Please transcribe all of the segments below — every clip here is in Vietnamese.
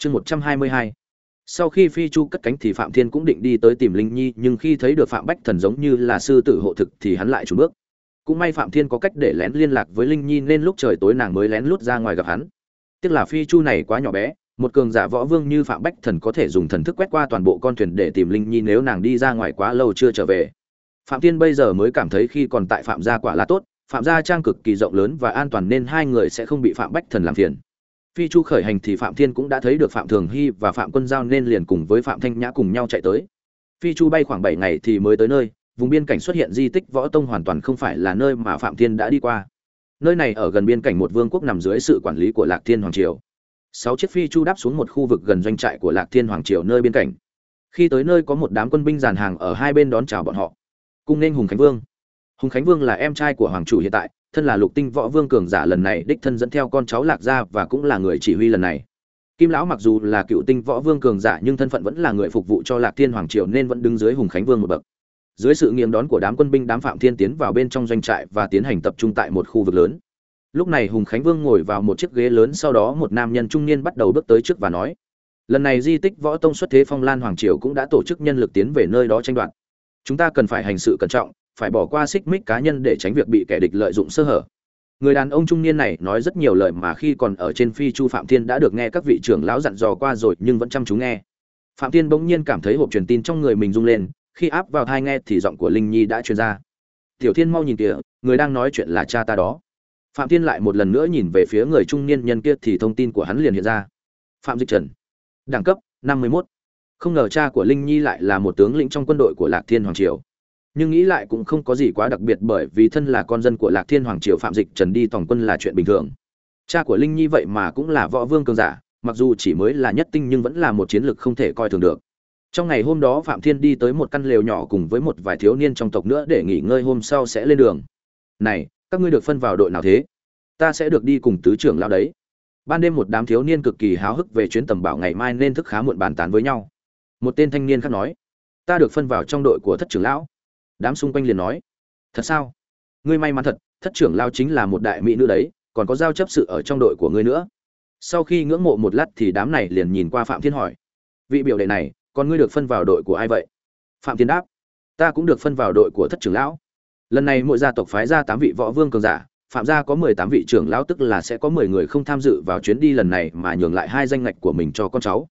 chương một trăm hai mươi hai. Sau khi phi chu cất cánh thì phạm thiên cũng định đi tới tìm linh nhi, nhưng khi thấy được phạm bách thần giống như là sư tử hộ thực thì hắn lại trùn bước. Cũng may phạm thiên có cách để lén liên lạc với linh nhi nên lúc trời tối nàng mới lén lút ra ngoài gặp hắn. Tiếc là phi chu này quá nhỏ bé, một cường giả võ vương như phạm bách thần có thể dùng thần thức quét qua toàn bộ con thuyền để tìm linh nhi nếu nàng đi ra ngoài quá lâu chưa trở về. Phạm thiên bây giờ mới cảm thấy khi còn tại phạm gia quả là tốt, phạm gia trang cực kỳ rộng lớn và an toàn nên hai người sẽ không bị phạm bách thần làm phiền phi chu khởi hành thì phạm thiên cũng đã thấy được phạm thường hy và phạm quân giao nên liền cùng với phạm thanh nhã cùng nhau chạy tới. Phi chu bay khoảng bảy ngày thì mới tới nơi, vùng biên cảnh xuất hiện di tích võ tông hoàn toàn không phải là nơi mà phạm thiên đã đi qua. Nơi này ở gần biên cảnh một vương quốc nằm dưới sự quản lý của lạc thiên hoàng triều. Sáu chiếc phi chu đáp xuống một khu vực gần doanh trại của lạc thiên hoàng triều nơi biên cảnh. Khi tới nơi có một đám quân binh dàn hàng ở hai bên đón chào bọn họ. Cung nên hùng khánh vương. Hùng khánh vương là em trai của hoàng chủ hiện tại thân là lục tinh võ vương cường giả lần này đích thân dẫn theo con cháu lạc gia và cũng là người chỉ huy lần này. Kim lão mặc dù là cựu tinh võ vương cường giả nhưng thân phận vẫn là người phục vụ cho lạc thiên hoàng triều nên vẫn đứng dưới hùng khánh vương một bậc. Dưới sự nghiêng đón của đám quân binh đám phạm thiên tiến vào bên trong doanh trại và tiến hành tập trung tại một khu vực lớn. Lúc này hùng khánh vương ngồi vào một chiếc ghế lớn sau đó một nam nhân trung niên bắt đầu bước tới trước và nói, lần này di tích võ tông xuất thế phong lan hoàng triều cũng đã tổ chức nhân lực tiến về nơi đó tranh đoạt. Chúng ta cần phải hành sự cẩn trọng phải bỏ qua xích mích cá nhân để tránh việc bị kẻ địch lợi dụng sơ hở. Người đàn ông trung niên này nói rất nhiều lời mà khi còn ở trên phi chu phạm thiên đã được nghe các vị trưởng lão dặn dò qua rồi nhưng vẫn chăm chú nghe. Phạm thiên bỗng nhiên cảm thấy hộp truyền tin trong người mình rung lên, khi áp vào thai nghe thì giọng của linh nhi đã truyền ra. Tiểu thiên mau nhìn kìa, người đang nói chuyện là cha ta đó. Phạm thiên lại một lần nữa nhìn về phía người trung niên nhân kia thì thông tin của hắn liền hiện ra. Phạm dịch trần, đẳng cấp năm mươi 51. không ngờ cha của linh nhi lại là một tướng lĩnh trong quân đội của lạc thiên hoàng triều nhưng nghĩ lại cũng không có gì quá đặc biệt bởi vì thân là con dân của lạc thiên hoàng triều phạm dịch trần đi tổng quân là chuyện bình thường. Cha của linh nhi vậy mà cũng là võ vương cường giả, mặc dù chỉ mới là nhất tinh nhưng vẫn là một chiến lược không thể coi thường được. Trong ngày hôm đó phạm thiên đi tới một căn lều nhỏ cùng với một vài thiếu niên trong tộc nữa để nghỉ ngơi hôm sau sẽ lên đường. Này, các ngươi được phân vào đội nào thế? Ta sẽ được đi cùng tứ trưởng lao đấy. Ban đêm một đám thiếu niên cực kỳ háo hức về chuyến tầm bảo ngày mai nên thức khá muộn bàn tán với nhau. Một tên thanh niên khác nói, ta được phân vào trong đội của thất trưởng lão đám xung quanh liền nói, thật sao? Ngươi may mắn thật, thất trưởng lao chính là một đại mỹ nữ đấy, còn có giao chấp sự ở trong đội của ngươi nữa. Sau khi ngưỡng mộ một lát thì đám này liền nhìn qua phạm thiên hỏi, vị biểu đệ này, còn ngươi được phân vào đội của ai vậy? Phạm thiên đáp, ta cũng được phân vào đội của thất trưởng lão. Lần này mỗi gia tộc phái ra tám vị võ vương cường giả, phạm gia có mười tám vị trưởng lão, tức là sẽ có mười người không tham dự vào chuyến đi lần này mà nhường lại hai danh ngạch của mình cho con cháu.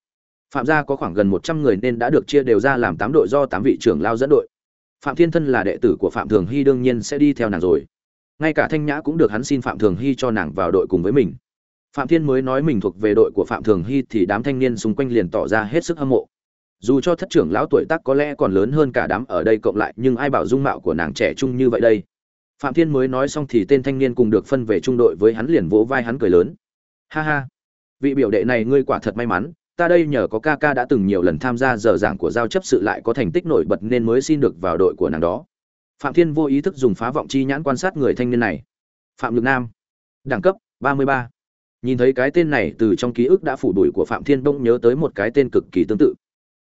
Phạm gia có khoảng gần một trăm người nên đã được chia đều ra làm tám đội do tám vị trưởng lao dẫn đội phạm thiên thân là đệ tử của phạm thường hy đương nhiên sẽ đi theo nàng rồi. Ngay cả thanh nhã cũng được hắn xin phạm thường hy cho nàng vào đội cùng với mình. Phạm thiên mới nói mình thuộc về đội của phạm thường hy thì đám thanh niên xung quanh liền tỏ ra hết sức hâm mộ. Dù cho thất trưởng lão tuổi tác có lẽ còn lớn hơn cả đám ở đây cộng lại, nhưng ai bảo dung mạo của nàng trẻ trung như vậy đây? Phạm thiên mới nói xong thì tên thanh niên cùng được phân về trung đội với hắn liền vỗ vai hắn cười lớn. Ha ha. Vị biểu đệ này ngươi quả thật may mắn ta đây nhờ có ca ca đã từng nhiều lần tham gia giờ giảng của giao chấp sự lại có thành tích nổi bật nên mới xin được vào đội của nàng đó. Phạm thiên vô ý thức dùng phá vọng chi nhãn quan sát người thanh niên này. Phạm nhược nam, đẳng cấp 33. nhìn thấy cái tên này từ trong ký ức đã phủ đuổi của phạm thiên đông nhớ tới một cái tên cực kỳ tương tự.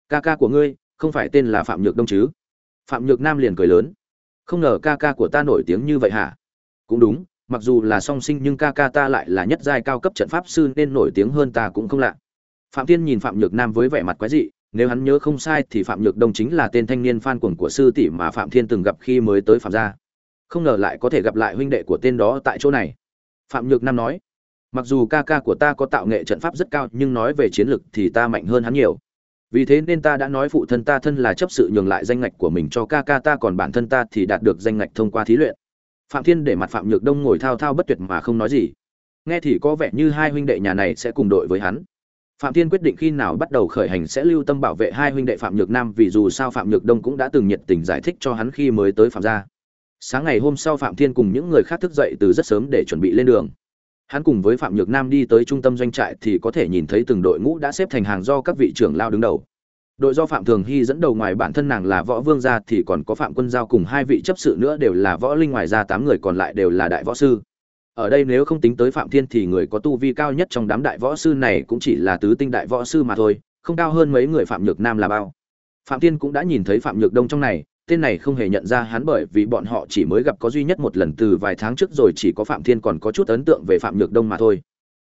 Ca ca của ngươi, không phải tên là phạm nhược đông chứ? Phạm nhược nam liền cười lớn. Không ngờ ca ca của ta nổi tiếng như vậy hả? Cũng đúng, mặc dù là song sinh nhưng ca ca ta lại là nhất giai cao cấp trận pháp sư nên nổi tiếng hơn ta cũng không lạ phạm tiên nhìn phạm nhược nam với vẻ mặt quái dị, nếu hắn nhớ không sai thì phạm nhược đông chính là tên thanh niên phan cuồng của sư tỷ mà phạm thiên từng gặp khi mới tới phạm gia. Không ngờ lại có thể gặp lại huynh đệ của tên đó tại chỗ này. Phạm nhược nam nói, mặc dù ca ca của ta có tạo nghệ trận pháp rất cao, nhưng nói về chiến lực thì ta mạnh hơn hắn nhiều. Vì thế nên ta đã nói phụ thân ta thân là chấp sự nhường lại danh ngạch của mình cho ca ca ta, còn bản thân ta thì đạt được danh ngạch thông qua thí luyện. Phạm thiên để mặt phạm nhược đông ngồi thao thao bất tuyệt mà không nói gì. Nghe thì có vẻ như hai huynh đệ nhà này sẽ cùng đội với hắn phạm thiên quyết định khi nào bắt đầu khởi hành sẽ lưu tâm bảo vệ hai huynh đệ phạm nhược nam, vì dù sao phạm nhược đông cũng đã từng nhiệt tình giải thích cho hắn khi mới tới phạm gia. Sáng ngày hôm sau phạm thiên cùng những người khác thức dậy từ rất sớm để chuẩn bị lên đường. Hắn cùng với phạm nhược nam đi tới trung tâm doanh trại thì có thể nhìn thấy từng đội ngũ đã xếp thành hàng do các vị trưởng lao đứng đầu. Đội do phạm thường hy dẫn đầu ngoài bản thân nàng là võ vương gia thì còn có phạm quân giao cùng hai vị chấp sự nữa đều là võ linh ngoài ra tám người còn lại đều là đại võ sư ở đây nếu không tính tới phạm thiên thì người có tu vi cao nhất trong đám đại võ sư này cũng chỉ là tứ tinh đại võ sư mà thôi, không cao hơn mấy người phạm nhược nam là bao. Phạm thiên cũng đã nhìn thấy phạm nhược đông trong này, tên này không hề nhận ra hắn bởi vì bọn họ chỉ mới gặp có duy nhất một lần từ vài tháng trước rồi chỉ có phạm thiên còn có chút ấn tượng về phạm nhược đông mà thôi.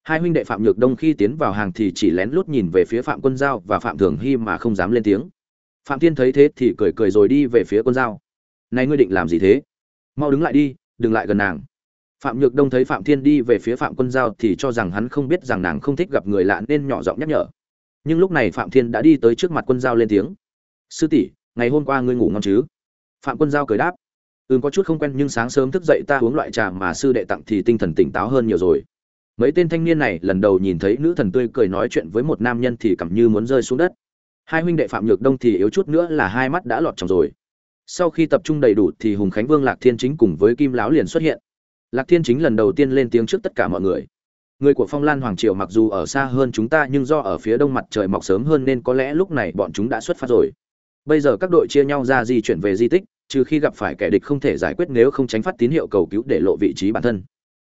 Hai huynh đệ phạm nhược đông khi tiến vào hàng thì chỉ lén lút nhìn về phía phạm quân giao và phạm thường hy mà không dám lên tiếng. Phạm thiên thấy thế thì cười cười rồi đi về phía quân giao. Này ngươi định làm gì thế? Mau đứng lại đi, đừng lại gần nàng phạm nhược đông thấy phạm thiên đi về phía phạm quân giao thì cho rằng hắn không biết rằng nàng không thích gặp người lạ nên nhỏ giọng nhắc nhở. Nhưng lúc này phạm thiên đã đi tới trước mặt quân giao lên tiếng. Sư tỷ, ngày hôm qua ngươi ngủ ngon chứ? Phạm quân giao cười đáp. Ừm, có chút không quen nhưng sáng sớm thức dậy ta uống loại trà mà sư đệ tặng thì tinh thần tỉnh táo hơn nhiều rồi. Mấy tên thanh niên này lần đầu nhìn thấy nữ thần tươi cười nói chuyện với một nam nhân thì cảm như muốn rơi xuống đất. Hai huynh đệ phạm nhược đông thì yếu chút nữa là hai mắt đã lọt trong rồi. Sau khi tập trung đầy đủ thì hùng khánh vương lạc thiên chính cùng với kim láo liền xuất hiện lạc thiên chính lần đầu tiên lên tiếng trước tất cả mọi người. Người của phong lan hoàng triều mặc dù ở xa hơn chúng ta nhưng do ở phía đông mặt trời mọc sớm hơn nên có lẽ lúc này bọn chúng đã xuất phát rồi. Bây giờ các đội chia nhau ra di chuyển về di tích, trừ khi gặp phải kẻ địch không thể giải quyết nếu không tránh phát tín hiệu cầu cứu để lộ vị trí bản thân.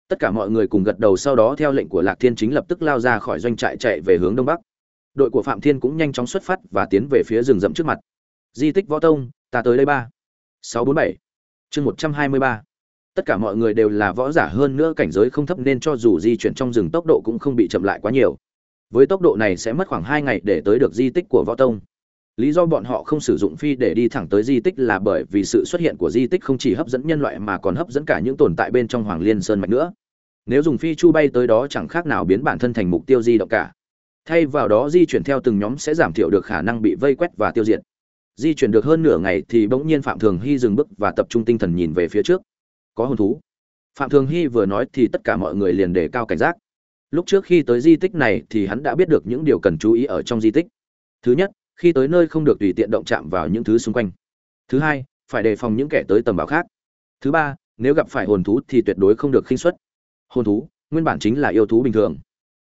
Tất cả mọi người cùng gật đầu sau đó theo lệnh của lạc thiên chính lập tức lao ra khỏi doanh trại chạy về hướng đông bắc. Đội của phạm thiên cũng nhanh chóng xuất phát và tiến về phía rừng rậm trước mặt. Di tích võ tông, ta tới đây ba. Sáu bốn bảy. Chương một trăm hai mươi ba tất cả mọi người đều là võ giả, hơn nữa cảnh giới không thấp nên cho dù di chuyển trong rừng tốc độ cũng không bị chậm lại quá nhiều. Với tốc độ này sẽ mất khoảng hai ngày để tới được di tích của võ tông. Lý do bọn họ không sử dụng phi để đi thẳng tới di tích là bởi vì sự xuất hiện của di tích không chỉ hấp dẫn nhân loại mà còn hấp dẫn cả những tồn tại bên trong hoàng liên sơn mạch nữa. Nếu dùng phi chu bay tới đó chẳng khác nào biến bản thân thành mục tiêu di động cả. Thay vào đó di chuyển theo từng nhóm sẽ giảm thiểu được khả năng bị vây quét và tiêu diệt. Di chuyển được hơn nửa ngày thì bỗng nhiên phạm thường hy dừng bước và tập trung tinh thần nhìn về phía trước có hồn thú. Phạm thường hy vừa nói thì tất cả mọi người liền đề cao cảnh giác. Lúc trước khi tới di tích này thì hắn đã biết được những điều cần chú ý ở trong di tích. Thứ nhất, khi tới nơi không được tùy tiện động chạm vào những thứ xung quanh. Thứ hai, phải đề phòng những kẻ tới tầm bảo khác. Thứ ba, nếu gặp phải hồn thú thì tuyệt đối không được khinh xuất hồn thú, nguyên bản chính là yêu thú bình thường.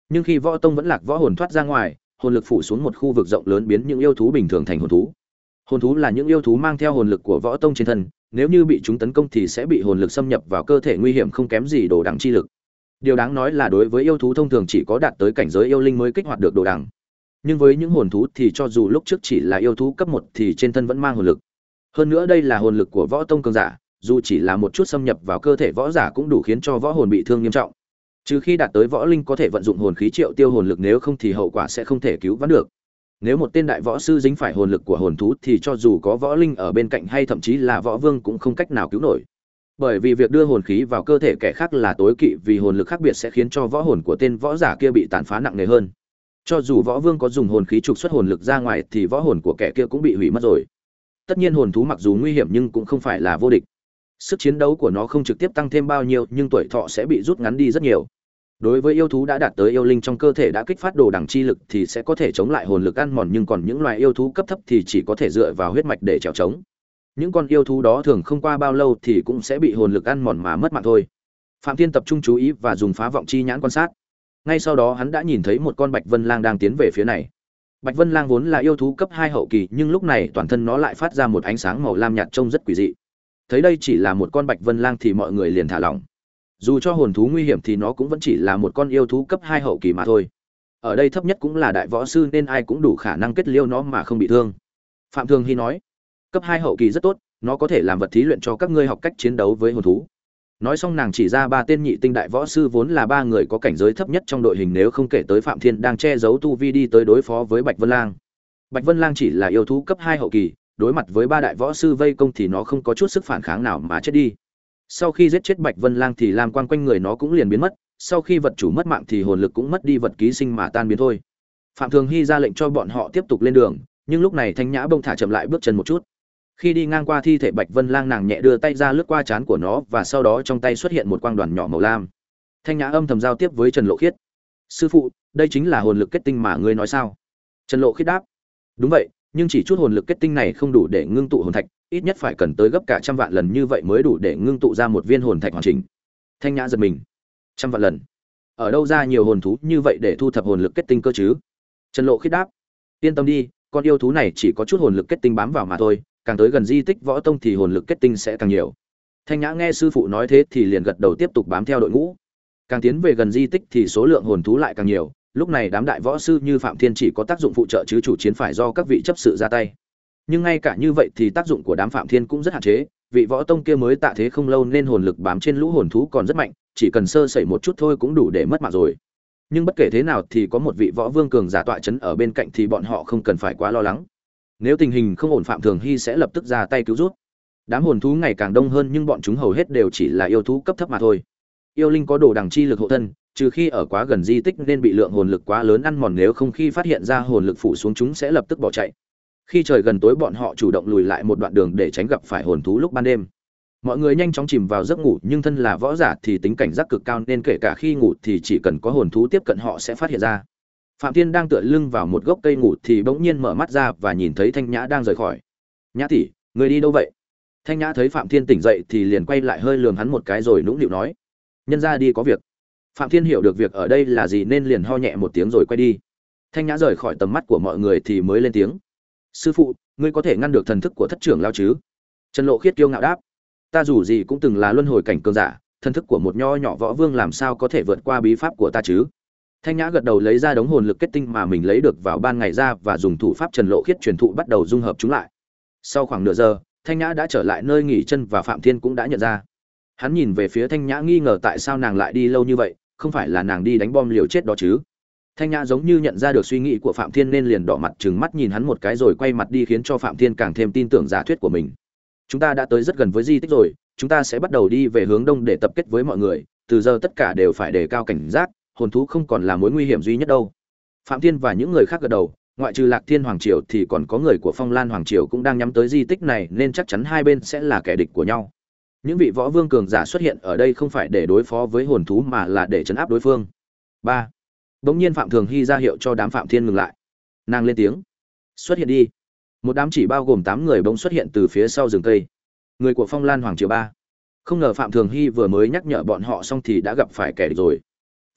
Nhưng khi võ tông vẫn lạc võ hồn thoát ra ngoài, hồn lực phủ xuống một khu vực rộng lớn biến những yêu thú bình thường thành hồn thú. Hồn thú là những yêu thú mang theo hồn lực của võ tông trên thân nếu như bị chúng tấn công thì sẽ bị hồn lực xâm nhập vào cơ thể nguy hiểm không kém gì đồ đằng chi lực. Điều đáng nói là đối với yêu thú thông thường chỉ có đạt tới cảnh giới yêu linh mới kích hoạt được đồ đằng. Nhưng với những hồn thú thì cho dù lúc trước chỉ là yêu thú cấp một thì trên thân vẫn mang hồn lực. Hơn nữa đây là hồn lực của võ tông cường giả, dù chỉ là một chút xâm nhập vào cơ thể võ giả cũng đủ khiến cho võ hồn bị thương nghiêm trọng. Trừ khi đạt tới võ linh có thể vận dụng hồn khí triệu tiêu hồn lực, nếu không thì hậu quả sẽ không thể cứu vãn được nếu một tên đại võ sư dính phải hồn lực của hồn thú thì cho dù có võ linh ở bên cạnh hay thậm chí là võ vương cũng không cách nào cứu nổi. Bởi vì việc đưa hồn khí vào cơ thể kẻ khác là tối kỵ vì hồn lực khác biệt sẽ khiến cho võ hồn của tên võ giả kia bị tàn phá nặng nề hơn. Cho dù võ vương có dùng hồn khí trục xuất hồn lực ra ngoài thì võ hồn của kẻ kia cũng bị hủy mất rồi. Tất nhiên hồn thú mặc dù nguy hiểm nhưng cũng không phải là vô địch. Sức chiến đấu của nó không trực tiếp tăng thêm bao nhiêu, nhưng tuổi thọ sẽ bị rút ngắn đi rất nhiều đối với yêu thú đã đạt tới yêu linh trong cơ thể đã kích phát đồ đẳng chi lực thì sẽ có thể chống lại hồn lực ăn mòn, nhưng còn những loài yêu thú cấp thấp thì chỉ có thể dựa vào huyết mạch để trèo trống. Những con yêu thú đó thường không qua bao lâu thì cũng sẽ bị hồn lực ăn mòn mà mất mạng thôi. Phạm thiên tập trung chú ý và dùng phá vọng chi nhãn quan sát. Ngay sau đó hắn đã nhìn thấy một con bạch vân lang đang tiến về phía này. Bạch vân lang vốn là yêu thú cấp hai hậu kỳ, nhưng lúc này toàn thân nó lại phát ra một ánh sáng màu lam nhạt trông rất quỷ dị. Thấy đây chỉ là một con bạch vân lang thì mọi người liền thả lỏng dù cho hồn thú nguy hiểm thì nó cũng vẫn chỉ là một con yêu thú cấp hai hậu kỳ mà thôi. Ở đây thấp nhất cũng là đại võ sư nên ai cũng đủ khả năng kết liêu nó mà không bị thương. Phạm thường hy nói, cấp hai hậu kỳ rất tốt, nó có thể làm vật thí luyện cho các ngươi học cách chiến đấu với hồn thú. Nói xong nàng chỉ ra ba tên nhị tinh đại võ sư vốn là ba người có cảnh giới thấp nhất trong đội hình nếu không kể tới phạm thiên đang che giấu tu vi đi tới đối phó với bạch vân lang. Bạch vân lang chỉ là yêu thú cấp hai hậu kỳ, đối mặt với ba đại võ sư vây công thì nó không có chút sức phản kháng nào mà chết đi sau khi giết chết bạch vân lang thì lam quang quanh người nó cũng liền biến mất, sau khi vật chủ mất mạng thì hồn lực cũng mất đi vật ký sinh mà tan biến thôi. Phạm thường hy ra lệnh cho bọn họ tiếp tục lên đường, nhưng lúc này thanh nhã bông thả chậm lại bước chân một chút. Khi đi ngang qua thi thể bạch vân lang nàng nhẹ đưa tay ra lướt qua trán của nó và sau đó trong tay xuất hiện một quang đoàn nhỏ màu lam. Thanh nhã âm thầm giao tiếp với trần lộ khiết. Sư phụ, đây chính là hồn lực kết tinh mà ngươi nói sao? Trần lộ khiết đáp. Đúng vậy, nhưng chỉ chút hồn lực kết tinh này không đủ để ngưng tụ hồn thạch ít nhất phải cần tới gấp cả trăm vạn lần như vậy mới đủ để ngưng tụ ra một viên hồn thạch hoàn chỉnh. Thanh nhã giật mình. Trăm vạn lần? Ở đâu ra nhiều hồn thú như vậy để thu thập hồn lực kết tinh cơ chứ? Trần lộ khiết đáp. Yên tâm đi, con yêu thú này chỉ có chút hồn lực kết tinh bám vào mà thôi, càng tới gần di tích võ tông thì hồn lực kết tinh sẽ càng nhiều. Thanh nhã nghe sư phụ nói thế thì liền gật đầu tiếp tục bám theo đội ngũ. Càng tiến về gần di tích thì số lượng hồn thú lại càng nhiều, lúc này đám đại võ sư như phạm thiên chỉ có tác dụng phụ trợ chứ chủ chiến phải do các vị chấp sự ra tay nhưng ngay cả như vậy thì tác dụng của đám phạm thiên cũng rất hạn chế, vị võ tông kia mới tạ thế không lâu nên hồn lực bám trên lũ hồn thú còn rất mạnh, chỉ cần sơ sẩy một chút thôi cũng đủ để mất mạng rồi. Nhưng bất kể thế nào thì có một vị võ vương cường giả tọa chấn ở bên cạnh thì bọn họ không cần phải quá lo lắng. Nếu tình hình không ổn phạm thường hy sẽ lập tức ra tay cứu rút đám hồn thú ngày càng đông hơn nhưng bọn chúng hầu hết đều chỉ là yêu thú cấp thấp mà thôi. Yêu linh có đồ đằng chi lực hộ thân, trừ khi ở quá gần di tích nên bị lượng hồn lực quá lớn ăn mòn, nếu không khi phát hiện ra hồn lực phủ xuống chúng sẽ lập tức bỏ chạy khi trời gần tối bọn họ chủ động lùi lại một đoạn đường để tránh gặp phải hồn thú lúc ban đêm. Mọi người nhanh chóng chìm vào giấc ngủ, nhưng thân là võ giả thì tính cảnh giác cực cao nên kể cả khi ngủ thì chỉ cần có hồn thú tiếp cận họ sẽ phát hiện ra. Phạm thiên đang tựa lưng vào một gốc cây ngủ thì bỗng nhiên mở mắt ra và nhìn thấy thanh nhã đang rời khỏi. Nhã tỷ, người đi đâu vậy? Thanh nhã thấy phạm thiên tỉnh dậy thì liền quay lại hơi lườm hắn một cái rồi nũng nịu nói, nhân ra đi có việc. Phạm thiên hiểu được việc ở đây là gì nên liền ho nhẹ một tiếng rồi quay đi. Thanh nhã rời khỏi tầm mắt của mọi người thì mới lên tiếng sư phụ, ngươi có thể ngăn được thần thức của thất trưởng lao chứ? Trần lộ khiết kiêu ngạo đáp. Ta dù gì cũng từng là luân hồi cảnh cường giả, thần thức của một nho nhỏ võ vương làm sao có thể vượt qua bí pháp của ta chứ? Thanh nhã gật đầu lấy ra đống hồn lực kết tinh mà mình lấy được vào ban ngày ra và dùng thủ pháp trần lộ khiết truyền thụ bắt đầu dung hợp chúng lại. Sau khoảng nửa giờ, thanh nhã đã trở lại nơi nghỉ chân và phạm thiên cũng đã nhận ra. Hắn nhìn về phía thanh nhã nghi ngờ tại sao nàng lại đi lâu như vậy, không phải là nàng đi đánh bom liều chết đó chứ? Thanh nhã giống như nhận ra được suy nghĩ của phạm thiên nên liền đỏ mặt trừng mắt nhìn hắn một cái rồi quay mặt đi khiến cho phạm thiên càng thêm tin tưởng giả thuyết của mình. Chúng ta đã tới rất gần với di tích rồi, chúng ta sẽ bắt đầu đi về hướng đông để tập kết với mọi người, từ giờ tất cả đều phải đề cao cảnh giác, hồn thú không còn là mối nguy hiểm duy nhất đâu. Phạm thiên và những người khác gật đầu, ngoại trừ lạc thiên hoàng triều thì còn có người của phong lan hoàng triều cũng đang nhắm tới di tích này nên chắc chắn hai bên sẽ là kẻ địch của nhau. Những vị võ vương cường giả xuất hiện ở đây không phải để đối phó với hồn thú mà là để chấn áp đối phương. Ba bỗng nhiên phạm thường hy ra hiệu cho đám phạm thiên ngừng lại. Nàng lên tiếng. Xuất hiện đi. Một đám chỉ bao gồm tám người bỗng xuất hiện từ phía sau rừng cây. Người của phong lan hoàng triều ba. Không ngờ phạm thường hy vừa mới nhắc nhở bọn họ xong thì đã gặp phải kẻ địch rồi.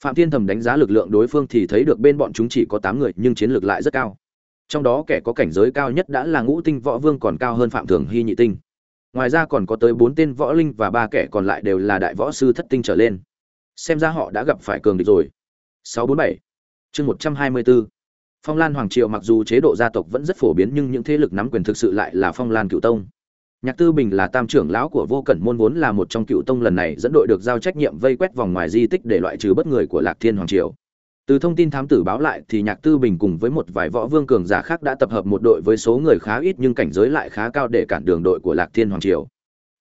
Phạm thiên thầm đánh giá lực lượng đối phương thì thấy được bên bọn chúng chỉ có tám người, nhưng chiến lược lại rất cao. Trong đó kẻ có cảnh giới cao nhất đã là ngũ tinh võ vương còn cao hơn phạm thường hy nhị tinh. Ngoài ra còn có tới bốn tên võ linh và ba kẻ còn lại đều là đại võ sư thất tinh trở lên. Xem ra họ đã gặp phải cường địch rồi. 647 chương 124 Phong Lan Hoàng Triều mặc dù chế độ gia tộc vẫn rất phổ biến nhưng những thế lực nắm quyền thực sự lại là Phong Lan Cựu Tông. Nhạc Tư Bình là tam trưởng lão của Vô Cẩn môn vốn là một trong Cựu Tông lần này dẫn đội được giao trách nhiệm vây quét vòng ngoài di tích để loại trừ bất người của Lạc Thiên Hoàng Triều. Từ thông tin thám tử báo lại thì Nhạc Tư Bình cùng với một vài võ vương cường giả khác đã tập hợp một đội với số người khá ít nhưng cảnh giới lại khá cao để cản đường đội của Lạc Thiên Hoàng Triều.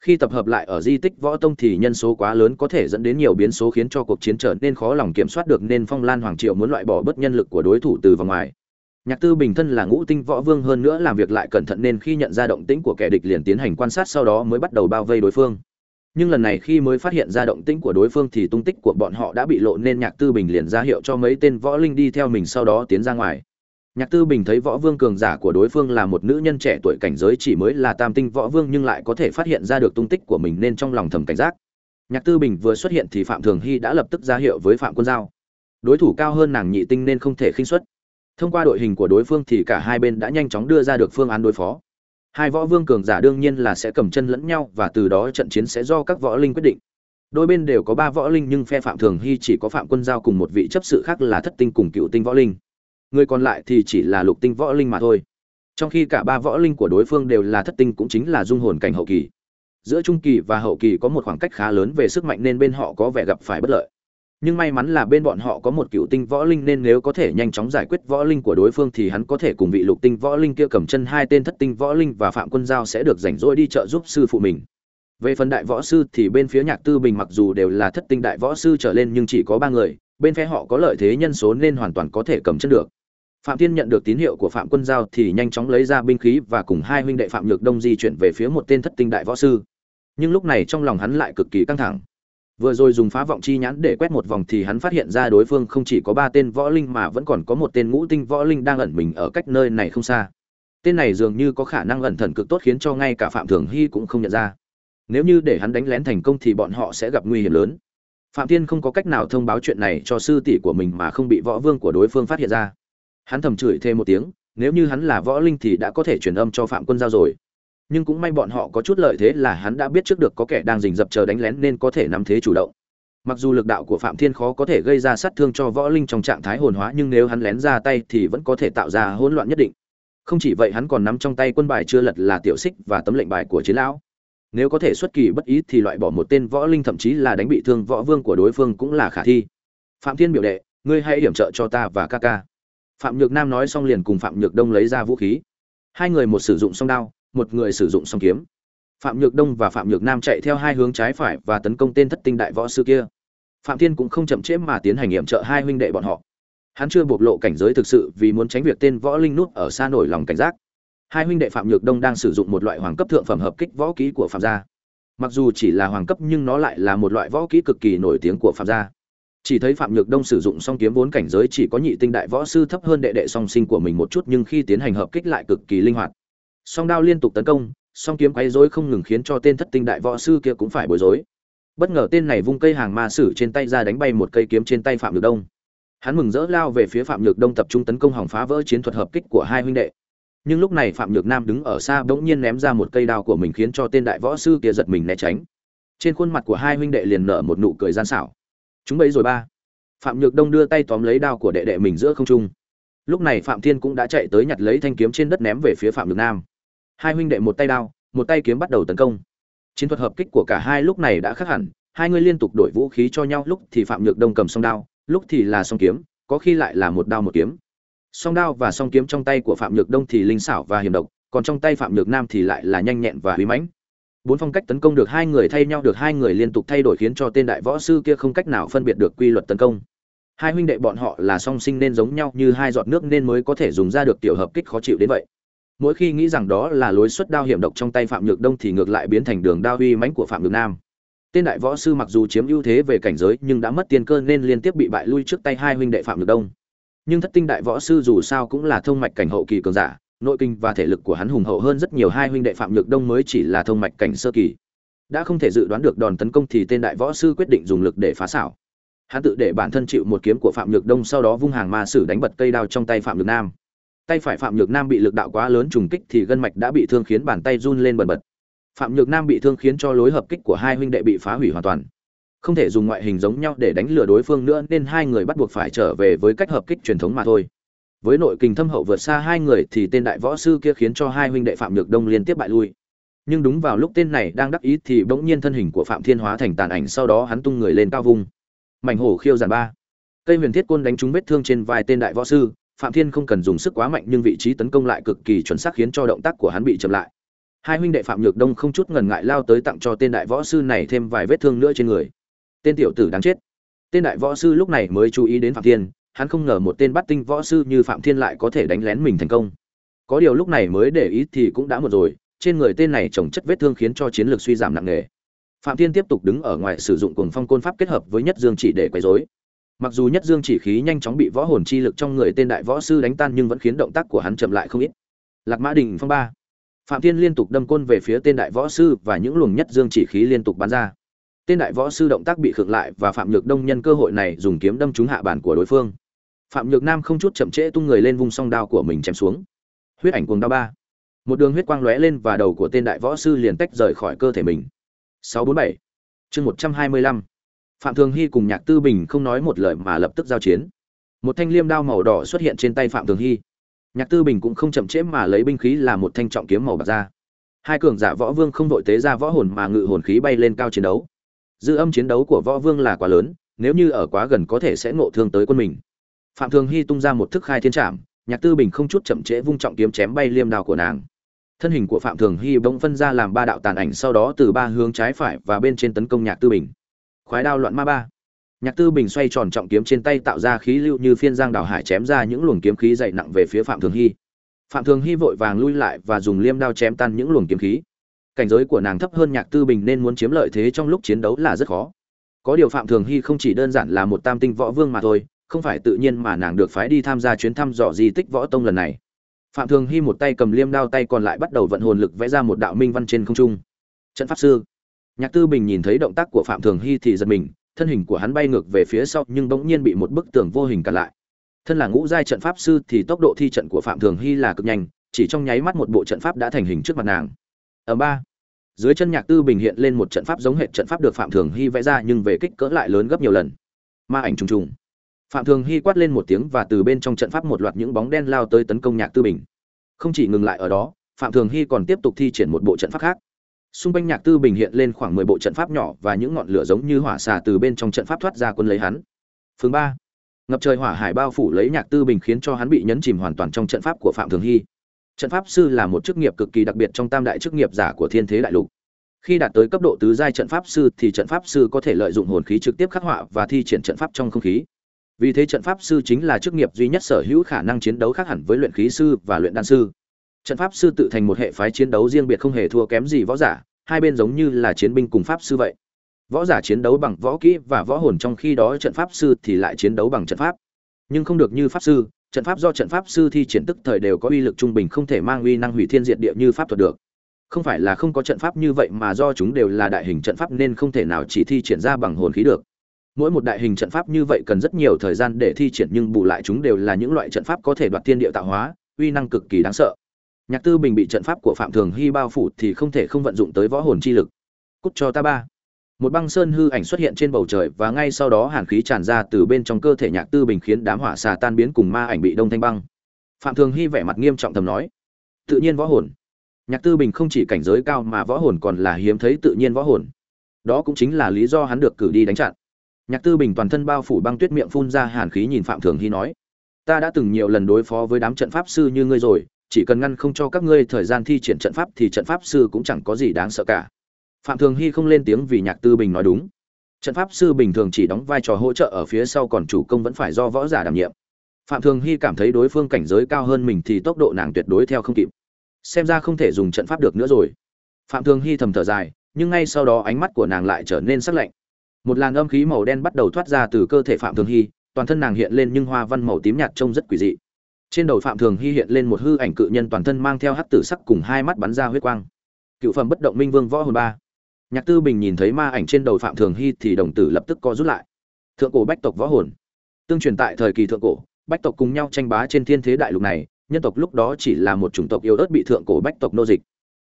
Khi tập hợp lại ở di tích võ tông thì nhân số quá lớn có thể dẫn đến nhiều biến số khiến cho cuộc chiến trở nên khó lòng kiểm soát được nên Phong Lan Hoàng Triều muốn loại bỏ bất nhân lực của đối thủ từ vòng ngoài. Nhạc Tư Bình thân là ngũ tinh võ vương hơn nữa làm việc lại cẩn thận nên khi nhận ra động tĩnh của kẻ địch liền tiến hành quan sát sau đó mới bắt đầu bao vây đối phương. Nhưng lần này khi mới phát hiện ra động tĩnh của đối phương thì tung tích của bọn họ đã bị lộ nên Nhạc Tư Bình liền ra hiệu cho mấy tên võ linh đi theo mình sau đó tiến ra ngoài. Nhạc Tư Bình thấy võ vương cường giả của đối phương là một nữ nhân trẻ tuổi cảnh giới chỉ mới là tam tinh võ vương nhưng lại có thể phát hiện ra được tung tích của mình nên trong lòng thầm cảnh giác. Nhạc Tư Bình vừa xuất hiện thì Phạm Thường Hy đã lập tức ra hiệu với Phạm Quân Giao. Đối thủ cao hơn nàng nhị tinh nên không thể khinh suất. Thông qua đội hình của đối phương thì cả hai bên đã nhanh chóng đưa ra được phương án đối phó. Hai võ vương cường giả đương nhiên là sẽ cầm chân lẫn nhau và từ đó trận chiến sẽ do các võ linh quyết định. Đôi bên đều có ba võ linh nhưng phe Phạm Thường Hy chỉ có Phạm Quân Giao cùng một vị chấp sự khác là Thất Tinh cùng Cựu Tinh võ linh người còn lại thì chỉ là lục tinh võ linh mà thôi. Trong khi cả ba võ linh của đối phương đều là thất tinh cũng chính là dung hồn cảnh hậu kỳ. Giữa trung kỳ và hậu kỳ có một khoảng cách khá lớn về sức mạnh nên bên họ có vẻ gặp phải bất lợi. Nhưng may mắn là bên bọn họ có một cựu tinh võ linh nên nếu có thể nhanh chóng giải quyết võ linh của đối phương thì hắn có thể cùng vị lục tinh võ linh kia cầm chân hai tên thất tinh võ linh và phạm quân giao sẽ được rảnh rỗi đi trợ giúp sư phụ mình. Về phần đại võ sư thì bên phía nhạc tư bình mặc dù đều là thất tinh đại võ sư trở lên nhưng chỉ có ba người, bên phe họ có lợi thế nhân số nên hoàn toàn có thể cầm chân được phạm thiên nhận được tín hiệu của phạm quân giao thì nhanh chóng lấy ra binh khí và cùng hai huynh đệ phạm nhược đông di chuyển về phía một tên thất tinh đại võ sư. Nhưng lúc này trong lòng hắn lại cực kỳ căng thẳng. Vừa rồi dùng phá vọng chi nhãn để quét một vòng thì hắn phát hiện ra đối phương không chỉ có ba tên võ linh mà vẫn còn có một tên ngũ tinh võ linh đang ẩn mình ở cách nơi này không xa. Tên này dường như có khả năng ẩn thần cực tốt khiến cho ngay cả phạm thường hy cũng không nhận ra. Nếu như để hắn đánh lén thành công thì bọn họ sẽ gặp nguy hiểm lớn. Phạm thiên không có cách nào thông báo chuyện này cho sư tỷ của mình mà không bị võ vương của đối phương phát hiện ra hắn thầm chửi thêm một tiếng, nếu như hắn là võ linh thì đã có thể truyền âm cho phạm quân giao rồi. Nhưng cũng may bọn họ có chút lợi thế là hắn đã biết trước được có kẻ đang rình rập chờ đánh lén nên có thể nắm thế chủ động. Mặc dù lực đạo của phạm thiên khó có thể gây ra sát thương cho võ linh trong trạng thái hồn hóa, nhưng nếu hắn lén ra tay thì vẫn có thể tạo ra hỗn loạn nhất định. Không chỉ vậy hắn còn nắm trong tay quân bài chưa lật là tiểu xích và tấm lệnh bài của chiến lão. Nếu có thể xuất kỳ bất ý thì loại bỏ một tên võ linh thậm chí là đánh bị thương võ vương của đối phương cũng là khả thi. Phạm thiên biểu đệ, ngươi hãy điểm trợ cho ta và ca ca phạm nhược nam nói xong liền cùng phạm nhược đông lấy ra vũ khí. Hai người một sử dụng song đao, một người sử dụng song kiếm. Phạm nhược đông và phạm nhược nam chạy theo hai hướng trái phải và tấn công tên thất tinh đại võ sư kia. Phạm thiên cũng không chậm trễ mà tiến hành nghiệm trợ hai huynh đệ bọn họ. Hắn chưa bộc lộ cảnh giới thực sự vì muốn tránh việc tên võ linh nút ở xa nổi lòng cảnh giác. Hai huynh đệ phạm nhược đông đang sử dụng một loại hoàng cấp thượng phẩm hợp kích võ kỹ của phạm gia. Mặc dù chỉ là hoàng cấp nhưng nó lại là một loại võ kỹ cực kỳ nổi tiếng của phạm gia chỉ thấy phạm nhược đông sử dụng song kiếm vốn cảnh giới chỉ có nhị tinh đại võ sư thấp hơn đệ đệ song sinh của mình một chút nhưng khi tiến hành hợp kích lại cực kỳ linh hoạt. Song đao liên tục tấn công, song kiếm quấy rối không ngừng khiến cho tên thất tinh đại võ sư kia cũng phải bối rối. Bất ngờ tên này vung cây hàng ma sử trên tay ra đánh bay một cây kiếm trên tay phạm nhược đông. Hắn mừng rỡ lao về phía phạm nhược đông tập trung tấn công hỏng phá vỡ chiến thuật hợp kích của hai huynh đệ. Nhưng lúc này phạm nhược nam đứng ở xa bỗng nhiên ném ra một cây đao của mình khiến cho tên đại võ sư kia giật mình né tránh. Trên khuôn mặt của hai huynh đệ liền nở một nụ cười gian xảo chúng bấy rồi ba. Phạm nhược đông đưa tay tóm lấy đao của đệ đệ mình giữa không trung. Lúc này phạm thiên cũng đã chạy tới nhặt lấy thanh kiếm trên đất ném về phía phạm nhược nam. Hai huynh đệ một tay đao, một tay kiếm bắt đầu tấn công. Chiến thuật hợp kích của cả hai lúc này đã khác hẳn, hai người liên tục đổi vũ khí cho nhau, lúc thì phạm nhược đông cầm song đao, lúc thì là song kiếm, có khi lại là một đao một kiếm. Song đao và song kiếm trong tay của phạm nhược đông thì linh xảo và hiểm độc, còn trong tay phạm nhược nam thì lại là nhanh nhẹn và huy mãnh bốn phong cách tấn công được hai người thay nhau, được hai người liên tục thay đổi khiến cho tên đại võ sư kia không cách nào phân biệt được quy luật tấn công. Hai huynh đệ bọn họ là song sinh nên giống nhau như hai giọt nước nên mới có thể dùng ra được tiểu hợp kích khó chịu đến vậy. Mỗi khi nghĩ rằng đó là lối xuất đao hiểm độc trong tay phạm nhược đông thì ngược lại biến thành đường đao uy mãnh của phạm nhược nam. Tên đại võ sư mặc dù chiếm ưu thế về cảnh giới nhưng đã mất tiền cơ nên liên tiếp bị bại lui trước tay hai huynh đệ phạm nhược đông. Nhưng thất tinh đại võ sư dù sao cũng là thông mạch cảnh hậu kỳ cường giả nội kinh và thể lực của hắn hùng hậu hơn rất nhiều. Hai huynh đệ phạm nhược đông mới chỉ là thông mạch cảnh sơ kỳ. Đã không thể dự đoán được đòn tấn công thì tên đại võ sư quyết định dùng lực để phá xảo. Hắn tự để bản thân chịu một kiếm của phạm nhược đông sau đó vung hàng ma sử đánh bật cây đao trong tay phạm nhược nam. Tay phải phạm nhược nam bị lực đạo quá lớn trùng kích thì gân mạch đã bị thương khiến bàn tay run lên bần bật. Phạm nhược nam bị thương khiến cho lối hợp kích của hai huynh đệ bị phá hủy hoàn toàn. Không thể dùng ngoại hình giống nhau để đánh lừa đối phương nữa nên hai người bắt buộc phải trở về với cách hợp kích truyền thống mà thôi với nội kình thâm hậu vượt xa hai người thì tên đại võ sư kia khiến cho hai huynh đệ phạm nhược đông liên tiếp bại lui. Nhưng đúng vào lúc tên này đang đắc ý thì bỗng nhiên thân hình của phạm thiên hóa thành tàn ảnh, sau đó hắn tung người lên cao vung. Mảnh hổ khiêu giàn ba. Cây huyền thiết côn đánh trúng vết thương trên vai tên đại võ sư, phạm thiên không cần dùng sức quá mạnh nhưng vị trí tấn công lại cực kỳ chuẩn xác khiến cho động tác của hắn bị chậm lại. Hai huynh đệ phạm nhược đông không chút ngần ngại lao tới tặng cho tên đại võ sư này thêm vài vết thương nữa trên người. Tên tiểu tử đáng chết. Tên đại võ sư lúc này mới chú ý đến phạm thiên hắn không ngờ một tên bắt tinh võ sư như phạm thiên lại có thể đánh lén mình thành công. Có điều lúc này mới để ý thì cũng đã một rồi, trên người tên này trồng chất vết thương khiến cho chiến lược suy giảm nặng nề. Phạm thiên tiếp tục đứng ở ngoài sử dụng cuồng phong côn pháp kết hợp với nhất dương chỉ để quấy rối. Mặc dù nhất dương chỉ khí nhanh chóng bị võ hồn chi lực trong người tên đại võ sư đánh tan nhưng vẫn khiến động tác của hắn chậm lại không ít. Lạc mã đình phong ba. Phạm thiên liên tục đâm côn về phía tên đại võ sư và những luồng nhất dương chỉ khí liên tục bắn ra. Tên đại võ sư động tác bị khựng lại và phạm nhược đông nhân cơ hội này dùng kiếm đâm trúng hạ bản của đối phương phạm nhược nam không chút chậm trễ tung người lên vung song đao của mình chém xuống. Huyết ảnh cuồng đao ba. Một đường huyết quang lóe lên và đầu của tên đại võ sư liền tách rời khỏi cơ thể mình. 647 chương 125 phạm thường hy cùng nhạc tư bình không nói một lời mà lập tức giao chiến. Một thanh liêm đao màu đỏ xuất hiện trên tay phạm thường hy. Nhạc tư bình cũng không chậm trễ mà lấy binh khí là một thanh trọng kiếm màu bạc ra. Hai cường giả võ vương không vội tế ra võ hồn mà ngự hồn khí bay lên cao chiến đấu. Dư âm chiến đấu của võ vương là quá lớn, nếu như ở quá gần có thể sẽ ngộ thương tới quân mình phạm thường hy tung ra một thức khai thiên trảm, nhạc tư bình không chút chậm trễ vung trọng kiếm chém bay liêm đao của nàng. Thân hình của phạm thường hy bỗng phân ra làm ba đạo tàn ảnh, sau đó từ ba hướng trái phải và bên trên tấn công nhạc tư bình. Khoái đao loạn ma ba. Nhạc tư bình xoay tròn trọng kiếm trên tay tạo ra khí lưu như phiên giang đào hải chém ra những luồng kiếm khí dày nặng về phía phạm thường hy. Phạm thường hy vội vàng lui lại và dùng liêm đao chém tan những luồng kiếm khí. Cảnh giới của nàng thấp hơn nhạc tư bình nên muốn chiếm lợi thế trong lúc chiến đấu là rất khó. Có điều phạm thường hy không chỉ đơn giản là một tam tinh võ vương mà thôi không phải tự nhiên mà nàng được phái đi tham gia chuyến thăm dò di tích võ tông lần này. Phạm thường hy một tay cầm liêm đao tay còn lại bắt đầu vận hồn lực vẽ ra một đạo minh văn trên không trung. Trận pháp sư. Nhạc tư bình nhìn thấy động tác của phạm thường hy thì giật mình, thân hình của hắn bay ngược về phía sau nhưng bỗng nhiên bị một bức tường vô hình cản lại. Thân là ngũ giai trận pháp sư thì tốc độ thi trận của phạm thường hy là cực nhanh, chỉ trong nháy mắt một bộ trận pháp đã thành hình trước mặt nàng. Ở ba. Dưới chân nhạc tư bình hiện lên một trận pháp giống hệ trận pháp được phạm thường hy vẽ ra nhưng về kích cỡ lại lớn gấp nhiều lần. Ma ảnh trùng trùng phạm thường hy quát lên một tiếng và từ bên trong trận pháp một loạt những bóng đen lao tới tấn công nhạc tư bình. Không chỉ ngừng lại ở đó, phạm thường hy còn tiếp tục thi triển một bộ trận pháp khác. Xung quanh nhạc tư bình hiện lên khoảng mười bộ trận pháp nhỏ và những ngọn lửa giống như hỏa xà từ bên trong trận pháp thoát ra quân lấy hắn. Phương ba. Ngập trời hỏa hải bao phủ lấy nhạc tư bình khiến cho hắn bị nhấn chìm hoàn toàn trong trận pháp của phạm thường hy. Trận pháp sư là một chức nghiệp cực kỳ đặc biệt trong tam đại chức nghiệp giả của thiên thế đại lục. Khi đạt tới cấp độ tứ giai trận pháp sư thì trận pháp sư có thể lợi dụng hồn khí trực tiếp khắc họa và thi triển trận pháp trong không khí vì thế trận pháp sư chính là chức nghiệp duy nhất sở hữu khả năng chiến đấu khác hẳn với luyện khí sư và luyện đan sư. Trận pháp sư tự thành một hệ phái chiến đấu riêng biệt không hề thua kém gì võ giả, hai bên giống như là chiến binh cùng pháp sư vậy. Võ giả chiến đấu bằng võ kỹ và võ hồn trong khi đó trận pháp sư thì lại chiến đấu bằng trận pháp. Nhưng không được như pháp sư, trận pháp do trận pháp sư thi triển tức thời đều có uy lực trung bình không thể mang uy năng hủy thiên diệt địa như pháp thuật được. Không phải là không có trận pháp như vậy mà do chúng đều là đại hình trận pháp nên không thể nào chỉ thi triển ra bằng hồn khí được mỗi một đại hình trận pháp như vậy cần rất nhiều thời gian để thi triển nhưng bù lại chúng đều là những loại trận pháp có thể đoạt thiên địa tạo hóa, uy năng cực kỳ đáng sợ. Nhạc tư bình bị trận pháp của phạm thường hy bao phủ thì không thể không vận dụng tới võ hồn chi lực. Cút cho ta ba. Một băng sơn hư ảnh xuất hiện trên bầu trời và ngay sau đó hàn khí tràn ra từ bên trong cơ thể nhạc tư bình khiến đám hỏa xà tan biến cùng ma ảnh bị đông thanh băng. Phạm thường hy vẻ mặt nghiêm trọng thầm nói, tự nhiên võ hồn. Nhạc tư bình không chỉ cảnh giới cao mà võ hồn còn là hiếm thấy tự nhiên võ hồn. Đó cũng chính là lý do hắn được cử đi đánh chặn nhạc tư bình toàn thân bao phủ băng tuyết miệng phun ra hàn khí nhìn phạm thường hy nói, ta đã từng nhiều lần đối phó với đám trận pháp sư như ngươi rồi, chỉ cần ngăn không cho các ngươi thời gian thi triển trận pháp thì trận pháp sư cũng chẳng có gì đáng sợ cả. Phạm thường hy không lên tiếng vì nhạc tư bình nói đúng. Trận pháp sư bình thường chỉ đóng vai trò hỗ trợ ở phía sau còn chủ công vẫn phải do võ giả đảm nhiệm. Phạm thường hy cảm thấy đối phương cảnh giới cao hơn mình thì tốc độ nàng tuyệt đối theo không kịp. Xem ra không thể dùng trận pháp được nữa rồi. Phạm thường hy thầm thở dài, nhưng ngay sau đó ánh mắt của nàng lại trở nên sắc lạnh một làn âm khí màu đen bắt đầu thoát ra từ cơ thể phạm thường hy, toàn thân nàng hiện lên nhưng hoa văn màu tím nhạt trông rất quỷ dị. Trên đầu phạm thường hy hiện lên một hư ảnh cự nhân toàn thân mang theo hắc tử sắc cùng hai mắt bắn ra huyết quang. Cựu phẩm bất động minh vương võ hồn ba. Nhạc tư bình nhìn thấy ma ảnh trên đầu phạm thường hy thì đồng tử lập tức co rút lại. Thượng cổ bách tộc võ hồn. Tương truyền tại thời kỳ thượng cổ, bách tộc cùng nhau tranh bá trên thiên thế đại lục này, nhân tộc lúc đó chỉ là một chủng tộc yếu ớt bị thượng cổ bách tộc nô dịch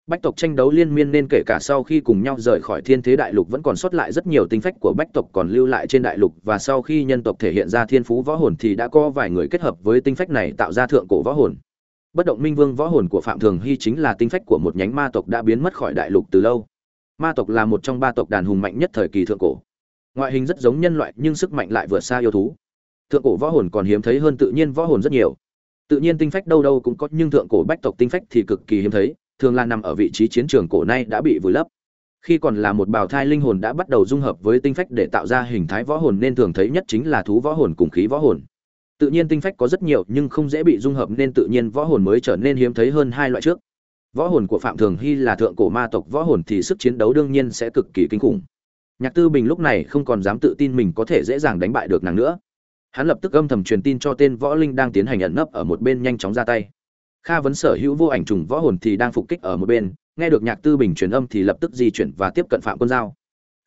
bách tộc tranh đấu liên miên nên kể cả sau khi cùng nhau rời khỏi thiên thế đại lục vẫn còn sót lại rất nhiều tinh phách của bách tộc còn lưu lại trên đại lục và sau khi nhân tộc thể hiện ra thiên phú võ hồn thì đã có vài người kết hợp với tinh phách này tạo ra thượng cổ võ hồn. Bất động minh vương võ hồn của phạm thường hy chính là tinh phách của một nhánh ma tộc đã biến mất khỏi đại lục từ lâu. Ma tộc là một trong ba tộc đàn hùng mạnh nhất thời kỳ thượng cổ. Ngoại hình rất giống nhân loại nhưng sức mạnh lại vượt xa yêu thú. Thượng cổ võ hồn còn hiếm thấy hơn tự nhiên võ hồn rất nhiều. Tự nhiên tinh phách đâu đâu cũng có nhưng thượng cổ bách tộc tinh phách thì cực kỳ hiếm thấy thường là nằm ở vị trí chiến trường cổ nay đã bị vùi lấp. Khi còn là một bào thai linh hồn đã bắt đầu dung hợp với tinh phách để tạo ra hình thái võ hồn nên thường thấy nhất chính là thú võ hồn cùng khí võ hồn. Tự nhiên tinh phách có rất nhiều nhưng không dễ bị dung hợp nên tự nhiên võ hồn mới trở nên hiếm thấy hơn hai loại trước. Võ hồn của phạm thường hy là thượng cổ ma tộc võ hồn thì sức chiến đấu đương nhiên sẽ cực kỳ kinh khủng. Nhạc tư bình lúc này không còn dám tự tin mình có thể dễ dàng đánh bại được nàng nữa. Hắn lập tức âm thầm truyền tin cho tên võ linh đang tiến hành ẩn nấp ở một bên nhanh chóng ra tay kha vấn sở hữu vô ảnh trùng võ hồn thì đang phục kích ở một bên, nghe được nhạc tư bình truyền âm thì lập tức di chuyển và tiếp cận phạm quân giao.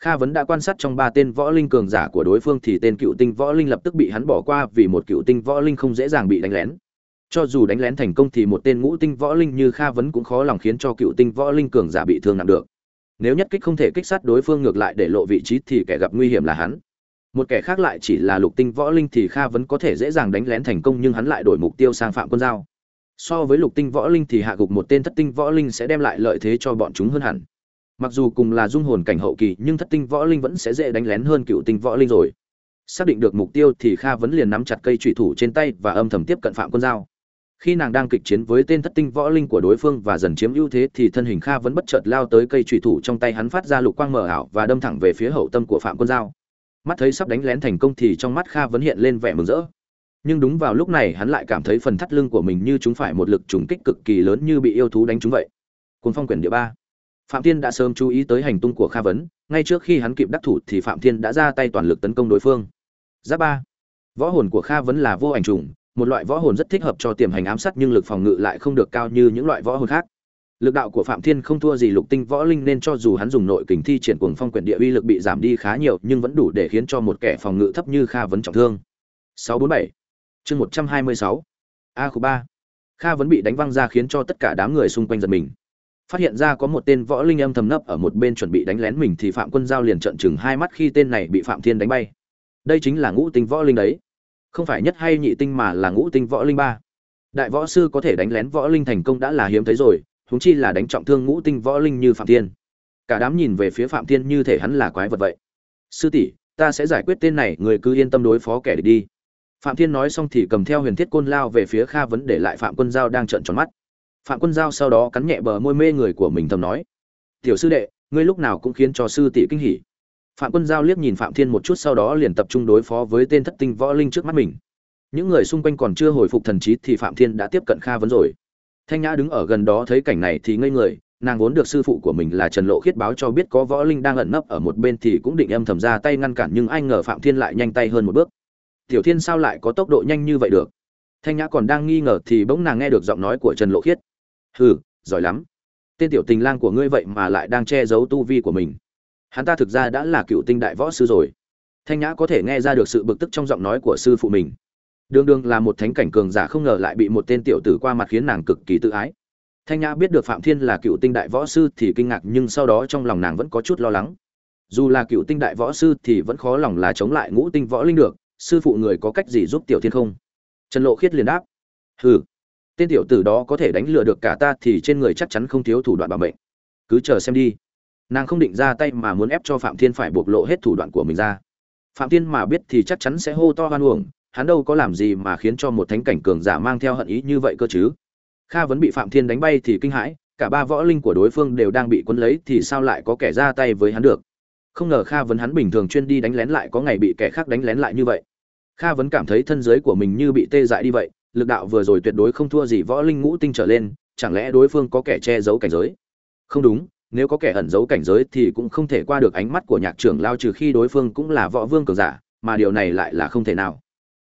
Kha vấn đã quan sát trong ba tên võ linh cường giả của đối phương thì tên cựu tinh võ linh lập tức bị hắn bỏ qua vì một cựu tinh võ linh không dễ dàng bị đánh lén. Cho dù đánh lén thành công thì một tên ngũ tinh võ linh như kha vấn cũng khó lòng khiến cho cựu tinh võ linh cường giả bị thương nặng được. Nếu nhất kích không thể kích sát đối phương ngược lại để lộ vị trí thì kẻ gặp nguy hiểm là hắn. Một kẻ khác lại chỉ là lục tinh võ linh thì kha vẫn có thể dễ dàng đánh lén thành công nhưng hắn lại đổi mục tiêu sang phạm quân giao so với lục tinh võ linh thì hạ gục một tên thất tinh võ linh sẽ đem lại lợi thế cho bọn chúng hơn hẳn. Mặc dù cùng là dung hồn cảnh hậu kỳ, nhưng thất tinh võ linh vẫn sẽ dễ đánh lén hơn cựu tinh võ linh rồi. Xác định được mục tiêu thì kha vẫn liền nắm chặt cây trụy thủ trên tay và âm thầm tiếp cận phạm quân giao. Khi nàng đang kịch chiến với tên thất tinh võ linh của đối phương và dần chiếm ưu thế thì thân hình kha vẫn bất chợt lao tới cây trụy thủ trong tay hắn phát ra lục quang mờ ảo và đâm thẳng về phía hậu tâm của phạm quân giao. Mắt thấy sắp đánh lén thành công thì trong mắt kha vẫn hiện lên vẻ mừng rỡ nhưng đúng vào lúc này hắn lại cảm thấy phần thắt lưng của mình như chúng phải một lực trùng kích cực kỳ lớn như bị yêu thú đánh chúng vậy. Cuốn phong quyển địa ba. Phạm thiên đã sớm chú ý tới hành tung của kha vấn, ngay trước khi hắn kịp đắc thủ thì phạm thiên đã ra tay toàn lực tấn công đối phương. Giáp ba. Võ hồn của kha vấn là vô ảnh trùng, một loại võ hồn rất thích hợp cho tiềm hành ám sát nhưng lực phòng ngự lại không được cao như những loại võ hồn khác. Lực đạo của phạm thiên không thua gì lục tinh võ linh nên cho dù hắn dùng nội kình thi triển cuồng phong quyển địa uy lực bị giảm đi khá nhiều nhưng vẫn đủ để khiến cho một kẻ phòng ngự thấp như kha vấn trọng thương. 647 chương 126 a khu ba. Kha vẫn bị đánh văng ra khiến cho tất cả đám người xung quanh giật mình. Phát hiện ra có một tên võ linh âm thầm nấp ở một bên chuẩn bị đánh lén mình thì phạm quân giao liền trợn chừng hai mắt khi tên này bị phạm thiên đánh bay. Đây chính là ngũ tinh võ linh đấy. Không phải nhất hay nhị tinh mà là ngũ tinh võ linh ba. Đại võ sư có thể đánh lén võ linh thành công đã là hiếm thấy rồi, huống chi là đánh trọng thương ngũ tinh võ linh như phạm thiên. Cả đám nhìn về phía phạm thiên như thể hắn là quái vật vậy. Sư tỷ, ta sẽ giải quyết tên này, người cứ yên tâm đối phó kẻ địch đi phạm thiên nói xong thì cầm theo huyền thiết côn lao về phía kha vấn để lại phạm quân giao đang trợn tròn mắt. Phạm quân giao sau đó cắn nhẹ bờ môi mê người của mình thầm nói, tiểu sư đệ, ngươi lúc nào cũng khiến cho sư tỷ kinh hỉ. Phạm quân giao liếc nhìn phạm thiên một chút sau đó liền tập trung đối phó với tên thất tinh võ linh trước mắt mình. Những người xung quanh còn chưa hồi phục thần trí thì phạm thiên đã tiếp cận kha vấn rồi. Thanh nhã đứng ở gần đó thấy cảnh này thì ngây người, nàng vốn được sư phụ của mình là trần lộ khiết báo cho biết có võ linh đang ẩn nấp ở một bên thì cũng định âm thầm ra tay ngăn cản nhưng ai ngờ phạm thiên lại nhanh tay hơn một bước tiểu thiên sao lại có tốc độ nhanh như vậy được? Thanh nhã còn đang nghi ngờ thì bỗng nàng nghe được giọng nói của trần lộ khiết. Hừ, giỏi lắm. Tên tiểu tình lang của ngươi vậy mà lại đang che giấu tu vi của mình. Hắn ta thực ra đã là cựu tinh đại võ sư rồi. Thanh nhã có thể nghe ra được sự bực tức trong giọng nói của sư phụ mình. Đương đương là một thánh cảnh cường giả không ngờ lại bị một tên tiểu tử qua mặt khiến nàng cực kỳ tự ái. Thanh nhã biết được phạm thiên là cựu tinh đại võ sư thì kinh ngạc nhưng sau đó trong lòng nàng vẫn có chút lo lắng. Dù là cựu tinh đại võ sư thì vẫn khó lòng là chống lại ngũ tinh võ linh được sư phụ người có cách gì giúp tiểu thiên không? Trần lộ khiết liền đáp, hừ, tên tiểu tử đó có thể đánh lừa được cả ta thì trên người chắc chắn không thiếu thủ đoạn bảo mệnh. Cứ chờ xem đi. Nàng không định ra tay mà muốn ép cho phạm thiên phải bộc lộ hết thủ đoạn của mình ra. Phạm thiên mà biết thì chắc chắn sẽ hô to hoan uổng, hắn đâu có làm gì mà khiến cho một thánh cảnh cường giả mang theo hận ý như vậy cơ chứ. Kha vẫn bị phạm thiên đánh bay thì kinh hãi, cả ba võ linh của đối phương đều đang bị quấn lấy thì sao lại có kẻ ra tay với hắn được? Không ngờ kha vấn hắn bình thường chuyên đi đánh lén lại có ngày bị kẻ khác đánh lén lại như vậy kha vẫn cảm thấy thân giới của mình như bị tê dại đi vậy, lực đạo vừa rồi tuyệt đối không thua gì võ linh ngũ tinh trở lên, chẳng lẽ đối phương có kẻ che giấu cảnh giới? Không đúng, nếu có kẻ ẩn giấu cảnh giới thì cũng không thể qua được ánh mắt của nhạc trưởng lao trừ khi đối phương cũng là võ vương cường giả, mà điều này lại là không thể nào.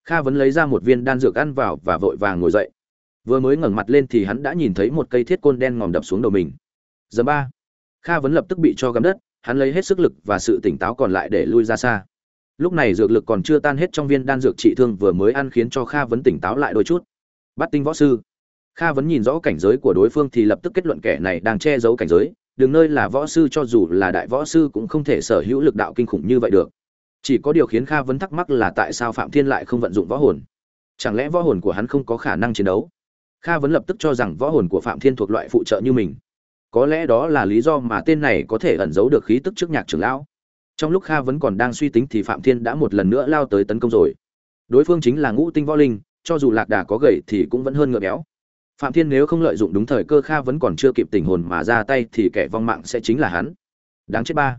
Kha vẫn lấy ra một viên đan dược ăn vào và vội vàng ngồi dậy. Vừa mới ngẩng mặt lên thì hắn đã nhìn thấy một cây thiết côn đen ngòm đập xuống đầu mình. Giờ ba. Kha vẫn lập tức bị cho gắm đất, hắn lấy hết sức lực và sự tỉnh táo còn lại để lui ra xa lúc này dược lực còn chưa tan hết trong viên đan dược trị thương vừa mới ăn khiến cho kha vấn tỉnh táo lại đôi chút. Bắt tinh võ sư. Kha vấn nhìn rõ cảnh giới của đối phương thì lập tức kết luận kẻ này đang che giấu cảnh giới. Đường nơi là võ sư cho dù là đại võ sư cũng không thể sở hữu lực đạo kinh khủng như vậy được. Chỉ có điều khiến kha vấn thắc mắc là tại sao phạm thiên lại không vận dụng võ hồn? Chẳng lẽ võ hồn của hắn không có khả năng chiến đấu? Kha vấn lập tức cho rằng võ hồn của phạm thiên thuộc loại phụ trợ như mình. Có lẽ đó là lý do mà tên này có thể ẩn giấu được khí tức trước nhạc trưởng lão trong lúc kha vẫn còn đang suy tính thì phạm thiên đã một lần nữa lao tới tấn công rồi. Đối phương chính là ngũ tinh võ linh, cho dù lạc đà có gầy thì cũng vẫn hơn ngựa béo. Phạm thiên nếu không lợi dụng đúng thời cơ kha vẫn còn chưa kịp tình hồn mà ra tay thì kẻ vong mạng sẽ chính là hắn. Đáng chết ba.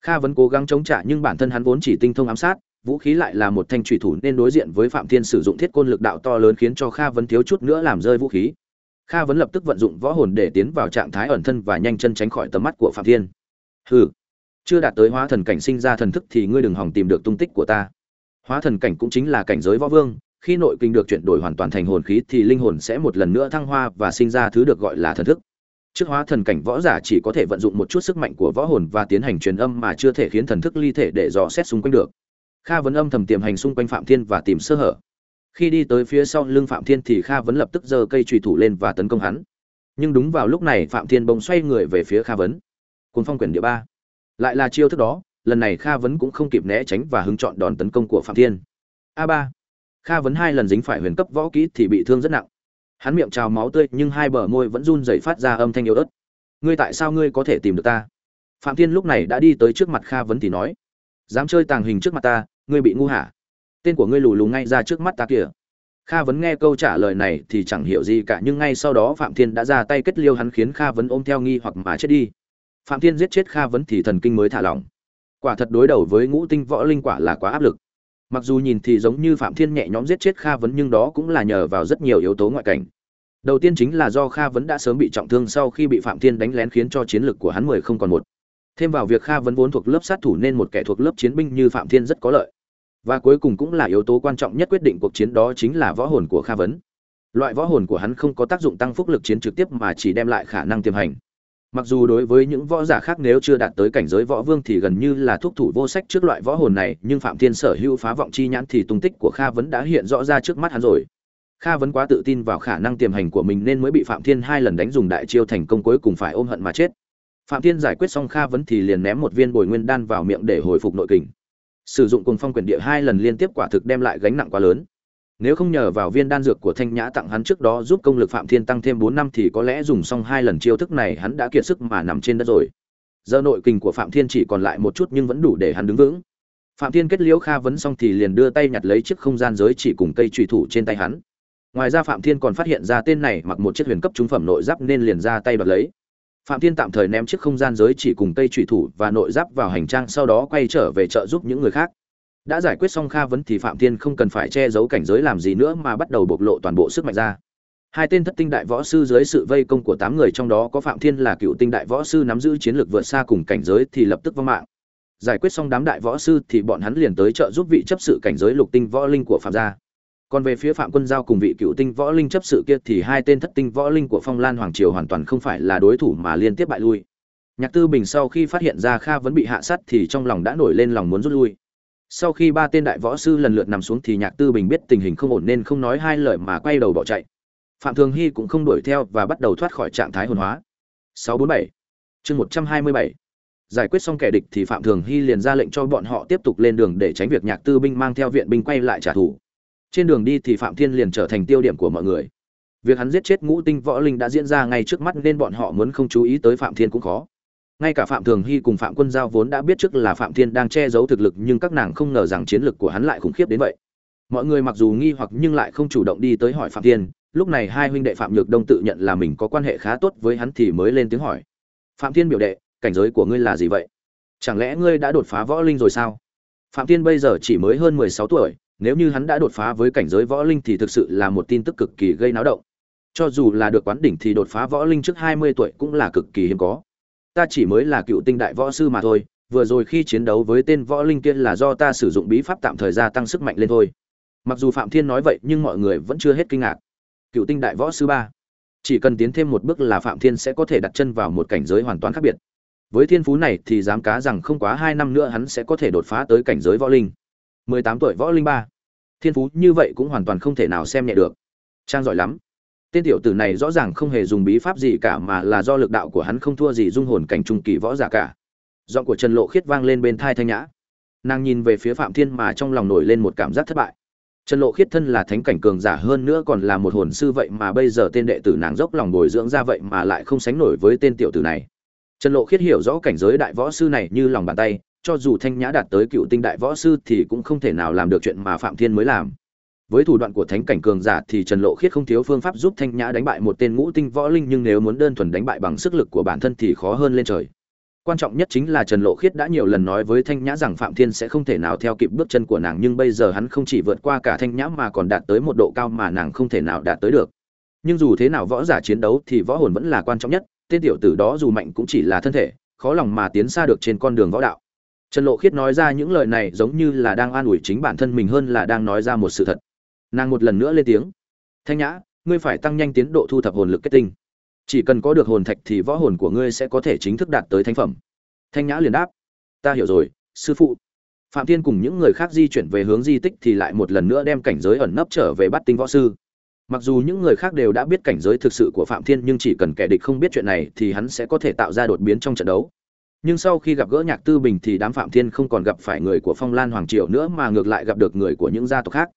Kha vẫn cố gắng chống trả nhưng bản thân hắn vốn chỉ tinh thông ám sát, vũ khí lại là một thanh trùy thủ nên đối diện với phạm thiên sử dụng thiết côn lực đạo to lớn khiến cho kha vẫn thiếu chút nữa làm rơi vũ khí. Kha vẫn lập tức vận dụng võ hồn để tiến vào trạng thái ẩn thân và nhanh chân tránh khỏi tầm mắt của phạm thiên. Hừ chưa đạt tới hóa thần cảnh sinh ra thần thức thì ngươi đừng hòng tìm được tung tích của ta. Hóa thần cảnh cũng chính là cảnh giới võ vương, khi nội kinh được chuyển đổi hoàn toàn thành hồn khí thì linh hồn sẽ một lần nữa thăng hoa và sinh ra thứ được gọi là thần thức. Trước hóa thần cảnh võ giả chỉ có thể vận dụng một chút sức mạnh của võ hồn và tiến hành truyền âm mà chưa thể khiến thần thức ly thể để dò xét xung quanh được. Kha vấn âm thầm tiềm hành xung quanh phạm thiên và tìm sơ hở. Khi đi tới phía sau lưng phạm thiên thì kha vấn lập tức giơ cây trùy thủ lên và tấn công hắn. Nhưng đúng vào lúc này phạm thiên bỗng xoay người về phía kha vấn. Cuốn phong quyển địa ba lại là chiêu thức đó, lần này kha vấn cũng không kịp né tránh và hứng chọn đòn tấn công của phạm thiên. A ba. Kha vấn hai lần dính phải huyền cấp võ kỹ thì bị thương rất nặng. Hắn miệng trào máu tươi nhưng hai bờ môi vẫn run rẩy phát ra âm thanh yếu ớt. Ngươi tại sao ngươi có thể tìm được ta? Phạm thiên lúc này đã đi tới trước mặt kha vấn thì nói. Dám chơi tàng hình trước mặt ta, ngươi bị ngu hả? Tên của ngươi lù lù ngay ra trước mắt ta kìa. Kha vấn nghe câu trả lời này thì chẳng hiểu gì cả nhưng ngay sau đó phạm thiên đã ra tay kết liêu hắn khiến kha vấn ôm theo nghi hoặc mà chết đi phạm thiên giết chết kha vấn thì thần kinh mới thả lỏng. Quả thật đối đầu với ngũ tinh võ linh quả là quá áp lực. Mặc dù nhìn thì giống như phạm thiên nhẹ nhõm giết chết kha vấn nhưng đó cũng là nhờ vào rất nhiều yếu tố ngoại cảnh. Đầu tiên chính là do kha vấn đã sớm bị trọng thương sau khi bị phạm thiên đánh lén khiến cho chiến lực của hắn mười không còn một. Thêm vào việc kha vấn vốn thuộc lớp sát thủ nên một kẻ thuộc lớp chiến binh như phạm thiên rất có lợi. Và cuối cùng cũng là yếu tố quan trọng nhất quyết định cuộc chiến đó chính là võ hồn của kha vấn. Loại võ hồn của hắn không có tác dụng tăng phúc lực chiến trực tiếp mà chỉ đem lại khả năng tiềm hành mặc dù đối với những võ giả khác nếu chưa đạt tới cảnh giới võ vương thì gần như là thuốc thủ vô sách trước loại võ hồn này, nhưng phạm thiên sở hữu phá vọng chi nhãn thì tung tích của kha vẫn đã hiện rõ ra trước mắt hắn rồi. Kha vẫn quá tự tin vào khả năng tiềm hành của mình nên mới bị phạm thiên hai lần đánh dùng đại chiêu thành công cuối cùng phải ôm hận mà chết. Phạm thiên giải quyết xong kha vẫn thì liền ném một viên bồi nguyên đan vào miệng để hồi phục nội kình. Sử dụng cùng phong quyền địa hai lần liên tiếp quả thực đem lại gánh nặng quá lớn nếu không nhờ vào viên đan dược của thanh nhã tặng hắn trước đó giúp công lực phạm thiên tăng thêm bốn năm thì có lẽ dùng xong hai lần chiêu thức này hắn đã kiệt sức mà nằm trên đất rồi. Giờ nội kình của phạm thiên chỉ còn lại một chút nhưng vẫn đủ để hắn đứng vững. Phạm thiên kết liễu kha vấn xong thì liền đưa tay nhặt lấy chiếc không gian giới chỉ cùng cây trùy thủ trên tay hắn. Ngoài ra phạm thiên còn phát hiện ra tên này mặc một chiếc huyền cấp trung phẩm nội giáp nên liền ra tay đoạt lấy. Phạm thiên tạm thời ném chiếc không gian giới chỉ cùng cây trùy thủ và nội giáp vào hành trang sau đó quay trở về trợ giúp những người khác đã giải quyết xong kha vấn thì phạm thiên không cần phải che giấu cảnh giới làm gì nữa mà bắt đầu bộc lộ toàn bộ sức mạnh ra. Hai tên thất tinh đại võ sư dưới sự vây công của tám người trong đó có phạm thiên là cựu tinh đại võ sư nắm giữ chiến lược vượt xa cùng cảnh giới thì lập tức vong mạng. Giải quyết xong đám đại võ sư thì bọn hắn liền tới trợ giúp vị chấp sự cảnh giới lục tinh võ linh của phạm gia. Còn về phía phạm quân giao cùng vị cựu tinh võ linh chấp sự kia thì hai tên thất tinh võ linh của phong lan hoàng triều hoàn toàn không phải là đối thủ mà liên tiếp bại lui. Nhạc tư bình sau khi phát hiện ra kha vẫn bị hạ sát thì trong lòng đã nổi lên lòng muốn rút lui sau khi ba tên đại võ sư lần lượt nằm xuống thì nhạc tư bình biết tình hình không ổn nên không nói hai lời mà quay đầu bỏ chạy. Phạm thường hy cũng không đuổi theo và bắt đầu thoát khỏi trạng thái hồn hóa. 647 chương 127 giải quyết xong kẻ địch thì phạm thường hy liền ra lệnh cho bọn họ tiếp tục lên đường để tránh việc nhạc tư binh mang theo viện binh quay lại trả thù. Trên đường đi thì phạm thiên liền trở thành tiêu điểm của mọi người. Việc hắn giết chết ngũ tinh võ linh đã diễn ra ngay trước mắt nên bọn họ muốn không chú ý tới phạm thiên cũng khó ngay cả phạm thường hy cùng phạm quân giao vốn đã biết trước là phạm thiên đang che giấu thực lực, nhưng các nàng không ngờ rằng chiến lực của hắn lại khủng khiếp đến vậy. Mọi người mặc dù nghi hoặc nhưng lại không chủ động đi tới hỏi phạm thiên. Lúc này hai huynh đệ phạm nhược đông tự nhận là mình có quan hệ khá tốt với hắn thì mới lên tiếng hỏi. Phạm thiên biểu đệ, cảnh giới của ngươi là gì vậy? Chẳng lẽ ngươi đã đột phá võ linh rồi sao? Phạm thiên bây giờ chỉ mới hơn mười sáu tuổi, nếu như hắn đã đột phá với cảnh giới võ linh thì thực sự là một tin tức cực kỳ gây náo động. Cho dù là được quán đỉnh thì đột phá võ linh trước hai mươi tuổi cũng là cực kỳ hiếm có ta chỉ mới là cựu tinh đại võ sư mà thôi, vừa rồi khi chiến đấu với tên võ linh kia là do ta sử dụng bí pháp tạm thời gia tăng sức mạnh lên thôi. Mặc dù phạm thiên nói vậy, nhưng mọi người vẫn chưa hết kinh ngạc. Cựu tinh đại võ sư ba. Chỉ cần tiến thêm một bước là phạm thiên sẽ có thể đặt chân vào một cảnh giới hoàn toàn khác biệt. Với thiên phú này thì dám cá rằng không quá hai năm nữa hắn sẽ có thể đột phá tới cảnh giới võ linh. Mười tám tuổi võ linh ba. Thiên phú như vậy cũng hoàn toàn không thể nào xem nhẹ được. Trang giỏi lắm tên tiểu tử này rõ ràng không hề dùng bí pháp gì cả mà là do lực đạo của hắn không thua gì dung hồn cảnh trung kỳ võ giả cả. Giọng của trần lộ khiết vang lên bên thai thanh nhã. Nàng nhìn về phía phạm thiên mà trong lòng nổi lên một cảm giác thất bại. Trần lộ khiết thân là thánh cảnh cường giả hơn nữa còn là một hồn sư vậy mà bây giờ tên đệ tử nàng dốc lòng bồi dưỡng ra vậy mà lại không sánh nổi với tên tiểu tử này. Trần lộ khiết hiểu rõ cảnh giới đại võ sư này như lòng bàn tay, cho dù thanh nhã đạt tới cựu tinh đại võ sư thì cũng không thể nào làm được chuyện mà phạm thiên mới làm với thủ đoạn của thánh cảnh cường giả thì trần lộ khiết không thiếu phương pháp giúp thanh nhã đánh bại một tên ngũ tinh võ linh, nhưng nếu muốn đơn thuần đánh bại bằng sức lực của bản thân thì khó hơn lên trời. Quan trọng nhất chính là trần lộ khiết đã nhiều lần nói với thanh nhã rằng phạm thiên sẽ không thể nào theo kịp bước chân của nàng, nhưng bây giờ hắn không chỉ vượt qua cả thanh nhã mà còn đạt tới một độ cao mà nàng không thể nào đạt tới được. Nhưng dù thế nào võ giả chiến đấu thì võ hồn vẫn là quan trọng nhất, tên tiểu tử đó dù mạnh cũng chỉ là thân thể, khó lòng mà tiến xa được trên con đường võ đạo. Trần lộ khiết nói ra những lời này giống như là đang an ủi chính bản thân mình hơn là đang nói ra một sự thật nàng một lần nữa lên tiếng. Thanh nhã, ngươi phải tăng nhanh tiến độ thu thập hồn lực kết tinh. Chỉ cần có được hồn thạch thì võ hồn của ngươi sẽ có thể chính thức đạt tới thánh phẩm. Thanh nhã liền đáp. Ta hiểu rồi, sư phụ. Phạm thiên cùng những người khác di chuyển về hướng di tích thì lại một lần nữa đem cảnh giới ẩn nấp trở về bắt tinh võ sư. Mặc dù những người khác đều đã biết cảnh giới thực sự của phạm thiên nhưng chỉ cần kẻ địch không biết chuyện này thì hắn sẽ có thể tạo ra đột biến trong trận đấu. Nhưng sau khi gặp gỡ nhạc tư bình thì đám phạm thiên không còn gặp phải người của phong lan hoàng triều nữa mà ngược lại gặp được người của những gia tộc khác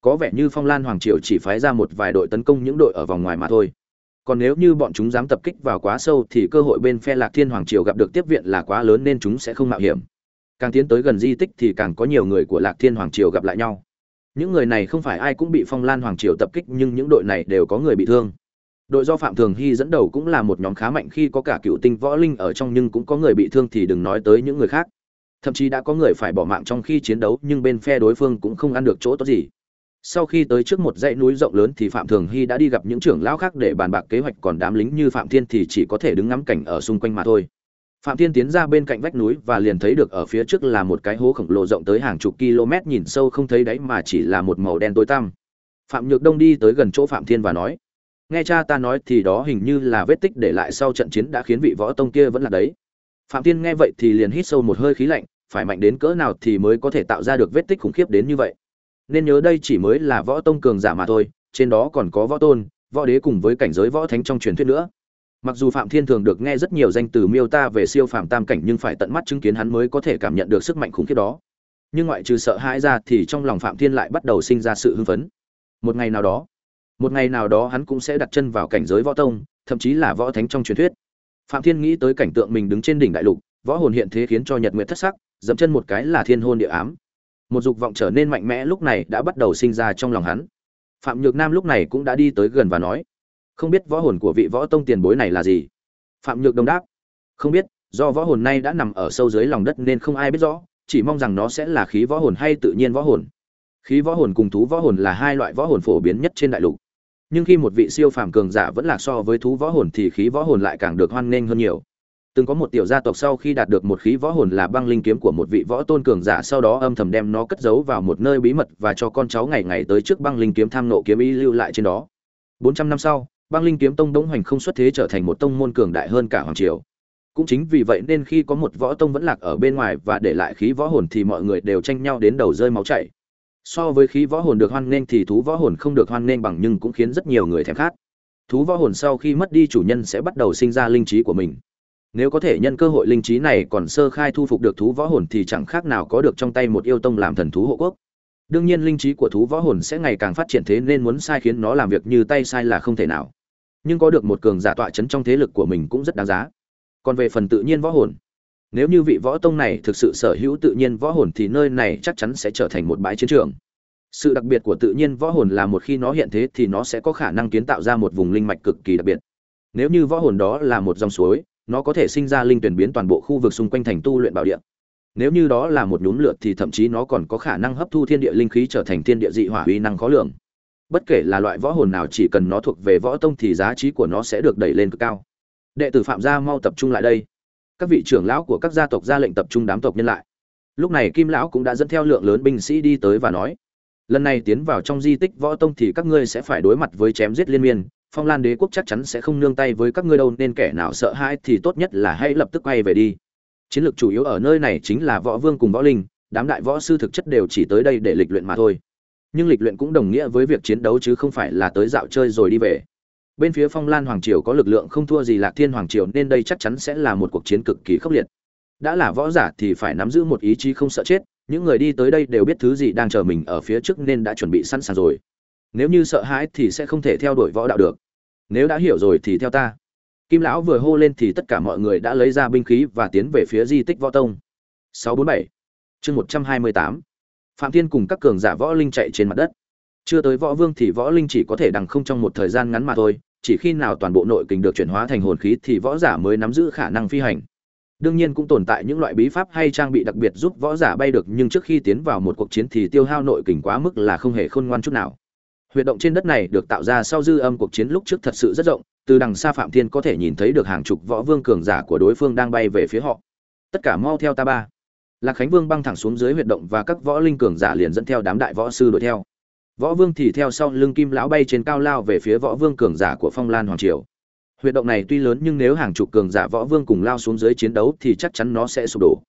có vẻ như phong lan hoàng triều chỉ phái ra một vài đội tấn công những đội ở vòng ngoài mà thôi. Còn nếu như bọn chúng dám tập kích vào quá sâu thì cơ hội bên phe lạc thiên hoàng triều gặp được tiếp viện là quá lớn nên chúng sẽ không mạo hiểm. Càng tiến tới gần di tích thì càng có nhiều người của lạc thiên hoàng triều gặp lại nhau. Những người này không phải ai cũng bị phong lan hoàng triều tập kích nhưng những đội này đều có người bị thương. Đội do phạm thường hy dẫn đầu cũng là một nhóm khá mạnh khi có cả cựu tinh võ linh ở trong nhưng cũng có người bị thương thì đừng nói tới những người khác. Thậm chí đã có người phải bỏ mạng trong khi chiến đấu nhưng bên phe đối phương cũng không ăn được chỗ tốt gì sau khi tới trước một dãy núi rộng lớn thì phạm thường hy đã đi gặp những trưởng lão khác để bàn bạc kế hoạch, còn đám lính như phạm thiên thì chỉ có thể đứng ngắm cảnh ở xung quanh mà thôi. Phạm thiên tiến ra bên cạnh vách núi và liền thấy được ở phía trước là một cái hố khổng lồ rộng tới hàng chục km, nhìn sâu không thấy đáy mà chỉ là một màu đen tối tăm. Phạm nhược đông đi tới gần chỗ phạm thiên và nói, nghe cha ta nói thì đó hình như là vết tích để lại sau trận chiến đã khiến vị võ tông kia vẫn là đấy. Phạm thiên nghe vậy thì liền hít sâu một hơi khí lạnh, phải mạnh đến cỡ nào thì mới có thể tạo ra được vết tích khủng khiếp đến như vậy? Nên nhớ đây chỉ mới là võ tông cường giả mà thôi, trên đó còn có võ tôn, võ đế cùng với cảnh giới võ thánh trong truyền thuyết nữa. Mặc dù phạm thiên thường được nghe rất nhiều danh từ miêu ta về siêu phàm tam cảnh nhưng phải tận mắt chứng kiến hắn mới có thể cảm nhận được sức mạnh khủng khiếp đó. Nhưng ngoại trừ sợ hãi ra thì trong lòng phạm thiên lại bắt đầu sinh ra sự hưng phấn. Một ngày nào đó, một ngày nào đó hắn cũng sẽ đặt chân vào cảnh giới võ tông, thậm chí là võ thánh trong truyền thuyết. Phạm thiên nghĩ tới cảnh tượng mình đứng trên đỉnh đại lục, võ hồn hiện thế khiến cho nhật nguyện thất sắc dẫm chân một cái là thiên hôn địa ám một dục vọng trở nên mạnh mẽ lúc này đã bắt đầu sinh ra trong lòng hắn. Phạm nhược nam lúc này cũng đã đi tới gần và nói, không biết võ hồn của vị võ tông tiền bối này là gì? Phạm nhược đông đáp, không biết, do võ hồn này đã nằm ở sâu dưới lòng đất nên không ai biết rõ, chỉ mong rằng nó sẽ là khí võ hồn hay tự nhiên võ hồn. Khí võ hồn cùng thú võ hồn là hai loại võ hồn phổ biến nhất trên đại lục. Nhưng khi một vị siêu phàm cường giả vẫn lạc so với thú võ hồn thì khí võ hồn lại càng được hoan nghênh hơn nhiều từng có một tiểu gia tộc sau khi đạt được một khí võ hồn là băng linh kiếm của một vị võ tôn cường giả, sau đó âm thầm đem nó cất giấu vào một nơi bí mật và cho con cháu ngày ngày tới trước băng linh kiếm tham nộ kiếm ý lưu lại trên đó. 400 năm sau, băng linh kiếm tông đống hoành không xuất thế trở thành một tông môn cường đại hơn cả hoàng triều. Cũng chính vì vậy nên khi có một võ tông vẫn lạc ở bên ngoài và để lại khí võ hồn thì mọi người đều tranh nhau đến đầu rơi máu chảy. So với khí võ hồn được hoan nghênh thì thú võ hồn không được hoan nghênh bằng nhưng cũng khiến rất nhiều người thèm khát. Thú võ hồn sau khi mất đi chủ nhân sẽ bắt đầu sinh ra linh trí của mình nếu có thể nhân cơ hội linh trí này còn sơ khai thu phục được thú võ hồn thì chẳng khác nào có được trong tay một yêu tông làm thần thú hộ quốc. Đương nhiên linh trí của thú võ hồn sẽ ngày càng phát triển thế nên muốn sai khiến nó làm việc như tay sai là không thể nào. Nhưng có được một cường giả tọa chấn trong thế lực của mình cũng rất đáng giá. Còn về phần tự nhiên võ hồn, nếu như vị võ tông này thực sự sở hữu tự nhiên võ hồn thì nơi này chắc chắn sẽ trở thành một bãi chiến trường. Sự đặc biệt của tự nhiên võ hồn là một khi nó hiện thế thì nó sẽ có khả năng kiến tạo ra một vùng linh mạch cực kỳ đặc biệt. Nếu như võ hồn đó là một dòng suối nó có thể sinh ra linh tuyển biến toàn bộ khu vực xung quanh thành tu luyện bảo địa. Nếu như đó là một nhúm lượt thì thậm chí nó còn có khả năng hấp thu thiên địa linh khí trở thành thiên địa dị hỏa uy năng khó lường. Bất kể là loại võ hồn nào chỉ cần nó thuộc về võ tông thì giá trị của nó sẽ được đẩy lên cực cao. Đệ tử phạm gia mau tập trung lại đây. Các vị trưởng lão của các gia tộc ra lệnh tập trung đám tộc nhân lại. Lúc này kim lão cũng đã dẫn theo lượng lớn binh sĩ đi tới và nói, lần này tiến vào trong di tích võ tông thì các ngươi sẽ phải đối mặt với chém giết liên miên phong lan đế quốc chắc chắn sẽ không nương tay với các ngươi đâu, nên kẻ nào sợ hãi thì tốt nhất là hãy lập tức quay về đi. Chiến lược chủ yếu ở nơi này chính là võ vương cùng võ linh, đám đại võ sư thực chất đều chỉ tới đây để lịch luyện mà thôi. Nhưng lịch luyện cũng đồng nghĩa với việc chiến đấu chứ không phải là tới dạo chơi rồi đi về. Bên phía phong lan hoàng triều có lực lượng không thua gì lạc thiên hoàng triều, nên đây chắc chắn sẽ là một cuộc chiến cực kỳ khốc liệt. Đã là võ giả thì phải nắm giữ một ý chí không sợ chết, những người đi tới đây đều biết thứ gì đang chờ mình ở phía trước nên đã chuẩn bị sẵn sàng rồi nếu như sợ hãi thì sẽ không thể theo đuổi võ đạo được. Nếu đã hiểu rồi thì theo ta. Kim lão vừa hô lên thì tất cả mọi người đã lấy ra binh khí và tiến về phía di tích võ tông. 647 chương 128 phạm thiên cùng các cường giả võ linh chạy trên mặt đất. Chưa tới võ vương thì võ linh chỉ có thể đằng không trong một thời gian ngắn mà thôi, chỉ khi nào toàn bộ nội kình được chuyển hóa thành hồn khí thì võ giả mới nắm giữ khả năng phi hành. Đương nhiên cũng tồn tại những loại bí pháp hay trang bị đặc biệt giúp võ giả bay được, nhưng trước khi tiến vào một cuộc chiến thì tiêu hao nội kình quá mức là không hề khôn ngoan chút nào huyệt động trên đất này được tạo ra sau dư âm cuộc chiến lúc trước thật sự rất rộng, từ đằng xa phạm thiên có thể nhìn thấy được hàng chục võ vương cường giả của đối phương đang bay về phía họ. Tất cả mau theo ta ba. Lạc khánh vương băng thẳng xuống dưới huyệt động và các võ linh cường giả liền dẫn theo đám đại võ sư đuổi theo. Võ vương thì theo sau lưng kim lão bay trên cao lao về phía võ vương cường giả của phong lan hoàng triều. Huyệt động này tuy lớn nhưng nếu hàng chục cường giả võ vương cùng lao xuống dưới chiến đấu thì chắc chắn nó sẽ sụp đổ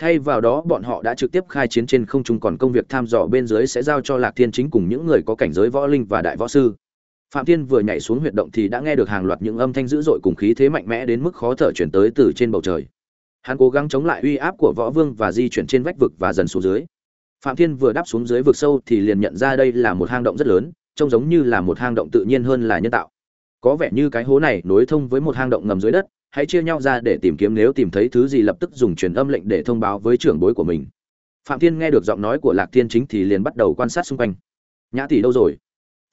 thay vào đó, bọn họ đã trực tiếp khai chiến trên không trung, còn công việc tham dò bên dưới sẽ giao cho lạc thiên chính cùng những người có cảnh giới võ linh và đại võ sư. Phạm thiên vừa nhảy xuống huyệt động thì đã nghe được hàng loạt những âm thanh dữ dội cùng khí thế mạnh mẽ đến mức khó thở chuyển tới từ trên bầu trời. Hắn cố gắng chống lại uy áp của võ vương và di chuyển trên vách vực và dần xuống dưới. Phạm thiên vừa đáp xuống dưới vực sâu thì liền nhận ra đây là một hang động rất lớn, trông giống như là một hang động tự nhiên hơn là nhân tạo. Có vẻ như cái hố này nối thông với một hang động ngầm dưới đất hãy chia nhau ra để tìm kiếm nếu tìm thấy thứ gì lập tức dùng truyền âm lệnh để thông báo với trưởng bối của mình. Phạm thiên nghe được giọng nói của lạc thiên chính thì liền bắt đầu quan sát xung quanh. Nhã tỷ đâu rồi?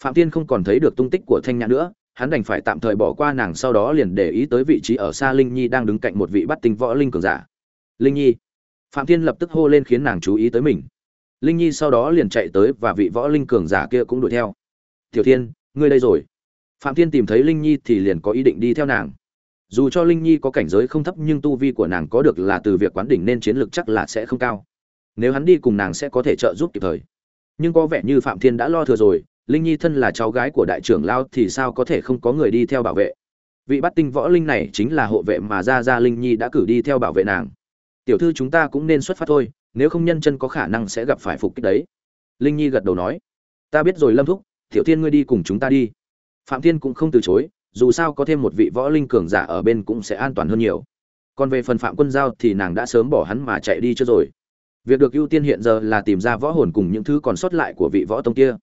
Phạm thiên không còn thấy được tung tích của thanh nhã nữa, hắn đành phải tạm thời bỏ qua nàng sau đó liền để ý tới vị trí ở xa linh nhi đang đứng cạnh một vị bắt tinh võ linh cường giả. Linh nhi. Phạm thiên lập tức hô lên khiến nàng chú ý tới mình. Linh nhi sau đó liền chạy tới và vị võ linh cường giả kia cũng đuổi theo. Tiểu thiên, ngươi đây rồi. Phạm thiên tìm thấy linh nhi thì liền có ý định đi theo nàng dù cho linh nhi có cảnh giới không thấp nhưng tu vi của nàng có được là từ việc quán đỉnh nên chiến lược chắc là sẽ không cao. Nếu hắn đi cùng nàng sẽ có thể trợ giúp kịp thời. Nhưng có vẻ như phạm thiên đã lo thừa rồi, linh nhi thân là cháu gái của đại trưởng lao thì sao có thể không có người đi theo bảo vệ? Vị bắt tinh võ linh này chính là hộ vệ mà ra ra linh nhi đã cử đi theo bảo vệ nàng. Tiểu thư chúng ta cũng nên xuất phát thôi, nếu không nhân chân có khả năng sẽ gặp phải phục kích đấy. Linh nhi gật đầu nói. Ta biết rồi, lâm thúc, tiểu thiên ngươi đi cùng chúng ta đi. Phạm thiên cũng không từ chối dù sao có thêm một vị võ linh cường giả ở bên cũng sẽ an toàn hơn nhiều. Còn về phần phạm quân giao thì nàng đã sớm bỏ hắn mà chạy đi chưa rồi. Việc được ưu tiên hiện giờ là tìm ra võ hồn cùng những thứ còn sót lại của vị võ tông kia.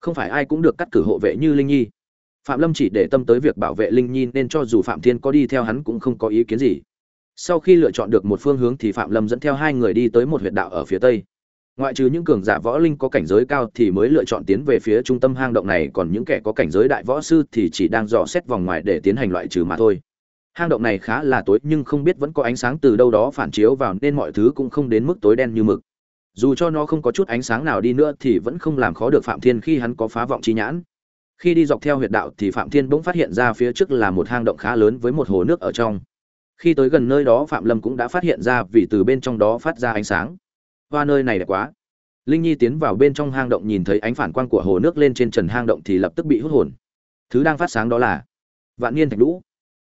Không phải ai cũng được cắt cử hộ vệ như linh nhi. Phạm lâm chỉ để tâm tới việc bảo vệ linh nhi nên cho dù phạm thiên có đi theo hắn cũng không có ý kiến gì. Sau khi lựa chọn được một phương hướng thì phạm lâm dẫn theo hai người đi tới một huyệt đạo ở phía tây ngoại trừ những cường giả võ linh có cảnh giới cao thì mới lựa chọn tiến về phía trung tâm hang động này, còn những kẻ có cảnh giới đại võ sư thì chỉ đang dò xét vòng ngoài để tiến hành loại trừ mà thôi. Hang động này khá là tối nhưng không biết vẫn có ánh sáng từ đâu đó phản chiếu vào nên mọi thứ cũng không đến mức tối đen như mực. Dù cho nó không có chút ánh sáng nào đi nữa thì vẫn không làm khó được phạm thiên khi hắn có phá vọng chi nhãn. Khi đi dọc theo huyệt đạo thì phạm thiên bỗng phát hiện ra phía trước là một hang động khá lớn với một hồ nước ở trong. Khi tới gần nơi đó, phạm lâm cũng đã phát hiện ra vì từ bên trong đó phát ra ánh sáng hoa nơi này đẹp quá. Linh nhi tiến vào bên trong hang động nhìn thấy ánh phản quang của hồ nước lên trên trần hang động thì lập tức bị hút hồn. Thứ đang phát sáng đó là vạn niên thạch lũ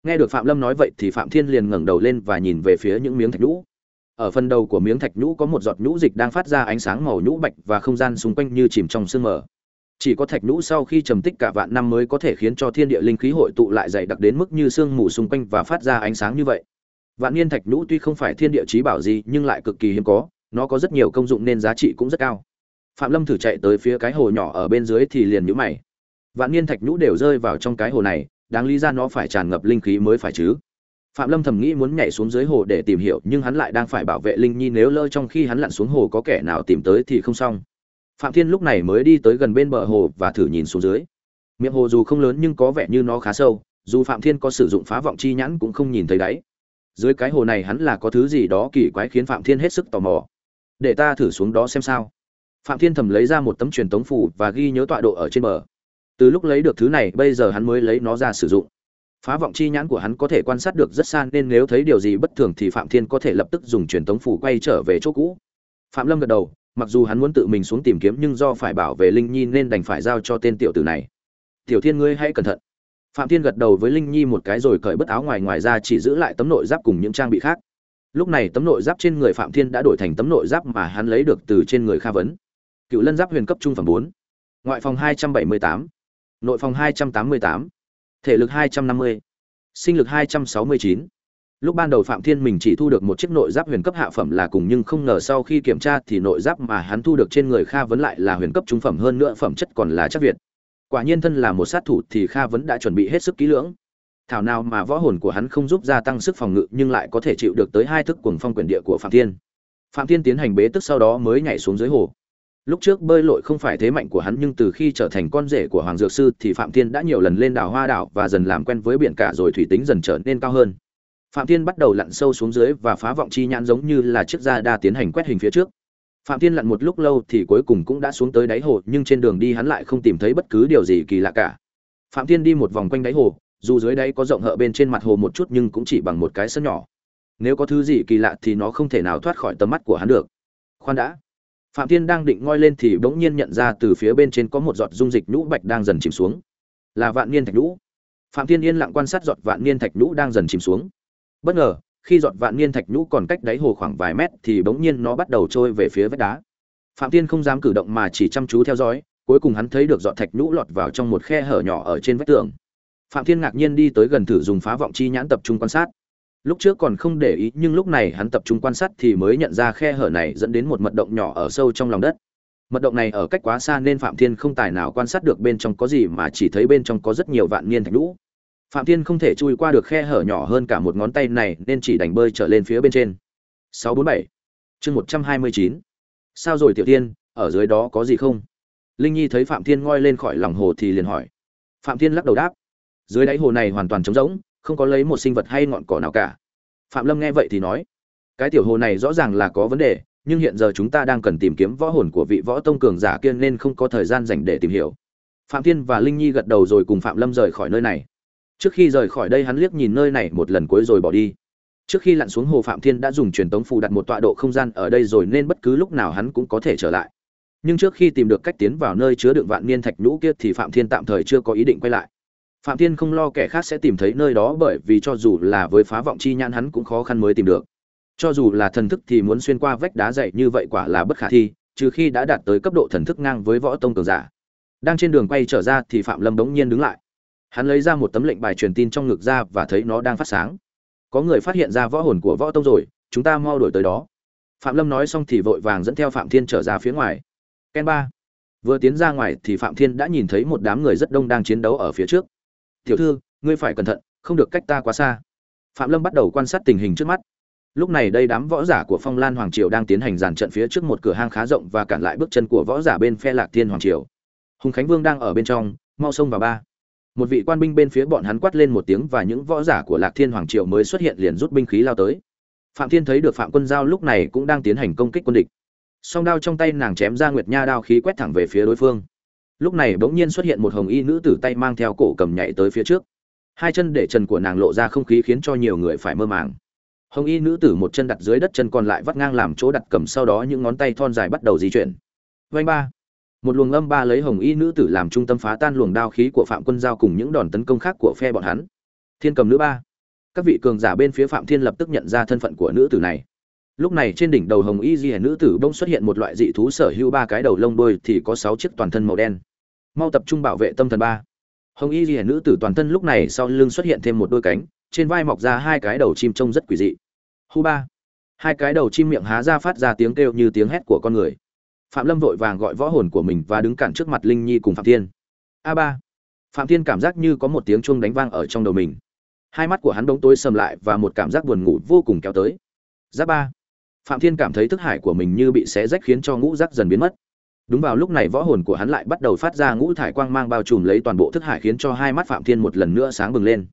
nghe được phạm lâm nói vậy thì phạm thiên liền ngẩng đầu lên và nhìn về phía những miếng thạch lũ ở phần đầu của miếng thạch nhũ có một giọt nhũ dịch đang phát ra ánh sáng màu nhũ bạch và không gian xung quanh như chìm trong sương mờ. Chỉ có thạch nhũ sau khi trầm tích cả vạn năm mới có thể khiến cho thiên địa linh khí hội tụ lại dày đặc đến mức như sương mù xung quanh và phát ra ánh sáng như vậy. Vạn niên thạch nhũ tuy không phải thiên địa trí bảo gì nhưng lại cực kỳ hiếm có nó có rất nhiều công dụng nên giá trị cũng rất cao. Phạm lâm thử chạy tới phía cái hồ nhỏ ở bên dưới thì liền nhũ mày. Vạn niên thạch nhũ đều rơi vào trong cái hồ này, đáng lý ra nó phải tràn ngập linh khí mới phải chứ. Phạm lâm thầm nghĩ muốn nhảy xuống dưới hồ để tìm hiểu, nhưng hắn lại đang phải bảo vệ linh nhi nếu lơ trong khi hắn lặn xuống hồ có kẻ nào tìm tới thì không xong. Phạm thiên lúc này mới đi tới gần bên bờ hồ và thử nhìn xuống dưới. Miệng hồ dù không lớn nhưng có vẻ như nó khá sâu, dù phạm thiên có sử dụng phá vọng chi nhãn cũng không nhìn thấy đáy. Dưới cái hồ này hắn là có thứ gì đó kỳ quái khiến phạm thiên hết sức tò mò để ta thử xuống đó xem sao. Phạm thiên thầm lấy ra một tấm truyền tống phủ và ghi nhớ tọa độ ở trên bờ. Từ lúc lấy được thứ này, bây giờ hắn mới lấy nó ra sử dụng. Phá vọng chi nhãn của hắn có thể quan sát được rất xa, nên nếu thấy điều gì bất thường thì phạm thiên có thể lập tức dùng truyền tống phủ quay trở về chỗ cũ. Phạm lâm gật đầu, mặc dù hắn muốn tự mình xuống tìm kiếm nhưng do phải bảo vệ linh nhi nên đành phải giao cho tên tiểu tử này. Tiểu thiên ngươi hãy cẩn thận. Phạm thiên gật đầu với linh nhi một cái rồi cởi bất áo ngoài ngoài ra chỉ giữ lại tấm nội giáp cùng những trang bị khác lúc này tấm nội giáp trên người phạm thiên đã đổi thành tấm nội giáp mà hắn lấy được từ trên người kha vấn cựu lân giáp huyền cấp trung phẩm bốn ngoại phòng hai trăm bảy mươi tám nội phòng 288, thể lực 250, sinh lực 269. Lúc ban đầu Phạm Thiên mình chỉ thu được một chiếc nội giáp huyền cấp hạ phẩm là cùng nhưng không ngờ sau khi kiểm tra thì nội giáp mà hắn thu được trên người Kha vấn lại là huyền cấp trung phẩm hơn nữa phẩm chất còn là chất việt. Quả nhiên thân là một sát thủ thì Kha vấn đã chuẩn bị hết sức kỹ lưỡng. Thảo nào mà võ hồn của hắn không giúp gia tăng sức phòng ngự nhưng lại có thể chịu được tới hai thức cuồng phong quyền địa của Phạm Thiên. Phạm Thiên tiến hành bế tức sau đó mới nhảy xuống dưới hồ. Lúc trước bơi lội không phải thế mạnh của hắn nhưng từ khi trở thành con rể của Hoàng Dược Sư thì Phạm Thiên đã nhiều lần lên đảo Hoa đảo và dần làm quen với biển cả rồi thủy tính dần trở nên cao hơn. Phạm Thiên bắt đầu lặn sâu xuống dưới và phá vọng chi nhãn giống như là chiếc da đa tiến hành quét hình phía trước. Phạm Thiên lặn một lúc lâu thì cuối cùng cũng đã xuống tới đáy hồ, nhưng trên đường đi hắn lại không tìm thấy bất cứ điều gì kỳ lạ cả. Phạm Thiên đi một vòng quanh đáy hồ, dù dưới đáy có rộng hở bên trên mặt hồ một chút nhưng cũng chỉ bằng một cái sân nhỏ. Nếu có thứ gì kỳ lạ thì nó không thể nào thoát khỏi tầm mắt của hắn được. Khoan đã, phạm thiên đang định ngoi lên thì bỗng nhiên nhận ra từ phía bên trên có một giọt dung dịch nhũ bạch đang dần chìm xuống. Là vạn niên thạch nhũ. Phạm thiên yên lặng quan sát giọt vạn niên thạch nhũ đang dần chìm xuống. Bất ngờ khi giọt vạn niên thạch nhũ còn cách đáy hồ khoảng vài mét thì bỗng nhiên nó bắt đầu trôi về phía vách đá. Phạm thiên không dám cử động mà chỉ chăm chú theo dõi cuối cùng hắn thấy được giọt thạch nhũ lọt vào trong một khe hở nhỏ ở trên vách tường phạm thiên ngạc nhiên đi tới gần thử dùng phá vọng chi nhãn tập trung quan sát. Lúc trước còn không để ý, nhưng lúc này hắn tập trung quan sát thì mới nhận ra khe hở này dẫn đến một mật động nhỏ ở sâu trong lòng đất. Mật động này ở cách quá xa nên phạm thiên không tài nào quan sát được bên trong có gì mà chỉ thấy bên trong có rất nhiều vạn niên thạch lũ phạm thiên không thể chui qua được khe hở nhỏ hơn cả một ngón tay này nên chỉ đành bơi trở lên phía bên trên. 647 chương 129 sao rồi tiểu tiên ở dưới đó có gì không? Linh nhi thấy phạm thiên ngoi lên khỏi lòng hồ thì liền hỏi. Phạm thiên lắc đầu đáp dưới đáy hồ này hoàn toàn trống rỗng, không có lấy một sinh vật hay ngọn cỏ nào cả. Phạm lâm nghe vậy thì nói, cái tiểu hồ này rõ ràng là có vấn đề, nhưng hiện giờ chúng ta đang cần tìm kiếm võ hồn của vị võ tông cường giả kia nên không có thời gian dành để tìm hiểu. Phạm thiên và linh nhi gật đầu rồi cùng phạm lâm rời khỏi nơi này. Trước khi rời khỏi đây hắn liếc nhìn nơi này một lần cuối rồi bỏ đi. Trước khi lặn xuống hồ, phạm thiên đã dùng truyền tống phù đặt một tọa độ không gian ở đây rồi nên bất cứ lúc nào hắn cũng có thể trở lại. Nhưng trước khi tìm được cách tiến vào nơi chứa đựng vạn niên thạch nhũ kia thì phạm thiên tạm thời chưa có ý định quay lại phạm thiên không lo kẻ khác sẽ tìm thấy nơi đó bởi vì cho dù là với phá vọng chi nhãn hắn cũng khó khăn mới tìm được. Cho dù là thần thức thì muốn xuyên qua vách đá dày như vậy quả là bất khả thi, trừ khi đã đạt tới cấp độ thần thức ngang với võ tông cường giả. Đang trên đường quay trở ra thì phạm lâm bỗng nhiên đứng lại. Hắn lấy ra một tấm lệnh bài truyền tin trong ngực ra và thấy nó đang phát sáng. Có người phát hiện ra võ hồn của võ tông rồi, chúng ta mau đổi tới đó. Phạm lâm nói xong thì vội vàng dẫn theo phạm thiên trở ra phía ngoài. Ken ba. Vừa tiến ra ngoài thì phạm thiên đã nhìn thấy một đám người rất đông đang chiến đấu ở phía trước tiểu thư, ngươi phải cẩn thận, không được cách ta quá xa. Phạm lâm bắt đầu quan sát tình hình trước mắt. Lúc này đây đám võ giả của phong lan hoàng triều đang tiến hành dàn trận phía trước một cửa hang khá rộng và cản lại bước chân của võ giả bên phe lạc thiên hoàng triều. Hùng khánh vương đang ở bên trong, mau xông vào ba. Một vị quan binh bên phía bọn hắn quát lên một tiếng và những võ giả của lạc thiên hoàng triều mới xuất hiện liền rút binh khí lao tới. Phạm thiên thấy được phạm quân giao lúc này cũng đang tiến hành công kích quân địch. Song đao trong tay nàng chém ra nguyệt nha đao khí quét thẳng về phía đối phương lúc này bỗng nhiên xuất hiện một hồng y nữ tử tay mang theo cổ cầm nhảy tới phía trước. Hai chân để trần của nàng lộ ra không khí khiến cho nhiều người phải mơ màng. Hồng y nữ tử một chân đặt dưới đất chân còn lại vắt ngang làm chỗ đặt cầm sau đó những ngón tay thon dài bắt đầu di chuyển. Vanh ba. Một luồng âm ba lấy hồng y nữ tử làm trung tâm phá tan luồng đao khí của phạm quân giao cùng những đòn tấn công khác của phe bọn hắn. Thiên cầm nữ ba. Các vị cường giả bên phía phạm thiên lập tức nhận ra thân phận của nữ tử này lúc này trên đỉnh đầu hồng y di nữ tử bông xuất hiện một loại dị thú sở hữu ba cái đầu lông đôi thì có sáu chiếc toàn thân màu đen. Mau tập trung bảo vệ tâm thần ba. Hồng y di nữ tử toàn thân lúc này sau lưng xuất hiện thêm một đôi cánh, trên vai mọc ra hai cái đầu chim trông rất quỷ dị. Hu ba. Hai cái đầu chim miệng há ra phát ra tiếng kêu như tiếng hét của con người. Phạm lâm vội vàng gọi võ hồn của mình và đứng cản trước mặt linh nhi cùng phạm thiên. A ba. Phạm thiên cảm giác như có một tiếng chuông đánh vang ở trong đầu mình. Hai mắt của hắn bỗng tối sầm lại và một cảm giác buồn ngủ vô cùng kéo tới. Giáp ba phạm thiên cảm thấy thức hải của mình như bị xé rách khiến cho ngũ giác dần biến mất. Đúng vào lúc này võ hồn của hắn lại bắt đầu phát ra ngũ thải quang mang bao trùm lấy toàn bộ thức hải khiến cho hai mắt phạm thiên một lần nữa sáng bừng lên.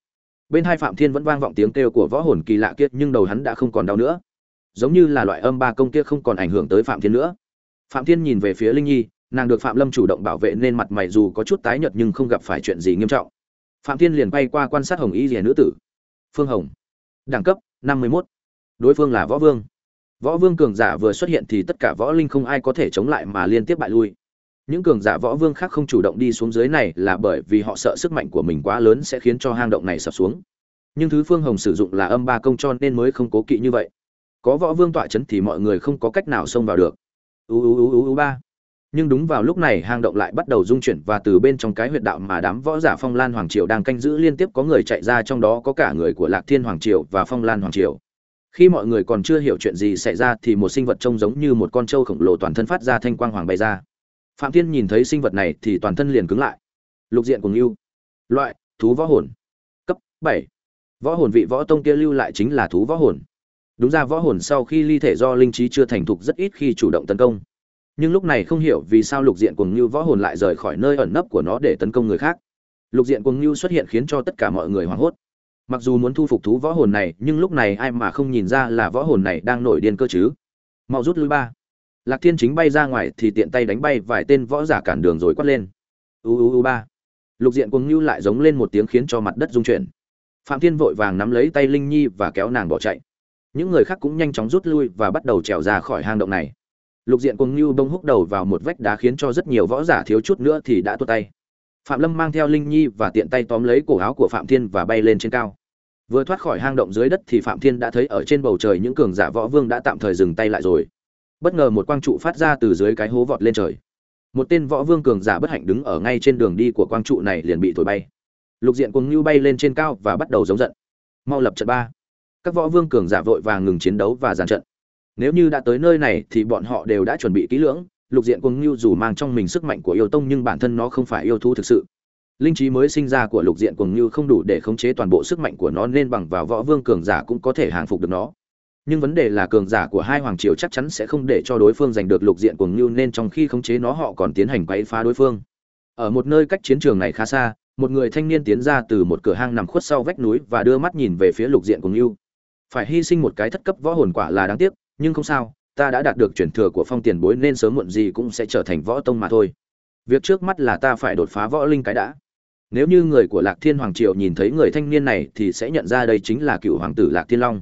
Bên hai phạm thiên vẫn vang vọng tiếng kêu của võ hồn kỳ lạ kia, nhưng đầu hắn đã không còn đau nữa. Giống như là loại âm ba công kia không còn ảnh hưởng tới phạm thiên nữa. Phạm thiên nhìn về phía linh nhi, nàng được phạm lâm chủ động bảo vệ nên mặt mày dù có chút tái nhợt nhưng không gặp phải chuyện gì nghiêm trọng. Phạm thiên liền bay qua quan sát hồng y rìa nữ tử. Phương hồng. Đẳng cấp, năm mươi 51. đối phương là võ vương võ vương cường giả vừa xuất hiện thì tất cả võ linh không ai có thể chống lại mà liên tiếp bại lui. Những cường giả võ vương khác không chủ động đi xuống dưới này là bởi vì họ sợ sức mạnh của mình quá lớn sẽ khiến cho hang động này sập xuống. Nhưng thứ phương hồng sử dụng là âm ba công cho nên mới không cố kỵ như vậy. Có võ vương tọa chấn thì mọi người không có cách nào xông vào được. U u u u u, ba. Nhưng đúng vào lúc này, hang động lại bắt đầu rung chuyển và từ bên trong cái huyệt đạo mà đám võ giả phong lan hoàng triều đang canh giữ liên tiếp có người chạy ra trong đó có cả người của lạc thiên hoàng triều và phong lan hoàng triều khi mọi người còn chưa hiểu chuyện gì xảy ra thì một sinh vật trông giống như một con trâu khổng lồ toàn thân phát ra thanh quang hoàng bay ra. Phạm thiên nhìn thấy sinh vật này thì toàn thân liền cứng lại. Lục diện cùng yêu loại, thú võ hồn. Cấp bảy. Võ hồn vị võ tông kia lưu lại chính là thú võ hồn. Đúng ra võ hồn sau khi ly thể do linh trí chưa thành thục rất ít khi chủ động tấn công. Nhưng lúc này không hiểu vì sao lục diện cuồng như võ hồn lại rời khỏi nơi ẩn nấp của nó để tấn công người khác. Lục diện cuồng như xuất hiện khiến cho tất cả mọi người hoảng hốt mặc dù muốn thu phục thú võ hồn này, nhưng lúc này ai mà không nhìn ra là võ hồn này đang nổi điên cơ chứ? Mau rút lui ba. Lạc thiên chính bay ra ngoài thì tiện tay đánh bay vài tên võ giả cản đường rồi quát lên. U u u, ba. Lục diện cuồng như lại giống lên một tiếng khiến cho mặt đất rung chuyển. Phạm thiên vội vàng nắm lấy tay linh nhi và kéo nàng bỏ chạy. Những người khác cũng nhanh chóng rút lui và bắt đầu trèo ra khỏi hang động này. Lục diện cuồng như bông húc đầu vào một vách đá khiến cho rất nhiều võ giả thiếu chút nữa thì đã tuột tay. Phạm lâm mang theo linh nhi và tiện tay tóm lấy cổ áo của phạm thiên và bay lên trên cao vừa thoát khỏi hang động dưới đất thì phạm thiên đã thấy ở trên bầu trời những cường giả võ vương đã tạm thời dừng tay lại rồi. Bất ngờ một quang trụ phát ra từ dưới cái hố vọt lên trời. Một tên võ vương cường giả bất hạnh đứng ở ngay trên đường đi của quang trụ này liền bị thổi bay. Lục diện cuồng như bay lên trên cao và bắt đầu giống giận. Mau lập trận ba. Các võ vương cường giả vội vàng ngừng chiến đấu và giàn trận. Nếu như đã tới nơi này thì bọn họ đều đã chuẩn bị kỹ lưỡng. Lục diện cuồng như dù mang trong mình sức mạnh của yêu tông nhưng bản thân nó không phải yêu thú thực sự linh trí mới sinh ra của lục diện cuồng như không đủ để khống chế toàn bộ sức mạnh của nó nên bằng vào võ vương cường giả cũng có thể hàng phục được nó. Nhưng vấn đề là cường giả của hai hoàng triều chắc chắn sẽ không để cho đối phương giành được lục diện cuồng như nên trong khi khống chế nó họ còn tiến hành quấy phá đối phương. Ở một nơi cách chiến trường này khá xa, một người thanh niên tiến ra từ một cửa hang nằm khuất sau vách núi và đưa mắt nhìn về phía lục diện cuồng như. Phải hy sinh một cái thất cấp võ hồn quả là đáng tiếc, nhưng không sao, ta đã đạt được chuyển thừa của phong tiền bối nên sớm muộn gì cũng sẽ trở thành võ tông mà thôi. Việc trước mắt là ta phải đột phá võ linh cái đã nếu như người của lạc thiên hoàng triều nhìn thấy người thanh niên này thì sẽ nhận ra đây chính là cựu hoàng tử lạc thiên long.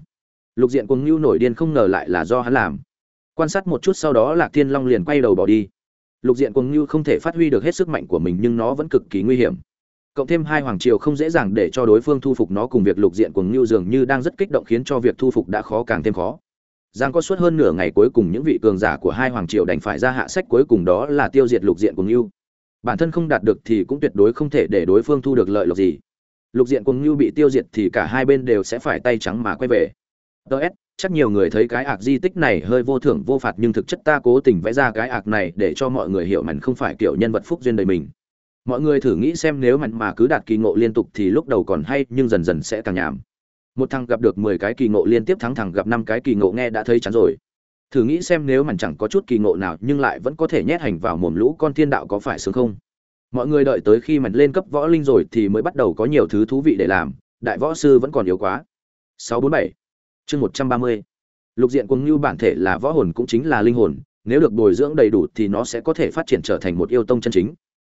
Lục diện cuồng ngưu nổi điên không ngờ lại là do hắn làm. Quan sát một chút sau đó lạc thiên long liền quay đầu bỏ đi. Lục diện cuồng ngưu không thể phát huy được hết sức mạnh của mình nhưng nó vẫn cực kỳ nguy hiểm. Cộng thêm hai hoàng triều không dễ dàng để cho đối phương thu phục nó cùng việc lục diện cuồng ngưu dường như đang rất kích động khiến cho việc thu phục đã khó càng thêm khó. Giang có suốt hơn nửa ngày cuối cùng những vị cường giả của hai hoàng triều đành phải ra hạ sách cuối cùng đó là tiêu diệt lục diện cuồng ngưu bản thân không đạt được thì cũng tuyệt đối không thể để đối phương thu được lợi lộc gì. Lục diện cùng như bị tiêu diệt thì cả hai bên đều sẽ phải tay trắng mà quay về. Ts chắc nhiều người thấy cái ạc di tích này hơi vô thưởng vô phạt nhưng thực chất ta cố tình vẽ ra cái ạc này để cho mọi người hiểu mình không phải kiểu nhân vật phúc duyên đời mình. Mọi người thử nghĩ xem nếu mạnh mà cứ đạt kỳ ngộ liên tục thì lúc đầu còn hay nhưng dần dần sẽ càng nhảm. Một thằng gặp được mười cái kỳ ngộ liên tiếp thắng thằng gặp năm cái kỳ ngộ nghe đã thấy chán rồi thử nghĩ xem nếu màn chẳng có chút kỳ ngộ nào nhưng lại vẫn có thể nhét hành vào mồm lũ con thiên đạo có phải sướng không? Mọi người đợi tới khi màn lên cấp võ linh rồi thì mới bắt đầu có nhiều thứ thú vị để làm, đại võ sư vẫn còn yếu quá. 647 chương 130 lục diện cuồng như bản thể là võ hồn cũng chính là linh hồn, nếu được bồi dưỡng đầy đủ thì nó sẽ có thể phát triển trở thành một yêu tông chân chính.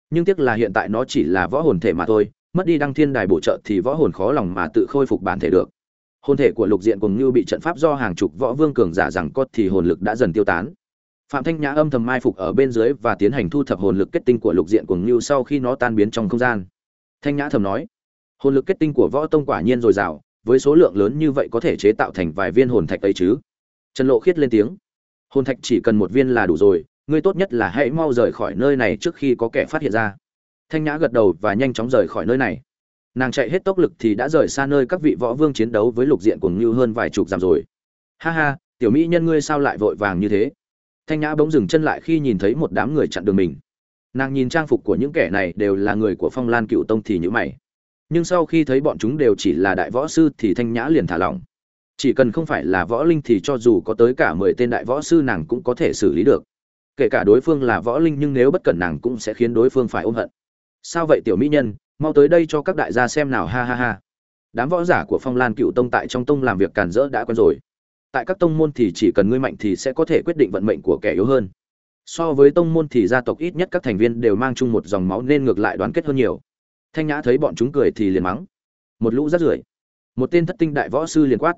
Nhưng tiếc là hiện tại nó chỉ là võ hồn thể mà thôi, mất đi đăng thiên đài bổ trợ thì võ hồn khó lòng mà tự khôi phục bản thể được hồn thể của lục diện cùng như bị trận pháp do hàng chục võ vương cường giả rằng cốt thì hồn lực đã dần tiêu tán. Phạm thanh nhã âm thầm mai phục ở bên dưới và tiến hành thu thập hồn lực kết tinh của lục diện cùng như sau khi nó tan biến trong không gian. Thanh nhã thầm nói, hồn lực kết tinh của võ tông quả nhiên dồi dào, với số lượng lớn như vậy có thể chế tạo thành vài viên hồn thạch ấy chứ? Trần lộ khiết lên tiếng, hồn thạch chỉ cần một viên là đủ rồi, ngươi tốt nhất là hãy mau rời khỏi nơi này trước khi có kẻ phát hiện ra. Thanh nhã gật đầu và nhanh chóng rời khỏi nơi này nàng chạy hết tốc lực thì đã rời xa nơi các vị võ vương chiến đấu với lục diện cuồng như hơn vài chục dặm rồi. Ha ha, tiểu mỹ nhân ngươi sao lại vội vàng như thế? Thanh nhã bỗng dừng chân lại khi nhìn thấy một đám người chặn đường mình. Nàng nhìn trang phục của những kẻ này đều là người của phong lan cựu tông thì nhữ mày. Nhưng sau khi thấy bọn chúng đều chỉ là đại võ sư thì thanh nhã liền thả lỏng. Chỉ cần không phải là võ linh thì cho dù có tới cả mười tên đại võ sư nàng cũng có thể xử lý được. Kể cả đối phương là võ linh nhưng nếu bất cẩn nàng cũng sẽ khiến đối phương phải ôm hận. Sao vậy, tiểu mỹ nhân? Mau tới đây cho các đại gia xem nào, ha ha ha. Đám võ giả của phong lan cựu tông tại trong tông làm việc càn rỡ đã quen rồi. Tại các tông môn thì chỉ cần ngươi mạnh thì sẽ có thể quyết định vận mệnh của kẻ yếu hơn. So với tông môn thì gia tộc ít nhất các thành viên đều mang chung một dòng máu nên ngược lại đoán kết hơn nhiều. Thanh nhã thấy bọn chúng cười thì liền mắng. Một lũ rát rưởi. Một tên thất tinh đại võ sư liền quát.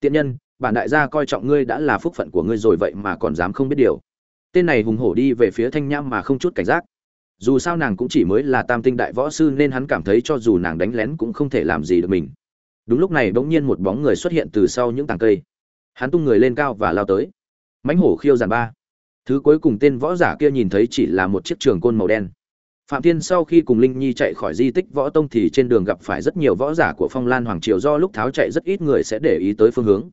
Tiện nhân, bản đại gia coi trọng ngươi đã là phúc phận của ngươi rồi vậy mà còn dám không biết điều. Tên này hùng hổ đi về phía thanh nhã mà không chút cảnh giác dù sao nàng cũng chỉ mới là tam tinh đại võ sư nên hắn cảm thấy cho dù nàng đánh lén cũng không thể làm gì được mình. Đúng lúc này bỗng nhiên một bóng người xuất hiện từ sau những tàng cây. Hắn tung người lên cao và lao tới. Mãnh hổ khiêu giàn ba. Thứ cuối cùng tên võ giả kia nhìn thấy chỉ là một chiếc trường côn màu đen. Phạm thiên sau khi cùng linh nhi chạy khỏi di tích võ tông thì trên đường gặp phải rất nhiều võ giả của phong lan hoàng triều do lúc tháo chạy rất ít người sẽ để ý tới phương hướng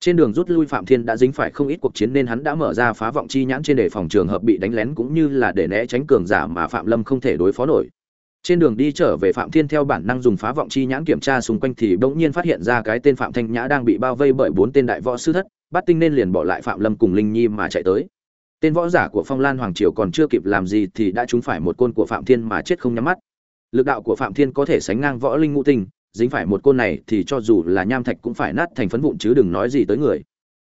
trên đường rút lui phạm thiên đã dính phải không ít cuộc chiến nên hắn đã mở ra phá vọng chi nhãn trên để phòng trường hợp bị đánh lén cũng như là để né tránh cường giả mà phạm lâm không thể đối phó nổi. Trên đường đi trở về phạm thiên theo bản năng dùng phá vọng chi nhãn kiểm tra xung quanh thì bỗng nhiên phát hiện ra cái tên phạm thanh nhã đang bị bao vây bởi bốn tên đại võ sư thất bắt tinh nên liền bỏ lại phạm lâm cùng linh nhi mà chạy tới. Tên võ giả của phong lan hoàng triều còn chưa kịp làm gì thì đã trúng phải một côn của phạm thiên mà chết không nhắm mắt. Lực đạo của phạm thiên có thể sánh ngang võ linh ngũ tinh dính phải một côn này thì cho dù là nham thạch cũng phải nát thành phấn vụn chứ đừng nói gì tới người.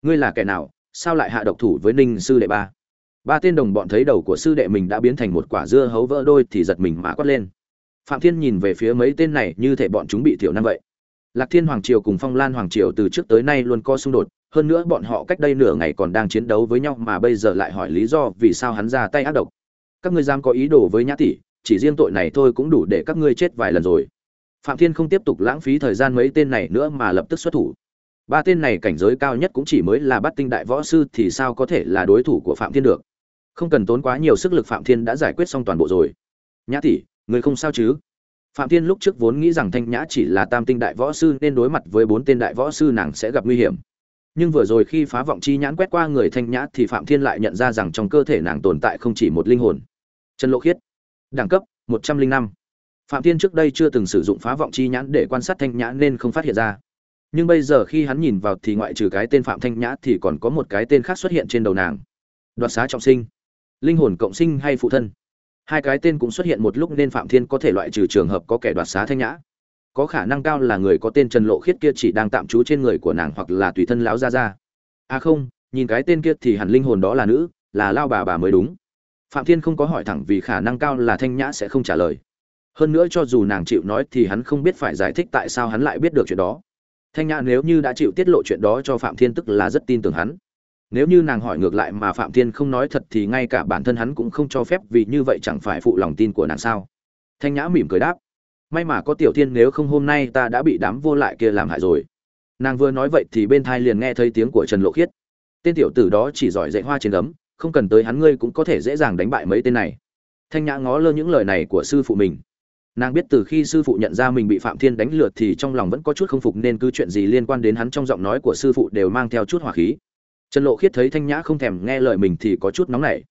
Ngươi là kẻ nào? Sao lại hạ độc thủ với ninh sư đệ ba? Ba tên đồng bọn thấy đầu của sư đệ mình đã biến thành một quả dưa hấu vỡ đôi thì giật mình mà quát lên. Phạm thiên nhìn về phía mấy tên này như thể bọn chúng bị thiểu năng vậy. Lạc thiên hoàng triều cùng phong lan hoàng triều từ trước tới nay luôn có xung đột, hơn nữa bọn họ cách đây nửa ngày còn đang chiến đấu với nhau mà bây giờ lại hỏi lý do vì sao hắn ra tay ác độc. Các ngươi dám có ý đồ với nhã tỷ, chỉ riêng tội này thôi cũng đủ để các ngươi chết vài lần rồi phạm thiên không tiếp tục lãng phí thời gian mấy tên này nữa mà lập tức xuất thủ. Ba tên này cảnh giới cao nhất cũng chỉ mới là bắt tinh đại võ sư thì sao có thể là đối thủ của phạm thiên được? Không cần tốn quá nhiều sức lực phạm thiên đã giải quyết xong toàn bộ rồi. Nhã tỷ, người không sao chứ? Phạm thiên lúc trước vốn nghĩ rằng thanh nhã chỉ là tam tinh đại võ sư nên đối mặt với bốn tên đại võ sư nàng sẽ gặp nguy hiểm. Nhưng vừa rồi khi phá vọng chi nhãn quét qua người thanh nhã thì phạm thiên lại nhận ra rằng trong cơ thể nàng tồn tại không chỉ một linh hồn. Trần lộ khiết, đẳng cấp một trăm linh năm phạm thiên trước đây chưa từng sử dụng phá vọng chi nhãn để quan sát thanh nhã nên không phát hiện ra. Nhưng bây giờ khi hắn nhìn vào thì ngoại trừ cái tên phạm thanh nhã thì còn có một cái tên khác xuất hiện trên đầu nàng. Đoạt xá trọng sinh. Linh hồn cộng sinh hay phụ thân. Hai cái tên cũng xuất hiện một lúc nên phạm thiên có thể loại trừ trường hợp có kẻ đoạt xá thanh nhã. Có khả năng cao là người có tên trần lộ khiết kia chỉ đang tạm trú trên người của nàng hoặc là tùy thân lão gia gia. À không, nhìn cái tên kia thì hẳn linh hồn đó là nữ, là lao bà bà mới đúng. Phạm thiên không có hỏi thẳng vì khả năng cao là thanh nhã sẽ không trả lời hơn nữa cho dù nàng chịu nói thì hắn không biết phải giải thích tại sao hắn lại biết được chuyện đó. Thanh nhã nếu như đã chịu tiết lộ chuyện đó cho phạm thiên tức là rất tin tưởng hắn. Nếu như nàng hỏi ngược lại mà phạm thiên không nói thật thì ngay cả bản thân hắn cũng không cho phép vì như vậy chẳng phải phụ lòng tin của nàng sao? Thanh nhã mỉm cười đáp. May mà có tiểu thiên nếu không hôm nay ta đã bị đám vô lại kia làm hại rồi. Nàng vừa nói vậy thì bên thai liền nghe thấy tiếng của trần lộ khiết. Tên tiểu tử đó chỉ giỏi dạy hoa trên gấm, không cần tới hắn ngươi cũng có thể dễ dàng đánh bại mấy tên này. Thanh nhã ngó lơ những lời này của sư phụ mình nàng biết từ khi sư phụ nhận ra mình bị phạm thiên đánh lượt thì trong lòng vẫn có chút không phục nên cứ chuyện gì liên quan đến hắn trong giọng nói của sư phụ đều mang theo chút hỏa khí. Trần lộ khiết thấy thanh nhã không thèm nghe lời mình thì có chút nóng nảy.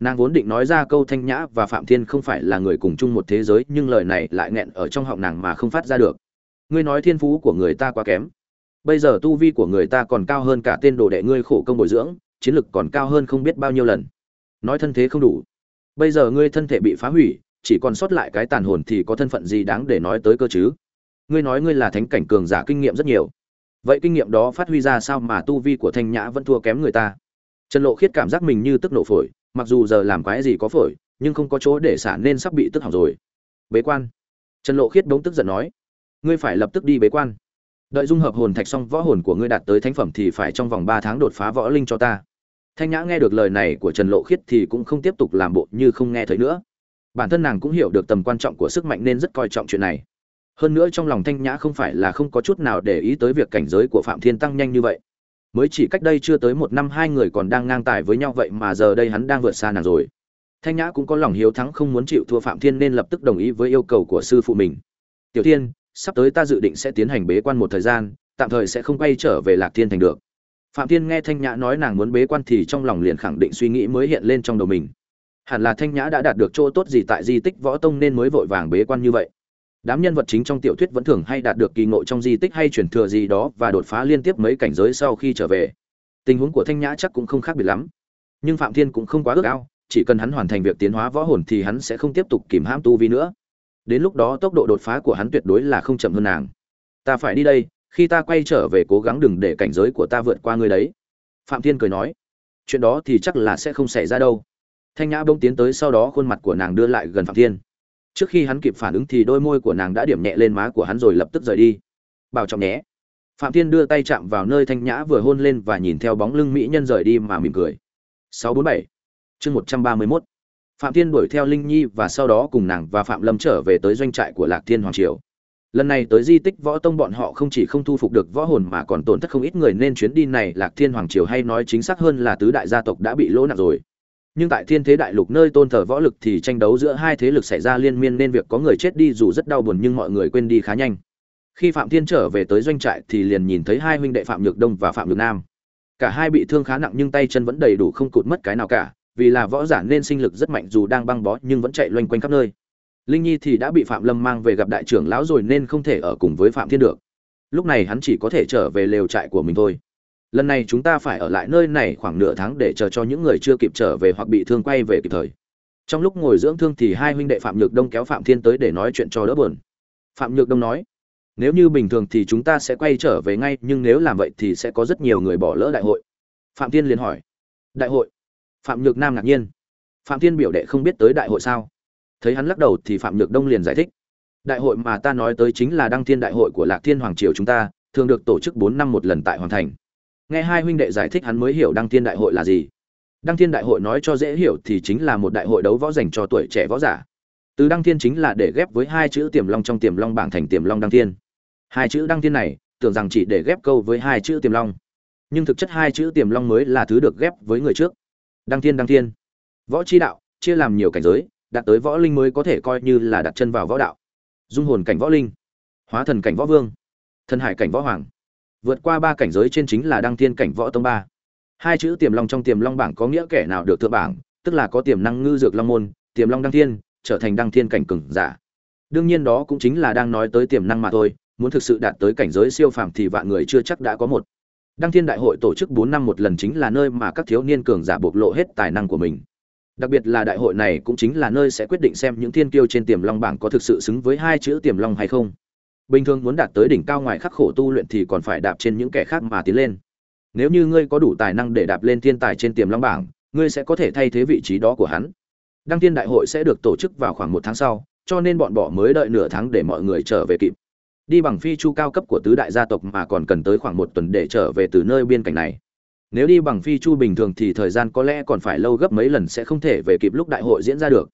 Nàng vốn định nói ra câu thanh nhã và phạm thiên không phải là người cùng chung một thế giới, nhưng lời này lại nghẹn ở trong họng nàng mà không phát ra được. Ngươi nói thiên phú của người ta quá kém. Bây giờ tu vi của người ta còn cao hơn cả tên đồ đệ ngươi khổ công bồi dưỡng, chiến lực còn cao hơn không biết bao nhiêu lần. Nói thân thế không đủ. Bây giờ ngươi thân thể bị phá hủy chỉ còn sót lại cái tàn hồn thì có thân phận gì đáng để nói tới cơ chứ? Ngươi nói ngươi là thánh cảnh cường giả kinh nghiệm rất nhiều. Vậy kinh nghiệm đó phát huy ra sao mà tu vi của thanh nhã vẫn thua kém người ta? Trần lộ khiết cảm giác mình như tức nổ phổi, mặc dù giờ làm quái gì có phổi, nhưng không có chỗ để xả nên sắp bị tức hỏng rồi. Bế quan. Trần lộ khiết bỗng tức giận nói, ngươi phải lập tức đi bế quan. Đợi dung hợp hồn thạch xong, võ hồn của ngươi đạt tới thánh phẩm thì phải trong vòng ba tháng đột phá võ linh cho ta. Thanh nhã nghe được lời này của trần lộ khiết thì cũng không tiếp tục làm bộ như không nghe thấy nữa bản thân nàng cũng hiểu được tầm quan trọng của sức mạnh nên rất coi trọng chuyện này. Hơn nữa trong lòng thanh nhã không phải là không có chút nào để ý tới việc cảnh giới của phạm thiên tăng nhanh như vậy. Mới chỉ cách đây chưa tới một năm hai người còn đang ngang tài với nhau vậy mà giờ đây hắn đang vượt xa nàng rồi. Thanh nhã cũng có lòng hiếu thắng không muốn chịu thua phạm thiên nên lập tức đồng ý với yêu cầu của sư phụ mình. Tiểu thiên, sắp tới ta dự định sẽ tiến hành bế quan một thời gian, tạm thời sẽ không quay trở về lạc thiên thành được. Phạm thiên nghe thanh nhã nói nàng muốn bế quan thì trong lòng liền khẳng định suy nghĩ mới hiện lên trong đầu mình hẳn là thanh nhã đã đạt được chỗ tốt gì tại di tích võ tông nên mới vội vàng bế quan như vậy. Đám nhân vật chính trong tiểu thuyết vẫn thường hay đạt được kỳ ngộ trong di tích hay chuyển thừa gì đó và đột phá liên tiếp mấy cảnh giới sau khi trở về. Tình huống của thanh nhã chắc cũng không khác biệt lắm. Nhưng phạm thiên cũng không quá ước ao, chỉ cần hắn hoàn thành việc tiến hóa võ hồn thì hắn sẽ không tiếp tục kìm hãm tu vi nữa. Đến lúc đó tốc độ đột phá của hắn tuyệt đối là không chậm hơn nàng. Ta phải đi đây, khi ta quay trở về cố gắng đừng để cảnh giới của ta vượt qua ngươi đấy. Phạm thiên cười nói. Chuyện đó thì chắc là sẽ không xảy ra đâu thanh nhã bỗng tiến tới sau đó khuôn mặt của nàng đưa lại gần phạm thiên. Trước khi hắn kịp phản ứng thì đôi môi của nàng đã điểm nhẹ lên má của hắn rồi lập tức rời đi. Bảo trọng nhé. Phạm thiên đưa tay chạm vào nơi thanh nhã vừa hôn lên và nhìn theo bóng lưng mỹ nhân rời đi mà mỉm cười. 647 chương 131 phạm thiên đuổi theo linh nhi và sau đó cùng nàng và phạm lâm trở về tới doanh trại của lạc thiên hoàng triều. Lần này tới di tích võ tông bọn họ không chỉ không thu phục được võ hồn mà còn tổn thất không ít người nên chuyến đi này lạc thiên hoàng triều hay nói chính xác hơn là tứ đại gia tộc đã bị lỗ nặng rồi nhưng tại thiên thế đại lục nơi tôn thờ võ lực thì tranh đấu giữa hai thế lực xảy ra liên miên nên việc có người chết đi dù rất đau buồn nhưng mọi người quên đi khá nhanh. Khi phạm thiên trở về tới doanh trại thì liền nhìn thấy hai huynh đệ phạm nhược đông và phạm nhược nam. Cả hai bị thương khá nặng nhưng tay chân vẫn đầy đủ không cụt mất cái nào cả, vì là võ giả nên sinh lực rất mạnh dù đang băng bó nhưng vẫn chạy loanh quanh khắp nơi. Linh nhi thì đã bị phạm lâm mang về gặp đại trưởng lão rồi nên không thể ở cùng với phạm thiên được. Lúc này hắn chỉ có thể trở về lều trại của mình thôi lần này chúng ta phải ở lại nơi này khoảng nửa tháng để chờ cho những người chưa kịp trở về hoặc bị thương quay về kịp thời. Trong lúc ngồi dưỡng thương thì hai huynh đệ phạm nhược đông kéo phạm thiên tới để nói chuyện cho đỡ buồn. Phạm nhược đông nói, nếu như bình thường thì chúng ta sẽ quay trở về ngay, nhưng nếu làm vậy thì sẽ có rất nhiều người bỏ lỡ đại hội. Phạm thiên liền hỏi, đại hội? Phạm nhược nam ngạc nhiên, phạm thiên biểu đệ không biết tới đại hội sao? Thấy hắn lắc đầu thì phạm nhược đông liền giải thích, đại hội mà ta nói tới chính là đăng thiên đại hội của lạc thiên hoàng triều chúng ta, thường được tổ chức bốn năm một lần tại hoàng thành nghe hai huynh đệ giải thích hắn mới hiểu đăng thiên đại hội là gì. Đăng thiên đại hội nói cho dễ hiểu thì chính là một đại hội đấu võ dành cho tuổi trẻ võ giả. Từ đăng thiên chính là để ghép với hai chữ tiềm long trong tiềm long bảng thành tiềm long đăng thiên. Hai chữ đăng thiên này, tưởng rằng chỉ để ghép câu với hai chữ tiềm long. Nhưng thực chất hai chữ tiềm long mới là thứ được ghép với người trước. Đăng thiên đăng thiên. Võ chi đạo, chia làm nhiều cảnh giới, đạt tới võ linh mới có thể coi như là đặt chân vào võ đạo. Dung hồn cảnh võ linh, hóa thần cảnh võ vương, thần hải cảnh võ hoàng vượt qua ba cảnh giới trên chính là đăng thiên cảnh võ tông ba. Hai chữ tiềm long trong tiềm long bảng có nghĩa kẻ nào được thượng bảng, tức là có tiềm năng ngư dược long môn, tiềm long đăng thiên, trở thành đăng thiên cảnh cừng giả. Đương nhiên đó cũng chính là đang nói tới tiềm năng mà thôi, muốn thực sự đạt tới cảnh giới siêu phàm thì vạn người chưa chắc đã có một. Đăng thiên đại hội tổ chức bốn năm một lần chính là nơi mà các thiếu niên cường giả bộc lộ hết tài năng của mình. Đặc biệt là đại hội này cũng chính là nơi sẽ quyết định xem những thiên kiêu trên tiềm long bảng có thực sự xứng với hai chữ tiềm long hay không bình thường muốn đạt tới đỉnh cao ngoài khắc khổ tu luyện thì còn phải đạp trên những kẻ khác mà tiến lên. Nếu như ngươi có đủ tài năng để đạp lên thiên tài trên tiềm long bảng, ngươi sẽ có thể thay thế vị trí đó của hắn. Đăng tiên đại hội sẽ được tổ chức vào khoảng một tháng sau, cho nên bọn bỏ mới đợi nửa tháng để mọi người trở về kịp. Đi bằng phi chu cao cấp của tứ đại gia tộc mà còn cần tới khoảng một tuần để trở về từ nơi biên cảnh này. Nếu đi bằng phi chu bình thường thì thời gian có lẽ còn phải lâu gấp mấy lần sẽ không thể về kịp lúc đại hội diễn ra được.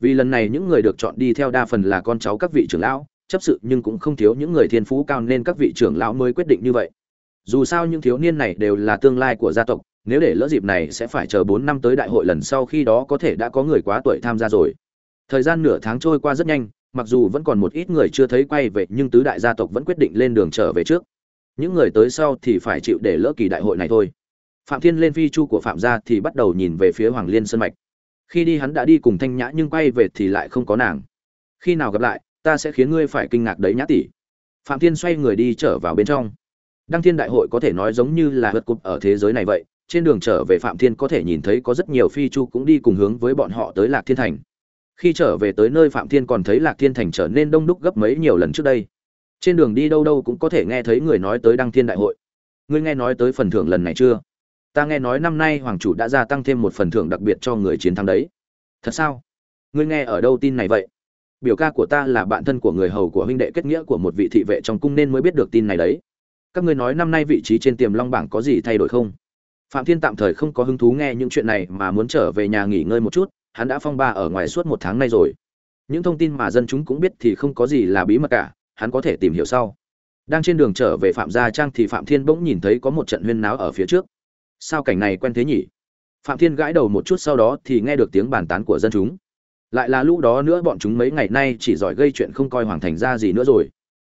Vì lần này những người được chọn đi theo đa phần là con cháu các vị trưởng lão chấp sự nhưng cũng không thiếu những người thiên phú cao nên các vị trưởng lão mới quyết định như vậy. Dù sao những thiếu niên này đều là tương lai của gia tộc, nếu để lỡ dịp này sẽ phải chờ bốn năm tới đại hội lần sau khi đó có thể đã có người quá tuổi tham gia rồi. Thời gian nửa tháng trôi qua rất nhanh, mặc dù vẫn còn một ít người chưa thấy quay về nhưng tứ đại gia tộc vẫn quyết định lên đường trở về trước. Những người tới sau thì phải chịu để lỡ kỳ đại hội này thôi. Phạm thiên lên phi chu của phạm gia thì bắt đầu nhìn về phía hoàng liên sơn mạch. Khi đi hắn đã đi cùng thanh nhã nhưng quay về thì lại không có nàng. Khi nào gặp lại ta sẽ khiến ngươi phải kinh ngạc đấy nhã tỷ. Phạm thiên xoay người đi trở vào bên trong. Đăng thiên đại hội có thể nói giống như là vượt cục ở thế giới này vậy, trên đường trở về phạm thiên có thể nhìn thấy có rất nhiều phi chu cũng đi cùng hướng với bọn họ tới lạc thiên thành. Khi trở về tới nơi phạm thiên còn thấy lạc thiên thành trở nên đông đúc gấp mấy nhiều lần trước đây. Trên đường đi đâu đâu cũng có thể nghe thấy người nói tới đăng thiên đại hội. Ngươi nghe nói tới phần thưởng lần này chưa? Ta nghe nói năm nay hoàng chủ đã gia tăng thêm một phần thưởng đặc biệt cho người chiến thắng đấy. Thật sao? Ngươi nghe ở đâu tin này vậy? Biểu ca của ta là bạn thân của người hầu của huynh đệ kết nghĩa của một vị thị vệ trong cung nên mới biết được tin này đấy. Các ngươi nói năm nay vị trí trên tiềm long bảng có gì thay đổi không? Phạm thiên tạm thời không có hứng thú nghe những chuyện này mà muốn trở về nhà nghỉ ngơi một chút, hắn đã phong ba ở ngoài suốt một tháng nay rồi. Những thông tin mà dân chúng cũng biết thì không có gì là bí mật cả, hắn có thể tìm hiểu sau. Đang trên đường trở về phạm gia trang thì phạm thiên bỗng nhìn thấy có một trận huyên náo ở phía trước. Sao cảnh này quen thế nhỉ? Phạm thiên gãi đầu một chút sau đó thì nghe được tiếng bàn tán của dân chúng lại là lũ đó nữa, bọn chúng mấy ngày nay chỉ giỏi gây chuyện không coi hoàng thành ra gì nữa rồi.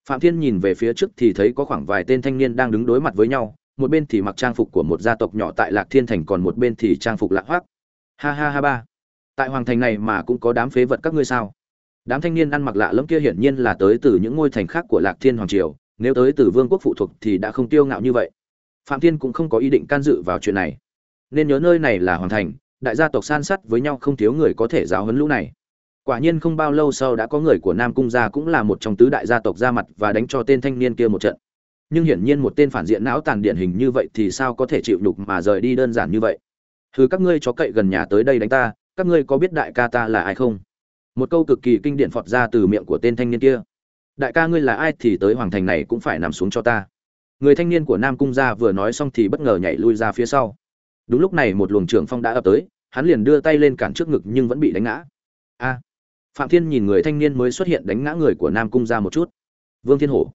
Phạm thiên nhìn về phía trước thì thấy có khoảng vài tên thanh niên đang đứng đối mặt với nhau, một bên thì mặc trang phục của một gia tộc nhỏ tại lạc thiên thành, còn một bên thì trang phục lạ hoác ha ha ha ba. Tại hoàng thành này mà cũng có đám phế vật các ngươi sao? Đám thanh niên ăn mặc lạ lẫm kia hiển nhiên là tới từ những ngôi thành khác của lạc thiên hoàng triều, nếu tới từ vương quốc phụ thuộc thì đã không tiêu ngạo như vậy. Phạm thiên cũng không có ý định can dự vào chuyện này. Nên nhớ nơi này là hoàng thành đại gia tộc san sắt với nhau không thiếu người có thể giáo huấn lũ này. Quả nhiên không bao lâu sau đã có người của nam cung gia cũng là một trong tứ đại gia tộc ra mặt và đánh cho tên thanh niên kia một trận. Nhưng hiển nhiên một tên phản diện não tàn điển hình như vậy thì sao có thể chịu nhục mà rời đi đơn giản như vậy? Thứ các ngươi chó cậy gần nhà tới đây đánh ta, các ngươi có biết đại ca ta là ai không? Một câu cực kỳ kinh điển phọt ra từ miệng của tên thanh niên kia. Đại ca ngươi là ai thì tới hoàng thành này cũng phải nằm xuống cho ta. Người thanh niên của nam cung gia vừa nói xong thì bất ngờ nhảy lui ra phía sau đúng lúc này một luồng trưởng phong đã ập tới, hắn liền đưa tay lên cản trước ngực nhưng vẫn bị đánh ngã. A! Phạm thiên nhìn người thanh niên mới xuất hiện đánh ngã người của nam cung ra một chút. Vương thiên hổ.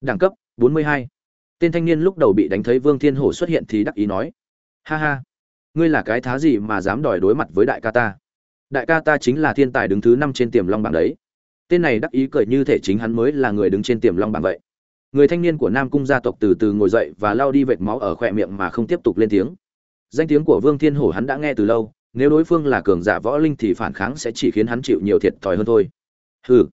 Đẳng cấp 42. tên thanh niên lúc đầu bị đánh thấy vương thiên hổ xuất hiện thì đắc ý nói. Ha ha! Ngươi là cái thá gì mà dám đòi đối mặt với đại ca ta? Đại ca ta chính là thiên tài đứng thứ năm trên tiềm long bảng đấy. Tên này đắc ý cười như thể chính hắn mới là người đứng trên tiềm long bảng vậy. Người thanh niên của nam cung gia tộc từ từ ngồi dậy và lao đi vệt máu ở khỏe miệng mà không tiếp tục lên tiếng danh tiếng của vương thiên hổ hắn đã nghe từ lâu, nếu đối phương là cường giả võ linh thì phản kháng sẽ chỉ khiến hắn chịu nhiều thiệt thòi hơn thôi. Hừ,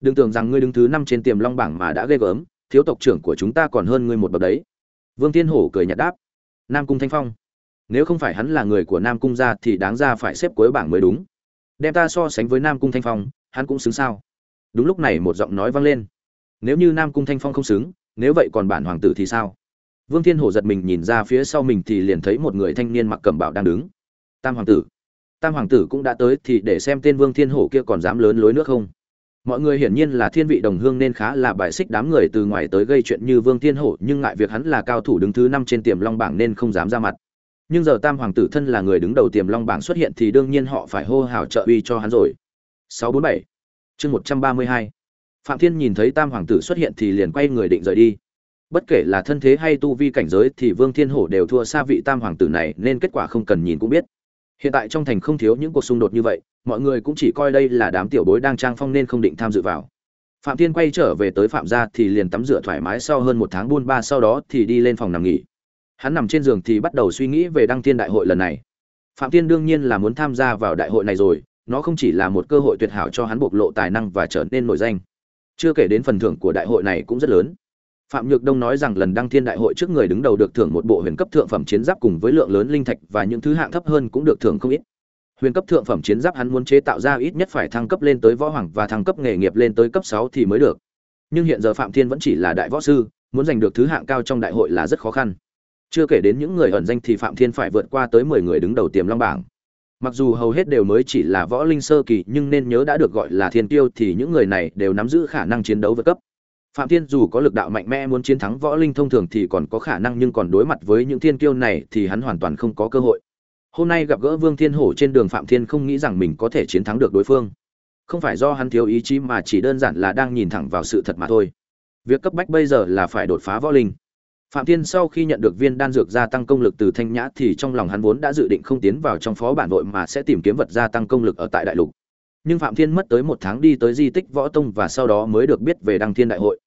đừng tưởng rằng ngươi đứng thứ năm trên tiềm long bảng mà đã ghê gớm, thiếu tộc trưởng của chúng ta còn hơn ngươi một bậc đấy. Vương thiên hổ cười nhạt đáp. Nam cung thanh phong, nếu không phải hắn là người của nam cung gia thì đáng ra phải xếp cuối bảng mới đúng. Đem ta so sánh với nam cung thanh phong, hắn cũng xứng sao? Đúng lúc này một giọng nói vang lên. Nếu như nam cung thanh phong không xứng, nếu vậy còn bản hoàng tử thì sao? Vương thiên hổ giật mình nhìn ra phía sau mình thì liền thấy một người thanh niên mặc cẩm bào đang đứng. Tam hoàng tử. Tam hoàng tử cũng đã tới thì để xem tên vương thiên hổ kia còn dám lớn lối nữa không. Mọi người hiển nhiên là thiên vị đồng hương nên khá là bài xích đám người từ ngoài tới gây chuyện như vương thiên hổ, nhưng ngại việc hắn là cao thủ đứng thứ năm trên tiềm long bảng nên không dám ra mặt. Nhưng giờ tam hoàng tử thân là người đứng đầu tiềm long bảng xuất hiện thì đương nhiên họ phải hô hào trợ uy cho hắn rồi. 647 chương 132 phạm thiên nhìn thấy tam hoàng tử xuất hiện thì liền quay người định rời đi bất kể là thân thế hay tu vi cảnh giới thì vương thiên hổ đều thua xa vị tam hoàng tử này nên kết quả không cần nhìn cũng biết. Hiện tại trong thành không thiếu những cuộc xung đột như vậy, mọi người cũng chỉ coi đây là đám tiểu bối đang trang phong nên không định tham dự vào. Phạm thiên quay trở về tới phạm gia thì liền tắm rửa thoải mái sau hơn một tháng buôn ba sau đó thì đi lên phòng nằm nghỉ. Hắn nằm trên giường thì bắt đầu suy nghĩ về đăng thiên đại hội lần này. Phạm thiên đương nhiên là muốn tham gia vào đại hội này rồi, nó không chỉ là một cơ hội tuyệt hảo cho hắn bộc lộ tài năng và trở nên nổi danh. Chưa kể đến phần thưởng của đại hội này cũng rất lớn phạm nhược đông nói rằng lần đăng thiên đại hội trước người đứng đầu được thưởng một bộ huyền cấp thượng phẩm chiến giáp cùng với lượng lớn linh thạch và những thứ hạng thấp hơn cũng được thưởng không ít. Huyền cấp thượng phẩm chiến giáp hắn muốn chế tạo ra ít nhất phải thăng cấp lên tới võ hoàng và thăng cấp nghề nghiệp lên tới cấp sáu thì mới được. Nhưng hiện giờ phạm thiên vẫn chỉ là đại võ sư, muốn giành được thứ hạng cao trong đại hội là rất khó khăn. Chưa kể đến những người ẩn danh thì phạm thiên phải vượt qua tới mười người đứng đầu tiềm long bảng. Mặc dù hầu hết đều mới chỉ là võ linh sơ kỳ, nhưng nên nhớ đã được gọi là thiên tiêu thì những người này đều nắm giữ khả năng chiến đấu vượt cấp phạm thiên dù có lực đạo mạnh mẽ muốn chiến thắng võ linh thông thường thì còn có khả năng nhưng còn đối mặt với những thiên kiêu này thì hắn hoàn toàn không có cơ hội. Hôm nay gặp gỡ vương thiên hổ trên đường phạm thiên không nghĩ rằng mình có thể chiến thắng được đối phương. Không phải do hắn thiếu ý chí mà chỉ đơn giản là đang nhìn thẳng vào sự thật mà thôi. Việc cấp bách bây giờ là phải đột phá võ linh. Phạm thiên sau khi nhận được viên đan dược gia tăng công lực từ thanh nhã thì trong lòng hắn vốn đã dự định không tiến vào trong phó bản đội mà sẽ tìm kiếm vật gia tăng công lực ở tại đại lục nhưng phạm thiên mất tới một tháng đi tới di tích võ tông và sau đó mới được biết về đăng thiên đại hội.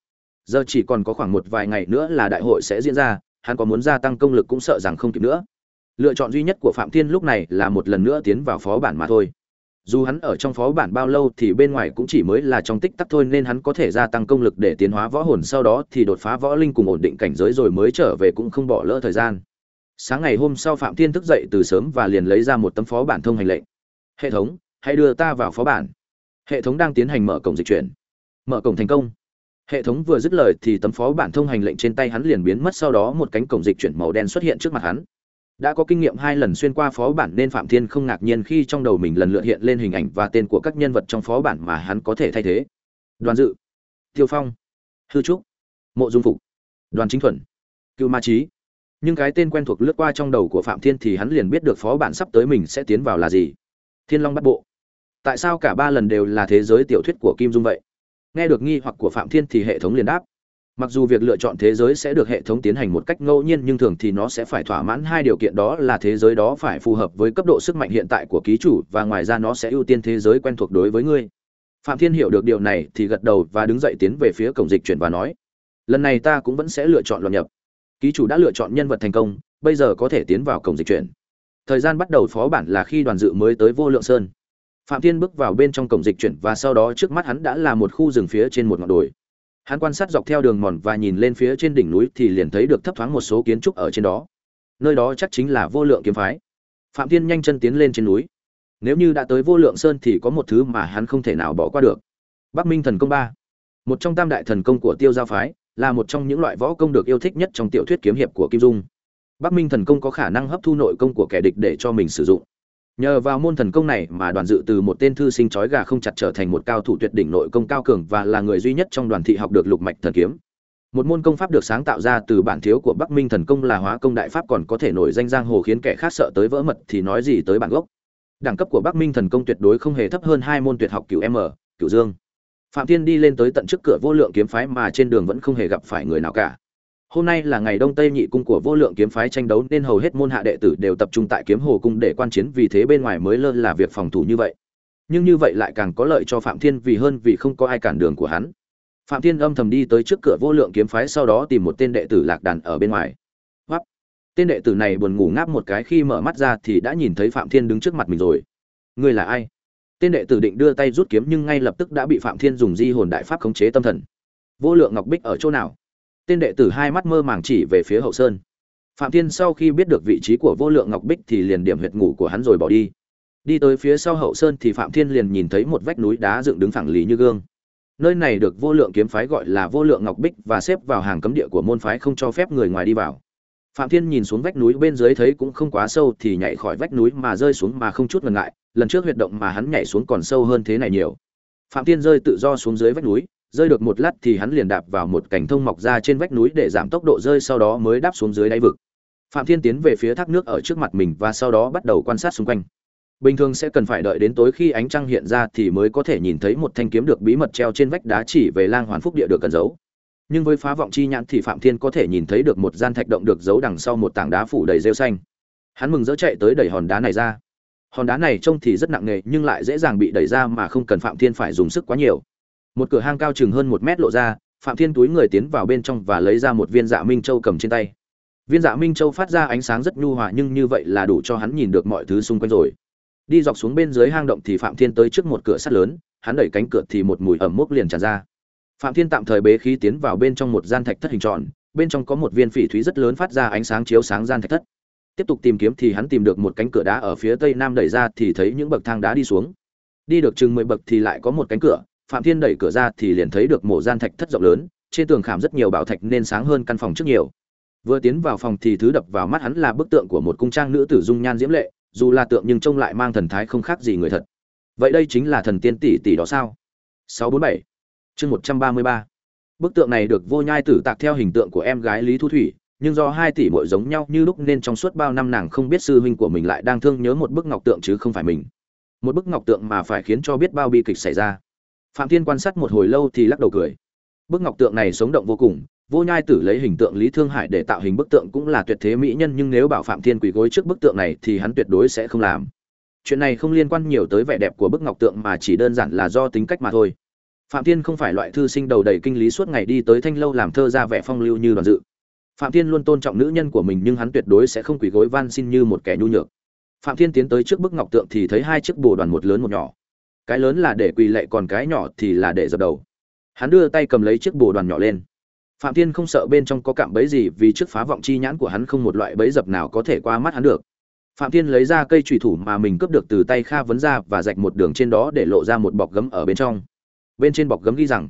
Giờ chỉ còn có khoảng một vài ngày nữa là đại hội sẽ diễn ra, hắn có muốn gia tăng công lực cũng sợ rằng không kịp nữa. Lựa chọn duy nhất của phạm thiên lúc này là một lần nữa tiến vào phó bản mà thôi. Dù hắn ở trong phó bản bao lâu thì bên ngoài cũng chỉ mới là trong tích tắc thôi nên hắn có thể gia tăng công lực để tiến hóa võ hồn, sau đó thì đột phá võ linh cùng ổn định cảnh giới rồi mới trở về cũng không bỏ lỡ thời gian. Sáng ngày hôm sau phạm thiên thức dậy từ sớm và liền lấy ra một tấm phó bản thông hành lệnh. Hệ thống hãy đưa ta vào phó bản. Hệ thống đang tiến hành mở cổng dịch chuyển. Mở cổng thành công. Hệ thống vừa dứt lời thì tấm phó bản thông hành lệnh trên tay hắn liền biến mất, sau đó một cánh cổng dịch chuyển màu đen xuất hiện trước mặt hắn. Đã có kinh nghiệm hai lần xuyên qua phó bản nên phạm thiên không ngạc nhiên khi trong đầu mình lần lượt hiện lên hình ảnh và tên của các nhân vật trong phó bản mà hắn có thể thay thế. Đoàn dự, tiêu phong, hư trúc, mộ dung phục, đoàn chính thuần, cựu ma trí nhưng cái tên quen thuộc lướt qua trong đầu của phạm thiên thì hắn liền biết được phó bản sắp tới mình sẽ tiến vào là gì. Thiên long bắt bộ tại sao cả ba lần đều là thế giới tiểu thuyết của kim dung vậy? Nghe được nghi hoặc của phạm thiên thì hệ thống liền đáp. Mặc dù việc lựa chọn thế giới sẽ được hệ thống tiến hành một cách ngẫu nhiên nhưng thường thì nó sẽ phải thỏa mãn hai điều kiện đó là thế giới đó phải phù hợp với cấp độ sức mạnh hiện tại của ký chủ và ngoài ra nó sẽ ưu tiên thế giới quen thuộc đối với ngươi. Phạm thiên hiểu được điều này thì gật đầu và đứng dậy tiến về phía cổng dịch chuyển và nói, lần này ta cũng vẫn sẽ lựa chọn luật nhập. Ký chủ đã lựa chọn nhân vật thành công, bây giờ có thể tiến vào cổng dịch chuyển. Thời gian bắt đầu phó bản là khi đoàn dự mới tới vô lượng sơn phạm thiên bước vào bên trong cổng dịch chuyển và sau đó trước mắt hắn đã là một khu rừng phía trên một ngọn đồi. Hắn quan sát dọc theo đường mòn và nhìn lên phía trên đỉnh núi thì liền thấy được thấp thoáng một số kiến trúc ở trên đó. Nơi đó chắc chính là vô lượng kiếm phái. Phạm thiên nhanh chân tiến lên trên núi. Nếu như đã tới vô lượng sơn thì có một thứ mà hắn không thể nào bỏ qua được. Bắc minh thần công ba. Một trong tam đại thần công của tiêu giao phái, là một trong những loại võ công được yêu thích nhất trong tiểu thuyết kiếm hiệp của kim dung. Bắc minh thần công có khả năng hấp thu nội công của kẻ địch để cho mình sử dụng. Nhờ vào môn thần công này mà đoàn dự từ một tên thư sinh trói gà không chặt trở thành một cao thủ tuyệt đỉnh nội công cao cường và là người duy nhất trong đoàn thị học được lục mạch thần kiếm. Một môn công pháp được sáng tạo ra từ bản thiếu của Bắc Minh thần công là hóa công đại pháp còn có thể nổi danh giang hồ khiến kẻ khác sợ tới vỡ mật thì nói gì tới bản gốc. Đẳng cấp của Bắc Minh thần công tuyệt đối không hề thấp hơn hai môn tuyệt học cửu M, cửu Dương. Phạm Thiên đi lên tới tận trước cửa vô lượng kiếm phái mà trên đường vẫn không hề gặp phải người nào cả hôm nay là ngày đông tây nhị cung của vô lượng kiếm phái tranh đấu nên hầu hết môn hạ đệ tử đều tập trung tại kiếm hồ cung để quan chiến vì thế bên ngoài mới lơ là việc phòng thủ như vậy. Nhưng như vậy lại càng có lợi cho phạm thiên vì hơn vì không có ai cản đường của hắn. Phạm thiên âm thầm đi tới trước cửa vô lượng kiếm phái sau đó tìm một tên đệ tử lạc đàn ở bên ngoài. Hoắp tên đệ tử này buồn ngủ ngáp một cái khi mở mắt ra thì đã nhìn thấy phạm thiên đứng trước mặt mình rồi. Ngươi là ai? Tên đệ tử định đưa tay rút kiếm nhưng ngay lập tức đã bị phạm thiên dùng di hồn đại pháp khống chế tâm thần. Vô lượng ngọc bích ở chỗ nào? Tên đệ tử hai mắt mơ màng chỉ về phía hậu sơn. Phạm thiên sau khi biết được vị trí của vô lượng ngọc bích thì liền điểm huyệt ngủ của hắn rồi bỏ đi. Đi tới phía sau hậu sơn thì phạm thiên liền nhìn thấy một vách núi đá dựng đứng phẳng lý như gương. Nơi này được vô lượng kiếm phái gọi là vô lượng ngọc bích và xếp vào hàng cấm địa của môn phái không cho phép người ngoài đi vào. Phạm thiên nhìn xuống vách núi bên dưới thấy cũng không quá sâu thì nhảy khỏi vách núi mà rơi xuống mà không chút ngần ngại, lần trước huyệt động mà hắn nhảy xuống còn sâu hơn thế này nhiều. Phạm thiên rơi tự do xuống dưới vách núi rơi được một lát thì hắn liền đạp vào một cành thông mọc ra trên vách núi để giảm tốc độ rơi sau đó mới đáp xuống dưới đáy vực. Phạm thiên tiến về phía thác nước ở trước mặt mình và sau đó bắt đầu quan sát xung quanh. Bình thường sẽ cần phải đợi đến tối khi ánh trăng hiện ra thì mới có thể nhìn thấy một thanh kiếm được bí mật treo trên vách đá chỉ về lang hoàn phúc địa được cẩn giấu. Nhưng với phá vọng chi nhãn thì phạm thiên có thể nhìn thấy được một gian thạch động được giấu đằng sau một tảng đá phủ đầy rêu xanh. Hắn mừng rỡ chạy tới đẩy hòn đá này ra. Hòn đá này trông thì rất nặng nề nhưng lại dễ dàng bị đẩy ra mà không cần phạm thiên phải dùng sức quá nhiều một cửa hang cao chừng hơn một mét lộ ra, phạm thiên túi người tiến vào bên trong và lấy ra một viên dạ minh châu cầm trên tay. Viên dạ minh châu phát ra ánh sáng rất nhu hòa nhưng như vậy là đủ cho hắn nhìn được mọi thứ xung quanh rồi. Đi dọc xuống bên dưới hang động thì phạm thiên tới trước một cửa sắt lớn, hắn đẩy cánh cửa thì một mùi ẩm mốc liền tràn ra. Phạm thiên tạm thời bế khí tiến vào bên trong một gian thạch thất hình tròn, bên trong có một viên phỉ thúy rất lớn phát ra ánh sáng chiếu sáng gian thạch thất. Tiếp tục tìm kiếm thì hắn tìm được một cánh cửa đá ở phía tây nam đẩy ra thì thấy những bậc thang đá đi xuống. Đi được chừng mười bậc thì lại có một cánh cửa phạm thiên đẩy cửa ra thì liền thấy được mộ gian thạch thất rộng lớn, trên tường khảm rất nhiều bảo thạch nên sáng hơn căn phòng trước nhiều. Vừa tiến vào phòng thì thứ đập vào mắt hắn là bức tượng của một cung trang nữ tử dung nhan diễm lệ, dù là tượng nhưng trông lại mang thần thái không khác gì người thật. Vậy đây chính là thần tiên tỷ tỷ đó sao? 647 chương 133 bức tượng này được vô nhai tử tạc theo hình tượng của em gái lý thu thủy, nhưng do hai tỷ muội giống nhau như lúc nên trong suốt bao năm nàng không biết sư huynh của mình lại đang thương nhớ một bức ngọc tượng chứ không phải mình. Một bức ngọc tượng mà phải khiến cho biết bao bi kịch xảy ra phạm thiên quan sát một hồi lâu thì lắc đầu cười. Bức ngọc tượng này sống động vô cùng, vô nhai tử lấy hình tượng lý thương hải để tạo hình bức tượng cũng là tuyệt thế mỹ nhân, nhưng nếu bảo phạm thiên quỳ gối trước bức tượng này thì hắn tuyệt đối sẽ không làm. Chuyện này không liên quan nhiều tới vẻ đẹp của bức ngọc tượng mà chỉ đơn giản là do tính cách mà thôi. Phạm thiên không phải loại thư sinh đầu đầy kinh lý suốt ngày đi tới thanh lâu làm thơ ra vẻ phong lưu như đoàn dự. Phạm thiên luôn tôn trọng nữ nhân của mình nhưng hắn tuyệt đối sẽ không quỳ gối van xin như một kẻ nhu nhược. Phạm thiên tiến tới trước bức ngọc tượng thì thấy hai chiếc bồ đoàn một lớn một nhỏ cái lớn là để quỳ lệ còn cái nhỏ thì là để dập đầu. Hắn đưa tay cầm lấy chiếc bồ đoàn nhỏ lên. Phạm thiên không sợ bên trong có cạm bẫy gì vì trước phá vọng chi nhãn của hắn không một loại bẫy dập nào có thể qua mắt hắn được. Phạm thiên lấy ra cây trùy thủ mà mình cướp được từ tay kha vấn ra và rạch một đường trên đó để lộ ra một bọc gấm ở bên trong. Bên trên bọc gấm ghi rằng,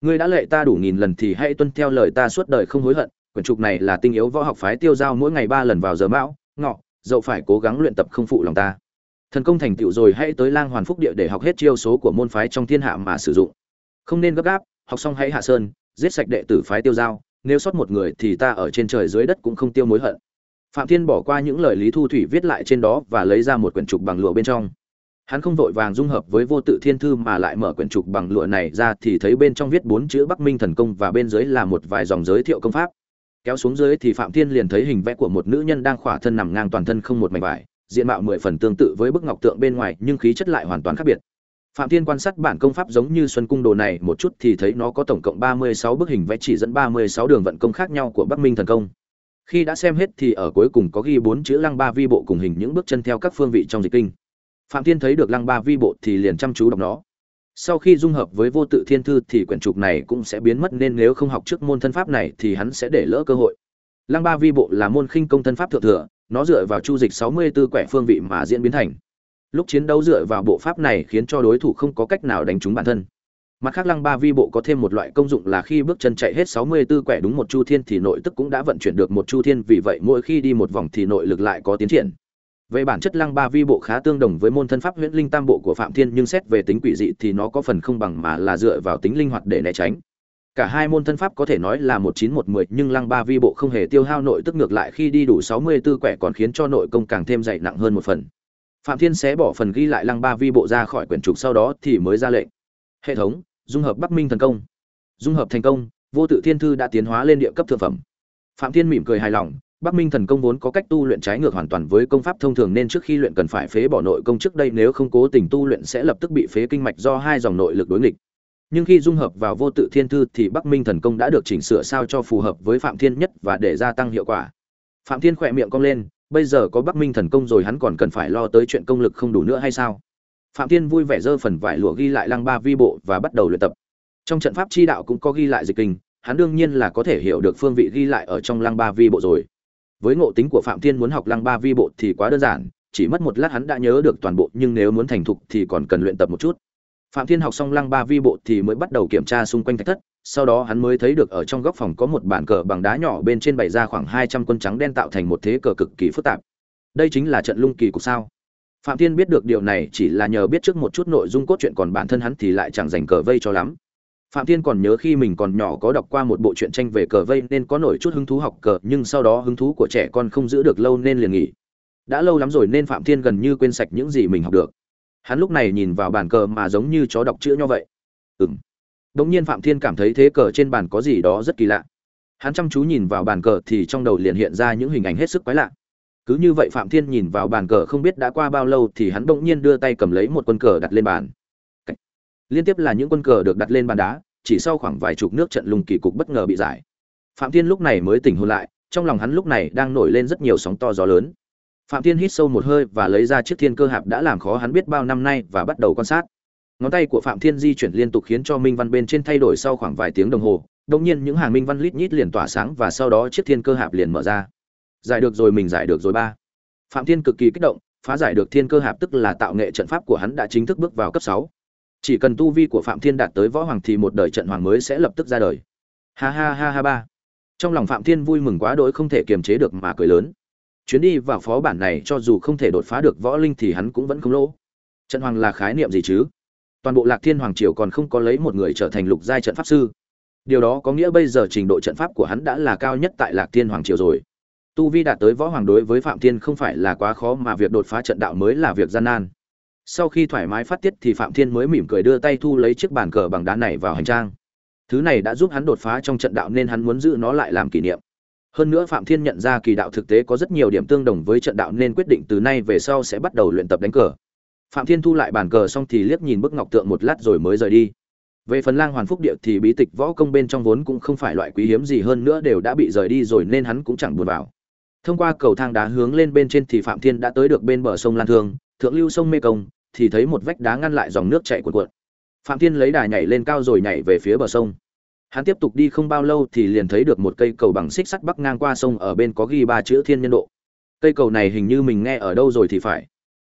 ngươi đã lệ ta đủ nghìn lần thì hãy tuân theo lời ta suốt đời không hối hận. Quyển trục này là tinh yếu võ học phái tiêu giao mỗi ngày ba lần vào giờ mão, ngọ, dậu phải cố gắng luyện tập không phụ lòng ta thần công thành tựu rồi hãy tới lang hoàn phúc địa để học hết chiêu số của môn phái trong thiên hạ mà sử dụng. Không nên gấp gáp, học xong hãy hạ sơn, giết sạch đệ tử phái tiêu giao, nếu sót một người thì ta ở trên trời dưới đất cũng không tiêu mối hận. Phạm thiên bỏ qua những lời lý thu thủy viết lại trên đó và lấy ra một quyển trục bằng lụa bên trong. Hắn không vội vàng dung hợp với vô tự thiên thư mà lại mở quyển trục bằng lụa này ra thì thấy bên trong viết bốn chữ bắc minh thần công và bên dưới là một vài dòng giới thiệu công pháp. Kéo xuống dưới thì phạm thiên liền thấy hình vẽ của một nữ nhân đang khỏa thân nằm ngang toàn thân không một mảnh vải diện mạo mười phần tương tự với bức ngọc tượng bên ngoài, nhưng khí chất lại hoàn toàn khác biệt. Phạm thiên quan sát bản công pháp giống như xuân cung đồ này một chút thì thấy nó có tổng cộng ba mươi sáu bức hình vẽ chỉ dẫn ba mươi sáu đường vận công khác nhau của bắc minh thần công. Khi đã xem hết thì ở cuối cùng có ghi bốn chữ lăng ba vi bộ cùng hình những bước chân theo các phương vị trong dịch kinh. Phạm thiên thấy được lăng ba vi bộ thì liền chăm chú đọc nó. Sau khi dung hợp với vô tự thiên thư thì quyển trục này cũng sẽ biến mất nên nếu không học trước môn thân pháp này thì hắn sẽ để lỡ cơ hội. Lăng ba vi bộ là môn khinh công thân pháp thượng thừa nó dựa vào chu dịch sáu mươi 64 quẻ phương vị mà diễn biến thành. Lúc chiến đấu dựa vào bộ pháp này khiến cho đối thủ không có cách nào đánh trúng bản thân. Mặt khác lăng ba vi bộ có thêm một loại công dụng là khi bước chân chạy hết sáu mươi 64 quẻ đúng một chu thiên thì nội tức cũng đã vận chuyển được một chu thiên, vì vậy mỗi khi đi một vòng thì nội lực lại có tiến triển. Về bản chất lăng ba vi bộ khá tương đồng với môn thân pháp huyễn linh tam bộ của phạm thiên, nhưng xét về tính quỷ dị thì nó có phần không bằng mà là dựa vào tính linh hoạt để né tránh cả hai môn thân pháp có thể nói là một chín một mười, nhưng lăng ba vi bộ không hề tiêu hao nội tức ngược lại khi đi đủ sáu mươi 64 quẻ còn khiến cho nội công càng thêm dày nặng hơn một phần. Phạm thiên sẽ bỏ phần ghi lại lăng ba vi bộ ra khỏi quyển trục sau đó thì mới ra lệnh. Hệ thống, dung hợp bắc minh thần công. Dung hợp thành công, vô tự thiên thư đã tiến hóa lên địa cấp thượng phẩm. Phạm thiên mỉm cười hài lòng, Bắc Minh thần công vốn có cách tu luyện trái ngược hoàn toàn với công pháp thông thường nên trước khi luyện cần phải phế bỏ nội công trước đây nếu không cố tình tu luyện sẽ lập tức bị phế kinh mạch do hai dòng nội lực đối nghịch. Nhưng khi dung hợp vào vô tự thiên thư thì Bắc Minh thần công đã được chỉnh sửa sao cho phù hợp với Phạm Thiên nhất và để gia tăng hiệu quả. Phạm Thiên khỏe miệng cong lên, bây giờ có Bắc Minh thần công rồi hắn còn cần phải lo tới chuyện công lực không đủ nữa hay sao? Phạm Thiên vui vẻ giơ phần vải lụa ghi lại lăng ba vi bộ và bắt đầu luyện tập. Trong trận pháp chi đạo cũng có ghi lại dịch kinh, hắn đương nhiên là có thể hiểu được phương vị ghi lại ở trong lăng ba vi bộ rồi với ngộ tính của phạm thiên muốn học lăng ba vi bộ thì quá đơn giản chỉ mất một lát hắn đã nhớ được toàn bộ nhưng nếu muốn thành thục thì còn cần luyện tập một chút phạm thiên học xong lăng ba vi bộ thì mới bắt đầu kiểm tra xung quanh thạch thất sau đó hắn mới thấy được ở trong góc phòng có một bàn cờ bằng đá nhỏ bên trên bày ra khoảng hai trăm quân trắng đen tạo thành một thế cờ cực kỳ phức tạp đây chính là trận lung kỳ cục sao phạm thiên biết được điều này chỉ là nhờ biết trước một chút nội dung cốt truyện còn bản thân hắn thì lại chẳng dành cờ vây cho lắm Phạm Thiên còn nhớ khi mình còn nhỏ có đọc qua một bộ truyện tranh về cờ vây nên có nổi chút hứng thú học cờ, nhưng sau đó hứng thú của trẻ con không giữ được lâu nên liền nghỉ. Đã lâu lắm rồi nên Phạm Thiên gần như quên sạch những gì mình học được. Hắn lúc này nhìn vào bàn cờ mà giống như chó đọc chữ nho vậy. Ừm. Đống nhiên Phạm Thiên cảm thấy thế cờ trên bàn có gì đó rất kỳ lạ. Hắn chăm chú nhìn vào bàn cờ thì trong đầu liền hiện ra những hình ảnh hết sức quái lạ. Cứ như vậy Phạm Thiên nhìn vào bàn cờ không biết đã qua bao lâu thì hắn bỗng nhiên đưa tay cầm lấy một quân cờ đặt lên bàn liên tiếp là những quân cờ được đặt lên bàn đá, chỉ sau khoảng vài chục nước trận lùng kỳ cục bất ngờ bị giải phạm thiên lúc này mới tỉnh hồn lại, trong lòng hắn lúc này đang nổi lên rất nhiều sóng to gió lớn phạm thiên hít sâu một hơi và lấy ra chiếc thiên cơ hạp đã làm khó hắn biết bao năm nay và bắt đầu quan sát. Ngón tay của phạm thiên di chuyển liên tục khiến cho minh văn bên trên thay đổi sau khoảng vài tiếng đồng hồ. Đột nhiên những hàng minh văn lít nhít liền tỏa sáng và sau đó chiếc thiên cơ hạp liền mở ra. Giải được rồi, mình giải được rồi ba. Phạm thiên cực kỳ kích động, phá giải được thiên cơ hạp tức là tạo nghệ trận pháp của hắn đã chính thức bước vào cấp sáu. Chỉ cần tu vi của phạm thiên đạt tới võ hoàng thì một đời trận hoàng mới sẽ lập tức ra đời. Ha ha ha ha ba. Trong lòng phạm thiên vui mừng quá đỗi không thể kiềm chế được mà cười lớn chuyến đi vào phó bản này cho dù không thể đột phá được võ linh thì hắn cũng vẫn không lỗ. Trận hoàng là khái niệm gì chứ? Toàn bộ lạc thiên hoàng triều còn không có lấy một người trở thành lục giai trận pháp sư. Điều đó có nghĩa bây giờ trình độ trận pháp của hắn đã là cao nhất tại lạc thiên hoàng triều rồi. Tu vi đạt tới võ hoàng đối với phạm thiên không phải là quá khó mà việc đột phá trận đạo mới là việc gian nan. Sau khi thoải mái phát tiết thì phạm thiên mới mỉm cười đưa tay thu lấy chiếc bàn cờ bằng đá này vào hành trang. Thứ này đã giúp hắn đột phá trong trận đạo nên hắn muốn giữ nó lại làm kỷ niệm hơn nữa phạm thiên nhận ra kỳ đạo thực tế có rất nhiều điểm tương đồng với trận đạo nên quyết định từ nay về sau sẽ bắt đầu luyện tập đánh cờ. Phạm thiên thu lại bàn cờ xong thì liếc nhìn bức ngọc tượng một lát rồi mới rời đi. Về phần lang hoàn phúc địa thì bí tịch võ công bên trong vốn cũng không phải loại quý hiếm gì, hơn nữa đều đã bị rời đi rồi nên hắn cũng chẳng buồn vào. Thông qua cầu thang đá hướng lên bên trên thì phạm thiên đã tới được bên bờ sông lan thương, thượng lưu sông mê công, thì thấy một vách đá ngăn lại dòng nước chảy cuộn cuộn. Phạm thiên lấy đà nhảy lên cao rồi nhảy về phía bờ sông hắn tiếp tục đi không bao lâu thì liền thấy được một cây cầu bằng xích sắt bắc ngang qua sông ở bên có ghi ba chữ thiên nhân độ. Cây cầu này hình như mình nghe ở đâu rồi thì phải.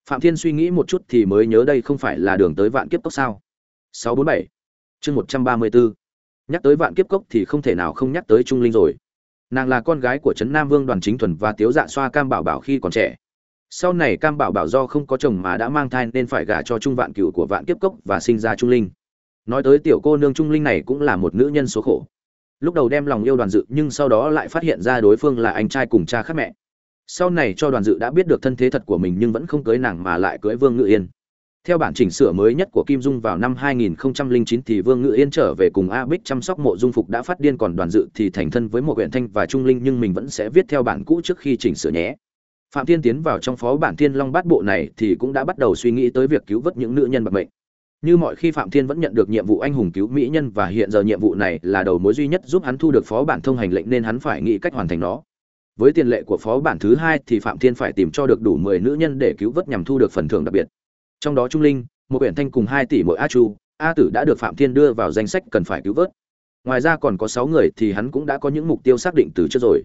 Phạm thiên suy nghĩ một chút thì mới nhớ đây không phải là đường tới vạn kiếp cốc sao? 647 chương 134 nhắc tới vạn kiếp cốc thì không thể nào không nhắc tới trung linh rồi. Nàng là con gái của trấn nam vương đoàn chính thuần và tiếu dạ xoa cam bảo bảo khi còn trẻ. Sau này cam bảo bảo do không có chồng mà đã mang thai nên phải gả cho trung vạn cửu của vạn kiếp cốc và sinh ra trung linh nói tới tiểu cô nương trung linh này cũng là một nữ nhân số khổ. Lúc đầu đem lòng yêu đoàn dự, nhưng sau đó lại phát hiện ra đối phương là anh trai cùng cha khác mẹ. Sau này cho đoàn dự đã biết được thân thế thật của mình nhưng vẫn không cưới nàng mà lại cưới vương ngự yên. Theo bản chỉnh sửa mới nhất của kim dung vào năm 2009 thì vương ngự yên trở về cùng a bích chăm sóc mộ dung phục đã phát điên còn đoàn dự thì thành thân với một huyện thanh và trung linh nhưng mình vẫn sẽ viết theo bản cũ trước khi chỉnh sửa nhé. Phạm thiên tiến vào trong phó bản thiên long bát bộ này thì cũng đã bắt đầu suy nghĩ tới việc cứu vớt những nữ nhân bậc mệnh như mọi khi phạm thiên vẫn nhận được nhiệm vụ anh hùng cứu mỹ nhân và hiện giờ nhiệm vụ này là đầu mối duy nhất giúp hắn thu được phó bản thông hành lệnh nên hắn phải nghĩ cách hoàn thành nó. Với tiền lệ của phó bản thứ hai thì phạm thiên phải tìm cho được đủ 10 nữ nhân để cứu vớt nhằm thu được phần thưởng đặc biệt. Trong đó trung linh một quyển thanh cùng hai tỷ mỗi a chu, a tử đã được phạm thiên đưa vào danh sách cần phải cứu vớt. Ngoài ra còn có 6 người thì hắn cũng đã có những mục tiêu xác định từ trước rồi.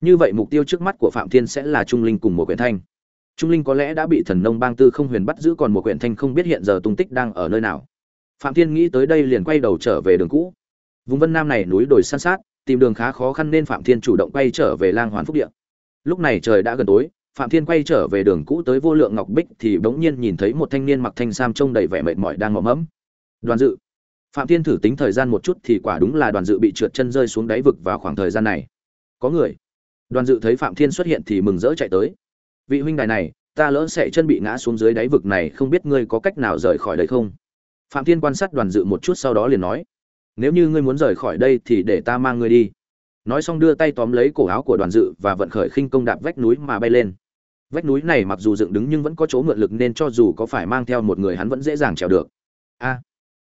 Như vậy mục tiêu trước mắt của phạm thiên sẽ là trung linh cùng một quyển thanh trung linh có lẽ đã bị thần nông bang tư không huyền bắt giữ còn một quyển thanh không biết hiện giờ tung tích đang ở nơi nào. Phạm thiên nghĩ tới đây liền quay đầu trở về đường cũ. Vùng vân nam này núi đồi san sát, tìm đường khá khó khăn nên phạm thiên chủ động quay trở về lang hoàn phúc địa. Lúc này trời đã gần tối, phạm thiên quay trở về đường cũ tới vô lượng ngọc bích thì bỗng nhiên nhìn thấy một thanh niên mặc thanh sam trông đầy vẻ mệt mỏi đang ngõ mẫm đoàn dự. Phạm thiên thử tính thời gian một chút thì quả đúng là đoàn dự bị trượt chân rơi xuống đáy vực vào khoảng thời gian này. Có người. Đoàn dự thấy phạm thiên xuất hiện thì mừng rỡ chạy tới vị huynh đài này, ta lỡ sẽ chân bị ngã xuống dưới đáy vực này, không biết ngươi có cách nào rời khỏi đây không? Phạm thiên quan sát đoàn dự một chút sau đó liền nói, nếu như ngươi muốn rời khỏi đây thì để ta mang ngươi đi. Nói xong đưa tay tóm lấy cổ áo của đoàn dự và vận khởi khinh công đạp vách núi mà bay lên. Vách núi này mặc dù dựng đứng nhưng vẫn có chỗ mượn lực nên cho dù có phải mang theo một người hắn vẫn dễ dàng trèo được. A!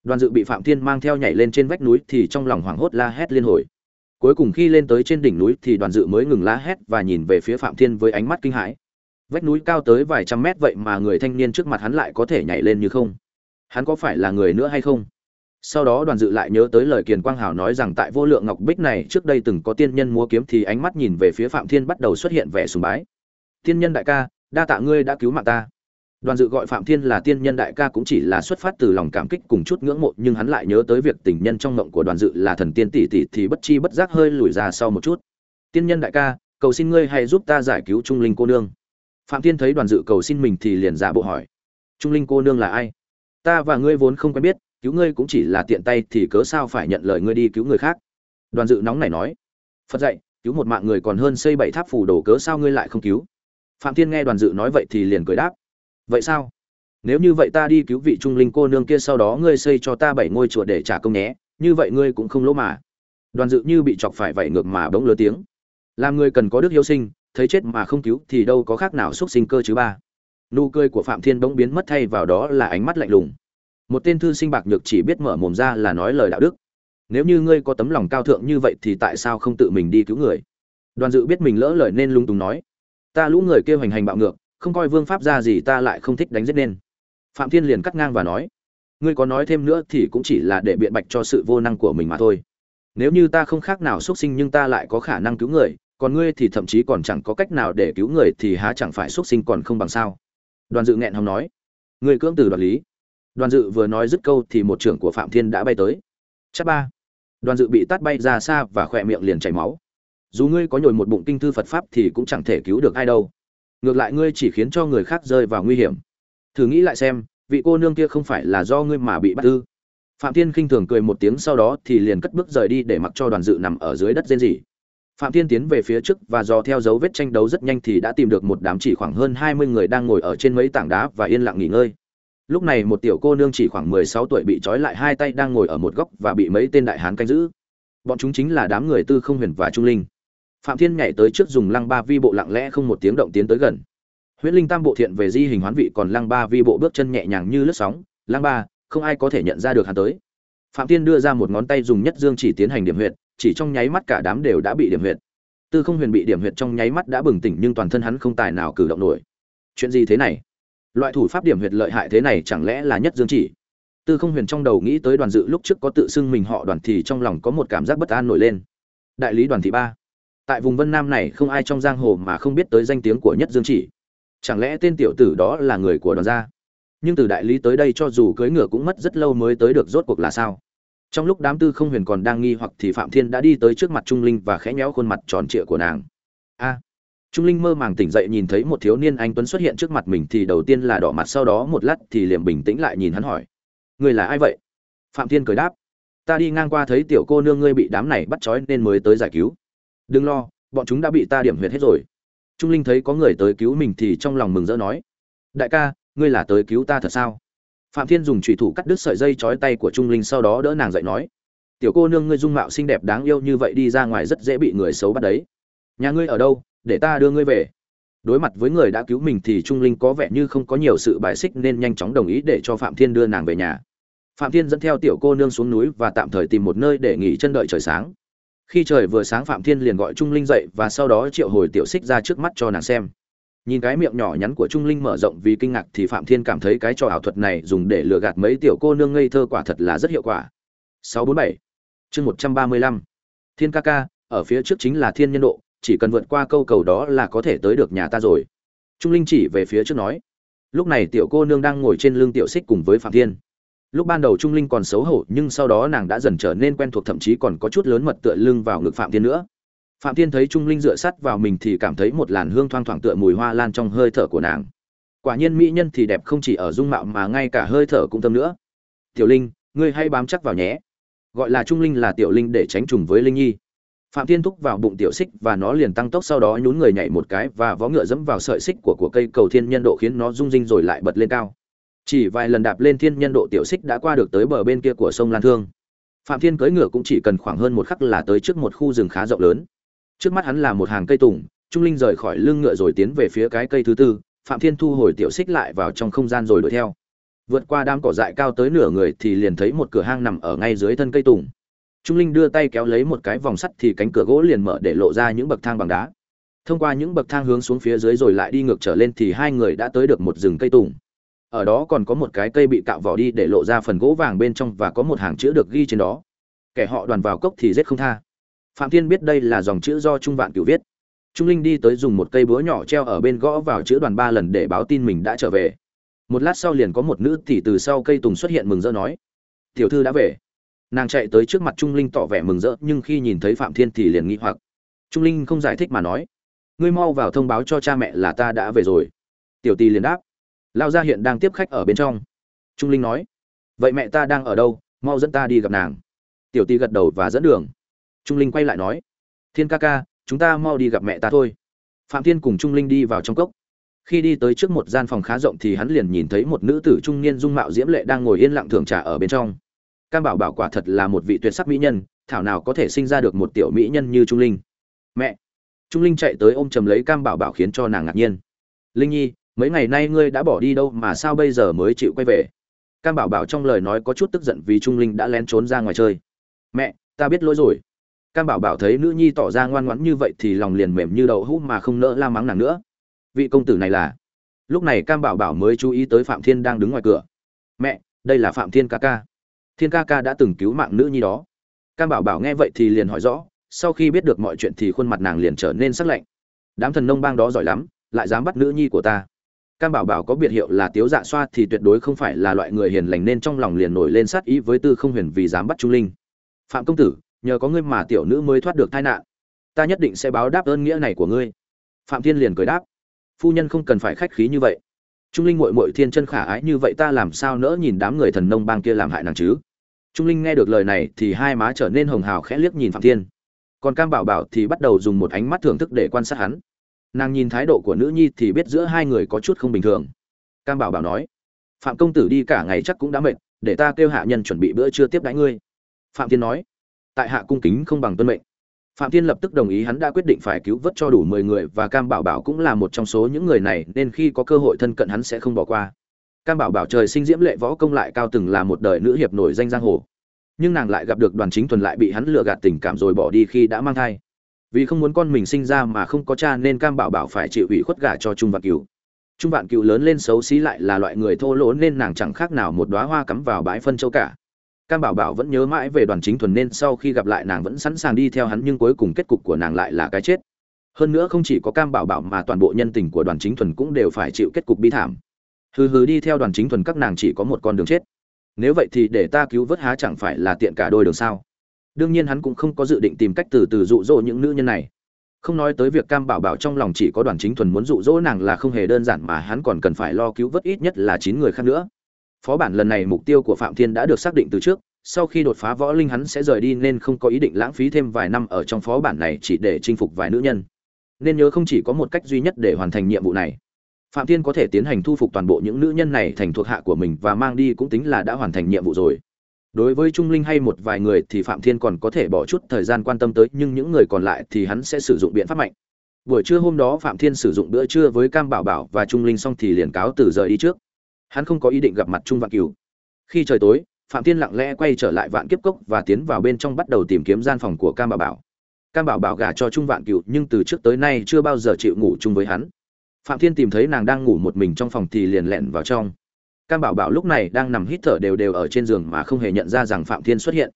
Đoàn dự bị phạm thiên mang theo nhảy lên trên vách núi thì trong lòng hoảng hốt la hét liên hồi. Cuối cùng khi lên tới trên đỉnh núi thì đoàn dự mới ngừng la hét và nhìn về phía phạm thiên với ánh mắt kinh hãi vách núi cao tới vài trăm mét vậy mà người thanh niên trước mặt hắn lại có thể nhảy lên như không? Hắn có phải là người nữa hay không? Sau đó đoàn dự lại nhớ tới lời kiền quang hảo nói rằng tại vô lượng ngọc bích này trước đây từng có tiên nhân múa kiếm thì ánh mắt nhìn về phía phạm thiên bắt đầu xuất hiện vẻ sùng bái. Tiên nhân đại ca, đa tạ ngươi đã cứu mạng ta. Đoàn dự gọi phạm thiên là tiên nhân đại ca cũng chỉ là xuất phát từ lòng cảm kích cùng chút ngưỡng mộ, nhưng hắn lại nhớ tới việc tình nhân trong mộng của đoàn dự là thần tiên tỷ tỷ thì bất chi bất giác hơi lùi ra sau một chút. Tiên nhân đại ca, cầu xin ngươi hãy giúp ta giải cứu trung linh cô nương phạm thiên thấy đoàn dự cầu xin mình thì liền giả bộ hỏi trung linh cô nương là ai? Ta và ngươi vốn không quen biết cứu ngươi cũng chỉ là tiện tay thì cớ sao phải nhận lời ngươi đi cứu người khác? Đoàn dự nóng này nói phật dạy cứu một mạng người còn hơn xây bảy tháp phủ đổ, cớ sao ngươi lại không cứu? Phạm thiên nghe đoàn dự nói vậy thì liền cười đáp vậy sao? Nếu như vậy ta đi cứu vị trung linh cô nương kia sau đó ngươi xây cho ta bảy ngôi chùa để trả công nhé như vậy ngươi cũng không lỗ mà. Đoàn dự như bị chọc phải vậy ngược mà bỗng lớn tiếng làm người cần có đức hiếu sinh thấy chết mà không cứu thì đâu có khác nào xúc sinh cơ chứ ba. Nụ cười của phạm thiên bỗng biến mất thay vào đó là ánh mắt lạnh lùng. Một tên thư sinh bạc nhược chỉ biết mở mồm ra là nói lời đạo đức. Nếu như ngươi có tấm lòng cao thượng như vậy thì tại sao không tự mình đi cứu người? Đoàn dự biết mình lỡ lời nên lung tung nói. Ta lũ người kêu hành hành bạo ngược, không coi vương pháp ra gì ta lại không thích đánh giết nên. Phạm thiên liền cắt ngang và nói. Ngươi có nói thêm nữa thì cũng chỉ là để biện bạch cho sự vô năng của mình mà thôi. Nếu như ta không khác nào xuất sinh nhưng ta lại có khả năng cứu người còn ngươi thì thậm chí còn chẳng có cách nào để cứu người thì há chẳng phải xuất sinh còn không bằng sao? Đoàn dự nghẹn hòng nói. Ngươi cưỡng từ đoạt lý. Đoàn dự vừa nói dứt câu thì một trưởng của phạm thiên đã bay tới. Chắc ba. Đoàn dự bị tát bay ra xa và khỏe miệng liền chảy máu. Dù ngươi có nhồi một bụng kinh thư phật pháp thì cũng chẳng thể cứu được ai đâu. Ngược lại ngươi chỉ khiến cho người khác rơi vào nguy hiểm. Thử nghĩ lại xem, vị cô nương kia không phải là do ngươi mà bị bắt ư? Phạm thiên khinh thường cười một tiếng sau đó thì liền cất bước rời đi để mặc cho đoàn dự nằm ở dưới đất rên rỉ phạm thiên tiến về phía trước và dò theo dấu vết tranh đấu rất nhanh thì đã tìm được một đám chỉ khoảng hơn hai mươi người đang ngồi ở trên mấy tảng đá và yên lặng nghỉ ngơi. Lúc này một tiểu cô nương chỉ khoảng mười sáu tuổi bị trói lại hai tay đang ngồi ở một góc và bị mấy tên đại hán canh giữ. Bọn chúng chính là đám người tư không huyền và trung linh. Phạm thiên nhảy tới trước dùng lăng ba vi bộ lặng lẽ không một tiếng động tiến tới gần. Huyễn linh tam bộ thiện về di hình hoán vị còn lăng ba vi bộ bước chân nhẹ nhàng như lướt sóng. Lăng ba, không ai có thể nhận ra được hắn tới. Phạm thiên đưa ra một ngón tay dùng nhất dương chỉ tiến hành điểm huyệt chỉ trong nháy mắt cả đám đều đã bị điểm huyệt. Tư không huyền bị điểm huyệt trong nháy mắt đã bừng tỉnh nhưng toàn thân hắn không tài nào cử động nổi. Chuyện gì thế này? Loại thủ pháp điểm huyệt lợi hại thế này chẳng lẽ là nhất dương chỉ? Tư không huyền trong đầu nghĩ tới đoàn dự lúc trước có tự xưng mình họ đoàn thì trong lòng có một cảm giác bất an nổi lên. Đại lý đoàn thị ba. Tại vùng vân nam này không ai trong giang hồ mà không biết tới danh tiếng của nhất dương chỉ. Chẳng lẽ tên tiểu tử đó là người của đoàn gia? Nhưng từ đại lý tới đây cho dù cưỡi ngựa cũng mất rất lâu mới tới được rốt cuộc là sao? Trong lúc đám tư không huyền còn đang nghi hoặc thì phạm thiên đã đi tới trước mặt trung linh và khẽ nhéo khuôn mặt tròn trịa của nàng. A! Trung linh mơ màng tỉnh dậy nhìn thấy một thiếu niên anh tuấn xuất hiện trước mặt mình thì đầu tiên là đỏ mặt, sau đó một lát thì liền bình tĩnh lại nhìn hắn hỏi. Người là ai vậy? Phạm thiên cười đáp. Ta đi ngang qua thấy tiểu cô nương ngươi bị đám này bắt trói nên mới tới giải cứu. Đừng lo, bọn chúng đã bị ta điểm huyệt hết rồi. Trung linh thấy có người tới cứu mình thì trong lòng mừng rỡ nói. Đại ca, ngươi là tới cứu ta thật sao? Phạm thiên dùng trùy thủ cắt đứt sợi dây chói tay của trung linh sau đó đỡ nàng dậy nói, tiểu cô nương ngươi dung mạo xinh đẹp đáng yêu như vậy đi ra ngoài rất dễ bị người xấu bắt đấy. Nhà ngươi ở đâu, để ta đưa ngươi về. Đối mặt với người đã cứu mình thì trung linh có vẻ như không có nhiều sự bài xích nên nhanh chóng đồng ý để cho phạm thiên đưa nàng về nhà. Phạm thiên dẫn theo tiểu cô nương xuống núi và tạm thời tìm một nơi để nghỉ chân đợi trời sáng. Khi trời vừa sáng, phạm thiên liền gọi trung linh dậy và sau đó triệu hồi tiểu xích ra trước mắt cho nàng xem nhìn cái miệng nhỏ nhắn của trung linh mở rộng vì kinh ngạc thì phạm thiên cảm thấy cái trò ảo thuật này dùng để lừa gạt mấy tiểu cô nương ngây thơ quả thật là rất hiệu quả. 647 chương 135 thiên ca ca, ở phía trước chính là thiên nhân độ, chỉ cần vượt qua câu cầu đó là có thể tới được nhà ta rồi. Trung linh chỉ về phía trước nói. Lúc này tiểu cô nương đang ngồi trên lưng tiểu xích cùng với phạm thiên. Lúc ban đầu trung linh còn xấu hổ nhưng sau đó nàng đã dần trở nên quen thuộc thậm chí còn có chút lớn mật tựa lưng vào ngực phạm thiên nữa phạm thiên thấy trung linh dựa sát vào mình thì cảm thấy một làn hương thoang thoảng tựa mùi hoa lan trong hơi thở của nàng. Quả nhiên mỹ nhân thì đẹp không chỉ ở dung mạo mà ngay cả hơi thở cũng thơm nữa. Tiểu linh, ngươi hay bám chắc vào nhé. Gọi là trung linh là tiểu linh để tránh trùng với linh nhi. Phạm thiên thúc vào bụng tiểu xích và nó liền tăng tốc sau đó nhún người nhảy một cái và vó ngựa dẫm vào sợi xích của của cây cầu thiên nhân độ khiến nó rung rinh rồi lại bật lên cao. Chỉ vài lần đạp lên thiên nhân độ tiểu xích đã qua được tới bờ bên kia của sông lan thương. Phạm thiên cưỡi ngựa cũng chỉ cần khoảng hơn một khắc là tới trước một khu rừng khá rộng lớn trước mắt hắn là một hàng cây tùng, trung linh rời khỏi lưng ngựa rồi tiến về phía cái cây thứ tư, phạm thiên thu hồi tiểu xích lại vào trong không gian rồi đuổi theo. Vượt qua đám cỏ dại cao tới nửa người thì liền thấy một cửa hang nằm ở ngay dưới thân cây tùng. Trung linh đưa tay kéo lấy một cái vòng sắt thì cánh cửa gỗ liền mở để lộ ra những bậc thang bằng đá. Thông qua những bậc thang hướng xuống phía dưới rồi lại đi ngược trở lên thì hai người đã tới được một rừng cây tùng. Ở đó còn có một cái cây bị cạo vỏ đi để lộ ra phần gỗ vàng bên trong và có một hàng chữ được ghi trên đó. Kẻ họ đoàn vào cốc thì giết không tha phạm thiên biết đây là dòng chữ do trung vạn cửu viết. Trung linh đi tới dùng một cây búa nhỏ treo ở bên gõ vào chữ đoàn ba lần để báo tin mình đã trở về. Một lát sau liền có một nữ tỷ từ sau cây tùng xuất hiện mừng rỡ nói, tiểu thư đã về. Nàng chạy tới trước mặt trung linh tỏ vẻ mừng rỡ, nhưng khi nhìn thấy phạm thiên thì liền nghĩ hoặc. Trung linh không giải thích mà nói, ngươi mau vào thông báo cho cha mẹ là ta đã về rồi. Tiểu tỷ liền đáp lao gia hiện đang tiếp khách ở bên trong. Trung linh nói, vậy mẹ ta đang ở đâu? Mau dẫn ta đi gặp nàng. Tiểu tỷ gật đầu và dẫn đường trung linh quay lại nói, thiên ca ca, chúng ta mau đi gặp mẹ ta thôi. Phạm thiên cùng trung linh đi vào trong cốc. Khi đi tới trước một gian phòng khá rộng thì hắn liền nhìn thấy một nữ tử trung niên dung mạo diễm lệ đang ngồi yên lặng thưởng trà ở bên trong. Cam bảo bảo quả thật là một vị tuyệt sắc mỹ nhân, thảo nào có thể sinh ra được một tiểu mỹ nhân như trung linh. Mẹ. Trung linh chạy tới ôm chầm lấy cam bảo bảo khiến cho nàng ngạc nhiên. Linh nhi, mấy ngày nay ngươi đã bỏ đi đâu mà sao bây giờ mới chịu quay về? Cam bảo bảo trong lời nói có chút tức giận vì trung linh đã lén trốn ra ngoài chơi. Mẹ, ta biết lỗi rồi cam bảo bảo thấy nữ nhi tỏ ra ngoan ngoãn như vậy thì lòng liền mềm như đậu hũ mà không nỡ la mắng nàng nữa. Vị công tử này là? Lúc này cam bảo bảo mới chú ý tới phạm thiên đang đứng ngoài cửa. Mẹ, đây là phạm thiên ca ca. Thiên ca ca đã từng cứu mạng nữ nhi đó. Cam bảo bảo nghe vậy thì liền hỏi rõ, sau khi biết được mọi chuyện thì khuôn mặt nàng liền trở nên sắc lạnh. Đám thần nông bang đó giỏi lắm, lại dám bắt nữ nhi của ta. Cam bảo bảo có biệt hiệu là tiếu dạ xoa thì tuyệt đối không phải là loại người hiền lành nên trong lòng liền nổi lên sát ý với tư không huyền vì dám bắt trung linh. Phạm công tử nhờ có ngươi mà tiểu nữ mới thoát được tai nạn. Ta nhất định sẽ báo đáp ơn nghĩa này của ngươi. Phạm thiên liền cười đáp. Phu nhân không cần phải khách khí như vậy. Trung linh muội muội thiên chân khả ái như vậy ta làm sao nỡ nhìn đám người thần nông bang kia làm hại nàng chứ? Trung linh nghe được lời này thì hai má trở nên hồng hào khẽ liếc nhìn phạm thiên. Còn cam bảo bảo thì bắt đầu dùng một ánh mắt thưởng thức để quan sát hắn. Nàng nhìn thái độ của nữ nhi thì biết giữa hai người có chút không bình thường. Cam bảo bảo nói, phạm công tử đi cả ngày chắc cũng đã mệt, để ta kêu hạ nhân chuẩn bị bữa trưa tiếp đãi ngươi. Phạm thiên nói tại hạ cung kính không bằng tuân mệnh. Phạm thiên lập tức đồng ý, hắn đã quyết định phải cứu vớt cho đủ mười người và cam bảo bảo cũng là một trong số những người này, nên khi có cơ hội thân cận hắn sẽ không bỏ qua. Cam bảo bảo trời sinh diễm lệ võ công lại cao từng là một đời nữ hiệp nổi danh giang hồ. Nhưng nàng lại gặp được đoàn chính thuần lại bị hắn lừa gạt tình cảm rồi bỏ đi khi đã mang thai. Vì không muốn con mình sinh ra mà không có cha nên cam bảo bảo phải chịu ủy khuất gả cho trung vạn Cựu. trung vạn Cựu lớn lên xấu xí lại là loại người thô lỗ nên nàng chẳng khác nào một đóa hoa cắm vào bãi phân châu cả cam bảo bảo vẫn nhớ mãi về đoàn chính thuần nên sau khi gặp lại nàng vẫn sẵn sàng đi theo hắn nhưng cuối cùng kết cục của nàng lại là cái chết. Hơn nữa không chỉ có cam bảo bảo mà toàn bộ nhân tình của đoàn chính thuần cũng đều phải chịu kết cục bi thảm. Hừ hừ đi theo đoàn chính thuần các nàng chỉ có một con đường chết. Nếu vậy thì để ta cứu vớt há chẳng phải là tiện cả đôi đường sao? Đương nhiên hắn cũng không có dự định tìm cách từ từ dụ dỗ những nữ nhân này. Không nói tới việc cam bảo bảo trong lòng chỉ có đoàn chính thuần muốn dụ dỗ nàng là không hề đơn giản mà hắn còn cần phải lo cứu vớt ít nhất là chín người khác nữa phó bản lần này mục tiêu của phạm thiên đã được xác định từ trước, sau khi đột phá võ linh hắn sẽ rời đi nên không có ý định lãng phí thêm vài năm ở trong phó bản này chỉ để chinh phục vài nữ nhân. Nên nhớ không chỉ có một cách duy nhất để hoàn thành nhiệm vụ này. Phạm thiên có thể tiến hành thu phục toàn bộ những nữ nhân này thành thuộc hạ của mình và mang đi cũng tính là đã hoàn thành nhiệm vụ rồi. Đối với trung linh hay một vài người thì phạm thiên còn có thể bỏ chút thời gian quan tâm tới, nhưng những người còn lại thì hắn sẽ sử dụng biện pháp mạnh. Buổi trưa hôm đó phạm thiên sử dụng bữa trưa với cam bảo bảo và trung linh xong thì liền cáo từ rời đi trước hắn không có ý định gặp mặt trung vạn cửu. Khi trời tối, phạm thiên lặng lẽ quay trở lại vạn kiếp cốc và tiến vào bên trong bắt đầu tìm kiếm gian phòng của cam bảo bảo. Cam bảo bảo gả cho trung vạn cửu nhưng từ trước tới nay chưa bao giờ chịu ngủ chung với hắn. Phạm thiên tìm thấy nàng đang ngủ một mình trong phòng thì liền lẹn vào trong. Cam bảo bảo lúc này đang nằm hít thở đều đều ở trên giường mà không hề nhận ra rằng phạm thiên xuất hiện.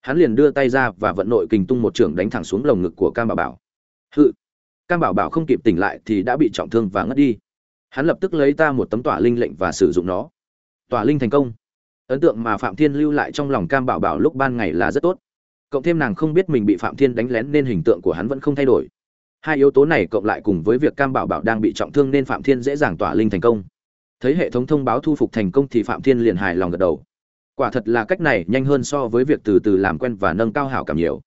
Hắn liền đưa tay ra và vận nội kình tung một trường đánh thẳng xuống lồng ngực của cam bảo bảo. Hự! Cam bảo bảo không kịp tỉnh lại thì đã bị trọng thương và ngất đi hắn lập tức lấy ta một tấm tỏa linh lệnh và sử dụng nó. Tỏa linh thành công. Ấn tượng mà phạm thiên lưu lại trong lòng cam bảo bảo lúc ban ngày là rất tốt. Cộng thêm nàng không biết mình bị phạm thiên đánh lén nên hình tượng của hắn vẫn không thay đổi. Hai yếu tố này cộng lại cùng với việc cam bảo bảo đang bị trọng thương nên phạm thiên dễ dàng tỏa linh thành công. Thấy hệ thống thông báo thu phục thành công thì phạm thiên liền hài lòng gật đầu. Quả thật là cách này nhanh hơn so với việc từ từ làm quen và nâng cao hảo cảm nhiều.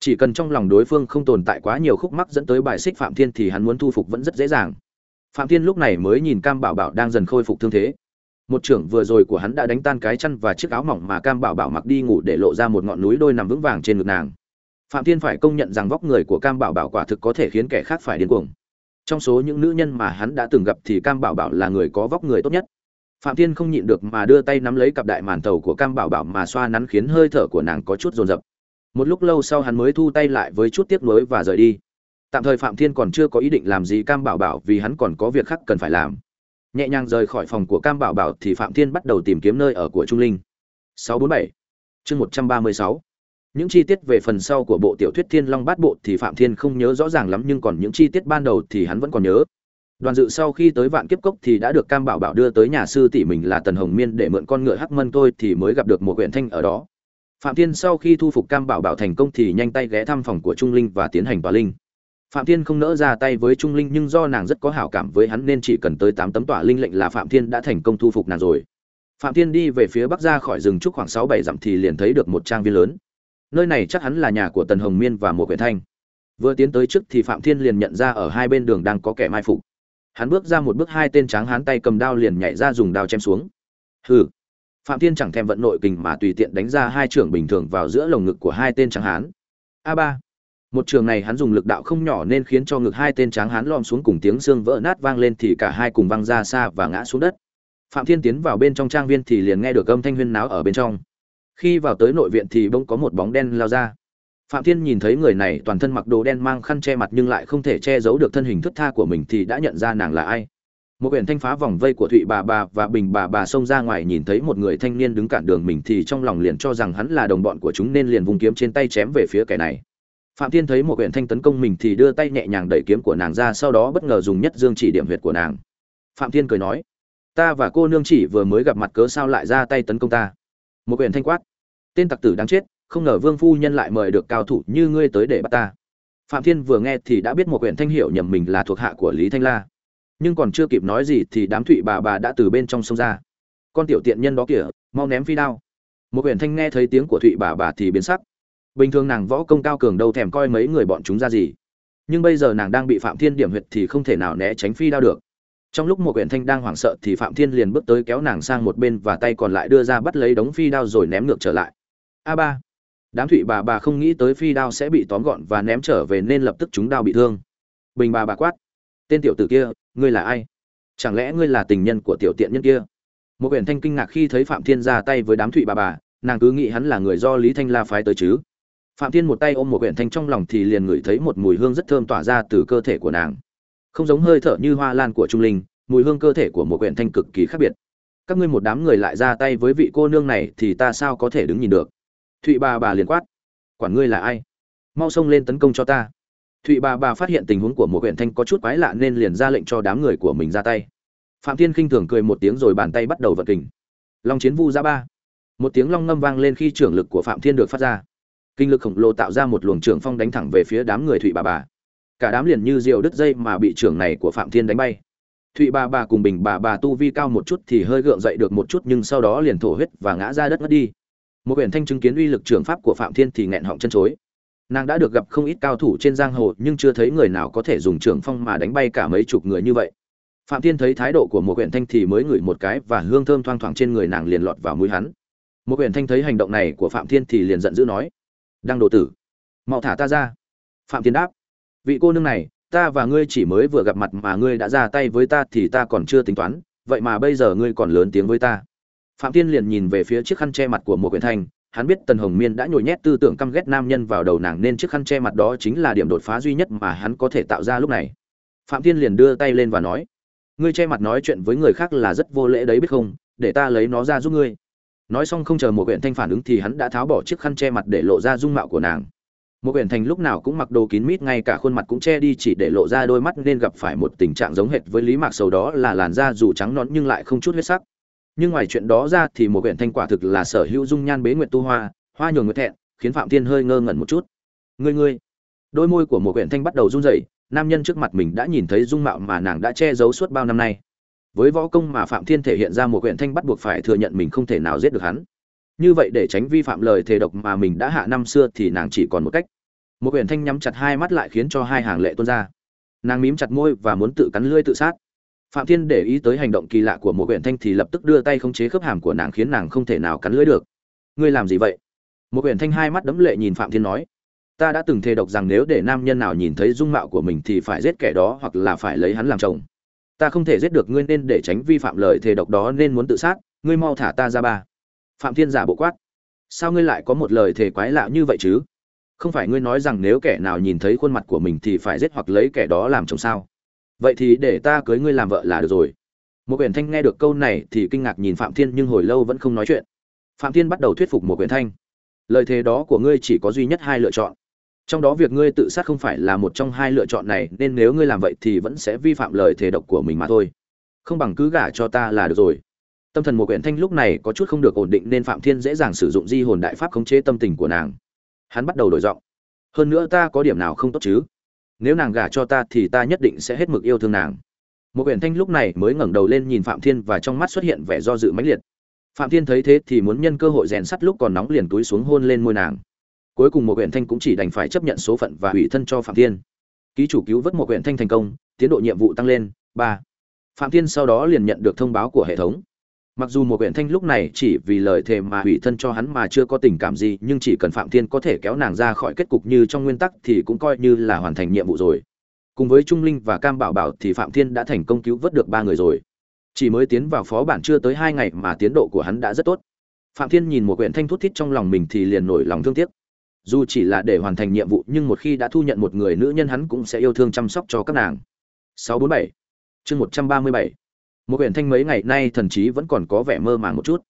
Chỉ cần trong lòng đối phương không tồn tại quá nhiều khúc mắc dẫn tới bài xích phạm thiên thì hắn muốn thu phục vẫn rất dễ dàng phạm thiên lúc này mới nhìn cam bảo bảo đang dần khôi phục thương thế. Một trưởng vừa rồi của hắn đã đánh tan cái chăn và chiếc áo mỏng mà cam bảo bảo mặc đi ngủ để lộ ra một ngọn núi đôi nằm vững vàng trên ngực nàng. Phạm thiên phải công nhận rằng vóc người của cam bảo bảo quả thực có thể khiến kẻ khác phải điên cuồng. Trong số những nữ nhân mà hắn đã từng gặp thì cam bảo bảo là người có vóc người tốt nhất. Phạm thiên không nhịn được mà đưa tay nắm lấy cặp đại màn tàu của cam bảo bảo mà xoa nắn khiến hơi thở của nàng có chút dồn rập một lúc lâu sau hắn mới thu tay lại với chút tiếc nuối và rời đi tạm thời phạm thiên còn chưa có ý định làm gì, cam bảo bảo vì hắn còn có việc khác cần phải làm. Nhẹ nhàng rời khỏi phòng của cam bảo bảo thì phạm thiên bắt đầu tìm kiếm nơi ở của trung linh. 647 chương 136 những chi tiết về phần sau của bộ tiểu thuyết thiên long bát bộ thì phạm thiên không nhớ rõ ràng lắm, nhưng còn những chi tiết ban đầu thì hắn vẫn còn nhớ. Đoàn dự sau khi tới vạn kiếp cốc thì đã được cam bảo bảo đưa tới nhà sư tỷ mình là tần hồng miên để mượn con ngựa hắc mân tôi thì mới gặp được một huyện thanh ở đó. Phạm thiên sau khi thu phục cam bảo bảo thành công thì nhanh tay ghé thăm phòng của trung linh và tiến hành tòa linh phạm thiên không nỡ ra tay với trung linh, nhưng do nàng rất có hảo cảm với hắn nên chỉ cần tới tám tấm tỏa linh lệnh là phạm thiên đã thành công thu phục nàng rồi. Phạm thiên đi về phía bắc ra khỏi rừng trúc khoảng sáu bảy dặm thì liền thấy được một trang viên lớn. Nơi này chắc hẳn là nhà của tần hồng miên và một quyển thanh. Vừa tiến tới trước thì phạm thiên liền nhận ra ở hai bên đường đang có kẻ mai phục. Hắn bước ra một bước, hai tên tráng hán tay cầm đao liền nhảy ra dùng đao chém xuống. Hừ. Phạm thiên chẳng thèm vận nội kình mà tùy tiện đánh ra hai trưởng bình thường vào giữa lồng ngực của hai tên tráng hán. A ba một trường này hắn dùng lực đạo không nhỏ nên khiến cho ngực hai tên tráng hán lom xuống cùng tiếng xương vỡ nát vang lên thì cả hai cùng văng ra xa và ngã xuống đất. Phạm thiên tiến vào bên trong trang viên thì liền nghe được âm thanh huyên náo ở bên trong. Khi vào tới nội viện thì bỗng có một bóng đen lao ra. Phạm thiên nhìn thấy người này, toàn thân mặc đồ đen mang khăn che mặt nhưng lại không thể che giấu được thân hình thức tha của mình thì đã nhận ra nàng là ai. Một quyển thanh phá vòng vây của thụy bà bà và bình bà bà xông ra ngoài nhìn thấy một người thanh niên đứng cản đường mình thì trong lòng liền cho rằng hắn là đồng bọn của chúng nên liền vung kiếm trên tay chém về phía kẻ này phạm thiên thấy một quyển thanh tấn công mình thì đưa tay nhẹ nhàng đẩy kiếm của nàng ra, sau đó bất ngờ dùng nhất dương chỉ điểm huyệt của nàng. Phạm thiên cười nói, ta và cô nương chỉ vừa mới gặp mặt cớ sao lại ra tay tấn công ta? Một quyển thanh quát, tên tặc tử đáng chết, không ngờ vương phu nhân lại mời được cao thủ như ngươi tới để bắt ta. Phạm thiên vừa nghe thì đã biết một quyển thanh hiểu nhầm mình là thuộc hạ của lý thanh la. Nhưng còn chưa kịp nói gì thì đám thụy bà bà đã từ bên trong sông ra. Con tiểu tiện nhân đó kìa, mau ném phi đao. Một quyển thanh nghe thấy tiếng của thụy bà bà thì biến sắc bình thường nàng võ công cao cường đâu thèm coi mấy người bọn chúng ra gì. Nhưng bây giờ nàng đang bị phạm thiên điểm huyệt thì không thể nào né tránh phi đao được. Trong lúc một quyển thanh đang hoảng sợ thì phạm thiên liền bước tới kéo nàng sang một bên và tay còn lại đưa ra bắt lấy đống phi đao rồi ném ngược trở lại. A ba. Đám thụy bà bà không nghĩ tới phi đao sẽ bị tóm gọn và ném trở về nên lập tức chúng đao bị thương. Bình bà bà quát. Tên tiểu tử kia, ngươi là ai? Chẳng lẽ ngươi là tình nhân của tiểu tiện nhân kia? Một quyển thanh kinh ngạc khi thấy phạm thiên ra tay với đám thụy bà bà, nàng cứ nghĩ hắn là người do lý thanh la phái tới chứ phạm thiên một tay ôm một quyển thanh trong lòng thì liền ngửi thấy một mùi hương rất thơm tỏa ra từ cơ thể của nàng. Không giống hơi thở như hoa lan của trung linh, mùi hương cơ thể của một quyển thanh cực kỳ khác biệt. Các ngươi một đám người lại ra tay với vị cô nương này thì ta sao có thể đứng nhìn được? Thụy bà bà liền quát. Quản ngươi là ai? Mau xông lên tấn công cho ta. Thụy bà bà phát hiện tình huống của một quyển thanh có chút quái lạ nên liền ra lệnh cho đám người của mình ra tay. Phạm thiên khinh thường cười một tiếng rồi bàn tay bắt đầu vận kình. Long chiến vu ra ba. Một tiếng long ngâm vang lên khi trưởng lực của phạm thiên được phát ra kinh lực khổng lồ tạo ra một luồng trưởng phong đánh thẳng về phía đám người thụy bà bà. Cả đám liền như diều đứt dây mà bị trưởng này của phạm thiên đánh bay. Thụy bà bà cùng bình bà bà tu vi cao một chút thì hơi gượng dậy được một chút nhưng sau đó liền thổ huyết và ngã ra đất ngất đi. Một quyển thanh chứng kiến uy lực trường pháp của phạm thiên thì nghẹn họng chân chối. Nàng đã được gặp không ít cao thủ trên giang hồ nhưng chưa thấy người nào có thể dùng trường phong mà đánh bay cả mấy chục người như vậy. Phạm thiên thấy thái độ của một quyển thanh thì mới ngửi một cái và hương thơm thoang thoảng trên người nàng liền lọt vào mũi hắn. Một quyển thanh thấy hành động này của phạm thiên thì liền giận dữ nói đang đồ tử. Mau thả ta ra. Phạm thiên đáp. Vị cô nương này, ta và ngươi chỉ mới vừa gặp mặt mà ngươi đã ra tay với ta thì ta còn chưa tính toán, vậy mà bây giờ ngươi còn lớn tiếng với ta. Phạm tiên liền nhìn về phía chiếc khăn che mặt của một quyển thanh hắn biết tần hồng miên đã nhồi nhét tư tưởng căm ghét nam nhân vào đầu nàng nên chiếc khăn che mặt đó chính là điểm đột phá duy nhất mà hắn có thể tạo ra lúc này. Phạm tiên liền đưa tay lên và nói, ngươi che mặt nói chuyện với người khác là rất vô lễ đấy biết không? Để ta lấy nó ra giúp ngươi nói xong không chờ một huyện thanh phản ứng thì hắn đã tháo bỏ chiếc khăn che mặt để lộ ra dung mạo của nàng. Một huyện thành lúc nào cũng mặc đồ kín mít, ngay cả khuôn mặt cũng che đi, chỉ để lộ ra đôi mắt nên gặp phải một tình trạng giống hệt với lý mạc sầu đó là làn da dù trắng nón nhưng lại không chút huyết sắc. Nhưng ngoài chuyện đó ra thì một huyện thanh quả thực là sở hữu dung nhan bế nguyện tu hoa hoa nhường nguyệt thẹn, khiến phạm thiên hơi ngơ ngẩn một chút. Ngươi ngươi. Đôi môi của một huyện thanh bắt đầu run rẩy, nam nhân trước mặt mình đã nhìn thấy dung mạo mà nàng đã che giấu suốt bao năm nay với võ công mà phạm thiên thể hiện ra một quyển thanh bắt buộc phải thừa nhận mình không thể nào giết được hắn. Như vậy để tránh vi phạm lời thề độc mà mình đã hạ năm xưa thì nàng chỉ còn một cách. Một quyển thanh nhắm chặt hai mắt lại khiến cho hai hàng lệ tuôn ra. Nàng mím chặt môi và muốn tự cắn lưỡi tự sát. Phạm thiên để ý tới hành động kỳ lạ của một quyển thanh thì lập tức đưa tay khống chế khớp hàm của nàng khiến nàng không thể nào cắn lưỡi được. Ngươi làm gì vậy? Một quyển thanh hai mắt đấm lệ nhìn phạm thiên nói. Ta đã từng thề độc rằng nếu để nam nhân nào nhìn thấy dung mạo của mình thì phải giết kẻ đó hoặc là phải lấy hắn làm chồng ta không thể giết được ngươi nên để tránh vi phạm lời thề độc đó nên muốn tự sát, ngươi mau thả ta ra ba. Phạm thiên giả bộ quát. Sao ngươi lại có một lời thề quái lạ như vậy chứ? Không phải ngươi nói rằng nếu kẻ nào nhìn thấy khuôn mặt của mình thì phải giết hoặc lấy kẻ đó làm chồng sao? Vậy thì để ta cưới ngươi làm vợ là được rồi. Một quyển thanh nghe được câu này thì kinh ngạc nhìn phạm thiên nhưng hồi lâu vẫn không nói chuyện. Phạm thiên bắt đầu thuyết phục một quyển thanh. Lời thề đó của ngươi chỉ có duy nhất hai lựa chọn trong đó việc ngươi tự sát không phải là một trong hai lựa chọn này, nên nếu ngươi làm vậy thì vẫn sẽ vi phạm lời thề độc của mình mà thôi. Không bằng cứ gả cho ta là được rồi. Tâm thần một quyển thanh lúc này có chút không được ổn định nên phạm thiên dễ dàng sử dụng di hồn đại pháp khống chế tâm tình của nàng. Hắn bắt đầu đổi giọng. Hơn nữa ta có điểm nào không tốt chứ? Nếu nàng gả cho ta thì ta nhất định sẽ hết mực yêu thương nàng. Một quyển thanh lúc này mới ngẩng đầu lên nhìn phạm thiên và trong mắt xuất hiện vẻ do dự mãnh liệt. Phạm thiên thấy thế thì muốn nhân cơ hội rèn sắt lúc còn nóng liền túi xuống hôn lên môi nàng cuối cùng một huyện thanh cũng chỉ đành phải chấp nhận số phận và hủy thân cho phạm thiên. Ký chủ cứu vớt một huyện thanh thành công, tiến độ nhiệm vụ tăng lên ba. Phạm thiên sau đó liền nhận được thông báo của hệ thống. Mặc dù một huyện thanh lúc này chỉ vì lời thề mà hủy thân cho hắn mà chưa có tình cảm gì, nhưng chỉ cần phạm thiên có thể kéo nàng ra khỏi kết cục như trong nguyên tắc thì cũng coi như là hoàn thành nhiệm vụ rồi. Cùng với trung linh và cam bảo bảo thì phạm thiên đã thành công cứu vớt được ba người rồi. Chỉ mới tiến vào phó bản chưa tới hai ngày mà tiến độ của hắn đã rất tốt. Phạm thiên nhìn một quyển thanh thút thít trong lòng mình thì liền nổi lòng thương tiếc dù chỉ là để hoàn thành nhiệm vụ, nhưng một khi đã thu nhận một người nữ nhân, hắn cũng sẽ yêu thương chăm sóc cho các nàng. 647 chương 137 một huyện thanh mấy ngày nay thần chí vẫn còn có vẻ mơ màng một chút.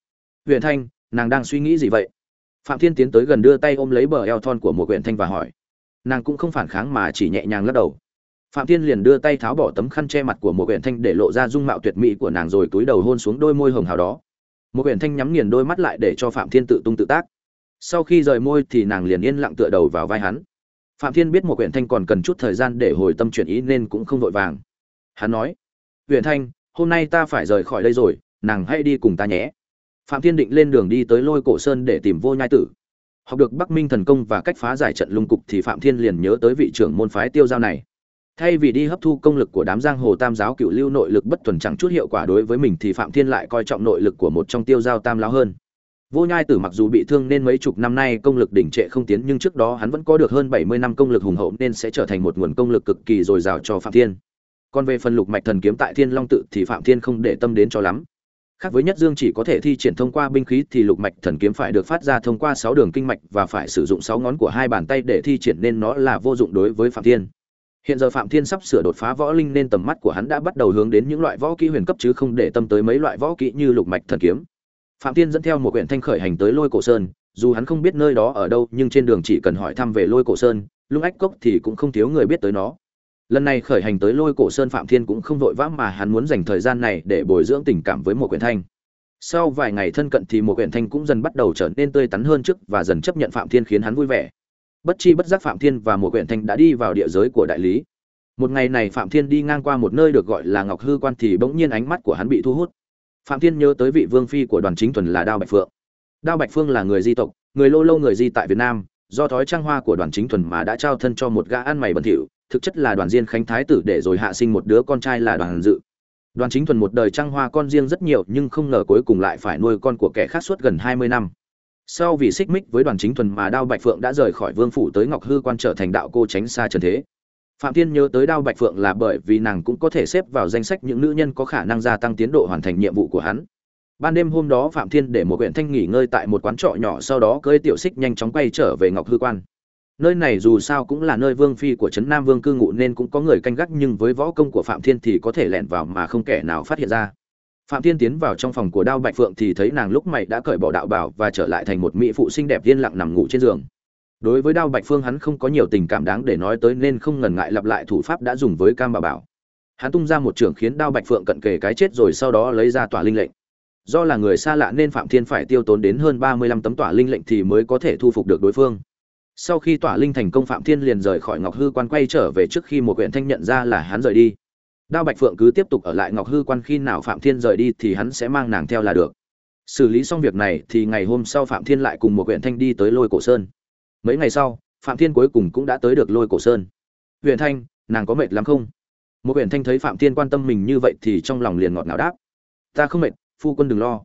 Huyện thanh, nàng đang suy nghĩ gì vậy? Phạm thiên tiến tới gần đưa tay ôm lấy bờ eo thon của một huyện thanh và hỏi. Nàng cũng không phản kháng mà chỉ nhẹ nhàng lắc đầu. Phạm thiên liền đưa tay tháo bỏ tấm khăn che mặt của một huyện thanh để lộ ra dung mạo tuyệt mỹ của nàng rồi túi đầu hôn xuống đôi môi hồng hào đó. Một huyện thanh nhắm nghiền đôi mắt lại để cho phạm thiên tự tung tự tác sau khi rời môi thì nàng liền yên lặng tựa đầu vào vai hắn. Phạm thiên biết một huyện thanh còn cần chút thời gian để hồi tâm chuyển ý nên cũng không vội vàng. Hắn nói huyện thanh, hôm nay ta phải rời khỏi đây rồi, nàng hãy đi cùng ta nhé. Phạm thiên định lên đường đi tới lôi cổ sơn để tìm vô nhai tử. Học được bắc minh thần công và cách phá giải trận lung cục thì phạm thiên liền nhớ tới vị trưởng môn phái tiêu giao này. Thay vì đi hấp thu công lực của đám giang hồ tam giáo cựu lưu nội lực bất thuần chẳng chút hiệu quả đối với mình thì phạm thiên lại coi trọng nội lực của một trong tiêu giao tam lão hơn vô nhai tử mặc dù bị thương nên mấy chục năm nay công lực đỉnh trệ không tiến, nhưng trước đó hắn vẫn có được hơn bảy mươi năm công lực hùng hậu nên sẽ trở thành một nguồn công lực cực kỳ dồi dào cho phạm thiên. Còn về phần lục mạch thần kiếm tại thiên long tự thì phạm thiên không để tâm đến cho lắm. Khác với nhất dương chỉ có thể thi triển thông qua binh khí thì lục mạch thần kiếm phải được phát ra thông qua sáu đường kinh mạch và phải sử dụng sáu ngón của hai bàn tay để thi triển nên nó là vô dụng đối với phạm thiên. Hiện giờ phạm thiên sắp sửa đột phá võ linh nên tầm mắt của hắn đã bắt đầu hướng đến những loại võ kỹ huyền cấp chứ không để tâm tới mấy loại võ kỹ như lục mạch thần kiếm phạm thiên dẫn theo một quyển thanh khởi hành tới lôi cổ sơn, dù hắn không biết nơi đó ở đâu, nhưng trên đường chỉ cần hỏi thăm về lôi cổ sơn, lung ách cốc thì cũng không thiếu người biết tới nó. Lần này khởi hành tới lôi cổ sơn phạm thiên cũng không vội vã mà hắn muốn dành thời gian này để bồi dưỡng tình cảm với một quyển thanh. Sau vài ngày thân cận thì một quyển thanh cũng dần bắt đầu trở nên tươi tắn hơn trước và dần chấp nhận phạm thiên khiến hắn vui vẻ. Bất chi bất giác phạm thiên và một quyển thanh đã đi vào địa giới của đại lý. Một ngày này phạm thiên đi ngang qua một nơi được gọi là ngọc hư quan thì bỗng nhiên ánh mắt của hắn bị thu hút phạm thiên nhớ tới vị vương phi của đoàn chính thuần là đao bạch phượng. Đao bạch phương là người di tộc, người lô lâu người di tại việt nam, do thói trang hoa của đoàn chính thuần mà đã trao thân cho một gã ăn mày bẩn thỉu, thực chất là đoàn diên khánh thái tử để rồi hạ sinh một đứa con trai là đoàn dự. Đoàn chính thuần một đời trăng hoa con riêng rất nhiều, nhưng không ngờ cuối cùng lại phải nuôi con của kẻ khác suốt gần hai mươi năm. Sau vì xích mích với đoàn chính thuần mà đao bạch phượng đã rời khỏi vương phủ tới ngọc hư quan trở thành đạo cô tránh xa trần thế phạm thiên nhớ tới đao bạch phượng là bởi vì nàng cũng có thể xếp vào danh sách những nữ nhân có khả năng gia tăng tiến độ hoàn thành nhiệm vụ của hắn. Ban đêm hôm đó phạm thiên để một huyện thanh nghỉ ngơi tại một quán trọ nhỏ sau đó cưỡi tiểu xích nhanh chóng quay trở về ngọc hư quan. Nơi này dù sao cũng là nơi vương phi của trấn nam vương cư ngụ nên cũng có người canh gác nhưng với võ công của phạm thiên thì có thể lẻn vào mà không kẻ nào phát hiện ra. Phạm thiên tiến vào trong phòng của đao bạch phượng thì thấy nàng lúc mày đã cởi bỏ đạo bảo và trở lại thành một mỹ phụ xinh đẹp yên lặng nằm ngủ trên giường đối với đao bạch phương hắn không có nhiều tình cảm đáng để nói tới nên không ngần ngại lặp lại thủ pháp đã dùng với cam bà bảo. Hắn tung ra một trường khiến đao bạch phượng cận kề cái chết rồi sau đó lấy ra tỏa linh lệnh. Do là người xa lạ nên phạm thiên phải tiêu tốn đến hơn ba mươi lăm tấm tỏa linh lệnh thì mới có thể thu phục được đối phương. Sau khi tỏa linh thành công, phạm thiên liền rời khỏi ngọc hư quan quay trở về trước khi một huyện thanh nhận ra là hắn rời đi. Đao bạch phượng cứ tiếp tục ở lại ngọc hư quan, khi nào phạm thiên rời đi thì hắn sẽ mang nàng theo là được. Xử lý xong việc này thì ngày hôm sau phạm thiên lại cùng một huyện thanh đi tới lôi cổ sơn mấy ngày sau, phạm thiên cuối cùng cũng đã tới được lôi cổ sơn. Huyền thanh, nàng có mệt lắm không? Một huyền thanh thấy phạm thiên quan tâm mình như vậy thì trong lòng liền ngọt ngào đáp. Ta không mệt, phu quân đừng lo.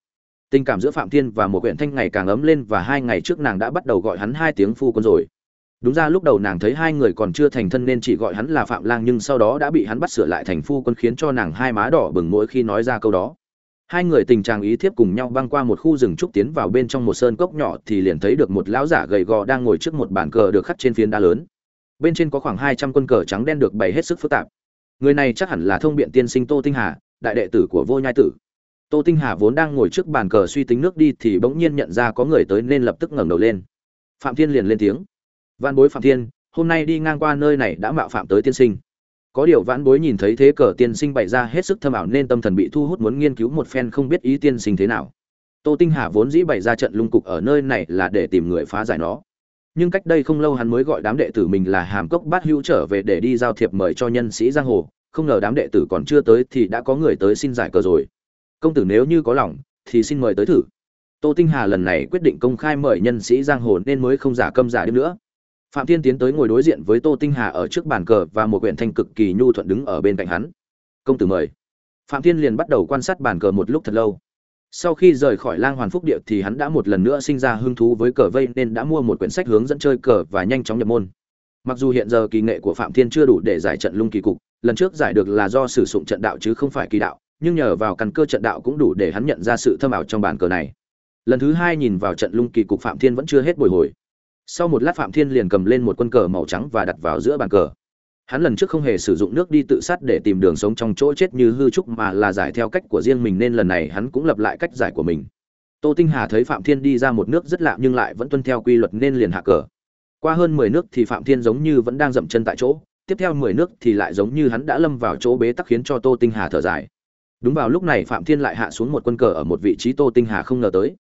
Tình cảm giữa phạm thiên và một huyền thanh ngày càng ấm lên và hai ngày trước nàng đã bắt đầu gọi hắn hai tiếng phu quân rồi. Đúng ra lúc đầu nàng thấy hai người còn chưa thành thân nên chỉ gọi hắn là phạm lang nhưng sau đó đã bị hắn bắt sửa lại thành phu quân khiến cho nàng hai má đỏ bừng mỗi khi nói ra câu đó hai người tình trạng ý thiếp cùng nhau băng qua một khu rừng trúc tiến vào bên trong một sơn cốc nhỏ thì liền thấy được một lão giả gầy gò đang ngồi trước một bàn cờ được khắc trên phiến đá lớn. Bên trên có khoảng hai trăm quân cờ trắng đen được bày hết sức phức tạp. Người này chắc hẳn là thông biện tiên sinh tô tinh hà, đại đệ tử của vô nhai tử. Tô tinh hà vốn đang ngồi trước bàn cờ suy tính nước đi thì bỗng nhiên nhận ra có người tới nên lập tức ngẩng đầu lên. Phạm thiên liền lên tiếng. Văn bối phạm thiên, hôm nay đi ngang qua nơi này đã mạo phạm tới tiên sinh có điều vãn bối nhìn thấy thế cờ tiên sinh bày ra hết sức thâm ảo nên tâm thần bị thu hút muốn nghiên cứu một phen không biết ý tiên sinh thế nào. Tô tinh hà vốn dĩ bày ra trận lung cục ở nơi này là để tìm người phá giải nó. Nhưng cách đây không lâu hắn mới gọi đám đệ tử mình là hàm cốc bát hữu trở về để đi giao thiệp mời cho nhân sĩ giang hồ. Không ngờ đám đệ tử còn chưa tới thì đã có người tới xin giải cờ rồi. Công tử nếu như có lòng, thì xin mời tới thử. Tô tinh hà lần này quyết định công khai mời nhân sĩ giang hồ nên mới không giả câm giả đêm nữa phạm thiên tiến tới ngồi đối diện với tô tinh hà ở trước bàn cờ và một quyển thanh cực kỳ nhu thuận đứng ở bên cạnh hắn. Công tử mời. Phạm thiên liền bắt đầu quan sát bàn cờ một lúc thật lâu. Sau khi rời khỏi lang hoàn phúc địa thì hắn đã một lần nữa sinh ra hứng thú với cờ vây nên đã mua một quyển sách hướng dẫn chơi cờ và nhanh chóng nhập môn. Mặc dù hiện giờ kỳ nghệ của phạm thiên chưa đủ để giải trận lung kỳ cục, lần trước giải được là do sử dụng trận đạo chứ không phải kỳ đạo, nhưng nhờ vào căn cơ trận đạo cũng đủ để hắn nhận ra sự thâm ảo trong bàn cờ này. Lần thứ hai nhìn vào trận lung kỳ cục phạm thiên vẫn chưa hết bồi hồi sau một lát phạm thiên liền cầm lên một quân cờ màu trắng và đặt vào giữa bàn cờ. Hắn lần trước không hề sử dụng nước đi tự sát để tìm đường sống trong chỗ chết như hư trúc mà là giải theo cách của riêng mình nên lần này hắn cũng lập lại cách giải của mình. Tô tinh hà thấy phạm thiên đi ra một nước rất lạ nhưng lại vẫn tuân theo quy luật nên liền hạ cờ. Qua hơn mười nước thì phạm thiên giống như vẫn đang dậm chân tại chỗ, tiếp theo mười nước thì lại giống như hắn đã lâm vào chỗ bế tắc khiến cho tô tinh hà thở dài. Đúng vào lúc này phạm thiên lại hạ xuống một quân cờ ở một vị trí tô tinh hà không ngờ tới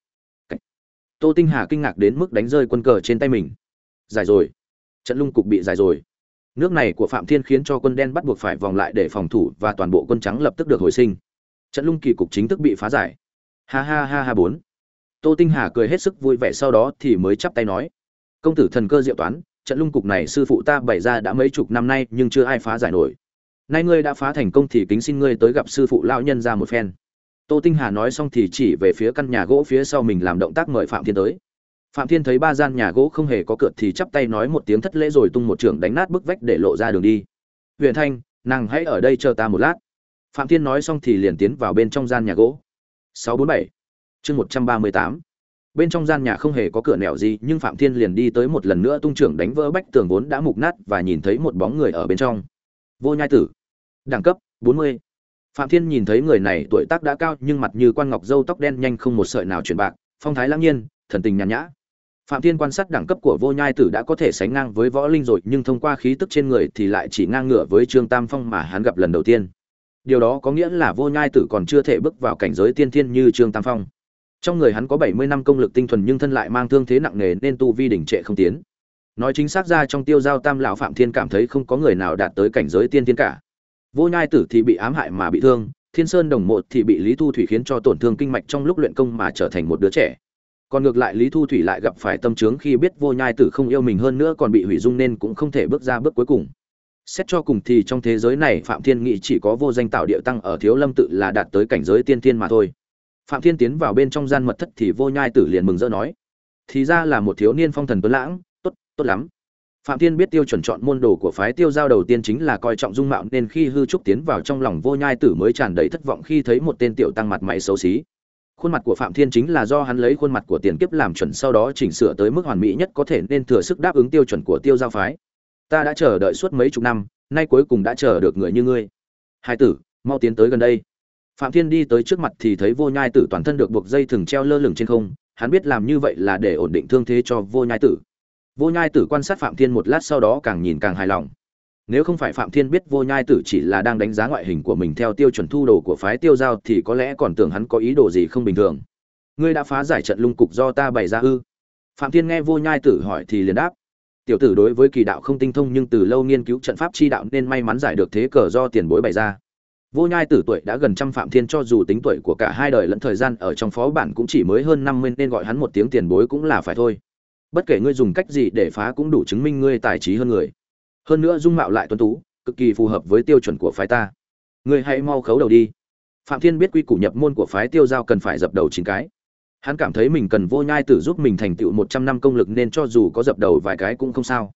tô tinh hà kinh ngạc đến mức đánh rơi quân cờ trên tay mình. Giải rồi. Trận lung cục bị giải rồi. Nước này của phạm thiên khiến cho quân đen bắt buộc phải vòng lại để phòng thủ và toàn bộ quân trắng lập tức được hồi sinh. Trận lung kỳ cục chính thức bị phá giải. Ha ha ha ha bốn. Tô tinh hà cười hết sức vui vẻ sau đó thì mới chắp tay nói. Công tử thần cơ diệu toán, trận lung cục này sư phụ ta bày ra đã mấy chục năm nay nhưng chưa ai phá giải nổi. Nay ngươi đã phá thành công thì kính xin ngươi tới gặp sư phụ lão nhân ra một phen tô tinh hà nói xong thì chỉ về phía căn nhà gỗ phía sau mình làm động tác mời phạm thiên tới. Phạm thiên thấy ba gian nhà gỗ không hề có cửa thì chắp tay nói một tiếng thất lễ rồi tung một trường đánh nát bức vách để lộ ra đường đi. Huyền thanh, nàng hãy ở đây chờ ta một lát. Phạm thiên nói xong thì liền tiến vào bên trong gian nhà gỗ. 647 chương 138 bên trong gian nhà không hề có cửa nẻo gì, nhưng phạm thiên liền đi tới một lần nữa tung trưởng đánh vỡ bách tường vốn đã mục nát và nhìn thấy một bóng người ở bên trong. Vô nhai tử, đẳng cấp 40 phạm thiên nhìn thấy người này tuổi tác đã cao nhưng mặt như quan ngọc dâu tóc đen nhanh không một sợi nào chuyển bạc, phong thái lãng nhiên, thần tình nhàn nhã. Phạm thiên quan sát đẳng cấp của vô nhai tử đã có thể sánh ngang với võ linh rồi, nhưng thông qua khí tức trên người thì lại chỉ ngang ngửa với trương tam phong mà hắn gặp lần đầu tiên. Điều đó có nghĩa là vô nhai tử còn chưa thể bước vào cảnh giới tiên thiên như trương tam phong. Trong người hắn có bảy mươi năm công lực tinh thuần nhưng thân lại mang thương thế nặng nề nên tu vi đỉnh trệ không tiến. Nói chính xác ra trong tiêu giao tam lão phạm thiên cảm thấy không có người nào đạt tới cảnh giới tiên thiên cả vô nhai tử thì bị ám hại mà bị thương, thiên sơn đồng một thì bị lý thu thủy khiến cho tổn thương kinh mạch trong lúc luyện công mà trở thành một đứa trẻ. Còn ngược lại, lý thu thủy lại gặp phải tâm trướng khi biết vô nhai tử không yêu mình hơn nữa còn bị hủy dung nên cũng không thể bước ra bước cuối cùng. Xét cho cùng thì trong thế giới này, phạm thiên Nghị chỉ có vô danh tạo địa tăng ở thiếu lâm tự là đạt tới cảnh giới tiên thiên mà thôi. Phạm thiên tiến vào bên trong gian mật thất thì vô nhai tử liền mừng rỡ nói, thì ra là một thiếu niên phong thần tuấn lãng, tốt tốt lắm phạm thiên biết tiêu chuẩn chọn môn đồ của phái tiêu giao đầu tiên chính là coi trọng dung mạo nên khi hư trúc tiến vào trong lòng vô nhai tử mới tràn đầy thất vọng khi thấy một tên tiểu tăng mặt mày xấu xí. Khuôn mặt của phạm thiên chính là do hắn lấy khuôn mặt của tiền kiếp làm chuẩn sau đó chỉnh sửa tới mức hoàn mỹ nhất có thể nên thừa sức đáp ứng tiêu chuẩn của tiêu giao phái. Ta đã chờ đợi suốt mấy chục năm, nay cuối cùng đã chờ được người như ngươi. Hai tử, mau tiến tới gần đây. Phạm thiên đi tới trước mặt thì thấy vô nhai tử toàn thân được buộc dây thừng treo lơ lửng trên không. Hắn biết làm như vậy là để ổn định thương thế cho vô nhai tử vô nhai tử quan sát phạm thiên một lát sau đó càng nhìn càng hài lòng. Nếu không phải phạm thiên biết vô nhai tử chỉ là đang đánh giá ngoại hình của mình theo tiêu chuẩn thu đồ của phái tiêu giao thì có lẽ còn tưởng hắn có ý đồ gì không bình thường. Ngươi đã phá giải trận lung cục do ta bày ra ư? Phạm thiên nghe vô nhai tử hỏi thì liền đáp. Tiểu tử đối với kỳ đạo không tinh thông nhưng từ lâu nghiên cứu trận pháp chi đạo nên may mắn giải được thế cờ do tiền bối bày ra. Vô nhai tử tuổi đã gần trăm phạm thiên cho dù tính tuổi của cả hai đời lẫn thời gian ở trong phó bản cũng chỉ mới hơn năm mươi nên gọi hắn một tiếng tiền bối cũng là phải thôi bất kể ngươi dùng cách gì để phá cũng đủ chứng minh ngươi tài trí hơn người. Hơn nữa dung mạo lại tuấn tú, cực kỳ phù hợp với tiêu chuẩn của phái ta. Ngươi hãy mau khấu đầu đi. Phạm thiên biết quy củ nhập môn của phái tiêu giao cần phải dập đầu chín cái. Hắn cảm thấy mình cần vô nhai tử giúp mình thành tựu một trăm năm công lực nên cho dù có dập đầu vài cái cũng không sao.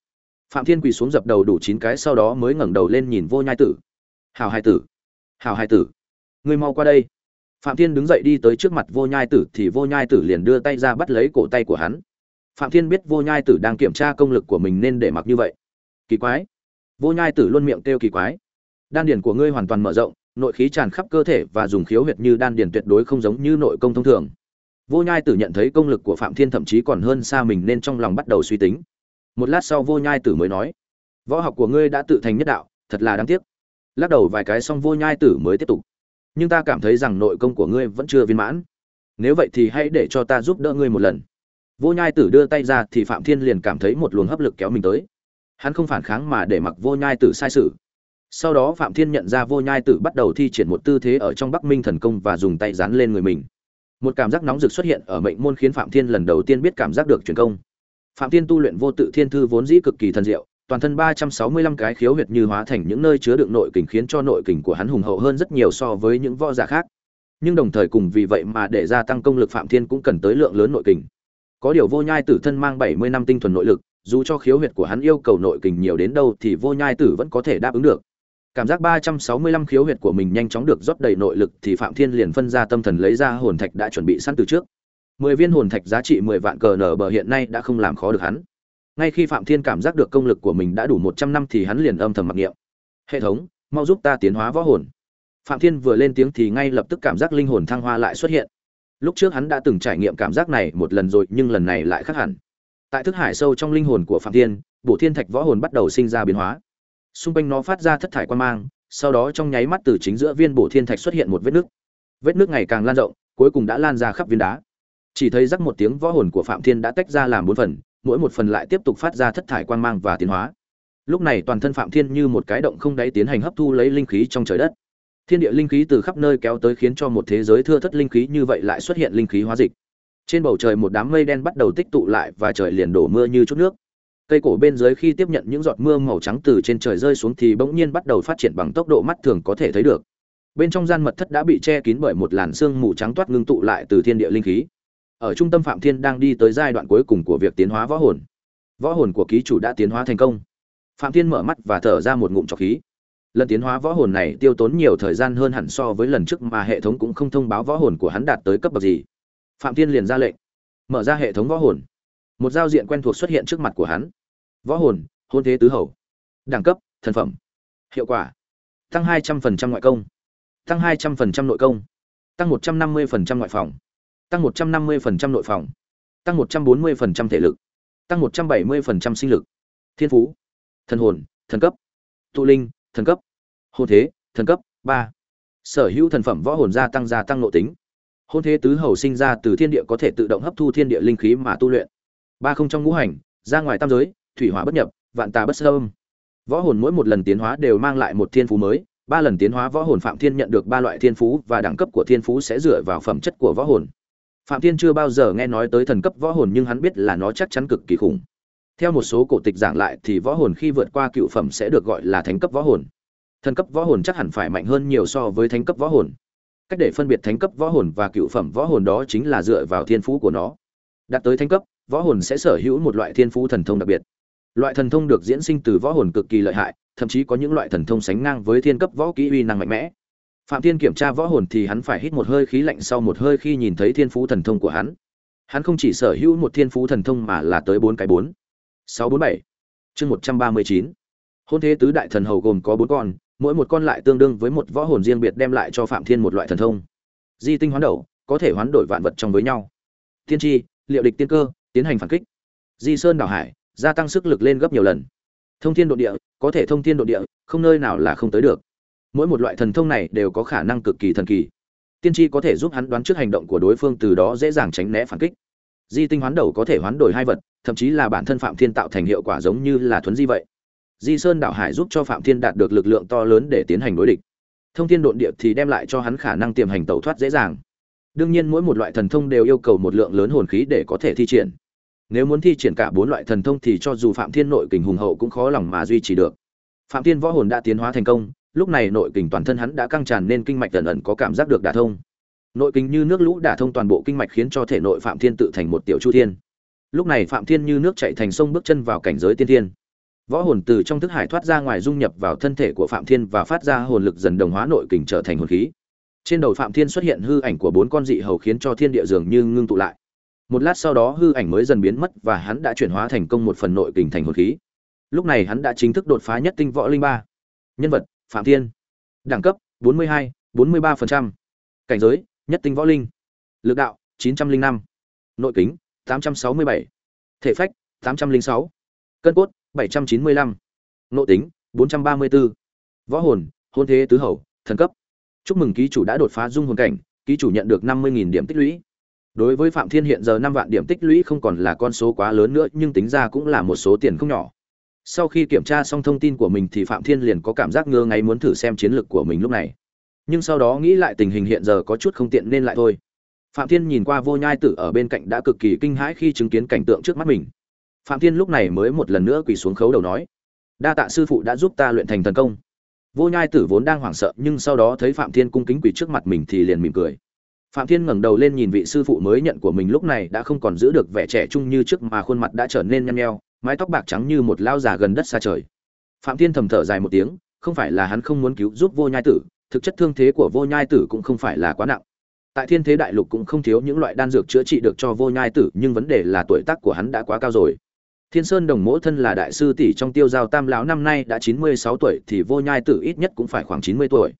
Phạm thiên quỳ xuống dập đầu đủ chín cái sau đó mới ngẩng đầu lên nhìn vô nhai tử. Hào hai tử. Hào hai tử. Ngươi mau qua đây. Phạm thiên đứng dậy đi tới trước mặt vô nhai tử thì vô nhai tử liền đưa tay ra bắt lấy cổ tay của hắn phạm thiên biết vô nhai tử đang kiểm tra công lực của mình nên để mặc như vậy. Kỳ quái. Vô nhai tử luôn miệng kêu kỳ quái. Đan điền của ngươi hoàn toàn mở rộng, nội khí tràn khắp cơ thể và dùng khiếu huyệt như đan điền tuyệt đối không giống như nội công thông thường. Vô nhai tử nhận thấy công lực của phạm thiên thậm chí còn hơn xa mình nên trong lòng bắt đầu suy tính. Một lát sau vô nhai tử mới nói, võ học của ngươi đã tự thành nhất đạo, thật là đáng tiếc. Lắc đầu vài cái xong vô nhai tử mới tiếp tục, nhưng ta cảm thấy rằng nội công của ngươi vẫn chưa viên mãn. Nếu vậy thì hãy để cho ta giúp đỡ ngươi một lần vô nhai tử đưa tay ra thì phạm thiên liền cảm thấy một luồng hấp lực kéo mình tới. Hắn không phản kháng mà để mặc vô nhai tử sai sự. Sau đó phạm thiên nhận ra vô nhai tử bắt đầu thi triển một tư thế ở trong bắc minh thần công và dùng tay dán lên người mình. Một cảm giác nóng rực xuất hiện ở mệnh môn khiến phạm thiên lần đầu tiên biết cảm giác được truyền công. Phạm thiên tu luyện vô tự thiên thư vốn dĩ cực kỳ thần diệu, toàn thân ba trăm sáu mươi lăm cái khiếu huyệt như hóa thành những nơi chứa đựng nội kình khiến cho nội kình của hắn hùng hậu hơn rất nhiều so với những võ giả khác. Nhưng đồng thời cùng vì vậy mà để gia tăng công lực phạm thiên cũng cần tới lượng lớn nội kình có điều vô nhai tử thân mang bảy mươi năm tinh thuần nội lực, dù cho khiếu huyệt của hắn yêu cầu nội kình nhiều đến đâu thì vô nhai tử vẫn có thể đáp ứng được. Cảm giác ba trăm sáu mươi lăm khiếu huyệt của mình nhanh chóng được rót đầy nội lực thì phạm thiên liền phân ra tâm thần lấy ra hồn thạch đã chuẩn bị sẵn từ trước. mười viên hồn thạch giá trị mười vạn cờ nở bờ hiện nay đã không làm khó được hắn. Ngay khi phạm thiên cảm giác được công lực của mình đã đủ một trăm năm thì hắn liền âm thầm mặc niệm. Hệ thống, mau giúp ta tiến hóa võ hồn. Phạm thiên vừa lên tiếng thì ngay lập tức cảm giác linh hồn thăng hoa lại xuất hiện lúc trước hắn đã từng trải nghiệm cảm giác này một lần rồi, nhưng lần này lại khác hẳn. Tại thức hải sâu trong linh hồn của phạm thiên bộ thiên thạch võ hồn bắt đầu sinh ra biến hóa. Xung quanh nó phát ra thất thải quan mang, sau đó trong nháy mắt từ chính giữa viên bộ thiên thạch xuất hiện một vết nước. Vết nước ngày càng lan rộng, cuối cùng đã lan ra khắp viên đá. Chỉ thấy rắc một tiếng võ hồn của phạm thiên đã tách ra làm bốn phần, mỗi một phần lại tiếp tục phát ra thất thải quang mang và tiến hóa. Lúc này toàn thân phạm thiên như một cái động không đáy tiến hành hấp thu lấy linh khí trong trời đất thiên địa linh khí từ khắp nơi kéo tới khiến cho một thế giới thưa thất linh khí như vậy lại xuất hiện linh khí hóa dịch. Trên bầu trời một đám mây đen bắt đầu tích tụ lại và trời liền đổ mưa như chút nước. Cây cổ bên dưới khi tiếp nhận những giọt mưa màu trắng từ trên trời rơi xuống thì bỗng nhiên bắt đầu phát triển bằng tốc độ mắt thường có thể thấy được. Bên trong gian mật thất đã bị che kín bởi một làn sương mù trắng toát ngưng tụ lại từ thiên địa linh khí. Ở trung tâm phạm thiên đang đi tới giai đoạn cuối cùng của việc tiến hóa võ hồn. Võ hồn của ký chủ đã tiến hóa thành công. Phạm thiên mở mắt và thở ra một ngụm trọc khí lần tiến hóa võ hồn này tiêu tốn nhiều thời gian hơn hẳn so với lần trước mà hệ thống cũng không thông báo võ hồn của hắn đạt tới cấp bậc gì. Phạm thiên liền ra lệnh, mở ra hệ thống võ hồn. Một giao diện quen thuộc xuất hiện trước mặt của hắn. Võ hồn, hôn thế tứ hầu. Đẳng cấp, thần phẩm. Hiệu quả, tăng 200% ngoại công. Tăng 200% nội công. Tăng 150% ngoại phòng. Tăng 150% nội phòng. Tăng 140% thể lực. Tăng 170% sinh lực. Thiên phú, thần hồn, thần cấp. Tụ linh thần cấp. Hôn thế, thần cấp, ba. Sở hữu thần phẩm võ hồn gia tăng gia tăng nội tính. Hôn thế tứ hầu sinh ra từ thiên địa có thể tự động hấp thu thiên địa linh khí mà tu luyện. Ba không trong ngũ hành, ra ngoài tam giới, thủy hỏa bất nhập, vạn tà bất sâm võ hồn mỗi một lần tiến hóa đều mang lại một thiên phú mới. Ba lần tiến hóa võ hồn phạm thiên nhận được ba loại thiên phú và đẳng cấp của thiên phú sẽ dựa vào phẩm chất của võ hồn. Phạm thiên chưa bao giờ nghe nói tới thần cấp võ hồn nhưng hắn biết là nó chắc chắn cực kỳ khủng theo một số cổ tịch giảng lại thì võ hồn khi vượt qua cựu phẩm sẽ được gọi là thánh cấp võ hồn. Thần cấp võ hồn chắc hẳn phải mạnh hơn nhiều so với thánh cấp võ hồn. Cách để phân biệt thánh cấp võ hồn và cựu phẩm võ hồn đó chính là dựa vào thiên phú của nó. Đạt tới thánh cấp, võ hồn sẽ sở hữu một loại thiên phú thần thông đặc biệt. Loại thần thông được diễn sinh từ võ hồn cực kỳ lợi hại, thậm chí có những loại thần thông sánh ngang với thiên cấp võ kỹ uy năng mạnh mẽ. Phạm thiên kiểm tra võ hồn thì hắn phải hít một hơi khí lạnh sau một hơi khi nhìn thấy thiên phú thần thông của hắn. Hắn không chỉ sở hữu một thiên phú thần thông mà là tới bốn cái bốn sáu bốn bảy, chương một trăm ba mươi chín. Hôn thế tứ đại thần hầu gồm có bốn con, mỗi một con lại tương đương với một võ hồn riêng biệt đem lại cho phạm thiên một loại thần thông. Di tinh hoán đầu, có thể hoán đổi vạn vật trong với nhau. Tiên tri, liệu địch tiên cơ, tiến hành phản kích. Di sơn đảo hải, gia tăng sức lực lên gấp nhiều lần. Thông thiên độ địa, có thể thông thiên độ địa, không nơi nào là không tới được. Mỗi một loại thần thông này đều có khả năng cực kỳ thần kỳ. Tiên tri có thể giúp hắn đoán trước hành động của đối phương, từ đó dễ dàng tránh né phản kích. Di tinh hoán đầu có thể hoán đổi hai vật thậm chí là bản thân phạm thiên tạo thành hiệu quả giống như là thuấn di vậy. Di sơn Đạo hải giúp cho phạm thiên đạt được lực lượng to lớn để tiến hành đối địch. Thông thiên độn địa thì đem lại cho hắn khả năng tiềm hành tẩu thoát dễ dàng. Đương nhiên mỗi một loại thần thông đều yêu cầu một lượng lớn hồn khí để có thể thi triển. Nếu muốn thi triển cả bốn loại thần thông thì cho dù phạm thiên nội kình hùng hậu cũng khó lòng mà duy trì được. Phạm thiên võ hồn đã tiến hóa thành công, lúc này nội kình toàn thân hắn đã căng tràn nên kinh mạch ẩn ẩn có cảm giác được đả thông. Nội kình như nước lũ đả thông toàn bộ kinh mạch khiến cho thể nội phạm thiên tự thành một tiểu chu thiên lúc này phạm thiên như nước chảy thành sông bước chân vào cảnh giới tiên thiên. Võ hồn từ trong thức hải thoát ra ngoài dung nhập vào thân thể của phạm thiên và phát ra hồn lực dần đồng hóa nội kình trở thành hồn khí. Trên đầu phạm thiên xuất hiện hư ảnh của bốn con dị hầu khiến cho thiên địa dường như ngưng tụ lại. Một lát sau đó hư ảnh mới dần biến mất và hắn đã chuyển hóa thành công một phần nội kình thành hồn khí. Lúc này hắn đã chính thức đột phá nhất tinh võ linh ba. Nhân vật phạm thiên. Đẳng cấp 42, 43%. cảnh giới nhất tinh võ linh. Lực đạo 905. nội kính 867. thể phách 806. cân cốt 795. nội tính 434. võ hồn, hôn thế tứ hầu, thần cấp chúc mừng ký chủ đã đột phá dung hồn cảnh, ký chủ nhận được 50.000 điểm tích lũy đối với phạm thiên hiện giờ năm vạn điểm tích lũy không còn là con số quá lớn nữa, nhưng tính ra cũng là một số tiền không nhỏ sau khi kiểm tra xong thông tin của mình thì phạm thiên liền có cảm giác ngơ ngáy muốn thử xem chiến lược của mình lúc này nhưng sau đó nghĩ lại tình hình hiện giờ có chút không tiện nên lại thôi phạm thiên nhìn qua vô nhai tử ở bên cạnh đã cực kỳ kinh hãi khi chứng kiến cảnh tượng trước mắt mình. Phạm thiên lúc này mới một lần nữa quỳ xuống khấu đầu nói, đa tạ sư phụ đã giúp ta luyện thành thần công. Vô nhai tử vốn đang hoảng sợ, nhưng sau đó thấy phạm thiên cung kính quỳ trước mặt mình thì liền mỉm cười. Phạm thiên ngẩng đầu lên nhìn vị sư phụ mới nhận của mình lúc này đã không còn giữ được vẻ trẻ trung như trước mà khuôn mặt đã trở nên nhăn nheo, mái tóc bạc trắng như một lao già gần đất xa trời. Phạm thiên thầm thở dài một tiếng, không phải là hắn không muốn cứu giúp vô nhai tử, thực chất thương thế của vô nhai tử cũng không phải là quá nặng tại thiên thế đại lục cũng không thiếu những loại đan dược chữa trị được cho vô nhai tử, nhưng vấn đề là tuổi tác của hắn đã quá cao rồi. Thiên sơn đồng mỗ thân là đại sư tỷ trong tiêu giao tam lão năm nay đã chín mươi sáu tuổi thì vô nhai tử ít nhất cũng phải khoảng chín mươi tuổi.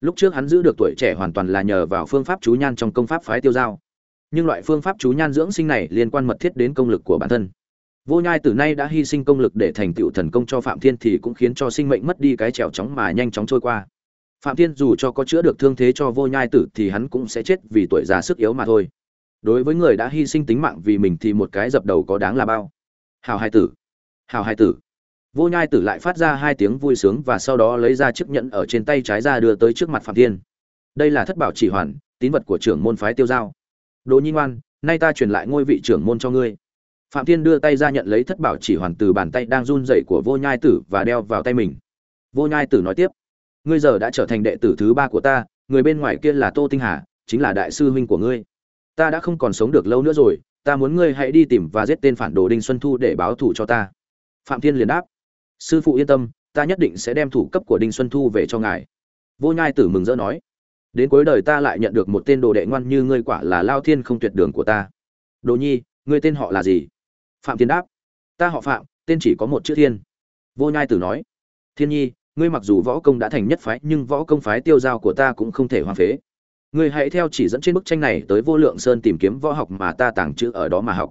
Lúc trước hắn giữ được tuổi trẻ hoàn toàn là nhờ vào phương pháp chú nhan trong công pháp phái tiêu giao. Nhưng loại phương pháp chú nhan dưỡng sinh này liên quan mật thiết đến công lực của bản thân. Vô nhai từ nay đã hy sinh công lực để thành tựu thần công cho phạm thiên thì cũng khiến cho sinh mệnh mất đi cái trèo chóng mà nhanh chóng trôi qua phạm thiên dù cho có chữa được thương thế cho vô nhai tử thì hắn cũng sẽ chết vì tuổi già sức yếu mà thôi. Đối với người đã hy sinh tính mạng vì mình thì một cái dập đầu có đáng là bao. Hào hai tử. Hào hai tử. Vô nhai tử lại phát ra hai tiếng vui sướng và sau đó lấy ra chiếc nhẫn ở trên tay trái ra đưa tới trước mặt phạm thiên. Đây là thất bảo chỉ hoàn, tín vật của trưởng môn phái tiêu giao. Đỗ nhi ngoan, nay ta truyền lại ngôi vị trưởng môn cho ngươi. Phạm thiên đưa tay ra nhận lấy thất bảo chỉ hoàn từ bàn tay đang run rẩy của vô nhai tử và đeo vào tay mình. Vô nhai tử nói tiếp ngươi giờ đã trở thành đệ tử thứ ba của ta, người bên ngoài kia là tô tinh hà, chính là đại sư huynh của ngươi. Ta đã không còn sống được lâu nữa rồi, ta muốn ngươi hãy đi tìm và giết tên phản đồ đinh xuân thu để báo thù cho ta. Phạm thiên liền đáp. Sư phụ yên tâm, ta nhất định sẽ đem thủ cấp của đinh xuân thu về cho ngài. Vô nhai tử mừng rỡ nói. Đến cuối đời ta lại nhận được một tên đồ đệ ngoan như ngươi quả là lao thiên không tuyệt đường của ta. Đồ nhi, ngươi tên họ là gì? Phạm thiên đáp. Ta họ phạm, tên chỉ có một chữ thiên. Vô nhai tử nói. Thiên nhi ngươi mặc dù võ công đã thành nhất phái, nhưng võ công phái tiêu giao của ta cũng không thể hoang phế. Ngươi hãy theo chỉ dẫn trên bức tranh này tới vô lượng sơn tìm kiếm võ học mà ta tàng trữ ở đó mà học.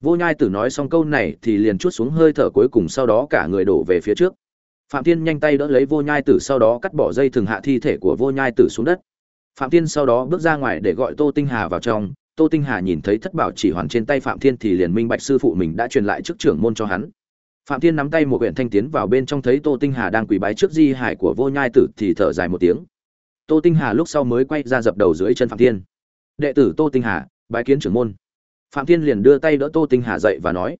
Vô nhai tử nói xong câu này thì liền chút xuống hơi thở cuối cùng sau đó cả người đổ về phía trước. Phạm thiên nhanh tay đỡ lấy vô nhai tử sau đó cắt bỏ dây thừng hạ thi thể của vô nhai tử xuống đất. Phạm thiên sau đó bước ra ngoài để gọi tô tinh hà vào trong. Tô tinh hà nhìn thấy thất bảo chỉ hoàn trên tay phạm thiên thì liền minh bạch sư phụ mình đã truyền lại chức trưởng môn cho hắn phạm thiên nắm tay một huyện thanh tiến vào bên trong thấy tô tinh hà đang quỳ bái trước di hải của vô nhai tử thì thở dài một tiếng. Tô tinh hà lúc sau mới quay ra dập đầu dưới chân phạm thiên. Đệ tử tô tinh hà, bái kiến trưởng môn. Phạm thiên liền đưa tay đỡ tô tinh hà dậy và nói,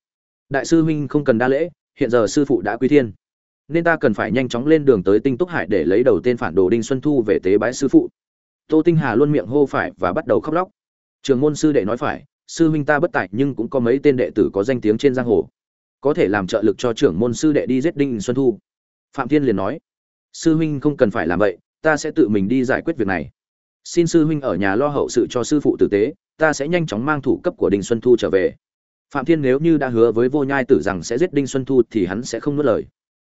đại sư huynh không cần đa lễ, hiện giờ sư phụ đã quy thiên. Nên ta cần phải nhanh chóng lên đường tới tinh túc hải để lấy đầu tên phản đồ đinh xuân thu về tế bái sư phụ. Tô tinh hà luôn miệng hô phải và bắt đầu khóc lóc. Trường môn sư đệ nói phải, sư huynh ta bất tài nhưng cũng có mấy tên đệ tử có danh tiếng trên giang hồ có thể làm trợ lực cho trưởng môn sư đệ đi giết đinh xuân thu. Phạm thiên liền nói, sư huynh không cần phải làm vậy, ta sẽ tự mình đi giải quyết việc này. Xin sư huynh ở nhà lo hậu sự cho sư phụ tử tế, ta sẽ nhanh chóng mang thủ cấp của đinh xuân thu trở về. Phạm thiên nếu như đã hứa với vô nhai tử rằng sẽ giết đinh xuân thu thì hắn sẽ không nuốt lời.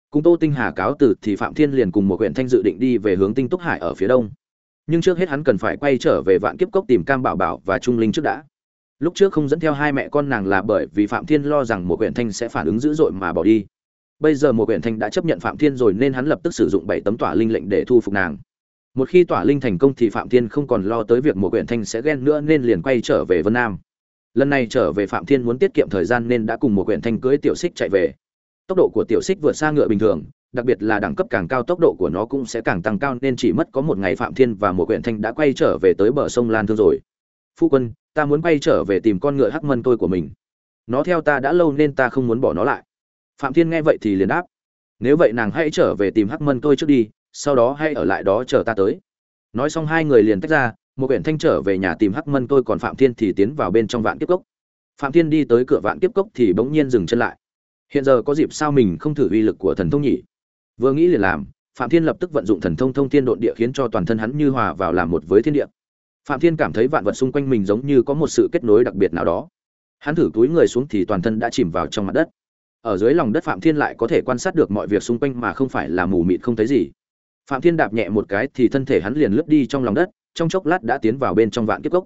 Cùng tô tinh hà cáo tử thì phạm thiên liền cùng một huyện thanh dự định đi về hướng tinh túc hải ở phía đông. Nhưng trước hết hắn cần phải quay trở về vạn kiếp cốc tìm cam bảo bảo và trung linh trước đã lúc trước không dẫn theo hai mẹ con nàng là bởi vì phạm thiên lo rằng một huyện thanh sẽ phản ứng dữ dội mà bỏ đi. Bây giờ một huyện thanh đã chấp nhận phạm thiên rồi nên hắn lập tức sử dụng bảy tấm tỏa linh lệnh để thu phục nàng. Một khi tỏa linh thành công thì phạm thiên không còn lo tới việc một huyện thanh sẽ ghen nữa nên liền quay trở về vân nam. Lần này trở về phạm thiên muốn tiết kiệm thời gian nên đã cùng một huyện thanh cưới tiểu xích chạy về. Tốc độ của tiểu xích vượt xa ngựa bình thường, đặc biệt là đẳng cấp càng cao tốc độ của nó cũng sẽ càng tăng cao nên chỉ mất có một ngày phạm thiên và một huyện thanh đã quay trở về tới bờ sông lan thương rồi. Phu quân ta muốn quay trở về tìm con ngựa hắc mân tôi của mình. Nó theo ta đã lâu nên ta không muốn bỏ nó lại. Phạm thiên nghe vậy thì liền đáp. Nếu vậy nàng hãy trở về tìm hắc mân tôi trước đi, sau đó hãy ở lại đó chờ ta tới. Nói xong hai người liền tách ra, một quyển thanh trở về nhà tìm hắc mân tôi còn phạm thiên thì tiến vào bên trong vạn kiếp cốc. Phạm thiên đi tới cửa vạn kiếp cốc thì bỗng nhiên dừng chân lại. Hiện giờ có dịp sao mình không thử uy lực của thần thông nhỉ? Vừa nghĩ liền làm, phạm thiên lập tức vận dụng thần thông thông thiên độn địa khiến cho toàn thân hắn như hòa vào làm một với thiên địa phạm thiên cảm thấy vạn vật xung quanh mình giống như có một sự kết nối đặc biệt nào đó. Hắn thử túi người xuống thì toàn thân đã chìm vào trong mặt đất. Ở dưới lòng đất phạm thiên lại có thể quan sát được mọi việc xung quanh mà không phải là mù mịt không thấy gì. Phạm thiên đạp nhẹ một cái thì thân thể hắn liền lướt đi trong lòng đất, trong chốc lát đã tiến vào bên trong vạn kiếp cốc.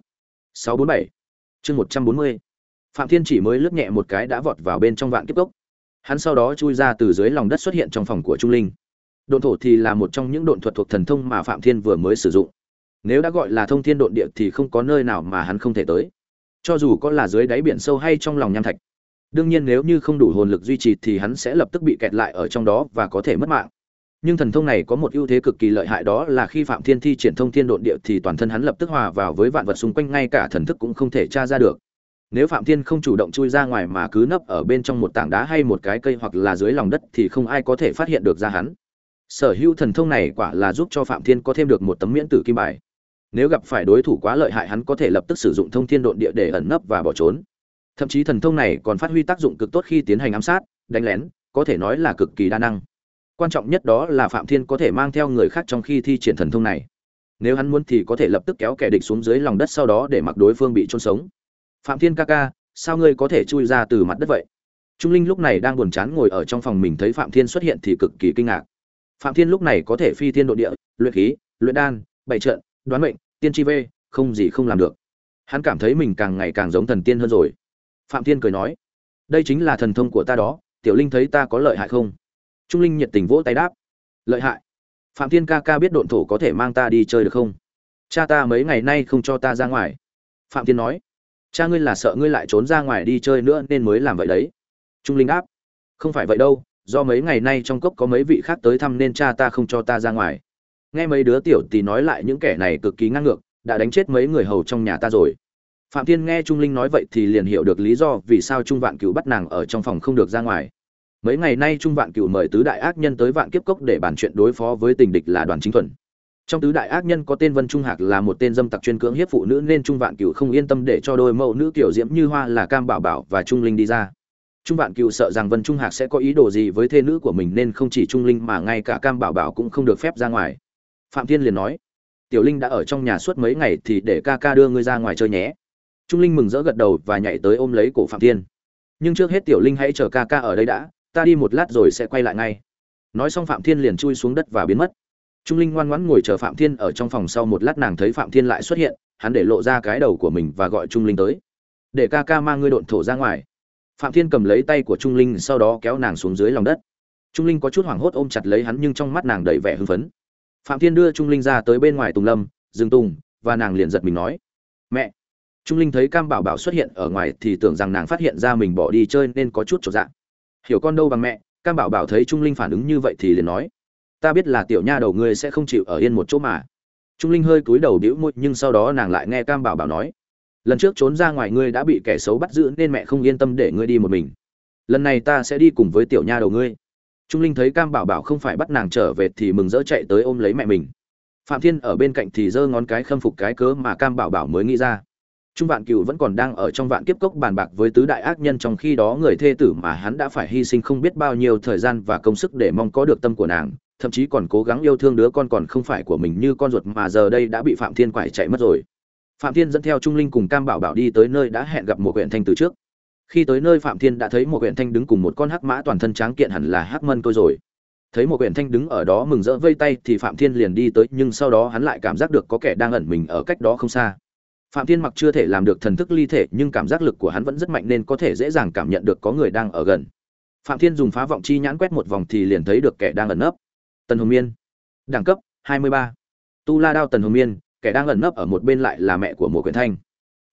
647 chương 140 phạm thiên chỉ mới lướt nhẹ một cái đã vọt vào bên trong vạn kiếp cốc. Hắn sau đó chui ra từ dưới lòng đất xuất hiện trong phòng của trung linh. Độn thổ thì là một trong những độn thuật thuộc thần thông mà phạm thiên vừa mới sử dụng nếu đã gọi là thông thiên độn địa thì không có nơi nào mà hắn không thể tới. Cho dù có là dưới đáy biển sâu hay trong lòng nham thạch, đương nhiên nếu như không đủ hồn lực duy trì thì hắn sẽ lập tức bị kẹt lại ở trong đó và có thể mất mạng. Nhưng thần thông này có một ưu thế cực kỳ lợi hại đó là khi phạm thiên thi triển thông thiên độn địa thì toàn thân hắn lập tức hòa vào với vạn vật xung quanh, ngay cả thần thức cũng không thể tra ra được. Nếu phạm thiên không chủ động chui ra ngoài mà cứ nấp ở bên trong một tảng đá hay một cái cây hoặc là dưới lòng đất thì không ai có thể phát hiện được ra hắn. Sở hữu thần thông này quả là giúp cho phạm thiên có thêm được một tấm miễn tử kim bài nếu gặp phải đối thủ quá lợi hại hắn có thể lập tức sử dụng thông thiên độn địa để ẩn nấp và bỏ trốn. Thậm chí thần thông này còn phát huy tác dụng cực tốt khi tiến hành ám sát, đánh lén, có thể nói là cực kỳ đa năng. Quan trọng nhất đó là phạm thiên có thể mang theo người khác trong khi thi triển thần thông này. Nếu hắn muốn thì có thể lập tức kéo kẻ địch xuống dưới lòng đất sau đó để mặc đối phương bị trôn sống. Phạm thiên ca ca, sao ngươi có thể chui ra từ mặt đất vậy? Trung linh lúc này đang buồn chán ngồi ở trong phòng mình thấy phạm thiên xuất hiện thì cực kỳ kinh ngạc. Phạm thiên lúc này có thể phi thiên độ địa, luyện khí, luyện đan, bảy trận đoán mệnh, tiên tri v không gì không làm được. Hắn cảm thấy mình càng ngày càng giống thần tiên hơn rồi. Phạm thiên cười nói, đây chính là thần thông của ta đó, tiểu linh thấy ta có lợi hại không? Trung linh nhiệt tình vỗ tay đáp, lợi hại. Phạm thiên ca ca biết độn thổ có thể mang ta đi chơi được không? Cha ta mấy ngày nay không cho ta ra ngoài. Phạm thiên nói, cha ngươi là sợ ngươi lại trốn ra ngoài đi chơi nữa nên mới làm vậy đấy. Trung linh đáp, không phải vậy đâu, do mấy ngày nay trong cốc có mấy vị khác tới thăm nên cha ta không cho ta ra ngoài nghe mấy đứa tiểu tì nói lại những kẻ này cực kỳ ngang ngược, đã đánh chết mấy người hầu trong nhà ta rồi. Phạm thiên nghe trung linh nói vậy thì liền hiểu được lý do vì sao trung vạn cựu bắt nàng ở trong phòng không được ra ngoài. Mấy ngày nay trung vạn cựu mời tứ đại ác nhân tới vạn kiếp cốc để bàn chuyện đối phó với tình địch là đoàn chính thuần. Trong tứ đại ác nhân có tên vân trung hạc là một tên dâm tặc chuyên cưỡng hiếp phụ nữ nên trung vạn Cựu không yên tâm để cho đôi mẫu nữ kiểu diễm như hoa là cam bảo bảo và trung linh đi ra. Trung vạn cựu sợ rằng vân trung hạc sẽ có ý đồ gì với thê nữ của mình nên không chỉ trung linh mà ngay cả cam bảo bảo cũng không được phép ra ngoài phạm thiên liền nói, tiểu linh đã ở trong nhà suốt mấy ngày thì để ca ca đưa ngươi ra ngoài chơi nhé. Trung linh mừng rỡ gật đầu và nhảy tới ôm lấy cổ phạm thiên. Nhưng trước hết tiểu linh hãy chờ ca ca ở đây đã, ta đi một lát rồi sẽ quay lại ngay. Nói xong phạm thiên liền chui xuống đất và biến mất. Trung linh ngoan ngoãn ngồi chờ phạm thiên ở trong phòng sau một lát nàng thấy phạm thiên lại xuất hiện, hắn để lộ ra cái đầu của mình và gọi trung linh tới. Để ca ca mang ngươi độn thổ ra ngoài. Phạm thiên cầm lấy tay của trung linh sau đó kéo nàng xuống dưới lòng đất. Trung linh có chút hoảng hốt ôm chặt lấy hắn nhưng trong mắt nàng đầy vẻ hưng phấn phạm thiên đưa trung linh ra tới bên ngoài tùng lâm rừng tùng, và nàng liền giật mình nói, mẹ! Trung linh thấy cam bảo bảo xuất hiện ở ngoài thì tưởng rằng nàng phát hiện ra mình bỏ đi chơi nên có chút trọn dạng hiểu con đâu bằng mẹ? Cam bảo bảo thấy trung linh phản ứng như vậy thì liền nói, ta biết là tiểu nha đầu ngươi sẽ không chịu ở yên một chỗ mà. Trung linh hơi cúi đầu đĩu môi, nhưng sau đó nàng lại nghe cam bảo bảo nói, lần trước trốn ra ngoài ngươi đã bị kẻ xấu bắt giữ nên mẹ không yên tâm để ngươi đi một mình. Lần này ta sẽ đi cùng với tiểu nha đầu ngươi trung linh thấy cam bảo bảo không phải bắt nàng trở về thì mừng rỡ chạy tới ôm lấy mẹ mình. Phạm thiên ở bên cạnh thì giơ ngón cái khâm phục cái cớ mà cam bảo bảo mới nghĩ ra. Trung vạn cựu vẫn còn đang ở trong vạn kiếp cốc bàn bạc với tứ đại ác nhân trong khi đó người thê tử mà hắn đã phải hy sinh không biết bao nhiêu thời gian và công sức để mong có được tâm của nàng, thậm chí còn cố gắng yêu thương đứa con còn không phải của mình như con ruột mà giờ đây đã bị phạm thiên quải chạy mất rồi. Phạm thiên dẫn theo trung linh cùng cam bảo bảo đi tới nơi đã hẹn gặp một huyện thanh từ trước khi tới nơi phạm thiên đã thấy một huyện thanh đứng cùng một con hắc mã toàn thân tráng kiện hẳn là hắc mân tôi rồi. Thấy một huyện thanh đứng ở đó mừng rỡ vây tay thì phạm thiên liền đi tới, nhưng sau đó hắn lại cảm giác được có kẻ đang ẩn mình ở cách đó không xa. Phạm thiên mặc chưa thể làm được thần thức ly thể, nhưng cảm giác lực của hắn vẫn rất mạnh nên có thể dễ dàng cảm nhận được có người đang ở gần. Phạm thiên dùng phá vọng chi nhãn quét một vòng thì liền thấy được kẻ đang ẩn nấp. Tần hồng miên. Đẳng cấp 23. tu la đao tần hồng miên, kẻ đang ẩn nấp ở một bên lại là mẹ của một quyển thanh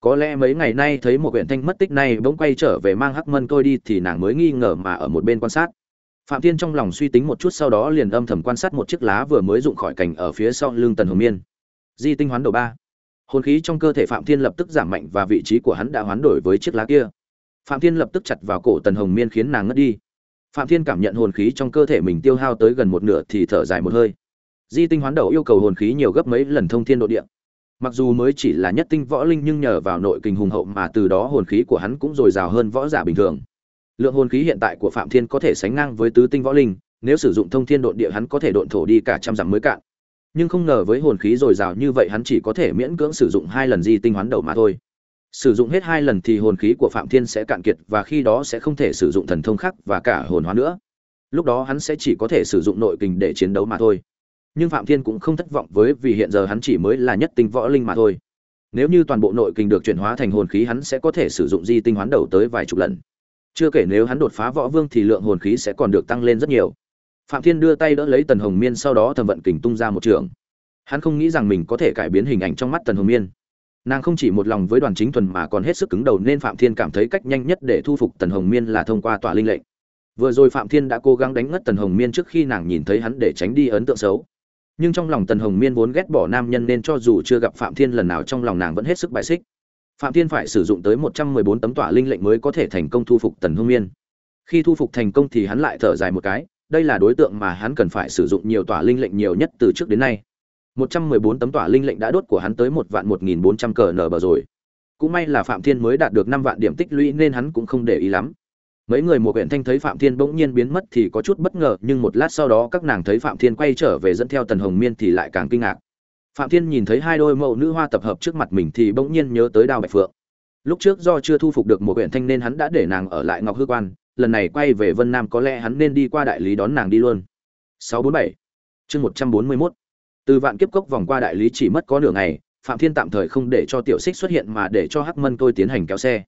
có lẽ mấy ngày nay thấy một huyện thanh mất tích này bỗng quay trở về mang hắc mân tôi đi thì nàng mới nghi ngờ mà ở một bên quan sát. Phạm thiên trong lòng suy tính một chút sau đó liền âm thầm quan sát một chiếc lá vừa mới rụng khỏi cành ở phía sau lưng tần hồng miên. Di tinh hoán đầu ba. Hồn khí trong cơ thể phạm thiên lập tức giảm mạnh và vị trí của hắn đã hoán đổi với chiếc lá kia. Phạm thiên lập tức chặt vào cổ tần hồng miên khiến nàng ngất đi. Phạm thiên cảm nhận hồn khí trong cơ thể mình tiêu hao tới gần một nửa thì thở dài một hơi. Di tinh hoán đầu yêu cầu hồn khí nhiều gấp mấy lần thông thiên độ địa mặc dù mới chỉ là nhất tinh võ linh nhưng nhờ vào nội kình hùng hậu mà từ đó hồn khí của hắn cũng dồi dào hơn võ giả bình thường. Lượng hồn khí hiện tại của phạm thiên có thể sánh ngang với tứ tinh võ linh, nếu sử dụng thông thiên độn địa hắn có thể độn thổ đi cả trăm dặm mới cạn. Nhưng không ngờ với hồn khí dồi dào như vậy hắn chỉ có thể miễn cưỡng sử dụng hai lần di tinh hoán đầu mà thôi. Sử dụng hết hai lần thì hồn khí của phạm thiên sẽ cạn kiệt và khi đó sẽ không thể sử dụng thần thông khác và cả hồn hóa nữa. Lúc đó hắn sẽ chỉ có thể sử dụng nội kình để chiến đấu mà thôi nhưng phạm thiên cũng không thất vọng với vì hiện giờ hắn chỉ mới là nhất tinh võ linh mà thôi. Nếu như toàn bộ nội kinh được chuyển hóa thành hồn khí hắn sẽ có thể sử dụng di tinh hoán đầu tới vài chục lần. Chưa kể nếu hắn đột phá võ vương thì lượng hồn khí sẽ còn được tăng lên rất nhiều. Phạm thiên đưa tay đỡ lấy tần hồng miên sau đó thầm vận kình tung ra một trường. Hắn không nghĩ rằng mình có thể cải biến hình ảnh trong mắt tần hồng miên. Nàng không chỉ một lòng với đoàn chính thuần mà còn hết sức cứng đầu nên phạm thiên cảm thấy cách nhanh nhất để thu phục tần hồng miên là thông qua tỏa linh lệnh. Vừa rồi phạm thiên đã cố gắng đánh ngất tần hồng miên trước khi nàng nhìn thấy hắn để tránh đi ấn tượng xấu nhưng trong lòng tần hồng miên vốn ghét bỏ nam nhân nên cho dù chưa gặp phạm thiên lần nào trong lòng nàng vẫn hết sức bài xích phạm thiên phải sử dụng tới một trăm mười bốn tấm tỏa linh lệnh mới có thể thành công thu phục tần hồng miên khi thu phục thành công thì hắn lại thở dài một cái, đây là đối tượng mà hắn cần phải sử dụng nhiều tỏa linh lệnh nhiều nhất từ trước đến nay 114 tấm tỏa linh lệnh đã đốt của hắn tới một vạn 1400 cờ nở bờ rồi. Cũng may là Phạm Thiên mới đạt được 5 vạn điểm tích lũy nên hắn cũng không để ý lắm. Mấy người một huyện thanh thấy Phạm Thiên bỗng nhiên biến mất thì có chút bất ngờ, nhưng một lát sau đó các nàng thấy Phạm Thiên quay trở về dẫn theo Tần Hồng Miên thì lại càng kinh ngạc. Phạm Thiên nhìn thấy hai đôi mẫu nữ hoa tập hợp trước mặt mình thì bỗng nhiên nhớ tới Đao Bạch Phượng. Lúc trước do chưa thu phục được một huyện thanh nên hắn đã để nàng ở lại Ngọc Hư Quan, lần này quay về Vân Nam có lẽ hắn nên đi qua đại lý đón nàng đi luôn. 647 chương 141 từ vạn kiếp cốc vòng qua đại lý chỉ mất có nửa ngày phạm thiên tạm thời không để cho tiểu xích xuất hiện mà để cho hắc mân tôi tiến hành kéo xe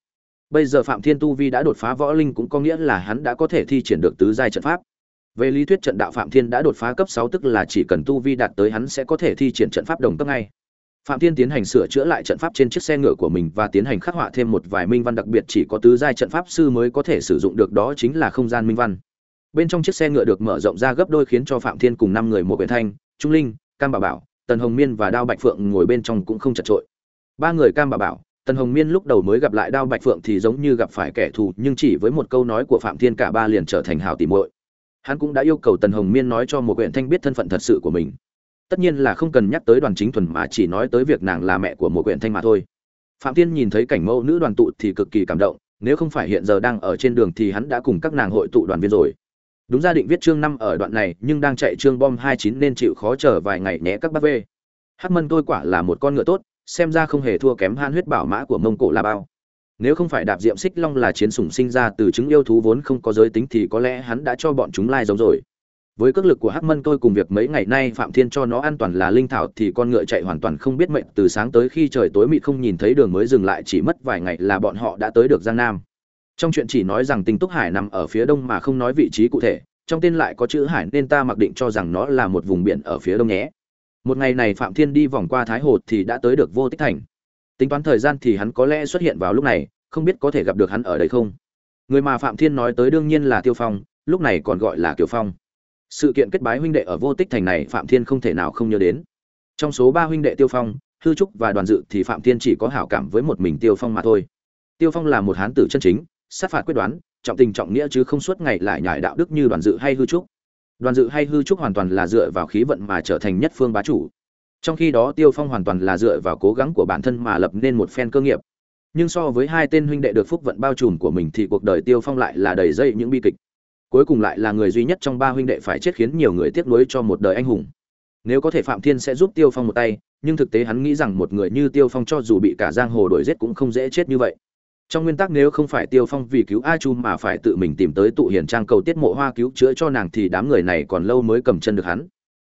bây giờ phạm thiên tu vi đã đột phá võ linh cũng có nghĩa là hắn đã có thể thi triển được tứ giai trận pháp. Về lý thuyết trận đạo phạm thiên đã đột phá cấp sáu tức là chỉ cần tu vi đạt tới hắn sẽ có thể thi triển trận pháp đồng cấp ngay. Phạm thiên tiến hành sửa chữa lại trận pháp trên chiếc xe ngựa của mình và tiến hành khắc họa thêm một vài minh văn đặc biệt chỉ có tứ giai trận pháp sư mới có thể sử dụng được, đó chính là không gian minh văn. Bên trong chiếc xe ngựa được mở rộng ra gấp đôi khiến cho phạm thiên cùng năm người một biển thanh, trung linh, cam bà bảo, tần hồng miên và đao bạch phượng ngồi bên trong cũng không chật trội. Ba người cam bà bảo tần hồng miên lúc đầu mới gặp lại đao bạch phượng thì giống như gặp phải kẻ thù, nhưng chỉ với một câu nói của phạm thiên cả ba liền trở thành hào tìm muội. Hắn cũng đã yêu cầu tần hồng miên nói cho một huyện thanh biết thân phận thật sự của mình. Tất nhiên là không cần nhắc tới đoàn chính thuần mà chỉ nói tới việc nàng là mẹ của một huyện thanh mà thôi. Phạm thiên nhìn thấy cảnh mẫu nữ đoàn tụ thì cực kỳ cảm động, nếu không phải hiện giờ đang ở trên đường thì hắn đã cùng các nàng hội tụ đoàn viên rồi. Đúng ra định viết chương năm ở đoạn này, nhưng đang chạy chương bom hai chín nên chịu khó chờ vài ngày nhé các bác vê. Hắc mân tôi quả là một con ngựa tốt xem ra không hề thua kém han huyết bảo mã của mông cổ la bao. Nếu không phải đạp diệm xích long là chiến sủng sinh ra từ chứng yêu thú vốn không có giới tính thì có lẽ hắn đã cho bọn chúng lai giống rồi. Với cước lực của hắc mân tôi cùng việc mấy ngày nay phạm thiên cho nó an toàn là linh thảo thì con ngựa chạy hoàn toàn không biết mệnh. Từ sáng tới khi trời tối mịt không nhìn thấy đường mới dừng lại, chỉ mất vài ngày là bọn họ đã tới được giang nam. Trong chuyện chỉ nói rằng tinh túc hải nằm ở phía đông mà không nói vị trí cụ thể, trong tên lại có chữ hải nên ta mặc định cho rằng nó là một vùng biển ở phía đông nhé một ngày này phạm thiên đi vòng qua thái hồ thì đã tới được vô tích thành. Tính toán thời gian thì hắn có lẽ xuất hiện vào lúc này, không biết có thể gặp được hắn ở đây không. Người mà phạm thiên nói tới đương nhiên là tiêu phong, lúc này còn gọi là kiều phong. Sự kiện kết bái huynh đệ ở vô tích thành này phạm thiên không thể nào không nhớ đến. Trong số ba huynh đệ tiêu phong, hư trúc và đoàn dự thì phạm thiên chỉ có hảo cảm với một mình tiêu phong mà thôi. Tiêu phong là một hán tử chân chính, sát phạt quyết đoán, trọng tình trọng nghĩa chứ không suốt ngày lại nhải đạo đức như đoàn dự hay hư trúc đoàn dự hay hư trúc hoàn toàn là dựa vào khí vận mà trở thành nhất phương bá chủ. Trong khi đó tiêu phong hoàn toàn là dựa vào cố gắng của bản thân mà lập nên một phen cơ nghiệp. Nhưng so với hai tên huynh đệ được phúc vận bao trùm của mình thì cuộc đời tiêu phong lại là đầy dây những bi kịch. Cuối cùng lại là người duy nhất trong ba huynh đệ phải chết khiến nhiều người tiếc nuối cho một đời anh hùng. Nếu có thể phạm thiên sẽ giúp tiêu phong một tay, nhưng thực tế hắn nghĩ rằng một người như tiêu phong cho dù bị cả giang hồ đuổi giết cũng không dễ chết như vậy trong nguyên tắc nếu không phải tiêu phong vì cứu a chu mà phải tự mình tìm tới tụ hiền trang cầu tiết mộ hoa cứu chữa cho nàng thì đám người này còn lâu mới cầm chân được hắn.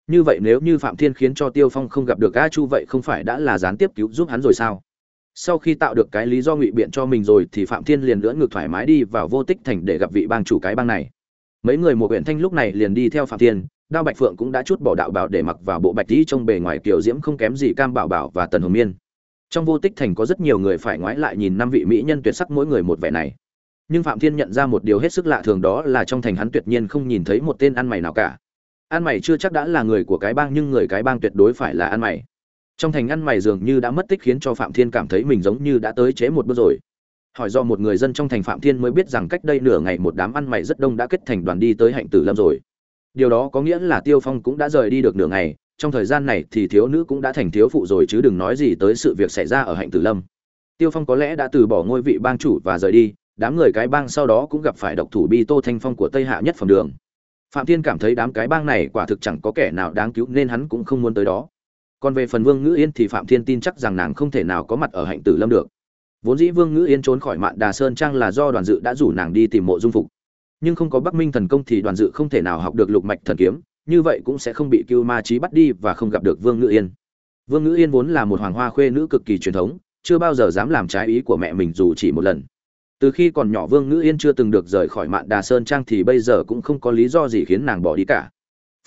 Như vậy nếu như phạm thiên khiến cho tiêu phong không gặp được a chu vậy không phải đã là gián tiếp cứu giúp hắn rồi sao? Sau khi tạo được cái lý do ngụy biện cho mình rồi thì phạm thiên liền lưỡn ngược thoải mái đi vào vô tích thành để gặp vị bang chủ cái bang này. Mấy người một huyện thanh lúc này liền đi theo phạm thiên, đao bạch phượng cũng đã chút bỏ đạo bảo để mặc vào bộ bạch tí trong bề ngoài kiểu diễm không kém gì cam bảo bảo và tần hồng miên trong vô tích thành có rất nhiều người phải ngoái lại nhìn năm vị mỹ nhân tuyệt sắc mỗi người một vẻ này. Nhưng phạm thiên nhận ra một điều hết sức lạ thường đó là trong thành hắn tuyệt nhiên không nhìn thấy một tên ăn mày nào cả. Ăn mày chưa chắc đã là người của cái bang nhưng người cái bang tuyệt đối phải là ăn mày. Trong thành ăn mày dường như đã mất tích khiến cho phạm thiên cảm thấy mình giống như đã tới chế một bước rồi. Hỏi do một người dân trong thành phạm thiên mới biết rằng cách đây nửa ngày một đám ăn mày rất đông đã kết thành đoàn đi tới hạnh tử lâm rồi. Điều đó có nghĩa là tiêu phong cũng đã rời đi được nửa ngày trong thời gian này thì thiếu nữ cũng đã thành thiếu phụ rồi chứ đừng nói gì tới sự việc xảy ra ở hạnh tử lâm. Tiêu phong có lẽ đã từ bỏ ngôi vị bang chủ và rời đi, đám người cái bang sau đó cũng gặp phải độc thủ bi tô thanh phong của tây hạ nhất phẩm đường. Phạm thiên cảm thấy đám cái bang này quả thực chẳng có kẻ nào đáng cứu nên hắn cũng không muốn tới đó. Còn về phần vương ngữ yên thì phạm thiên tin chắc rằng nàng không thể nào có mặt ở hạnh tử lâm được. Vốn dĩ vương ngữ yên trốn khỏi mạn đà sơn trang là do đoàn dự đã rủ nàng đi tìm mộ dung phục. Nhưng không có bắc minh thần công thì đoàn dự không thể nào học được lục mạch thần kiếm như vậy cũng sẽ không bị cưu ma trí bắt đi và không gặp được vương ngữ yên. Vương ngữ yên vốn là một hoàng hoa khuê nữ cực kỳ truyền thống, chưa bao giờ dám làm trái ý của mẹ mình dù chỉ một lần. Từ khi còn nhỏ vương ngữ yên chưa từng được rời khỏi mạn đà sơn trang thì bây giờ cũng không có lý do gì khiến nàng bỏ đi cả.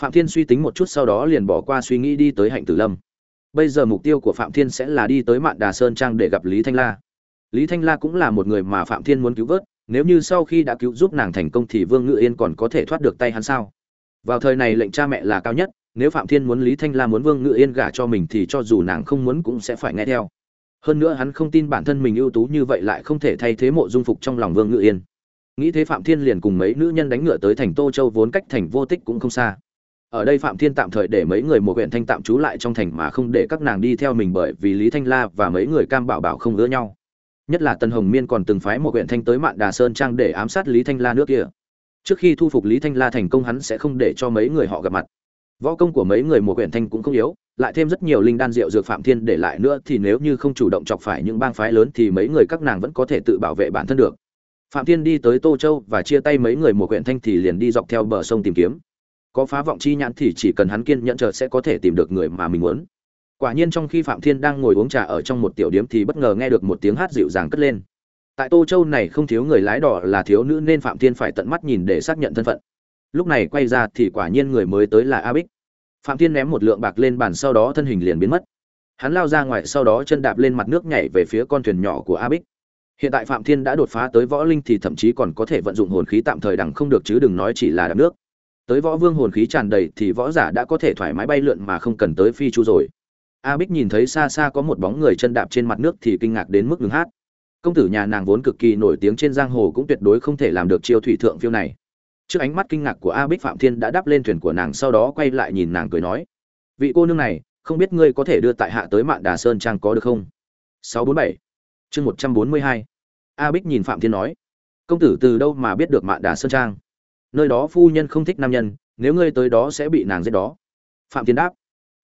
Phạm thiên suy tính một chút sau đó liền bỏ qua suy nghĩ đi tới hạnh tử lâm. Bây giờ mục tiêu của phạm thiên sẽ là đi tới mạn đà sơn trang để gặp lý thanh la. Lý thanh la cũng là một người mà phạm thiên muốn cứu vớt, nếu như sau khi đã cứu giúp nàng thành công thì vương ngự yên còn có thể thoát được tay hắn sao? Vào thời này lệnh cha mẹ là cao nhất, nếu phạm thiên muốn lý thanh la muốn vương ngự yên gả cho mình thì cho dù nàng không muốn cũng sẽ phải nghe theo. Hơn nữa hắn không tin bản thân mình ưu tú như vậy lại không thể thay thế mộ dung phục trong lòng vương ngự yên. Nghĩ thế phạm thiên liền cùng mấy nữ nhân đánh ngựa tới thành tô châu vốn cách thành vô tích cũng không xa. Ở đây phạm thiên tạm thời để mấy người một huyện thanh tạm trú lại trong thành mà không để các nàng đi theo mình bởi vì lý thanh la và mấy người cam bảo bảo không ưa nhau. Nhất là tân hồng miên còn từng phái một huyện thanh tới mạn đà sơn trang để ám sát lý thanh la nước kia trước khi thu phục lý thanh la thành công hắn sẽ không để cho mấy người họ gặp mặt. Võ công của mấy người một Quyển thanh cũng không yếu, lại thêm rất nhiều linh đan rượu dược phạm thiên để lại nữa thì nếu như không chủ động chọc phải những bang phái lớn thì mấy người các nàng vẫn có thể tự bảo vệ bản thân được. Phạm thiên đi tới tô châu và chia tay mấy người một Quyển thanh thì liền đi dọc theo bờ sông tìm kiếm. Có phá vọng chi nhãn thì chỉ cần hắn kiên nhẫn chờ sẽ có thể tìm được người mà mình muốn. Quả nhiên trong khi phạm thiên đang ngồi uống trà ở trong một tiểu điếm thì bất ngờ nghe được một tiếng hát dịu dàng cất lên tại tô châu này không thiếu người lái đỏ là thiếu nữ nên phạm thiên phải tận mắt nhìn để xác nhận thân phận. Lúc này quay ra thì quả nhiên người mới tới là a bích. Phạm thiên ném một lượng bạc lên bàn sau đó thân hình liền biến mất. Hắn lao ra ngoài sau đó chân đạp lên mặt nước nhảy về phía con thuyền nhỏ của a bích. Hiện tại phạm thiên đã đột phá tới võ linh thì thậm chí còn có thể vận dụng hồn khí tạm thời đằng không được chứ đừng nói chỉ là đạp nước. Tới võ vương hồn khí tràn đầy thì võ giả đã có thể thoải mái bay lượn mà không cần tới phi chu rồi. A bích nhìn thấy xa xa có một bóng người chân đạp trên mặt nước thì kinh ngạc đến mức ngừng hát công tử nhà nàng vốn cực kỳ nổi tiếng trên giang hồ cũng tuyệt đối không thể làm được chiêu thủy thượng phiêu này. Trước ánh mắt kinh ngạc của a bích phạm thiên đã đáp lên thuyền của nàng, sau đó quay lại nhìn nàng cười nói, vị cô nương này, không biết ngươi có thể đưa tại hạ tới mạn đà sơn trang có được không? 647 chương 142 a bích nhìn phạm thiên nói, công tử từ đâu mà biết được mạn đà sơn trang? Nơi đó phu nhân không thích nam nhân, nếu ngươi tới đó sẽ bị nàng giết đó. Phạm thiên đáp,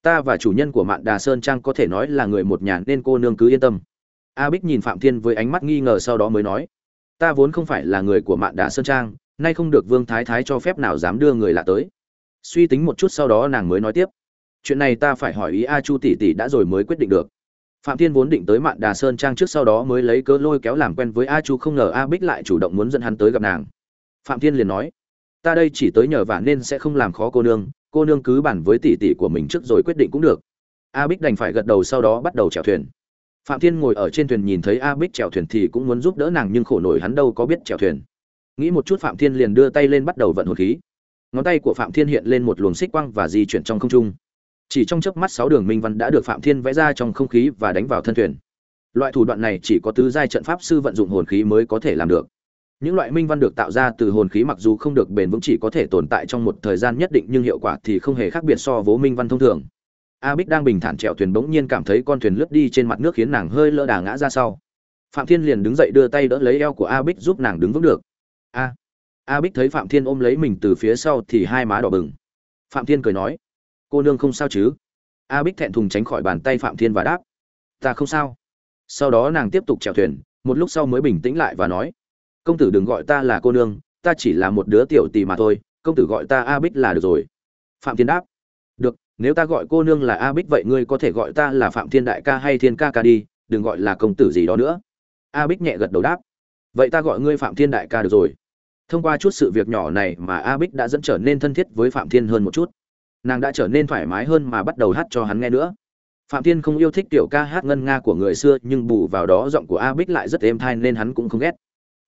ta và chủ nhân của mạn đà sơn trang có thể nói là người một nhà nên cô nương cứ yên tâm a bích nhìn phạm thiên với ánh mắt nghi ngờ sau đó mới nói, ta vốn không phải là người của mạn đà sơn trang, nay không được vương thái thái cho phép nào dám đưa người lạ tới. Suy tính một chút sau đó nàng mới nói tiếp, chuyện này ta phải hỏi ý a chu tỷ tỷ đã rồi mới quyết định được. Phạm thiên vốn định tới mạn đà sơn trang trước sau đó mới lấy cớ lôi kéo làm quen với a chu, không ngờ a bích lại chủ động muốn dẫn hắn tới gặp nàng. Phạm thiên liền nói, ta đây chỉ tới nhờ vả nên sẽ không làm khó cô nương cô nương cứ bản với tỷ tỷ của mình trước rồi quyết định cũng được. A bích đành phải gật đầu sau đó bắt đầu chèo thuyền phạm thiên ngồi ở trên thuyền nhìn thấy a bích chèo thuyền thì cũng muốn giúp đỡ nàng nhưng khổ nổi hắn đâu có biết chèo thuyền. Nghĩ một chút phạm thiên liền đưa tay lên bắt đầu vận hồn khí. Ngón tay của phạm thiên hiện lên một luồng xích quang và di chuyển trong không trung. Chỉ trong chớp mắt sáu đường minh văn đã được phạm thiên vẽ ra trong không khí và đánh vào thân thuyền. Loại thủ đoạn này chỉ có tứ giai trận pháp sư vận dụng hồn khí mới có thể làm được. Những loại minh văn được tạo ra từ hồn khí mặc dù không được bền vững chỉ có thể tồn tại trong một thời gian nhất định nhưng hiệu quả thì không hề khác biệt so với minh văn thông thường a bích đang bình thản trèo thuyền bỗng nhiên cảm thấy con thuyền lướt đi trên mặt nước khiến nàng hơi lỡ đà ngã ra sau. Phạm thiên liền đứng dậy đưa tay đỡ lấy eo của a bích giúp nàng đứng vững được. A a bích thấy phạm thiên ôm lấy mình từ phía sau thì hai má đỏ bừng. Phạm thiên cười nói, cô nương không sao chứ? A bích thẹn thùng tránh khỏi bàn tay phạm thiên và đáp, ta không sao. Sau đó nàng tiếp tục chèo thuyền, một lúc sau mới bình tĩnh lại và nói, công tử đừng gọi ta là cô nương, ta chỉ là một đứa tiểu tì mà thôi, công tử gọi ta a bích là được rồi. Phạm thiên đáp nếu ta gọi cô nương là a bích vậy ngươi có thể gọi ta là phạm thiên đại ca hay thiên ca ca đi, đừng gọi là công tử gì đó nữa. A bích nhẹ gật đầu đáp. Vậy ta gọi ngươi phạm thiên đại ca được rồi. Thông qua chút sự việc nhỏ này mà a bích đã dẫn trở nên thân thiết với phạm thiên hơn một chút. Nàng đã trở nên thoải mái hơn mà bắt đầu hát cho hắn nghe nữa. Phạm thiên không yêu thích tiểu ca hát ngân nga của người xưa, nhưng bù vào đó giọng của a bích lại rất êm thai nên hắn cũng không ghét.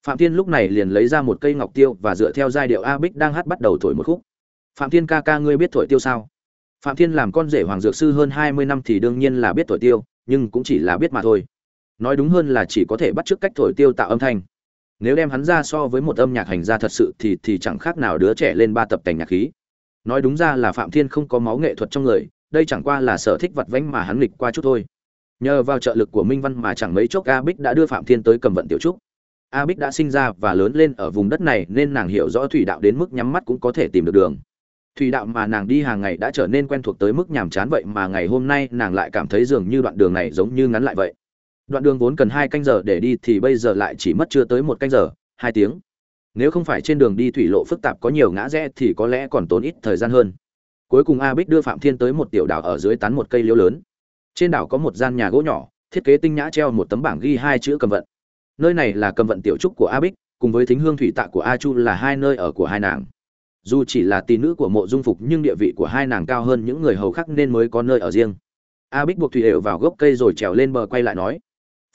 Phạm thiên lúc này liền lấy ra một cây ngọc tiêu và dựa theo giai điệu a bích đang hát bắt đầu thổi một khúc. Phạm thiên ca ca ngươi biết thổi tiêu sao? Phạm thiên làm con rể hoàng dược sư hơn hai mươi năm thì đương nhiên là biết thổi tiêu, nhưng cũng chỉ là biết mà thôi. Nói đúng hơn là chỉ có thể bắt chước cách thổi tiêu tạo âm thanh. Nếu đem hắn ra so với một âm nhạc hành gia thật sự thì thì chẳng khác nào đứa trẻ lên ba tập cảnh nhạc khí. Nói đúng ra là phạm thiên không có máu nghệ thuật trong người, đây chẳng qua là sở thích vặt vãnh mà hắn nghịch qua chút thôi. Nhờ vào trợ lực của minh văn mà chẳng mấy chốc a bích đã đưa phạm thiên tới cầm vận tiểu trúc. A bích đã sinh ra và lớn lên ở vùng đất này nên nàng hiểu rõ thủy đạo đến mức nhắm mắt cũng có thể tìm được đường thủy đạo mà nàng đi hàng ngày đã trở nên quen thuộc tới mức nhàm chán vậy mà ngày hôm nay nàng lại cảm thấy dường như đoạn đường này giống như ngắn lại vậy. Đoạn đường vốn cần hai canh giờ để đi thì bây giờ lại chỉ mất chưa tới một canh giờ, hai tiếng. Nếu không phải trên đường đi thủy lộ phức tạp có nhiều ngã rẽ thì có lẽ còn tốn ít thời gian hơn. Cuối cùng a bích đưa phạm thiên tới một tiểu đảo ở dưới tán một cây liễu lớn. Trên đảo có một gian nhà gỗ nhỏ, thiết kế tinh nhã treo một tấm bảng ghi hai chữ cầm vận. Nơi này là cầm vận tiểu trúc của a bích cùng với thính hương thủy tạ của a chu là hai nơi ở của hai nàng dù chỉ là tỷ nữ của mộ dung phục nhưng địa vị của hai nàng cao hơn những người hầu khác nên mới có nơi ở riêng. A bích buộc thủy đều vào gốc cây rồi trèo lên bờ quay lại nói,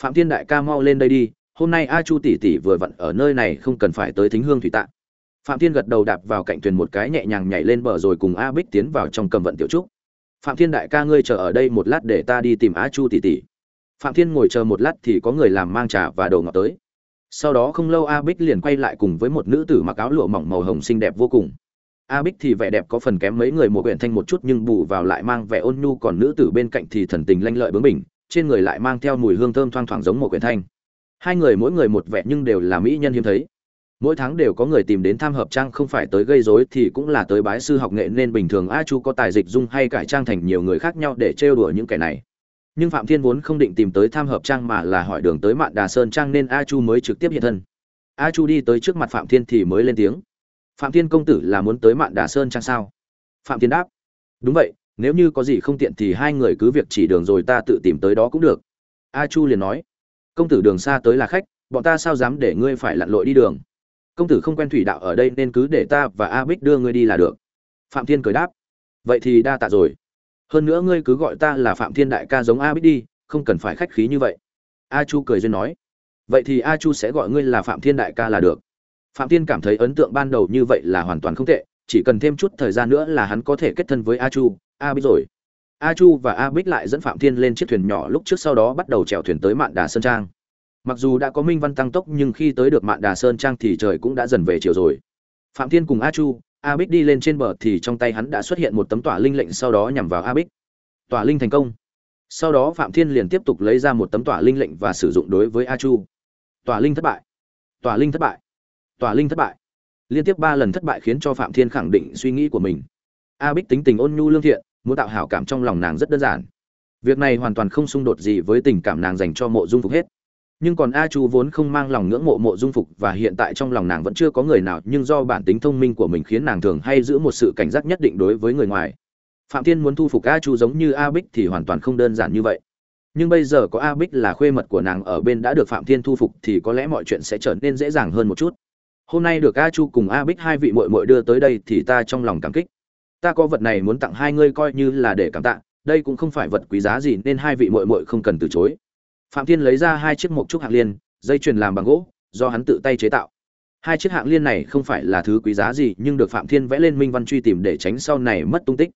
phạm thiên đại ca mau lên đây đi, hôm nay a chu tỷ tỷ vừa vặn ở nơi này không cần phải tới thính hương thủy tạ phạm thiên gật đầu đạp vào cạnh thuyền một cái nhẹ nhàng nhảy lên bờ rồi cùng a bích tiến vào trong cầm vận tiểu trúc. Phạm thiên đại ca ngươi chờ ở đây một lát để ta đi tìm a chu tỷ tỷ. Phạm thiên ngồi chờ một lát thì có người làm mang trà và đồ ngọt tới. Sau đó không lâu a bích liền quay lại cùng với một nữ tử mặc áo lụa mỏng màu hồng xinh đẹp vô cùng a bích thì vẻ đẹp có phần kém mấy người một quyển thanh một chút nhưng bù vào lại mang vẻ ôn nhu, còn nữ tử bên cạnh thì thần tình lanh lợi bướng bỉnh, trên người lại mang theo mùi hương thơm thoang thoảng giống một quyển thanh. Hai người mỗi người một vẻ nhưng đều là mỹ nhân hiếm thấy. Mỗi tháng đều có người tìm đến tham hợp trang không phải tới gây rối thì cũng là tới bái sư học nghệ nên bình thường a chu có tài dịch dung hay cải trang thành nhiều người khác nhau để trêu đùa những kẻ này. Nhưng phạm thiên vốn không định tìm tới tham hợp trang mà là hỏi đường tới mạn đà sơn trang nên a chu mới trực tiếp hiện thân. A chu đi tới trước mặt phạm thiên thì mới lên tiếng phạm thiên công tử là muốn tới mạn đà sơn chăng sao? Phạm thiên đáp. Đúng vậy, nếu như có gì không tiện thì hai người cứ việc chỉ đường rồi ta tự tìm tới đó cũng được. A chu liền nói. Công tử đường xa tới là khách, bọn ta sao dám để ngươi phải lặn lội đi đường? Công tử không quen thủy đạo ở đây nên cứ để ta và a bích đưa ngươi đi là được. Phạm thiên cười đáp. Vậy thì đa tạ rồi. Hơn nữa ngươi cứ gọi ta là phạm thiên đại ca giống a bích đi, không cần phải khách khí như vậy. A chu cười duyên nói. Vậy thì a chu sẽ gọi ngươi là phạm thiên đại ca là được phạm thiên cảm thấy ấn tượng ban đầu như vậy là hoàn toàn không tệ, chỉ cần thêm chút thời gian nữa là hắn có thể kết thân với a chu, a bích rồi. A chu và a bích lại dẫn phạm thiên lên chiếc thuyền nhỏ lúc trước sau đó bắt đầu chèo thuyền tới mạn đà sơn trang. Mặc dù đã có minh văn tăng tốc nhưng khi tới được mạn đà sơn trang thì trời cũng đã dần về chiều rồi. Phạm thiên cùng a chu, a bích đi lên trên bờ thì trong tay hắn đã xuất hiện một tấm tỏa linh lệnh sau đó nhằm vào a bích. Tỏa linh thành công. Sau đó phạm thiên liền tiếp tục lấy ra một tấm tỏa linh lệnh và sử dụng đối với a chu. Tỏa linh thất bại. Tỏa linh thất bại tòa linh thất bại. Liên tiếp ba lần thất bại khiến cho phạm thiên khẳng định suy nghĩ của mình. A bích tính tình ôn nhu lương thiện, muốn tạo hảo cảm trong lòng nàng rất đơn giản. Việc này hoàn toàn không xung đột gì với tình cảm nàng dành cho mộ dung phục hết. Nhưng còn a chu vốn không mang lòng ngưỡng mộ mộ dung phục và hiện tại trong lòng nàng vẫn chưa có người nào, nhưng do bản tính thông minh của mình khiến nàng thường hay giữ một sự cảnh giác nhất định đối với người ngoài. Phạm thiên muốn thu phục a chu giống như a bích thì hoàn toàn không đơn giản như vậy. Nhưng bây giờ có a bích là khuê mật của nàng ở bên đã được phạm thiên thu phục thì có lẽ mọi chuyện sẽ trở nên dễ dàng hơn một chút hôm nay được a chu cùng a bích hai vị muội muội đưa tới đây thì ta trong lòng cảm kích. Ta có vật này muốn tặng hai ngươi coi như là để cảm tạ, đây cũng không phải vật quý giá gì nên hai vị muội muội không cần từ chối. Phạm thiên lấy ra hai chiếc mộc trúc hạng liên, dây chuyền làm bằng gỗ, do hắn tự tay chế tạo. Hai chiếc hạng liên này không phải là thứ quý giá gì nhưng được phạm thiên vẽ lên minh văn truy tìm để tránh sau này mất tung tích.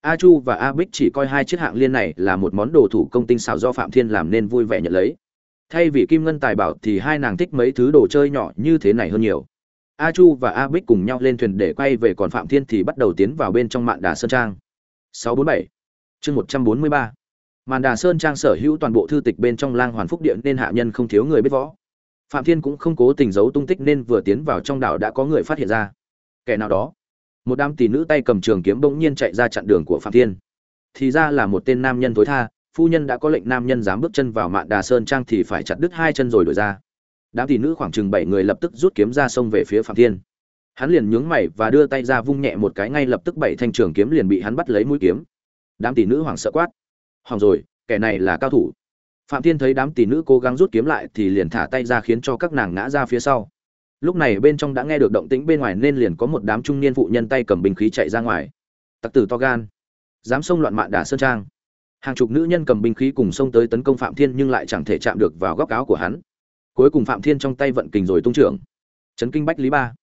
A chu và a bích chỉ coi hai chiếc hạng liên này là một món đồ thủ công tinh xảo do phạm thiên làm nên vui vẻ nhận lấy. Thay vì kim ngân tài bảo thì hai nàng thích mấy thứ đồ chơi nhỏ như thế này hơn nhiều a chu và a bích cùng nhau lên thuyền để quay về còn phạm thiên thì bắt đầu tiến vào bên trong mạn đà sơn trang. 647 chương 143 mạn đà sơn trang sở hữu toàn bộ thư tịch bên trong lang hoàn phúc điện nên hạ nhân không thiếu người biết võ. Phạm thiên cũng không cố tình giấu tung tích nên vừa tiến vào trong đảo đã có người phát hiện ra. Kẻ nào đó? Một đám tỷ nữ tay cầm trường kiếm bỗng nhiên chạy ra chặn đường của phạm thiên. Thì ra là một tên nam nhân tối tha, phu nhân đã có lệnh nam nhân dám bước chân vào mạn đà sơn trang thì phải chặt đứt hai chân rồi đổi ra đám tỷ nữ khoảng chừng bảy người lập tức rút kiếm ra sông về phía phạm thiên. Hắn liền nhướng mày và đưa tay ra vung nhẹ một cái ngay lập tức bảy thanh trường kiếm liền bị hắn bắt lấy mũi kiếm. Đám tỷ nữ hoảng sợ quát. Hỏng rồi, kẻ này là cao thủ. Phạm thiên thấy đám tỷ nữ cố gắng rút kiếm lại thì liền thả tay ra khiến cho các nàng ngã ra phía sau. Lúc này bên trong đã nghe được động tĩnh bên ngoài nên liền có một đám trung niên phụ nhân tay cầm binh khí chạy ra ngoài. Tặc tử to gan, dám xông loạn mạn đả sơn trang. Hàng chục nữ nhân cầm binh khí cùng xông tới tấn công phạm thiên nhưng lại chẳng thể chạm được vào góc áo của hắn cuối cùng phạm thiên trong tay vận kình rồi tung trưởng. Chấn kinh bách lý ba.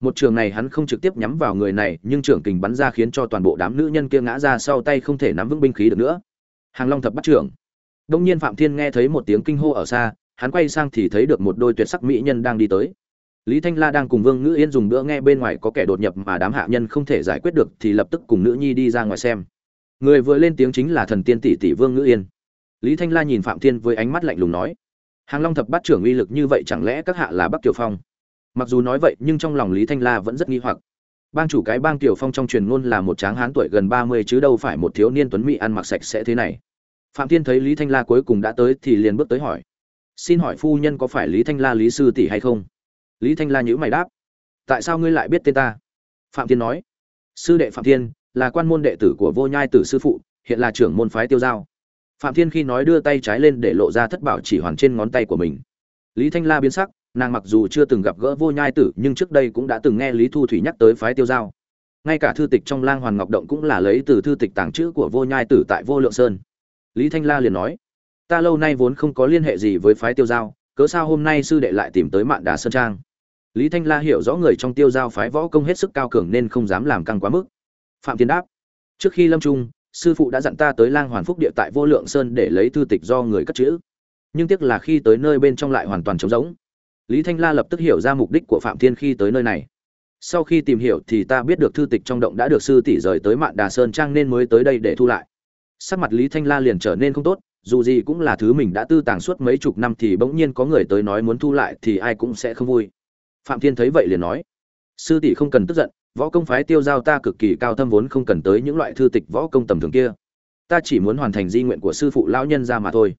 Một trường này hắn không trực tiếp nhắm vào người này, nhưng trưởng kình bắn ra khiến cho toàn bộ đám nữ nhân kia ngã ra sau tay không thể nắm vững binh khí được nữa. Hàng long thập bắt trưởng. Đông nhiên phạm thiên nghe thấy một tiếng kinh hô ở xa, hắn quay sang thì thấy được một đôi tuyệt sắc mỹ nhân đang đi tới. Lý thanh la đang cùng vương ngữ yên dùng bữa nghe bên ngoài có kẻ đột nhập mà đám hạ nhân không thể giải quyết được thì lập tức cùng nữ nhi đi ra ngoài xem. Người vừa lên tiếng chính là thần tiên tỷ tỷ vương ngữ yên. Lý thanh la nhìn phạm thiên với ánh mắt lạnh lùng nói hàng long thập bát trưởng uy lực như vậy chẳng lẽ các hạ là bắc kiều phong? Mặc dù nói vậy, nhưng trong lòng lý thanh la vẫn rất nghi hoặc. Bang chủ cái bang kiều phong trong truyền ngôn là một tráng hán tuổi gần ba mươi chứ đâu phải một thiếu niên tuấn mỹ ăn mặc sạch sẽ thế này. Phạm thiên thấy lý thanh la cuối cùng đã tới thì liền bước tới hỏi. Xin hỏi phu nhân có phải lý thanh la lý sư tỷ hay không? Lý thanh la nhữ mày đáp. Tại sao ngươi lại biết tên ta? Phạm thiên nói. Sư đệ phạm thiên là quan môn đệ tử của vô nhai tử sư phụ, hiện là trưởng môn phái tiêu giao phạm thiên khi nói đưa tay trái lên để lộ ra thất bảo chỉ hoàn trên ngón tay của mình. Lý thanh la biến sắc, nàng mặc dù chưa từng gặp gỡ vô nhai tử, nhưng trước đây cũng đã từng nghe lý thu thủy nhắc tới phái tiêu giao. Ngay cả thư tịch trong lang hoàn ngọc động cũng là lấy từ thư tịch tàng chữ của vô nhai tử tại vô lượng sơn. Lý thanh la liền nói, ta lâu nay vốn không có liên hệ gì với phái tiêu giao, cớ sao hôm nay sư đệ lại tìm tới mạn đà sơn trang? Lý thanh la hiểu rõ người trong tiêu giao phái võ công hết sức cao cường nên không dám làm căng quá mức. Phạm tiến đáp, trước khi lâm trung sư phụ đã dặn ta tới lang hoàn phúc địa tại vô lượng sơn để lấy thư tịch do người cất chữ. Nhưng tiếc là khi tới nơi bên trong lại hoàn toàn trống rỗng. Lý thanh la lập tức hiểu ra mục đích của phạm thiên khi tới nơi này. Sau khi tìm hiểu thì ta biết được thư tịch trong động đã được sư tỷ rời tới mạn đà sơn trang nên mới tới đây để thu lại. Sắc mặt lý thanh la liền trở nên không tốt, dù gì cũng là thứ mình đã tư tàng suốt mấy chục năm thì bỗng nhiên có người tới nói muốn thu lại thì ai cũng sẽ không vui. Phạm thiên thấy vậy liền nói, sư tỷ không cần tức giận võ công phái tiêu giao ta cực kỳ cao thâm vốn không cần tới những loại thư tịch võ công tầm thường kia. Ta chỉ muốn hoàn thành di nguyện của sư phụ lão nhân ra mà thôi.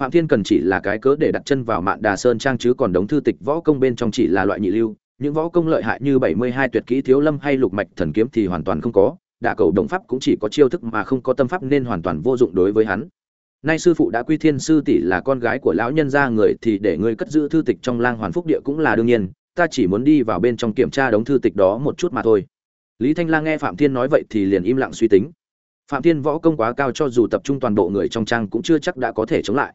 Phạm thiên cần chỉ là cái cớ để đặt chân vào mạn đà sơn trang chứ còn đống thư tịch võ công bên trong chỉ là loại nhị lưu. Những võ công lợi hại như bảy mươi hai tuyệt kỹ thiếu lâm hay lục mạch thần kiếm thì hoàn toàn không có. Đả cầu đồng pháp cũng chỉ có chiêu thức mà không có tâm pháp nên hoàn toàn vô dụng đối với hắn. Nay sư phụ đã quy thiên sư tỷ là con gái của lão nhân gia người thì để ngươi cất giữ thư tịch trong lang hoàn phúc địa cũng là đương nhiên ta chỉ muốn đi vào bên trong kiểm tra đống thư tịch đó một chút mà thôi. Lý thanh lang nghe phạm thiên nói vậy thì liền im lặng suy tính. Phạm thiên võ công quá cao cho dù tập trung toàn bộ người trong trang cũng chưa chắc đã có thể chống lại.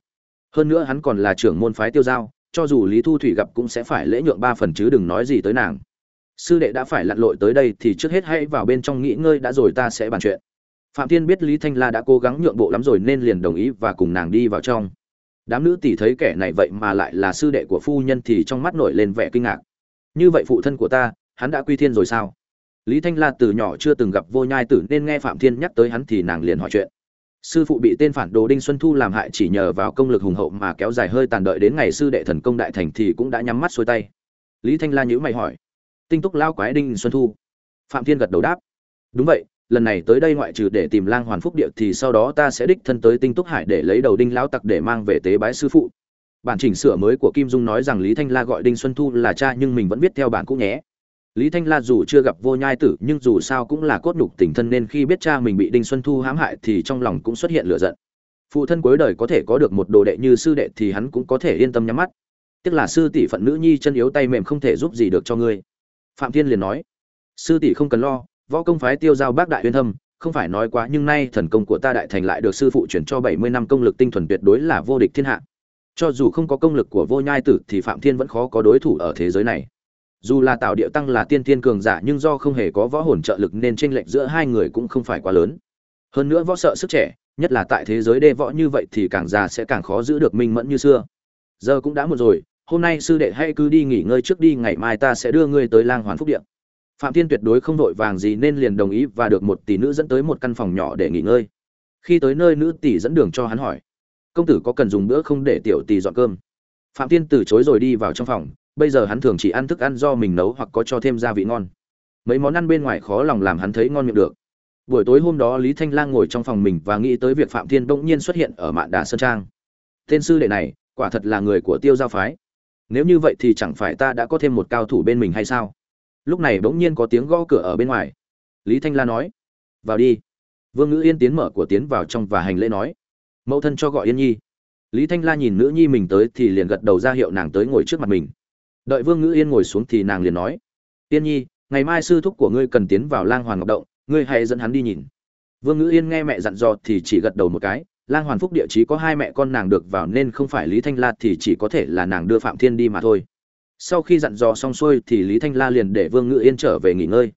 Hơn nữa hắn còn là trưởng môn phái tiêu giao, cho dù lý thu thủy gặp cũng sẽ phải lễ nhượng ba phần chứ đừng nói gì tới nàng. Sư đệ đã phải lặn lội tới đây thì trước hết hãy vào bên trong nghỉ ngơi đã rồi ta sẽ bàn chuyện. Phạm thiên biết lý thanh la đã cố gắng nhượng bộ lắm rồi nên liền đồng ý và cùng nàng đi vào trong. Đám nữ tỷ thấy kẻ này vậy mà lại là sư đệ của phu nhân thì trong mắt nổi lên vẻ kinh ngạc như vậy phụ thân của ta, hắn đã quy thiên rồi sao? Lý thanh la từ nhỏ chưa từng gặp vô nhai tử nên nghe phạm thiên nhắc tới hắn thì nàng liền hỏi chuyện. Sư phụ bị tên phản đồ đinh xuân thu làm hại chỉ nhờ vào công lực hùng hậu mà kéo dài hơi tàn đợi đến ngày sư đệ thần công đại thành thì cũng đã nhắm mắt xuôi tay. Lý thanh la nhữ mày hỏi, tinh túc lao quái đinh xuân thu? Phạm thiên gật đầu đáp, đúng vậy, lần này tới đây ngoại trừ để tìm lang hoàn phúc địa thì sau đó ta sẽ đích thân tới tinh túc hải để lấy đầu đinh lão tặc để mang về tế bái sư phụ bản chỉnh sửa mới của kim dung nói rằng lý thanh la gọi đinh xuân thu là cha nhưng mình vẫn viết theo bản cũ nhé. Lý thanh la dù chưa gặp vô nhai tử nhưng dù sao cũng là cốt nhục tình thân nên khi biết cha mình bị đinh xuân thu hãm hại thì trong lòng cũng xuất hiện lửa giận. Phụ thân cuối đời có thể có được một đồ đệ như sư đệ thì hắn cũng có thể yên tâm nhắm mắt. Tức là sư tỷ phận nữ nhi chân yếu tay mềm không thể giúp gì được cho ngươi. Phạm thiên liền nói, sư tỷ không cần lo, võ công phái tiêu giao bác đại uyên thâm, không phải nói quá nhưng nay thần công của ta đại thành lại được sư phụ chuyển cho bảy mươi năm công lực tinh thuần tuyệt đối là vô địch thiên hạ cho dù không có công lực của vô nhai tử thì phạm thiên vẫn khó có đối thủ ở thế giới này. Dù là tạo điệu tăng là tiên thiên cường giả nhưng do không hề có võ hồn trợ lực nên tranh lệch giữa hai người cũng không phải quá lớn. Hơn nữa võ sợ sức trẻ, nhất là tại thế giới đê võ như vậy thì càng già sẽ càng khó giữ được minh mẫn như xưa. Giờ cũng đã một rồi, hôm nay sư đệ hãy cứ đi nghỉ ngơi trước đi, ngày mai ta sẽ đưa ngươi tới lang hoàn phúc điện phạm thiên tuyệt đối không vội vàng gì nên liền đồng ý và được một tỷ nữ dẫn tới một căn phòng nhỏ để nghỉ ngơi. Khi tới nơi nữ tỷ dẫn đường cho hắn hỏi công tử có cần dùng bữa không để tiểu tỷ dọn cơm? Phạm thiên từ chối rồi đi vào trong phòng, bây giờ hắn thường chỉ ăn thức ăn do mình nấu hoặc có cho thêm gia vị ngon. Mấy món ăn bên ngoài khó lòng làm hắn thấy ngon miệng được. Buổi tối hôm đó lý thanh lang ngồi trong phòng mình và nghĩ tới việc phạm thiên bỗng nhiên xuất hiện ở mạn đà sơn trang. Tên sư đệ này, quả thật là người của tiêu giao phái. Nếu như vậy thì chẳng phải ta đã có thêm một cao thủ bên mình hay sao? Lúc này bỗng nhiên có tiếng gõ cửa ở bên ngoài. Lý thanh la nói, vào đi. Vương ngữ yên tiến mở của tiến vào trong và hành lễ nói mẫu thân cho gọi yên nhi. Lý thanh la nhìn nữ nhi mình tới thì liền gật đầu ra hiệu nàng tới ngồi trước mặt mình. Đợi vương ngữ yên ngồi xuống thì nàng liền nói, yên nhi, ngày mai sư thúc của ngươi cần tiến vào lang hoàng ngọc động, ngươi hãy dẫn hắn đi nhìn. Vương ngữ yên nghe mẹ dặn dò thì chỉ gật đầu một cái, lang hoàn phúc địa chí có hai mẹ con nàng được vào nên không phải lý thanh la thì chỉ có thể là nàng đưa phạm thiên đi mà thôi. Sau khi dặn dò xong xuôi thì lý thanh la liền để vương ngự yên trở về nghỉ ngơi.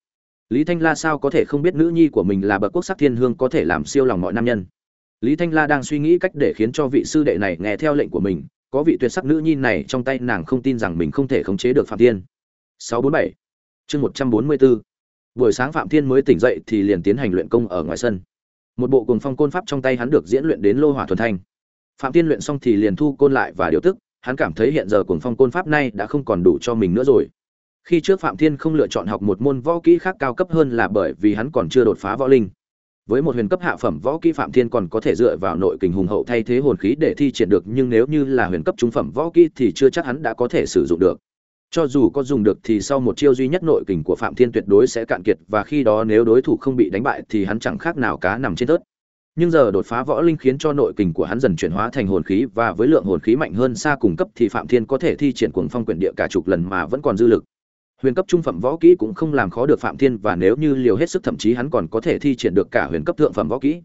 Lý thanh la sao có thể không biết nữ nhi của mình là bậc quốc sắc thiên hương có thể làm siêu lòng mọi nam nhân? Lý thanh la đang suy nghĩ cách để khiến cho vị sư đệ này nghe theo lệnh của mình, có vị tuyệt sắc nữ nhi này trong tay nàng không tin rằng mình không thể khống chế được phạm thiên. 647 chương 144 buổi sáng phạm thiên mới tỉnh dậy thì liền tiến hành luyện công ở ngoài sân. Một bộ cùng phong côn pháp trong tay hắn được diễn luyện đến lô hỏa thuần thanh. Phạm thiên luyện xong thì liền thu côn lại và điều tức, hắn cảm thấy hiện giờ cuồng phong côn pháp này đã không còn đủ cho mình nữa rồi. Khi trước phạm thiên không lựa chọn học một môn võ kỹ khác cao cấp hơn là bởi vì hắn còn chưa đột phá võ linh với một huyền cấp hạ phẩm võ kỹ phạm thiên còn có thể dựa vào nội kình hùng hậu thay thế hồn khí để thi triển được, nhưng nếu như là huyền cấp trung phẩm võ kỹ thì chưa chắc hắn đã có thể sử dụng được. Cho dù có dùng được thì sau một chiêu duy nhất nội kình của phạm thiên tuyệt đối sẽ cạn kiệt, và khi đó nếu đối thủ không bị đánh bại thì hắn chẳng khác nào cá nằm trên tớt nhưng giờ đột phá võ linh khiến cho nội kình của hắn dần chuyển hóa thành hồn khí, và với lượng hồn khí mạnh hơn xa cùng cấp thì phạm thiên có thể thi triển cuồng phong quyển địa cả chục lần mà vẫn còn dư lực huyền cấp trung phẩm võ kỹ cũng không làm khó được phạm thiên và nếu như liều hết sức thậm chí hắn còn có thể thi triển được cả huyền cấp thượng phẩm võ kỹ.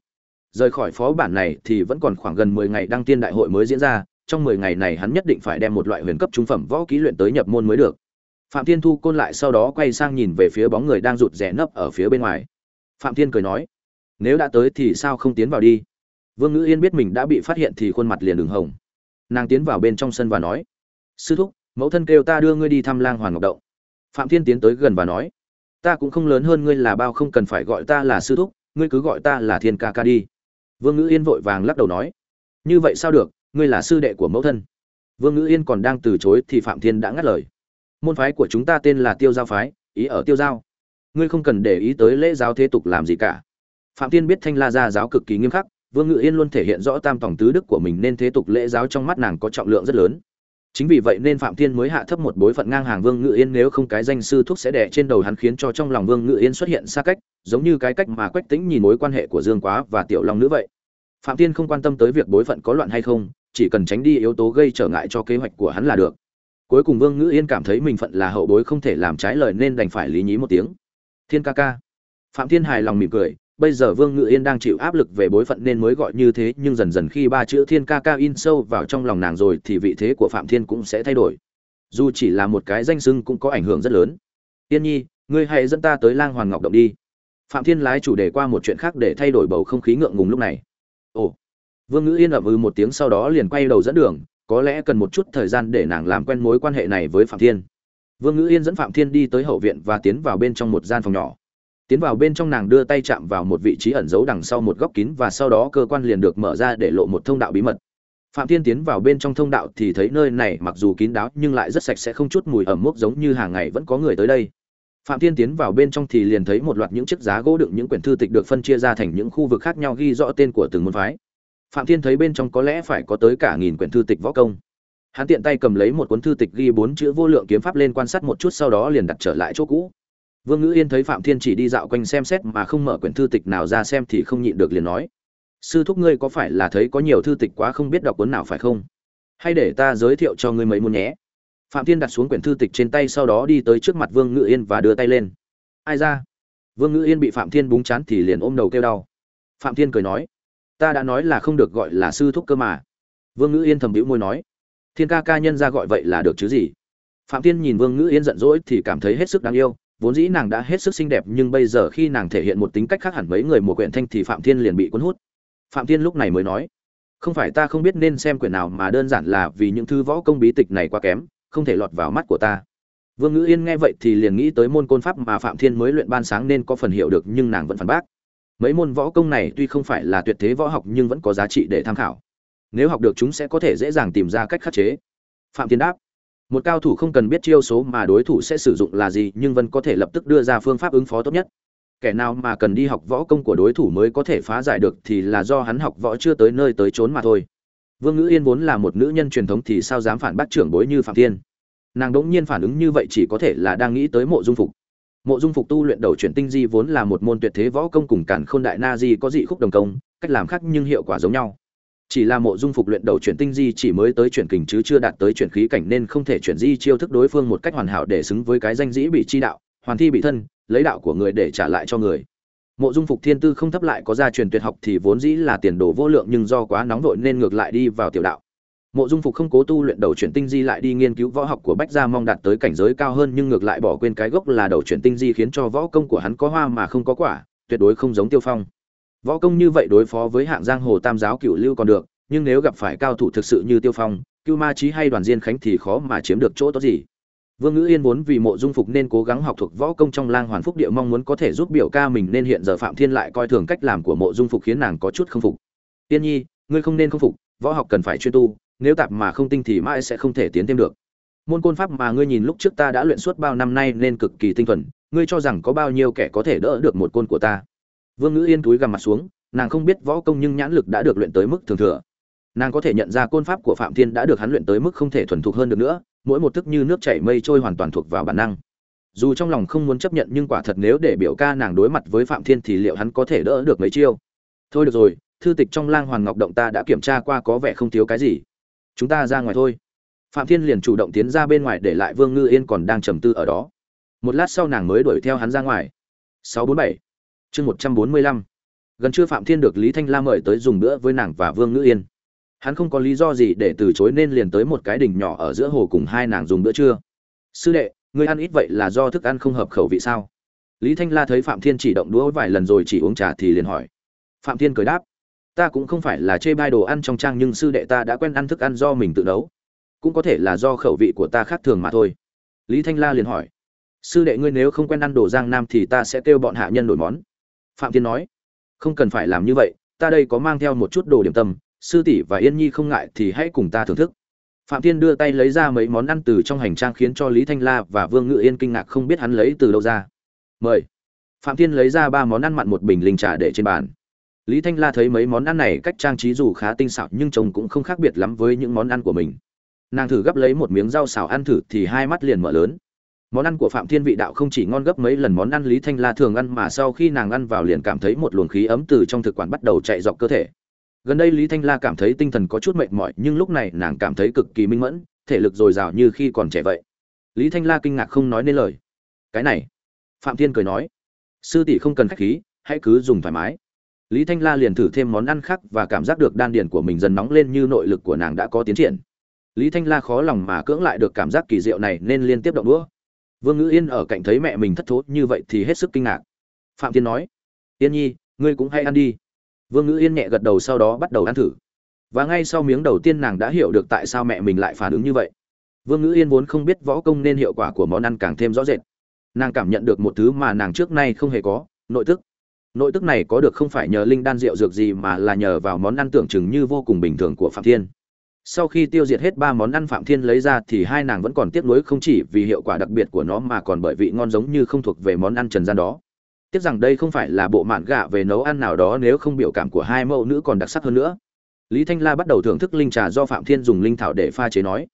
Rời khỏi phó bản này thì vẫn còn khoảng gần mười ngày đăng tiên đại hội mới diễn ra, trong mười ngày này hắn nhất định phải đem một loại huyền cấp trung phẩm võ kỹ luyện tới nhập môn mới được. Phạm thiên thu côn lại sau đó quay sang nhìn về phía bóng người đang rụt rè nấp ở phía bên ngoài. Phạm thiên cười nói, nếu đã tới thì sao không tiến vào đi? Vương ngữ yên biết mình đã bị phát hiện thì khuôn mặt liền đường hồng. Nàng tiến vào bên trong sân và nói, sư thúc, mẫu thân kêu ta đưa ngươi đi thăm lang hoàng ngọc động phạm thiên tiến tới gần và nói, ta cũng không lớn hơn ngươi là bao không cần phải gọi ta là sư thúc, ngươi cứ gọi ta là thiên ca ca đi. Vương ngữ yên vội vàng lắc đầu nói, như vậy sao được, ngươi là sư đệ của mẫu thân. Vương ngữ yên còn đang từ chối thì phạm thiên đã ngắt lời, môn phái của chúng ta tên là tiêu giao phái, ý ở tiêu giao. Ngươi không cần để ý tới lễ giáo thế tục làm gì cả. Phạm thiên biết thanh la gia giáo cực kỳ nghiêm khắc, vương ngự yên luôn thể hiện rõ tam tổng tứ đức của mình nên thế tục lễ giáo trong mắt nàng có trọng lượng rất lớn chính vì vậy nên phạm thiên mới hạ thấp một bối phận ngang hàng vương ngự yên nếu không cái danh sư thúc sẽ đẻ trên đầu hắn khiến cho trong lòng vương ngự yên xuất hiện xa cách, giống như cái cách mà quách tĩnh nhìn mối quan hệ của dương quá và tiểu long nữ vậy. Phạm thiên không quan tâm tới việc bối phận có loạn hay không, chỉ cần tránh đi yếu tố gây trở ngại cho kế hoạch của hắn là được. Cuối cùng vương ngữ yên cảm thấy mình phận là hậu bối không thể làm trái lời nên đành phải lý nhí một tiếng. Thiên ca ca. Phạm thiên hài lòng mỉm cười bây giờ vương ngự yên đang chịu áp lực về bối phận nên mới gọi như thế, nhưng dần dần khi ba chữ thiên ca ca in sâu vào trong lòng nàng rồi thì vị thế của phạm thiên cũng sẽ thay đổi. Dù chỉ là một cái danh xưng cũng có ảnh hưởng rất lớn. Tiên nhi, ngươi hãy dẫn ta tới lang hoàng ngọc động đi. Phạm thiên lái chủ đề qua một chuyện khác để thay đổi bầu không khí ngượng ngùng lúc này. Ồ. Vương ngữ yên ậm ừ một tiếng sau đó liền quay đầu dẫn đường, có lẽ cần một chút thời gian để nàng làm quen mối quan hệ này với phạm thiên. Vương ngữ yên dẫn phạm thiên đi tới hậu viện và tiến vào bên trong một gian phòng nhỏ tiến vào bên trong nàng đưa tay chạm vào một vị trí ẩn giấu đằng sau một góc kín và sau đó cơ quan liền được mở ra để lộ một thông đạo bí mật. Phạm thiên tiến vào bên trong thông đạo thì thấy nơi này mặc dù kín đáo nhưng lại rất sạch sẽ không chút mùi ẩm mốc giống như hàng ngày vẫn có người tới đây. Phạm thiên tiến vào bên trong thì liền thấy một loạt những chiếc giá gỗ đựng những quyển thư tịch được phân chia ra thành những khu vực khác nhau ghi rõ tên của từng môn phái. Phạm thiên thấy bên trong có lẽ phải có tới cả nghìn quyển thư tịch võ công. Hắn tiện tay cầm lấy một cuốn thư tịch ghi bốn chữ vô lượng kiếm pháp lên quan sát một chút sau đó liền đặt trở lại chỗ cũ vương ngữ yên thấy phạm thiên chỉ đi dạo quanh xem xét mà không mở quyển thư tịch nào ra xem thì không nhịn được liền nói, sư thúc ngươi có phải là thấy có nhiều thư tịch quá không biết đọc cuốn nào phải không? Hay để ta giới thiệu cho ngươi mấy muốn nhé. Phạm thiên đặt xuống quyển thư tịch trên tay sau đó đi tới trước mặt vương ngữ yên và đưa tay lên. Ai ra? Vương ngữ yên bị phạm thiên búng chán thì liền ôm đầu kêu đau. Phạm thiên cười nói, ta đã nói là không được gọi là sư thúc cơ mà. Vương ngữ yên thầm bĩu môi nói, thiên ca ca nhân ra gọi vậy là được chứ gì? Phạm thiên nhìn vương ngữ yên giận dỗi thì cảm thấy hết sức đáng yêu vốn dĩ nàng đã hết sức xinh đẹp nhưng bây giờ khi nàng thể hiện một tính cách khác hẳn mấy người mùa quyển thanh thì phạm thiên liền bị cuốn hút. Phạm thiên lúc này mới nói, không phải ta không biết nên xem quyển nào mà đơn giản là vì những thư võ công bí tịch này quá kém, không thể lọt vào mắt của ta. Vương ngữ yên nghe vậy thì liền nghĩ tới môn côn pháp mà phạm thiên mới luyện ban sáng nên có phần hiểu được nhưng nàng vẫn phản bác. Mấy môn võ công này tuy không phải là tuyệt thế võ học nhưng vẫn có giá trị để tham khảo. Nếu học được chúng sẽ có thể dễ dàng tìm ra cách khắc chế. Phạm thiên đáp một cao thủ không cần biết chiêu số mà đối thủ sẽ sử dụng là gì, nhưng vẫn có thể lập tức đưa ra phương pháp ứng phó tốt nhất. Kẻ nào mà cần đi học võ công của đối thủ mới có thể phá giải được thì là do hắn học võ chưa tới nơi tới chốn mà thôi. Vương ngữ yên vốn là một nữ nhân truyền thống thì sao dám phản bác trưởng bối như phạm thiên? Nàng đ ỗ n g nhiên phản ứng như vậy chỉ có thể là đang nghĩ tới mộ dung phục. Mộ dung phục tu luyện đầu chuyển tinh di vốn là một môn tuyệt thế võ công cùng cản khôn đại na di có dị khúc đồng công, cách làm khác nhưng hiệu quả giống nhau chỉ là mộ dung phục luyện đầu chuyển tinh di chỉ mới tới chuyển kình chứ chưa đạt tới chuyển khí cảnh nên không thể chuyển di chiêu thức đối phương một cách hoàn hảo để xứng với cái danh dĩ bị chi đạo, hoàn thi bị thân, lấy đạo của người để trả lại cho người. Mộ dung phục thiên tư không thấp lại có gia truyền tuyệt học thì vốn dĩ là tiền đồ vô lượng nhưng do quá nóng vội nên ngược lại đi vào tiểu đạo. Mộ dung phục không cố tu luyện đầu chuyển tinh di lại đi nghiên cứu võ học của bách gia mong đạt tới cảnh giới cao hơn nhưng ngược lại bỏ quên cái gốc là đầu chuyển tinh di khiến cho võ công của hắn có hoa mà không có quả, tuyệt đối không giống tiêu phong võ công như vậy đối phó với hạng giang hồ tam giáo cựu lưu còn được, nhưng nếu gặp phải cao thủ thực sự như tiêu phong, cưu ma trí hay đoàn diên khánh thì khó mà chiếm được chỗ tốt gì. Vương ngữ yên vốn vì mộ dung phục nên cố gắng học thuộc võ công trong lang hoàn phúc địa mong muốn có thể giúp biểu ca mình nên hiện giờ phạm thiên lại coi thường cách làm của mộ dung phục khiến nàng có chút không phục. Tiên nhi, ngươi không nên không phục, võ học cần phải chuyên tu, nếu tạp mà không tinh thì mãi sẽ không thể tiến thêm được. Môn côn pháp mà ngươi nhìn lúc trước ta đã luyện suốt bao năm nay nên cực kỳ tinh thuần, ngươi cho rằng có bao nhiêu kẻ có thể đỡ được một côn của ta? Vương ngữ yên túi gằm mặt xuống, nàng không biết võ công nhưng nhãn lực đã được luyện tới mức thường thừa. Nàng có thể nhận ra côn pháp của phạm thiên đã được hắn luyện tới mức không thể thuần thục hơn được nữa, mỗi một thức như nước chảy mây trôi hoàn toàn thuộc vào bản năng. Dù trong lòng không muốn chấp nhận nhưng quả thật nếu để biểu ca nàng đối mặt với phạm thiên thì liệu hắn có thể đỡ được mấy chiêu? Thôi được rồi, thư tịch trong lang hoàng ngọc động ta đã kiểm tra qua có vẻ không thiếu cái gì. Chúng ta ra ngoài thôi. Phạm thiên liền chủ động tiến ra bên ngoài để lại vương ngư yên còn đang trầm tư ở đó. Một lát sau nàng mới đuổi theo hắn ra ngoài. 647 chương 145 gần trưa phạm thiên được lý thanh la mời tới dùng bữa với nàng và vương ngữ yên. Hắn không có lý do gì để từ chối nên liền tới một cái đỉnh nhỏ ở giữa hồ cùng hai nàng dùng bữa trưa. Sư đệ, ngươi ăn ít vậy là do thức ăn không hợp khẩu vị sao? Lý thanh la thấy phạm thiên chỉ động đũa vài lần rồi chỉ uống trà thì liền hỏi. Phạm thiên cười đáp. Ta cũng không phải là chê bai đồ ăn trong trang nhưng sư đệ ta đã quen ăn thức ăn do mình tự nấu. Cũng có thể là do khẩu vị của ta khác thường mà thôi. Lý thanh la liền hỏi. Sư đệ ngươi nếu không quen ăn đồ giang nam thì ta sẽ kêu bọn hạ nhân đổi món phạm thiên nói, không cần phải làm như vậy, ta đây có mang theo một chút đồ điểm tâm, sư tỷ và yên nhi không ngại thì hãy cùng ta thưởng thức. Phạm thiên đưa tay lấy ra mấy món ăn từ trong hành trang khiến cho lý thanh la và vương ngự yên kinh ngạc không biết hắn lấy từ đâu ra. Mời. Phạm thiên lấy ra ba món ăn mặn một bình linh trà để trên bàn. Lý thanh la thấy mấy món ăn này cách trang trí dù khá tinh xảo nhưng trông cũng không khác biệt lắm với những món ăn của mình. Nàng thử gấp lấy một miếng rau xào ăn thử thì hai mắt liền mở lớn món ăn của phạm thiên vị đạo không chỉ ngon gấp mấy lần món ăn lý thanh la thường ăn mà sau khi nàng ăn vào liền cảm thấy một luồng khí ấm từ trong thực quản bắt đầu chạy dọc cơ thể. Gần đây lý thanh la cảm thấy tinh thần có chút mệt mỏi, nhưng lúc này nàng cảm thấy cực kỳ minh mẫn, thể lực dồi dào như khi còn trẻ vậy. Lý thanh la kinh ngạc không nói nên lời. Cái này, phạm thiên cười nói, sư tỷ không cần khách khí, hãy cứ dùng thoải mái. Lý thanh la liền thử thêm món ăn khác và cảm giác được đan điền của mình dần nóng lên như nội lực của nàng đã có tiến triển. Lý thanh la khó lòng mà cưỡng lại được cảm giác kỳ diệu này nên liên tiếp động đũa vương ngữ yên ở cạnh thấy mẹ mình thất thố như vậy thì hết sức kinh ngạc. Phạm thiên nói, yên nhi, ngươi cũng hay ăn đi. Vương ngữ yên nhẹ gật đầu sau đó bắt đầu ăn thử. Và ngay sau miếng đầu tiên nàng đã hiểu được tại sao mẹ mình lại phản ứng như vậy. Vương ngữ yên vốn không biết võ công nên hiệu quả của món ăn càng thêm rõ rệt. Nàng cảm nhận được một thứ mà nàng trước nay không hề có, nội tức. Nội tức này có được không phải nhờ linh đan rượu dược gì mà là nhờ vào món ăn tưởng chừng như vô cùng bình thường của phạm thiên sau khi tiêu diệt hết ba món ăn phạm thiên lấy ra thì hai nàng vẫn còn tiếc nuối không chỉ vì hiệu quả đặc biệt của nó mà còn bởi vị ngon giống như không thuộc về món ăn trần gian đó. Tiếc rằng đây không phải là bộ mạn gạ về nấu ăn nào đó nếu không biểu cảm của hai mẫu nữ còn đặc sắc hơn nữa. Lý thanh la bắt đầu thưởng thức linh trà do phạm thiên dùng linh thảo để pha chế nói.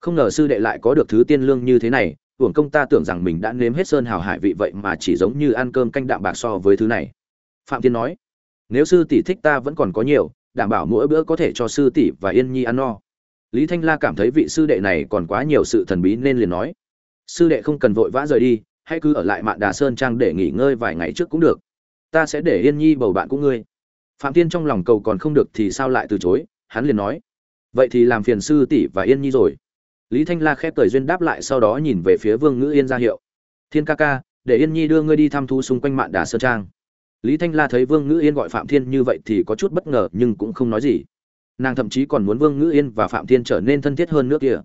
Không ngờ sư đệ lại có được thứ tiên lương như thế này uổng công ta tưởng rằng mình đã nếm hết sơn hào hải vị vậy mà chỉ giống như ăn cơm canh đạm bạc so với thứ này. Phạm thiên nói, nếu sư tỷ thích ta vẫn còn có nhiều đảm bảo mỗi bữa có thể cho sư tỷ và yên nhi ăn no. Lý thanh la cảm thấy vị sư đệ này còn quá nhiều sự thần bí nên liền nói, sư đệ không cần vội vã rời đi, hãy cứ ở lại mạn đà sơn trang để nghỉ ngơi vài ngày trước cũng được. Ta sẽ để yên nhi bầu bạn của ngươi. Phạm tiên trong lòng cầu còn không được thì sao lại từ chối, hắn liền nói, vậy thì làm phiền sư tỷ và yên nhi rồi. Lý thanh la khép cười duyên đáp lại sau đó nhìn về phía vương ngữ yên ra hiệu, thiên ca ca, để yên nhi đưa ngươi đi thăm thu xung quanh mạn đà sơn trang lý thanh la thấy vương ngữ yên gọi phạm thiên như vậy thì có chút bất ngờ, nhưng cũng không nói gì. Nàng thậm chí còn muốn vương ngữ yên và phạm thiên trở nên thân thiết hơn nước kia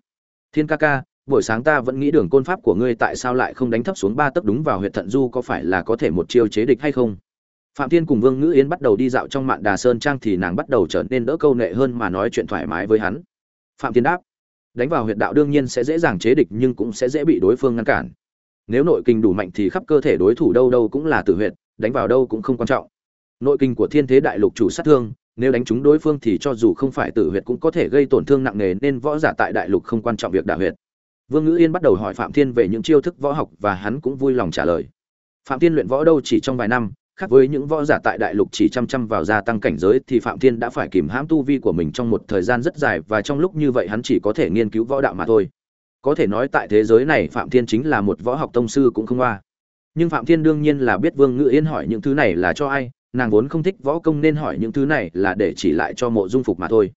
thiên ca ca, buổi sáng ta vẫn nghĩ đường côn pháp của ngươi tại sao lại không đánh thấp xuống ba tấc đúng vào huyện thận du, có phải là có thể một chiêu chế địch hay không? Phạm thiên cùng vương ngữ yên bắt đầu đi dạo trong mạn đà sơn trang thì nàng bắt đầu trở nên đỡ câu nệ hơn mà nói chuyện thoải mái với hắn. Phạm thiên đáp, đánh vào huyện đạo đương nhiên sẽ dễ dàng chế địch nhưng cũng sẽ dễ bị đối phương ngăn cản. Nếu nội kinh đủ mạnh thì khắp cơ thể đối thủ đâu đâu cũng là tử huyện đánh vào đâu cũng không quan trọng. Nội kinh của thiên thế đại lục chủ sát thương, nếu đánh trúng đối phương thì cho dù không phải tử huyệt cũng có thể gây tổn thương nặng nề nên võ giả tại đại lục không quan trọng việc đả huyệt. Vương ngữ yên bắt đầu hỏi phạm thiên về những chiêu thức võ học và hắn cũng vui lòng trả lời. Phạm thiên luyện võ đâu chỉ trong vài năm, khác với những võ giả tại đại lục chỉ chăm chăm vào gia tăng cảnh giới thì phạm thiên đã phải kìm hãm tu vi của mình trong một thời gian rất dài và trong lúc như vậy hắn chỉ có thể nghiên cứu võ đạo mà thôi. Có thể nói tại thế giới này phạm thiên chính là một võ học tông sư cũng không qua nhưng phạm thiên đương nhiên là biết vương ngữ yên hỏi những thứ này là cho ai, nàng vốn không thích võ công nên hỏi những thứ này là để chỉ lại cho mộ dung phục mà thôi.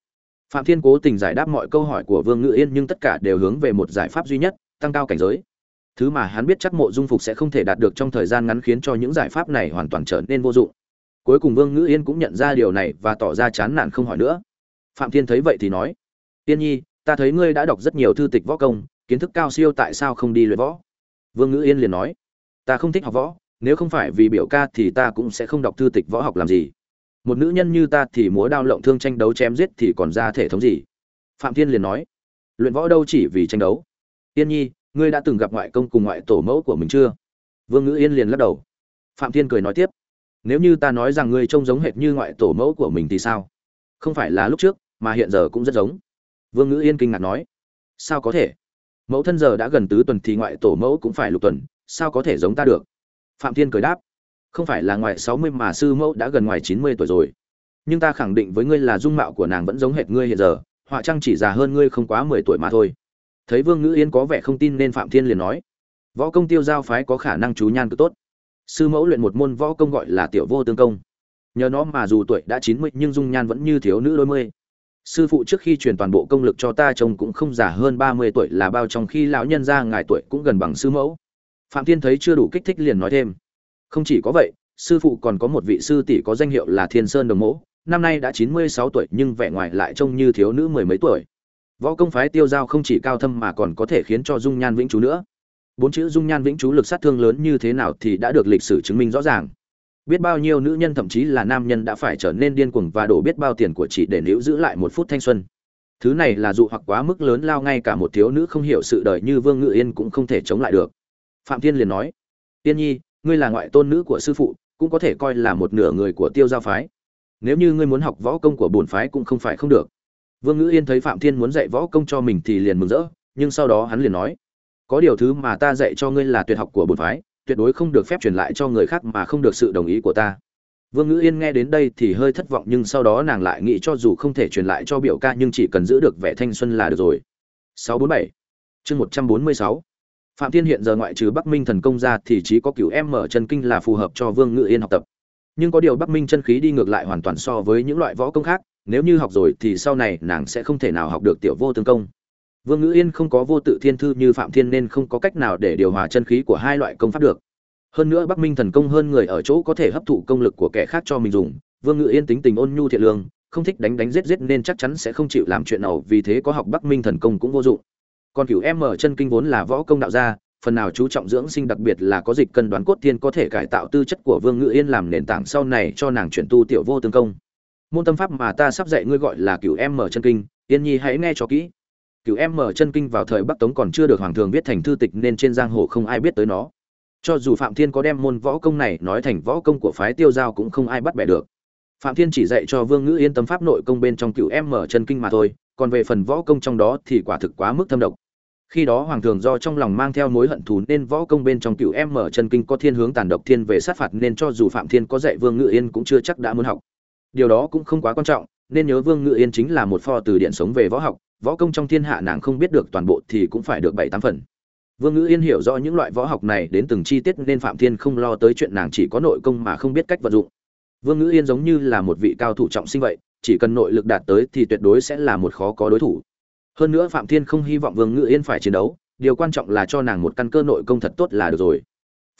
Phạm thiên cố tình giải đáp mọi câu hỏi của vương ngữ yên nhưng tất cả đều hướng về một giải pháp duy nhất, tăng cao cảnh giới. Thứ mà hắn biết chắc mộ dung phục sẽ không thể đạt được trong thời gian ngắn khiến cho những giải pháp này hoàn toàn trở nên vô dụng. Cuối cùng vương ngữ yên cũng nhận ra điều này và tỏ ra chán nản không hỏi nữa. Phạm thiên thấy vậy thì nói, tiên nhi, ta thấy ngươi đã đọc rất nhiều thư tịch võ công, kiến thức cao siêu tại sao không đi luyện võ? Vương ngữ yên liền nói ta không thích học võ, nếu không phải vì biểu ca thì ta cũng sẽ không đọc thư tịch võ học làm gì. Một nữ nhân như ta thì múa đao lộng thương tranh đấu chém giết thì còn ra thể thống gì? Phạm thiên liền nói, luyện võ đâu chỉ vì tranh đấu. Yên nhi, ngươi đã từng gặp ngoại công cùng ngoại tổ mẫu của mình chưa? Vương ngữ yên liền lắc đầu. Phạm thiên cười nói tiếp, nếu như ta nói rằng ngươi trông giống hệt như ngoại tổ mẫu của mình thì sao? Không phải là lúc trước, mà hiện giờ cũng rất giống. Vương ngữ yên kinh ngạc nói, sao có thể? Mẫu thân giờ đã gần tứ tuần thì ngoại tổ mẫu cũng phải lục tuần sao có thể giống ta được? Phạm thiên cười đáp, không phải là ngoài sáu mươi mà sư mẫu đã gần ngoài chín mươi tuổi rồi. Nhưng ta khẳng định với ngươi là dung mạo của nàng vẫn giống hệt ngươi hiện giờ, họa trang chỉ già hơn ngươi không quá mười tuổi mà thôi. Thấy vương ngữ yên có vẻ không tin nên phạm thiên liền nói, võ công tiêu giao phái có khả năng chú nhan cực tốt. Sư mẫu luyện một môn võ công gọi là tiểu vô tương công. Nhờ nó mà dù tuổi đã chín mươi nhưng dung nhan vẫn như thiếu nữ đôi mươi. Sư phụ trước khi truyền toàn bộ công lực cho ta trông cũng không già hơn ba mươi tuổi là bao trong khi lão nhân ra ngài tuổi cũng gần bằng sư mẫu phạm thiên thấy chưa đủ kích thích liền nói thêm. Không chỉ có vậy, sư phụ còn có một vị sư tỷ có danh hiệu là thiên sơn đồng mẫu năm nay đã chín mươi sáu tuổi nhưng vẻ ngoài lại trông như thiếu nữ mười mấy tuổi. Võ công phái tiêu giao không chỉ cao thâm mà còn có thể khiến cho dung nhan vĩnh chú nữa. Bốn chữ dung nhan vĩnh chú lực sát thương lớn như thế nào thì đã được lịch sử chứng minh rõ ràng. Biết bao nhiêu nữ nhân thậm chí là nam nhân đã phải trở nên điên cuồng và đổ biết bao tiền của chị để níu giữ lại một phút thanh xuân. Thứ này là dụ hoặc quá mức lớn lao ngay cả một thiếu nữ không hiểu sự đời như vương ngự yên cũng không thể chống lại được phạm thiên liền nói, tiên nhi, ngươi là ngoại tôn nữ của sư phụ, cũng có thể coi là một nửa người của tiêu giao phái. Nếu như ngươi muốn học võ công của bổn phái cũng không phải không được. Vương ngữ yên thấy phạm thiên muốn dạy võ công cho mình thì liền mừng rỡ, nhưng sau đó hắn liền nói, có điều thứ mà ta dạy cho ngươi là tuyệt học của bổn phái, tuyệt đối không được phép truyền lại cho người khác mà không được sự đồng ý của ta. Vương ngữ yên nghe đến đây thì hơi thất vọng, nhưng sau đó nàng lại nghĩ cho dù không thể truyền lại cho biểu ca nhưng chỉ cần giữ được vẻ thanh xuân là được rồi. 647 chương 146 phạm thiên hiện giờ ngoại trừ bắc minh thần công ra thì chỉ có cửu em mở chân kinh là phù hợp cho vương ngữ yên học tập. Nhưng có điều bắc minh chân khí đi ngược lại hoàn toàn so với những loại võ công khác, nếu như học rồi thì sau này nàng sẽ không thể nào học được tiểu vô tương công. Vương ngữ yên không có vô tự thiên thư như phạm thiên nên không có cách nào để điều hòa chân khí của hai loại công pháp được. Hơn nữa bắc minh thần công hơn người ở chỗ có thể hấp thụ công lực của kẻ khác cho mình dùng, vương ngữ yên tính tình ôn nhu thiện lương, không thích đánh đánh giết giết nên chắc chắn sẽ không chịu làm chuyện nào vì thế có học bắc minh thần công cũng vô dụng còn cửu em mở chân kinh vốn là võ công đạo gia phần nào chú trọng dưỡng sinh đặc biệt là có dịch cân đoán cốt thiên có thể cải tạo tư chất của Vương Ngự Yên làm nền tảng sau này cho nàng chuyển tu tiểu vô tương công. Môn tâm pháp mà ta sắp dạy ngươi gọi là Cửu Em Mở chân kinh, Yên Nhi hãy nghe cho kỹ. Cửu Em Mở chân kinh vào thời Bắc Tống còn chưa được hoàng thường viết thành thư tịch nên trên giang hồ không ai biết tới nó. Cho dù Phạm Thiên có đem môn võ công này nói thành võ công của phái Tiêu Giao cũng không ai bắt bẻ được. Phạm Thiên chỉ dạy cho Vương Ngữ Yên tâm pháp nội công bên trong Cửu Em Mở chân kinh mà thôi, còn về phần võ công trong đó thì quả thực quá mức thâm độc khi đó hoàng thường do trong lòng mang theo mối hận thù nên võ công bên trong cựu em mở chân kinh có thiên hướng tàn độc thiên về sát phạt nên cho dù phạm thiên có dạy vương ngự yên cũng chưa chắc đã muốn học. Điều đó cũng không quá quan trọng, nên nhớ vương ngự yên chính là một pho từ điện sống về võ học, võ công trong thiên hạ nàng không biết được toàn bộ thì cũng phải được bảy tám phần. Vương ngự yên hiểu rõ những loại võ học này đến từng chi tiết nên phạm thiên không lo tới chuyện nàng chỉ có nội công mà không biết cách vận dụng. Vương ngự yên giống như là một vị cao thủ trọng sinh vậy, chỉ cần nội lực đạt tới thì tuyệt đối sẽ là một khó có đối thủ hơn nữa phạm thiên không hy vọng vương ngự yên phải chiến đấu, điều quan trọng là cho nàng một căn cơ nội công thật tốt là được rồi.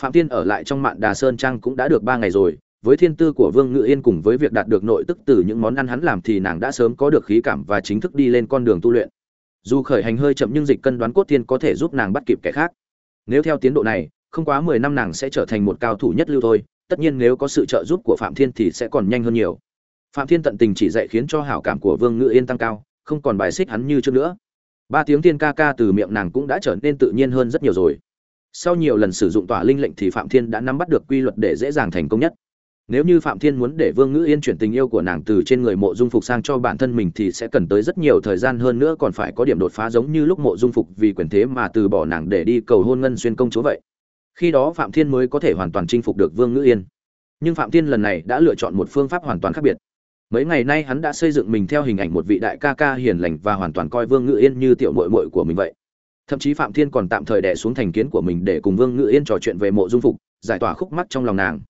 Phạm thiên ở lại trong mạn đà sơn trang cũng đã được ba ngày rồi, với thiên tư của vương ngự yên cùng với việc đạt được nội tức từ những món ăn hắn làm thì nàng đã sớm có được khí cảm và chính thức đi lên con đường tu luyện. Dù khởi hành hơi chậm nhưng dịch cân đoán cốt thiên có thể giúp nàng bắt kịp kẻ khác. Nếu theo tiến độ này, không quá mười năm nàng sẽ trở thành một cao thủ nhất lưu thôi, tất nhiên nếu có sự trợ giúp của phạm thiên thì sẽ còn nhanh hơn nhiều. Phạm thiên tận tình chỉ dạy khiến cho hảo cảm của vương ngự yên tăng cao không còn bài xích hắn như trước nữa. Ba tiếng tiên ca ca từ miệng nàng cũng đã trở nên tự nhiên hơn rất nhiều rồi. Sau nhiều lần sử dụng tỏa linh lệnh thì phạm thiên đã nắm bắt được quy luật để dễ dàng thành công nhất. Nếu như phạm thiên muốn để vương ngữ yên chuyển tình yêu của nàng từ trên người mộ dung phục sang cho bản thân mình thì sẽ cần tới rất nhiều thời gian hơn nữa còn phải có điểm đột phá giống như lúc mộ dung phục vì quyền thế mà từ bỏ nàng để đi cầu hôn ngân xuyên công chúa vậy. Khi đó phạm thiên mới có thể hoàn toàn chinh phục được vương ngữ yên. Nhưng phạm thiên lần này đã lựa chọn một phương pháp hoàn toàn khác biệt mấy ngày nay hắn đã xây dựng mình theo hình ảnh một vị đại ca ca hiền lành và hoàn toàn coi vương ngự yên như tiểu mội mội của mình vậy. Thậm chí phạm thiên còn tạm thời đẻ xuống thành kiến của mình để cùng vương ngự yên trò chuyện về mộ dung phục, giải tỏa khúc mắc trong lòng nàng.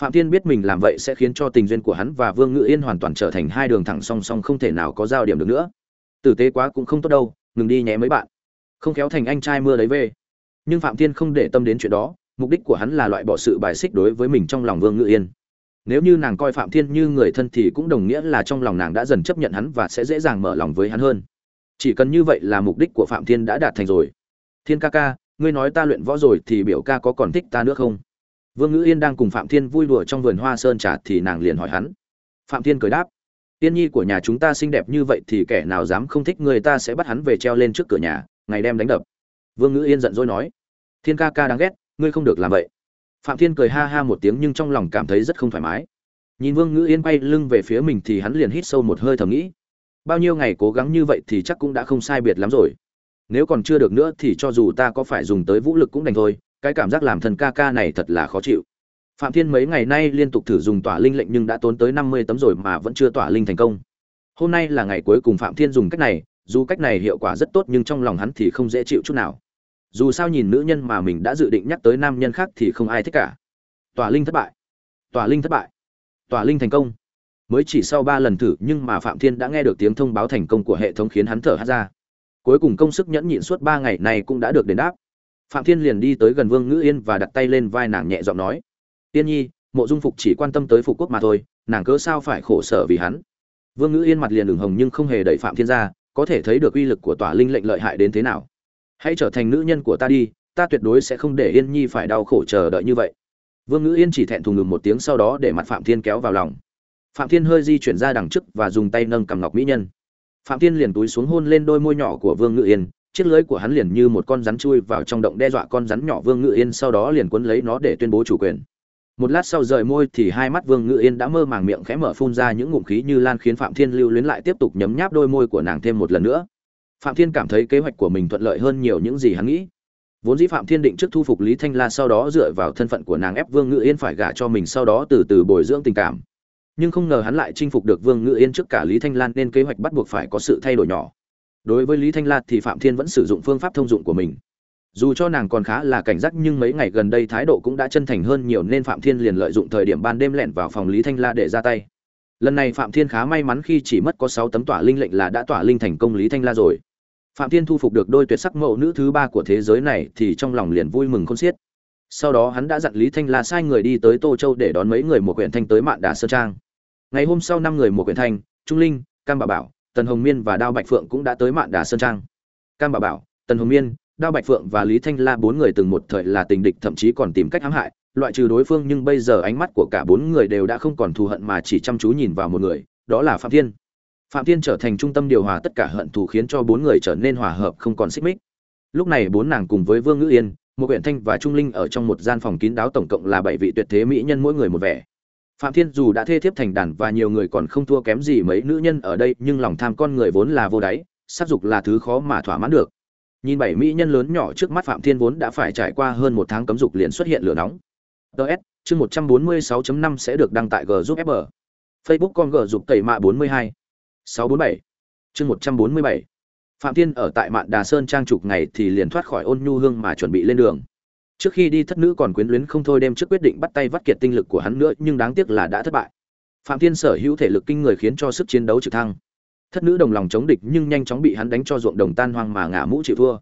Phạm thiên biết mình làm vậy sẽ khiến cho tình duyên của hắn và vương ngự yên hoàn toàn trở thành hai đường thẳng song song không thể nào có giao điểm được nữa. Tử tế quá cũng không tốt đâu, ngừng đi nhé mấy bạn. Không khéo thành anh trai mưa lấy về. Nhưng phạm thiên không để tâm đến chuyện đó, mục đích của hắn là loại bỏ sự bài xích đối với mình trong lòng vương ngự yên nếu như nàng coi phạm thiên như người thân thì cũng đồng nghĩa là trong lòng nàng đã dần chấp nhận hắn và sẽ dễ dàng mở lòng với hắn hơn. Chỉ cần như vậy là mục đích của phạm thiên đã đạt thành rồi. Thiên ca ca, ngươi nói ta luyện võ rồi thì biểu ca có còn thích ta nữa không? Vương ngữ yên đang cùng phạm thiên vui đùa trong vườn hoa sơn trà thì nàng liền hỏi hắn. Phạm thiên cười đáp, tiên nhi của nhà chúng ta xinh đẹp như vậy thì kẻ nào dám không thích người ta sẽ bắt hắn về treo lên trước cửa nhà, ngày đem đánh đập. Vương ngữ yên giận dỗi nói, thiên ca ca đáng ghét, ngươi không được làm vậy phạm thiên cười ha ha một tiếng nhưng trong lòng cảm thấy rất không thoải mái. Nhìn vương ngữ yên bay lưng về phía mình thì hắn liền hít sâu một hơi thầm nghĩ, bao nhiêu ngày cố gắng như vậy thì chắc cũng đã không sai biệt lắm rồi. Nếu còn chưa được nữa thì cho dù ta có phải dùng tới vũ lực cũng đành thôi, cái cảm giác làm thần ca ca này thật là khó chịu. Phạm thiên mấy ngày nay liên tục thử dùng tỏa linh lệnh nhưng đã tốn tới năm mươi tấm rồi mà vẫn chưa tỏa linh thành công. Hôm nay là ngày cuối cùng phạm thiên dùng cách này, dù cách này hiệu quả rất tốt nhưng trong lòng hắn thì không dễ chịu chút nào dù sao nhìn nữ nhân mà mình đã dự định nhắc tới nam nhân khác thì không ai thích cả. Tòa linh thất bại. Tòa linh thất bại. Tòa linh thành công. Mới chỉ sau ba lần thử, nhưng mà phạm thiên đã nghe được tiếng thông báo thành công của hệ thống khiến hắn thở hát ra. Cuối cùng công sức nhẫn nhịn suốt ba ngày này cũng đã được đền đáp. Phạm thiên liền đi tới gần vương ngữ yên và đặt tay lên vai nàng nhẹ giọng nói. Tiên nhi, mộ dung phục chỉ quan tâm tới phục quốc mà thôi, nàng cớ sao phải khổ sở vì hắn? Vương ngữ yên mặt liền đường hồng nhưng không hề đẩy phạm thiên ra, có thể thấy được uy lực của tòa linh lệnh lợi hại đến thế nào hãy trở thành nữ nhân của ta đi, ta tuyệt đối sẽ không để yên nhi phải đau khổ chờ đợi như vậy. Vương ngữ yên chỉ thẹn thùng ngừng một tiếng sau đó để mặt phạm thiên kéo vào lòng. Phạm thiên hơi di chuyển ra đằng trước và dùng tay nâng cầm ngọc mỹ nhân. Phạm thiên liền túi xuống hôn lên đôi môi nhỏ của vương ngữ yên, chiếc lưới của hắn liền như một con rắn chui vào trong động đe dọa con rắn nhỏ vương ngữ yên sau đó liền quấn lấy nó để tuyên bố chủ quyền. Một lát sau rời môi thì hai mắt vương ngữ yên đã mơ màng miệng khẽ mở phun ra những ngụm khí như lan khiến phạm thiên lưu luyến lại tiếp tục nhấm nháp đôi môi của nàng thêm một lần nữa phạm thiên cảm thấy kế hoạch của mình thuận lợi hơn nhiều những gì hắn nghĩ. Vốn dĩ phạm thiên định trước thu phục lý thanh la sau đó dựa vào thân phận của nàng ép vương ngự yên phải gả cho mình sau đó từ từ bồi dưỡng tình cảm. Nhưng không ngờ hắn lại chinh phục được vương ngự yên trước cả lý thanh lan nên kế hoạch bắt buộc phải có sự thay đổi nhỏ. Đối với lý thanh lan thì phạm thiên vẫn sử dụng phương pháp thông dụng của mình. Dù cho nàng còn khá là cảnh giác nhưng mấy ngày gần đây thái độ cũng đã chân thành hơn nhiều nên phạm thiên liền lợi dụng thời điểm ban đêm lẻn vào phòng lý thanh la để ra tay. Lần này phạm thiên khá may mắn khi chỉ mất có sáu tấm tỏa linh lệnh là đã tỏa linh thành công lý thanh la rồi phạm thiên thu phục được đôi tuyệt sắc mẫu nữ thứ ba của thế giới này thì trong lòng liền vui mừng khôn xiết. Sau đó hắn đã dặn lý thanh la sai người đi tới tô châu để đón mấy người một quyển thanh tới mạn đà sơn trang. Ngày hôm sau năm người một quyển thanh, trung linh, cam bà bảo, tần hồng miên và đao bạch phượng cũng đã tới mạn đà sơn trang. Cam bà bảo, tần hồng miên, đao bạch phượng và lý thanh la bốn người từng một thời là tình địch thậm chí còn tìm cách hãm hại, loại trừ đối phương nhưng bây giờ ánh mắt của cả bốn người đều đã không còn thù hận mà chỉ chăm chú nhìn vào một người, đó là phạm thiên phạm thiên trở thành trung tâm điều hòa tất cả hận thù khiến cho bốn người trở nên hòa hợp không còn xích mích. Lúc này bốn nàng cùng với vương ngữ yên, một huyện thanh và trung linh ở trong một gian phòng kín đáo tổng cộng là bảy vị tuyệt thế mỹ nhân mỗi người một vẻ. Phạm thiên dù đã thê thiếp thành đàn và nhiều người còn không thua kém gì mấy nữ nhân ở đây, nhưng lòng tham con người vốn là vô đáy sắc dục là thứ khó mà thỏa mãn được. Nhìn bảy mỹ nhân lớn nhỏ trước mắt phạm thiên vốn đã phải trải qua hơn một tháng cấm dục liền xuất hiện lửa nóng. Ts chương 146.5 sẽ được đăng tại g giúp fb facebook con g giúp tẩy mạ 42 647 chương 147 phạm thiên ở tại mạn đà sơn trang chục ngày thì liền thoát khỏi ôn nhu hương mà chuẩn bị lên đường. Trước khi đi thất nữ còn quyến luyến không thôi đem trước quyết định bắt tay vắt kiệt tinh lực của hắn nữa, nhưng đáng tiếc là đã thất bại. Phạm thiên sở hữu thể lực kinh người khiến cho sức chiến đấu trực thăng. Thất nữ đồng lòng chống địch nhưng nhanh chóng bị hắn đánh cho ruộng đồng tan hoang mà ngã mũ chịu thua.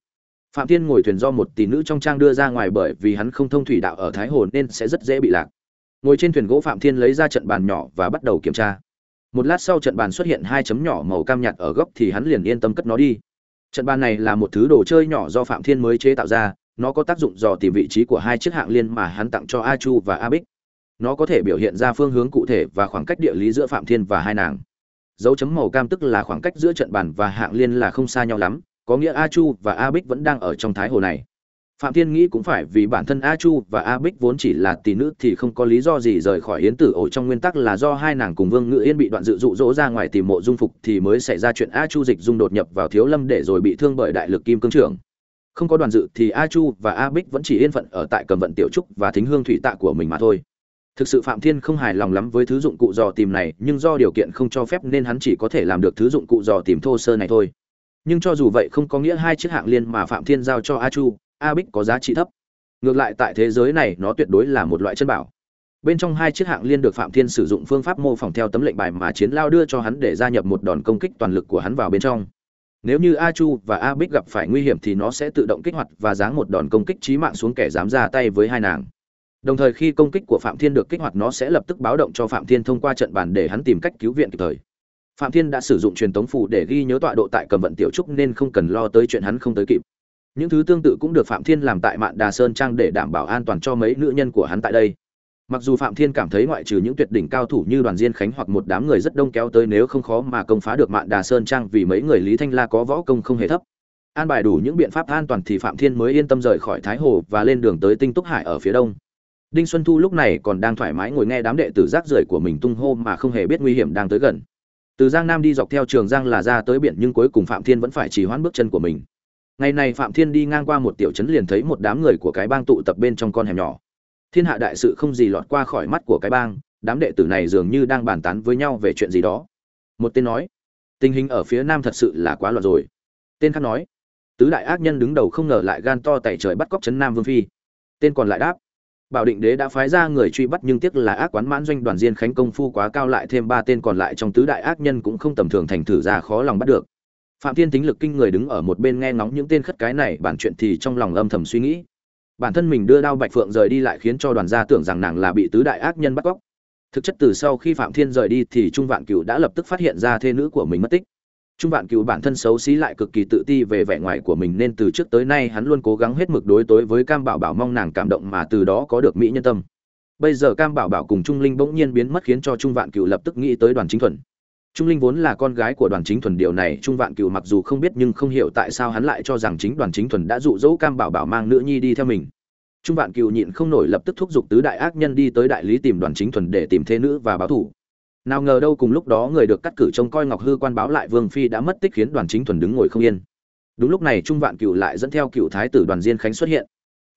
Phạm thiên ngồi thuyền do một tỷ nữ trong trang đưa ra ngoài bởi vì hắn không thông thủy đạo ở thái hồ nên sẽ rất dễ bị lạc. Ngồi trên thuyền gỗ phạm thiên lấy ra trận bàn nhỏ và bắt đầu kiểm tra một lát sau trận bàn xuất hiện hai chấm nhỏ màu cam nhạt ở góc thì hắn liền yên tâm cất nó đi. Trận bàn này là một thứ đồ chơi nhỏ do phạm thiên mới chế tạo ra, nó có tác dụng dò tìm vị trí của hai chiếc hạng liên mà hắn tặng cho a chu và a bích nó có thể biểu hiện ra phương hướng cụ thể và khoảng cách địa lý giữa phạm thiên và hai nàng. Dấu chấm màu cam tức là khoảng cách giữa trận bàn và hạng liên là không xa nhau lắm, có nghĩa a chu và a bích vẫn đang ở trong thái hồ này phạm thiên nghĩ cũng phải vì bản thân a chu và a bích vốn chỉ là tỷ nữ thì không có lý do gì rời khỏi yến tử ổ trong nguyên tắc là do hai nàng cùng vương ngự yên bị đoạn dự dụ dỗ ra ngoài tìm mộ dung phục thì mới xảy ra chuyện a chu dịch dung đột nhập vào thiếu lâm để rồi bị thương bởi đại lực kim cương trưởng. Không có đoàn dự thì a chu và a bích vẫn chỉ yên phận ở tại cầm vận tiểu trúc và thính hương thủy tạ của mình mà thôi. Thực sự phạm thiên không hài lòng lắm với thứ dụng cụ dò tìm này, nhưng do điều kiện không cho phép nên hắn chỉ có thể làm được thứ dụng cụ dò tìm thô sơ này thôi. Nhưng cho dù vậy không có nghĩa hai chiếc hạng liên mà phạm thiên giao cho a chu a bích có giá trị thấp. Ngược lại tại thế giới này nó tuyệt đối là một loại chân bảo. Bên trong hai chiếc hạng liên được phạm thiên sử dụng phương pháp mô phỏng theo tấm lệnh bài mà chiến lao đưa cho hắn để gia nhập một đòn công kích toàn lực của hắn vào bên trong. Nếu như a chu và a bích gặp phải nguy hiểm thì nó sẽ tự động kích hoạt và giáng một đòn công kích chí mạng xuống kẻ dám ra tay với hai nàng. Đồng thời khi công kích của phạm thiên được kích hoạt nó sẽ lập tức báo động cho phạm thiên thông qua trận bàn để hắn tìm cách cứu viện kịp thời. Phạm thiên đã sử dụng truyền tống phụ để ghi nhớ tọa độ tại cầm vận tiểu trúc nên không cần lo tới chuyện hắn không tới kịp những thứ tương tự cũng được phạm thiên làm tại mạn đà sơn trang để đảm bảo an toàn cho mấy nữ nhân của hắn tại đây. Mặc dù phạm thiên cảm thấy ngoại trừ những tuyệt đỉnh cao thủ như đoàn diên khánh hoặc một đám người rất đông kéo tới nếu không khó mà công phá được mạn đà sơn trang vì mấy người lý thanh la có võ công không hề thấp. An bài đủ những biện pháp an toàn thì phạm thiên mới yên tâm rời khỏi thái hồ và lên đường tới tinh túc hải ở phía đông. Đinh xuân thu lúc này còn đang thoải mái ngồi nghe đám đệ tử rác rưởi của mình tung hô mà không hề biết nguy hiểm đang tới gần. Từ giang nam đi dọc theo trường giang là ra tới biển nhưng cuối cùng phạm thiên vẫn phải trì hoãn bước chân của mình ngày này phạm thiên đi ngang qua một tiểu trấn liền thấy một đám người của cái bang tụ tập bên trong con hẻm nhỏ. Thiên hạ đại sự không gì lọt qua khỏi mắt của cái bang, đám đệ tử này dường như đang bàn tán với nhau về chuyện gì đó. Một tên nói, tình hình ở phía nam thật sự là quá loạn rồi. Tên khác nói, tứ đại ác nhân đứng đầu không ngờ lại gan to tẩy trời bắt cóc trấn nam vương phi. Tên còn lại đáp, bảo định đế đã phái ra người truy bắt nhưng tiếc là ác quán mãn doanh đoàn diên khánh công phu quá cao lại thêm ba tên còn lại trong tứ đại ác nhân cũng không tầm thường thành thử ra khó lòng bắt được phạm thiên tính lực kinh người đứng ở một bên nghe ngóng những tên khất cái này, bản chuyện thì trong lòng âm thầm suy nghĩ. Bản thân mình đưa đao bạch phượng rời đi lại khiến cho đoàn gia tưởng rằng nàng là bị tứ đại ác nhân bắt cóc. Thực chất từ sau khi phạm thiên rời đi thì trung vạn cựu đã lập tức phát hiện ra thê nữ của mình mất tích. Trung vạn cựu bản thân xấu xí lại cực kỳ tự ti về vẻ ngoài của mình nên từ trước tới nay hắn luôn cố gắng hết mực đối tối với cam bảo bảo mong nàng cảm động mà từ đó có được mỹ nhân tâm. Bây giờ cam bảo bảo cùng trung linh bỗng nhiên biến mất khiến cho trung vạn cựu lập tức nghĩ tới đoàn chính thuần trung linh vốn là con gái của đoàn chính thuần, điều này trung vạn cựu mặc dù không biết nhưng không hiểu tại sao hắn lại cho rằng chính đoàn chính thuần đã dụ dỗ cam bảo bảo mang nữ nhi đi theo mình. Trung vạn cựu nhịn không nổi lập tức thúc giục tứ đại ác nhân đi tới đại lý tìm đoàn chính thuần để tìm thế nữ và báo thủ. Nào ngờ đâu cùng lúc đó người được cắt cử trông coi ngọc hư quan báo lại vương phi đã mất tích khiến đoàn chính thuần đứng ngồi không yên. Đúng lúc này trung vạn cựu lại dẫn theo cựu thái tử đoàn diên khánh xuất hiện.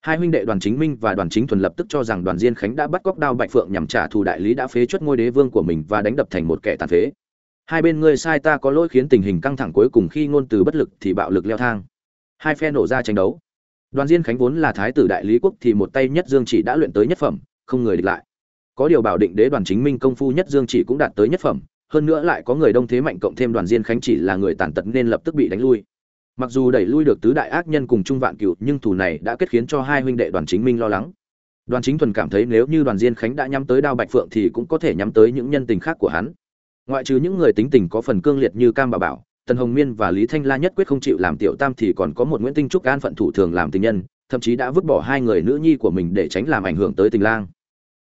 Hai huynh đệ đoàn chính minh và đoàn chính thuần lập tức cho rằng đoàn diên khánh đã bắt cóc đao bạch phượng nhằm trả thù đại lý đã phế chuất ngôi đế vương của mình và đánh đập thành một kẻ tàn phế hai bên ngươi sai ta có lỗi khiến tình hình căng thẳng cuối cùng khi ngôn từ bất lực thì bạo lực leo thang. Hai phe nổ ra tranh đấu. Đoàn diên khánh vốn là thái tử đại lý quốc thì một tay nhất dương chỉ đã luyện tới nhất phẩm, không người địch lại. Có điều bảo định đế đoàn chính minh công phu nhất dương chỉ cũng đạt tới nhất phẩm, hơn nữa lại có người đông thế mạnh cộng thêm đoàn diên khánh chỉ là người tàn tật nên lập tức bị đánh lui. Mặc dù đẩy lui được tứ đại ác nhân cùng trung vạn cựu nhưng thủ này đã kết khiến cho hai huynh đệ đoàn chính minh lo lắng. Đoàn chính thuần cảm thấy nếu như đoàn diên khánh đã nhắm tới đao bạch phượng thì cũng có thể nhắm tới những nhân tình khác của hắn ngoại trừ những người tính tình có phần cương liệt như cam bà bảo, tần hồng miên và lý thanh la nhất quyết không chịu làm tiểu tam thì còn có một nguyễn tinh trúc an phận thủ thường làm tình nhân, thậm chí đã vứt bỏ hai người nữ nhi của mình để tránh làm ảnh hưởng tới tình lang.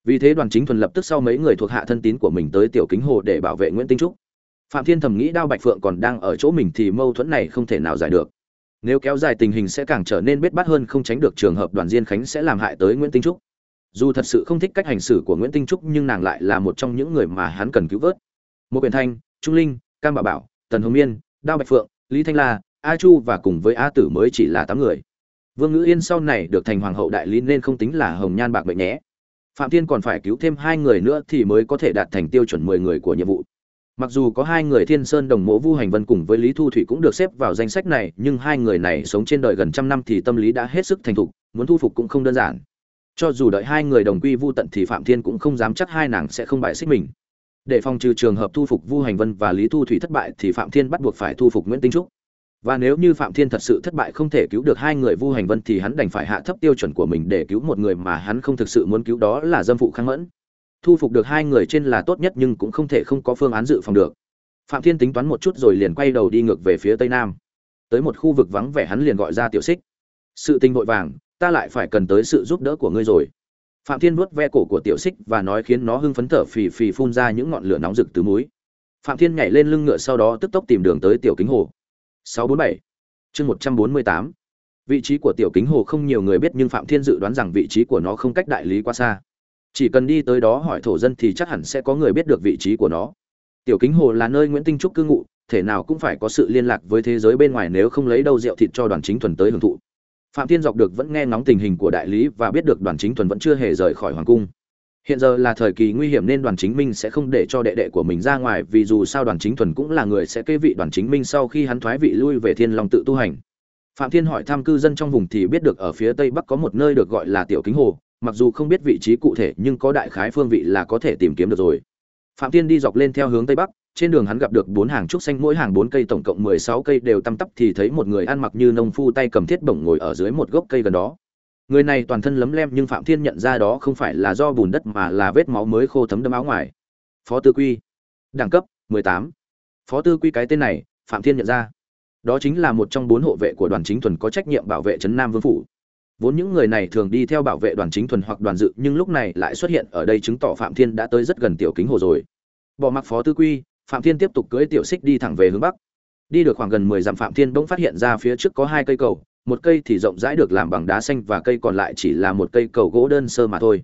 Vì thế đoàn chính thuần lập tức sau mấy người thuộc hạ thân tín của mình tới tiểu kính hồ để bảo vệ nguyễn tinh trúc. Phạm thiên thầm nghĩ đao bạch phượng còn đang ở chỗ mình thì mâu thuẫn này không thể nào giải được. Nếu kéo dài tình hình sẽ càng trở nên bết bát hơn không tránh được trường hợp đoàn diên khánh sẽ làm hại tới nguyễn tinh trúc. Dù thật sự không thích cách hành xử của nguyễn tinh trúc nhưng nàng lại là một trong những người mà hắn cần cứu vớt một biển thanh, trung linh, cam bảo bảo, tần hồng miên, đao bạch phượng, lý thanh la, a chu và cùng với a tử mới chỉ là tám người. Vương ngữ yên sau này được thành hoàng hậu đại lý nên không tính là hồng nhan bạc mệnh nhé. Phạm thiên còn phải cứu thêm hai người nữa thì mới có thể đạt thành tiêu chuẩn mười người của nhiệm vụ. Mặc dù có hai người thiên sơn đồng mộ vu hành vân cùng với lý thu thủy cũng được xếp vào danh sách này, nhưng hai người này sống trên đời gần trăm năm thì tâm lý đã hết sức thành thục, muốn thu phục cũng không đơn giản. Cho dù đợi hai người đồng quy vu tận thì phạm thiên cũng không dám chắc hai nàng sẽ không bại xích mình để phòng trừ trường hợp thu phục vu hành vân và lý thu thủy thất bại thì phạm thiên bắt buộc phải thu phục nguyễn tinh trúc. Và nếu như phạm thiên thật sự thất bại không thể cứu được hai người vu hành vân thì hắn đành phải hạ thấp tiêu chuẩn của mình để cứu một người mà hắn không thực sự muốn cứu, đó là dâm phụ khang mẫn. Thu phục được hai người trên là tốt nhất nhưng cũng không thể không có phương án dự phòng được. Phạm thiên tính toán một chút rồi liền quay đầu đi ngược về phía tây nam. Tới một khu vực vắng vẻ hắn liền gọi ra tiểu xích. Sự tình vội vàng, ta lại phải cần tới sự giúp đỡ của ngươi rồi phạm thiên vuốt ve cổ của tiểu xích và nói khiến nó hưng phấn thở phì phì phun ra những ngọn lửa nóng rực từ múi phạm thiên nhảy lên lưng ngựa sau đó tức tốc tìm đường tới tiểu kính hồ. 647 chương 148 vị trí của tiểu kính hồ không nhiều người biết nhưng phạm thiên dự đoán rằng vị trí của nó không cách đại lý quá xa. Chỉ cần đi tới đó hỏi thổ dân thì chắc hẳn sẽ có người biết được vị trí của nó. Tiểu kính hồ là nơi nguyễn tinh trúc cư ngụ, thể nào cũng phải có sự liên lạc với thế giới bên ngoài nếu không lấy đâu rượu thịt cho đoàn chính thuần tới hưởng thụ phạm thiên dọc được vẫn nghe ngóng tình hình của đại lý và biết được đoàn chính thuần vẫn chưa hề rời khỏi hoàng cung. Hiện giờ là thời kỳ nguy hiểm nên đoàn chính minh sẽ không để cho đệ đệ của mình ra ngoài, vì dù sao đoàn chính thuần cũng là người sẽ kế vị đoàn chính minh sau khi hắn thoái vị lui về thiên long tự tu hành. Phạm thiên hỏi thăm cư dân trong vùng thì biết được ở phía tây bắc có một nơi được gọi là tiểu kính hồ, mặc dù không biết vị trí cụ thể nhưng có đại khái phương vị là có thể tìm kiếm được rồi. Phạm thiên đi dọc lên theo hướng tây bắc trên đường hắn gặp được bốn hàng trúc xanh, mỗi hàng bốn cây, tổng cộng mười sáu cây đều tăm tắp, thì thấy một người ăn mặc như nông phu, tay cầm thiết bổng ngồi ở dưới một gốc cây gần đó. Người này toàn thân lấm lem, nhưng phạm thiên nhận ra đó không phải là do bùn đất mà là vết máu mới khô thấm đẫm áo ngoài. Phó tư quy, đẳng cấp mười tám. Phó tư quy cái tên này, phạm thiên nhận ra. Đó chính là một trong bốn hộ vệ của đoàn chính thuần có trách nhiệm bảo vệ trấn nam vương phủ. Vốn những người này thường đi theo bảo vệ đoàn chính thuần hoặc đoàn dự, nhưng lúc này lại xuất hiện ở đây chứng tỏ phạm thiên đã tới rất gần tiểu kính hồ rồi. Bỏ mặc phó tư quy phạm thiên tiếp tục cưỡi tiểu xích đi thẳng về hướng bắc. Đi được khoảng gần mười dặm, phạm thiên bỗng phát hiện ra phía trước có hai cây cầu, một cây thì rộng rãi được làm bằng đá xanh và cây còn lại chỉ là một cây cầu gỗ đơn sơ mà thôi.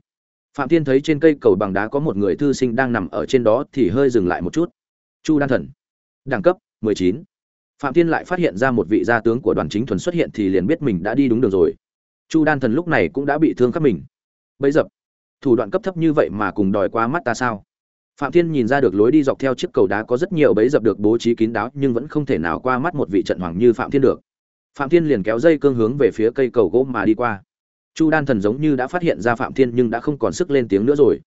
Phạm thiên thấy trên cây cầu bằng đá có một người thư sinh đang nằm ở trên đó thì hơi dừng lại một chút. Chu đan thần, đẳng cấp 19. phạm thiên lại phát hiện ra một vị gia tướng của đoàn chính thuần xuất hiện thì liền biết mình đã đi đúng đường rồi. Chu đan thần lúc này cũng đã bị thương khắp mình. Bấy dập, thủ đoạn cấp thấp như vậy mà cùng đòi qua mắt ta sao? Phạm thiên nhìn ra được lối đi dọc theo chiếc cầu đá có rất nhiều bẫy dập được bố trí kín đáo, nhưng vẫn không thể nào qua mắt một vị trận hoàng như phạm thiên được. Phạm thiên liền kéo dây cương hướng về phía cây cầu gỗ mà đi qua. Chu đan thần giống như đã phát hiện ra phạm thiên nhưng đã không còn sức lên tiếng nữa rồi.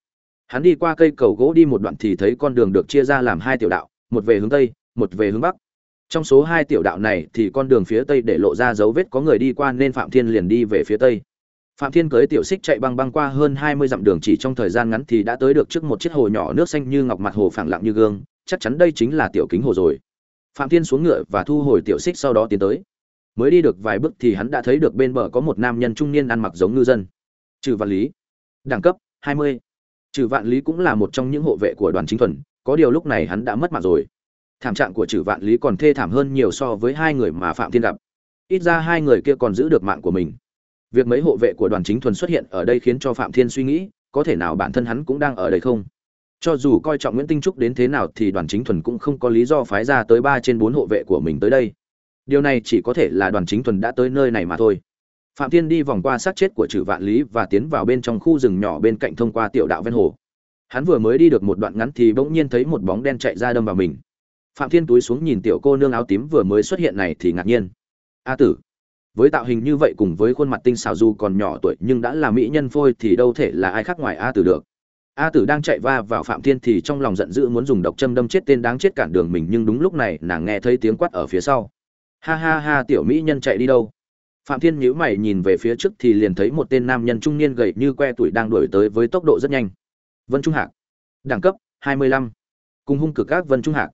Hắn đi qua cây cầu gỗ đi một đoạn thì thấy con đường được chia ra làm hai tiểu đạo, một về hướng tây, một về hướng bắc. Trong số hai tiểu đạo này thì con đường phía tây để lộ ra dấu vết có người đi qua nên phạm thiên liền đi về phía tây phạm thiên cưới tiểu xích chạy băng băng qua hơn hai mươi dặm đường chỉ trong thời gian ngắn thì đã tới được trước một chiếc hồ nhỏ nước xanh như ngọc mặt hồ phẳng lặng như gương, chắc chắn đây chính là tiểu kính hồ rồi. Phạm thiên xuống ngựa và thu hồi tiểu xích sau đó tiến tới. Mới đi được vài bước thì hắn đã thấy được bên bờ có một nam nhân trung niên ăn mặc giống ngư dân. Trừ vạn lý. Đẳng cấp 20. trừ vạn lý cũng là một trong những hộ vệ của đoàn chính thuần, có điều lúc này hắn đã mất mạng rồi. Thảm trạng của trừ vạn lý còn thê thảm hơn nhiều so với hai người mà phạm thiên gặp. Ít ra hai người kia còn giữ được mạng của mình việc mấy hộ vệ của đoàn chính thuần xuất hiện ở đây khiến cho phạm thiên suy nghĩ, có thể nào bản thân hắn cũng đang ở đây không? Cho dù coi trọng nguyễn tinh trúc đến thế nào thì đoàn chính thuần cũng không có lý do phái ra tới ba trên bốn hộ vệ của mình tới đây. Điều này chỉ có thể là đoàn chính thuần đã tới nơi này mà thôi. Phạm thiên đi vòng qua xác chết của Trử vạn lý và tiến vào bên trong khu rừng nhỏ bên cạnh thông qua tiểu đạo ven hồ. Hắn vừa mới đi được một đoạn ngắn thì bỗng nhiên thấy một bóng đen chạy ra đâm vào mình. Phạm thiên túi xuống nhìn tiểu cô nương áo tím vừa mới xuất hiện này thì ngạc nhiên. A tử với tạo hình như vậy cùng với khuôn mặt tinh xảo dù còn nhỏ tuổi nhưng đã là mỹ nhân phôi thì đâu thể là ai khác ngoài a tử được. A tử đang chạy va vào phạm thiên thì trong lòng giận dữ muốn dùng độc châm đâm chết tên đáng chết cản đường mình nhưng đúng lúc này nàng nghe thấy tiếng quát ở phía sau. Ha ha ha, tiểu mỹ nhân chạy đi đâu? Phạm thiên nhíu mày nhìn về phía trước thì liền thấy một tên nam nhân trung niên gầy như que tuổi đang đuổi tới với tốc độ rất nhanh. Vân trung hạc. Đẳng cấp 25. cùng hung cực các vân trung hạc.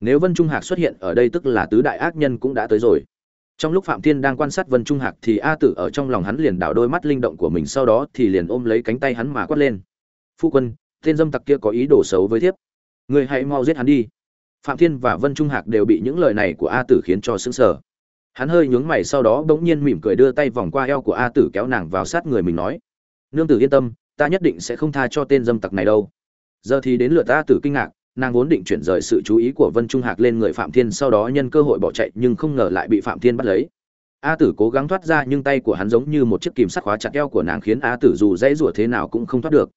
Nếu vân trung hạc xuất hiện ở đây tức là tứ đại ác nhân cũng đã tới rồi trong lúc phạm thiên đang quan sát vân trung hạc thì a tử ở trong lòng hắn liền đảo đôi mắt linh động của mình, sau đó thì liền ôm lấy cánh tay hắn mà quát lên. Phu quân, tên dâm tặc kia có ý đồ xấu với thiếp. Người hãy mau giết hắn đi. Phạm thiên và vân trung hạc đều bị những lời này của a tử khiến cho sững sờ. Hắn hơi nhướng mày sau đó bỗng nhiên mỉm cười đưa tay vòng qua eo của a tử kéo nàng vào sát người mình nói, nương tử yên tâm, ta nhất định sẽ không tha cho tên dâm tặc này đâu. Giờ thì đến lượt a tử kinh ngạc nàng vốn định chuyển rời sự chú ý của vân trung hạc lên người phạm thiên, sau đó nhân cơ hội bỏ chạy, nhưng không ngờ lại bị phạm thiên bắt lấy. A tử cố gắng thoát ra, nhưng tay của hắn giống như một chiếc kìm sắt khóa chặt eo của nàng khiến a tử dù dãy rủa thế nào cũng không thoát được.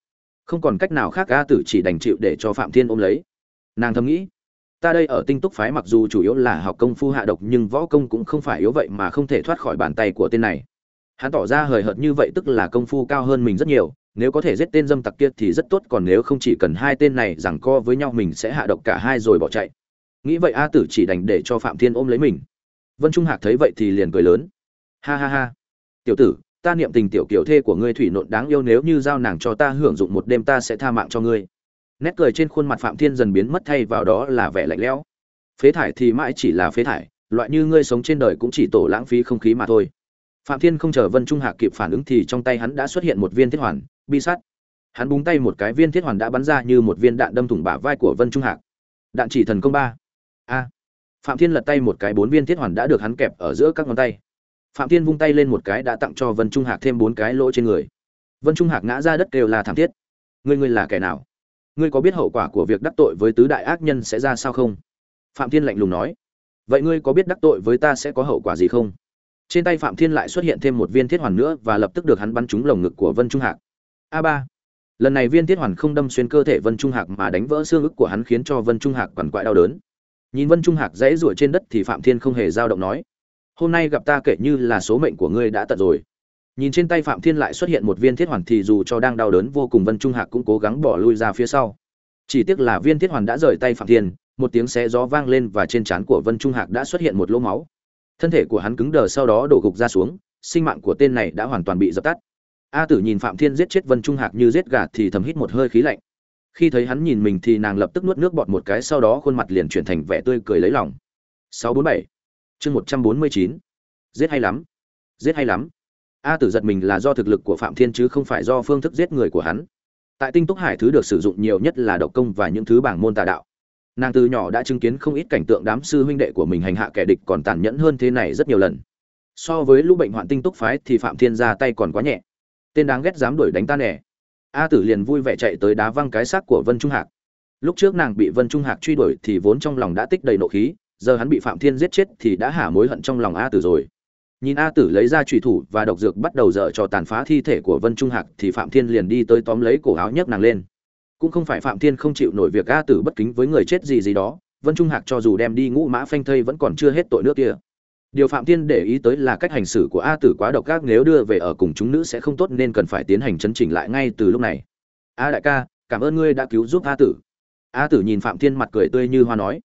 Không còn cách nào khác, a tử chỉ đành chịu để cho phạm thiên ôm lấy. Nàng thầm nghĩ, ta đây ở tinh túc phái mặc dù chủ yếu là học công phu hạ độc, nhưng võ công cũng không phải yếu vậy mà không thể thoát khỏi bàn tay của tên này. Hắn tỏ ra hời hợt như vậy, tức là công phu cao hơn mình rất nhiều nếu có thể giết tên dâm tặc kia thì rất tốt, còn nếu không chỉ cần hai tên này rằng co với nhau mình sẽ hạ độc cả hai rồi bỏ chạy. Nghĩ vậy a tử chỉ đành để cho phạm thiên ôm lấy mình. Vân trung hạc thấy vậy thì liền cười lớn. Ha ha ha. Tiểu tử, ta niệm tình tiểu kiểu thê của ngươi thủy nộn đáng yêu, nếu như giao nàng cho ta hưởng dụng một đêm ta sẽ tha mạng cho ngươi. Nét cười trên khuôn mặt phạm thiên dần biến mất, thay vào đó là vẻ lạnh lẽo. Phế thải thì mãi chỉ là phế thải, loại như ngươi sống trên đời cũng chỉ tổ lãng phí không khí mà thôi. Phạm thiên không chờ vân trung hạc kịp phản ứng thì trong tay hắn đã xuất hiện một viên thiết hoàn bi sắt hắn búng tay một cái viên thiết hoàn đã bắn ra như một viên đạn đâm thủng bả vai của vân trung hạc. Đạn chỉ thần công ba. A. Phạm thiên lật tay một cái, bốn viên thiết hoàn đã được hắn kẹp ở giữa các ngón tay. Phạm thiên vung tay lên một cái đã tặng cho vân trung hạc thêm bốn cái lỗ trên người. Vân trung hạc ngã ra đất đều là thảm thiết. Ngươi ngươi là kẻ nào? Ngươi có biết hậu quả của việc đắc tội với tứ đại ác nhân sẽ ra sao không? Phạm thiên lạnh lùng nói. Vậy ngươi có biết đắc tội với ta sẽ có hậu quả gì không? Trên tay phạm thiên lại xuất hiện thêm một viên thiết hoàn nữa và lập tức được hắn bắn trúng lồng ngực của vân trung hạc a ba. Lần này viên thiết hoàn không đâm xuyên cơ thể vân trung hạc mà đánh vỡ xương ức của hắn khiến cho vân trung hạc quằn quại đau đớn. Nhìn vân trung hạc dãy ruổi trên đất thì phạm thiên không hề dao động nói, hôm nay gặp ta kể như là số mệnh của ngươi đã tận rồi. Nhìn trên tay phạm thiên lại xuất hiện một viên thiết hoàn thì dù cho đang đau đớn vô cùng, vân trung hạc cũng cố gắng bỏ lui ra phía sau. Chỉ tiếc là viên thiết hoàn đã rời tay phạm thiên, một tiếng xé gió vang lên và trên trán của vân trung hạc đã xuất hiện một lỗ máu. Thân thể của hắn cứng đờ sau đó đổ gục ra xuống, sinh mạng của tên này đã hoàn toàn bị dập tắt a tử nhìn phạm thiên giết chết vân trung hạc như giết gà thì thầm hít một hơi khí lạnh. Khi thấy hắn nhìn mình thì nàng lập tức nuốt nước bọt một cái, sau đó khuôn mặt liền chuyển thành vẻ tươi cười lấy lòng. 647 chương 149 giết hay lắm, giết hay lắm. A tử giật mình là do thực lực của phạm thiên chứ không phải do phương thức giết người của hắn. Tại tinh túc hải thứ được sử dụng nhiều nhất là độc công và những thứ bảng môn tà đạo. Nàng từ nhỏ đã chứng kiến không ít cảnh tượng đám sư huynh đệ của mình hành hạ kẻ địch còn tàn nhẫn hơn thế này rất nhiều lần. So với lũ bệnh hoạn tinh túc phái thì phạm thiên ra tay còn quá nhẹ tên đáng ghét dám đuổi đánh ta nè. a tử liền vui vẻ chạy tới đá văng cái xác của vân trung hạc. Lúc trước nàng bị vân trung hạc truy đuổi thì vốn trong lòng đã tích đầy nộ khí, giờ hắn bị phạm thiên giết chết thì đã hả mối hận trong lòng a tử rồi. Nhìn a tử lấy ra trùy thủ và độc dược bắt đầu dở cho tàn phá thi thể của vân trung hạc thì phạm thiên liền đi tới tóm lấy cổ áo nhấc nàng lên. Cũng không phải phạm thiên không chịu nổi việc a tử bất kính với người chết gì gì đó, vân trung hạc cho dù đem đi ngũ mã phanh thây vẫn còn chưa hết tội nước kia điều phạm thiên để ý tới là cách hành xử của a tử quá độc ác, nếu đưa về ở cùng chúng nữ sẽ không tốt nên cần phải tiến hành chấn chỉnh lại ngay từ lúc này. A đại ca, cảm ơn ngươi đã cứu giúp a tử. A tử nhìn phạm thiên mặt cười tươi như hoa nói,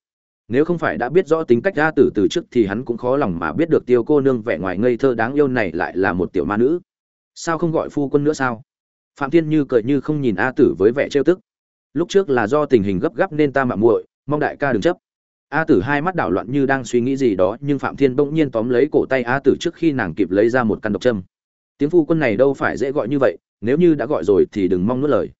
nếu không phải đã biết rõ tính cách a tử từ trước thì hắn cũng khó lòng mà biết được tiêu cô nương vẻ ngoài ngây thơ đáng yêu này lại là một tiểu ma nữ. Sao không gọi phu quân nữa sao? Phạm thiên như cười như không nhìn a tử với vẻ trêu tức. Lúc trước là do tình hình gấp gáp nên ta mạo muội, mong đại ca đừng chấp a tử hai mắt đảo loạn như đang suy nghĩ gì đó, nhưng phạm thiên bỗng nhiên tóm lấy cổ tay a tử trước khi nàng kịp lấy ra một căn độc châm. Tiếng phu quân này đâu phải dễ gọi như vậy, nếu như đã gọi rồi thì đừng mong nuốt lời.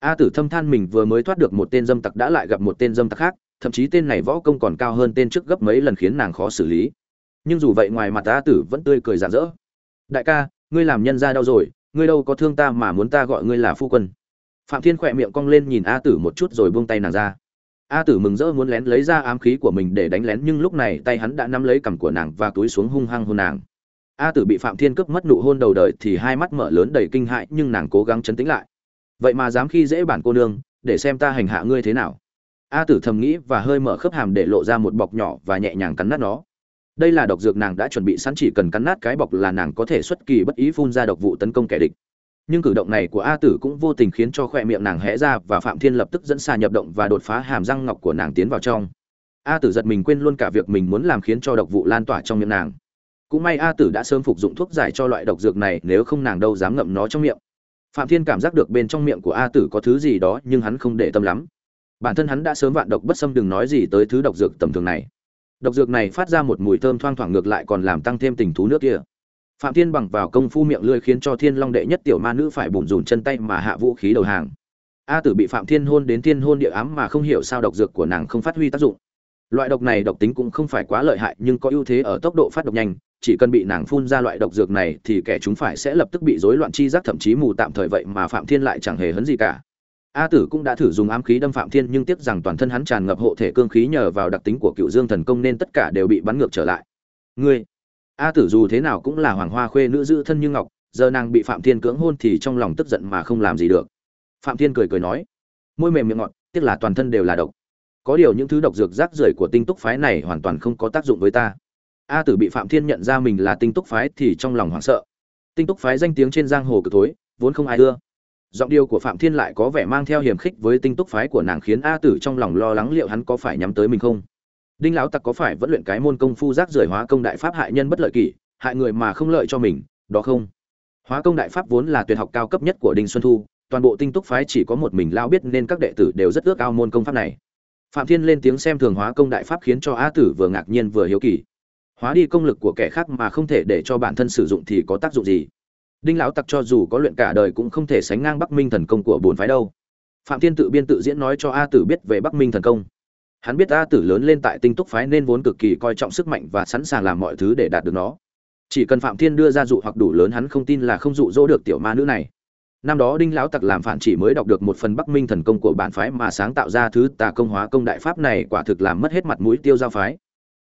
A tử thâm than mình vừa mới thoát được một tên dâm tặc đã lại gặp một tên dâm tặc khác, thậm chí tên này võ công còn cao hơn tên trước gấp mấy lần khiến nàng khó xử lý. Nhưng dù vậy ngoài mặt a tử vẫn tươi cười rạng rỡ. Đại ca, ngươi làm nhân ra đau rồi, ngươi đâu có thương ta mà muốn ta gọi ngươi là phu quân. Phạm thiên khỏe miệng cong lên nhìn a tử một chút rồi buông tay nàng ra a tử mừng rỡ muốn lén lấy ra ám khí của mình để đánh lén, nhưng lúc này tay hắn đã nắm lấy cằm của nàng và túi xuống hung hăng hôn nàng. A tử bị phạm thiên cướp mất nụ hôn đầu đời thì hai mắt mở lớn đầy kinh hãi, nhưng nàng cố gắng chấn tĩnh lại. Vậy mà dám khi dễ bản cô nương, để xem ta hành hạ ngươi thế nào. A tử thầm nghĩ và hơi mở khớp hàm để lộ ra một bọc nhỏ và nhẹ nhàng cắn nát nó. Đây là độc dược nàng đã chuẩn bị sẵn, chỉ cần cắn nát cái bọc là nàng có thể xuất kỳ bất ý phun ra độc vụ tấn công kẻ địch nhưng cử động này của a tử cũng vô tình khiến cho khoe miệng nàng hẽ ra và phạm thiên lập tức dẫn xà nhập động và đột phá hàm răng ngọc của nàng tiến vào trong. A tử giật mình quên luôn cả việc mình muốn làm khiến cho độc vụ lan tỏa trong miệng nàng. Cũng may a tử đã sớm phục dụng thuốc giải cho loại độc dược này, nếu không nàng đâu dám ngậm nó trong miệng. Phạm thiên cảm giác được bên trong miệng của a tử có thứ gì đó, nhưng hắn không để tâm lắm. Bản thân hắn đã sớm vạn độc bất xâm, đừng nói gì tới thứ độc dược tầm thường này. Độc dược này phát ra một mùi thơm thoang thoảng, ngược lại còn làm tăng thêm tình thú nước kia phạm thiên bằng vào công phu miệng lưỡi khiến cho thiên long đệ nhất tiểu ma nữ phải bùn rùn chân tay mà hạ vũ khí đầu hàng. A tử bị phạm thiên hôn đến thiên hôn địa ám mà không hiểu sao độc dược của nàng không phát huy tác dụng. Loại độc này độc tính cũng không phải quá lợi hại, nhưng có ưu thế ở tốc độ phát độc nhanh, chỉ cần bị nàng phun ra loại độc dược này thì kẻ chúng phải sẽ lập tức bị rối loạn chi giác, thậm chí mù tạm thời vậy mà phạm thiên lại chẳng hề hấn gì cả. A tử cũng đã thử dùng ám khí đâm phạm thiên, nhưng tiếc rằng toàn thân hắn tràn ngập hộ thể cương khí nhờ vào đặc tính của cựu dương thần công nên tất cả đều bị bắn ngược trở lại. Ngươi a tử dù thế nào cũng là hoàng hoa khuê nữ giữ thân như ngọc, giờ nàng bị phạm thiên cưỡng hôn thì trong lòng tức giận mà không làm gì được. Phạm thiên cười cười nói, môi mềm miệng ngọt, tiếc là toàn thân đều là độc. Có điều những thứ độc dược rác rưởi của tinh túc phái này hoàn toàn không có tác dụng với ta. A tử bị phạm thiên nhận ra mình là tinh túc phái thì trong lòng hoảng sợ. Tinh túc phái danh tiếng trên giang hồ cực thối, vốn không ai ưa. Giọng điệu của phạm thiên lại có vẻ mang theo hiểm khích với tinh túc phái của nàng khiến a tử trong lòng lo lắng liệu hắn có phải nhắm tới mình không đinh lão tặc có phải vẫn luyện cái môn công phu rác rưởi hóa công đại pháp hại nhân bất lợi kỷ, hại người mà không lợi cho mình, đó không? Hóa công đại pháp vốn là tuyệt học cao cấp nhất của đinh xuân thu, toàn bộ tinh túc phái chỉ có một mình lao biết nên các đệ tử đều rất ước ao môn công pháp này. Phạm thiên lên tiếng xem thường hóa công đại pháp khiến cho a tử vừa ngạc nhiên vừa hiếu kỳ. Hóa đi công lực của kẻ khác mà không thể để cho bản thân sử dụng thì có tác dụng gì? Đinh lão tặc cho dù có luyện cả đời cũng không thể sánh ngang bắc minh thần công của bồn phái đâu. Phạm thiên tự biên tự diễn nói cho a tử biết về bắc minh thần công hắn biết a tử lớn lên tại tinh túc phái nên vốn cực kỳ coi trọng sức mạnh và sẵn sàng làm mọi thứ để đạt được nó. Chỉ cần phạm thiên đưa ra dụ hoặc đủ lớn hắn không tin là không dụ dỗ được tiểu ma nữ này. Năm đó đinh lão tặc làm phản chỉ mới đọc được một phần bắc minh thần công của bản phái mà sáng tạo ra thứ tà công hóa công đại pháp này quả thực làm mất hết mặt mũi tiêu giao phái.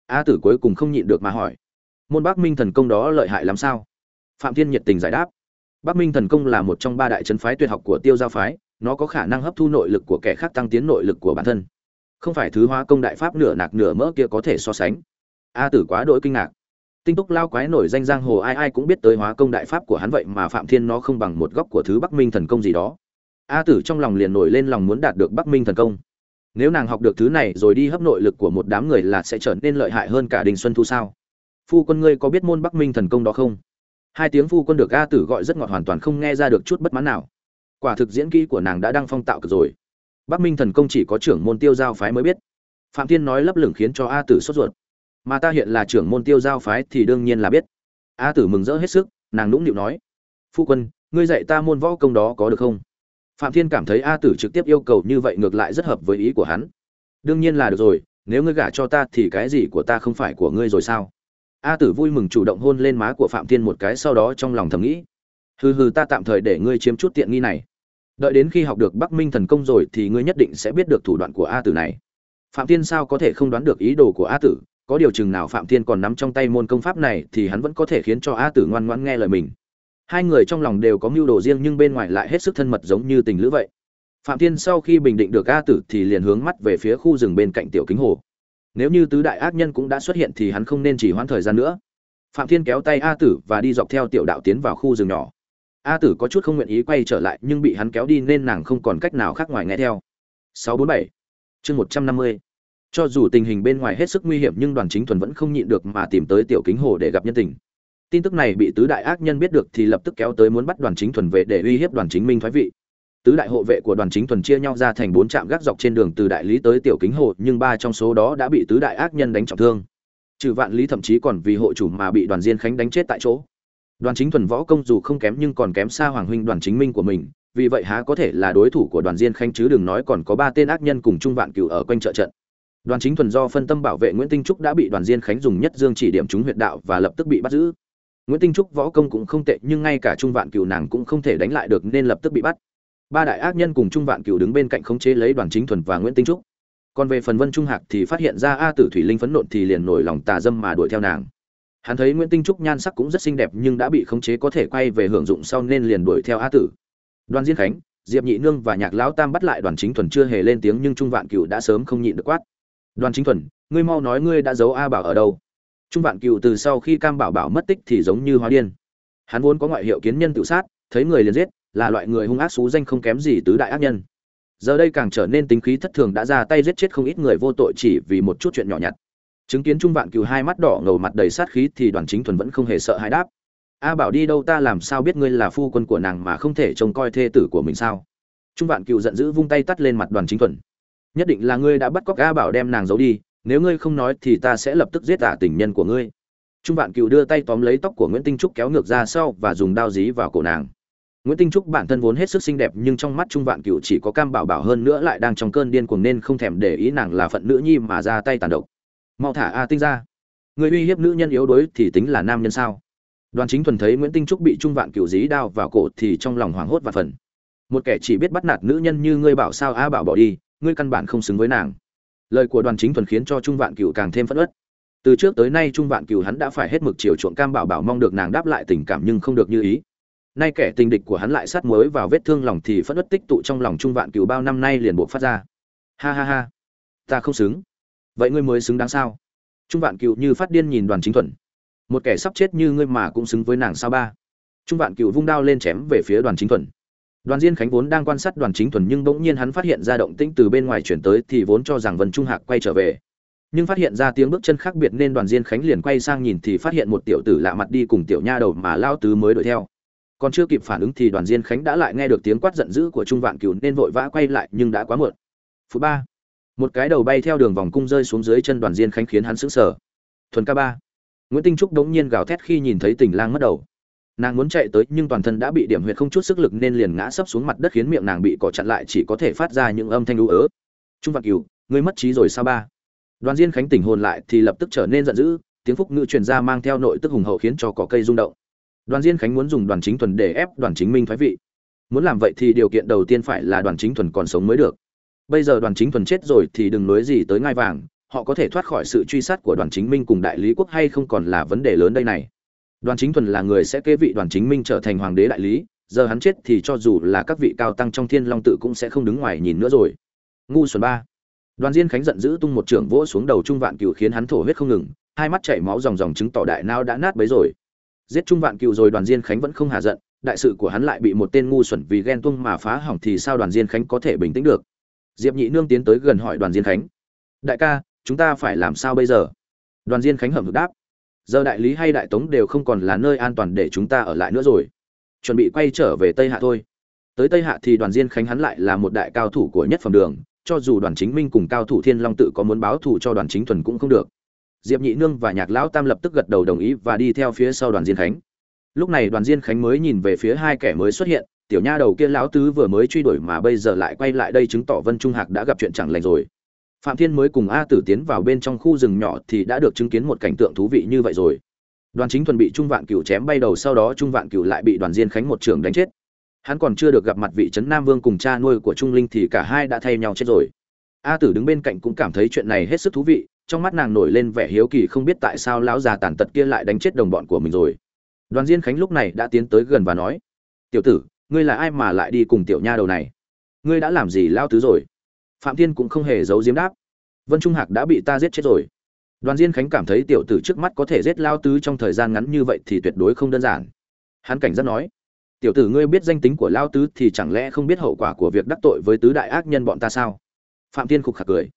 A tử cuối cùng không nhịn được mà hỏi, môn bắc minh thần công đó lợi hại lắm sao? Phạm thiên nhiệt tình giải đáp, bắc minh thần công là một trong ba đại trấn phái tuyệt học của tiêu giao phái, nó có khả năng hấp thu nội lực của kẻ khác tăng tiến nội lực của bản thân không phải thứ hóa công đại pháp nửa nạc nửa mỡ kia có thể so sánh. A tử quá đỗi kinh ngạc. Tinh túc lao quái nổi danh giang hồ ai ai cũng biết tới hóa công đại pháp của hắn vậy mà phạm thiên nó không bằng một góc của thứ bắc minh thần công gì đó. A tử trong lòng liền nổi lên lòng muốn đạt được bắc minh thần công. Nếu nàng học được thứ này rồi đi hấp nội lực của một đám người là sẽ trở nên lợi hại hơn cả đình xuân thu sao? Phu quân ngươi có biết môn bắc minh thần công đó không? Hai tiếng phu quân được a tử gọi rất ngọt hoàn toàn không nghe ra được chút bất mãn nào. Quả thực diễn kỹ của nàng đã đăng phong tạo cực rồi bắc minh thần công chỉ có trưởng môn tiêu giao phái mới biết. Phạm thiên nói lấp lửng khiến cho a tử sốt ruột. Mà ta hiện là trưởng môn tiêu giao phái thì đương nhiên là biết. A tử mừng rỡ hết sức, nàng nũng nịu nói. Phu quân, ngươi dạy ta môn võ công đó có được không? Phạm thiên cảm thấy a tử trực tiếp yêu cầu như vậy ngược lại rất hợp với ý của hắn. Đương nhiên là được rồi, nếu ngươi gả cho ta thì cái gì của ta không phải của ngươi rồi sao? A tử vui mừng chủ động hôn lên má của phạm thiên một cái sau đó trong lòng thầm nghĩ. Hừ hừ, ta tạm thời để ngươi chiếm chút tiện nghi này đợi đến khi học được bắc minh thần công rồi thì ngươi nhất định sẽ biết được thủ đoạn của a tử này. Phạm thiên sao có thể không đoán được ý đồ của a tử? Có điều chừng nào phạm thiên còn nắm trong tay môn công pháp này thì hắn vẫn có thể khiến cho a tử ngoan ngoãn nghe lời mình. Hai người trong lòng đều có mưu đồ riêng nhưng bên ngoài lại hết sức thân mật giống như tình lữ vậy. Phạm thiên sau khi bình định được a tử thì liền hướng mắt về phía khu rừng bên cạnh tiểu kính hồ. Nếu như tứ đại ác nhân cũng đã xuất hiện thì hắn không nên chỉ hoãn thời gian nữa. Phạm thiên kéo tay a tử và đi dọc theo tiểu đạo tiến vào khu rừng nhỏ a tử có chút không nguyện ý quay trở lại, nhưng bị hắn kéo đi nên nàng không còn cách nào khác ngoài nghe theo. 647 chương 150 cho dù tình hình bên ngoài hết sức nguy hiểm, nhưng đoàn chính thuần vẫn không nhịn được mà tìm tới tiểu kính hồ để gặp nhân tình. Tin tức này bị tứ đại ác nhân biết được thì lập tức kéo tới muốn bắt đoàn chính thuần về để uy hiếp đoàn chính minh thoái vị. Tứ đại hộ vệ của đoàn chính thuần chia nhau ra thành bốn trạm gác dọc trên đường từ đại lý tới tiểu kính hồ, nhưng ba trong số đó đã bị tứ đại ác nhân đánh trọng thương. Trừ vạn lý thậm chí còn vì hộ chủ mà bị đoàn diên khánh đánh chết tại chỗ đoàn chính thuần võ công dù không kém nhưng còn kém xa hoàng huynh đoàn chính minh của mình, vì vậy há có thể là đối thủ của đoàn diên khánh chứ đừng nói còn có ba tên ác nhân cùng trung vạn Cửu ở quanh trợ trận. Đoàn chính thuần do phân tâm bảo vệ nguyễn tinh trúc đã bị đoàn diên khánh dùng nhất dương chỉ điểm trúng huyệt đạo và lập tức bị bắt giữ. Nguyễn tinh trúc võ công cũng không tệ nhưng ngay cả trung vạn Cửu nàng cũng không thể đánh lại được nên lập tức bị bắt. Ba đại ác nhân cùng trung vạn Cửu đứng bên cạnh khống chế lấy đoàn chính thuần và nguyễn tinh trúc. Còn về phần vân trung hạc thì phát hiện ra a tử thủy linh phấn nộn thì liền nổi lòng tà dâm mà đuổi theo nàng hắn thấy nguyễn tinh trúc nhan sắc cũng rất xinh đẹp nhưng đã bị khống chế có thể quay về hưởng dụng sau nên liền đuổi theo a tử. Đoàn diên khánh, diệp nhị nương và nhạc lão tam bắt lại đoàn chính thuần chưa hề lên tiếng nhưng trung vạn cựu đã sớm không nhịn được quát. Đoàn chính thuần, ngươi mau nói ngươi đã giấu a bảo ở đâu? Trung vạn cựu từ sau khi cam bảo bảo mất tích thì giống như hóa điên. Hắn vốn có ngoại hiệu kiến nhân tự sát, thấy người liền giết, là loại người hung ác xú danh không kém gì tứ đại ác nhân. Giờ đây càng trở nên tính khí thất thường đã ra tay giết chết không ít người vô tội chỉ vì một chút chuyện nhỏ nhặt chứng kiến trung vạn cừu hai mắt đỏ ngầu mặt đầy sát khí thì đoàn chính thuần vẫn không hề sợ hãi đáp. A bảo đi đâu ta làm sao biết ngươi là phu quân của nàng mà không thể trông coi thê tử của mình sao? Trung vạn cừu giận dữ vung tay tắt lên mặt đoàn chính thuần. Nhất định là ngươi đã bắt cóc a bảo đem nàng giấu đi, nếu ngươi không nói thì ta sẽ lập tức giết tả tình nhân của ngươi. Trung vạn cừu đưa tay tóm lấy tóc của nguyễn tinh trúc kéo ngược ra sau và dùng đao dí vào cổ nàng. Nguyễn tinh trúc bản thân vốn hết sức xinh đẹp nhưng trong mắt trung vạn cựu chỉ có cam bảo bảo hơn nữa lại đang trong cơn điên cuồng nên không thèm để ý nàng là phận nữ nhi mà ra tay tàn độc mau thả a tinh ra. Người uy hiếp nữ nhân yếu đuối thì tính là nam nhân sao? Đoàn chính thuần thấy nguyễn tinh trúc bị trung vạn cựu dí đao vào cổ thì trong lòng hoảng hốt và phần. Một kẻ chỉ biết bắt nạt nữ nhân như ngươi bảo sao a bảo bỏ đi, ngươi căn bản không xứng với nàng. Lời của đoàn chính thuần khiến cho trung vạn cựu càng thêm phất ớt từ trước tới nay trung vạn cựu hắn đã phải hết mực chiều chuộng cam bảo bảo mong được nàng đáp lại tình cảm nhưng không được như ý. Nay kẻ tình địch của hắn lại sát muối vào vết thương lòng thì phất ớt tích tụ trong lòng trung vạn cựu bao năm nay liền buộc phát ra. Ha ha ha. Ta không xứng vậy ngươi mới xứng đáng sao? Trung vạn cựu như phát điên nhìn đoàn chính thuần một kẻ sắp chết như ngươi mà cũng xứng với nàng sao ba? Trung vạn cựu vung đao lên chém về phía đoàn chính thuần đoàn diên khánh vốn đang quan sát đoàn chính thuần nhưng bỗng nhiên hắn phát hiện ra động tĩnh từ bên ngoài chuyển tới thì vốn cho rằng vân trung hạc quay trở về. Nhưng phát hiện ra tiếng bước chân khác biệt nên đoàn diên khánh liền quay sang nhìn thì phát hiện một tiểu tử lạ mặt đi cùng tiểu nha đầu mà lao tứ mới đuổi theo. Còn chưa kịp phản ứng thì đoàn diên khánh đã lại nghe được tiếng quát giận dữ của trung vạn Cựu nên vội vã quay lại nhưng đã quá muộn. Phút ba một cái đầu bay theo đường vòng cung rơi xuống dưới chân đoàn diên khánh khiến hắn sững sờ. Thuần ca ba. Nguyễn tinh trúc đống nhiên gào thét khi nhìn thấy tình lang mất đầu. Nàng muốn chạy tới nhưng toàn thân đã bị điểm huyệt không chút sức lực nên liền ngã sấp xuống mặt đất khiến miệng nàng bị cỏ chặn lại chỉ có thể phát ra những âm thanh ú ớ. Trung vạn cửu, ngươi mất trí rồi sao ba? Đoàn diên khánh tỉnh hồn lại thì lập tức trở nên giận dữ, tiếng phúc ngữ truyền ra mang theo nội tức hùng hậu khiến cho cỏ cây rung động. Đoàn diên khánh muốn dùng đoàn chính thuần để ép đoàn chính minh thoái vị. Muốn làm vậy thì điều kiện đầu tiên phải là đoàn chính thuần còn sống mới được bây giờ đoàn chính thuần chết rồi thì đừng nói gì tới ngai vàng, họ có thể thoát khỏi sự truy sát của đoàn chính minh cùng đại lý quốc hay không còn là vấn đề lớn đây này. Đoàn chính thuần là người sẽ kế vị đoàn chính minh trở thành hoàng đế đại lý, giờ hắn chết thì cho dù là các vị cao tăng trong thiên long tự cũng sẽ không đứng ngoài nhìn nữa rồi. Ngu xuẩn ba. Đoàn diên khánh giận dữ tung một trưởng vỗ xuống đầu trung vạn cựu khiến hắn thổ huyết không ngừng, hai mắt chảy máu ròng ròng chứng tỏ đại nao đã nát bấy rồi. Giết trung vạn cựu rồi đoàn diên khánh vẫn không hạ giận, đại sự của hắn lại bị một tên ngu xuẩn vì ghen tuông mà phá hỏng thì sao đoàn diên khánh có thể bình tĩnh được? Diệp nhị nương tiến tới gần hỏi đoàn diên khánh. Đại ca, chúng ta phải làm sao bây giờ? Đoàn diên khánh hầm hực đáp. Giờ đại lý hay đại tống đều không còn là nơi an toàn để chúng ta ở lại nữa rồi. Chuẩn bị quay trở về tây hạ thôi. Tới tây hạ thì đoàn diên khánh hắn lại là một đại cao thủ của nhất phẩm đường, cho dù đoàn chính minh cùng cao thủ thiên long tự có muốn báo thù cho đoàn chính thuần cũng không được. Diệp nhị nương và nhạc lão tam lập tức gật đầu đồng ý và đi theo phía sau đoàn diên khánh. Lúc này đoàn diên khánh mới nhìn về phía hai kẻ mới xuất hiện tiểu nha đầu kia lão tứ vừa mới truy đuổi mà bây giờ lại quay lại đây chứng tỏ vân trung hạc đã gặp chuyện chẳng lành rồi. Phạm thiên mới cùng a tử tiến vào bên trong khu rừng nhỏ thì đã được chứng kiến một cảnh tượng thú vị như vậy rồi. Đoàn chính thuần bị trung vạn cửu chém bay đầu sau đó trung vạn cửu lại bị đoàn diên khánh một trường đánh chết. Hắn còn chưa được gặp mặt vị trấn nam vương cùng cha nuôi của trung linh thì cả hai đã thay nhau chết rồi. A tử đứng bên cạnh cũng cảm thấy chuyện này hết sức thú vị, trong mắt nàng nổi lên vẻ hiếu kỳ không biết tại sao lão già tàn tật kia lại đánh chết đồng bọn của mình rồi. Đoàn diên khánh lúc này đã tiến tới gần và nói, tiểu tử ngươi là ai mà lại đi cùng tiểu nha đầu này? Ngươi đã làm gì lao tứ rồi? Phạm thiên cũng không hề giấu diếm đáp. Vân trung hạc đã bị ta giết chết rồi. Đoàn diên khánh cảm thấy tiểu tử trước mắt có thể giết lao tứ trong thời gian ngắn như vậy thì tuyệt đối không đơn giản. Hắn cảnh giác nói, tiểu tử ngươi biết danh tính của lao tứ thì chẳng lẽ không biết hậu quả của việc đắc tội với tứ đại ác nhân bọn ta sao? Phạm thiên khục khạc cười.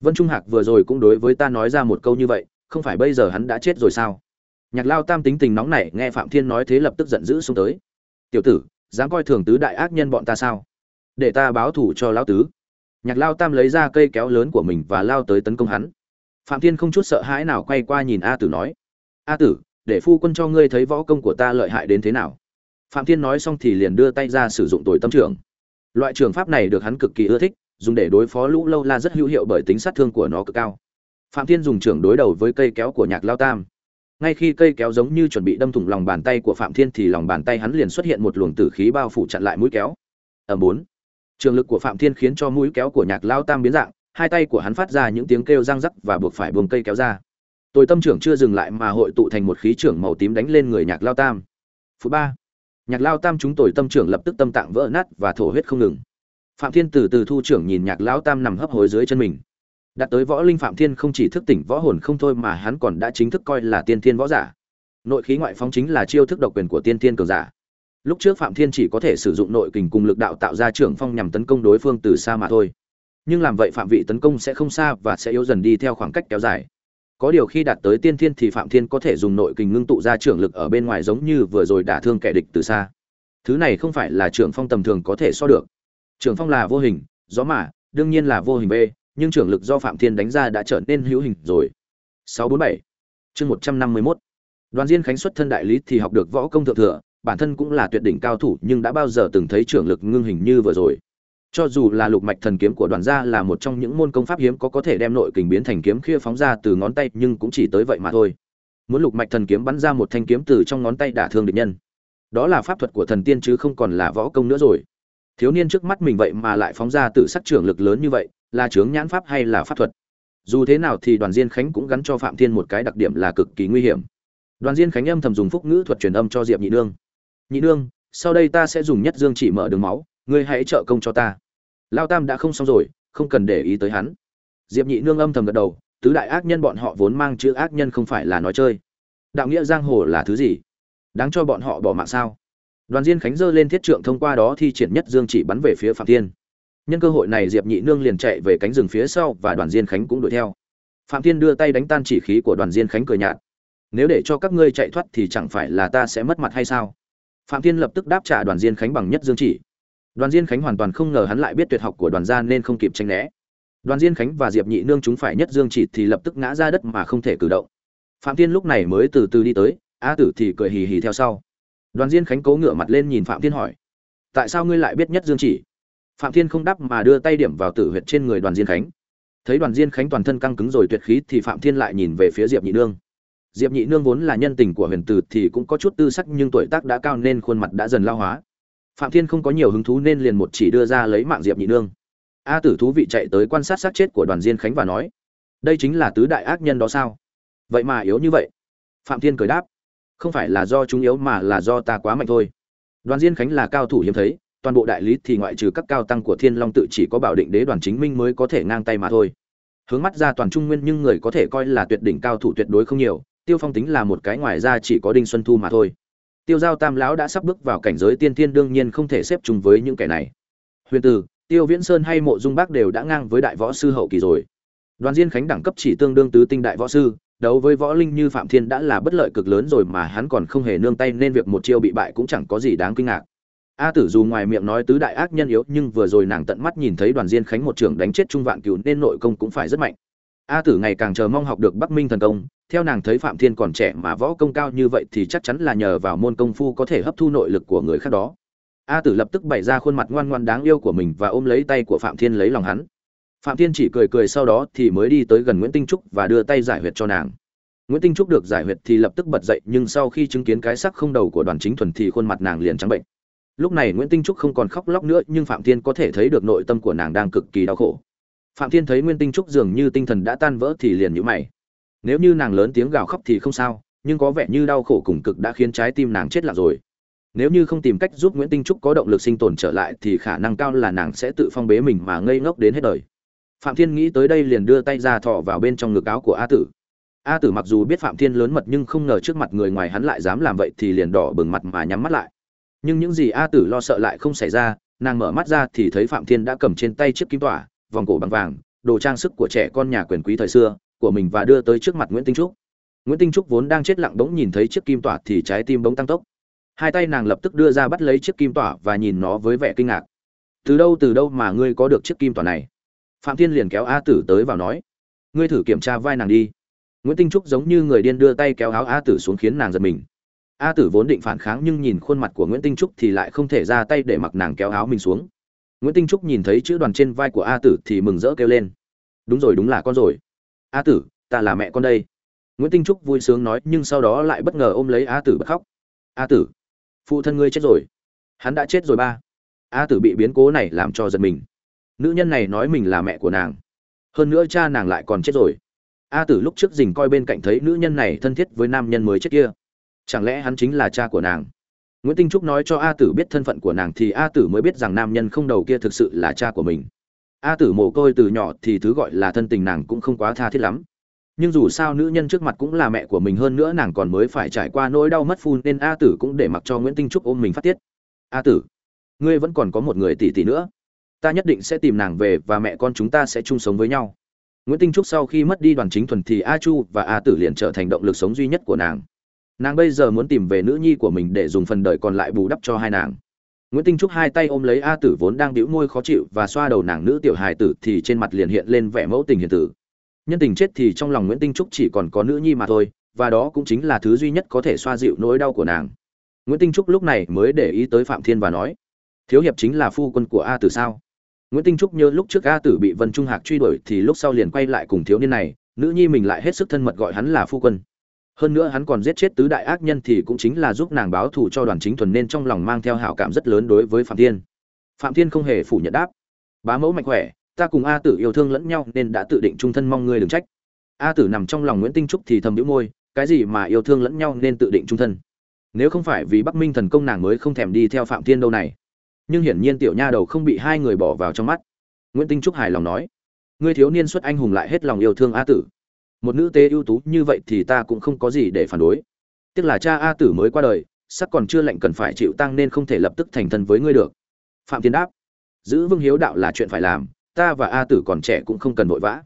Vân trung hạc vừa rồi cũng đối với ta nói ra một câu như vậy, không phải bây giờ hắn đã chết rồi sao? Nhạc lao tam tính tình nóng này nghe phạm thiên nói thế lập tức giận dữ xuống tới. Tiểu tử dám coi thường tứ đại ác nhân bọn ta sao? Để ta báo thủ cho lão tứ. Nhạc lao tam lấy ra cây kéo lớn của mình và lao tới tấn công hắn. Phạm thiên không chút sợ hãi nào quay qua nhìn a tử nói, a tử, để phu quân cho ngươi thấy võ công của ta lợi hại đến thế nào. Phạm thiên nói xong thì liền đưa tay ra sử dụng tuổi tâm trưởng. Loại trường pháp này được hắn cực kỳ ưa thích, dùng để đối phó lũ lâu la rất hữu hiệu bởi tính sát thương của nó cực cao. Phạm thiên dùng trưởng đối đầu với cây kéo của nhạc lao tam ngay khi cây kéo giống như chuẩn bị đâm thủng lòng bàn tay của phạm thiên thì lòng bàn tay hắn liền xuất hiện một luồng tử khí bao phủ chặn lại mũi kéo. Ở bốn. Trường lực của phạm thiên khiến cho mũi kéo của nhạc lao tam biến dạng, hai tay của hắn phát ra những tiếng kêu răng rắc và buộc phải buông cây kéo ra. Tôi tâm trưởng chưa dừng lại mà hội tụ thành một khí trưởng màu tím đánh lên người nhạc lao tam. Phú ba. Nhạc lao tam chúng tôi tâm trưởng lập tức tâm tạng vỡ nát và thổ huyết không ngừng. Phạm thiên từ từ thu trưởng nhìn nhạc lão tam nằm hấp hối dưới chân mình đạt tới võ linh phạm thiên không chỉ thức tỉnh võ hồn không thôi mà hắn còn đã chính thức coi là tiên thiên võ giả. Nội khí ngoại phóng chính là chiêu thức độc quyền của tiên thiên cường giả. Lúc trước phạm thiên chỉ có thể sử dụng nội kình cùng lực đạo tạo ra trưởng phong nhằm tấn công đối phương từ xa mà thôi. Nhưng làm vậy phạm vị tấn công sẽ không xa và sẽ yếu dần đi theo khoảng cách kéo dài. Có điều khi đạt tới tiên thiên thì phạm thiên có thể dùng nội kình ngưng tụ ra trưởng lực ở bên ngoài giống như vừa rồi đả thương kẻ địch từ xa. Thứ này không phải là trưởng phong tầm thường có thể so được. Trưởng phong là vô hình, gió mà, đương nhiên là vô hình b nhưng trưởng lực do phạm thiên đánh ra đã trở nên hữu hình rồi. 647 chương 151 đoàn diên khánh xuất thân đại lý thì học được võ công thượng thừa, bản thân cũng là tuyệt đỉnh cao thủ nhưng đã bao giờ từng thấy trưởng lực ngưng hình như vừa rồi. Cho dù là lục mạch thần kiếm của đoàn gia là một trong những môn công pháp hiếm có có thể đem nội kình biến thành kiếm khia phóng ra từ ngón tay nhưng cũng chỉ tới vậy mà thôi. Muốn lục mạch thần kiếm bắn ra một thanh kiếm từ trong ngón tay đả thương địch nhân. Đó là pháp thuật của thần tiên chứ không còn là võ công nữa rồi. Thiếu niên trước mắt mình vậy mà lại phóng ra tự sắc trưởng lực lớn như vậy là chướng nhãn pháp hay là pháp thuật. Dù thế nào thì đoàn diên khánh cũng gắn cho phạm thiên một cái đặc điểm là cực kỳ nguy hiểm. Đoàn diên khánh âm thầm dùng phúc ngữ thuật truyền âm cho diệp nhị nương. Nhị nương, sau đây ta sẽ dùng nhất dương chỉ mở đường máu, ngươi hãy trợ công cho ta. Lao tam đã không xong rồi, không cần để ý tới hắn. Diệp nhị nương âm thầm gật đầu, tứ đại ác nhân bọn họ vốn mang chữ ác nhân không phải là nói chơi. Đạo nghĩa giang hồ là thứ gì? Đáng cho bọn họ bỏ mạng sao? Đoàn diên khánh giơ lên thiết trượng thông qua đó thi triển nhất dương chỉ bắn về phía phạm thiên nhân cơ hội này diệp nhị nương liền chạy về cánh rừng phía sau và đoàn diên khánh cũng đuổi theo. Phạm thiên đưa tay đánh tan chỉ khí của đoàn diên khánh cười nhạt. Nếu để cho các ngươi chạy thoát thì chẳng phải là ta sẽ mất mặt hay sao? Phạm thiên lập tức đáp trả đoàn diên khánh bằng nhất dương chỉ. Đoàn diên khánh hoàn toàn không ngờ hắn lại biết tuyệt học của đoàn gia nên không kịp tranh né. Đoàn diên khánh và diệp nhị nương chúng phải nhất dương chỉ thì lập tức ngã ra đất mà không thể cử động. Phạm thiên lúc này mới từ từ đi tới, a tử thì cười hì hì theo sau. Đoàn diên khánh cố ngửa mặt lên nhìn phạm thiên hỏi, tại sao ngươi lại biết nhất dương chỉ? Phạm thiên không đáp mà đưa tay điểm vào tử huyệt trên người đoàn diên khánh. Thấy đoàn diên khánh toàn thân căng cứng rồi tuyệt khí thì phạm thiên lại nhìn về phía diệp nhị nương. Diệp nhị nương vốn là nhân tình của huyền tử thì cũng có chút tư sắc nhưng tuổi tác đã cao nên khuôn mặt đã dần lao hóa. Phạm thiên không có nhiều hứng thú nên liền một chỉ đưa ra lấy mạng diệp nhị nương. A tử thú vị chạy tới quan sát xác chết của đoàn diên khánh và nói, đây chính là tứ đại ác nhân đó sao? Vậy mà yếu như vậy. Phạm thiên cười đáp, không phải là do chúng yếu mà là do ta quá mạnh thôi. Đoàn diên khánh là cao thủ hiếm thấy toàn bộ đại lý thì ngoại trừ các cao tăng của thiên long tự chỉ có bảo định đế đoàn chính minh mới có thể ngang tay mà thôi. Hướng mắt ra toàn trung nguyên nhưng người có thể coi là tuyệt đỉnh cao thủ tuyệt đối không nhiều, tiêu phong tính là một cái ngoài ra chỉ có đinh xuân thu mà thôi. Tiêu giao tam lão đã sắp bước vào cảnh giới tiên thiên đương nhiên không thể xếp chung với những kẻ này. Huyền tử, tiêu viễn sơn hay mộ dung bác đều đã ngang với đại võ sư hậu kỳ rồi. Đoàn diên khánh đẳng cấp chỉ tương đương tứ tinh đại võ sư, đấu với võ linh như phạm thiên đã là bất lợi cực lớn rồi mà hắn còn không hề nương tay nên việc một chiêu bị bại cũng chẳng có gì đáng kinh ngạc a tử dù ngoài miệng nói tứ đại ác nhân yếu, nhưng vừa rồi nàng tận mắt nhìn thấy đoàn diên khánh một trưởng đánh chết trung vạn cửu, nên nội công cũng phải rất mạnh. A tử ngày càng chờ mong học được bắc minh thần công, theo nàng thấy phạm thiên còn trẻ mà võ công cao như vậy thì chắc chắn là nhờ vào môn công phu có thể hấp thu nội lực của người khác đó. A tử lập tức bày ra khuôn mặt ngoan ngoan đáng yêu của mình và ôm lấy tay của phạm thiên lấy lòng hắn. Phạm thiên chỉ cười cười sau đó thì mới đi tới gần nguyễn tinh trúc và đưa tay giải huyệt cho nàng. Nguyễn tinh trúc được giải huyệt thì lập tức bật dậy, nhưng sau khi chứng kiến cái sắc không đầu của đoàn chính thuần thì khuôn mặt nàng liền trắng bệnh lúc này nguyễn tinh trúc không còn khóc lóc nữa, nhưng phạm thiên có thể thấy được nội tâm của nàng đang cực kỳ đau khổ. Phạm thiên thấy nguyễn tinh trúc dường như tinh thần đã tan vỡ thì liền nhíu mày. Nếu như nàng lớn tiếng gào khóc thì không sao, nhưng có vẻ như đau khổ cùng cực đã khiến trái tim nàng chết lặng rồi. Nếu như không tìm cách giúp nguyễn tinh trúc có động lực sinh tồn trở lại thì khả năng cao là nàng sẽ tự phong bế mình mà ngây ngốc đến hết đời. Phạm thiên nghĩ tới đây liền đưa tay ra thọ vào bên trong ngực áo của a tử. A tử mặc dù biết phạm thiên lớn mật nhưng không ngờ trước mặt người ngoài hắn lại dám làm vậy thì liền đỏ bừng mặt mà nhắm mắt lại nhưng những gì a tử lo sợ lại không xảy ra, nàng mở mắt ra thì thấy phạm thiên đã cầm trên tay chiếc kim tỏa, vòng cổ bằng vàng, đồ trang sức của trẻ con nhà quyền quý thời xưa, của mình và đưa tới trước mặt nguyễn tinh trúc. Nguyễn tinh trúc vốn đang chết lặng bỗng nhìn thấy chiếc kim tỏa thì trái tim bỗng tăng tốc. Hai tay nàng lập tức đưa ra bắt lấy chiếc kim tỏa và nhìn nó với vẻ kinh ngạc. Từ đâu từ đâu mà ngươi có được chiếc kim tỏa này? Phạm thiên liền kéo a tử tới vào nói. Ngươi thử kiểm tra vai nàng đi. Nguyễn tinh trúc giống như người điên đưa tay kéo áo a tử xuống khiến nàng giật mình a tử vốn định phản kháng nhưng nhìn khuôn mặt của nguyễn tinh trúc thì lại không thể ra tay để mặc nàng kéo áo mình xuống. Nguyễn tinh trúc nhìn thấy chữ đoàn trên vai của a tử thì mừng rỡ kêu lên. Đúng rồi, đúng là con rồi. A tử, ta là mẹ con đây. Nguyễn tinh trúc vui sướng nói nhưng sau đó lại bất ngờ ôm lấy a tử bật khóc. A tử, phụ thân ngươi chết rồi. Hắn đã chết rồi ba. A tử bị biến cố này làm cho giật mình. Nữ nhân này nói mình là mẹ của nàng. Hơn nữa cha nàng lại còn chết rồi. A tử lúc trước dình coi bên cạnh thấy nữ nhân này thân thiết với nam nhân mới chết kia chẳng lẽ hắn chính là cha của nàng? Nguyễn tinh trúc nói cho a tử biết thân phận của nàng thì a tử mới biết rằng nam nhân không đầu kia thực sự là cha của mình. A tử mồ côi từ nhỏ thì thứ gọi là thân tình nàng cũng không quá tha thiết lắm. Nhưng dù sao nữ nhân trước mặt cũng là mẹ của mình hơn nữa nàng còn mới phải trải qua nỗi đau mất phu nên a tử cũng để mặc cho nguyễn tinh trúc ôm mình phát tiết. A tử, ngươi vẫn còn có một người tỷ tỷ nữa. Ta nhất định sẽ tìm nàng về và mẹ con chúng ta sẽ chung sống với nhau. Nguyễn tinh trúc sau khi mất đi đoàn chính thuần thì a chu và a tử liền trở thành động lực sống duy nhất của nàng nàng bây giờ muốn tìm về nữ nhi của mình để dùng phần đời còn lại bù đắp cho hai nàng. Nguyễn tinh trúc hai tay ôm lấy a tử vốn đang đĩu môi khó chịu và xoa đầu nàng nữ tiểu hài tử thì trên mặt liền hiện lên vẻ mẫu tình hiền tử. Nhân tình chết thì trong lòng nguyễn tinh trúc chỉ còn có nữ nhi mà thôi, và đó cũng chính là thứ duy nhất có thể xoa dịu nỗi đau của nàng. Nguyễn tinh trúc lúc này mới để ý tới phạm thiên và nói, thiếu hiệp chính là phu quân của a tử sao? Nguyễn tinh trúc nhớ lúc trước a tử bị vân trung hạc truy đuổi thì lúc sau liền quay lại cùng thiếu niên này, nữ nhi mình lại hết sức thân mật gọi hắn là phu quân hơn nữa hắn còn giết chết tứ đại ác nhân thì cũng chính là giúp nàng báo thù cho đoàn chính thuần nên trong lòng mang theo hảo cảm rất lớn đối với phạm thiên. Phạm thiên không hề phủ nhận đáp. Bá mẫu mạnh khỏe, ta cùng a tử yêu thương lẫn nhau nên đã tự định trung thân mong ngươi đừng trách. A tử nằm trong lòng nguyễn tinh trúc thì thầm nhũ môi, cái gì mà yêu thương lẫn nhau nên tự định trung thân. Nếu không phải vì bắc minh thần công nàng mới không thèm đi theo phạm thiên đâu này. Nhưng hiển nhiên tiểu nha đầu không bị hai người bỏ vào trong mắt. Nguyễn tinh trúc hài lòng nói, ngươi thiếu niên xuất anh hùng lại hết lòng yêu thương a tử một nữ tế ưu tú như vậy thì ta cũng không có gì để phản đối. Tiếc là cha a tử mới qua đời sắc còn chưa lệnh cần phải chịu tăng nên không thể lập tức thành thân với ngươi được. Phạm tiến đáp, giữ vương hiếu đạo là chuyện phải làm, ta và a tử còn trẻ cũng không cần vội vã.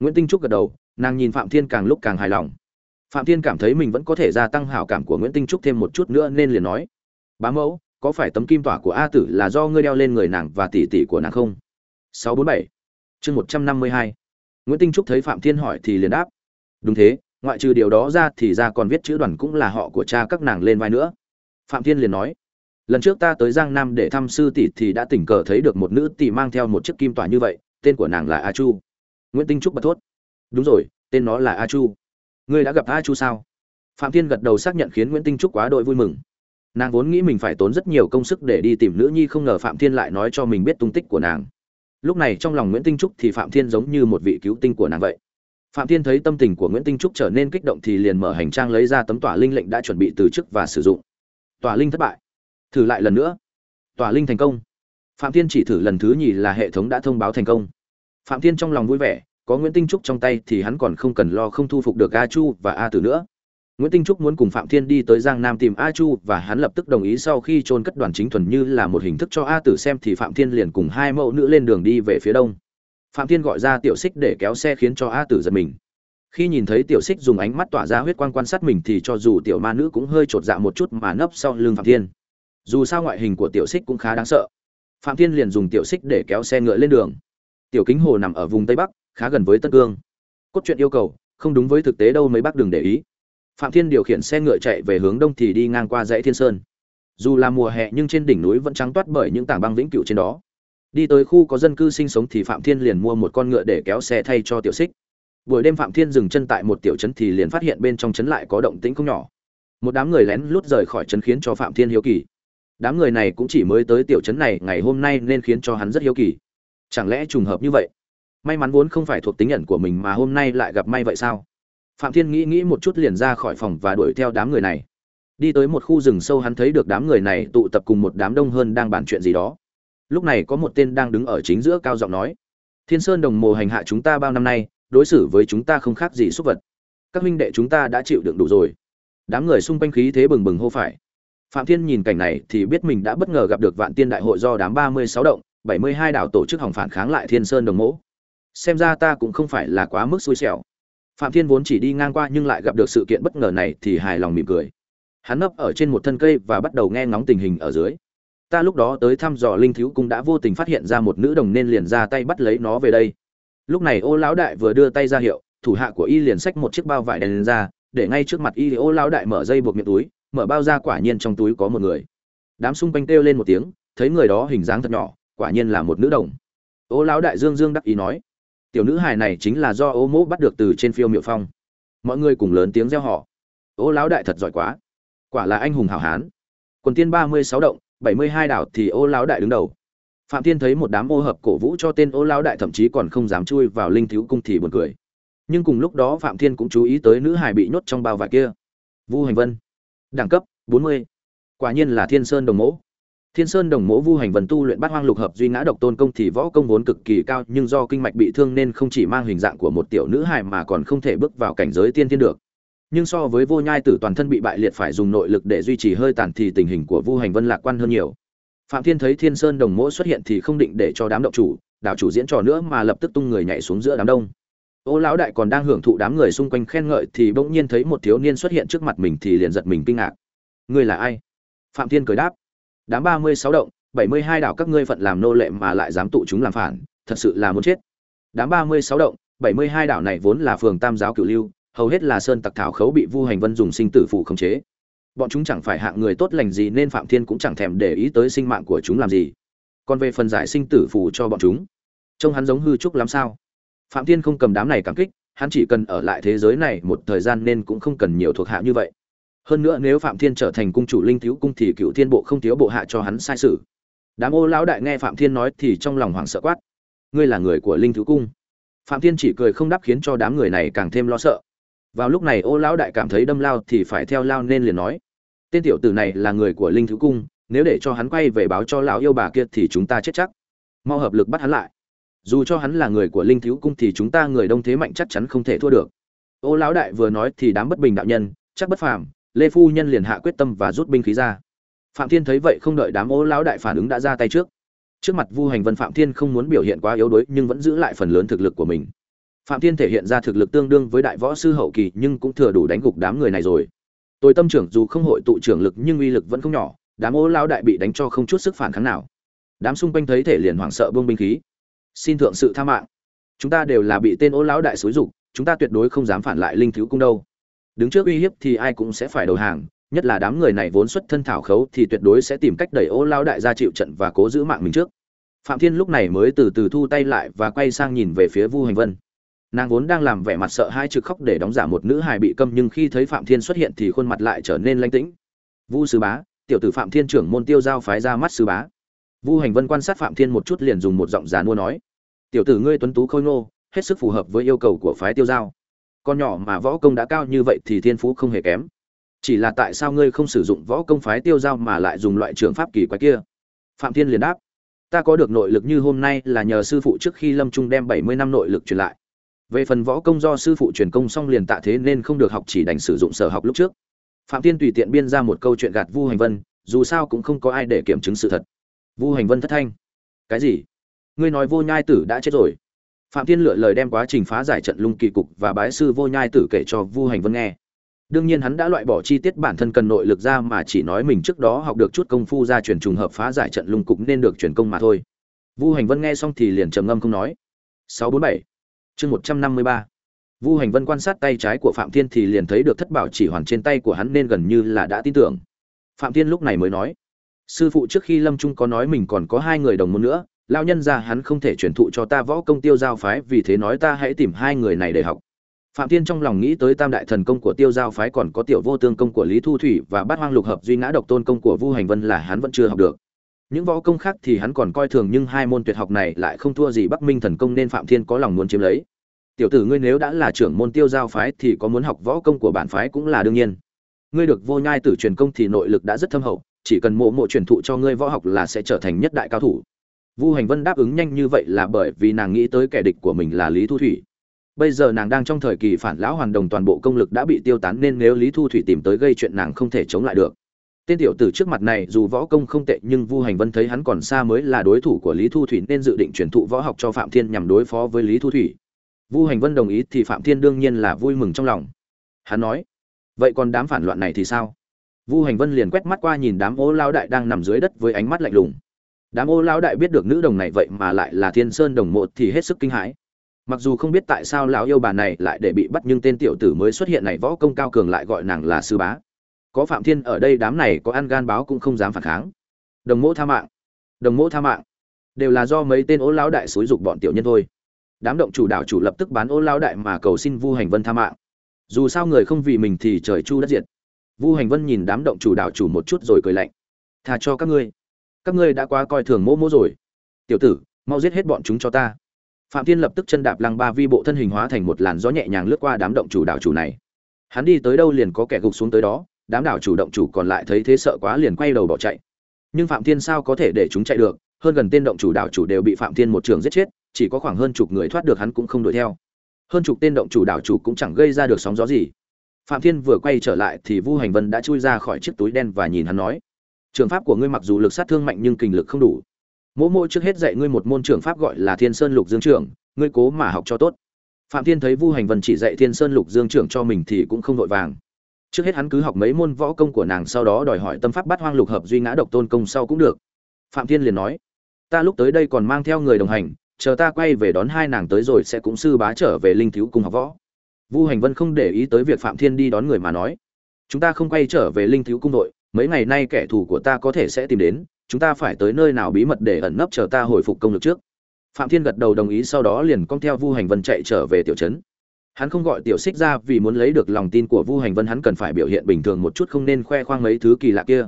Nguyễn tinh trúc gật đầu, nàng nhìn phạm thiên càng lúc càng hài lòng. Phạm thiên cảm thấy mình vẫn có thể gia tăng hảo cảm của nguyễn tinh trúc thêm một chút nữa nên liền nói, bá mẫu, có phải tấm kim tỏa của a tử là do ngươi đeo lên người nàng và tỷ tỷ của nàng không? Sáu bốn bảy, chương một trăm năm mươi hai. Nguyễn tinh trúc thấy phạm thiên hỏi thì liền đáp đúng thế, ngoại trừ điều đó ra thì ra còn viết chữ đoàn cũng là họ của cha các nàng lên vai nữa. Phạm thiên liền nói, lần trước ta tới giang nam để thăm sư tỷ thì đã tình cờ thấy được một nữ tỷ mang theo một chiếc kim tỏa như vậy, tên của nàng là a chu. Nguyễn tinh trúc bật thốt, đúng rồi, tên nó là a chu. Ngươi đã gặp a chu sao? Phạm thiên gật đầu xác nhận khiến nguyễn tinh trúc quá đội vui mừng. Nàng vốn nghĩ mình phải tốn rất nhiều công sức để đi tìm nữ nhi không ngờ phạm thiên lại nói cho mình biết tung tích của nàng. Lúc này trong lòng nguyễn tinh trúc thì phạm thiên giống như một vị cứu tinh của nàng vậy phạm thiên thấy tâm tình của nguyễn tinh trúc trở nên kích động thì liền mở hành trang lấy ra tấm tỏa linh lệnh đã chuẩn bị từ chức và sử dụng. Tỏa linh thất bại. Thử lại lần nữa. Tỏa linh thành công. Phạm thiên chỉ thử lần thứ nhì là hệ thống đã thông báo thành công. Phạm thiên trong lòng vui vẻ, có nguyễn tinh trúc trong tay thì hắn còn không cần lo không thu phục được a chu và a tử nữa. Nguyễn tinh trúc muốn cùng phạm thiên đi tới giang nam tìm a chu và hắn lập tức đồng ý sau khi trôn cất đoàn chính thuần như là một hình thức cho a tử xem thì phạm thiên liền cùng hai mẫu nữ lên đường đi về phía đông phạm thiên gọi ra tiểu xích để kéo xe khiến cho a tử giật mình. Khi nhìn thấy tiểu xích dùng ánh mắt tỏa ra huyết quang quan sát mình thì cho dù tiểu ma nữ cũng hơi chột dạ một chút mà nấp sau lưng phạm thiên. Dù sao ngoại hình của tiểu xích cũng khá đáng sợ. Phạm thiên liền dùng tiểu xích để kéo xe ngựa lên đường. Tiểu kính hồ nằm ở vùng tây bắc, khá gần với tân cương. Cốt truyện yêu cầu, không đúng với thực tế đâu mấy bác đừng để ý. Phạm thiên điều khiển xe ngựa chạy về hướng đông thì đi ngang qua dãy thiên sơn. Dù là mùa hè nhưng trên đỉnh núi vẫn trắng toát bởi những tảng băng vĩnh cửu trên đó đi tới khu có dân cư sinh sống thì phạm thiên liền mua một con ngựa để kéo xe thay cho tiểu xích buổi đêm phạm thiên dừng chân tại một tiểu trấn thì liền phát hiện bên trong trấn lại có động tĩnh không nhỏ. Một đám người lén lút rời khỏi trấn khiến cho phạm thiên hiếu kỳ. Đám người này cũng chỉ mới tới tiểu trấn này, ngày hôm nay nên khiến cho hắn rất hiếu kỳ. Chẳng lẽ trùng hợp như vậy? May mắn vốn không phải thuộc tính nhận của mình mà hôm nay lại gặp may vậy sao? Phạm thiên nghĩ nghĩ một chút liền ra khỏi phòng và đuổi theo đám người này. Đi tới một khu rừng sâu hắn thấy được đám người này tụ tập cùng một đám đông hơn đang bàn chuyện gì đó lúc này có một tên đang đứng ở chính giữa cao giọng nói, thiên sơn đồng mồ hành hạ chúng ta bao năm nay, đối xử với chúng ta không khác gì súc vật. Các huynh đệ chúng ta đã chịu đựng đủ rồi. Đám người xung quanh khí thế bừng bừng hô phải. Phạm thiên nhìn cảnh này thì biết mình đã bất ngờ gặp được vạn tiên đại hội do đám ba mươi sáu động, bảy mươi hai đảo tổ chức hỏng phản kháng lại thiên sơn đồng mỗ. Xem ra ta cũng không phải là quá mức xui xẻo. Phạm thiên vốn chỉ đi ngang qua nhưng lại gặp được sự kiện bất ngờ này thì hài lòng mỉm cười. Hắn nấp ở trên một thân cây và bắt đầu nghe ngóng tình hình ở dưới ta lúc đó tới thăm dò linh thiếu cung đã vô tình phát hiện ra một nữ đồng nên liền ra tay bắt lấy nó về đây. Lúc này ô lão đại vừa đưa tay ra hiệu, thủ hạ của y liền xách một chiếc bao vải đèn lên ra, để ngay trước mặt y ô lão đại mở dây buộc miệng túi, mở bao ra quả nhiên trong túi có một người. Đám xung quanh kêu lên một tiếng, thấy người đó hình dáng thật nhỏ, quả nhiên là một nữ đồng. Ô lão đại dương dương đắc ý nói, tiểu nữ hài này chính là do ô mỗ bắt được từ trên phiêu miệu phong. Mọi người cùng lớn tiếng reo họ ô lão đại thật giỏi quá. Quả là anh hùng hảo hán. Quần tiên ba mươi sáu động bảy mươi hai đảo thì ô lão đại đứng đầu. Phạm thiên thấy một đám ô hợp cổ vũ cho tên ô lão đại thậm chí còn không dám chui vào linh thiếu cung thì buồn cười. Nhưng cùng lúc đó phạm thiên cũng chú ý tới nữ hài bị nhốt trong bao vải kia. Vu hành vân. Đẳng cấp bốn mươi. Quả nhiên là thiên sơn đồng mẫu Thiên Sơn Đồng Mộ Vu Hành Vân tu luyện Bát Hoang Lục Hợp Duy Ngã Độc Tôn công thì võ công vốn cực kỳ cao, nhưng do kinh mạch bị thương nên không chỉ mang hình dạng của một tiểu nữ hài mà còn không thể bước vào cảnh giới tiên tiên được. Nhưng so với Vô Nhai Tử toàn thân bị bại liệt phải dùng nội lực để duy trì hơi tàn thì tình hình của Vu Hành Vân lạc quan hơn nhiều. Phạm Thiên thấy Thiên Sơn Đồng Mỗ xuất hiện thì không định để cho đám động chủ, đạo chủ diễn trò nữa mà lập tức tung người nhảy xuống giữa đám đông. Ô lão đại còn đang hưởng thụ đám người xung quanh khen ngợi thì bỗng nhiên thấy một thiếu niên xuất hiện trước mặt mình thì liền giật mình kinh ngạc. Ngươi là ai? Phạm Thiên cười đáp đám ba mươi sáu động bảy mươi hai đảo các ngươi phận làm nô lệ mà lại dám tụ chúng làm phản thật sự là muốn chết đám ba mươi sáu động bảy mươi hai đảo này vốn là phường tam giáo cửu lưu hầu hết là sơn tặc thảo khấu bị vu hành vân dùng sinh tử phủ khống chế. Bọn chúng chẳng phải hạng người tốt lành gì nên phạm thiên cũng chẳng thèm để ý tới sinh mạng của chúng làm gì. Còn về phần giải sinh tử phù cho bọn chúng, trông hắn giống hư trúc lắm sao? Phạm thiên không cầm đám này cảm kích, hắn chỉ cần ở lại thế giới này một thời gian nên cũng không cần nhiều thuộc hạ như vậy. Hơn nữa nếu phạm thiên trở thành cung chủ linh thiếu cung thì cựu thiên bộ không thiếu bộ hạ cho hắn sai sự. Đám ô lão đại nghe phạm thiên nói thì trong lòng hoảng sợ quát. Ngươi là người của linh thiếu cung. Phạm thiên chỉ cười không đáp khiến cho đám người này càng thêm lo sợ vào lúc này, ô lão đại cảm thấy đâm lao thì phải theo lao nên liền nói, tên tiểu tử này là người của linh thứ cung, nếu để cho hắn quay về báo cho lão yêu bà kia thì chúng ta chết chắc. Mau hợp lực bắt hắn lại. Dù cho hắn là người của linh thiếu cung thì chúng ta người đông thế mạnh chắc chắn không thể thua được. Ô lão đại vừa nói thì đám bất bình đạo nhân, chắc bất phàm, lê phu nhân liền hạ quyết tâm và rút binh khí ra. Phạm thiên thấy vậy không đợi đám ô lão đại phản ứng đã ra tay trước. Trước mặt vu hành vân, phạm thiên không muốn biểu hiện quá yếu đuối nhưng vẫn giữ lại phần lớn thực lực của mình phạm thiên thể hiện ra thực lực tương đương với đại võ sư hậu kỳ nhưng cũng thừa đủ đánh gục đám người này rồi. Tôi tâm trưởng dù không hội tụ trưởng lực nhưng uy lực vẫn không nhỏ, đám ô lão đại bị đánh cho không chút sức phản kháng nào. Đám xung quanh thấy thể liền hoảng sợ buông binh khí. Xin thượng sự tha mạng. Chúng ta đều là bị tên ô lão đại xúi dục, chúng ta tuyệt đối không dám phản lại linh thiếu cung đâu. Đứng trước uy hiếp thì ai cũng sẽ phải đầu hàng, nhất là đám người này vốn xuất thân thảo khấu thì tuyệt đối sẽ tìm cách đẩy ô lão đại ra chịu trận và cố giữ mạng mình trước. Phạm thiên lúc này mới từ từ thu tay lại và quay sang nhìn về phía vu hành vân nàng vốn đang làm vẻ mặt sợ hai trực khóc để đóng giả một nữ hài bị câm, nhưng khi thấy phạm thiên xuất hiện thì khuôn mặt lại trở nên lanh tĩnh. Vu sư bá, tiểu tử phạm thiên trưởng môn tiêu giao phái ra mắt sư bá. Vu hành vân quan sát phạm thiên một chút liền dùng một giọng già nua nói, tiểu tử ngươi tuấn tú khôi ngô, hết sức phù hợp với yêu cầu của phái tiêu giao. Con nhỏ mà võ công đã cao như vậy thì thiên phú không hề kém. Chỉ là tại sao ngươi không sử dụng võ công phái tiêu giao mà lại dùng loại trường pháp kỳ quái kia? Phạm thiên liền đáp, ta có được nội lực như hôm nay là nhờ sư phụ trước khi lâm trung đem bảy mươi năm nội lực truyền lại về phần võ công do sư phụ truyền công xong liền tạ thế nên không được học chỉ đành sử dụng sở học lúc trước. Phạm thiên tùy tiện biên ra một câu chuyện gạt vu hành vân, dù sao cũng không có ai để kiểm chứng sự thật. Vu hành vân thất thanh. Cái gì? Ngươi nói vô nhai tử đã chết rồi. Phạm thiên lựa lời đem quá trình phá giải trận lung kỳ cục và bái sư vô nhai tử kể cho vu hành vân nghe. Đương nhiên hắn đã loại bỏ chi tiết bản thân cần nội lực ra mà chỉ nói mình trước đó học được chút công phu ra truyền trùng hợp phá giải trận lung cục nên được truyền công mà thôi. Vu hành vân nghe xong thì liền trầm ngâm không nói. 647 chương 153 vu hành vân quan sát tay trái của phạm thiên thì liền thấy được thất bảo chỉ hoàn trên tay của hắn nên gần như là đã tin tưởng. Phạm thiên lúc này mới nói, sư phụ trước khi lâm trung có nói mình còn có hai người đồng môn nữa lao nhân ra hắn không thể truyền thụ cho ta võ công tiêu giao phái, vì thế nói ta hãy tìm hai người này để học. Phạm thiên trong lòng nghĩ tới tam đại thần công của tiêu giao phái còn có tiểu vô tương công của lý thu thủy và bát hoang lục hợp, duy ngã độc tôn công của vu hành vân là hắn vẫn chưa học được những võ công khác thì hắn còn coi thường nhưng hai môn tuyệt học này lại không thua gì bắc minh thần công nên phạm thiên có lòng muốn chiếm lấy. Tiểu tử ngươi nếu đã là trưởng môn tiêu giao phái thì có muốn học võ công của bản phái cũng là đương nhiên. Ngươi được vô nhai tử truyền công thì nội lực đã rất thâm hậu, chỉ cần mộ mộ truyền thụ cho ngươi võ học là sẽ trở thành nhất đại cao thủ. Vu hành vân đáp ứng nhanh như vậy là bởi vì nàng nghĩ tới kẻ địch của mình là lý thu thủy. Bây giờ nàng đang trong thời kỳ phản lão hoàn đồng toàn bộ công lực đã bị tiêu tán nên nếu lý thu thủy tìm tới gây chuyện nàng không thể chống lại được tên tiểu tử trước mặt này dù võ công không tệ, nhưng vu hành vân thấy hắn còn xa mới là đối thủ của lý thu thủy nên dự định truyền thụ võ học cho phạm thiên nhằm đối phó với lý thu thủy. Vu hành vân đồng ý thì phạm thiên đương nhiên là vui mừng trong lòng. Hắn nói, vậy còn đám phản loạn này thì sao? Vu hành vân liền quét mắt qua nhìn đám ô lao đại đang nằm dưới đất với ánh mắt lạnh lùng. Đám ô lao đại biết được nữ đồng này vậy mà lại là thiên sơn đồng một thì hết sức kinh hãi. Mặc dù không biết tại sao lão yêu bà này lại để bị bắt, nhưng tên tiểu tử mới xuất hiện này võ công cao cường lại gọi nàng là sư bá có phạm thiên ở đây đám này có ăn gan báo cũng không dám phản kháng. Đồng mỗ tha mạng. Đồng mỗ tha mạng. Đều là do mấy tên ố lão đại xúi dục bọn tiểu nhân thôi. Đám động chủ đảo chủ lập tức bán ố lão đại mà cầu xin vu hành vân tha mạng. Dù sao người không vì mình thì trời chu đất diệt. Vu hành vân nhìn đám động chủ đảo chủ một chút rồi cười lạnh. Thà cho các ngươi. Các ngươi đã quá coi thường mỗ mỗ rồi. Tiểu tử, mau giết hết bọn chúng cho ta. Phạm thiên lập tức chân đạp lăng ba vi bộ thân hình hóa thành một làn gió nhẹ nhàng lướt qua đám động chủ đảo chủ này. Hắn đi tới đâu liền có kẻ gục xuống tới đó đám đảo chủ động chủ còn lại thấy thế sợ quá liền quay đầu bỏ chạy. Nhưng phạm thiên sao có thể để chúng chạy được? Hơn gần tên động chủ đảo chủ đều bị phạm thiên một trường giết chết, chỉ có khoảng hơn chục người thoát được hắn cũng không đuổi theo. Hơn chục tên động chủ đảo chủ cũng chẳng gây ra được sóng gió gì. Phạm thiên vừa quay trở lại thì vu hành vân đã chui ra khỏi chiếc túi đen và nhìn hắn nói, trường pháp của ngươi mặc dù lực sát thương mạnh nhưng kinh lực không đủ. Mỗi mỗi trước hết dạy ngươi một môn trường pháp gọi là thiên sơn lục dương trưởng ngươi cố mà học cho tốt. Phạm thiên thấy vu hành vân chỉ dạy thiên sơn lục dương trưởng cho mình thì cũng không vội vàng trước hết hắn cứ học mấy môn võ công của nàng, sau đó đòi hỏi tâm pháp bắt hoang lục hợp duy ngã độc tôn công sau cũng được. Phạm thiên liền nói, ta lúc tới đây còn mang theo người đồng hành, chờ ta quay về đón hai nàng tới rồi sẽ cũng sư bá trở về linh thiếu cung học võ. Vu hành vân không để ý tới việc phạm thiên đi đón người mà nói, chúng ta không quay trở về linh thiếu cung đội, mấy ngày nay kẻ thù của ta có thể sẽ tìm đến, chúng ta phải tới nơi nào bí mật để ẩn nấp chờ ta hồi phục công lực trước? Phạm thiên gật đầu đồng ý, sau đó liền cong theo vu hành vân chạy trở về tiểu trấn hắn không gọi tiểu xích ra vì muốn lấy được lòng tin của vu hành vân, hắn cần phải biểu hiện bình thường một chút, không nên khoe khoang mấy thứ kỳ lạ kia.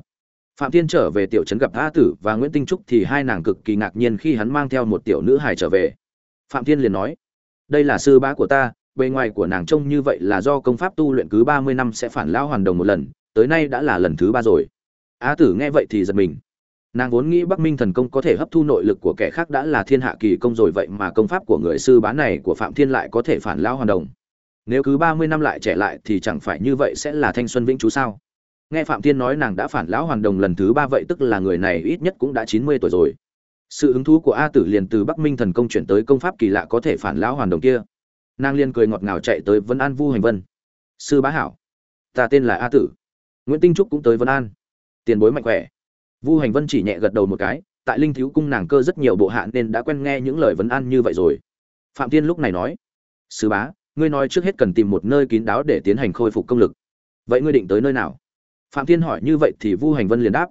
Phạm thiên trở về tiểu trấn gặp a tử và nguyễn tinh trúc thì hai nàng cực kỳ ngạc nhiên khi hắn mang theo một tiểu nữ hài trở về. Phạm thiên liền nói, đây là sư bá của ta, bề ngoài của nàng trông như vậy là do công pháp tu luyện cứ ba mươi năm sẽ phản lao hoàn đồng một lần, tới nay đã là lần thứ ba rồi. A tử nghe vậy thì giật mình nàng vốn nghĩ bắc minh thần công có thể hấp thu nội lực của kẻ khác đã là thiên hạ kỳ công rồi, vậy mà công pháp của người sư bá này của phạm thiên lại có thể phản lao hoàn đồng. Nếu cứ ba mươi năm lại trẻ lại thì chẳng phải như vậy sẽ là thanh xuân vĩnh chú sao? Nghe phạm thiên nói nàng đã phản lão hoàn đồng lần thứ ba vậy tức là người này ít nhất cũng đã chín mươi tuổi rồi. Sự hứng thú của a tử liền từ bắc minh thần công chuyển tới công pháp kỳ lạ có thể phản lão hoàn đồng kia. Nàng liên cười ngọt ngào chạy tới vân an vu hành vân. Sư bá hảo. Ta tên là a tử. Nguyễn tinh trúc cũng tới vân an. Tiền bối mạnh khỏe vu hành vân chỉ nhẹ gật đầu một cái, tại linh thiếu cung nàng cơ rất nhiều bộ hạ nên đã quen nghe những lời vấn an như vậy rồi. Phạm tiên lúc này nói, sư bá, ngươi nói trước hết cần tìm một nơi kín đáo để tiến hành khôi phục công lực. Vậy ngươi định tới nơi nào? Phạm tiên hỏi như vậy thì vu hành vân liền đáp,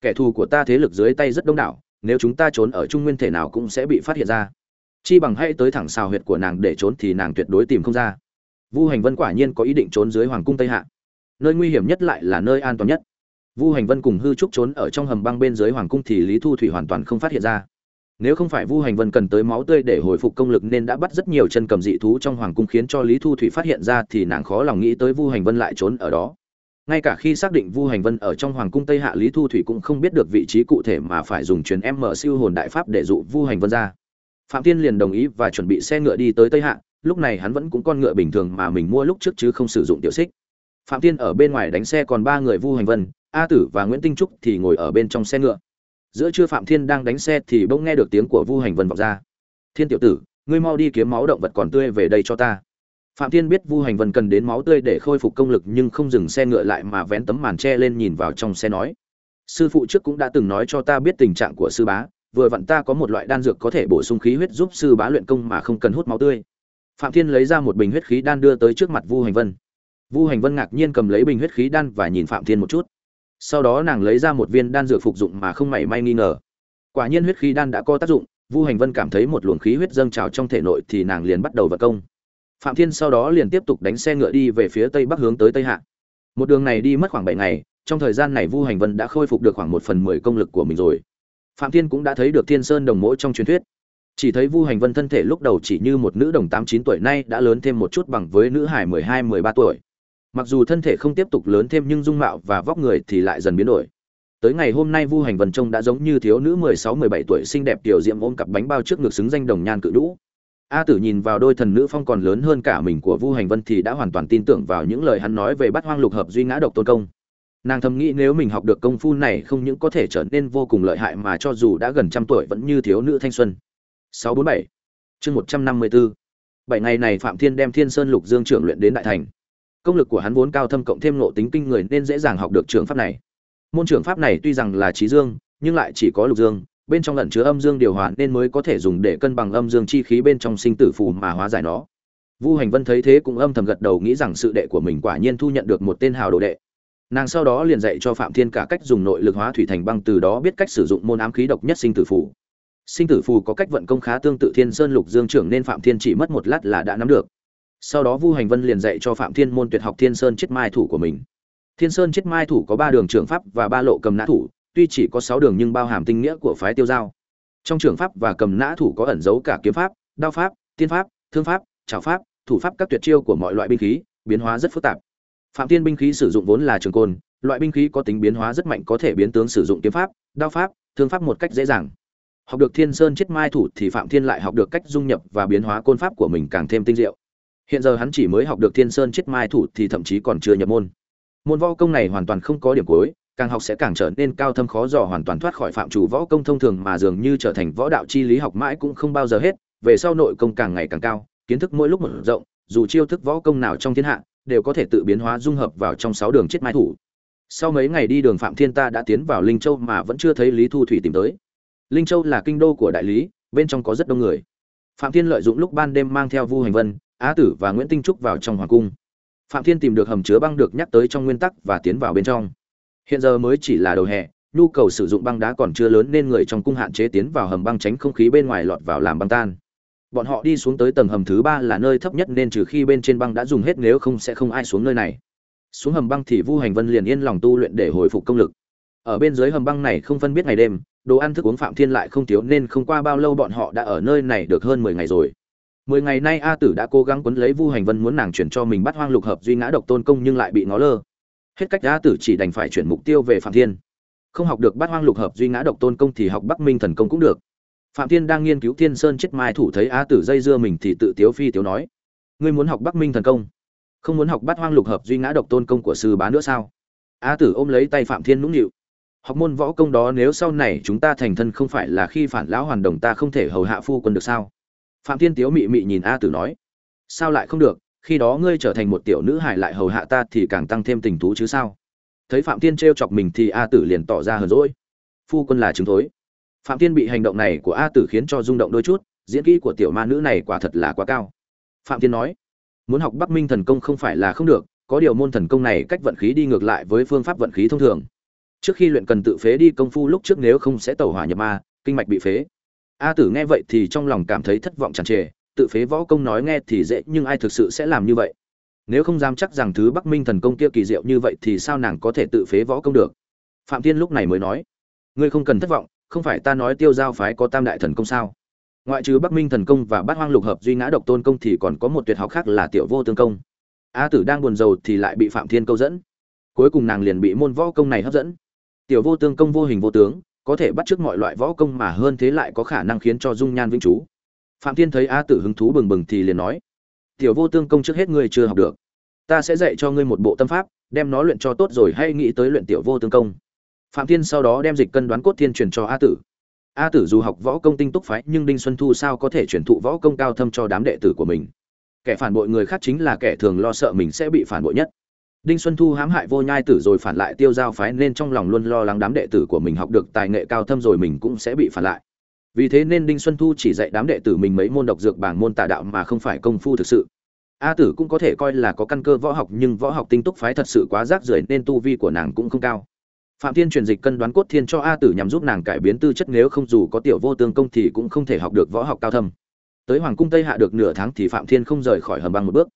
kẻ thù của ta thế lực dưới tay rất đông đảo, nếu chúng ta trốn ở trung nguyên thể nào cũng sẽ bị phát hiện ra. Chi bằng hãy tới thẳng xào huyệt của nàng để trốn thì nàng tuyệt đối tìm không ra. Vu hành vân quả nhiên có ý định trốn dưới hoàng cung tây hạ. Nơi nguy hiểm nhất lại là nơi an toàn nhất vu hành vân cùng hư trúc trốn ở trong hầm băng bên dưới hoàng cung thì lý thu thủy hoàn toàn không phát hiện ra. Nếu không phải vu hành vân cần tới máu tươi để hồi phục công lực nên đã bắt rất nhiều chân cầm dị thú trong hoàng cung khiến cho lý thu thủy phát hiện ra thì nàng khó lòng nghĩ tới vu hành vân lại trốn ở đó. Ngay cả khi xác định vu hành vân ở trong hoàng cung tây hạ, lý thu thủy cũng không biết được vị trí cụ thể mà phải dùng truyền em mở siêu hồn đại pháp để dụ vu hành vân ra. Phạm tiên liền đồng ý và chuẩn bị xe ngựa đi tới tây hạ. Lúc này hắn vẫn cũng con ngựa bình thường mà mình mua lúc trước chứ không sử dụng tiểu xích. Phạm tiên ở bên ngoài đánh xe còn ba người vu hành vân a tử và nguyễn tinh trúc thì ngồi ở bên trong xe ngựa. Giữa trưa phạm thiên đang đánh xe thì bỗng nghe được tiếng của vu hành vân vọng ra. Thiên tiểu tử, ngươi mau đi kiếm máu động vật còn tươi về đây cho ta. Phạm thiên biết vu hành vân cần đến máu tươi để khôi phục công lực nhưng không dừng xe ngựa lại mà vén tấm màn tre lên nhìn vào trong xe nói, sư phụ trước cũng đã từng nói cho ta biết tình trạng của sư bá, vừa vặn ta có một loại đan dược có thể bổ sung khí huyết giúp sư bá luyện công mà không cần hút máu tươi. Phạm thiên lấy ra một bình huyết khí đan đưa tới trước mặt vu hành vân. Vu hành vân ngạc nhiên cầm lấy bình huyết khí đan và nhìn phạm thiên một chút sau đó nàng lấy ra một viên đan dược phục dụng mà không mảy may nghi ngờ. Quả nhiên huyết khí đan đã có tác dụng, vu hành vân cảm thấy một luồng khí huyết dâng trào trong thể nội thì nàng liền bắt đầu vật công. Phạm thiên sau đó liền tiếp tục đánh xe ngựa đi về phía tây bắc hướng tới tây hạ. Một đường này đi mất khoảng bảy ngày, trong thời gian này vu hành vân đã khôi phục được khoảng một phần mười công lực của mình rồi. Phạm thiên cũng đã thấy được thiên sơn đồng mỗi trong truyền thuyết. Chỉ thấy vu hành vân thân thể lúc đầu chỉ như một nữ đồng tám chín tuổi, nay đã lớn thêm một chút bằng với nữ hải mười hai, mười ba tuổi mặc dù thân thể không tiếp tục lớn thêm nhưng dung mạo và vóc người thì lại dần biến đổi. Tới ngày hôm nay vu hành vân trông đã giống như thiếu nữ mười sáu, mười bảy tuổi xinh đẹp tiểu diệm ôm cặp bánh bao trước ngực xứng danh đồng nhan cự đũ a tử nhìn vào đôi thần nữ phong còn lớn hơn cả mình của vu hành vân thì đã hoàn toàn tin tưởng vào những lời hắn nói về bắt hoang lục hợp duy ngã độc tôn công. Nàng thầm nghĩ nếu mình học được công phu này không những có thể trở nên vô cùng lợi hại mà cho dù đã gần trăm tuổi vẫn như thiếu nữ thanh xuân. 647 chương 154 bảy ngày này phạm thiên đem thiên sơn lục dương trưởng luyện đến đại thành công lực của hắn vốn cao thâm cộng thêm nộ tính kinh người nên dễ dàng học được trường pháp này. Môn trường pháp này tuy rằng là trí dương, nhưng lại chỉ có lục dương, bên trong lẫn chứa âm dương điều hòa nên mới có thể dùng để cân bằng âm dương chi khí bên trong sinh tử phù mà hóa giải nó. Vu hành vân thấy thế cũng âm thầm gật đầu nghĩ rằng sự đệ của mình quả nhiên thu nhận được một tên hào đồ đệ. Nàng sau đó liền dạy cho phạm thiên cả cách dùng nội lực hóa thủy thành băng từ đó biết cách sử dụng môn ám khí độc nhất sinh tử phù. Sinh tử phù có cách vận công khá tương tự thiên sơn lục dương trưởng nên phạm thiên chỉ mất một lát là đã nắm được sau đó vu hành vân liền dạy cho phạm thiên môn tuyệt học thiên sơn Chiết mai thủ của mình. Thiên sơn Chiết mai thủ có ba đường trưởng pháp và ba lộ cầm nã thủ, tuy chỉ có sáu đường nhưng bao hàm tinh nghĩa của phái tiêu giao. Trong trưởng pháp và cầm nã thủ có ẩn giấu cả kiếm pháp, đao pháp, tiên pháp, thương pháp trào pháp, thủ pháp các tuyệt chiêu của mọi loại binh khí, biến hóa rất phức tạp. Phạm thiên binh khí sử dụng vốn là trường côn, loại binh khí có tính biến hóa rất mạnh có thể biến tướng sử dụng kiếm pháp, đao pháp, thương pháp một cách dễ dàng. Học được thiên sơn Chiết mai thủ thì phạm thiên lại học được cách dung nhập và biến hóa côn pháp của mình càng thêm tinh diệu hiện giờ hắn chỉ mới học được thiên sơn chết mai thủ thì thậm chí còn chưa nhập môn. Môn võ công này hoàn toàn không có điểm cuối, càng học sẽ càng trở nên cao thâm khó dò hoàn toàn thoát khỏi phạm chủ võ công thông thường mà dường như trở thành võ đạo chi lý học mãi cũng không bao giờ hết, về sau nội công càng ngày càng cao, kiến thức mỗi lúc một rộng, dù chiêu thức võ công nào trong thiên hạ, đều có thể tự biến hóa dung hợp vào trong sáu đường chết mai thủ. Sau mấy ngày đi đường phạm thiên ta đã tiến vào linh châu mà vẫn chưa thấy lý thu thủy tìm tới. Linh châu là kinh đô của đại lý, bên trong có rất đông người. Phạm thiên lợi dụng lúc ban đêm mang theo vu hành vân á tử và nguyễn tinh trúc vào trong hoàng cung. Phạm thiên tìm được hầm chứa băng được nhắc tới trong nguyên tắc và tiến vào bên trong. Hiện giờ mới chỉ là đầu hè, nhu cầu sử dụng băng đá còn chưa lớn nên người trong cung hạn chế tiến vào hầm băng tránh không khí bên ngoài lọt vào làm băng tan. Bọn họ đi xuống tới tầng hầm thứ ba là nơi thấp nhất nên trừ khi bên trên băng đã dùng hết nếu không sẽ không ai xuống nơi này. Xuống hầm băng thì vu hành vân liền yên lòng tu luyện để hồi phục công lực. Ở bên dưới hầm băng này không phân biết ngày đêm, đồ ăn thức uống phạm thiên lại không thiếu nên không qua bao lâu bọn họ đã ở nơi này được hơn mười ngày rồi mười ngày nay a tử đã cố gắng quấn lấy vu hành vân muốn nàng chuyển cho mình bắt hoang lục hợp duy ngã độc tôn công nhưng lại bị ngó lơ. Hết cách a tử chỉ đành phải chuyển mục tiêu về phạm thiên. Không học được bắt hoang lục hợp duy ngã độc tôn công thì học bắc minh thần công cũng được. Phạm thiên đang nghiên cứu thiên sơn chết mai thủ thấy a tử dây dưa mình thì tự tiếu phi tiếu nói, ngươi muốn học bắc minh thần công? Không muốn học bắt hoang lục hợp duy ngã độc tôn công của sư bá nữa sao? A tử ôm lấy tay phạm thiên nũng nịu, học môn võ công đó nếu sau này chúng ta thành thân không phải là khi phản lão hoàn đồng ta không thể hầu hạ phu quân được sao? Phạm thiên tiếu mị mị nhìn a tử nói, sao lại không được? Khi đó ngươi trở thành một tiểu nữ hải lại hầu hạ ta thì càng tăng thêm tình thú chứ sao? Thấy phạm thiên trêu chọc mình thì a tử liền tỏ ra hờn rỗi phu quân là chứng thối. Phạm thiên bị hành động này của a tử khiến cho rung động đôi chút, diễn kỹ của tiểu ma nữ này quả thật là quá cao. Phạm thiên nói, muốn học bắc minh thần công không phải là không được, có điều môn thần công này cách vận khí đi ngược lại với phương pháp vận khí thông thường. Trước khi luyện cần tự phế đi công phu, lúc trước nếu không sẽ tẩu hỏa nhập ma, kinh mạch bị phế a tử nghe vậy thì trong lòng cảm thấy thất vọng tràn trề, tự phế võ công nói nghe thì dễ, nhưng ai thực sự sẽ làm như vậy? Nếu không dám chắc rằng thứ bắc minh thần công kia kỳ diệu như vậy thì sao nàng có thể tự phế võ công được? Phạm Thiên lúc này mới nói, ngươi không cần thất vọng, không phải ta nói tiêu giao phái có tam đại thần công sao? Ngoại trừ bắc minh thần công và bát hoang lục hợp duy ngã độc tôn công thì còn có một tuyệt học khác là tiểu vô tương công. A tử đang buồn rầu thì lại bị phạm thiên câu dẫn. Cuối cùng nàng liền bị môn võ công này hấp dẫn. Tiểu vô tương công vô hình vô tướng có thể bắt chước mọi loại võ công mà hơn thế lại có khả năng khiến cho dung nhan vĩnh chú phạm thiên thấy a tử hứng thú bừng bừng thì liền nói, tiểu vô tương công trước hết ngươi chưa học được. Ta sẽ dạy cho ngươi một bộ tâm pháp, đem nó luyện cho tốt rồi hay nghĩ tới luyện tiểu vô tương công. Phạm thiên sau đó đem dịch cân đoán cốt thiên truyền cho a tử. A tử dù học võ công tinh túc phái nhưng đinh xuân thu sao có thể truyền thụ võ công cao thâm cho đám đệ tử của mình? Kẻ phản bội người khác chính là kẻ thường lo sợ mình sẽ bị phản bội nhất đinh xuân thu hãm hại vô nhai tử rồi phản lại tiêu giao phái nên trong lòng luôn lo lắng đám đệ tử của mình học được tài nghệ cao thâm rồi mình cũng sẽ bị phản lại. Vì thế nên đinh xuân thu chỉ dạy đám đệ tử mình mấy môn độc dược bảng môn tà đạo mà không phải công phu thực sự. A tử cũng có thể coi là có căn cơ võ học nhưng võ học tinh túc phái thật sự quá rác rưởi nên tu vi của nàng cũng không cao. Phạm thiên truyền dịch cân đoán cốt thiên cho a tử nhằm giúp nàng cải biến tư chất nếu không dù có tiểu vô tương công thì cũng không thể học được võ học cao thâm. Tới hoàng cung tây hạ được nửa tháng thì phạm thiên không rời khỏi hầm băng một bước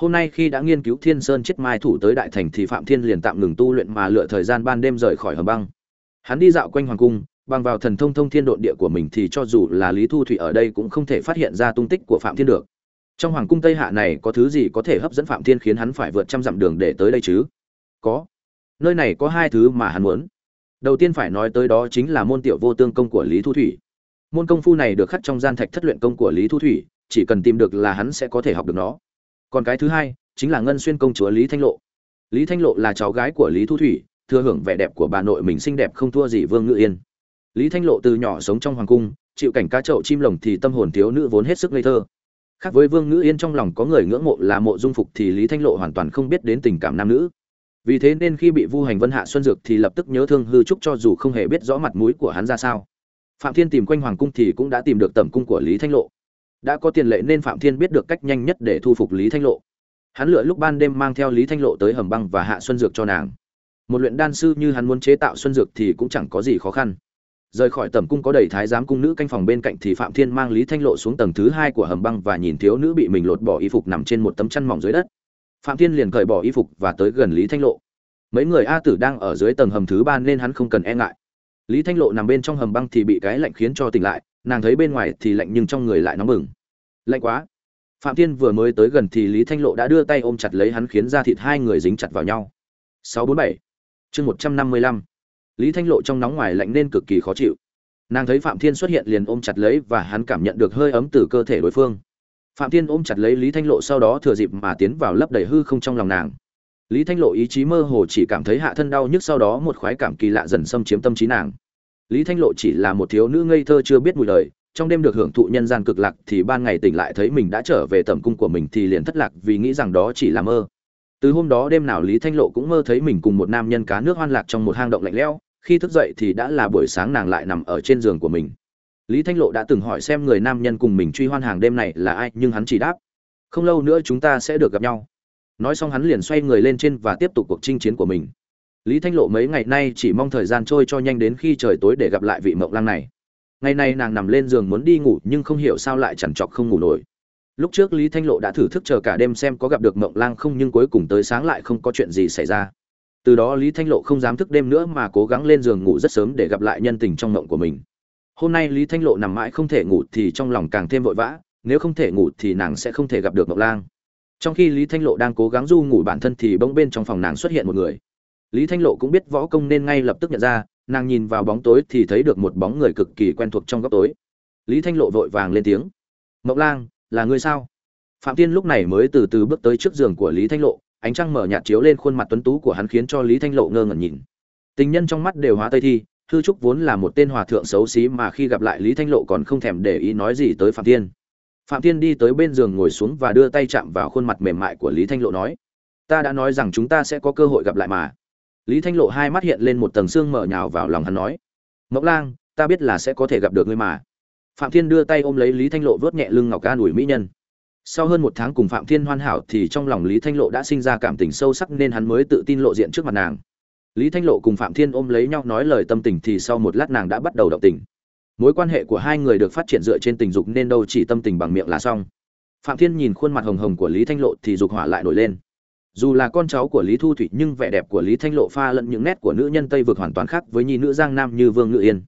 hôm nay khi đã nghiên cứu thiên sơn chết mai thủ tới đại thành thì phạm thiên liền tạm ngừng tu luyện mà lựa thời gian ban đêm rời khỏi hầm băng. Hắn đi dạo quanh hoàng cung, bằng vào thần thông thông thiên độn địa của mình thì cho dù là lý thu thủy ở đây cũng không thể phát hiện ra tung tích của phạm thiên được. Trong hoàng cung tây hạ này có thứ gì có thể hấp dẫn phạm thiên khiến hắn phải vượt trăm dặm đường để tới đây chứ? Có. Nơi này có hai thứ mà hắn muốn. Đầu tiên phải nói tới đó chính là môn tiểu vô tương công của lý thu thủy. Môn công phu này được khắc trong gian thạch thất luyện công của lý thu thủy, chỉ cần tìm được là hắn sẽ có thể học được nó còn cái thứ hai, chính là ngân xuyên công chúa lý thanh lộ. Lý thanh lộ là cháu gái của lý thu thủy, thừa hưởng vẻ đẹp của bà nội mình xinh đẹp không thua gì vương ngự yên. Lý thanh lộ từ nhỏ sống trong hoàng cung, chịu cảnh cá chậu chim lồng thì tâm hồn thiếu nữ vốn hết sức ngây thơ. Khác với vương ngữ yên trong lòng có người ngưỡng mộ là mộ dung phục thì lý thanh lộ hoàn toàn không biết đến tình cảm nam nữ. Vì thế nên khi bị vu hành vân hạ xuân dược thì lập tức nhớ thương hư trúc cho dù không hề biết rõ mặt mũi của hắn ra sao. Phạm thiên tìm quanh hoàng cung thì cũng đã tìm được tầm cung của lý thanh lộ đã có tiền lệ nên phạm thiên biết được cách nhanh nhất để thu phục lý thanh lộ. Hắn lựa lúc ban đêm mang theo lý thanh lộ tới hầm băng và hạ xuân dược cho nàng. Một luyện đan sư như hắn muốn chế tạo xuân dược thì cũng chẳng có gì khó khăn. Rời khỏi tầm cung có đầy thái giám cung nữ canh phòng bên cạnh thì phạm thiên mang lý thanh lộ xuống tầng thứ hai của hầm băng và nhìn thiếu nữ bị mình lột bỏ y phục nằm trên một tấm chăn mỏng dưới đất. Phạm thiên liền cởi bỏ y phục và tới gần lý thanh lộ. Mấy người a tử đang ở dưới tầng hầm thứ ba nên hắn không cần e ngại. Lý thanh lộ nằm bên trong hầm băng thì bị cái lạnh khiến cho tỉnh lại nàng thấy bên ngoài thì lạnh nhưng trong người lại nóng bừng. Lạnh quá. Phạm thiên vừa mới tới gần thì lý thanh lộ đã đưa tay ôm chặt lấy hắn khiến da thịt hai người dính chặt vào nhau. 647 chương 155 lý thanh lộ trong nóng ngoài lạnh nên cực kỳ khó chịu. Nàng thấy phạm thiên xuất hiện liền ôm chặt lấy và hắn cảm nhận được hơi ấm từ cơ thể đối phương. Phạm thiên ôm chặt lấy lý thanh lộ sau đó thừa dịp mà tiến vào lấp đầy hư không trong lòng nàng. Lý thanh lộ ý chí mơ hồ chỉ cảm thấy hạ thân đau nhức sau đó một khoái cảm kỳ lạ dần xâm chiếm tâm trí nàng lý thanh lộ chỉ là một thiếu nữ ngây thơ chưa biết mùi đời trong đêm được hưởng thụ nhân gian cực lạc thì ban ngày tỉnh lại thấy mình đã trở về tầm cung của mình thì liền thất lạc vì nghĩ rằng đó chỉ là mơ. Từ hôm đó đêm nào lý thanh lộ cũng mơ thấy mình cùng một nam nhân cá nước hoan lạc trong một hang động lạnh lẽo, khi thức dậy thì đã là buổi sáng nàng lại nằm ở trên giường của mình. Lý thanh lộ đã từng hỏi xem người nam nhân cùng mình truy hoan hàng đêm này là ai, nhưng hắn chỉ đáp, không lâu nữa chúng ta sẽ được gặp nhau. Nói xong hắn liền xoay người lên trên và tiếp tục cuộc chinh chiến của mình lý thanh lộ mấy ngày nay chỉ mong thời gian trôi cho nhanh đến khi trời tối để gặp lại vị mộng lang này. Ngày nay nàng nằm lên giường muốn đi ngủ nhưng không hiểu sao lại chẳng chọc không ngủ nổi. Lúc trước lý thanh lộ đã thử thức chờ cả đêm xem có gặp được mộng lang không nhưng cuối cùng tới sáng lại không có chuyện gì xảy ra. Từ đó lý thanh lộ không dám thức đêm nữa mà cố gắng lên giường ngủ rất sớm để gặp lại nhân tình trong mộng của mình. Hôm nay lý thanh lộ nằm mãi không thể ngủ thì trong lòng càng thêm vội vã, nếu không thể ngủ thì nàng sẽ không thể gặp được mộng lang trong khi lý thanh lộ đang cố gắng du ngủ bản thân thì bỗng bên trong phòng nàng xuất hiện một người lý thanh lộ cũng biết võ công nên ngay lập tức nhận ra, nàng nhìn vào bóng tối thì thấy được một bóng người cực kỳ quen thuộc trong góc tối. Lý thanh lộ vội vàng lên tiếng. Mộng lang, là ngươi sao? Phạm tiên lúc này mới từ từ bước tới trước giường của lý thanh lộ, ánh trăng mở nhạt chiếu lên khuôn mặt tuấn tú của hắn khiến cho lý thanh lộ ngơ ngẩn nhìn. Tình nhân trong mắt đều hóa tây thi hư trúc vốn là một tên hòa thượng xấu xí mà khi gặp lại lý thanh lộ còn không thèm để ý nói gì tới phạm tiên. Phạm tiên đi tới bên giường ngồi xuống và đưa tay chạm vào khuôn mặt mềm mại của lý thanh lộ nói, ta đã nói rằng chúng ta sẽ có cơ hội gặp lại mà lý thanh lộ hai mắt hiện lên một tầng xương mở nhào vào lòng hắn nói mẫu lang, ta biết là sẽ có thể gặp được ngươi mà. Phạm thiên đưa tay ôm lấy lý thanh lộ vớt nhẹ lưng ngọc ca đuổi mỹ nhân. Sau hơn một tháng cùng phạm thiên hoàn hảo thì trong lòng lý thanh lộ đã sinh ra cảm tình sâu sắc nên hắn mới tự tin lộ diện trước mặt nàng. Lý thanh lộ cùng phạm thiên ôm lấy nhau nói lời tâm tình thì sau một lát nàng đã bắt đầu động tình. Mối quan hệ của hai người được phát triển dựa trên tình dục nên đâu chỉ tâm tình bằng miệng là xong. Phạm thiên nhìn khuôn mặt hồng hồng của lý thanh lộ thì dục hỏa lại nổi lên dù là con cháu của lý thu thủy nhưng vẻ đẹp của lý thanh lộ pha lẫn những nét của nữ nhân tây vực hoàn toàn khác với nhi nữ giang nam như vương ngự yên.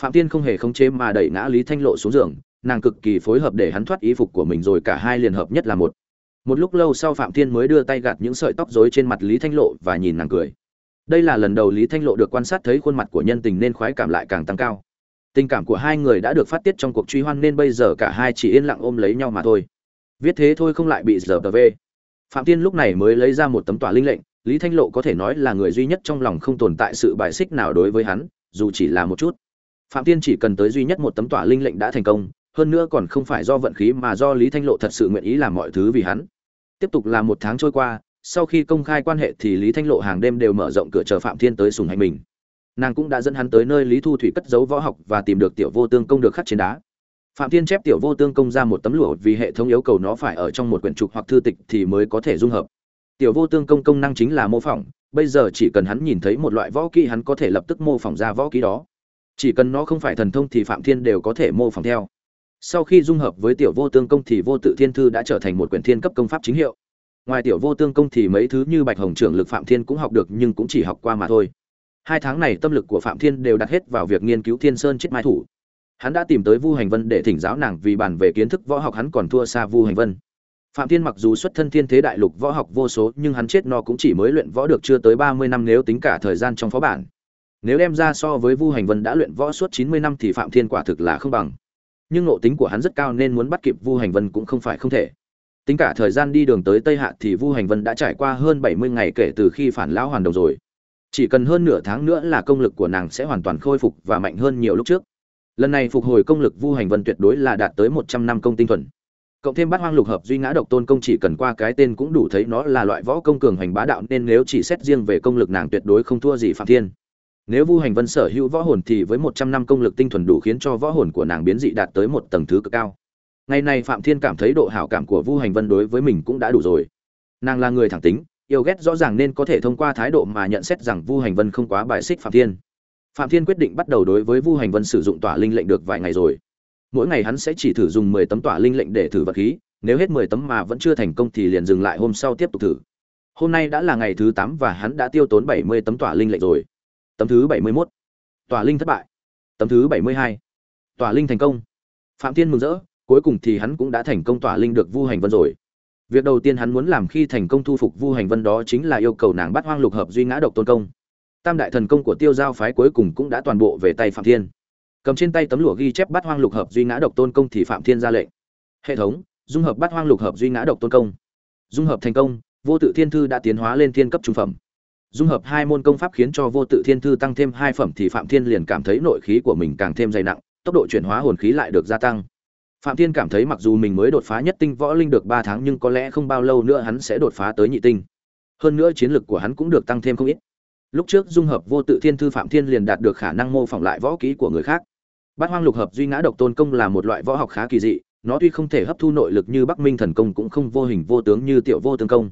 Phạm tiên không hề khống chế mà đẩy ngã lý thanh lộ xuống giường, nàng cực kỳ phối hợp để hắn thoát y phục của mình rồi cả hai liền hợp nhất là một. Một lúc lâu sau phạm tiên mới đưa tay gạt những sợi tóc rối trên mặt lý thanh lộ và nhìn nàng cười. Đây là lần đầu lý thanh lộ được quan sát thấy khuôn mặt của nhân tình nên khoái cảm lại càng tăng cao. Tình cảm của hai người đã được phát tiết trong cuộc truy hoan nên bây giờ cả hai chỉ yên lặng ôm lấy nhau mà thôi. Viết thế thôi không lại bị giờ tờ về phạm tiên lúc này mới lấy ra một tấm tỏa linh lệnh, lý thanh lộ có thể nói là người duy nhất trong lòng không tồn tại sự bài xích nào đối với hắn, dù chỉ là một chút. Phạm tiên chỉ cần tới duy nhất một tấm tỏa linh lệnh đã thành công, hơn nữa còn không phải do vận khí mà do lý thanh lộ thật sự nguyện ý làm mọi thứ vì hắn. Tiếp tục là một tháng trôi qua, sau khi công khai quan hệ thì lý thanh lộ hàng đêm đều mở rộng cửa chờ phạm thiên tới sùng hành mình. Nàng cũng đã dẫn hắn tới nơi lý thu thủy cất giấu võ học và tìm được tiểu vô tương công được khắc trên đá phạm thiên chép tiểu vô tương công ra một tấm lụa vì hệ thống yêu cầu nó phải ở trong một quyển trục hoặc thư tịch thì mới có thể dung hợp. Tiểu vô tương công công năng chính là mô phỏng, bây giờ chỉ cần hắn nhìn thấy một loại võ kỹ hắn có thể lập tức mô phỏng ra võ kỹ đó. Chỉ cần nó không phải thần thông thì phạm thiên đều có thể mô phỏng theo. Sau khi dung hợp với tiểu vô tương công thì vô tự thiên thư đã trở thành một quyển thiên cấp công pháp chính hiệu. Ngoài tiểu vô tương công thì mấy thứ như bạch hồng trưởng lực phạm thiên cũng học được nhưng cũng chỉ học qua mà thôi. Hai tháng này tâm lực của phạm thiên đều đặt hết vào việc nghiên cứu thiên sơn chết mai thủ hắn đã tìm tới vu hành vân để thỉnh giáo nàng vì bàn về kiến thức võ học, hắn còn thua xa vu hành vân. Phạm thiên mặc dù xuất thân thiên thế đại lục võ học vô số, nhưng hắn chết no cũng chỉ mới luyện võ được chưa tới ba mươi năm nếu tính cả thời gian trong phó bản. Nếu đem ra so với vu hành vân đã luyện võ suốt chín mươi năm thì phạm thiên quả thực là không bằng. Nhưng nộ tính của hắn rất cao nên muốn bắt kịp vu hành vân cũng không phải không thể. Tính cả thời gian đi đường tới tây hạ thì vu hành vân đã trải qua hơn bảy mươi ngày kể từ khi phản lão hoàn đồng rồi. Chỉ cần hơn nửa tháng nữa là công lực của nàng sẽ hoàn toàn khôi phục và mạnh hơn nhiều lúc trước lần này phục hồi công lực vu hành vân tuyệt đối là đạt tới một trăm năm công tinh thuần. Cộng thêm bát hoang lục hợp duy ngã độc tôn công chỉ cần qua cái tên cũng đủ thấy nó là loại võ công cường hành bá đạo, nên nếu chỉ xét riêng về công lực nàng tuyệt đối không thua gì phạm thiên. Nếu vu hành vân sở hữu võ hồn thì với một trăm năm công lực tinh thuần đủ khiến cho võ hồn của nàng biến dị đạt tới một tầng thứ cực cao. Ngày này phạm thiên cảm thấy độ hảo cảm của vu hành vân đối với mình cũng đã đủ rồi. Nàng là người thẳng tính, yêu ghét rõ ràng nên có thể thông qua thái độ mà nhận xét rằng vu hành vân không quá bài xích phạm thiên phạm thiên quyết định bắt đầu đối với vu hành vân sử dụng tỏa linh lệnh được vài ngày rồi. Mỗi ngày hắn sẽ chỉ thử dùng mười tấm tỏa linh lệnh để thử vật khí, nếu hết mười tấm mà vẫn chưa thành công thì liền dừng lại hôm sau tiếp tục thử. Hôm nay đã là ngày thứ tám và hắn đã tiêu tốn bảy mươi tấm tỏa linh lệnh rồi. Tấm thứ bảy mươi 71. tỏa linh thất bại. Tấm thứ bảy mươi hai. Tỏa linh thành công. Phạm thiên mừng rỡ, cuối cùng thì hắn cũng đã thành công tỏa linh được vu hành vân rồi. Việc đầu tiên hắn muốn làm khi thành công thu phục vu hành vân đó chính là yêu cầu nàng bắt hoang lục hợp duy ngã độc tôn công tam đại thần công của tiêu giao phái cuối cùng cũng đã toàn bộ về tay phạm thiên. Cầm trên tay tấm lụa ghi chép bắt hoang lục hợp duy ngã độc tôn công thì phạm thiên ra lệnh. Hệ thống, dung hợp bắt hoang lục hợp duy ngã độc tôn công. Dung hợp thành công, vô tự thiên thư đã tiến hóa lên thiên cấp trung phẩm. Dung hợp hai môn công pháp khiến cho vô tự thiên thư tăng thêm hai phẩm thì phạm thiên liền cảm thấy nội khí của mình càng thêm dày nặng, tốc độ chuyển hóa hồn khí lại được gia tăng. Phạm thiên cảm thấy mặc dù mình mới đột phá nhất tinh võ linh được ba tháng nhưng có lẽ không bao lâu nữa hắn sẽ đột phá tới nhị tinh. Hơn nữa chiến lực của hắn cũng được tăng thêm không ít lúc trước dung hợp vô tự thiên thư phạm thiên liền đạt được khả năng mô phỏng lại võ kỹ của người khác. Bát hoang lục hợp duy ngã độc tôn công là một loại võ học khá kỳ dị, nó tuy không thể hấp thu nội lực như bắc minh thần công cũng không vô hình vô tướng như tiểu vô tương công.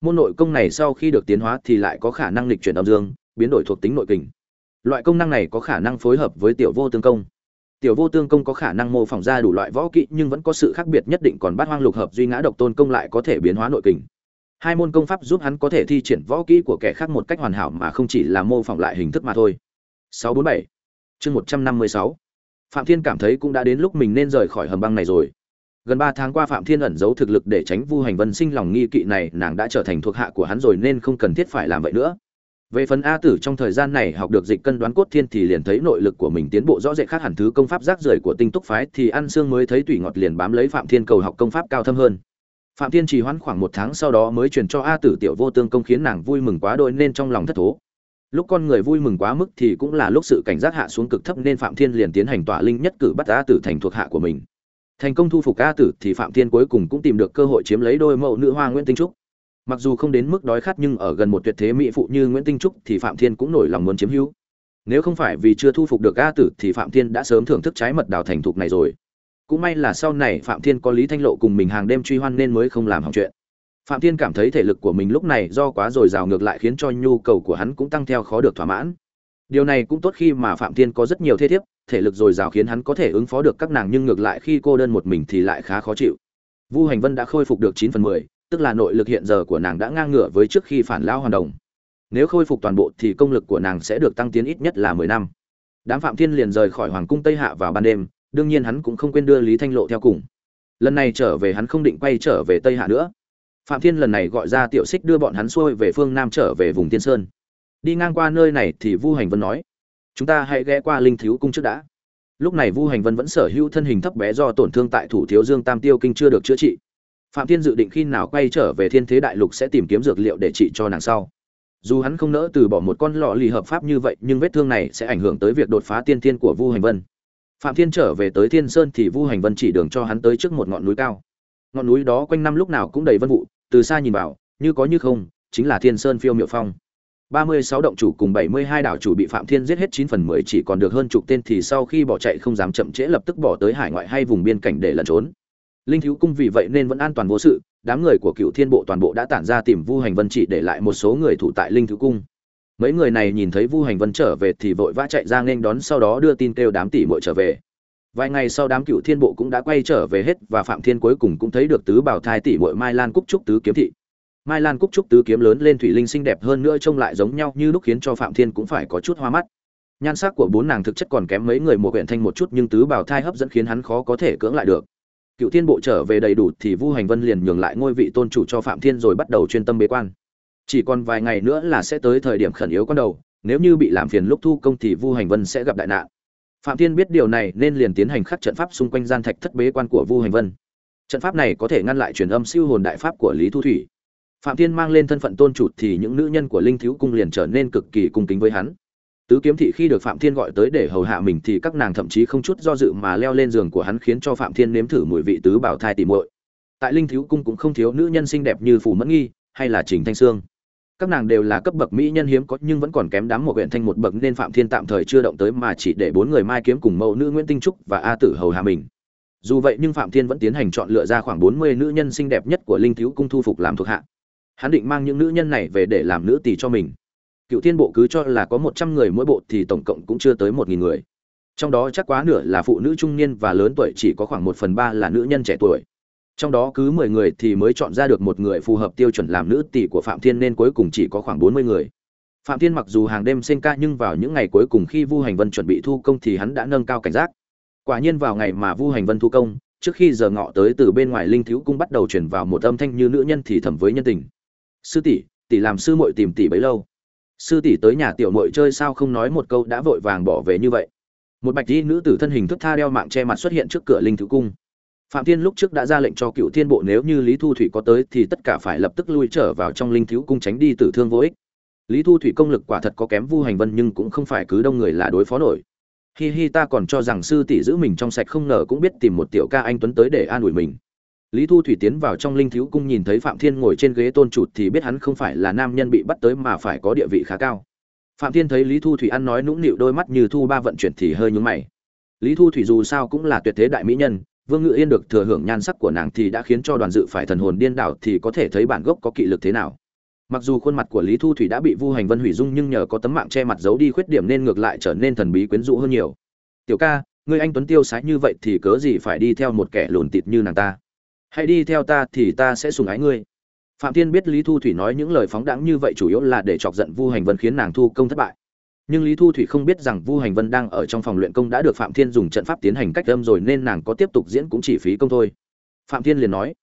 Môn nội công này sau khi được tiến hóa thì lại có khả năng lịch chuyển âm dương, biến đổi thuộc tính nội kình. Loại công năng này có khả năng phối hợp với tiểu vô tương công. Tiểu vô tương công có khả năng mô phỏng ra đủ loại võ kỹ nhưng vẫn có sự khác biệt nhất định còn bát hoang lục hợp duy ngã độc tôn công lại có thể biến hóa nội kình hai môn công pháp giúp hắn có thể thi triển võ kỹ của kẻ khác một cách hoàn hảo mà không chỉ là mô phỏng lại hình thức mà thôi. 647 chương 156 phạm thiên cảm thấy cũng đã đến lúc mình nên rời khỏi hầm băng này rồi. Gần ba tháng qua phạm thiên ẩn giấu thực lực để tránh vu hành vân sinh lòng nghi kỵ này, nàng đã trở thành thuộc hạ của hắn rồi nên không cần thiết phải làm vậy nữa. Về phần a tử trong thời gian này học được dịch cân đoán cốt thiên thì liền thấy nội lực của mình tiến bộ rõ rệt khác hẳn thứ công pháp rác rưởi của tinh túc phái thì ăn xương mới thấy tủy ngọt liền bám lấy phạm thiên cầu học công pháp cao thâm hơn phạm thiên trì hoãn khoảng một tháng sau đó mới truyền cho a tử tiểu vô tương công khiến nàng vui mừng quá đôi nên trong lòng thất thố. Lúc con người vui mừng quá mức thì cũng là lúc sự cảnh giác hạ xuống cực thấp nên phạm thiên liền tiến hành tỏa linh nhất cử bắt a tử thành thuộc hạ của mình. Thành công thu phục a tử thì phạm thiên cuối cùng cũng tìm được cơ hội chiếm lấy đôi mẫu nữ hoa nguyễn tinh trúc. Mặc dù không đến mức đói khát nhưng ở gần một tuyệt thế mỹ phụ như nguyễn tinh trúc thì phạm thiên cũng nổi lòng muốn chiếm hữu. Nếu không phải vì chưa thu phục được a tử thì phạm thiên đã sớm thưởng thức trái mật đào thành thục này rồi cũng may là sau này phạm thiên có lý thanh lộ cùng mình hàng đêm truy hoan nên mới không làm hỏng chuyện. Phạm thiên cảm thấy thể lực của mình lúc này do quá dồi dào ngược lại khiến cho nhu cầu của hắn cũng tăng theo khó được thỏa mãn. Điều này cũng tốt khi mà phạm thiên có rất nhiều thế thiếp, thể lực dồi dào khiến hắn có thể ứng phó được các nàng nhưng ngược lại khi cô đơn một mình thì lại khá khó chịu. Vu hành vân đã khôi phục được chín phần mười, tức là nội lực hiện giờ của nàng đã ngang ngửa với trước khi phản lao hoàn đồng. Nếu khôi phục toàn bộ thì công lực của nàng sẽ được tăng tiến ít nhất là mười năm. Đám phạm thiên liền rời khỏi hoàng cung tây hạ vào ban đêm đương nhiên hắn cũng không quên đưa lý thanh lộ theo cùng. Lần này trở về hắn không định quay trở về tây hạ nữa. Phạm thiên lần này gọi ra tiểu xích đưa bọn hắn xuôi về phương nam trở về vùng tiên sơn. Đi ngang qua nơi này thì vu hành vân nói, chúng ta hãy ghé qua linh thiếu cung trước đã. Lúc này vu hành vân vẫn sở hữu thân hình thấp bé do tổn thương tại thủ thiếu dương tam tiêu kinh chưa được chữa trị. Phạm thiên dự định khi nào quay trở về thiên thế đại lục sẽ tìm kiếm dược liệu để trị cho nàng sau. Dù hắn không nỡ từ bỏ một con lọ lì hợp pháp như vậy, nhưng vết thương này sẽ ảnh hưởng tới việc đột phá tiên thiên của vu hành vân phạm thiên trở về tới thiên sơn thì vu hành vân chỉ đường cho hắn tới trước một ngọn núi cao. Ngọn núi đó quanh năm lúc nào cũng đầy vân vụ, từ xa nhìn vào, như có như không, chính là thiên sơn phiêu miệu phong. Ba mươi sáu động chủ cùng bảy mươi hai đảo chủ bị phạm thiên giết hết chín phần mười chỉ còn được hơn chục tên thì sau khi bỏ chạy không dám chậm trễ lập tức bỏ tới hải ngoại hay vùng biên cảnh để lẩn trốn. Linh thiếu cung vì vậy nên vẫn an toàn vô sự, đám người của cựu thiên bộ toàn bộ đã tản ra tìm vu hành vân chỉ để lại một số người thủ tại linh thiếu cung mấy người này nhìn thấy vu hành vân trở về thì vội vã chạy ra nên đón, sau đó đưa tin kêu đám tỷ muội trở về. Vài ngày sau đám cựu thiên bộ cũng đã quay trở về hết và phạm thiên cuối cùng cũng thấy được tứ bảo thai tỷ muội mai lan cúc trúc tứ kiếm thị. Mai lan cúc trúc tứ kiếm lớn lên thủy linh xinh đẹp hơn nữa trông lại giống nhau như lúc khiến cho phạm thiên cũng phải có chút hoa mắt. Nhan sắc của bốn nàng thực chất còn kém mấy người một huyện thanh một chút nhưng tứ bảo thai hấp dẫn khiến hắn khó có thể cưỡng lại được. Cựu thiên bộ trở về đầy đủ thì vu hành vân liền nhường lại ngôi vị tôn chủ cho phạm thiên rồi bắt đầu chuyên tâm bế quan chỉ còn vài ngày nữa là sẽ tới thời điểm khẩn yếu con đầu, nếu như bị làm phiền lúc thu công thì vu hành vân sẽ gặp đại nạn. Phạm thiên biết điều này nên liền tiến hành khắc trận pháp xung quanh gian thạch thất bế quan của vu hành vân. Trận pháp này có thể ngăn lại truyền âm siêu hồn đại pháp của lý thu thủy. Phạm thiên mang lên thân phận tôn chủ thì những nữ nhân của linh thiếu cung liền trở nên cực kỳ cung kính với hắn. Tứ kiếm thị khi được phạm thiên gọi tới để hầu hạ mình thì các nàng thậm chí không chút do dự mà leo lên giường của hắn khiến cho phạm thiên nếm thử mùi vị tứ bảo thai tỉ muội. Tại linh thiếu cung cũng không thiếu nữ nhân xinh đẹp như Phù mẫn nghi hay là trình thanh sương các nàng đều là cấp bậc mỹ nhân hiếm có, nhưng vẫn còn kém đám một huyện thanh một bậc nên phạm thiên tạm thời chưa động tới mà chỉ để bốn người mai kiếm cùng mẫu nữ nguyễn tinh trúc và a tử hầu hà mình. Dù vậy nhưng phạm thiên vẫn tiến hành chọn lựa ra khoảng bốn mươi nữ nhân xinh đẹp nhất của linh thiếu cung thu phục làm thuộc hạ. Hắn định mang những nữ nhân này về để làm nữ tỳ cho mình. Cựu thiên bộ cứ cho là có một trăm người mỗi bộ thì tổng cộng cũng chưa tới một nghìn người. Trong đó chắc quá nửa là phụ nữ trung niên và lớn tuổi, chỉ có khoảng một phần ba là nữ nhân trẻ tuổi trong đó cứ mười người thì mới chọn ra được một người phù hợp tiêu chuẩn làm nữ tỷ của phạm thiên nên cuối cùng chỉ có khoảng bốn mươi người. Phạm thiên mặc dù hàng đêm sinh ca nhưng vào những ngày cuối cùng khi vu hành vân chuẩn bị thu công thì hắn đã nâng cao cảnh giác. Quả nhiên vào ngày mà vu hành vân thu công, trước khi giờ ngọ tới từ bên ngoài linh thiếu cung bắt đầu chuyển vào một âm thanh như nữ nhân thì thầm với nhân tình. Sư tỷ tỷ làm sư muội tìm tỷ bấy lâu. Sư tỷ tới nhà tiểu muội chơi sao không nói một câu đã vội vàng bỏ về như vậy? Một bạch y nữ tử thân hình thức tha đeo mạng che mặt xuất hiện trước cửa linh thiếu cung phạm thiên lúc trước đã ra lệnh cho cựu thiên bộ nếu như lý thu thủy có tới thì tất cả phải lập tức lui trở vào trong linh thiếu cung tránh đi tử thương vô ích. Lý thu thủy công lực quả thật có kém vu hành vân nhưng cũng không phải cứ đông người là đối phó nổi. Hi hi, ta còn cho rằng sư tỷ giữ mình trong sạch không ngờ cũng biết tìm một tiểu ca anh tuấn tới để an ủi mình. Lý thu thủy tiến vào trong linh thiếu cung nhìn thấy phạm thiên ngồi trên ghế tôn trụt thì biết hắn không phải là nam nhân bị bắt tới mà phải có địa vị khá cao. Phạm thiên thấy lý thu thủy ăn nói nũng nịu, đôi mắt như thu ba vận chuyển thì hơi nhướng mày. Lý thu thủy dù sao cũng là tuyệt thế đại mỹ nhân vương ngự yên được thừa hưởng nhan sắc của nàng thì đã khiến cho đoàn dự phải thần hồn điên đảo thì có thể thấy bản gốc có kỵ lực thế nào. Mặc dù khuôn mặt của lý thu thủy đã bị vu hành vân hủy dung nhưng nhờ có tấm mạng che mặt giấu đi khuyết điểm nên ngược lại trở nên thần bí quyến rũ hơn nhiều. Tiểu ca người anh tuấn tiêu sái như vậy thì cớ gì phải đi theo một kẻ lùn tịt như nàng ta? Hãy đi theo ta thì ta sẽ sùng ái ngươi. Phạm thiên biết lý thu thủy nói những lời phóng đãng như vậy chủ yếu là để chọc giận vu hành vân khiến nàng thu công thất bại nhưng lý thu thủy không biết rằng vu hành vân đang ở trong phòng luyện công đã được phạm thiên dùng trận pháp tiến hành cách âm rồi nên nàng có tiếp tục diễn cũng chỉ phí công thôi. Phạm thiên liền nói,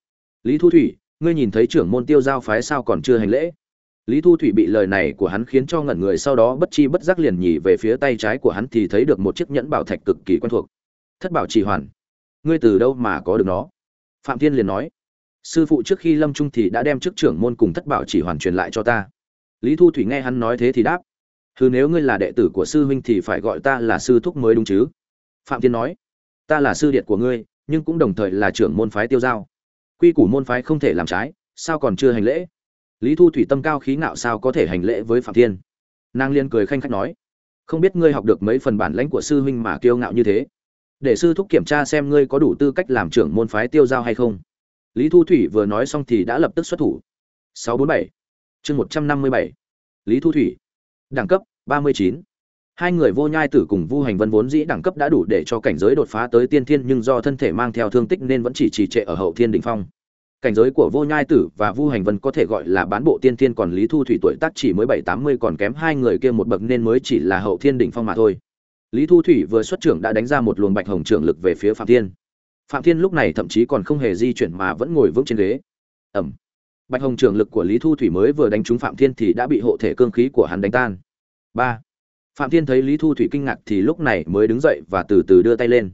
lý thu thủy, ngươi nhìn thấy trưởng môn tiêu giao phái sao còn chưa hành lễ? Lý thu thủy bị lời này của hắn khiến cho ngẩn người, sau đó bất chi bất giác liền nhỉ về phía tay trái của hắn thì thấy được một chiếc nhẫn bảo thạch cực kỳ quen thuộc. Thất bảo chỉ hoàn, ngươi từ đâu mà có được nó? Phạm thiên liền nói, sư phụ trước khi lâm trung thì đã đem chức trưởng môn cùng thất bảo chỉ hoàn truyền lại cho ta. Lý thu thủy nghe hắn nói thế thì đáp hừ, nếu ngươi là đệ tử của sư huynh thì phải gọi ta là sư thúc mới đúng chứ? Phạm thiên nói, ta là sư điện của ngươi, nhưng cũng đồng thời là trưởng môn phái tiêu giao. Quy củ môn phái không thể làm trái, sao còn chưa hành lễ? Lý thu thủy tâm cao khí ngạo sao có thể hành lễ với phạm thiên? Nàng liên cười khanh khách nói, không biết ngươi học được mấy phần bản lãnh của sư huynh mà kiêu ngạo như thế? Để sư thúc kiểm tra xem ngươi có đủ tư cách làm trưởng môn phái tiêu giao hay không. Lý thu thủy vừa nói xong thì đã lập tức xuất thủ. 647 chương 157 lý thu thủy, đẳng cấp 39 hai người vô nhai tử cùng vu hành vân vốn dĩ đẳng cấp đã đủ để cho cảnh giới đột phá tới tiên thiên, nhưng do thân thể mang theo thương tích nên vẫn chỉ trì trệ ở hậu thiên đỉnh phong. Cảnh giới của vô nhai tử và vu hành vân có thể gọi là bán bộ tiên thiên, còn lý thu thủy tuổi tác chỉ mới bảy tám mươi, còn kém hai người kia một bậc nên mới chỉ là hậu thiên đỉnh phong mà thôi. Lý thu thủy vừa xuất trưởng đã đánh ra một luồng bạch hồng trưởng lực về phía phạm thiên. Phạm thiên lúc này thậm chí còn không hề di chuyển mà vẫn ngồi vững trên ghế. Ẩm. Bạch hồng trưởng lực của lý thu thủy mới vừa đánh trúng phạm thiên thì đã bị hộ thể cương khí của hắn đánh tan ba. Phạm thiên thấy lý thu thủy kinh ngạc thì lúc này mới đứng dậy và từ từ đưa tay lên.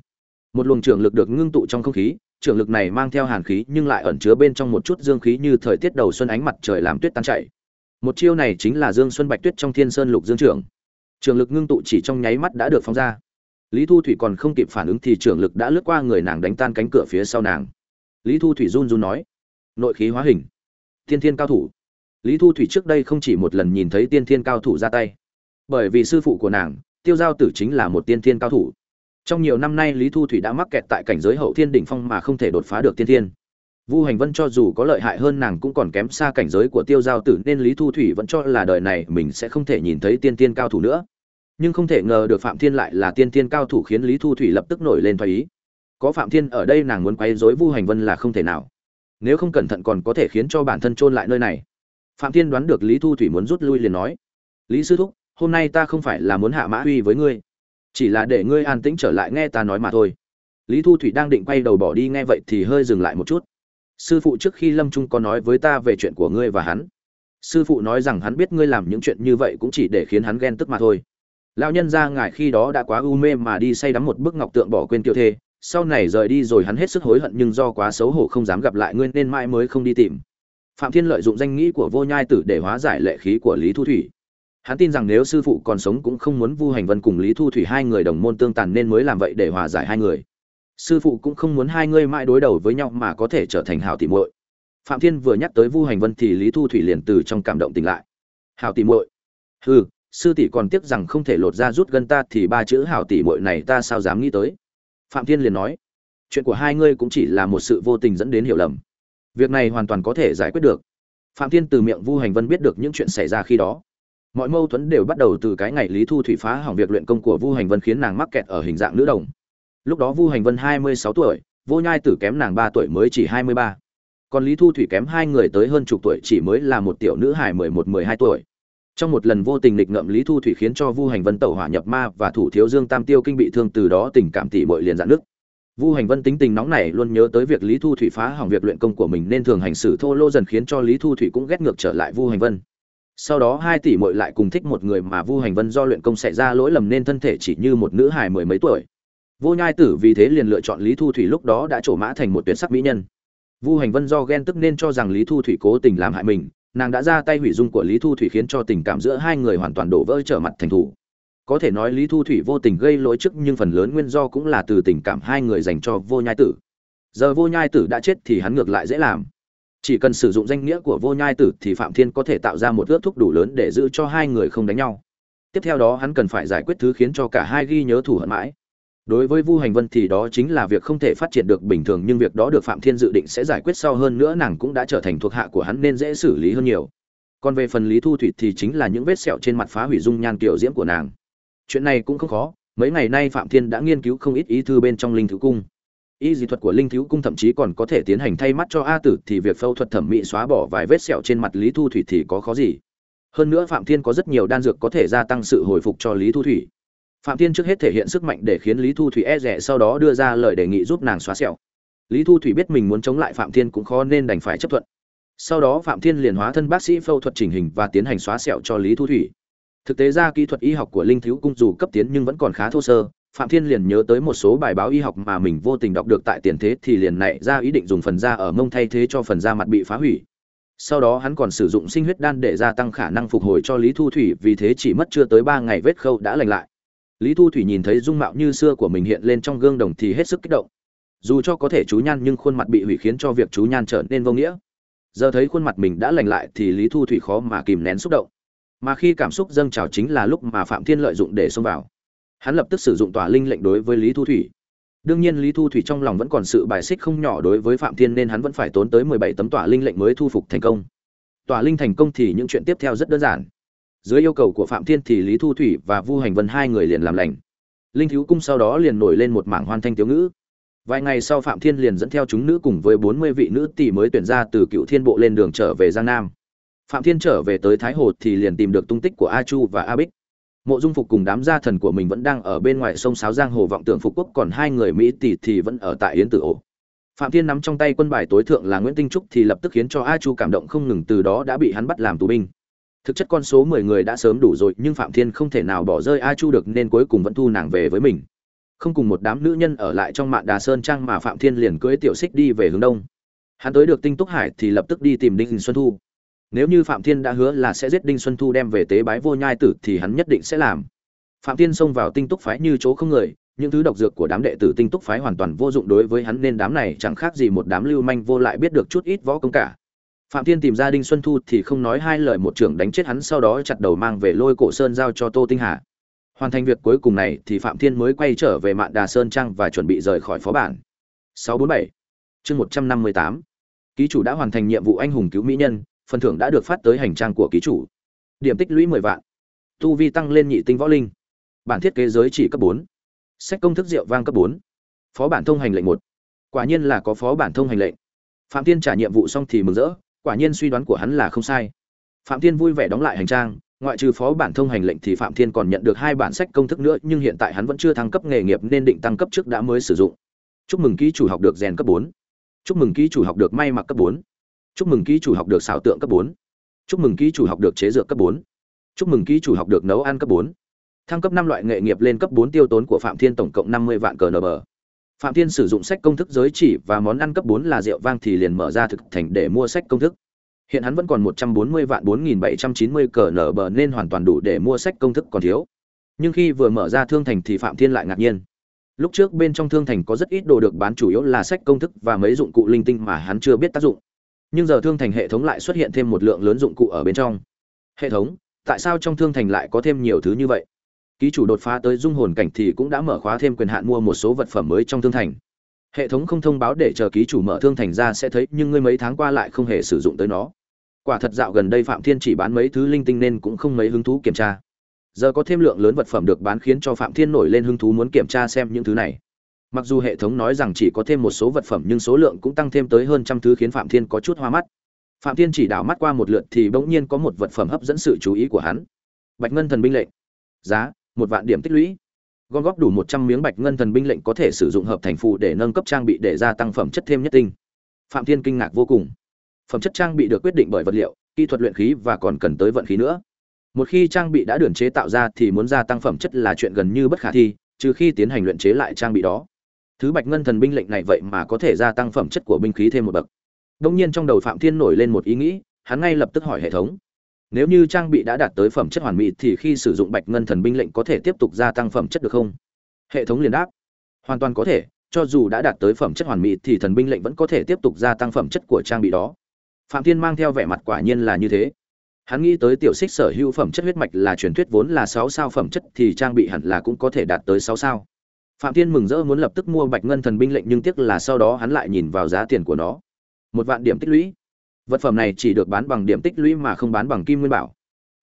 Một luồng trưởng lực được ngưng tụ trong không khí trưởng lực này mang theo hàn khí nhưng lại ẩn chứa bên trong một chút dương khí như thời tiết đầu xuân ánh mặt trời làm tuyết tan chảy. Một chiêu này chính là dương xuân bạch tuyết trong thiên sơn lục dương trưởng. Trường lực ngưng tụ chỉ trong nháy mắt đã được phóng ra. Lý thu thủy còn không kịp phản ứng thì trường lực đã lướt qua người nàng đánh tan cánh cửa phía sau nàng. Lý thu thủy run run nói, nội khí hóa hình, tiên thiên cao thủ. Lý thu thủy trước đây không chỉ một lần nhìn thấy tiên thiên cao thủ ra tay bởi vì sư phụ của nàng, tiêu giao tử chính là một tiên thiên cao thủ. Trong nhiều năm nay, lý thu thủy đã mắc kẹt tại cảnh giới hậu thiên đỉnh phong mà không thể đột phá được tiên thiên. Vu hành vân cho dù có lợi hại hơn nàng cũng còn kém xa cảnh giới của tiêu giao tử, nên lý thu thủy vẫn cho là đời này mình sẽ không thể nhìn thấy tiên thiên cao thủ nữa. Nhưng không thể ngờ được phạm thiên lại là tiên thiên cao thủ khiến lý thu thủy lập tức nổi lên thoái ý. Có phạm thiên ở đây nàng muốn quấy rối vu hành vân là không thể nào. Nếu không cẩn thận còn có thể khiến cho bản thân chôn lại nơi này. Phạm thiên đoán được lý thu thủy muốn rút lui liền nói. Lý sư thúc hôm nay ta không phải là muốn hạ mã uy với ngươi, chỉ là để ngươi an tĩnh trở lại nghe ta nói mà thôi. Lý thu thủy đang định quay đầu bỏ đi nghe vậy thì hơi dừng lại một chút. Sư phụ trước khi lâm trung có nói với ta về chuyện của ngươi và hắn. Sư phụ nói rằng hắn biết ngươi làm những chuyện như vậy cũng chỉ để khiến hắn ghen tức mà thôi. Lão nhân ra ngài khi đó đã quá u mê mà đi say đắm một bức ngọc tượng bỏ quên tiêu thê, sau này rời đi rồi hắn hết sức hối hận nhưng do quá xấu hổ không dám gặp lại ngươi nên mãi mới không đi tìm. Phạm thiên lợi dụng danh nghĩ của vô nhai tử để hóa giải lệ khí của lý thu thủy hắn tin rằng nếu sư phụ còn sống cũng không muốn vu hành vân cùng lý thu thủy hai người đồng môn tương tàn nên mới làm vậy để hòa giải hai người. Sư phụ cũng không muốn hai người mãi đối đầu với nhau mà có thể trở thành hảo tỉ muội. Phạm thiên vừa nhắc tới vu hành vân thì lý thu thủy liền từ trong cảm động tỉnh lại. Hảo tỉ muội. Hừ, sư tỷ còn tiếc rằng không thể lột ra rút gân ta thì ba chữ hảo tỉ muội này ta sao dám nghĩ tới? Phạm thiên liền nói. Chuyện của hai ngươi cũng chỉ là một sự vô tình dẫn đến hiểu lầm. Việc này hoàn toàn có thể giải quyết được. Phạm thiên từ miệng vu hành vân biết được những chuyện xảy ra khi đó mọi mâu thuẫn đều bắt đầu từ cái ngày lý thu thủy phá hỏng việc luyện công của vu hành vân khiến nàng mắc kẹt ở hình dạng nữ đồng. Lúc đó vu hành vân hai mươi sáu tuổi, vô nhai tử kém nàng ba tuổi mới chỉ hai mươi ba. Còn lý thu thủy kém hai người tới hơn chục tuổi chỉ mới là một tiểu nữ hài mười một, mười hai tuổi. Trong một lần vô tình nghịch ngợm, lý thu thủy khiến cho vu hành vân tẩu hỏa nhập ma và thủ thiếu dương tam tiêu kinh bị thương từ đó tình cảm tỉ bội liền dạn nước vu hành vân tính tình nóng này luôn nhớ tới việc lý thu thủy phá hỏng việc luyện công của mình nên thường hành xử thô lô dần khiến cho lý thu thủy cũng ghét ngược trở lại vu hành vân sau đó hai tỷ muội lại cùng thích một người mà vu hành vân do luyện công xảy ra lỗi lầm nên thân thể chỉ như một nữ hài mười mấy tuổi. Vô nhai tử vì thế liền lựa chọn lý thu thủy lúc đó đã trổ mã thành một tuyệt sắc mỹ nhân. Vu hành vân do ghen tức nên cho rằng lý thu thủy cố tình làm hại mình, nàng đã ra tay hủy dung của lý thu thủy khiến cho tình cảm giữa hai người hoàn toàn đổ vỡ trở mặt thành thủ. Có thể nói lý thu thủy vô tình gây lỗi trước nhưng phần lớn nguyên do cũng là từ tình cảm hai người dành cho vô nhai tử. Giờ vô nhai tử đã chết thì hắn ngược lại dễ làm chỉ cần sử dụng danh nghĩa của vô nhai tử thì phạm thiên có thể tạo ra một ước thúc đủ lớn để giữ cho hai người không đánh nhau. Tiếp theo đó hắn cần phải giải quyết thứ khiến cho cả hai ghi nhớ thủ hận mãi. Đối với vu hành vân thì đó chính là việc không thể phát triển được bình thường, nhưng việc đó được phạm thiên dự định sẽ giải quyết sau hơn nữa nàng cũng đã trở thành thuộc hạ của hắn nên dễ xử lý hơn nhiều. Còn về phần lý thu thủy thì chính là những vết sẹo trên mặt phá hủy dung nhan kiểu diễm của nàng. Chuyện này cũng không khó, mấy ngày nay phạm thiên đã nghiên cứu không ít ý thư bên trong linh thứ cung y dị thuật của linh thiếu cung thậm chí còn có thể tiến hành thay mắt cho a tử, thì việc phẫu thuật thẩm mỹ xóa bỏ vài vết sẹo trên mặt lý thu thủy thì có khó gì. Hơn nữa phạm thiên có rất nhiều đan dược có thể gia tăng sự hồi phục cho lý thu thủy. Phạm thiên trước hết thể hiện sức mạnh để khiến lý thu thủy e rẻ sau đó đưa ra lời đề nghị giúp nàng xóa sẹo. Lý thu thủy biết mình muốn chống lại phạm thiên cũng khó nên đành phải chấp thuận. Sau đó phạm thiên liền hóa thân bác sĩ phẫu thuật chỉnh hình và tiến hành xóa sẹo cho lý thu thủy. Thực tế ra kỹ thuật y học của linh thiếu cung dù cấp tiến nhưng vẫn còn khá thô sơ phạm thiên liền nhớ tới một số bài báo y học mà mình vô tình đọc được tại tiền thế thì liền nảy ra ý định dùng phần da ở mông thay thế cho phần da mặt bị phá hủy. Sau đó hắn còn sử dụng sinh huyết đan để gia tăng khả năng phục hồi cho lý thu thủy, vì thế chỉ mất chưa tới ba ngày vết khâu đã lành lại. Lý thu thủy nhìn thấy dung mạo như xưa của mình hiện lên trong gương đồng thì hết sức kích động. Dù cho có thể chú nhan nhưng khuôn mặt bị hủy khiến cho việc chú nhan trở nên vô nghĩa. Giờ thấy khuôn mặt mình đã lành lại thì lý thu thủy khó mà kìm nén xúc động. Mà khi cảm xúc dâng trào chính là lúc mà phạm thiên lợi dụng để xông vào hắn lập tức sử dụng tỏa linh lệnh đối với lý thu thủy. Đương nhiên lý thu thủy trong lòng vẫn còn sự bài xích không nhỏ đối với phạm thiên nên hắn vẫn phải tốn tới mười bảy tấm tỏa linh lệnh mới thu phục thành công. Tỏa linh thành công thì những chuyện tiếp theo rất đơn giản. Dưới yêu cầu của phạm thiên thì lý thu thủy và vu hành vân hai người liền làm lành. Linh thiếu cung sau đó liền nổi lên một mảng hoan thanh thiếu ngữ. Vài ngày sau phạm thiên liền dẫn theo chúng nữ cùng với bốn mươi vị nữ tỷ mới tuyển ra từ cựu thiên bộ lên đường trở về giang nam. Phạm thiên trở về tới thái hồ thì liền tìm được tung tích của a chu và a bích mộ dung phục cùng đám gia thần của mình vẫn đang ở bên ngoài sông sáo giang hồ vọng tưởng phục quốc, còn hai người mỹ tỷ thì vẫn ở tại yến tử ổ. Phạm thiên nắm trong tay quân bài tối thượng là nguyễn tinh trúc thì lập tức khiến cho a chu cảm động không ngừng, từ đó đã bị hắn bắt làm tù binh. Thực chất con số mười người đã sớm đủ rồi, nhưng phạm thiên không thể nào bỏ rơi a chu được nên cuối cùng vẫn thu nàng về với mình. Không cùng một đám nữ nhân ở lại trong mạn đà sơn trang mà phạm thiên liền cưới tiểu xích đi về hướng đông. Hắn tới được tinh túc hải thì lập tức đi tìm đinh xuân thu nếu như phạm thiên đã hứa là sẽ giết đinh xuân thu đem về tế bái vô nhai tử thì hắn nhất định sẽ làm. Phạm thiên xông vào tinh túc phái như chỗ không người, những thứ độc dược của đám đệ tử tinh túc phái hoàn toàn vô dụng đối với hắn nên đám này chẳng khác gì một đám lưu manh vô lại biết được chút ít võ công cả. Phạm thiên tìm ra đinh xuân thu thì không nói hai lời một trưởng đánh chết hắn sau đó chặt đầu mang về lôi cổ sơn giao cho tô tinh hà. Hoàn thành việc cuối cùng này thì phạm thiên mới quay trở về mạn đà sơn trang và chuẩn bị rời khỏi phó bản. 647 chương 158 ký chủ đã hoàn thành nhiệm vụ anh hùng cứu mỹ nhân phần thưởng đã được phát tới hành trang của ký chủ. Điểm tích lũy 10 vạn. Tu vi tăng lên nhị tinh võ linh. Bản thiết kế giới chỉ cấp bốn, sách công thức rượu vang cấp bốn, phó bản thông hành lệnh một. quả nhiên là có phó bản thông hành lệnh. Phạm thiên trả nhiệm vụ xong thì mừng rỡ quả nhiên suy đoán của hắn là không sai. Phạm thiên vui vẻ đóng lại hành trang ngoại trừ phó bản thông hành lệnh thì phạm thiên còn nhận được hai bản sách công thức nữa nhưng hiện tại hắn vẫn chưa thăng cấp nghề nghiệp nên định tăng cấp trước đã mới sử dụng. Chúc mừng ký chủ học được rèn cấp bốn, chúc mừng ký chủ học được may mặc cấp bốn chúc mừng ký chủ học được xảo tượng cấp bốn. chúc mừng ký chủ học được chế dược cấp bốn. chúc mừng ký chủ học được nấu ăn cấp bốn. thăng cấp năm loại nghệ nghiệp lên cấp bốn tiêu tốn của phạm thiên tổng cộng 50 vạn cờ nb phạm thiên sử dụng sách công thức giới chỉ và món ăn cấp bốn là rượu vang thì liền mở ra thực thành để mua sách công thức Hiện hắn vẫn còn 140 vạn 4790 cờ nờ bờ nên hoàn toàn đủ để mua sách công thức còn thiếu. Nhưng khi vừa mở ra thương thành thì Phạm Thiên lại ngạc nhiên. Lúc trước bên trong thương thành có rất ít đồ được bán chủ yếu là sách công thức và mấy dụng cụ linh tinh mà hắn chưa biết tác dụng. Nhưng giờ thương thành hệ thống lại xuất hiện thêm một lượng lớn dụng cụ ở bên trong. Hệ thống, tại sao trong thương thành lại có thêm nhiều thứ như vậy? Ký chủ đột phá tới dung hồn cảnh thì cũng đã mở khóa thêm quyền hạn mua một số vật phẩm mới trong thương thành hệ thống không thông báo để chờ ký chủ mở thương thành ra sẽ thấy nhưng ngươi mấy tháng qua lại không hề sử dụng tới nó quả thật dạo gần đây phạm thiên chỉ bán mấy thứ linh tinh nên cũng không mấy hứng thú kiểm tra giờ có thêm lượng lớn vật phẩm được bán khiến cho phạm thiên nổi lên hứng thú muốn kiểm tra xem những thứ này mặc dù hệ thống nói rằng chỉ có thêm một số vật phẩm nhưng số lượng cũng tăng thêm tới hơn trăm thứ khiến phạm thiên có chút hoa mắt. Phạm thiên chỉ đảo mắt qua một lượt thì bỗng nhiên có một vật phẩm hấp dẫn sự chú ý của hắn. Bạch ngân thần binh lệnh. Giá, một vạn điểm tích lũy. Gom góp đủ một trăm miếng bạch ngân thần binh lệnh có thể sử dụng hợp thành phụ để nâng cấp trang bị để gia tăng phẩm chất thêm nhất tinh. Phạm thiên kinh ngạc vô cùng. Phẩm chất trang bị được quyết định bởi vật liệu, kỹ thuật luyện khí và còn cần tới vận khí nữa. Một khi trang bị đã được chế tạo ra thì muốn gia tăng phẩm chất là chuyện gần như bất khả thi, trừ khi tiến hành luyện chế lại trang bị đó thứ bạch ngân thần binh lệnh này vậy mà có thể gia tăng phẩm chất của binh khí thêm một bậc. Đông nhiên trong đầu phạm thiên nổi lên một ý nghĩ, hắn ngay lập tức hỏi hệ thống. Nếu như trang bị đã đạt tới phẩm chất hoàn mỹ thì khi sử dụng bạch ngân thần binh lệnh có thể tiếp tục gia tăng phẩm chất được không? Hệ thống liền đáp. Hoàn toàn có thể, cho dù đã đạt tới phẩm chất hoàn mỹ thì thần binh lệnh vẫn có thể tiếp tục gia tăng phẩm chất của trang bị đó. Phạm thiên mang theo vẻ mặt quả nhiên là như thế. Hắn nghĩ tới tiểu xích sở hữu phẩm chất huyết mạch là truyền thuyết vốn là sáu sao phẩm chất thì trang bị hẳn là cũng có thể đạt tới sáu sao phạm thiên mừng rỡ muốn lập tức mua bạch ngân thần binh lệnh nhưng tiếc là sau đó hắn lại nhìn vào giá tiền của nó. Một vạn điểm tích lũy. Vật phẩm này chỉ được bán bằng điểm tích lũy mà không bán bằng kim nguyên bảo.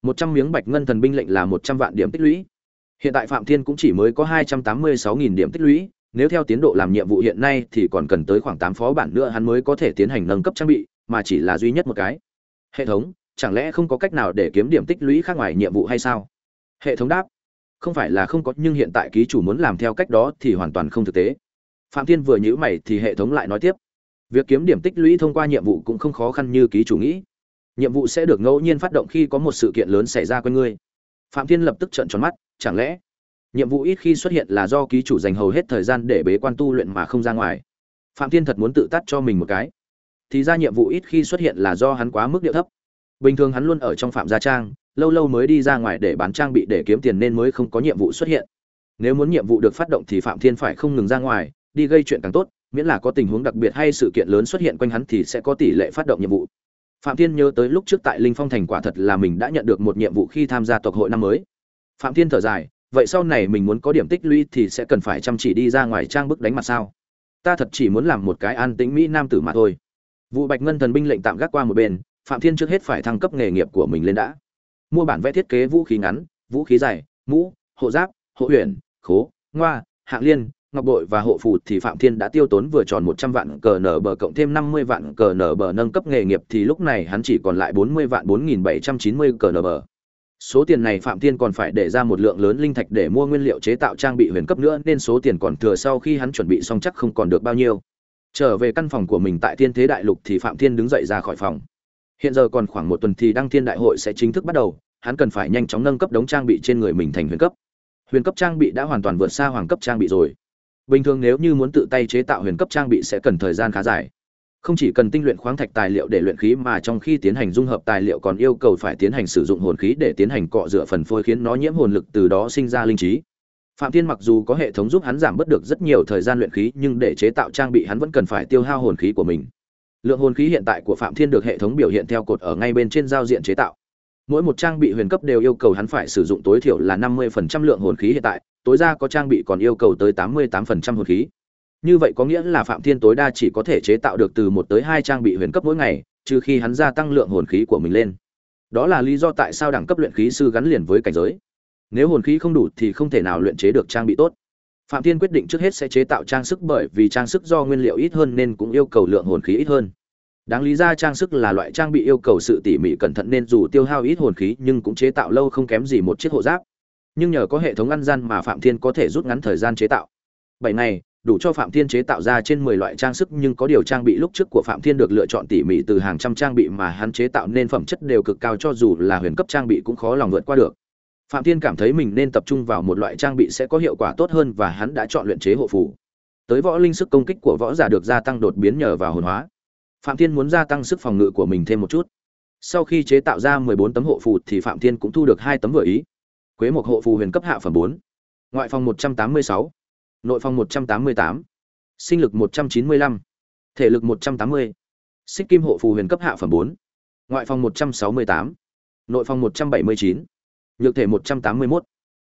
Một trăm miếng bạch ngân thần binh lệnh là một trăm vạn điểm tích lũy. Hiện tại phạm thiên cũng chỉ mới có hai trăm tám mươi sáu nghìn điểm tích lũy. Nếu theo tiến độ làm nhiệm vụ hiện nay thì còn cần tới khoảng tám phó bản nữa hắn mới có thể tiến hành nâng cấp trang bị, mà chỉ là duy nhất một cái. Hệ thống, chẳng lẽ không có cách nào để kiếm điểm tích lũy khác ngoài nhiệm vụ hay sao? Hệ thống đáp không phải là không có, nhưng hiện tại ký chủ muốn làm theo cách đó thì hoàn toàn không thực tế. Phạm thiên vừa nhữ mày thì hệ thống lại nói tiếp. Việc kiếm điểm tích lũy thông qua nhiệm vụ cũng không khó khăn như ký chủ nghĩ. Nhiệm vụ sẽ được ngẫu nhiên phát động khi có một sự kiện lớn xảy ra quanh ngươi phạm thiên lập tức trợn tròn mắt, chẳng lẽ nhiệm vụ ít khi xuất hiện là do ký chủ dành hầu hết thời gian để bế quan tu luyện mà không ra ngoài? Phạm thiên thật muốn tự tắt cho mình một cái. Thì ra nhiệm vụ ít khi xuất hiện là do hắn quá mức điệu thấp. Bình thường hắn luôn ở trong phạm gia trang lâu lâu mới đi ra ngoài để bán trang bị để kiếm tiền nên mới không có nhiệm vụ xuất hiện. Nếu muốn nhiệm vụ được phát động thì phạm thiên phải không ngừng ra ngoài, đi gây chuyện càng tốt, miễn là có tình huống đặc biệt hay sự kiện lớn xuất hiện quanh hắn thì sẽ có tỷ lệ phát động nhiệm vụ. Phạm thiên nhớ tới lúc trước tại linh phong thành quả thật là mình đã nhận được một nhiệm vụ khi tham gia tộc hội năm mới. Phạm thiên thở dài, vậy sau này mình muốn có điểm tích lũy thì sẽ cần phải chăm chỉ đi ra ngoài trang bức đánh mặt sao? Ta thật chỉ muốn làm một cái an tĩnh mỹ nam tử mà thôi. Vụ bạch ngân thần binh lệnh tạm gác qua một bên, phạm thiên trước hết phải thăng cấp nghề nghiệp của mình lên đã mua bản vẽ thiết kế vũ khí ngắn, vũ khí dài, mũ, hộ giáp, hộ huyền khố, ngoa, hạng liên, ngọc bội và hộ phù thì phạm thiên đã tiêu tốn vừa tròn một trăm vạn cờ nở bờ cộng thêm năm mươi vạn cờ nở bờ nâng cấp nghề nghiệp thì lúc này hắn chỉ còn lại bốn mươi vạn bốn nghìn bảy trăm chín mươi cờ nở bờ. Số tiền này phạm thiên còn phải để ra một lượng lớn linh thạch để mua nguyên liệu chế tạo trang bị huyền cấp nữa, nên số tiền còn thừa sau khi hắn chuẩn bị xong chắc không còn được bao nhiêu. Trở về căn phòng của mình tại thiên thế đại lục thì phạm thiên đứng dậy ra khỏi phòng hiện giờ còn khoảng một tuần thì đăng thiên đại hội sẽ chính thức bắt đầu, hắn cần phải nhanh chóng nâng cấp đống trang bị trên người mình thành huyền cấp. Huyền cấp trang bị đã hoàn toàn vượt xa hoàng cấp trang bị rồi. Bình thường nếu như muốn tự tay chế tạo huyền cấp trang bị sẽ cần thời gian khá dài. Không chỉ cần tinh luyện khoáng thạch tài liệu để luyện khí mà trong khi tiến hành dung hợp tài liệu còn yêu cầu phải tiến hành sử dụng hồn khí để tiến hành cọ rửa phần phôi khiến nó nhiễm hồn lực từ đó sinh ra linh trí. Phạm thiên mặc dù có hệ thống giúp hắn giảm bớt được rất nhiều thời gian luyện khí nhưng để chế tạo trang bị hắn vẫn cần phải tiêu hao hồn khí của mình lượng hồn khí hiện tại của phạm thiên được hệ thống biểu hiện theo cột ở ngay bên trên giao diện chế tạo. Mỗi một trang bị huyền cấp đều yêu cầu hắn phải sử dụng tối thiểu là 50% lượng hồn khí hiện tại, tối đa có trang bị còn yêu cầu tới 88% hồn khí. Như vậy có nghĩa là phạm thiên tối đa chỉ có thể chế tạo được từ một tới hai trang bị huyền cấp mỗi ngày, trừ khi hắn gia tăng lượng hồn khí của mình lên. Đó là lý do tại sao đẳng cấp luyện khí sư gắn liền với cảnh giới. Nếu hồn khí không đủ thì không thể nào luyện chế được trang bị tốt phạm thiên quyết định trước hết sẽ chế tạo trang sức bởi vì trang sức do nguyên liệu ít hơn nên cũng yêu cầu lượng hồn khí ít hơn. Đáng lý ra trang sức là loại trang bị yêu cầu sự tỉ mỉ cẩn thận nên dù tiêu hao ít hồn khí nhưng cũng chế tạo lâu không kém gì một chiếc hộ giáp. Nhưng nhờ có hệ thống ăn gian mà phạm thiên có thể rút ngắn thời gian chế tạo. Bảy ngày, đủ cho phạm thiên chế tạo ra trên mười loại trang sức nhưng có điều trang bị lúc trước của phạm thiên được lựa chọn tỉ mỉ từ hàng trăm trang bị mà hắn chế tạo nên phẩm chất đều cực cao cho dù là huyền cấp trang bị cũng khó lòng vượt qua được phạm thiên cảm thấy mình nên tập trung vào một loại trang bị sẽ có hiệu quả tốt hơn và hắn đã chọn luyện chế hộ phù tới võ linh sức công kích của võ giả được gia tăng đột biến nhờ vào hồn hóa. Phạm thiên muốn gia tăng sức phòng ngự của mình thêm một chút. Sau khi chế tạo ra mười bốn tấm hộ phù thì phạm thiên cũng thu được hai tấm vừa ý. Quế một hộ phù huyền cấp hạ phẩm bốn. Ngoại phòng một trăm tám mươi sáu. Nội phòng 188, sinh lực 195, thể lực 180, xích kim hộ phù huyền cấp hạ phẩm 4, ngoại phòng 168, nội phòng 179, nhược thể 181,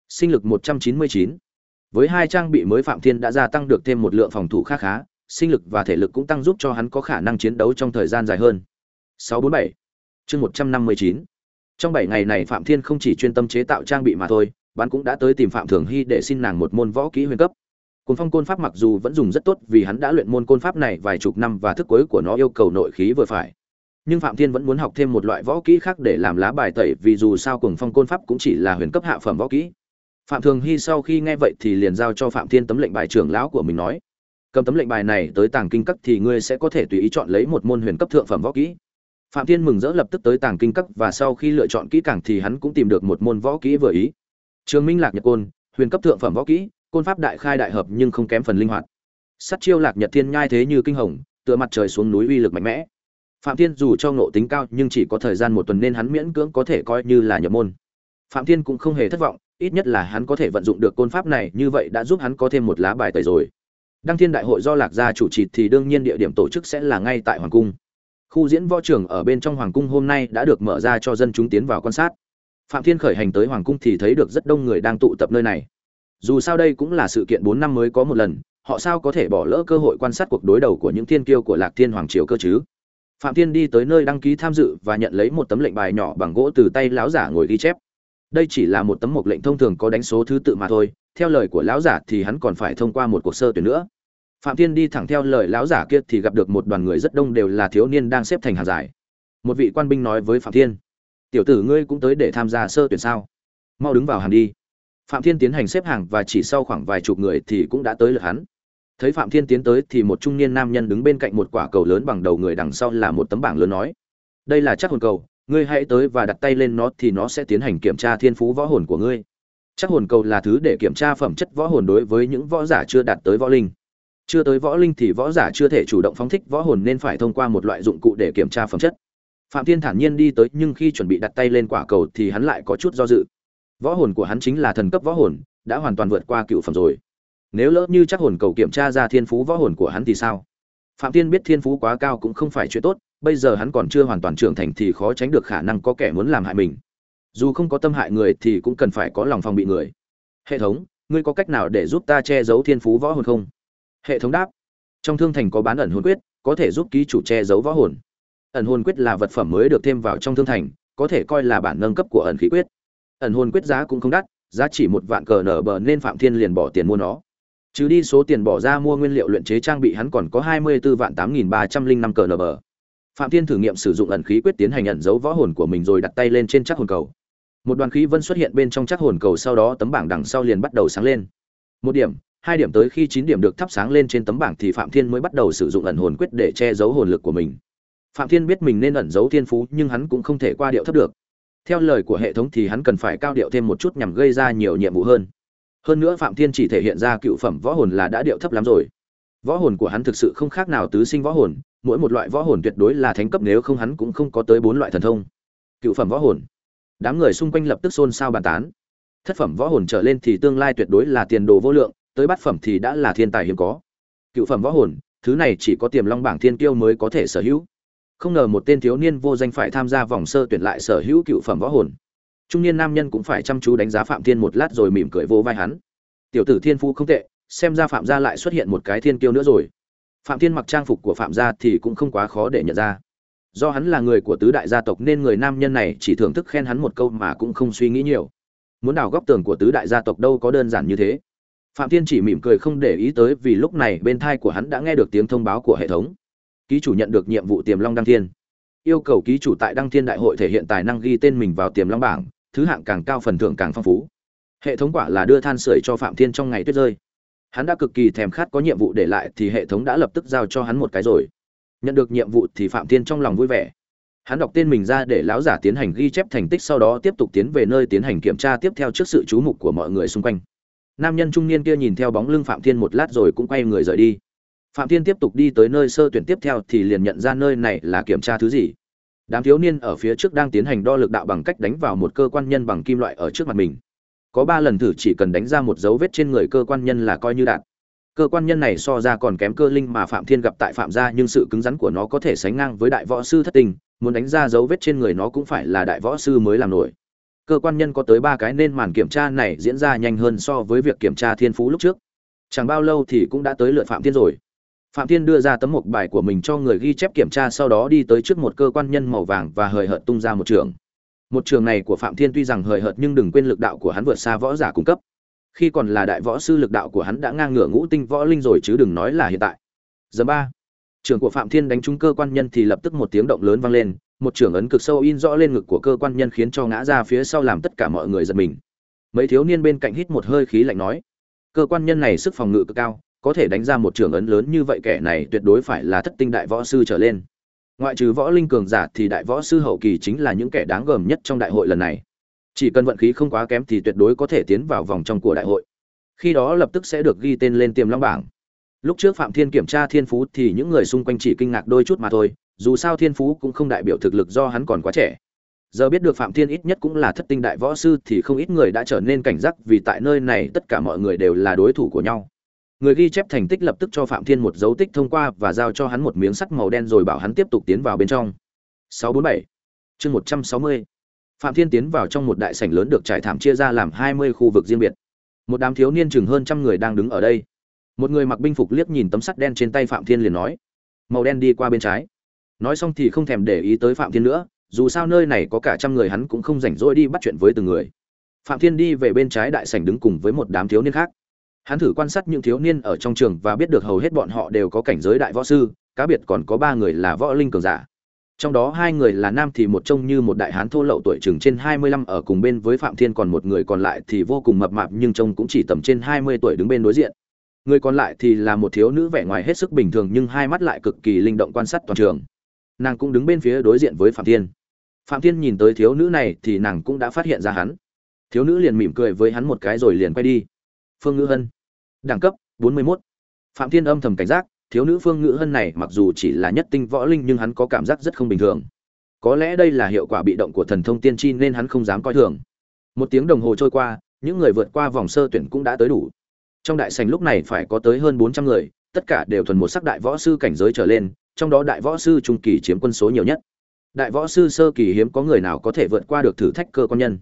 sinh lực 199. Với hai trang bị mới Phạm Thiên đã gia tăng được thêm một lượng phòng thủ khá khá, sinh lực và thể lực cũng tăng giúp cho hắn có khả năng chiến đấu trong thời gian dài hơn. 647, chương 159. Trong 7 ngày này Phạm Thiên không chỉ chuyên tâm chế tạo trang bị mà thôi, bạn cũng đã tới tìm Phạm Thường Hy để xin nàng một môn võ kỹ huyền cấp. Côn phong côn pháp mặc dù vẫn dùng rất tốt vì hắn đã luyện môn côn pháp này vài chục năm và thức cuối của nó yêu cầu nội khí vừa phải. Nhưng Phạm Thiên vẫn muốn học thêm một loại võ kỹ khác để làm lá bài tẩy vì dù sao cùng phong côn pháp cũng chỉ là huyền cấp hạ phẩm võ kỹ. Phạm Thường Hy sau khi nghe vậy thì liền giao cho Phạm Thiên tấm lệnh bài trưởng lão của mình nói: "Cầm tấm lệnh bài này tới Tàng Kinh Các thì ngươi sẽ có thể tùy ý chọn lấy một môn huyền cấp thượng phẩm võ kỹ." Phạm Thiên mừng rỡ lập tức tới Tàng Kinh Các và sau khi lựa chọn kỹ càng thì hắn cũng tìm được một môn võ kỹ vừa ý. Trường Minh Lạc Nhật Côn, huyền cấp thượng phẩm võ kỹ, côn pháp đại khai đại hợp nhưng không kém phần linh hoạt sắt chiêu lạc nhật thiên nhai thế như kinh hồng tựa mặt trời xuống núi uy lực mạnh mẽ phạm thiên dù cho ngộ tính cao nhưng chỉ có thời gian một tuần nên hắn miễn cưỡng có thể coi như là nhập môn. Phạm thiên cũng không hề thất vọng, ít nhất là hắn có thể vận dụng được côn pháp này, như vậy đã giúp hắn có thêm một lá bài tẩy rồi. Đăng thiên đại hội do lạc gia chủ trì thì đương nhiên địa điểm tổ chức sẽ là ngay tại hoàng cung. Khu diễn võ trường ở bên trong hoàng cung hôm nay đã được mở ra cho dân chúng tiến vào quan sát. Phạm thiên khởi hành tới hoàng cung thì thấy được rất đông người đang tụ tập nơi này. Dù sao đây cũng là sự kiện bốn năm mới có một lần, họ sao có thể bỏ lỡ cơ hội quan sát cuộc đối đầu của những thiên kiêu của lạc thiên hoàng triều cơ chứ? Phạm thiên đi tới nơi đăng ký tham dự và nhận lấy một tấm lệnh bài nhỏ bằng gỗ từ tay lão giả ngồi ghi chép. Đây chỉ là một tấm mộc lệnh thông thường có đánh số thứ tự mà thôi, theo lời của lão giả thì hắn còn phải thông qua một cuộc sơ tuyển nữa. Phạm thiên đi thẳng theo lời lão giả kia thì gặp được một đoàn người rất đông đều là thiếu niên đang xếp thành hàng dài. Một vị quan binh nói với phạm thiên, tiểu tử ngươi cũng tới để tham gia sơ tuyển sao? Mau đứng vào hàng đi. Phạm thiên tiến hành xếp hàng và chỉ sau khoảng vài chục người thì cũng đã tới lượt hắn thấy phạm thiên tiến tới thì một trung niên nam nhân đứng bên cạnh một quả cầu lớn bằng đầu người đằng sau là một tấm bảng lớn nói, đây là chắc hồn cầu, ngươi hãy tới và đặt tay lên nó thì nó sẽ tiến hành kiểm tra thiên phú võ hồn của ngươi. Chắc hồn cầu là thứ để kiểm tra phẩm chất võ hồn đối với những võ giả chưa đạt tới võ linh. Chưa tới võ linh thì võ giả chưa thể chủ động phóng thích võ hồn nên phải thông qua một loại dụng cụ để kiểm tra phẩm chất. Phạm thiên thản nhiên đi tới nhưng khi chuẩn bị đặt tay lên quả cầu thì hắn lại có chút do dự. Võ hồn của hắn chính là thần cấp võ hồn, đã hoàn toàn vượt qua cựu phẩm rồi nếu lỡ như chắc hồn cầu kiểm tra ra thiên phú võ hồn của hắn thì sao? Phạm thiên biết thiên phú quá cao cũng không phải chuyện tốt, bây giờ hắn còn chưa hoàn toàn trưởng thành thì khó tránh được khả năng có kẻ muốn làm hại mình. Dù không có tâm hại người thì cũng cần phải có lòng phòng bị người. Hệ thống, ngươi có cách nào để giúp ta che giấu thiên phú võ hồn không? Hệ thống đáp, trong thương thành có bán ẩn hồn quyết, có thể giúp ký chủ che giấu võ hồn. Ẩn hồn quyết là vật phẩm mới được thêm vào trong thương thành, có thể coi là bản nâng cấp của ẩn khí quyết. Ẩn hồn quyết giá cũng không đắt, giá chỉ một vạn cờ nở bờ nên phạm thiên liền bỏ tiền mua nó. Trừ đi số tiền bỏ ra mua nguyên liệu luyện chế trang bị hắn còn có 24 vạn 8305 cờ nở bờ. Phạm Thiên thử nghiệm sử dụng ẩn khí quyết tiến hành ẩn dấu võ hồn của mình rồi đặt tay lên trên chắc hồn cầu. Một đoàn khí vân xuất hiện bên trong chắc hồn cầu sau đó tấm bảng đằng sau liền bắt đầu sáng lên. Một điểm, hai điểm tới khi 9 điểm được thắp sáng lên trên tấm bảng thì Phạm Thiên mới bắt đầu sử dụng ẩn hồn quyết để che giấu hồn lực của mình. Phạm Thiên biết mình nên ẩn giấu thiên phú, nhưng hắn cũng không thể qua điệu thấp được. Theo lời của hệ thống thì hắn cần phải cao điệu thêm một chút nhằm gây ra nhiều nhiệm vụ hơn hơn nữa phạm thiên chỉ thể hiện ra cựu phẩm võ hồn là đã điệu thấp lắm rồi. Võ hồn của hắn thực sự không khác nào tứ sinh võ hồn, mỗi một loại võ hồn tuyệt đối là thánh cấp, nếu không hắn cũng không có tới bốn loại thần thông. Cựu phẩm võ hồn. Đám người xung quanh lập tức xôn xao bàn tán. Thất phẩm võ hồn trở lên thì tương lai tuyệt đối là tiền đồ vô lượng, tới bát phẩm thì đã là thiên tài hiếm có. Cựu phẩm võ hồn, thứ này chỉ có tiềm long bảng thiên kiêu mới có thể sở hữu. Không ngờ một tên thiếu niên vô danh phải tham gia vòng sơ tuyển lại sở hữu cựu phẩm võ hồn trung niên nam nhân cũng phải chăm chú đánh giá phạm thiên một lát rồi mỉm cười vô vai hắn. Tiểu tử thiên phú không tệ, xem ra phạm gia lại xuất hiện một cái thiên kiêu nữa rồi. Phạm thiên mặc trang phục của phạm gia thì cũng không quá khó để nhận ra. Do hắn là người của tứ đại gia tộc nên người nam nhân này chỉ thưởng thức khen hắn một câu mà cũng không suy nghĩ nhiều. Muốn đào góc tường của tứ đại gia tộc đâu có đơn giản như thế. Phạm thiên chỉ mỉm cười không để ý tới vì lúc này bên thai của hắn đã nghe được tiếng thông báo của hệ thống. Ký chủ nhận được nhiệm vụ tiềm long đăng thiên. Yêu cầu ký chủ tại đăng thiên đại hội thể hiện tài năng ghi tên mình vào tiềm long bảng thứ hạng càng cao phần thưởng càng phong phú. Hệ thống quả là đưa than sưởi cho phạm thiên trong ngày tuyết rơi. Hắn đã cực kỳ thèm khát có nhiệm vụ để lại thì hệ thống đã lập tức giao cho hắn một cái rồi. Nhận được nhiệm vụ thì phạm thiên trong lòng vui vẻ. Hắn đọc tên mình ra để lão giả tiến hành ghi chép thành tích sau đó tiếp tục tiến về nơi tiến hành kiểm tra tiếp theo trước sự chú mục của mọi người xung quanh. Nam nhân trung niên kia nhìn theo bóng lưng phạm thiên một lát rồi cũng quay người rời đi. Phạm thiên tiếp tục đi tới nơi sơ tuyển tiếp theo thì liền nhận ra nơi này là kiểm tra thứ gì đám thiếu niên ở phía trước đang tiến hành đo lực đạo bằng cách đánh vào một cơ quan nhân bằng kim loại ở trước mặt mình. Có ba lần thử chỉ cần đánh ra một dấu vết trên người cơ quan nhân là coi như đạt. Cơ quan nhân này so ra còn kém cơ linh mà phạm thiên gặp tại phạm gia, nhưng sự cứng rắn của nó có thể sánh ngang với đại võ sư thất tình, muốn đánh ra dấu vết trên người nó cũng phải là đại võ sư mới làm nổi. Cơ quan nhân có tới ba cái nên màn kiểm tra này diễn ra nhanh hơn so với việc kiểm tra thiên phú lúc trước. Chẳng bao lâu thì cũng đã tới lượt phạm thiên rồi phạm thiên đưa ra tấm mục bài của mình cho người ghi chép kiểm tra, sau đó đi tới trước một cơ quan nhân màu vàng và hời hợt tung ra một trường. Một trường này của phạm thiên tuy rằng hời hợt nhưng đừng quên lực đạo của hắn vượt xa võ giả cung cấp. Khi còn là đại võ sư, lực đạo của hắn đã ngang ngửa ngũ tinh võ linh rồi, chứ đừng nói là hiện tại. Giờ ba. Trường của phạm thiên đánh trúng cơ quan nhân thì lập tức một tiếng động lớn vang lên, một trường ấn cực sâu in rõ lên ngực của cơ quan nhân khiến cho ngã ra phía sau làm tất cả mọi người giật mình. Mấy thiếu niên bên cạnh hít một hơi khí lạnh nói, cơ quan nhân này sức phòng ngự cực cao có thể đánh ra một trường ấn lớn như vậy kẻ này tuyệt đối phải là thất tinh đại võ sư trở lên. Ngoại trừ võ linh cường giả thì đại võ sư hậu kỳ chính là những kẻ đáng gờm nhất trong đại hội lần này. Chỉ cần vận khí không quá kém thì tuyệt đối có thể tiến vào vòng trong của đại hội. Khi đó lập tức sẽ được ghi tên lên tiềm long bảng. Lúc trước phạm thiên kiểm tra thiên phú thì những người xung quanh chỉ kinh ngạc đôi chút mà thôi, dù sao thiên phú cũng không đại biểu thực lực do hắn còn quá trẻ. Giờ biết được phạm thiên ít nhất cũng là thất tinh đại võ sư thì không ít người đã trở nên cảnh giác vì tại nơi này tất cả mọi người đều là đối thủ của nhau người ghi chép thành tích lập tức cho phạm thiên một dấu tích thông qua và giao cho hắn một miếng sắt màu đen rồi bảo hắn tiếp tục tiến vào bên trong. 647 chương 160 phạm thiên tiến vào trong một đại sảnh lớn được trải thảm chia ra làm 20 khu vực riêng biệt. Một đám thiếu niên chừng hơn trăm người đang đứng ở đây. Một người mặc binh phục liếc nhìn tấm sắt đen trên tay phạm thiên liền nói, màu đen đi qua bên trái. Nói xong thì không thèm để ý tới phạm thiên nữa, dù sao nơi này có cả trăm người hắn cũng không rảnh rỗi đi bắt chuyện với từng người. Phạm thiên đi về bên trái đại sảnh đứng cùng với một đám thiếu niên khác hắn thử quan sát những thiếu niên ở trong trường và biết được hầu hết bọn họ đều có cảnh giới đại võ sư, cá biệt còn có ba người là võ linh cường giả. Trong đó hai người là nam thì một trông như một đại hán thô lậu tuổi chừng trên hai mươi lăm, ở cùng bên với phạm thiên còn một người còn lại thì vô cùng mập mạp nhưng trông cũng chỉ tầm trên hai mươi tuổi đứng bên đối diện. Người còn lại thì là một thiếu nữ vẻ ngoài hết sức bình thường nhưng hai mắt lại cực kỳ linh động quan sát toàn trường. Nàng cũng đứng bên phía đối diện với phạm thiên. Phạm thiên nhìn tới thiếu nữ này thì nàng cũng đã phát hiện ra hắn. Thiếu nữ liền mỉm cười với hắn một cái rồi liền quay đi phương ngữ hân. Đẳng cấp 41. phạm thiên âm thầm cảnh giác, thiếu nữ phương ngữ hân này mặc dù chỉ là nhất tinh võ linh nhưng hắn có cảm giác rất không bình thường. Có lẽ đây là hiệu quả bị động của thần thông tiên tri nên hắn không dám coi thường. Một tiếng đồng hồ trôi qua, những người vượt qua vòng sơ tuyển cũng đã tới đủ. Trong đại sành lúc này phải có tới hơn 400 người, tất cả đều thuần một sắc đại võ sư cảnh giới trở lên, trong đó đại võ sư trung kỳ chiếm quân số nhiều nhất. Đại võ sư sơ kỳ hiếm có người nào có thể vượt qua được thử thách cơ quan nhân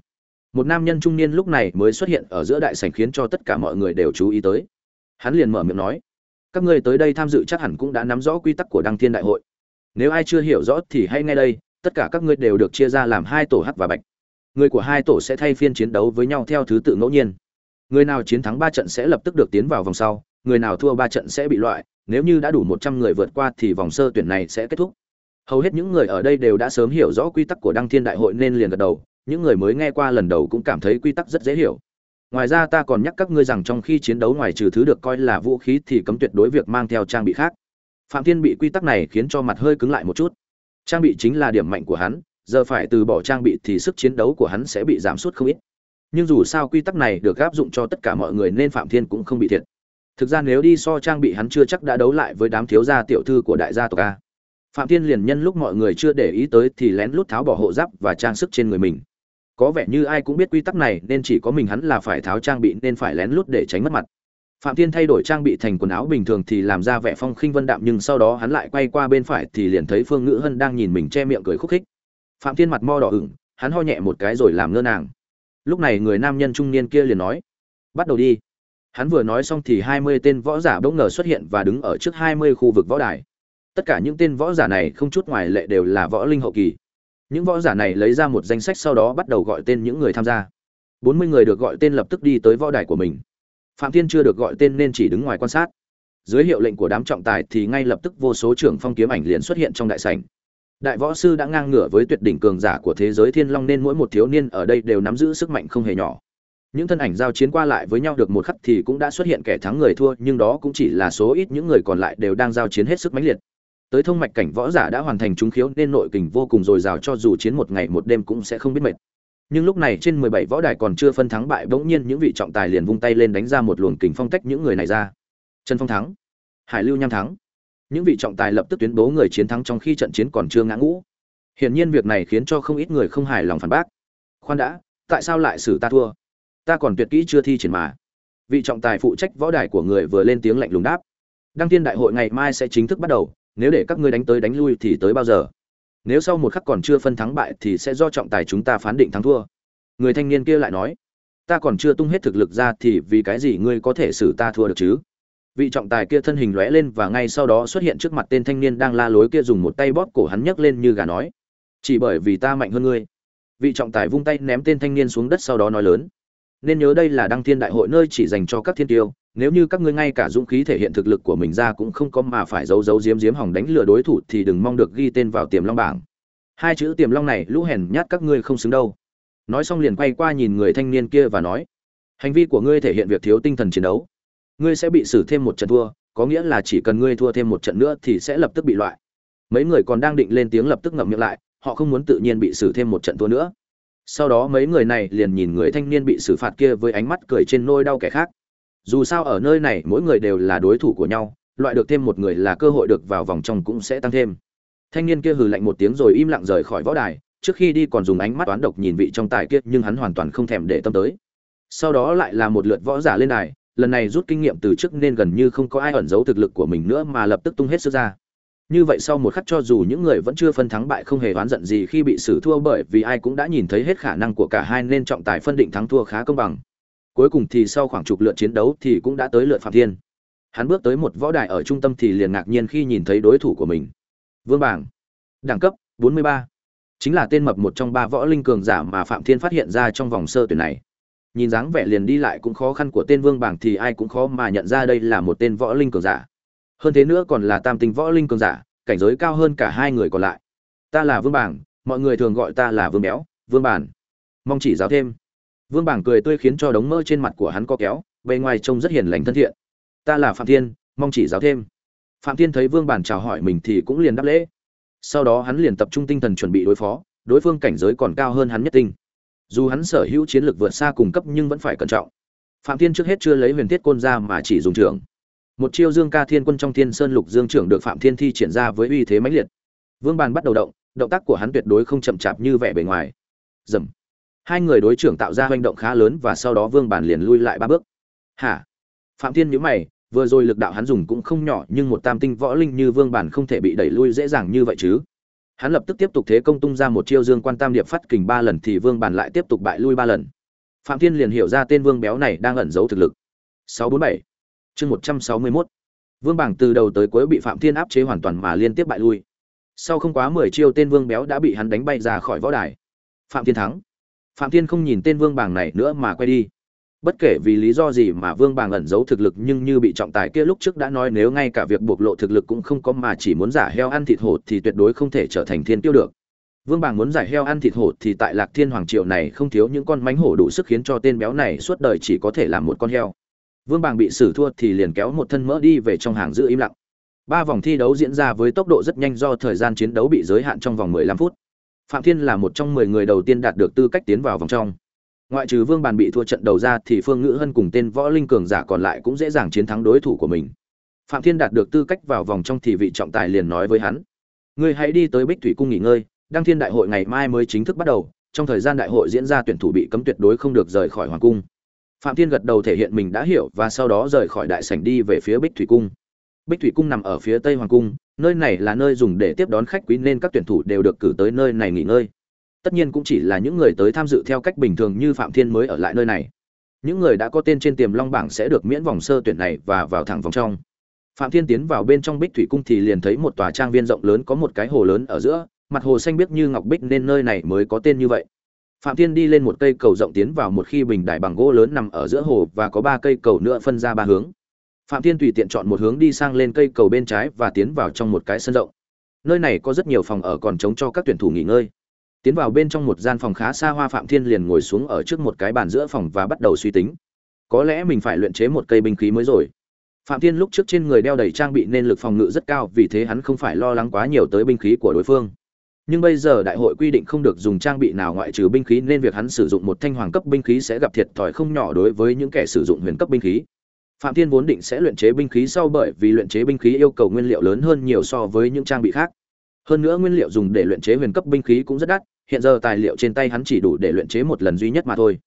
một nam nhân trung niên lúc này mới xuất hiện ở giữa đại sảnh khiến cho tất cả mọi người đều chú ý tới. Hắn liền mở miệng nói, các ngươi tới đây tham dự chắc hẳn cũng đã nắm rõ quy tắc của đăng thiên đại hội. Nếu ai chưa hiểu rõ thì hãy ngay đây, tất cả các ngươi đều được chia ra làm hai tổ hắc và bạch. Người của hai tổ sẽ thay phiên chiến đấu với nhau theo thứ tự ngẫu nhiên. Người nào chiến thắng ba trận sẽ lập tức được tiến vào vòng sau, người nào thua ba trận sẽ bị loại. Nếu như đã đủ một trăm người vượt qua thì vòng sơ tuyển này sẽ kết thúc. Hầu hết những người ở đây đều đã sớm hiểu rõ quy tắc của đăng thiên đại hội nên liền gật đầu những người mới nghe qua lần đầu cũng cảm thấy quy tắc rất dễ hiểu. Ngoài ra ta còn nhắc các ngươi rằng trong khi chiến đấu ngoài trừ thứ được coi là vũ khí thì cấm tuyệt đối việc mang theo trang bị khác. Phạm thiên bị quy tắc này khiến cho mặt hơi cứng lại một chút. Trang bị chính là điểm mạnh của hắn, giờ phải từ bỏ trang bị thì sức chiến đấu của hắn sẽ bị giảm sút không ít. Nhưng dù sao quy tắc này được áp dụng cho tất cả mọi người nên phạm thiên cũng không bị thiệt. Thực ra nếu đi so trang bị hắn chưa chắc đã đấu lại với đám thiếu gia tiểu thư của đại gia tộc a. Phạm thiên liền nhân lúc mọi người chưa để ý tới thì lén lút tháo bỏ hộ giáp và trang sức trên người mình có vẻ như ai cũng biết quy tắc này, nên chỉ có mình hắn là phải tháo trang bị nên phải lén lút để tránh mất mặt. Phạm thiên thay đổi trang bị thành quần áo bình thường thì làm ra vẻ phong khinh vân đạm, nhưng sau đó hắn lại quay qua bên phải thì liền thấy phương ngữ hân đang nhìn mình che miệng cười khúc khích. Phạm thiên mặt mo đỏ ửng, hắn ho nhẹ một cái rồi làm ngơ nàng. Lúc này người nam nhân trung niên kia liền nói, bắt đầu đi. Hắn vừa nói xong thì hai mươi tên võ giả bỗng ngờ xuất hiện và đứng ở trước hai mươi khu vực võ đài. Tất cả những tên võ giả này không chút ngoài lệ đều là võ linh hậu kỳ những võ giả này lấy ra một danh sách sau đó bắt đầu gọi tên những người tham gia. Bốn mươi người được gọi tên lập tức đi tới võ đài của mình. Phạm thiên chưa được gọi tên nên chỉ đứng ngoài quan sát. Dưới hiệu lệnh của đám trọng tài thì ngay lập tức vô số trưởng phong kiếm ảnh liền xuất hiện trong đại sảnh. Đại võ sư đã ngang ngửa với tuyệt đỉnh cường giả của thế giới thiên long nên mỗi một thiếu niên ở đây đều nắm giữ sức mạnh không hề nhỏ. Những thân ảnh giao chiến qua lại với nhau được một khắc thì cũng đã xuất hiện kẻ thắng người thua, nhưng đó cũng chỉ là số ít những người còn lại đều đang giao chiến hết sức mãnh liệt tới thông mạch cảnh võ giả đã hoàn thành chúng khiếu nên nội kình vô cùng dồi dào cho dù chiến một ngày một đêm cũng sẽ không biết mệt. Nhưng lúc này trên 17 võ đài còn chưa phân thắng bại, bỗng nhiên những vị trọng tài liền vung tay lên đánh ra một luồng kình phong tách những người này ra. Trần phong thắng, hải lưu nham thắng. Những vị trọng tài lập tức tuyên bố người chiến thắng trong khi trận chiến còn chưa ngã ngũ. Hiển nhiên việc này khiến cho không ít người không hài lòng phản bác. Khoan đã, tại sao lại xử ta thua? Ta còn tuyệt kỹ chưa thi triển mà. Vị trọng tài phụ trách võ đài của người vừa lên tiếng lạnh lùng đáp. Đăng tiên đại hội ngày mai sẽ chính thức bắt đầu nếu để các ngươi đánh tới đánh lui thì tới bao giờ? Nếu sau một khắc còn chưa phân thắng bại thì sẽ do trọng tài chúng ta phán định thắng thua. Người thanh niên kia lại nói, ta còn chưa tung hết thực lực ra thì vì cái gì ngươi có thể xử ta thua được chứ? Vị trọng tài kia thân hình lóe lên và ngay sau đó xuất hiện trước mặt tên thanh niên đang la lối kia dùng một tay bóp cổ hắn nhấc lên như gà nói, chỉ bởi vì ta mạnh hơn ngươi. Vị trọng tài vung tay ném tên thanh niên xuống đất sau đó nói lớn nên nhớ đây là đăng thiên đại hội nơi chỉ dành cho các thiên tiêu, nếu như các ngươi ngay cả dũng khí thể hiện thực lực của mình ra cũng không có mà phải giấu giấu giếm giếm hỏng đánh lừa đối thủ thì đừng mong được ghi tên vào tiềm long bảng. Hai chữ tiềm long này lũ hèn nhát các ngươi không xứng đâu. Nói xong liền quay qua nhìn người thanh niên kia và nói, hành vi của ngươi thể hiện việc thiếu tinh thần chiến đấu. Ngươi sẽ bị xử thêm một trận thua, có nghĩa là chỉ cần ngươi thua thêm một trận nữa thì sẽ lập tức bị loại. Mấy người còn đang định lên tiếng lập tức ngậm miệng lại, họ không muốn tự nhiên bị xử thêm một trận thua nữa sau đó mấy người này liền nhìn người thanh niên bị xử phạt kia với ánh mắt cười trên nôi đau kẻ khác. Dù sao ở nơi này mỗi người đều là đối thủ của nhau, loại được thêm một người là cơ hội được vào vòng trong cũng sẽ tăng thêm. Thanh niên kia hừ lạnh một tiếng rồi im lặng rời khỏi võ đài, trước khi đi còn dùng ánh mắt toán độc nhìn vị trong tài kia, nhưng hắn hoàn toàn không thèm để tâm tới. Sau đó lại là một lượt võ giả lên đài, lần này rút kinh nghiệm từ trước nên gần như không có ai ẩn giấu thực lực của mình nữa mà lập tức tung hết sức ra như vậy sau một khắc cho dù những người vẫn chưa phân thắng bại không hề oán giận gì khi bị xử thua bởi vì ai cũng đã nhìn thấy hết khả năng của cả hai nên trọng tài phân định thắng thua khá công bằng. Cuối cùng thì sau khoảng chục lượt chiến đấu thì cũng đã tới lượt phạm thiên. Hắn bước tới một võ đài ở trung tâm thì liền ngạc nhiên khi nhìn thấy đối thủ của mình. Vương bảng đẳng cấp 43. chính là tên mập một trong ba võ linh cường giả mà phạm thiên phát hiện ra trong vòng sơ tuyển này. Nhìn dáng vẻ liền đi lại cũng khó khăn của tên vương bảng thì ai cũng khó mà nhận ra đây là một tên võ linh cường giả hơn thế nữa còn là tam tinh võ linh cường giả, cảnh giới cao hơn cả hai người còn lại. Ta là vương bảng, mọi người thường gọi ta là vương béo, vương bản mong chỉ giáo thêm. Vương bảng cười tươi khiến cho đống mỡ trên mặt của hắn co kéo, bề ngoài trông rất hiền lành thân thiện. Ta là phạm thiên, mong chỉ giáo thêm. Phạm thiên thấy vương bản chào hỏi mình thì cũng liền đáp lễ. Sau đó hắn liền tập trung tinh thần chuẩn bị đối phó, đối phương cảnh giới còn cao hơn hắn nhất tinh. Dù hắn sở hữu chiến lược vượt xa cùng cấp nhưng vẫn phải cẩn trọng. Phạm thiên trước hết chưa lấy huyền thiết côn ra mà chỉ dùng trường một chiêu dương ca thiên quân trong thiên sơn lục dương trưởng được phạm thiên thi triển ra với uy thế mãnh liệt. Vương bàn bắt đầu động động tác của hắn tuyệt đối không chậm chạp như vẻ bề ngoài. Dầm. Hai người đối trưởng tạo ra hành động khá lớn và sau đó vương bàn liền lui lại ba bước. Hả? Phạm thiên nhíu mày, vừa rồi lực đạo hắn dùng cũng không nhỏ nhưng một tam tinh võ linh như vương bản không thể bị đẩy lui dễ dàng như vậy chứ. Hắn lập tức tiếp tục thế công tung ra một chiêu dương quan tam điệp phát kình ba lần thì vương bản lại tiếp tục bại lui ba lần. Phạm thiên liền hiểu ra tên vương béo này đang ẩn giấu thực lực. 647 chương 161 vương bảng từ đầu tới cuối bị phạm thiên áp chế hoàn toàn mà liên tiếp bại lui. Sau không quá 10 chiêu tên vương béo đã bị hắn đánh bay ra khỏi võ đài. Phạm thiên thắng. Phạm thiên không nhìn tên vương bảng này nữa mà quay đi. Bất kể vì lý do gì mà vương bàng ẩn giấu thực lực nhưng như bị trọng tài kia lúc trước đã nói nếu ngay cả việc bộc lộ thực lực cũng không có mà chỉ muốn giả heo ăn thịt hổ thì tuyệt đối không thể trở thành thiên tiêu được. Vương bàng muốn giải heo ăn thịt hổ thì tại lạc thiên hoàng triều này không thiếu những con mánh hổ đủ sức khiến cho tên béo này suốt đời chỉ có thể làm một con heo vương bàng bị xử thua thì liền kéo một thân mỡ đi về trong hàng giữ im lặng. Ba vòng thi đấu diễn ra với tốc độ rất nhanh do thời gian chiến đấu bị giới hạn trong vòng 15 phút. Phạm thiên là một trong 10 người đầu tiên đạt được tư cách tiến vào vòng trong. Ngoại trừ vương bàn bị thua trận đầu ra thì phương ngữ hân cùng tên võ linh cường giả còn lại cũng dễ dàng chiến thắng đối thủ của mình. Phạm thiên đạt được tư cách vào vòng trong thì vị trọng tài liền nói với hắn, ngươi hãy đi tới bích thủy cung nghỉ ngơi, đăng thiên đại hội ngày mai mới chính thức bắt đầu, trong thời gian đại hội diễn ra tuyển thủ bị cấm tuyệt đối không được rời khỏi hoàng cung phạm thiên gật đầu thể hiện mình đã hiểu và sau đó rời khỏi đại sảnh đi về phía bích thủy cung. Bích thủy cung nằm ở phía tây hoàng cung, nơi này là nơi dùng để tiếp đón khách quý nên các tuyển thủ đều được cử tới nơi này nghỉ ngơi. Tất nhiên cũng chỉ là những người tới tham dự theo cách bình thường như phạm thiên mới ở lại nơi này. Những người đã có tên trên tiềm long bảng sẽ được miễn vòng sơ tuyển này và vào thẳng vòng trong. Phạm thiên tiến vào bên trong bích thủy cung thì liền thấy một tòa trang viên rộng lớn có một cái hồ lớn ở giữa, mặt hồ xanh biếc như ngọc bích nên nơi này mới có tên như vậy phạm thiên đi lên một cây cầu rộng tiến vào một khi bình đài bằng gỗ lớn nằm ở giữa hồ và có ba cây cầu nữa phân ra ba hướng. Phạm thiên tùy tiện chọn một hướng đi sang lên cây cầu bên trái và tiến vào trong một cái sân rộng. Nơi này có rất nhiều phòng ở còn trống cho các tuyển thủ nghỉ ngơi. Tiến vào bên trong một gian phòng khá xa hoa, phạm thiên liền ngồi xuống ở trước một cái bàn giữa phòng và bắt đầu suy tính. Có lẽ mình phải luyện chế một cây binh khí mới rồi. Phạm thiên lúc trước trên người đeo đầy trang bị nên lực phòng ngự rất cao, vì thế hắn không phải lo lắng quá nhiều tới binh khí của đối phương nhưng bây giờ đại hội quy định không được dùng trang bị nào ngoại trừ binh khí nên việc hắn sử dụng một thanh hoàng cấp binh khí sẽ gặp thiệt thòi không nhỏ đối với những kẻ sử dụng huyền cấp binh khí. Phạm thiên vốn định sẽ luyện chế binh khí sau bởi vì luyện chế binh khí yêu cầu nguyên liệu lớn hơn nhiều so với những trang bị khác. Hơn nữa nguyên liệu dùng để luyện chế huyền cấp binh khí cũng rất đắt, hiện giờ tài liệu trên tay hắn chỉ đủ để luyện chế một lần duy nhất mà thôi.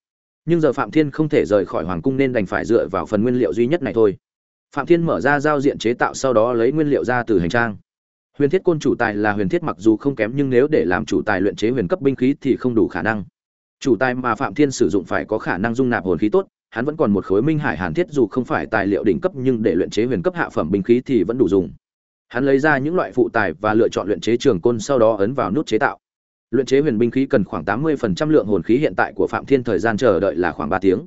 Nhưng giờ phạm thiên không thể rời khỏi hoàng cung nên đành phải dựa vào phần nguyên liệu duy nhất này thôi. Phạm thiên mở ra giao diện chế tạo sau đó lấy nguyên liệu ra từ hành trang huyền thiết côn chủ tài là huyền thiết mặc dù không kém nhưng nếu để làm chủ tài luyện chế huyền cấp binh khí thì không đủ khả năng. Chủ tài mà phạm thiên sử dụng phải có khả năng dung nạp hồn khí tốt, hắn vẫn còn một khối minh hải hàn thiết dù không phải tài liệu đỉnh cấp nhưng để luyện chế huyền cấp hạ phẩm binh khí thì vẫn đủ dùng. Hắn lấy ra những loại phụ tài và lựa chọn luyện chế trường côn sau đó ấn vào nút chế tạo. Luyện chế huyền binh khí cần khoảng tám mươi phần trăm lượng hồn khí hiện tại của phạm thiên thời gian chờ đợi là khoảng ba tiếng.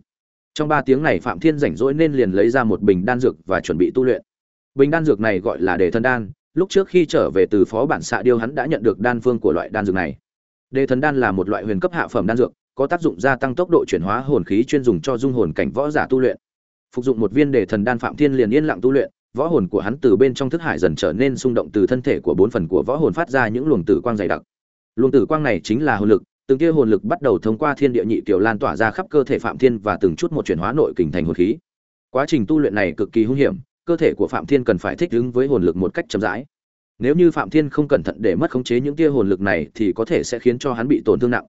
Trong ba tiếng này phạm thiên rảnh rỗi nên liền lấy ra một bình đan dược và chuẩn bị tu luyện. Bình đan dược này gọi là đề thân đan lúc trước khi trở về từ phó bản xạ điêu hắn đã nhận được đan phương của loại đan dược này. Đề thần đan là một loại huyền cấp hạ phẩm đan dược, có tác dụng gia tăng tốc độ chuyển hóa hồn khí chuyên dùng cho dung hồn cảnh võ giả tu luyện. Phục dụng một viên đề thần đan phạm thiên liền yên lặng tu luyện, võ hồn của hắn từ bên trong thức hải dần trở nên xung động từ thân thể của bốn phần của võ hồn phát ra những luồng tử quang dày đặc. Luồng tử quang này chính là hồn lực, từng kia hồn lực bắt đầu thông qua thiên địa nhị tiểu lan tỏa ra khắp cơ thể phạm thiên và từng chút một chuyển hóa nội kình thành hồn khí. Quá trình tu luyện này cực kỳ hung hiểm cơ thể của phạm thiên cần phải thích ứng với hồn lực một cách chậm rãi. Nếu như phạm thiên không cẩn thận để mất khống chế những tia hồn lực này thì có thể sẽ khiến cho hắn bị tổn thương nặng.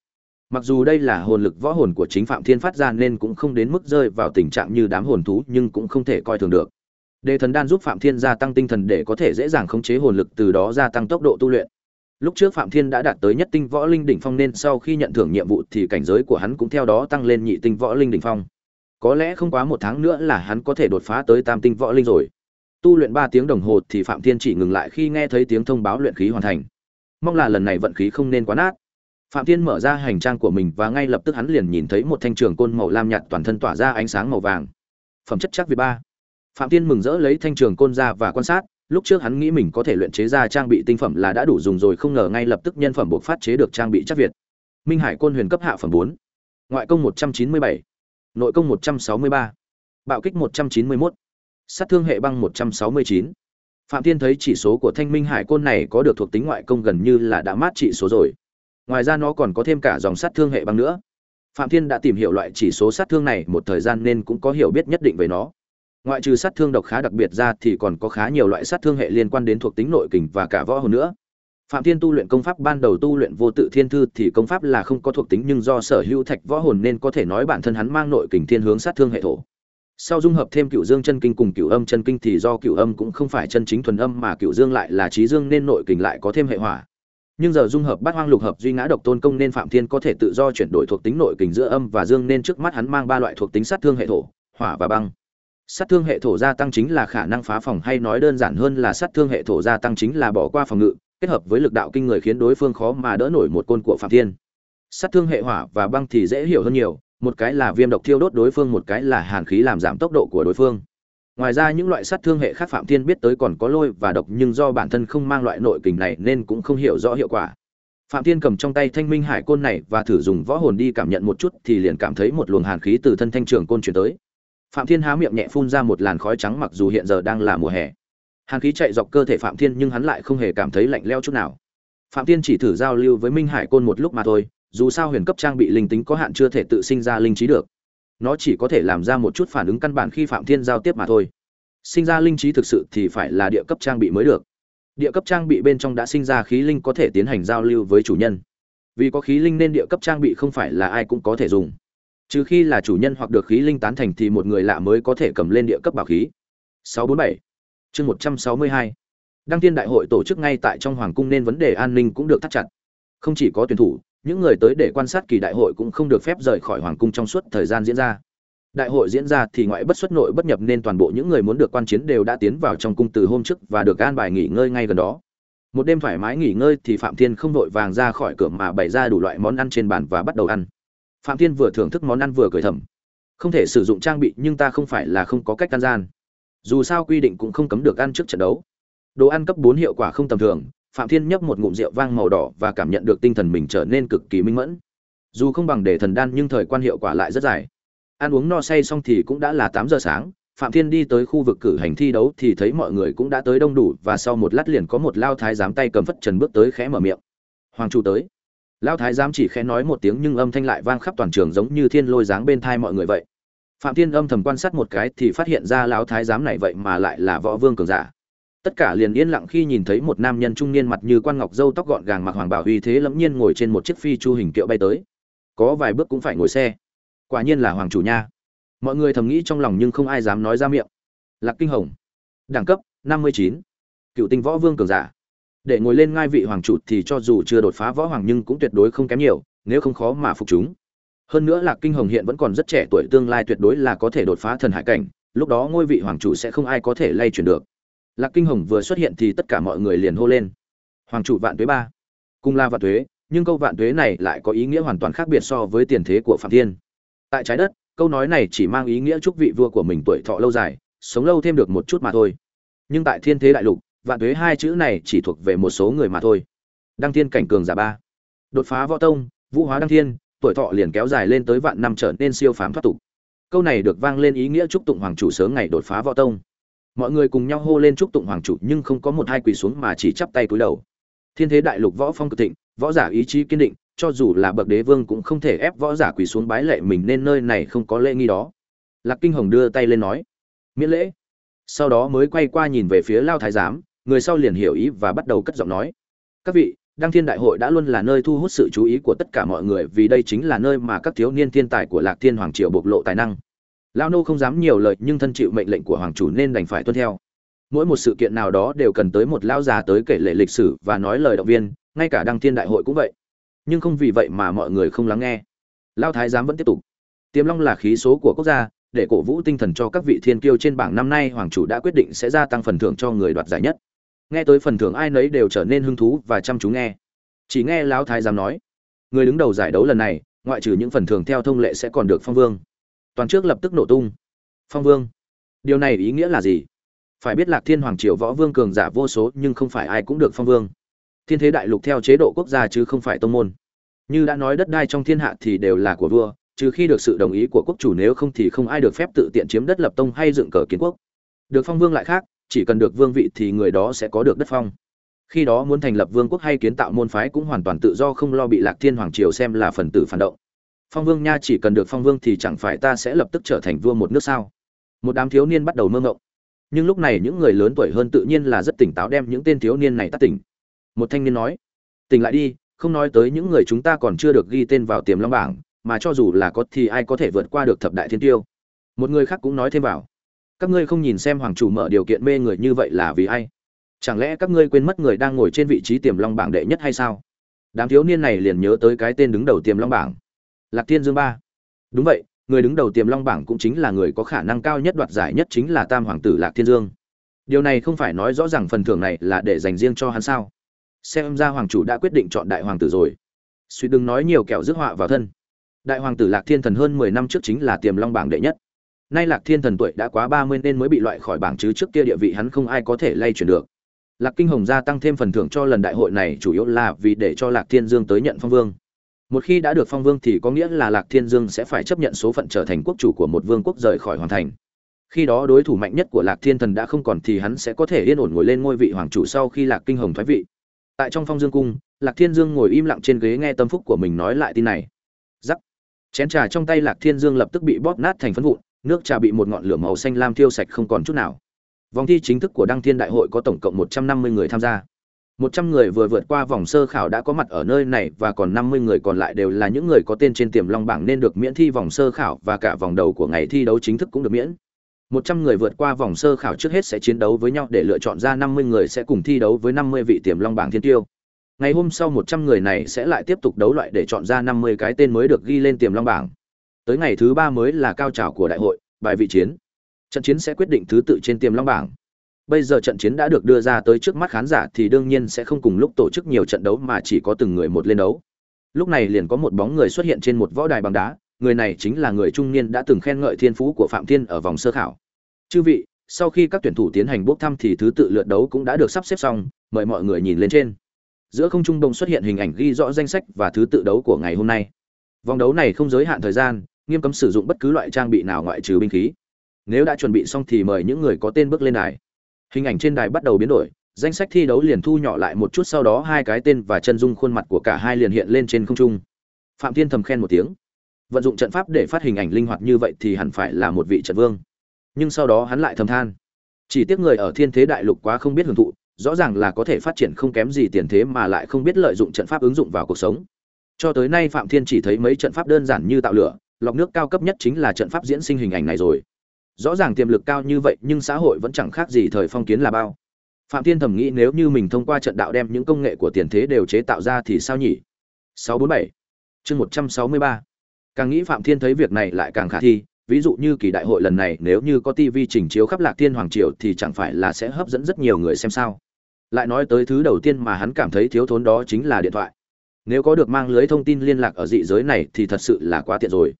Mặc dù đây là hồn lực võ hồn của chính phạm thiên phát ra nên cũng không đến mức rơi vào tình trạng như đám hồn thú nhưng cũng không thể coi thường được. Đề thần đan giúp phạm thiên gia tăng tinh thần để có thể dễ dàng khống chế hồn lực, từ đó gia tăng tốc độ tu luyện. Lúc trước phạm thiên đã đạt tới nhất tinh võ linh đỉnh phong nên sau khi nhận thưởng nhiệm vụ thì cảnh giới của hắn cũng theo đó tăng lên nhị tinh võ linh đỉnh phong có lẽ không quá một tháng nữa là hắn có thể đột phá tới tam tinh võ linh rồi. Tu luyện ba tiếng đồng hồ thì phạm thiên chỉ ngừng lại khi nghe thấy tiếng thông báo luyện khí hoàn thành. Mong là lần này vận khí không nên quá nát. Phạm thiên mở ra hành trang của mình và ngay lập tức hắn liền nhìn thấy một thanh trường côn màu lam nhạt toàn thân tỏa ra ánh sáng màu vàng. Phẩm chất chắc việt ba. Phạm thiên mừng rỡ lấy thanh trường côn ra và quan sát, lúc trước hắn nghĩ mình có thể luyện chế ra trang bị tinh phẩm là đã đủ dùng rồi không ngờ ngay lập tức nhân phẩm buộc phát chế được trang bị chắc việt. Minh hải côn huyền cấp hạ phẩm bốn. Ngoại công một trăm chín mươi bảy nội công một trăm sáu mươi ba, bạo kích một trăm chín mươi mốt, sát thương hệ băng một trăm sáu mươi chín. Phạm thiên thấy chỉ số của thanh minh hải côn này có được thuộc tính ngoại công gần như là đã mát trị số rồi. Ngoài ra nó còn có thêm cả dòng sát thương hệ băng nữa. Phạm thiên đã tìm hiểu loại chỉ số sát thương này một thời gian nên cũng có hiểu biết nhất định về nó. Ngoại trừ sát thương độc khá đặc biệt ra thì còn có khá nhiều loại sát thương hệ liên quan đến thuộc tính nội kình và cả võ hồn nữa phạm thiên tu luyện công pháp ban đầu tu luyện vô tự thiên thư thì công pháp là không có thuộc tính nhưng do sở hữu thạch võ hồn nên có thể nói bản thân hắn mang nội kình thiên hướng sát thương hệ thổ. Sau dung hợp thêm cựu dương chân kinh cùng cựu âm chân kinh thì do cựu âm cũng không phải chân chính thuần âm mà cựu dương lại là trí dương nên nội kình lại có thêm hệ hỏa. Nhưng giờ dung hợp bát hoang lục hợp duy ngã độc tôn công nên phạm thiên có thể tự do chuyển đổi thuộc tính nội kình giữa âm và dương nên trước mắt hắn mang ba loại thuộc tính sát thương hệ thổ, hỏa và băng. Sát thương hệ thổ gia tăng chính là khả năng phá phòng hay nói đơn giản hơn là sát thương hệ thổ gia tăng chính là bỏ qua phòng ngự kết hợp với lực đạo kinh người khiến đối phương khó mà đỡ nổi một côn của phạm thiên. Sát thương hệ hỏa và băng thì dễ hiểu hơn nhiều, một cái là viêm độc thiêu đốt đối phương, một cái là hàn khí làm giảm tốc độ của đối phương. Ngoài ra những loại sát thương hệ khác phạm thiên biết tới còn có lôi và độc, nhưng do bản thân không mang loại nội kình này nên cũng không hiểu rõ hiệu quả. Phạm thiên cầm trong tay thanh minh hải côn này và thử dùng võ hồn đi cảm nhận một chút thì liền cảm thấy một luồng hàn khí từ thân thanh trường côn chuyển tới. Phạm thiên há miệng nhẹ phun ra một làn khói trắng mặc dù hiện giờ đang là mùa hè hàn khí chạy dọc cơ thể phạm thiên nhưng hắn lại không hề cảm thấy lạnh leo chút nào. Phạm thiên chỉ thử giao lưu với minh hải côn một lúc mà thôi, dù sao huyền cấp trang bị linh tính có hạn chưa thể tự sinh ra linh trí được. Nó chỉ có thể làm ra một chút phản ứng căn bản khi phạm thiên giao tiếp mà thôi. Sinh ra linh trí thực sự thì phải là địa cấp trang bị mới được. Địa cấp trang bị bên trong đã sinh ra khí linh có thể tiến hành giao lưu với chủ nhân. Vì có khí linh nên địa cấp trang bị không phải là ai cũng có thể dùng. Trừ khi là chủ nhân hoặc được khí linh tán thành thì một người lạ mới có thể cầm lên địa cấp bảo khí. 647 chương 162 đăng tiên đại hội tổ chức ngay tại trong hoàng cung nên vấn đề an ninh cũng được thắt chặt. Không chỉ có tuyển thủ, những người tới để quan sát kỳ đại hội cũng không được phép rời khỏi hoàng cung trong suốt thời gian diễn ra. Đại hội diễn ra thì ngoại bất xuất nội bất nhập nên toàn bộ những người muốn được quan chiến đều đã tiến vào trong cung từ hôm trước và được an bài nghỉ ngơi ngay gần đó. Một đêm thoải mái nghỉ ngơi thì phạm thiên không vội vàng ra khỏi cửa mà bày ra đủ loại món ăn trên bàn và bắt đầu ăn. Phạm thiên vừa thưởng thức món ăn vừa cười thầm. Không thể sử dụng trang bị nhưng ta không phải là không có cách can gian dù sao quy định cũng không cấm được ăn trước trận đấu. Đồ ăn cấp bốn hiệu quả không tầm thường, phạm thiên nhấp một ngụm rượu vang màu đỏ và cảm nhận được tinh thần mình trở nên cực kỳ minh mẫn. Dù không bằng để thần đan nhưng thời quan hiệu quả lại rất dài. Ăn uống no say xong thì cũng đã là tám giờ sáng, phạm thiên đi tới khu vực cử hành thi đấu thì thấy mọi người cũng đã tới đông đủ và sau một lát liền có một lao thái giám tay cầm phất trần bước tới khẽ mở miệng. Hoàng chủ tới. Lao thái giám chỉ khẽ nói một tiếng nhưng âm thanh lại vang khắp toàn trường giống như thiên lôi dáng bên thai mọi người vậy phạm thiên âm thầm quan sát một cái thì phát hiện ra lão thái giám này vậy mà lại là võ vương cường giả. Tất cả liền yên lặng khi nhìn thấy một nam nhân trung niên mặt như quan ngọc dâu tóc gọn gàng mặc hoàng bảo uy thế lẫm nhiên ngồi trên một chiếc phi chu hình kiệu bay tới. Có vài bước cũng phải ngồi xe. Quả nhiên là hoàng chủ nha. Mọi người thầm nghĩ trong lòng nhưng không ai dám nói ra miệng. Lạc kinh hồng. Đẳng cấp, năm mươi chín. Cựu tinh võ vương cường giả. Để ngồi lên ngai vị hoàng chủ thì cho dù chưa đột phá võ hoàng nhưng cũng tuyệt đối không kém nhiều, nếu không khó mà phục chúng hơn nữa lạc kinh hồng hiện vẫn còn rất trẻ tuổi, tương lai tuyệt đối là có thể đột phá thần hải cảnh, lúc đó ngôi vị hoàng chủ sẽ không ai có thể lay chuyển được. Lạc kinh hồng vừa xuất hiện thì tất cả mọi người liền hô lên. Hoàng chủ vạn tuế ba. Cung la vạn tuế, nhưng câu vạn tuế này lại có ý nghĩa hoàn toàn khác biệt so với tiền thế của phạm thiên. Tại trái đất, câu nói này chỉ mang ý nghĩa chúc vị vua của mình tuổi thọ lâu dài, sống lâu thêm được một chút mà thôi. Nhưng tại thiên thế đại lục, vạn tuế hai chữ này chỉ thuộc về một số người mà thôi. Đăng thiên cảnh cường giả ba. Đột phá võ tông, vũ hóa đăng thiên tuổi thọ liền kéo dài lên tới vạn năm trở nên siêu phàm thoát tục. Câu này được vang lên ý nghĩa chúc tụng hoàng chủ sớm ngày đột phá võ tông. Mọi người cùng nhau hô lên chúc tụng hoàng chủ nhưng không có một hai quỳ xuống mà chỉ chắp tay cúi đầu. Thiên thế đại lục võ phong cực thịnh, võ giả ý chí kiên định, cho dù là bậc đế vương cũng không thể ép võ giả quỳ xuống bái lệ mình nên nơi này không có lễ nghi đó. Lạc kinh hồng đưa tay lên nói, miễn lễ. Sau đó mới quay qua nhìn về phía lao thái giám, người sau liền hiểu ý và bắt đầu cất giọng nói, các vị đăng thiên đại hội đã luôn là nơi thu hút sự chú ý của tất cả mọi người, vì đây chính là nơi mà các thiếu niên thiên tài của lạc thiên hoàng triều bộc lộ tài năng. Lao nô không dám nhiều lời, nhưng thân chịu mệnh lệnh của hoàng chủ nên đành phải tuân theo. Mỗi một sự kiện nào đó đều cần tới một lão già tới kể lệ lịch sử và nói lời động viên, ngay cả đăng thiên đại hội cũng vậy. Nhưng không vì vậy mà mọi người không lắng nghe. Lao thái giám vẫn tiếp tục. Tiềm long là khí số của quốc gia, để cổ vũ tinh thần cho các vị thiên kiêu trên bảng năm nay, hoàng chủ đã quyết định sẽ gia tăng phần thưởng cho người đoạt giải nhất nghe tới phần thưởng ai nấy đều trở nên hứng thú và chăm chú nghe. Chỉ nghe lão thái giám nói, người đứng đầu giải đấu lần này, ngoại trừ những phần thưởng theo thông lệ sẽ còn được phong vương. Toàn trước lập tức nổ tung. Phong vương, điều này ý nghĩa là gì? Phải biết lạc thiên hoàng triều võ vương cường giả vô số nhưng không phải ai cũng được phong vương. Thiên thế đại lục theo chế độ quốc gia chứ không phải tông môn. Như đã nói đất đai trong thiên hạ thì đều là của vua, trừ khi được sự đồng ý của quốc chủ nếu không thì không ai được phép tự tiện chiếm đất lập tông hay dựng cờ kiến quốc. Được phong vương lại khác chỉ cần được vương vị thì người đó sẽ có được đất phong. Khi đó muốn thành lập vương quốc hay kiến tạo môn phái cũng hoàn toàn tự do không lo bị lạc thiên hoàng triều xem là phần tử phản động. Phong vương nha chỉ cần được phong vương thì chẳng phải ta sẽ lập tức trở thành vua một nước sao? Một đám thiếu niên bắt đầu mơ ngộng. Nhưng lúc này những người lớn tuổi hơn tự nhiên là rất tỉnh táo đem những tên thiếu niên này tắt tỉnh. Một thanh niên nói, tỉnh lại đi, không nói tới những người chúng ta còn chưa được ghi tên vào tiềm long bảng, mà cho dù là có thì ai có thể vượt qua được thập đại thiên tiêu? Một người khác cũng nói thêm vào các ngươi không nhìn xem hoàng chủ mở điều kiện mê người như vậy là vì ai? Chẳng lẽ các ngươi quên mất người đang ngồi trên vị trí tiềm long bảng đệ nhất hay sao? Đám thiếu niên này liền nhớ tới cái tên đứng đầu tiềm long bảng. Lạc thiên dương ba. Đúng vậy, người đứng đầu tiềm long bảng cũng chính là người có khả năng cao nhất đoạt giải nhất chính là tam hoàng tử lạc thiên dương. Điều này không phải nói rõ ràng phần thưởng này là để dành riêng cho hắn sao? Xem ra hoàng chủ đã quyết định chọn đại hoàng tử rồi. Suy đừng nói nhiều kẹo rước họa vào thân. Đại hoàng tử lạc thiên thần hơn mười năm trước chính là tiềm long bảng đệ nhất nay lạc thiên thần tuổi đã quá ba mươi nên mới bị loại khỏi bảng chứ trước kia địa vị hắn không ai có thể lay chuyển được. Lạc kinh hồng gia tăng thêm phần thưởng cho lần đại hội này chủ yếu là vì để cho lạc thiên dương tới nhận phong vương. Một khi đã được phong vương thì có nghĩa là lạc thiên dương sẽ phải chấp nhận số phận trở thành quốc chủ của một vương quốc rời khỏi hoàn thành. Khi đó đối thủ mạnh nhất của lạc thiên thần đã không còn thì hắn sẽ có thể yên ổn ngồi lên ngôi vị hoàng chủ sau khi lạc kinh hồng thoái vị. Tại trong phong dương cung, lạc thiên dương ngồi im lặng trên ghế nghe tâm phúc của mình nói lại tin này. Giắc chén trà trong tay lạc thiên dương lập tức bị bóp nát thành phân vụn nước trà bị một ngọn lửa màu xanh lam thiêu sạch không còn chút nào vòng thi chính thức của đăng thiên đại hội có tổng cộng một trăm năm mươi người tham gia một trăm người vừa vượt qua vòng sơ khảo đã có mặt ở nơi này và còn năm mươi người còn lại đều là những người có tên trên tiềm long bảng nên được miễn thi vòng sơ khảo và cả vòng đầu của ngày thi đấu chính thức cũng được miễn. Một trăm người vượt qua vòng sơ khảo trước hết sẽ chiến đấu với nhau để lựa chọn ra năm mươi người sẽ cùng thi đấu với năm mươi vị tiềm long bảng thiên tiêu. Ngày hôm sau một trăm người này sẽ lại tiếp tục đấu loại để chọn ra năm mươi cái tên mới được ghi lên tiềm long bảng. Tới ngày thứ ba mới là cao trào của đại hội, bài vị chiến. Trận chiến sẽ quyết định thứ tự trên tiềm long bảng. Bây giờ trận chiến đã được đưa ra tới trước mắt khán giả thì đương nhiên sẽ không cùng lúc tổ chức nhiều trận đấu mà chỉ có từng người một lên đấu. Lúc này liền có một bóng người xuất hiện trên một võ đài bằng đá người này chính là người trung niên đã từng khen ngợi thiên phú của phạm thiên ở vòng sơ khảo. Chư vị sau khi các tuyển thủ tiến hành bốc thăm thì thứ tự lượt đấu cũng đã được sắp xếp xong mời mọi người nhìn lên trên. Giữa không trung đông xuất hiện hình ảnh ghi rõ danh sách và thứ tự đấu của ngày hôm nay. Vòng đấu này không giới hạn thời gian nghiêm cấm sử dụng bất cứ loại trang bị nào ngoại trừ binh khí. Nếu đã chuẩn bị xong thì mời những người có tên bước lên đài. Hình ảnh trên đài bắt đầu biến đổi, danh sách thi đấu liền thu nhỏ lại một chút, sau đó hai cái tên và chân dung khuôn mặt của cả hai liền hiện lên trên không trung. Phạm thiên thầm khen một tiếng. Vận dụng trận pháp để phát hình ảnh linh hoạt như vậy thì hẳn phải là một vị trận vương. Nhưng sau đó hắn lại thầm than. Chỉ tiếc người ở thiên thế đại lục quá không biết hưởng thụ, rõ ràng là có thể phát triển không kém gì tiền thế mà lại không biết lợi dụng trận pháp ứng dụng vào cuộc sống. Cho tới nay phạm thiên chỉ thấy mấy trận pháp đơn giản như tạo lửa lọc nước cao cấp nhất chính là trận pháp diễn sinh hình ảnh này rồi. Rõ ràng tiềm lực cao như vậy, nhưng xã hội vẫn chẳng khác gì thời phong kiến là bao. Phạm thiên thầm nghĩ nếu như mình thông qua trận đạo đem những công nghệ của tiền thế đều chế tạo ra thì sao nhỉ? 647 chương 163 càng nghĩ phạm thiên thấy việc này lại càng khả thi, ví dụ như kỳ đại hội lần này nếu như có TV trình chiếu khắp lạc thiên hoàng triều thì chẳng phải là sẽ hấp dẫn rất nhiều người xem sao? Lại nói tới thứ đầu tiên mà hắn cảm thấy thiếu thốn đó chính là điện thoại. Nếu có được mang lưới thông tin liên lạc ở dị giới này thì thật sự là quá tiện rồi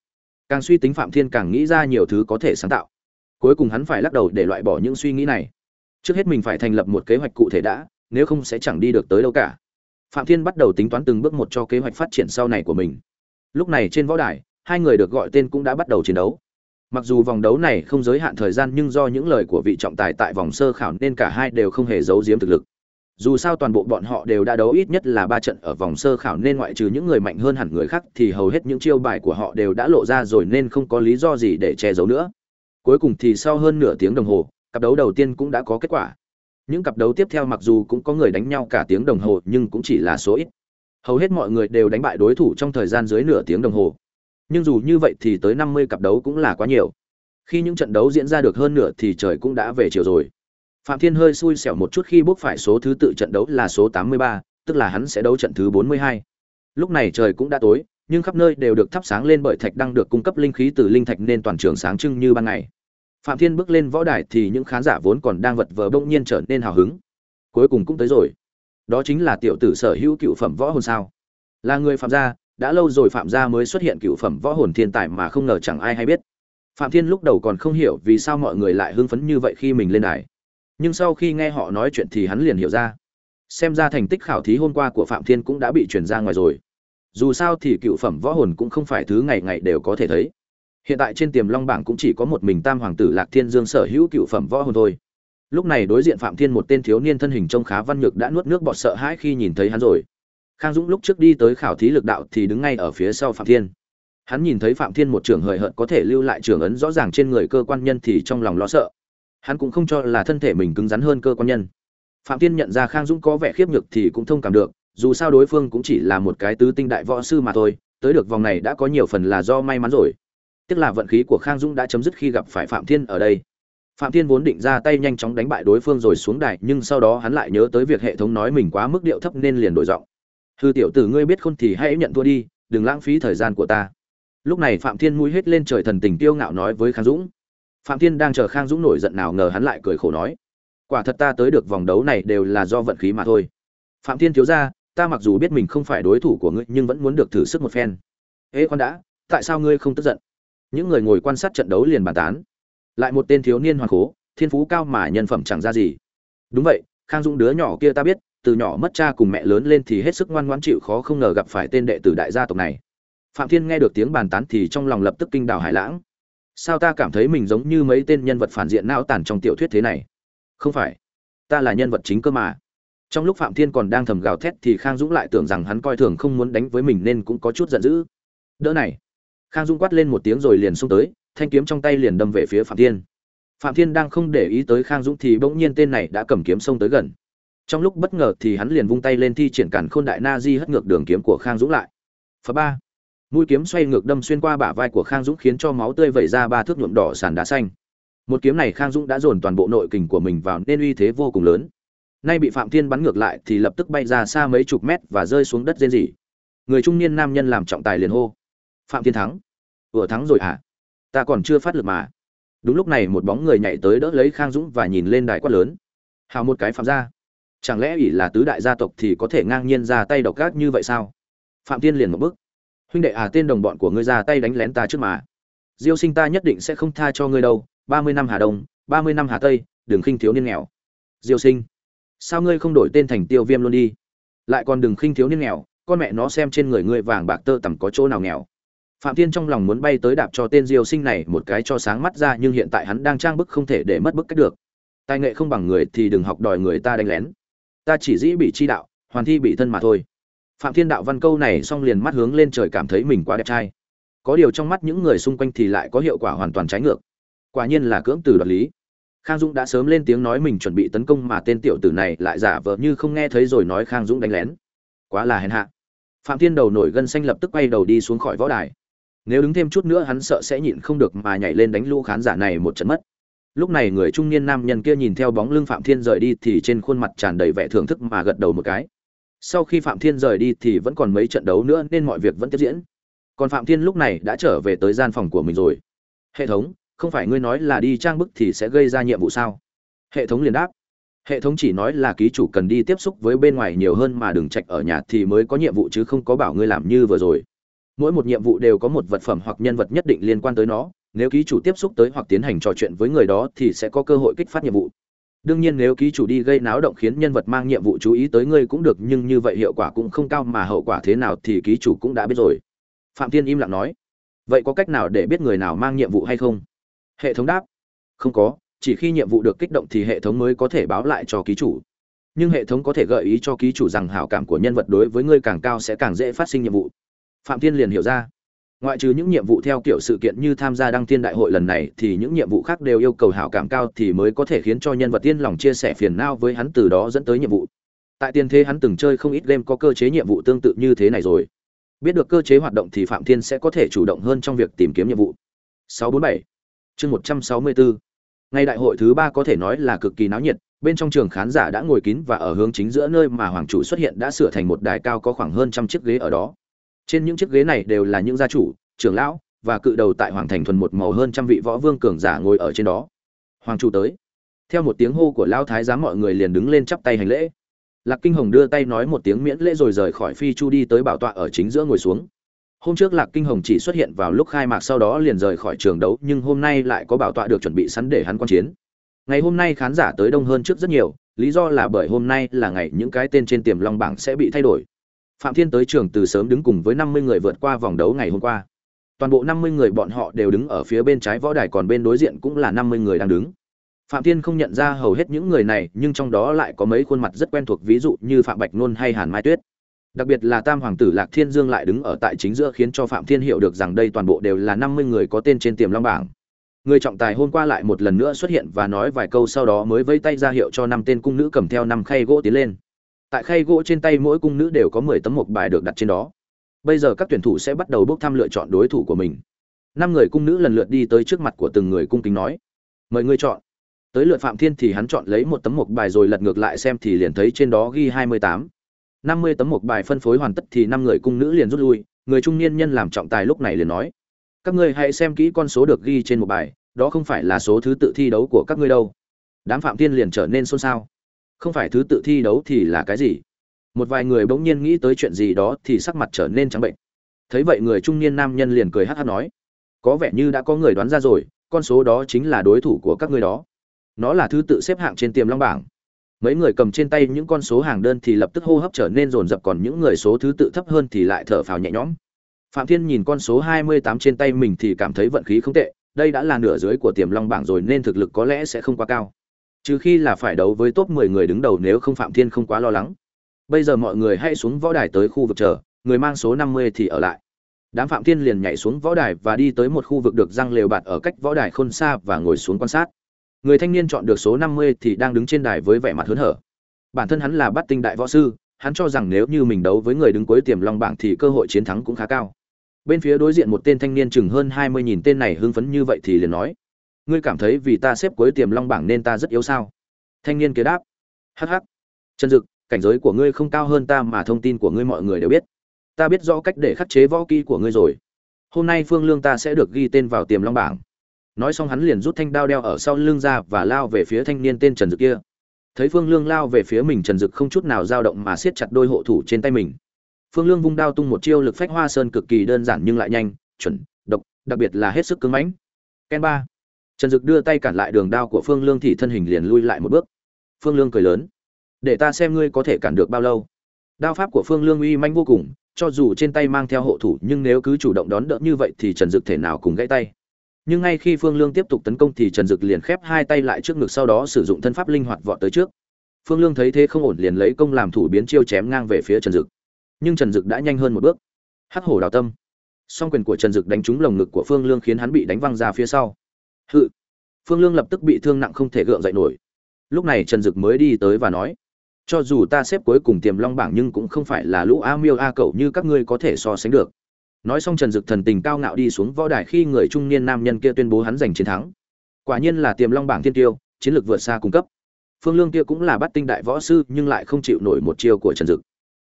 càng suy tính phạm thiên càng nghĩ ra nhiều thứ có thể sáng tạo. Cuối cùng hắn phải lắc đầu để loại bỏ những suy nghĩ này. Trước hết mình phải thành lập một kế hoạch cụ thể đã, nếu không sẽ chẳng đi được tới đâu cả. Phạm thiên bắt đầu tính toán từng bước một cho kế hoạch phát triển sau này của mình. Lúc này trên võ đài, hai người được gọi tên cũng đã bắt đầu chiến đấu. Mặc dù vòng đấu này không giới hạn thời gian nhưng do những lời của vị trọng tài tại vòng sơ khảo nên cả hai đều không hề giấu giếm thực lực dù sao toàn bộ bọn họ đều đã đấu ít nhất là ba trận ở vòng sơ khảo nên ngoại trừ những người mạnh hơn hẳn người khác thì hầu hết những chiêu bài của họ đều đã lộ ra rồi nên không có lý do gì để che giấu nữa. Cuối cùng thì sau hơn nửa tiếng đồng hồ, cặp đấu đầu tiên cũng đã có kết quả. Những cặp đấu tiếp theo mặc dù cũng có người đánh nhau cả tiếng đồng hồ nhưng cũng chỉ là số ít. Hầu hết mọi người đều đánh bại đối thủ trong thời gian dưới nửa tiếng đồng hồ. Nhưng dù như vậy thì tới 50 cặp đấu cũng là quá nhiều. Khi những trận đấu diễn ra được hơn nửa thì trời cũng đã về chiều rồi phạm thiên hơi xui xẻo một chút khi bước phải số thứ tự trận đấu là số 83, tức là hắn sẽ đấu trận thứ 42. lúc này trời cũng đã tối nhưng khắp nơi đều được thắp sáng lên bởi thạch đang được cung cấp linh khí từ linh thạch nên toàn trường sáng trưng như ban ngày. Phạm thiên bước lên võ đài thì những khán giả vốn còn đang vật vờ bỗng nhiên trở nên hào hứng. Cuối cùng cũng tới rồi. Đó chính là tiểu tử sở hữu cựu phẩm võ hồn sao. Là người phạm gia đã lâu rồi phạm gia mới xuất hiện cựu phẩm võ hồn thiên tài mà không ngờ chẳng ai hay biết. Phạm thiên lúc đầu còn không hiểu vì sao mọi người lại hưng phấn như vậy khi mình lên đài nhưng sau khi nghe họ nói chuyện thì hắn liền hiểu ra. Xem ra thành tích khảo thí hôm qua của phạm thiên cũng đã bị truyền ra ngoài rồi. Dù sao thì cựu phẩm võ hồn cũng không phải thứ ngày ngày đều có thể thấy. Hiện tại trên tiềm long bảng cũng chỉ có một mình tam hoàng tử lạc thiên dương sở hữu cựu phẩm võ hồn thôi. Lúc này đối diện phạm thiên một tên thiếu niên thân hình trông khá văn nhược đã nuốt nước bọt sợ hãi khi nhìn thấy hắn rồi. Khang dũng lúc trước đi tới khảo thí lực đạo thì đứng ngay ở phía sau phạm thiên. Hắn nhìn thấy phạm thiên một trường hời hợt có thể lưu lại trường ấn rõ ràng trên người cơ quan nhân thì trong lòng lo sợ hắn cũng không cho là thân thể mình cứng rắn hơn cơ quan nhân. Phạm thiên nhận ra khang dũng có vẻ khiếp nhược thì cũng thông cảm được, dù sao đối phương cũng chỉ là một cái tứ tinh đại võ sư mà thôi, tới được vòng này đã có nhiều phần là do may mắn rồi. Tức là vận khí của khang dũng đã chấm dứt khi gặp phải phạm thiên ở đây. Phạm thiên vốn định ra tay nhanh chóng đánh bại đối phương rồi xuống đài, nhưng sau đó hắn lại nhớ tới việc hệ thống nói mình quá mức điệu thấp nên liền đổi giọng. Hư tiểu tử, ngươi biết khôn thì hãy nhận thua đi, đừng lãng phí thời gian của ta. Lúc này phạm thiên mũi hết lên trời thần tình tiêu ngạo nói với khang dũng phạm thiên đang chờ khang dũng nổi giận nào ngờ hắn lại cười khổ nói, quả thật ta tới được vòng đấu này đều là do vận khí mà thôi. Phạm thiên thiếu ra ta mặc dù biết mình không phải đối thủ của ngươi, nhưng vẫn muốn được thử sức một phen. Ê con đã, tại sao ngươi không tức giận? Những người ngồi quan sát trận đấu liền bàn tán. Lại một tên thiếu niên hoàng cố thiên phú cao mà nhân phẩm chẳng ra gì. Đúng vậy, khang dũng đứa nhỏ kia ta biết, từ nhỏ mất cha cùng mẹ lớn lên thì hết sức ngoan ngoãn chịu khó không ngờ gặp phải tên đệ tử đại gia tộc này. Phạm thiên nghe được tiếng bàn tán thì trong lòng lập tức kinh đào hải lãng sao ta cảm thấy mình giống như mấy tên nhân vật phản diện não tàn trong tiểu thuyết thế này? Không phải, ta là nhân vật chính cơ mà. Trong lúc phạm thiên còn đang thầm gào thét thì khang dũng lại tưởng rằng hắn coi thường không muốn đánh với mình nên cũng có chút giận dữ. Đỡ này. Khang dũng quát lên một tiếng rồi liền xông tới, thanh kiếm trong tay liền đâm về phía phạm thiên. Phạm thiên đang không để ý tới khang dũng thì bỗng nhiên tên này đã cầm kiếm xông tới gần. Trong lúc bất ngờ thì hắn liền vung tay lên thi triển cản khôn đại na di hất ngược đường kiếm của khang dũng lại. Phá ba mũi kiếm xoay ngược đâm xuyên qua bả vai của khang dũng khiến cho máu tươi vẩy ra ba thước nhuộm đỏ sàn đá xanh. Một kiếm này khang dũng đã dồn toàn bộ nội kình của mình vào nên uy thế vô cùng lớn. Nay bị phạm thiên bắn ngược lại thì lập tức bay ra xa mấy chục mét và rơi xuống đất rên rỉ. Người trung niên nam nhân làm trọng tài liền hô, phạm thiên thắng. Vừa thắng rồi hả? Ta còn chưa phát lực mà. Đúng lúc này một bóng người nhảy tới đỡ lấy khang dũng và nhìn lên đài quát lớn, hào một cái phạm ra. chẳng lẽ ỷ là tứ đại gia tộc thì có thể ngang nhiên ra tay độc ác như vậy sao? Phạm thiên liền một bước huynh đệ à tên đồng bọn của ngươi ra tay đánh lén ta trước mà. Diêu sinh ta nhất định sẽ không tha cho ngươi đâu. Ba mươi năm hà đông, ba mươi năm hà tây, đừng khinh thiếu niên nghèo. Diêu sinh, sao ngươi không đổi tên thành tiêu viêm luôn đi? Lại còn đừng khinh thiếu niên nghèo, con mẹ nó xem trên người ngươi vàng bạc tơ tằm có chỗ nào nghèo. Phạm thiên trong lòng muốn bay tới đạp cho tên diêu sinh này một cái cho sáng mắt ra, nhưng hiện tại hắn đang trang bức không thể để mất bức cách được. Tài nghệ không bằng người thì đừng học đòi người ta đánh lén. Ta chỉ dĩ bị chi đạo, hoàn thi bị thân mà thôi phạm thiên đạo văn câu này xong liền mắt hướng lên trời cảm thấy mình quá đẹp trai. Có điều trong mắt những người xung quanh thì lại có hiệu quả hoàn toàn trái ngược. Quả nhiên là cưỡng từ đoạt lý. Khang dũng đã sớm lên tiếng nói mình chuẩn bị tấn công mà tên tiểu tử này lại giả vờ như không nghe thấy rồi nói khang dũng đánh lén. Quá là hèn hạ. Phạm thiên đầu nổi gân xanh lập tức quay đầu đi xuống khỏi võ đài. Nếu đứng thêm chút nữa hắn sợ sẽ nhịn không được mà nhảy lên đánh lũ khán giả này một trận mất. Lúc này người trung niên nam nhân kia nhìn theo bóng lưng phạm thiên rời đi thì trên khuôn mặt tràn đầy vẻ thưởng thức mà gật đầu một cái sau khi phạm thiên rời đi thì vẫn còn mấy trận đấu nữa nên mọi việc vẫn tiếp diễn. Còn phạm thiên lúc này đã trở về tới gian phòng của mình rồi. Hệ thống, không phải ngươi nói là đi trang bức thì sẽ gây ra nhiệm vụ sao? Hệ thống liền đáp. Hệ thống chỉ nói là ký chủ cần đi tiếp xúc với bên ngoài nhiều hơn mà đừng trạch ở nhà thì mới có nhiệm vụ chứ không có bảo ngươi làm như vừa rồi. Mỗi một nhiệm vụ đều có một vật phẩm hoặc nhân vật nhất định liên quan tới nó. Nếu ký chủ tiếp xúc tới hoặc tiến hành trò chuyện với người đó thì sẽ có cơ hội kích phát nhiệm vụ đương nhiên nếu ký chủ đi gây náo động khiến nhân vật mang nhiệm vụ chú ý tới ngươi cũng được, nhưng như vậy hiệu quả cũng không cao mà hậu quả thế nào thì ký chủ cũng đã biết rồi. Phạm tiên im lặng nói. Vậy có cách nào để biết người nào mang nhiệm vụ hay không? Hệ thống đáp. Không có, chỉ khi nhiệm vụ được kích động thì hệ thống mới có thể báo lại cho ký chủ. Nhưng hệ thống có thể gợi ý cho ký chủ rằng hảo cảm của nhân vật đối với ngươi càng cao sẽ càng dễ phát sinh nhiệm vụ. Phạm tiên liền hiểu ra ngoại trừ những nhiệm vụ theo kiểu sự kiện như tham gia đăng thiên đại hội lần này, thì những nhiệm vụ khác đều yêu cầu hảo cảm cao thì mới có thể khiến cho nhân vật tiên lòng chia sẻ phiền não với hắn từ đó dẫn tới nhiệm vụ. Tại tiền thế hắn từng chơi không ít game có cơ chế nhiệm vụ tương tự như thế này rồi. Biết được cơ chế hoạt động thì phạm thiên sẽ có thể chủ động hơn trong việc tìm kiếm nhiệm vụ. 647 chương 164 ngày đại hội thứ ba có thể nói là cực kỳ náo nhiệt, bên trong trường khán giả đã ngồi kín và ở hướng chính giữa nơi mà hoàng chủ xuất hiện đã sửa thành một đài cao có khoảng hơn trăm chiếc ghế ở đó trên những chiếc ghế này đều là những gia chủ, trưởng lão và cự đầu tại hoàng thành thuần một màu hơn trăm vị võ vương cường giả ngồi ở trên đó. Hoàng chủ tới. Theo một tiếng hô của lão thái giám mọi người liền đứng lên chắp tay hành lễ. Lạc kinh hồng đưa tay nói một tiếng miễn lễ rồi rời khỏi phi chu đi tới bảo tọa ở chính giữa ngồi xuống. Hôm trước lạc kinh hồng chỉ xuất hiện vào lúc khai mạc sau đó liền rời khỏi trường đấu, nhưng hôm nay lại có bảo tọa được chuẩn bị sẵn để hắn quan chiến. Ngày hôm nay khán giả tới đông hơn trước rất nhiều, lý do là bởi hôm nay là ngày những cái tên trên tiềm long bảng sẽ bị thay đổi phạm thiên tới trường từ sớm đứng cùng với năm mươi người vượt qua vòng đấu ngày hôm qua. Toàn bộ năm mươi người bọn họ đều đứng ở phía bên trái võ đài còn bên đối diện cũng là năm mươi người đang đứng. Phạm thiên không nhận ra hầu hết những người này, nhưng trong đó lại có mấy khuôn mặt rất quen thuộc, ví dụ như phạm bạch nôn hay hàn mai tuyết. Đặc biệt là tam hoàng tử lạc thiên dương lại đứng ở tại chính giữa khiến cho phạm thiên hiểu được rằng đây toàn bộ đều là năm mươi người có tên trên tiềm long bảng. Người trọng tài hôm qua lại một lần nữa xuất hiện và nói vài câu sau đó mới vẫy tay ra hiệu cho năm tên cung nữ cầm theo năm khay gỗ tiến lên tại khay gỗ trên tay mỗi cung nữ đều có mười tấm mộc bài được đặt trên đó. Bây giờ các tuyển thủ sẽ bắt đầu bốc thăm lựa chọn đối thủ của mình. Năm người cung nữ lần lượt đi tới trước mặt của từng người cung kính nói, mời ngươi chọn. Tới lượt phạm thiên thì hắn chọn lấy một tấm mộc bài rồi lật ngược lại xem thì liền thấy trên đó ghi hai mươi tám. Năm mươi tấm mộc bài phân phối hoàn tất thì năm người cung nữ liền rút lui, người trung niên nhân làm trọng tài lúc này liền nói, các ngươi hãy xem kỹ con số được ghi trên một bài, đó không phải là số thứ tự thi đấu của các ngươi đâu. Đám phạm thiên liền trở nên xôn xao không phải thứ tự thi đấu thì là cái gì? Một vài người bỗng nhiên nghĩ tới chuyện gì đó thì sắc mặt trở nên trắng bệnh. Thấy vậy người trung niên nam nhân liền cười hát hát nói, có vẻ như đã có người đoán ra rồi, con số đó chính là đối thủ của các ngươi đó. Nó là thứ tự xếp hạng trên tiềm long bảng. Mấy người cầm trên tay những con số hàng đơn thì lập tức hô hấp trở nên rồn rập còn những người số thứ tự thấp hơn thì lại thở phào nhẹ nhõm. Phạm thiên nhìn con số 28 trên tay mình thì cảm thấy vận khí không tệ, đây đã là nửa dưới của tiềm long bảng rồi nên thực lực có lẽ sẽ không quá cao trừ khi là phải đấu với top 10 người đứng đầu nếu không phạm thiên không quá lo lắng. Bây giờ mọi người hãy xuống võ đài tới khu vực chờ, người mang số 50 thì ở lại. Đám phạm thiên liền nhảy xuống võ đài và đi tới một khu vực được răng lều bạt ở cách võ đài khôn xa và ngồi xuống quan sát. Người thanh niên chọn được số 50 thì đang đứng trên đài với vẻ mặt hớn hở. Bản thân hắn là bắt tinh đại võ sư, hắn cho rằng nếu như mình đấu với người đứng cuối tiềm long bảng thì cơ hội chiến thắng cũng khá cao. Bên phía đối diện một tên thanh niên chừng hơn hai mươi nhìn tên này hưng phấn như vậy thì liền nói ngươi cảm thấy vì ta xếp cuối tiềm long bảng nên ta rất yếu sao? Thanh niên kế đáp. Hh trần dực, cảnh giới của ngươi không cao hơn ta mà thông tin của ngươi mọi người đều biết. Ta biết rõ cách để khắc chế võ kỹ của ngươi rồi. Hôm nay phương lương ta sẽ được ghi tên vào tiềm long bảng. Nói xong hắn liền rút thanh đao đeo ở sau lưng ra và lao về phía thanh niên tên trần dực kia. Thấy phương lương lao về phía mình, trần dực không chút nào dao động mà siết chặt đôi hộ thủ trên tay mình. Phương lương vung đao tung một chiêu lực phách hoa sơn cực kỳ đơn giản nhưng lại nhanh, chuẩn, độc, đặc biệt là hết sức cứng mãnh. Ken ba trần dực đưa tay cản lại đường đao của phương lương thì thân hình liền lui lại một bước. Phương lương cười lớn. Để ta xem ngươi có thể cản được bao lâu. Đao pháp của phương lương uy manh vô cùng, cho dù trên tay mang theo hộ thủ nhưng nếu cứ chủ động đón đỡ như vậy thì trần dực thể nào cùng gãy tay. Nhưng ngay khi phương lương tiếp tục tấn công thì trần dực liền khép hai tay lại trước ngực sau đó sử dụng thân pháp linh hoạt vọt tới trước. Phương lương thấy thế không ổn liền lấy công làm thủ biến chiêu chém ngang về phía trần dực. Nhưng trần dực đã nhanh hơn một bước. Hắc hổ đào tâm. Song quyền của trần dực đánh trúng lồng ngực của phương lương khiến hắn bị đánh văng ra phía sau hự. Phương lương lập tức bị thương nặng không thể gượng dậy nổi. Lúc này trần dực mới đi tới và nói, cho dù ta xếp cuối cùng tiềm long bảng nhưng cũng không phải là lũ a miêu a cậu như các ngươi có thể so sánh được. Nói xong trần dực thần tình cao ngạo đi xuống võ đài khi người trung niên nam nhân kia tuyên bố hắn giành chiến thắng. Quả nhiên là tiềm long bảng thiên tiêu, chiến lược vượt xa cung cấp. Phương lương kia cũng là bắt tinh đại võ sư nhưng lại không chịu nổi một chiêu của trần dực.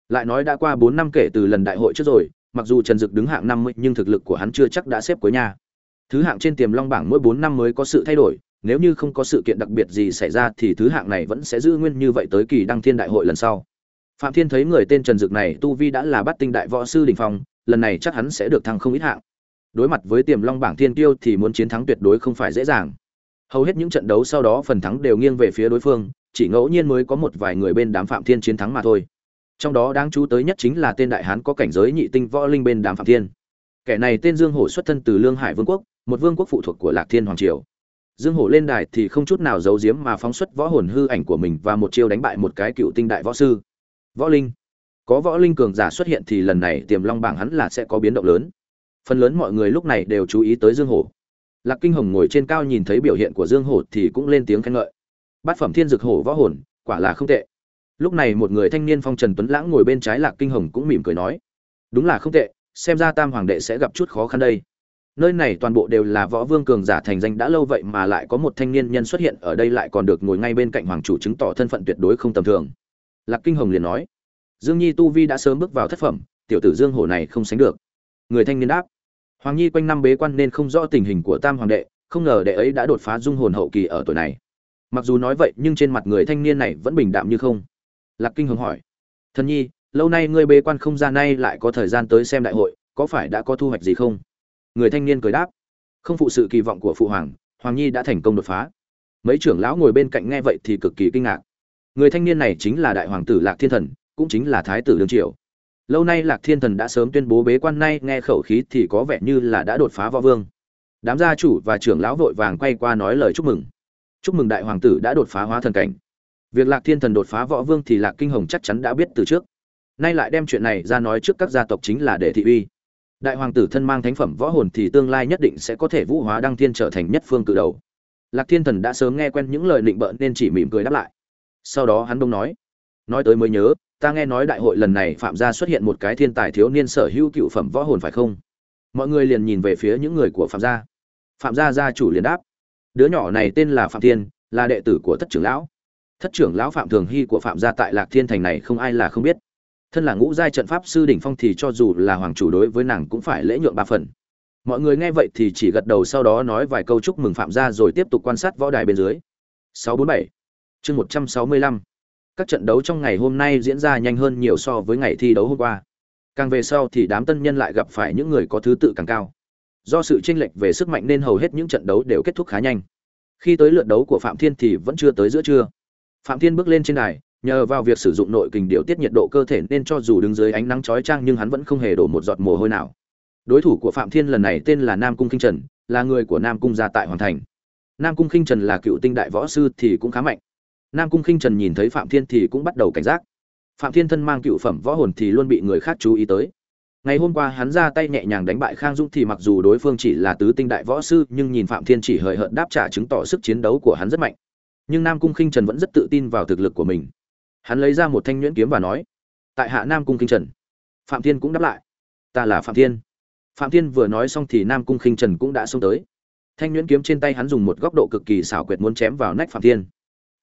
Lại nói đã qua bốn năm kể từ lần đại hội trước rồi, mặc dù trần dực đứng hạng năm mươi nhưng thực lực của hắn chưa chắc đã xếp cuối nhà thứ hạng trên tiềm long bảng mỗi bốn năm mới có sự thay đổi, nếu như không có sự kiện đặc biệt gì xảy ra thì thứ hạng này vẫn sẽ giữ nguyên như vậy tới kỳ đăng thiên đại hội lần sau. Phạm thiên thấy người tên trần dực này tu vi đã là bắt tinh đại võ sư đình phong, lần này chắc hắn sẽ được thăng không ít hạng. Đối mặt với tiềm long bảng thiên tiêu thì muốn chiến thắng tuyệt đối không phải dễ dàng. Hầu hết những trận đấu sau đó phần thắng đều nghiêng về phía đối phương, chỉ ngẫu nhiên mới có một vài người bên đám phạm thiên chiến thắng mà thôi. Trong đó đáng chú tới nhất chính là tên đại hán có cảnh giới nhị tinh võ linh bên đám phạm thiên kẻ này tên dương hổ xuất thân từ lương hải vương quốc, một vương quốc phụ thuộc của lạc thiên hoàng triều. Dương hổ lên đài thì không chút nào giấu giếm mà phóng xuất võ hồn hư ảnh của mình và một chiêu đánh bại một cái cựu tinh đại võ sư. Võ linh. Có võ linh cường giả xuất hiện thì lần này tiềm long bảng hắn là sẽ có biến động lớn. Phần lớn mọi người lúc này đều chú ý tới dương hổ. Lạc kinh hồng ngồi trên cao nhìn thấy biểu hiện của dương hổ thì cũng lên tiếng khen ngợi. Bát phẩm thiên dực hổ võ hồn, quả là không tệ. Lúc này một người thanh niên phong trần tuấn lãng ngồi bên trái lạc kinh hồng cũng mỉm cười nói, đúng là không tệ xem ra tam hoàng đệ sẽ gặp chút khó khăn đây. Nơi này toàn bộ đều là võ vương cường giả thành danh đã lâu vậy mà lại có một thanh niên nhân xuất hiện ở đây lại còn được ngồi ngay bên cạnh hoàng chủ chứng tỏ thân phận tuyệt đối không tầm thường. Lạc kinh hồng liền nói, dương nhi tu vi đã sớm bước vào thất phẩm, tiểu tử dương hổ này không sánh được. Người thanh niên đáp, hoàng nhi quanh năm bế quan nên không rõ tình hình của tam hoàng đệ, không ngờ đệ ấy đã đột phá dung hồn hậu kỳ ở tuổi này. Mặc dù nói vậy, nhưng trên mặt người thanh niên này vẫn bình đạm như không. Lạc kinh hồng hỏi, thần nhi lâu nay ngươi bế quan không ra nay lại có thời gian tới xem đại hội, có phải đã có thu hoạch gì không? Người thanh niên cười đáp. Không phụ sự kỳ vọng của phụ hoàng hoàng nhi đã thành công đột phá. Mấy trưởng lão ngồi bên cạnh nghe vậy thì cực kỳ kinh ngạc. Người thanh niên này chính là đại hoàng tử lạc thiên thần, cũng chính là thái tử đương triều. Lâu nay lạc thiên thần đã sớm tuyên bố bế quan nay, nghe khẩu khí thì có vẻ như là đã đột phá võ vương. Đám gia chủ và trưởng lão vội vàng quay qua nói lời chúc mừng. Chúc mừng đại hoàng tử đã đột phá hóa thần cảnh. Việc lạc thiên thần đột phá võ vương thì lạc kinh hồng chắc chắn đã biết từ trước nay lại đem chuyện này ra nói trước các gia tộc chính là để thị uy. Đại hoàng tử thân mang thánh phẩm võ hồn thì tương lai nhất định sẽ có thể vũ hóa đăng thiên trở thành nhất phương cự đầu. Lạc thiên thần đã sớm nghe quen những lời định bợ nên chỉ mỉm cười đáp lại. Sau đó hắn đông nói nói tới mới nhớ, ta nghe nói đại hội lần này phạm gia xuất hiện một cái thiên tài thiếu niên sở hữu cựu phẩm võ hồn phải không? Mọi người liền nhìn về phía những người của phạm gia. Phạm gia gia chủ liền đáp, đứa nhỏ này tên là phạm thiên, là đệ tử của thất trưởng lão. Thất trưởng lão phạm thường hy của phạm gia tại lạc thiên thành này không ai là không biết thân là ngũ giai trận pháp sư đỉnh phong thì cho dù là hoàng chủ đối với nàng cũng phải lễ nhượng ba phần. Mọi người nghe vậy thì chỉ gật đầu sau đó nói vài câu chúc mừng phạm gia rồi tiếp tục quan sát võ đài bên dưới. 647 chương 165 các trận đấu trong ngày hôm nay diễn ra nhanh hơn nhiều so với ngày thi đấu hôm qua. Càng về sau thì đám tân nhân lại gặp phải những người có thứ tự càng cao. Do sự chênh lệch về sức mạnh nên hầu hết những trận đấu đều kết thúc khá nhanh. Khi tới lượt đấu của phạm thiên thì vẫn chưa tới giữa trưa. Phạm thiên bước lên trên đài nhờ vào việc sử dụng nội kình điều tiết nhiệt độ cơ thể nên cho dù đứng dưới ánh nắng chói chang nhưng hắn vẫn không hề đổ một giọt mồ hôi nào. Đối thủ của phạm thiên lần này tên là nam cung kinh trần, là người của nam cung gia tại hoàn thành. Nam cung kinh trần là cựu tinh đại võ sư thì cũng khá mạnh. Nam cung kinh trần nhìn thấy phạm thiên thì cũng bắt đầu cảnh giác. Phạm thiên thân mang cựu phẩm võ hồn thì luôn bị người khác chú ý tới. Ngày hôm qua hắn ra tay nhẹ nhàng đánh bại khang dũng thì mặc dù đối phương chỉ là tứ tinh đại võ sư nhưng nhìn phạm thiên chỉ hời hợt đáp trả chứng tỏ sức chiến đấu của hắn rất mạnh. Nhưng nam cung khinh trần vẫn rất tự tin vào thực lực của mình hắn lấy ra một thanh nhuyễn kiếm và nói, tại hạ nam cung Kinh trần. Phạm thiên cũng đáp lại, ta là phạm thiên. Phạm thiên vừa nói xong thì nam cung khinh trần cũng đã xông tới. Thanh nhuyễn kiếm trên tay hắn dùng một góc độ cực kỳ xảo quyệt muốn chém vào nách phạm thiên.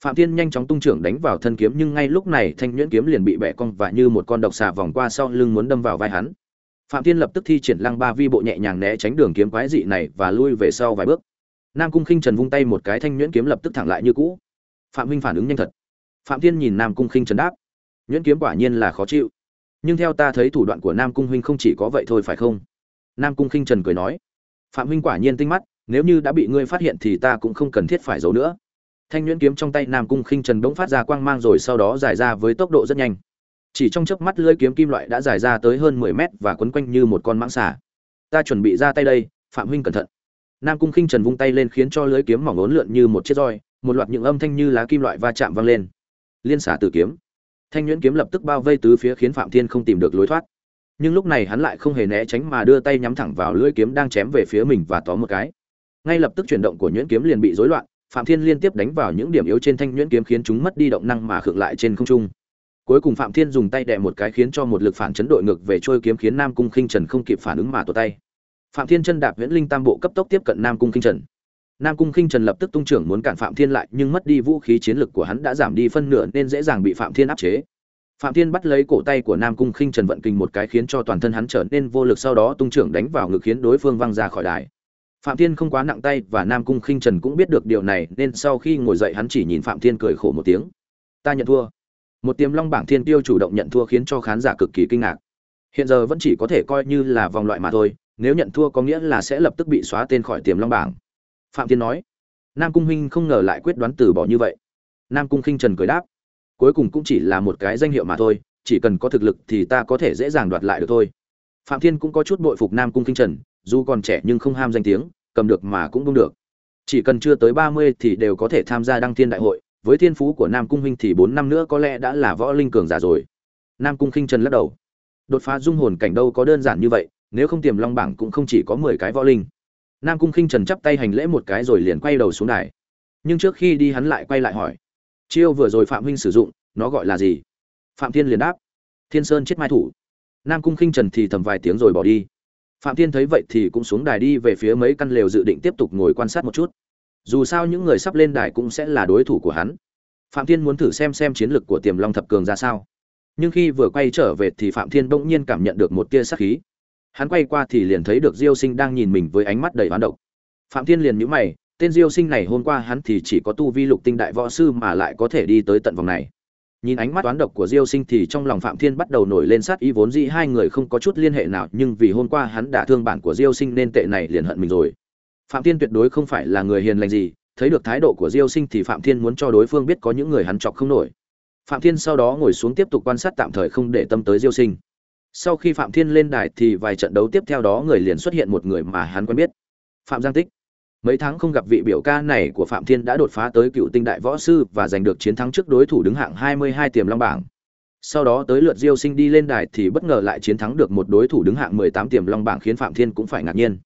Phạm thiên nhanh chóng tung trưởng đánh vào thân kiếm nhưng ngay lúc này thanh nhuyễn kiếm liền bị bẻ cong và như một con độc xà vòng qua sau lưng muốn đâm vào vai hắn. Phạm thiên lập tức thi triển lăng ba vi bộ nhẹ nhàng né tránh đường kiếm quái dị này và lui về sau vài bước. Nam cung khinh trần vung tay một cái thanh nhuyễn kiếm lập tức thẳng lại như cũ. Phạm minh phản ứng nhanh thật phạm thiên nhìn nam cung khinh trần đáp. Nhuyễn kiếm quả nhiên là khó chịu. Nhưng theo ta thấy thủ đoạn của nam cung huynh không chỉ có vậy thôi phải không? Nam cung khinh trần cười nói. Phạm huynh quả nhiên tinh mắt, nếu như đã bị ngươi phát hiện thì ta cũng không cần thiết phải giấu nữa. Thanh nhuyễn kiếm trong tay nam cung khinh trần bỗng phát ra quang mang rồi sau đó dài ra với tốc độ rất nhanh. Chỉ trong chớp mắt lưỡi kiếm kim loại đã dài ra tới hơn mười mét và quấn quanh như một con mãng xà. Ta chuẩn bị ra tay đây, phạm huynh cẩn thận. Nam cung khinh trần vung tay lên khiến cho lưỡi kiếm mỏng ốn lượn như một chiếc roi, một loạt những âm thanh như lá kim loại va chạm vang lên liên xả tử kiếm. Thanh nhuyễn kiếm lập tức bao vây tứ phía khiến phạm thiên không tìm được lối thoát. Nhưng lúc này hắn lại không hề né tránh mà đưa tay nhắm thẳng vào lưỡi kiếm đang chém về phía mình và tóm một cái. Ngay lập tức chuyển động của nhuyễn kiếm liền bị rối loạn, phạm thiên liên tiếp đánh vào những điểm yếu trên thanh nhuyễn kiếm khiến chúng mất đi động năng mà khựng lại trên không trung. Cuối cùng phạm thiên dùng tay đè một cái khiến cho một lực phản chấn đội ngược về trôi kiếm khiến nam cung khinh trần không kịp phản ứng mà tụt tay. Phạm thiên chân đạp viễn linh tam bộ cấp tốc tiếp cận nam cung khinh trần nam cung khinh trần lập tức tung trưởng muốn cản phạm thiên lại, nhưng mất đi vũ khí chiến lực của hắn đã giảm đi phân nửa nên dễ dàng bị phạm thiên áp chế. Phạm thiên bắt lấy cổ tay của nam cung khinh trần vận kinh một cái khiến cho toàn thân hắn trở nên vô lực, sau đó tung trưởng đánh vào ngực khiến đối phương văng ra khỏi đài. Phạm thiên không quá nặng tay và nam cung khinh trần cũng biết được điều này, nên sau khi ngồi dậy hắn chỉ nhìn phạm thiên cười khổ một tiếng. Ta nhận thua. Một tiềm long bảng thiên tiêu chủ động nhận thua khiến cho khán giả cực kỳ kinh ngạc. Hiện giờ vẫn chỉ có thể coi như là vòng loại mà thôi, nếu nhận thua có nghĩa là sẽ lập tức bị xóa tên khỏi tiềm long bảng phạm thiên nói, nam cung huynh không ngờ lại quyết đoán từ bỏ như vậy. Nam cung khinh trần cười đáp, cuối cùng cũng chỉ là một cái danh hiệu mà thôi, chỉ cần có thực lực thì ta có thể dễ dàng đoạt lại được thôi. Phạm thiên cũng có chút bội phục nam cung khinh trần, dù còn trẻ nhưng không ham danh tiếng, cầm được mà cũng không được. Chỉ cần chưa tới ba mươi thì đều có thể tham gia đăng thiên đại hội, với thiên phú của nam cung huynh thì bốn năm nữa có lẽ đã là võ linh cường giả rồi. Nam cung khinh trần lắc đầu, đột phá dung hồn cảnh đâu có đơn giản như vậy, nếu không tiềm long bảng cũng không chỉ có mười cái võ linh nam cung khinh trần chắp tay hành lễ một cái rồi liền quay đầu xuống đài. Nhưng trước khi đi hắn lại quay lại hỏi, chiêu vừa rồi phạm huynh sử dụng, nó gọi là gì? Phạm thiên liền đáp, thiên sơn chết mai thủ. Nam cung khinh trần thì thầm vài tiếng rồi bỏ đi. Phạm thiên thấy vậy thì cũng xuống đài đi về phía mấy căn lều dự định tiếp tục ngồi quan sát một chút. Dù sao những người sắp lên đài cũng sẽ là đối thủ của hắn. Phạm thiên muốn thử xem xem chiến lược của tiềm long thập cường ra sao. Nhưng khi vừa quay trở về thì phạm thiên bỗng nhiên cảm nhận được một tia sắc khí hắn quay qua thì liền thấy được diêu sinh đang nhìn mình với ánh mắt đầy hoán độc. Phạm thiên liền nhíu mày, tên diêu sinh này hôm qua hắn thì chỉ có tu vi lục tinh đại võ sư mà lại có thể đi tới tận vòng này. Nhìn ánh mắt toán độc của diêu sinh thì trong lòng phạm thiên bắt đầu nổi lên sát ý vốn dĩ hai người không có chút liên hệ nào, nhưng vì hôm qua hắn đã thương bản của diêu sinh nên tệ này liền hận mình rồi. Phạm thiên tuyệt đối không phải là người hiền lành gì, thấy được thái độ của diêu sinh thì phạm thiên muốn cho đối phương biết có những người hắn chọc không nổi. Phạm thiên sau đó ngồi xuống tiếp tục quan sát tạm thời không để tâm tới diêu sinh sau khi phạm thiên lên đài thì vài trận đấu tiếp theo đó người liền xuất hiện một người mà hắn quen biết. Phạm giang tích. Mấy tháng không gặp vị biểu ca này của phạm thiên đã đột phá tới cựu tinh đại võ sư và giành được chiến thắng trước đối thủ đứng hạng 22 tiềm long bảng. Sau đó tới lượt diêu sinh đi lên đài thì bất ngờ lại chiến thắng được một đối thủ đứng hạng 18 tiềm long bảng khiến phạm thiên cũng phải ngạc nhiên.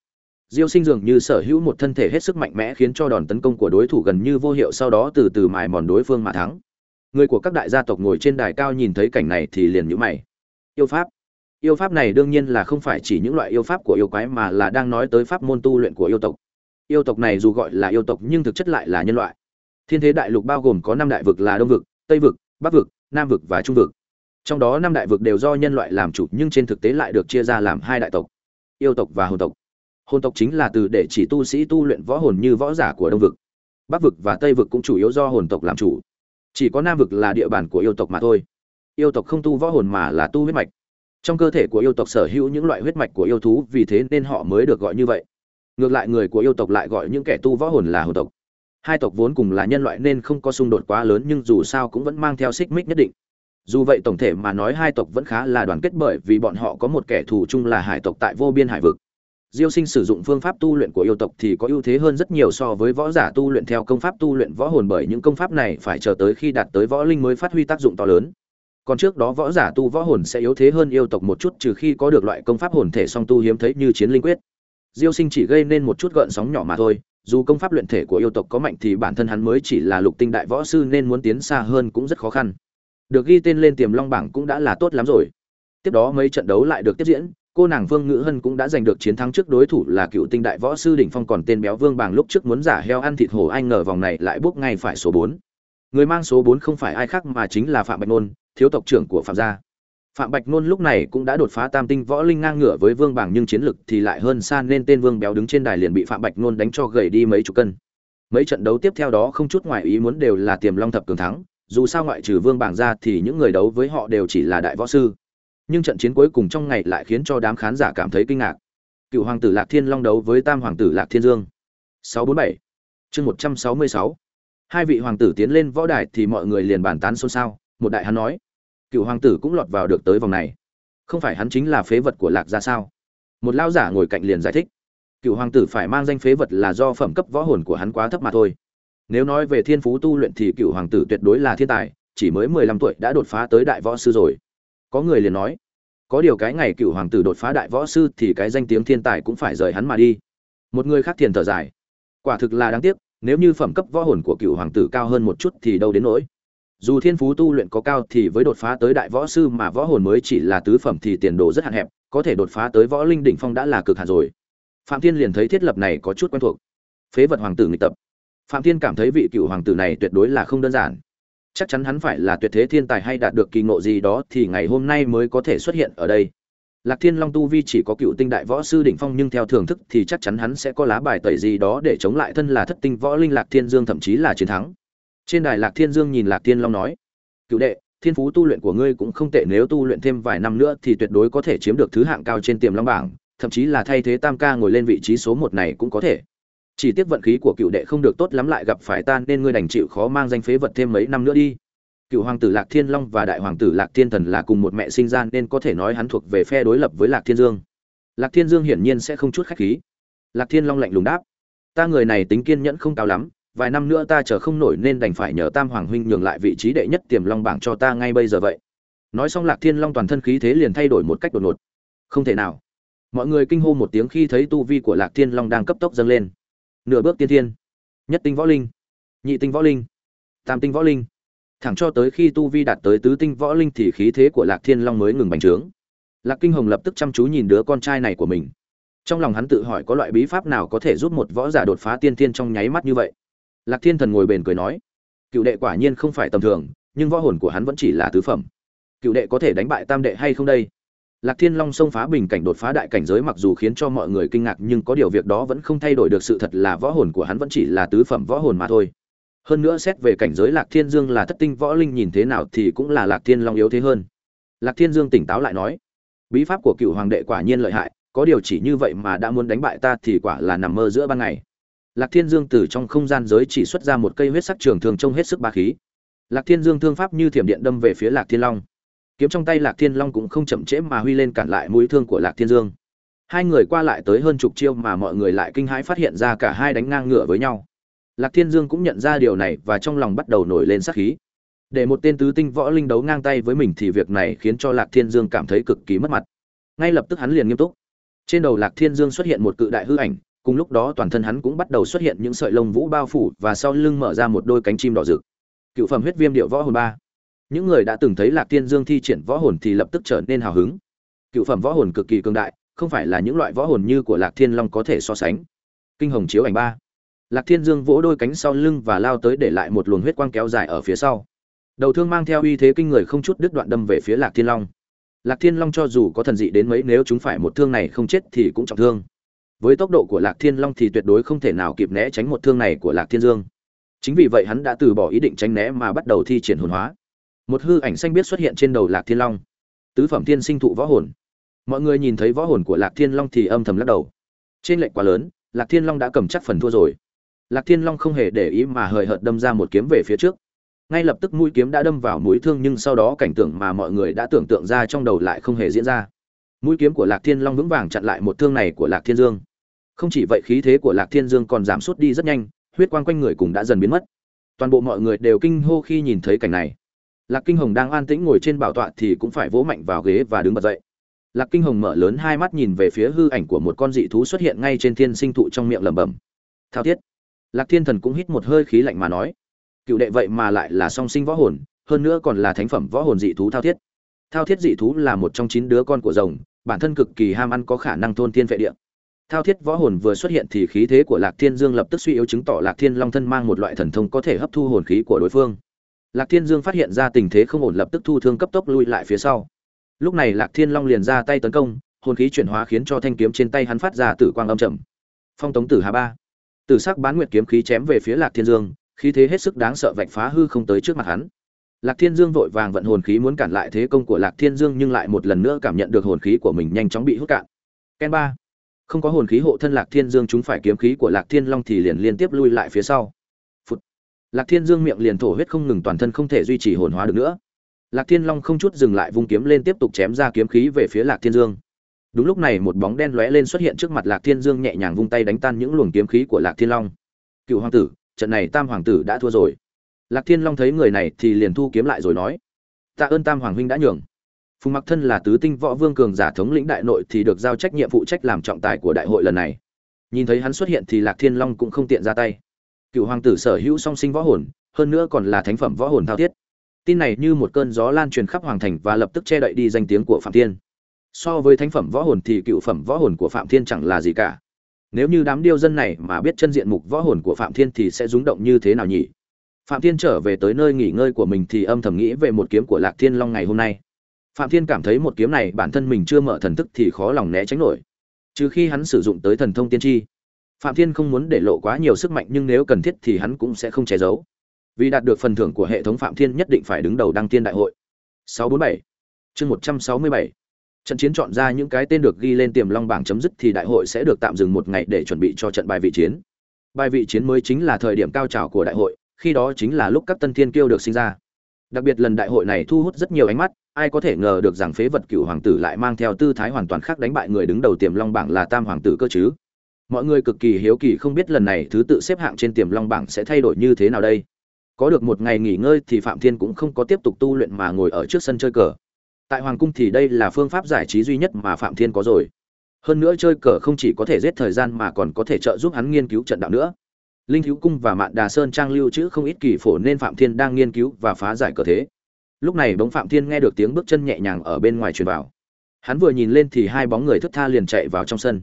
Diêu sinh dường như sở hữu một thân thể hết sức mạnh mẽ khiến cho đòn tấn công của đối thủ gần như vô hiệu sau đó từ từ mài mòn đối phương mà thắng. Người của các đại gia tộc ngồi trên đài cao nhìn thấy cảnh này thì liền nhíu mày. Yêu pháp yêu pháp này đương nhiên là không phải chỉ những loại yêu pháp của yêu quái mà là đang nói tới pháp môn tu luyện của yêu tộc. Yêu tộc này dù gọi là yêu tộc nhưng thực chất lại là nhân loại. Thiên thế đại lục bao gồm có năm đại vực là đông vực, tây vực, bắc vực, nam vực và trung vực. Trong đó năm đại vực đều do nhân loại làm chủ nhưng trên thực tế lại được chia ra làm hai đại tộc, yêu tộc và hồn tộc. Hồn tộc chính là từ để chỉ tu sĩ tu luyện võ hồn như võ giả của đông vực. Bắc vực và tây vực cũng chủ yếu do hồn tộc làm chủ. Chỉ có nam vực là địa bàn của yêu tộc mà thôi. Yêu tộc không tu võ hồn mà là tu huyết mạch trong cơ thể của yêu tộc sở hữu những loại huyết mạch của yêu thú, vì thế nên họ mới được gọi như vậy. Ngược lại, người của yêu tộc lại gọi những kẻ tu võ hồn là hồn tộc. Hai tộc vốn cùng là nhân loại nên không có xung đột quá lớn, nhưng dù sao cũng vẫn mang theo xích mích nhất định. Dù vậy, tổng thể mà nói, hai tộc vẫn khá là đoàn kết bởi vì bọn họ có một kẻ thù chung là hải tộc tại vô biên hải vực. Diêu sinh sử dụng phương pháp tu luyện của yêu tộc thì có ưu thế hơn rất nhiều so với võ giả tu luyện theo công pháp tu luyện võ hồn bởi những công pháp này phải chờ tới khi đạt tới võ linh mới phát huy tác dụng to lớn còn trước đó võ giả tu võ hồn sẽ yếu thế hơn yêu tộc một chút trừ khi có được loại công pháp hồn thể song tu hiếm thấy như chiến linh quyết. Diêu sinh chỉ gây nên một chút gợn sóng nhỏ mà thôi, dù công pháp luyện thể của yêu tộc có mạnh thì bản thân hắn mới chỉ là lục tinh đại võ sư nên muốn tiến xa hơn cũng rất khó khăn. Được ghi tên lên tiềm long bảng cũng đã là tốt lắm rồi. Tiếp đó mấy trận đấu lại được tiếp diễn, cô nàng vương ngữ hân cũng đã giành được chiến thắng trước đối thủ là cựu tinh đại võ sư đỉnh phong còn tên béo vương bảng lúc trước muốn giả heo ăn thịt hổ anh ngờ vòng này lại bước ngay phải số bốn. Người mang số bốn không phải ai khác mà chính là phạm bạch ngôn thiếu tộc trưởng của phạm gia. Phạm bạch nôn lúc này cũng đã đột phá tam tinh võ linh ngang ngửa với vương bảng nhưng chiến lực thì lại hơn xa nên tên vương béo đứng trên đài liền bị phạm bạch nôn đánh cho gầy đi mấy chục cân. Mấy trận đấu tiếp theo đó không chút ngoài ý muốn đều là tiềm long thập cường thắng, dù sao ngoại trừ vương bảng ra thì những người đấu với họ đều chỉ là đại võ sư. Nhưng trận chiến cuối cùng trong ngày lại khiến cho đám khán giả cảm thấy kinh ngạc. Cựu hoàng tử lạc thiên long đấu với tam hoàng tử lạc thiên dương. 647 chương 166 hai vị hoàng tử tiến lên võ đài thì mọi người liền bàn tán xôn xao. Một đại hắn nói cựu hoàng tử cũng lọt vào được tới vòng này. Không phải hắn chính là phế vật của lạc gia sao? Một lao giả ngồi cạnh liền giải thích. Cựu hoàng tử phải mang danh phế vật là do phẩm cấp võ hồn của hắn quá thấp mà thôi. Nếu nói về thiên phú tu luyện thì cựu hoàng tử tuyệt đối là thiên tài, chỉ mới mười lăm tuổi đã đột phá tới đại võ sư rồi. Có người liền nói, có điều cái ngày cựu hoàng tử đột phá đại võ sư thì cái danh tiếng thiên tài cũng phải rời hắn mà đi. Một người khác thiền thở dài, quả thực là đáng tiếc, nếu như phẩm cấp võ hồn của cựu hoàng tử cao hơn một chút thì đâu đến nỗi dù thiên phú tu luyện có cao thì với đột phá tới đại võ sư mà võ hồn mới chỉ là tứ phẩm thì tiền đồ rất hạn hẹp, có thể đột phá tới võ linh đỉnh phong đã là cực hạn rồi. Phạm thiên liền thấy thiết lập này có chút quen thuộc. Phế vật hoàng tử nghịch tập. Phạm thiên cảm thấy vị cựu hoàng tử này tuyệt đối là không đơn giản. Chắc chắn hắn phải là tuyệt thế thiên tài hay đạt được kỳ ngộ gì đó thì ngày hôm nay mới có thể xuất hiện ở đây. Lạc thiên long tu vi chỉ có cựu tinh đại võ sư đỉnh phong nhưng theo thưởng thức thì chắc chắn hắn sẽ có lá bài tẩy gì đó để chống lại thân là thất tinh võ linh lạc thiên dương thậm chí là chiến thắng trên đài lạc thiên dương nhìn lạc thiên long nói, cựu đệ, thiên phú tu luyện của ngươi cũng không tệ, nếu tu luyện thêm vài năm nữa thì tuyệt đối có thể chiếm được thứ hạng cao trên tiềm long bảng, thậm chí là thay thế tam ca ngồi lên vị trí số một này cũng có thể. Chỉ tiếc vận khí của cựu đệ không được tốt lắm lại gặp phải tan nên ngươi đành chịu khó mang danh phế vật thêm mấy năm nữa đi. Cựu hoàng tử lạc thiên long và đại hoàng tử lạc thiên thần là cùng một mẹ sinh ra nên có thể nói hắn thuộc về phe đối lập với lạc thiên dương. Lạc thiên dương hiển nhiên sẽ không chút khách khí. Lạc thiên long lạnh lùng đáp, ta người này tính kiên nhẫn không cao lắm vài năm nữa ta chờ không nổi nên đành phải nhờ tam hoàng huynh nhường lại vị trí đệ nhất tiềm long bảng cho ta ngay bây giờ vậy. Nói xong lạc thiên long toàn thân khí thế liền thay đổi một cách đột ngột. Không thể nào. Mọi người kinh hô một tiếng khi thấy tu vi của lạc thiên long đang cấp tốc dâng lên. Nửa bước tiên thiên. Nhất tinh võ linh. Nhị tinh võ linh. Tam tinh võ linh. Thẳng cho tới khi tu vi đạt tới tứ tinh võ linh thì khí thế của lạc thiên long mới ngừng bành trướng. Lạc kinh hồng lập tức chăm chú nhìn đứa con trai này của mình. Trong lòng hắn tự hỏi có loại bí pháp nào có thể giúp một võ giả đột phá tiên thiên trong nháy mắt như vậy lạc thiên thần ngồi bền cười nói, cựu đệ quả nhiên không phải tầm thường, nhưng võ hồn của hắn vẫn chỉ là tứ phẩm. Cựu đệ có thể đánh bại tam đệ hay không đây? Lạc thiên long xông phá bình cảnh đột phá đại cảnh giới mặc dù khiến cho mọi người kinh ngạc, nhưng có điều việc đó vẫn không thay đổi được sự thật là võ hồn của hắn vẫn chỉ là tứ phẩm võ hồn mà thôi. Hơn nữa xét về cảnh giới lạc thiên dương là thất tinh võ linh nhìn thế nào thì cũng là lạc thiên long yếu thế hơn. Lạc thiên dương tỉnh táo lại nói, bí pháp của cựu hoàng đệ quả nhiên lợi hại, có điều chỉ như vậy mà đã muốn đánh bại ta thì quả là nằm mơ giữa ban ngày lạc thiên dương từ trong không gian giới chỉ xuất ra một cây huyết sắc trường thường trông hết sức ba khí. Lạc thiên dương thương pháp như thiểm điện đâm về phía lạc thiên long. Kiếm trong tay lạc thiên long cũng không chậm trễ mà huy lên cản lại mũi thương của lạc thiên dương. Hai người qua lại tới hơn chục chiêu mà mọi người lại kinh hãi phát hiện ra cả hai đánh ngang ngửa với nhau. Lạc thiên dương cũng nhận ra điều này và trong lòng bắt đầu nổi lên sát khí. Để một tên tứ tinh võ linh đấu ngang tay với mình thì việc này khiến cho lạc thiên dương cảm thấy cực kỳ mất mặt. Ngay lập tức hắn liền nghiêm túc. Trên đầu lạc thiên dương xuất hiện một cự đại hư ảnh cùng lúc đó toàn thân hắn cũng bắt đầu xuất hiện những sợi lông vũ bao phủ và sau lưng mở ra một đôi cánh chim đỏ rực. Cựu phẩm huyết viêm điệu võ hồn ba. Những người đã từng thấy lạc thiên dương thi triển võ hồn thì lập tức trở nên hào hứng. Cựu phẩm võ hồn cực kỳ cường đại, không phải là những loại võ hồn như của lạc thiên long có thể so sánh. Kinh hồng chiếu ảnh ba. Lạc thiên dương vỗ đôi cánh sau lưng và lao tới để lại một luồng huyết quang kéo dài ở phía sau. Đầu thương mang theo uy thế kinh người không chút đứt đoạn đâm về phía lạc thiên long. Lạc thiên long cho dù có thần dị đến mấy, nếu chúng phải một thương này không chết thì cũng trọng thương với tốc độ của lạc thiên long thì tuyệt đối không thể nào kịp né tránh một thương này của lạc thiên dương. Chính vì vậy hắn đã từ bỏ ý định tránh né mà bắt đầu thi triển hồn hóa. Một hư ảnh xanh biết xuất hiện trên đầu lạc thiên long. Tứ phẩm thiên sinh thụ võ hồn. Mọi người nhìn thấy võ hồn của lạc thiên long thì âm thầm lắc đầu. Trên lệnh quá lớn, lạc thiên long đã cầm chắc phần thua rồi. Lạc thiên long không hề để ý mà hời hợt đâm ra một kiếm về phía trước. Ngay lập tức mũi kiếm đã đâm vào mũi thương nhưng sau đó cảnh tượng mà mọi người đã tưởng tượng ra trong đầu lại không hề diễn ra. Mũi kiếm của lạc thiên long vững vàng chặn lại một thương này của lạc thiên dương không chỉ vậy, khí thế của lạc thiên dương còn giảm sút đi rất nhanh, huyết quang quanh người cũng đã dần biến mất. Toàn bộ mọi người đều kinh hô khi nhìn thấy cảnh này. Lạc kinh hồng đang an tĩnh ngồi trên bảo tọa thì cũng phải vỗ mạnh vào ghế và đứng bật dậy. Lạc kinh hồng mở lớn hai mắt nhìn về phía hư ảnh của một con dị thú xuất hiện ngay trên thiên sinh thụ trong miệng lẩm bẩm. Thao thiết. Lạc thiên thần cũng hít một hơi khí lạnh mà nói, cựu đệ vậy mà lại là song sinh võ hồn, hơn nữa còn là thánh phẩm võ hồn dị thú thao thiết. Thao thiết dị thú là một trong chín đứa con của rồng, bản thân cực kỳ ham ăn có khả năng thôn thiên vệ địa thao thiết võ hồn vừa xuất hiện thì khí thế của lạc thiên dương lập tức suy yếu chứng tỏ lạc thiên long thân mang một loại thần thông có thể hấp thu hồn khí của đối phương. Lạc thiên dương phát hiện ra tình thế không ổn lập tức thu thương cấp tốc lui lại phía sau. Lúc này lạc thiên long liền ra tay tấn công, hồn khí chuyển hóa khiến cho thanh kiếm trên tay hắn phát ra tử quang âm trầm. Phong tống tử hà ba. Tử sắc bán nguyệt kiếm khí chém về phía lạc thiên dương, khí thế hết sức đáng sợ vạch phá hư không tới trước mặt hắn. Lạc thiên dương vội vàng vận hồn khí muốn cản lại thế công của lạc thiên dương nhưng lại một lần nữa cảm nhận được hồn khí của mình nhanh chóng bị hút cạn. Ken ba không có hồn khí hộ thân lạc thiên dương, chúng phải kiếm khí của lạc thiên long thì liền liên tiếp lui lại phía sau. Phụt. lạc thiên dương miệng liền thổ huyết không ngừng, toàn thân không thể duy trì hồn hóa được nữa. Lạc thiên long không chút dừng lại, vung kiếm lên tiếp tục chém ra kiếm khí về phía lạc thiên dương. Đúng lúc này, một bóng đen lóe lên xuất hiện trước mặt lạc thiên dương, nhẹ nhàng vung tay đánh tan những luồng kiếm khí của lạc thiên long. Cựu hoàng tử, trận này tam hoàng tử đã thua rồi. Lạc thiên long thấy người này thì liền thu kiếm lại rồi nói tạ ơn tam hoàng huynh đã nhường phùng mặc thân là tứ tinh võ vương cường giả thống lĩnh đại nội thì được giao trách nhiệm phụ trách làm trọng tài của đại hội lần này. Nhìn thấy hắn xuất hiện thì lạc thiên long cũng không tiện ra tay. Cựu hoàng tử sở hữu song sinh võ hồn, hơn nữa còn là thánh phẩm võ hồn thao thiết. Tin này như một cơn gió lan truyền khắp hoàng thành và lập tức che đậy đi danh tiếng của phạm thiên. So với thánh phẩm võ hồn thì cựu phẩm võ hồn của phạm thiên chẳng là gì cả. Nếu như đám điêu dân này mà biết chân diện mục võ hồn của phạm thiên thì sẽ rúng động như thế nào nhỉ? Phạm thiên trở về tới nơi nghỉ ngơi của mình thì âm thầm nghĩ về một kiếm của lạc thiên long ngày hôm nay phạm thiên cảm thấy một kiếm này bản thân mình chưa mở thần thức thì khó lòng né tránh nổi. Trừ khi hắn sử dụng tới thần thông tiên tri. Phạm thiên không muốn để lộ quá nhiều sức mạnh nhưng nếu cần thiết thì hắn cũng sẽ không che giấu. Vì đạt được phần thưởng của hệ thống phạm thiên nhất định phải đứng đầu đăng tiên đại hội. 647 chương 167 trận chiến chọn ra những cái tên được ghi lên tiềm long bảng chấm dứt thì đại hội sẽ được tạm dừng một ngày để chuẩn bị cho trận bài vị chiến. Bài vị chiến mới chính là thời điểm cao trào của đại hội, khi đó chính là lúc các tân thiên kiêu được sinh ra. Đặc biệt lần đại hội này thu hút rất nhiều ánh mắt ai có thể ngờ được rằng phế vật cựu hoàng tử lại mang theo tư thái hoàn toàn khác đánh bại người đứng đầu tiềm long bảng là tam hoàng tử cơ chứ? Mọi người cực kỳ hiếu kỳ không biết lần này thứ tự xếp hạng trên tiềm long bảng sẽ thay đổi như thế nào đây. Có được một ngày nghỉ ngơi thì phạm thiên cũng không có tiếp tục tu luyện mà ngồi ở trước sân chơi cờ. Tại hoàng cung thì đây là phương pháp giải trí duy nhất mà phạm thiên có rồi. Hơn nữa chơi cờ không chỉ có thể giết thời gian mà còn có thể trợ giúp hắn nghiên cứu trận đạo nữa. Linh thiếu cung và mạn đà sơn trang lưu trữ không ít kỳ phổ nên phạm thiên đang nghiên cứu và phá giải cờ thế lúc này bóng phạm thiên nghe được tiếng bước chân nhẹ nhàng ở bên ngoài truyền vào. Hắn vừa nhìn lên thì hai bóng người thức tha liền chạy vào trong sân.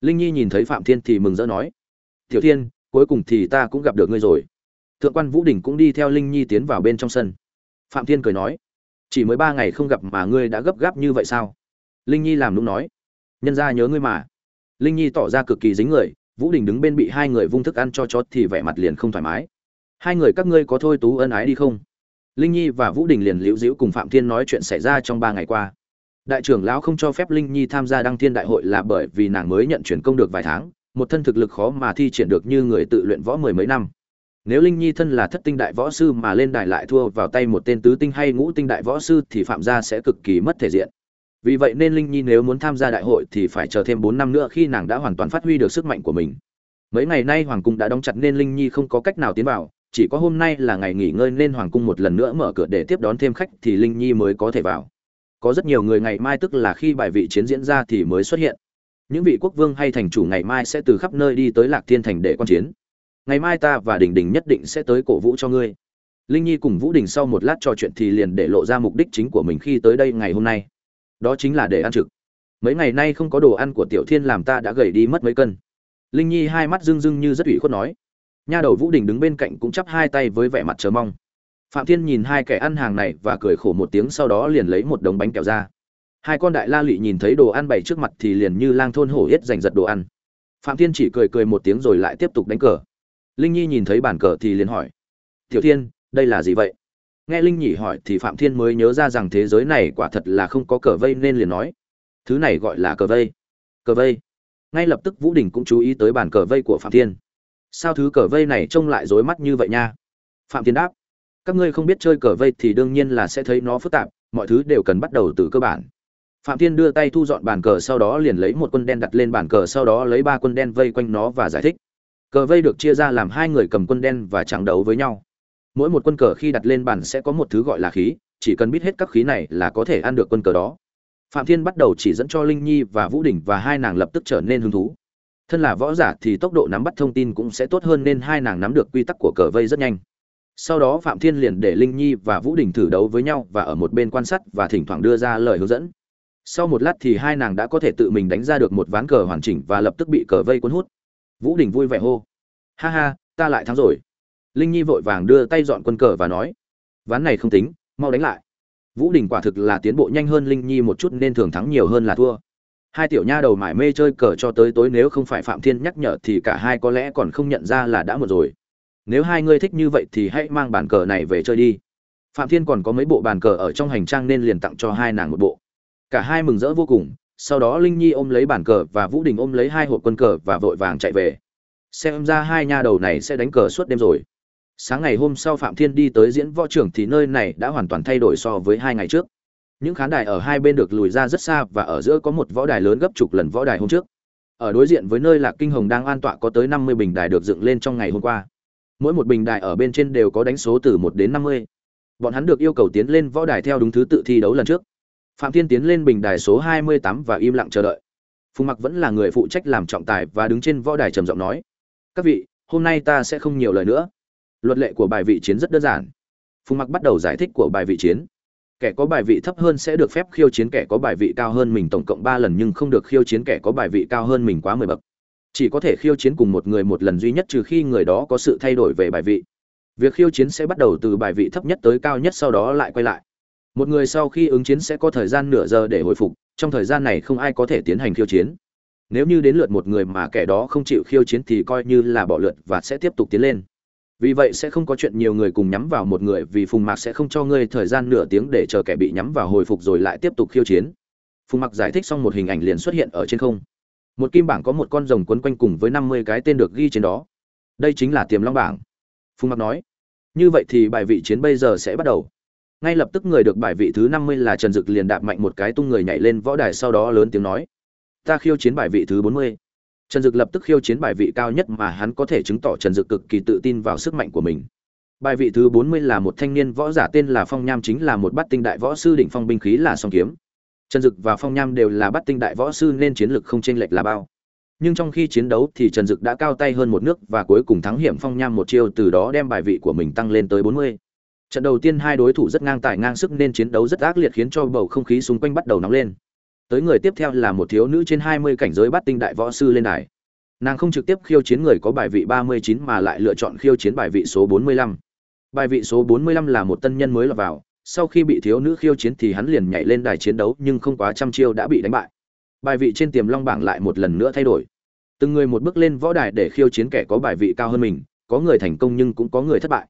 Linh nhi nhìn thấy phạm thiên thì mừng rỡ nói, tiểu thiên, cuối cùng thì ta cũng gặp được ngươi rồi. Thượng quan vũ đình cũng đi theo linh nhi tiến vào bên trong sân. Phạm thiên cười nói, chỉ mới ba ngày không gặp mà ngươi đã gấp gáp như vậy sao? Linh nhi làm đúng nói, nhân ra nhớ ngươi mà. Linh nhi tỏ ra cực kỳ dính người, vũ đình đứng bên bị hai người vung thức ăn cho chó thì vẻ mặt liền không thoải mái. Hai người các ngươi có thôi tú ân ái đi không? Linh nhi và vũ đình liền liễu Diễu cùng phạm thiên nói chuyện xảy ra trong ba ngày qua. Đại trưởng lão không cho phép linh nhi tham gia đăng thiên đại hội là bởi vì nàng mới nhận chuyển công được vài tháng, một thân thực lực khó mà thi triển được như người tự luyện võ mười mấy năm. Nếu linh nhi thân là thất tinh đại võ sư mà lên đài lại thua vào tay một tên tứ tinh hay ngũ tinh đại võ sư thì phạm gia sẽ cực kỳ mất thể diện. Vì vậy nên linh nhi nếu muốn tham gia đại hội thì phải chờ thêm bốn năm nữa khi nàng đã hoàn toàn phát huy được sức mạnh của mình. Mấy ngày nay hoàng cung đã đóng chặt nên linh nhi không có cách nào tiến vào chỉ có hôm nay là ngày nghỉ ngơi nên hoàng cung một lần nữa mở cửa để tiếp đón thêm khách thì linh nhi mới có thể vào. Có rất nhiều người ngày mai tức là khi bài vị chiến diễn ra thì mới xuất hiện. Những vị quốc vương hay thành chủ ngày mai sẽ từ khắp nơi đi tới lạc thiên thành để quan chiến. Ngày mai ta và đình đình nhất định sẽ tới cổ vũ cho ngươi. Linh nhi cùng vũ đình sau một lát trò chuyện thì liền để lộ ra mục đích chính của mình khi tới đây ngày hôm nay. Đó chính là để ăn trực. Mấy ngày nay không có đồ ăn của tiểu thiên làm ta đã gầy đi mất mấy cân. Linh nhi hai mắt rưng rưng như rất ủy khuất nói nha đầu vũ đình đứng bên cạnh cũng chắp hai tay với vẻ mặt chờ mong. Phạm thiên nhìn hai kẻ ăn hàng này và cười khổ một tiếng sau đó liền lấy một đống bánh kẹo ra. Hai con đại la lụy nhìn thấy đồ ăn bày trước mặt thì liền như lang thôn hổ yết giành giật đồ ăn. Phạm thiên chỉ cười cười một tiếng rồi lại tiếp tục đánh cờ. Linh nhi nhìn thấy bàn cờ thì liền hỏi, tiểu thiên, đây là gì vậy? Nghe linh nhỉ hỏi thì phạm thiên mới nhớ ra rằng thế giới này quả thật là không có cờ vây nên liền nói, thứ này gọi là cờ vây cờ vây. Ngay lập tức vũ đình cũng chú ý tới bàn cờ vây của phạm thiên sao thứ cờ vây này trông lại rối mắt như vậy nha? Phạm thiên đáp, các ngươi không biết chơi cờ vây thì đương nhiên là sẽ thấy nó phức tạp, mọi thứ đều cần bắt đầu từ cơ bản. Phạm thiên đưa tay thu dọn bàn cờ sau đó liền lấy một quân đen đặt lên bàn cờ sau đó lấy ba quân đen vây quanh nó và giải thích. Cờ vây được chia ra làm hai người cầm quân đen và trắng đấu với nhau. Mỗi một quân cờ khi đặt lên bàn sẽ có một thứ gọi là khí, chỉ cần biết hết các khí này là có thể ăn được quân cờ đó. Phạm thiên bắt đầu chỉ dẫn cho linh nhi và vũ Đình và hai nàng lập tức trở nên hứng thú thân là võ giả thì tốc độ nắm bắt thông tin cũng sẽ tốt hơn nên hai nàng nắm được quy tắc của cờ vây rất nhanh. Sau đó phạm thiên liền để linh nhi và vũ đình thử đấu với nhau và ở một bên quan sát và thỉnh thoảng đưa ra lời hướng dẫn. Sau một lát thì hai nàng đã có thể tự mình đánh ra được một ván cờ hoàn chỉnh và lập tức bị cờ vây cuốn hút. Vũ đình vui vẻ hô, ha ha, ta lại thắng rồi. Linh nhi vội vàng đưa tay dọn quân cờ và nói, ván này không tính, mau đánh lại. Vũ đình quả thực là tiến bộ nhanh hơn linh nhi một chút nên thường thắng nhiều hơn là thua hai tiểu nha đầu mải mê chơi cờ cho tới tối nếu không phải phạm thiên nhắc nhở thì cả hai có lẽ còn không nhận ra là đã một rồi. Nếu hai ngươi thích như vậy thì hãy mang bàn cờ này về chơi đi. Phạm thiên còn có mấy bộ bàn cờ ở trong hành trang nên liền tặng cho hai nàng một bộ. Cả hai mừng rỡ vô cùng, sau đó linh nhi ôm lấy bàn cờ và vũ đình ôm lấy hai hộp quân cờ và vội vàng chạy về. Xem ra hai nha đầu này sẽ đánh cờ suốt đêm rồi. Sáng ngày hôm sau phạm thiên đi tới diễn võ trưởng thì nơi này đã hoàn toàn thay đổi so với hai ngày trước những khán đài ở hai bên được lùi ra rất xa và ở giữa có một võ đài lớn gấp chục lần võ đài hôm trước. Ở đối diện với nơi lạc kinh hồng đang an tọa có tới năm mươi bình đài được dựng lên trong ngày hôm qua. Mỗi một bình đài ở bên trên đều có đánh số từ một đến năm mươi. Bọn hắn được yêu cầu tiến lên võ đài theo đúng thứ tự thi đấu lần trước. Phạm thiên tiến lên bình đài số hai mươi tám và im lặng chờ đợi. Phùng mặc vẫn là người phụ trách làm trọng tài và đứng trên võ đài trầm giọng nói, các vị, hôm nay ta sẽ không nhiều lời nữa. Luật lệ của bài vị chiến rất đơn giản. Phùng mặc bắt đầu giải thích của bài vị chiến kẻ có bài vị thấp hơn sẽ được phép khiêu chiến kẻ có bài vị cao hơn mình tổng cộng ba lần nhưng không được khiêu chiến kẻ có bài vị cao hơn mình quá mười bậc. Chỉ có thể khiêu chiến cùng một người một lần duy nhất trừ khi người đó có sự thay đổi về bài vị. Việc khiêu chiến sẽ bắt đầu từ bài vị thấp nhất tới cao nhất sau đó lại quay lại. Một người sau khi ứng chiến sẽ có thời gian nửa giờ để hồi phục, trong thời gian này không ai có thể tiến hành khiêu chiến. Nếu như đến lượt một người mà kẻ đó không chịu khiêu chiến thì coi như là bỏ lượt và sẽ tiếp tục tiến lên vì vậy sẽ không có chuyện nhiều người cùng nhắm vào một người, vì phùng mạc sẽ không cho ngươi thời gian nửa tiếng để chờ kẻ bị nhắm vào hồi phục rồi lại tiếp tục khiêu chiến. Phùng mạc giải thích xong một hình ảnh liền xuất hiện ở trên không. Một kim bảng có một con rồng quấn quanh cùng với năm mươi cái tên được ghi trên đó. Đây chính là tiềm long bảng. Phùng mạc nói, như vậy thì bài vị chiến bây giờ sẽ bắt đầu. Ngay lập tức người được bài vị thứ năm mươi là trần dực liền đạp mạnh một cái tung người nhảy lên võ đài sau đó lớn tiếng nói, ta khiêu chiến bài vị thứ bốn mươi. Trần Dực lập tức khiêu chiến bài vị cao nhất mà hắn có thể chứng tỏ Trần Dực cực kỳ tự tin vào sức mạnh của mình. Bài vị thứ 40 là một thanh niên võ giả tên là Phong Nham, chính là một bát tinh đại võ sư đỉnh phong binh khí là song kiếm. trần dực và phong nham đều là Bát tinh đại võ sư nên chiến lực không chênh lệch là bao nhưng trong khi chiến đấu thì trần dực đã cao tay hơn một nước và cuối cùng thắng hiểm phong nham một chiêu, từ đó đem bài vị của mình tăng lên tới bốn mươi trận đầu tiên hai đối thủ rất ngang tài ngang sức nên chiến đấu rất ác liệt khiến cho bầu không khí xung quanh bắt đầu nóng lên tới người tiếp theo là một thiếu nữ trên hai mươi cảnh giới bắt tinh đại võ sư lên đài. Nàng không trực tiếp khiêu chiến người có bài vị ba mươi chín mà lại lựa chọn khiêu chiến bài vị số bốn mươi lăm. Bài vị số bốn mươi lăm là một tân nhân mới lọt vào, sau khi bị thiếu nữ khiêu chiến thì hắn liền nhảy lên đài chiến đấu nhưng không quá trăm chiêu đã bị đánh bại. Bài vị trên tiềm long bảng lại một lần nữa thay đổi. Từng người một bước lên võ đài để khiêu chiến kẻ có bài vị cao hơn mình, có người thành công nhưng cũng có người thất bại.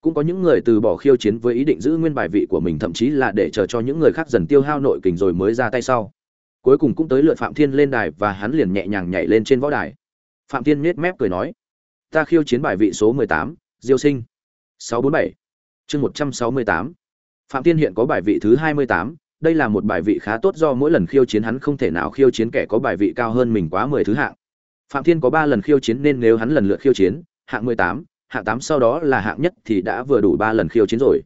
Cũng có những người từ bỏ khiêu chiến với ý định giữ nguyên bài vị của mình, thậm chí là để chờ cho những người khác dần tiêu hao nội kình rồi mới ra tay sau cuối cùng cũng tới lượt phạm thiên lên đài và hắn liền nhẹ nhàng nhảy lên trên võ đài. Phạm thiên nhếch mép cười nói, ta khiêu chiến bài vị số mười tám, diêu sinh. sáu bốn bảy, chương một trăm sáu mươi tám. Phạm thiên hiện có bài vị thứ hai mươi tám, đây là một bài vị khá tốt do mỗi lần khiêu chiến hắn không thể nào khiêu chiến kẻ có bài vị cao hơn mình quá mười thứ hạng. Phạm thiên có ba lần khiêu chiến nên nếu hắn lần lượt khiêu chiến, hạng mười tám, hạng tám sau đó là hạng nhất thì đã vừa đủ ba lần khiêu chiến rồi.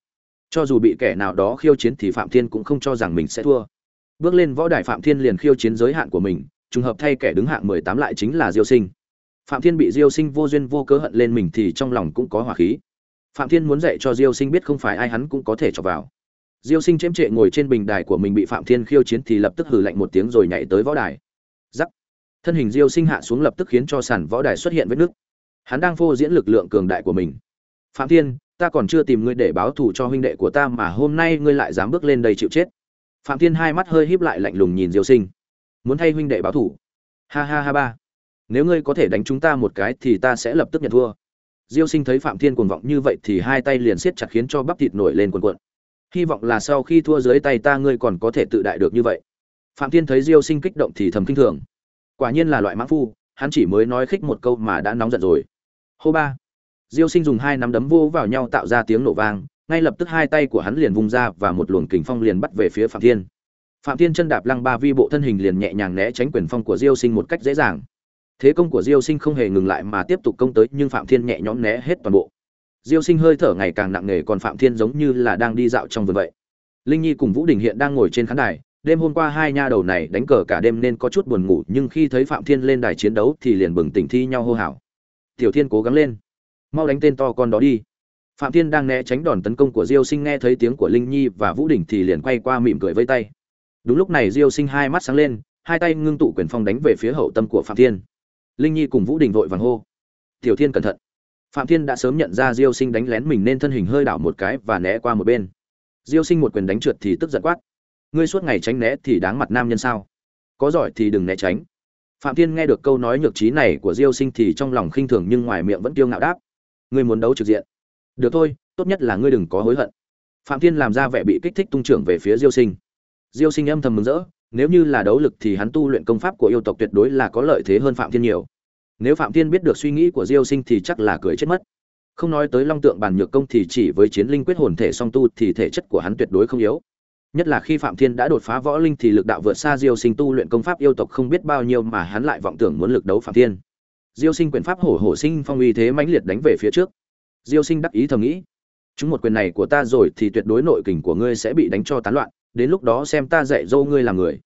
Cho dù bị kẻ nào đó khiêu chiến thì phạm thiên cũng không cho rằng mình sẽ thua bước lên võ đài phạm thiên liền khiêu chiến giới hạn của mình, trùng hợp thay kẻ đứng hạng mười tám lại chính là diêu sinh. Phạm thiên bị diêu sinh vô duyên vô cớ hận lên mình thì trong lòng cũng có hỏa khí. Phạm thiên muốn dạy cho diêu sinh biết không phải ai hắn cũng có thể cho vào. Diêu sinh chém trệ ngồi trên bình đài của mình bị phạm thiên khiêu chiến thì lập tức hừ lạnh một tiếng rồi nhảy tới võ đài. Giắc thân hình diêu sinh hạ xuống lập tức khiến cho sàn võ đài xuất hiện vết nứt. Hắn đang phô diễn lực lượng cường đại của mình. Phạm thiên, ta còn chưa tìm ngươi để báo thù cho huynh đệ của ta mà hôm nay ngươi lại dám bước lên đây chịu chết phạm thiên hai mắt hơi híp lại lạnh lùng nhìn diêu sinh. Muốn thay huynh đệ báo thù ha ha ha ba. Nếu ngươi có thể đánh chúng ta một cái thì ta sẽ lập tức nhận thua. Diêu sinh thấy phạm thiên cuồng vọng như vậy thì hai tay liền siết chặt khiến cho bắp thịt nổi lên cuồn cuộn. Hy vọng là sau khi thua dưới tay ta ngươi còn có thể tự đại được như vậy. Phạm thiên thấy diêu sinh kích động thì thầm kinh thường. Quả nhiên là loại mã phu, hắn chỉ mới nói khích một câu mà đã nóng giận rồi. Hô ba. Diêu sinh dùng hai nắm đấm vô vào nhau tạo ra tiếng nổ vang ngay lập tức hai tay của hắn liền vung ra và một luồng kình phong liền bắt về phía phạm thiên. Phạm thiên chân đạp lăng ba vi bộ thân hình liền nhẹ nhàng né tránh quyền phong của diêu sinh một cách dễ dàng. Thế công của diêu sinh không hề ngừng lại mà tiếp tục công tới, nhưng phạm thiên nhẹ nhõm né hết toàn bộ. Diêu sinh hơi thở ngày càng nặng nề, còn phạm thiên giống như là đang đi dạo trong vườn vậy. Linh nhi cùng vũ đình hiện đang ngồi trên khán đài, đêm hôm qua hai nha đầu này đánh cờ cả đêm nên có chút buồn ngủ, nhưng khi thấy phạm thiên lên đài chiến đấu thì liền bừng tỉnh thi nhau hô hào. Tiểu thiên cố gắng lên, mau đánh tên to con đó đi phạm thiên đang né tránh đòn tấn công của diêu sinh nghe thấy tiếng của linh nhi và vũ đình thì liền quay qua mỉm cười vây tay. Đúng lúc này diêu sinh hai mắt sáng lên, hai tay ngưng tụ quyền phong đánh về phía hậu tâm của phạm thiên. Linh nhi cùng vũ đình vội vàng hô. Tiểu thiên cẩn thận. Phạm thiên đã sớm nhận ra diêu sinh đánh lén mình nên thân hình hơi đảo một cái và né qua một bên. Diêu sinh một quyền đánh trượt thì tức giận quát. Ngươi suốt ngày tránh né thì đáng mặt nam nhân sao? Có giỏi thì đừng né tránh. Phạm thiên nghe được câu nói nhược trí này của diêu sinh thì trong lòng khinh thường nhưng ngoài miệng vẫn tiêu ngạo đáp. Ngươi muốn đấu trực diện được thôi, tốt nhất là ngươi đừng có hối hận. Phạm thiên làm ra vẻ bị kích thích tung trưởng về phía diêu sinh. Diêu sinh âm thầm mừng rỡ, nếu như là đấu lực thì hắn tu luyện công pháp của yêu tộc tuyệt đối là có lợi thế hơn phạm thiên nhiều. Nếu phạm thiên biết được suy nghĩ của diêu sinh thì chắc là cười chết mất. Không nói tới long tượng bàn nhược công thì chỉ với chiến linh quyết hồn thể song tu thì thể chất của hắn tuyệt đối không yếu. Nhất là khi phạm thiên đã đột phá võ linh thì lực đạo vượt xa diêu sinh tu luyện công pháp yêu tộc không biết bao nhiêu mà hắn lại vọng tưởng muốn lực đấu phạm thiên. Diêu sinh quyền pháp hổ hổ sinh phong uy thế mãnh liệt đánh về phía trước diêu sinh đắc ý thầm nghĩ, chúng một quyền này của ta rồi thì tuyệt đối nội kình của ngươi sẽ bị đánh cho tán loạn, đến lúc đó xem ta dạy dỗ ngươi làm người.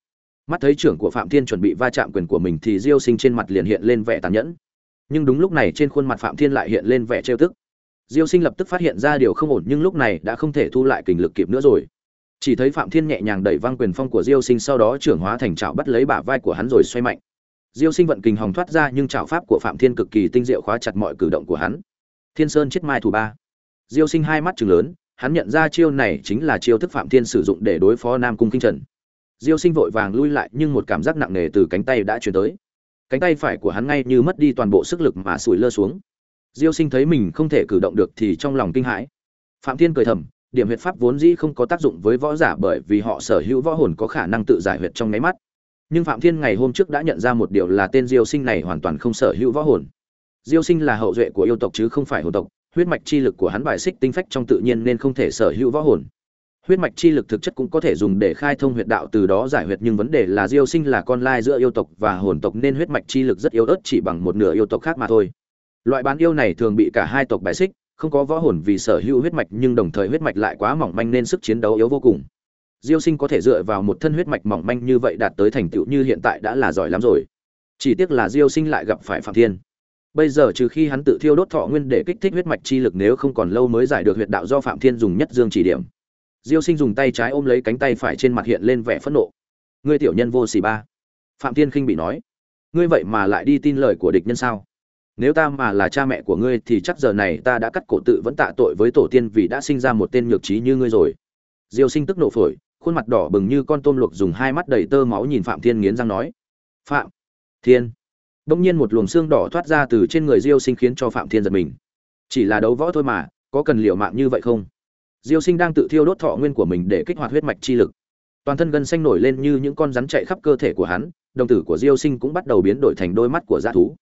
Mắt thấy trưởng của phạm thiên chuẩn bị va chạm quyền của mình thì diêu sinh trên mặt liền hiện lên vẻ tàn nhẫn. Nhưng đúng lúc này trên khuôn mặt phạm thiên lại hiện lên vẻ trêu tức. Diêu sinh lập tức phát hiện ra điều không ổn nhưng lúc này đã không thể thu lại kình lực kịp nữa rồi. Chỉ thấy phạm thiên nhẹ nhàng đẩy văng quyền phong của diêu sinh sau đó trưởng hóa thành chảo bắt lấy bả vai của hắn rồi xoay mạnh. Diêu sinh vận kình hòng thoát ra nhưng chảo pháp của phạm thiên cực kỳ tinh diệu khóa chặt mọi cử động của hắn thiên sơn chết mai thủ ba. Diêu sinh hai mắt chừng lớn, hắn nhận ra chiêu này chính là chiêu thức phạm thiên sử dụng để đối phó nam cung kinh trần. Diêu sinh vội vàng lui lại, nhưng một cảm giác nặng nề từ cánh tay đã chuyển tới. Cánh tay phải của hắn ngay như mất đi toàn bộ sức lực mà sủi lơ xuống. Diêu sinh thấy mình không thể cử động được thì trong lòng kinh hãi. Phạm thiên cười thầm, điểm huyệt pháp vốn dĩ không có tác dụng với võ giả bởi vì họ sở hữu võ hồn có khả năng tự giải huyệt trong nháy mắt. Nhưng phạm thiên ngày hôm trước đã nhận ra một điều là tên diêu sinh này hoàn toàn không sở hữu võ hồn diêu sinh là hậu duệ của yêu tộc chứ không phải hồn tộc, huyết mạch chi lực của hắn bài xích tinh phách trong tự nhiên nên không thể sở hữu võ hồn. Huyết mạch chi lực thực chất cũng có thể dùng để khai thông huyệt đạo, từ đó giải huyệt, nhưng vấn đề là diêu sinh là con lai giữa yêu tộc và hồn tộc nên huyết mạch chi lực rất yếu ớt, chỉ bằng một nửa yêu tộc khác mà thôi. Loại bán yêu này thường bị cả hai tộc bài xích, không có võ hồn vì sở hữu huyết mạch, nhưng đồng thời huyết mạch lại quá mỏng manh nên sức chiến đấu yếu vô cùng. Diêu sinh có thể dựa vào một thân huyết mạch mỏng manh như vậy đạt tới thành tựu như hiện tại đã là giỏi lắm rồi. Chỉ tiếc là diêu sinh lại gặp phải phạm thiên bây giờ trừ khi hắn tự thiêu đốt thọ nguyên để kích thích huyết mạch chi lực nếu không còn lâu mới giải được huyệt đạo do phạm thiên dùng nhất dương chỉ điểm. Diêu sinh dùng tay trái ôm lấy cánh tay phải trên mặt hiện lên vẻ phẫn nộ. Ngươi tiểu nhân vô xì ba. Phạm thiên khinh bị nói. Ngươi vậy mà lại đi tin lời của địch nhân sao? Nếu ta mà là cha mẹ của ngươi thì chắc giờ này ta đã cắt cổ tự vẫn tạ tội với tổ tiên vì đã sinh ra một tên nhược trí như ngươi rồi. Diêu sinh tức nộ phổi, khuôn mặt đỏ bừng như con tôm luộc dùng hai mắt đầy tơ máu nhìn phạm thiên nghiến răng nói. Phạm thiên đông nhiên một luồng xương đỏ thoát ra từ trên người diêu sinh khiến cho phạm thiên giật mình. Chỉ là đấu võ thôi mà, có cần liều mạng như vậy không? Diêu sinh đang tự thiêu đốt thọ nguyên của mình để kích hoạt huyết mạch chi lực. Toàn thân gân xanh nổi lên như những con rắn chạy khắp cơ thể của hắn, đồng tử của diêu sinh cũng bắt đầu biến đổi thành đôi mắt của dã thú.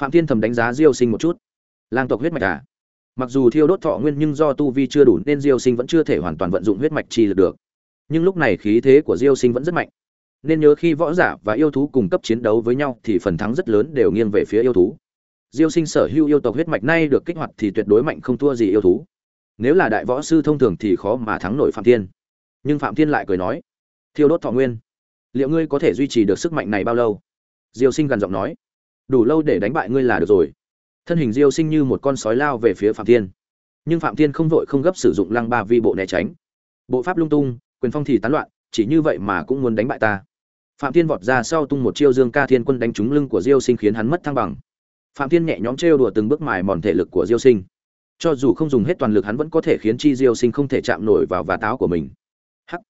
Phạm thiên thầm đánh giá diêu sinh một chút. Lang tộc huyết mạch à? Mặc dù thiêu đốt thọ nguyên nhưng do tu vi chưa đủ nên diêu sinh vẫn chưa thể hoàn toàn vận dụng huyết mạch chi lực được. Nhưng lúc này khí thế của diêu sinh vẫn rất mạnh nên nhớ khi võ giả và yêu thú cùng cấp chiến đấu với nhau thì phần thắng rất lớn đều nghiêng về phía yêu thú. Diêu sinh sở hữu yêu tộc huyết mạch nay được kích hoạt thì tuyệt đối mạnh không thua gì yêu thú. Nếu là đại võ sư thông thường thì khó mà thắng nổi phạm thiên. Nhưng phạm thiên lại cười nói, thiêu đốt thọ nguyên, liệu ngươi có thể duy trì được sức mạnh này bao lâu? Diêu sinh gần giọng nói, đủ lâu để đánh bại ngươi là được rồi. Thân hình diêu sinh như một con sói lao về phía phạm thiên. Nhưng phạm thiên không vội không gấp sử dụng lăng ba vi bộ né tránh. Bộ pháp lung tung, quyền phong thì tán loạn, chỉ như vậy mà cũng muốn đánh bại ta phạm thiên vọt ra sau tung một chiêu dương ca thiên quân đánh trúng lưng của diêu sinh khiến hắn mất thăng bằng. Phạm thiên nhẹ nhõm trêu đùa từng bước mài mòn thể lực của diêu sinh. Cho dù không dùng hết toàn lực hắn vẫn có thể khiến chi diêu sinh không thể chạm nổi vào vá táo của mình. Hắc!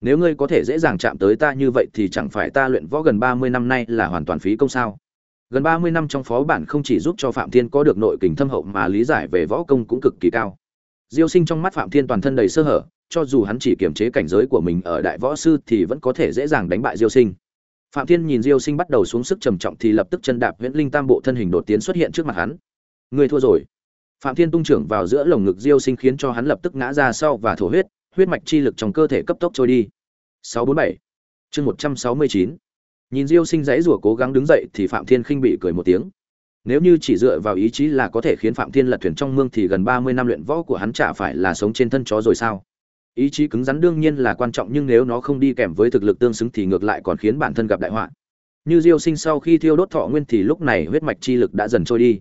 Nếu ngươi có thể dễ dàng chạm tới ta như vậy thì chẳng phải ta luyện võ gần ba mươi năm nay là hoàn toàn phí công sao? Gần ba mươi năm trong phó bản không chỉ giúp cho phạm thiên có được nội kình thâm hậu mà lý giải về võ công cũng cực kỳ cao. Diêu sinh trong mắt phạm thiên toàn thân đầy sơ hở cho dù hắn chỉ kiềm chế cảnh giới của mình ở đại võ sư thì vẫn có thể dễ dàng đánh bại diêu sinh. Phạm thiên nhìn diêu sinh bắt đầu xuống sức trầm trọng thì lập tức chân đạp huyễn linh tam bộ thân hình đột tiến xuất hiện trước mặt hắn. Người thua rồi. Phạm thiên tung trưởng vào giữa lồng ngực diêu sinh khiến cho hắn lập tức ngã ra sau và thổ huyết huyết mạch chi lực trong cơ thể cấp tốc trôi đi. 647 chương 169 nhìn diêu sinh dãy rủa cố gắng đứng dậy thì phạm thiên khinh bị cười một tiếng. Nếu như chỉ dựa vào ý chí là có thể khiến phạm thiên lật thuyền trong mương thì gần 30 năm luyện võ của hắn chả phải là sống trên thân chó rồi sao? Ý chí cứng rắn đương nhiên là quan trọng nhưng nếu nó không đi kèm với thực lực tương xứng thì ngược lại còn khiến bản thân gặp đại họa. Như diêu sinh sau khi thiêu đốt thọ nguyên thì lúc này huyết mạch chi lực đã dần trôi đi.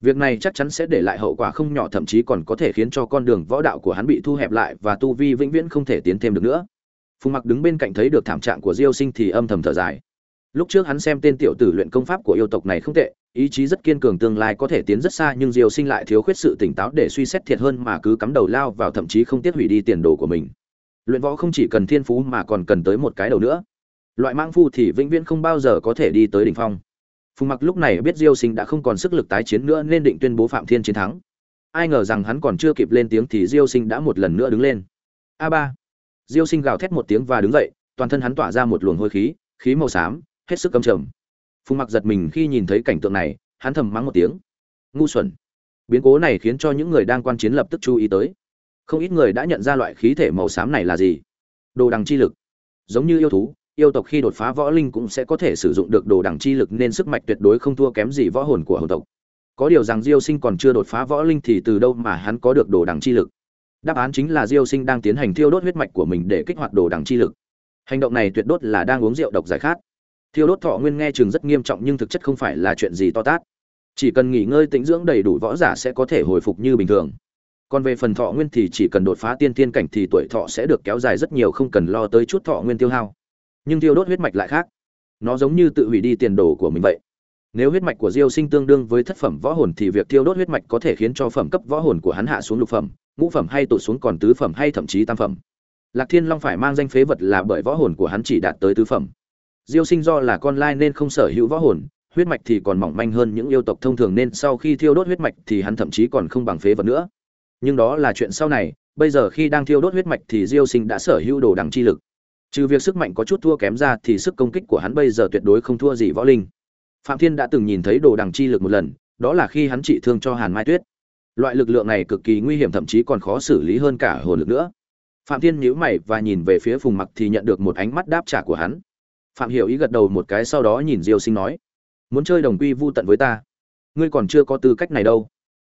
Việc này chắc chắn sẽ để lại hậu quả không nhỏ, thậm chí còn có thể khiến cho con đường võ đạo của hắn bị thu hẹp lại và tu vi vĩnh viễn không thể tiến thêm được nữa. Phùng mặc đứng bên cạnh thấy được thảm trạng của diêu sinh thì âm thầm thở dài. Lúc trước hắn xem tên tiểu tử luyện công pháp của yêu tộc này không tệ ý chí rất kiên cường tương lai có thể tiến rất xa, nhưng diều sinh lại thiếu khuyết sự tỉnh táo để suy xét thiệt hơn mà cứ cắm đầu lao vào thậm chí không tiếc hủy đi tiền đồ của mình. Luyện võ không chỉ cần thiên phú mà còn cần tới một cái đầu nữa. Loại mang phu thì vĩnh viễn không bao giờ có thể đi tới đỉnh phong. Phùng mặc lúc này biết diêu sinh đã không còn sức lực tái chiến nữa nên định tuyên bố phạm thiên chiến thắng. Ai ngờ rằng hắn còn chưa kịp lên tiếng thì diêu sinh đã một lần nữa đứng lên. A ba. Diêu sinh gào thét một tiếng và đứng dậy, toàn thân hắn tỏa ra một luồng hôi khí khí màu xám, hết sức căm trầm phùng mặc giật mình khi nhìn thấy cảnh tượng này, hắn thầm mắng một tiếng. Ngu xuẩn. Biến cố này khiến cho những người đang quan chiến lập tức chú ý tới. Không ít người đã nhận ra loại khí thể màu xám này là gì. Đồ đằng chi lực. Giống như yêu thú, yêu tộc khi đột phá võ linh cũng sẽ có thể sử dụng được đồ đằng chi lực nên sức mạnh tuyệt đối không thua kém gì võ hồn của hồn tộc. Có điều rằng diêu sinh còn chưa đột phá võ linh thì từ đâu mà hắn có được đồ đằng chi lực? Đáp án chính là diêu sinh đang tiến hành thiêu đốt huyết mạch của mình để kích hoạt đồ đằng chi lực. Hành động này tuyệt đốt là đang uống rượu độc giải khát thiêu đốt thọ nguyên nghe chừng rất nghiêm trọng nhưng thực chất không phải là chuyện gì to tát. Chỉ cần nghỉ ngơi tĩnh dưỡng đầy đủ võ giả sẽ có thể hồi phục như bình thường. Còn về phần thọ nguyên thì chỉ cần đột phá tiên tiên cảnh thì tuổi thọ sẽ được kéo dài rất nhiều, không cần lo tới chút thọ nguyên tiêu hao. Nhưng thiêu đốt huyết mạch lại khác. Nó giống như tự hủy đi tiền đồ của mình vậy. Nếu huyết mạch của diêu sinh tương đương với thất phẩm võ hồn thì việc thiêu đốt huyết mạch có thể khiến cho phẩm cấp võ hồn của hắn hạ xuống lục phẩm, ngũ phẩm hay tụt xuống còn tứ phẩm hay thậm chí tam phẩm. Lạc thiên long phải mang danh phế vật là bởi võ hồn của hắn chỉ đạt tới tứ phẩm diêu sinh do là con lai nên không sở hữu võ hồn, huyết mạch thì còn mỏng manh hơn những yêu tộc thông thường nên sau khi thiêu đốt huyết mạch thì hắn thậm chí còn không bằng phế vật nữa. Nhưng đó là chuyện sau này, bây giờ khi đang thiêu đốt huyết mạch thì diêu sinh đã sở hữu đồ đằng chi lực. Trừ việc sức mạnh có chút thua kém ra thì sức công kích của hắn bây giờ tuyệt đối không thua gì võ linh. Phạm thiên đã từng nhìn thấy đồ đằng chi lực một lần, đó là khi hắn trị thương cho hàn mai tuyết. Loại lực lượng này cực kỳ nguy hiểm thậm chí còn khó xử lý hơn cả hồn lực nữa. Phạm thiên nhíu mày và nhìn về phía phùng mặc thì nhận được một ánh mắt đáp trả của hắn phạm hiểu ý gật đầu một cái sau đó nhìn diêu sinh nói, muốn chơi đồng quy vu tận với ta, ngươi còn chưa có tư cách này đâu.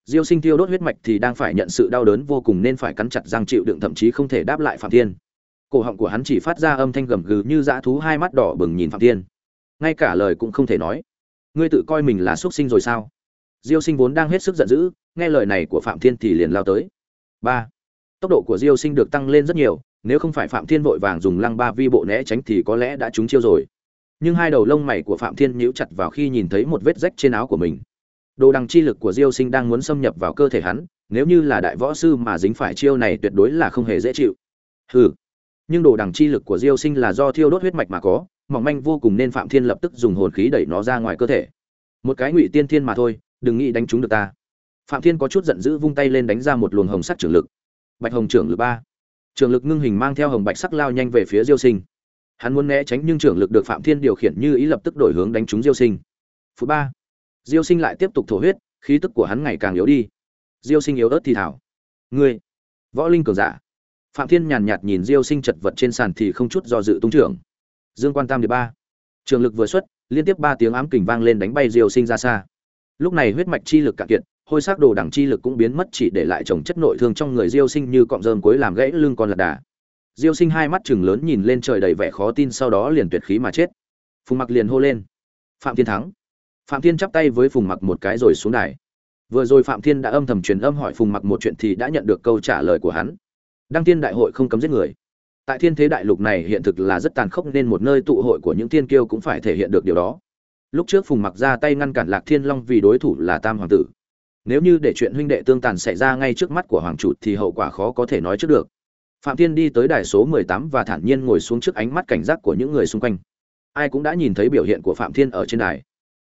Diêu sinh tiêu đốt huyết mạch thì đang phải nhận sự đau đớn vô cùng nên phải cắn chặt răng chịu đựng thậm chí không thể đáp lại phạm thiên. Cổ họng của hắn chỉ phát ra âm thanh gầm gừ như dã thú hai mắt đỏ bừng nhìn phạm thiên. Ngay cả lời cũng không thể nói. Ngươi tự coi mình là xuất sinh rồi sao? Diêu sinh vốn đang hết sức giận dữ, nghe lời này của phạm thiên thì liền lao tới. Ba. Tốc độ của diêu sinh được tăng lên rất nhiều nếu không phải phạm thiên vội vàng dùng lăng ba vi bộ né tránh thì có lẽ đã trúng chiêu rồi. Nhưng hai đầu lông mày của phạm thiên nhíu chặt vào khi nhìn thấy một vết rách trên áo của mình. Đồ đằng chi lực của diêu sinh đang muốn xâm nhập vào cơ thể hắn, nếu như là đại võ sư mà dính phải chiêu này tuyệt đối là không hề dễ chịu. Hừ. Nhưng đồ đằng chi lực của diêu sinh là do thiêu đốt huyết mạch mà có, mỏng manh vô cùng nên phạm thiên lập tức dùng hồn khí đẩy nó ra ngoài cơ thể. Một cái ngụy tiên thiên mà thôi, đừng nghĩ đánh trúng được ta. Phạm thiên có chút giận dữ vung tay lên đánh ra một luồng hồng sắc trưởng lực. Bạch hồng trưởng lực ba trưởng lực ngưng hình mang theo hồng bạch sắc lao nhanh về phía diêu sinh. Hắn muốn né tránh nhưng trưởng lực được phạm thiên điều khiển như ý lập tức đổi hướng đánh trúng diêu sinh. Phú ba. Diêu sinh lại tiếp tục thổ huyết, khí tức của hắn ngày càng yếu đi. Diêu sinh yếu ớt thì thảo. Ngươi, võ linh cường giả. Phạm thiên nhàn nhạt nhìn diêu sinh chật vật trên sàn thì không chút do dự tung trưởng. Dương quan tam điệp ba. Trường lực vừa xuất, liên tiếp ba tiếng ám kình vang lên đánh bay diêu sinh ra xa. Lúc này huyết mạch chi lực cạn kiệt hôi sắc đồ đẳng chi lực cũng biến mất chỉ để lại chồng chất nội thương trong người diêu sinh như cọng rơm cuối làm gãy lưng con lạc đà. Diêu sinh hai mắt chừng lớn nhìn lên trời đầy vẻ khó tin sau đó liền tuyệt khí mà chết. Phùng mặc liền hô lên. Phạm thiên thắng. Phạm thiên chắp tay với phùng mặc một cái rồi xuống đài. Vừa rồi phạm thiên đã âm thầm truyền âm hỏi phùng mặc một chuyện thì đã nhận được câu trả lời của hắn. Đăng tiên đại hội không cấm giết người. Tại thiên thế đại lục này hiện thực là rất tàn khốc nên một nơi tụ hội của những thiên kiêu cũng phải thể hiện được điều đó. Lúc trước phùng mặc ra tay ngăn cản lạc thiên long vì đối thủ là tam hoàng tử nếu như để chuyện huynh đệ tương tàn xảy ra ngay trước mắt của hoàng chủ thì hậu quả khó có thể nói trước được. Phạm thiên đi tới đài số mười tám và thản nhiên ngồi xuống trước ánh mắt cảnh giác của những người xung quanh. Ai cũng đã nhìn thấy biểu hiện của phạm thiên ở trên đài.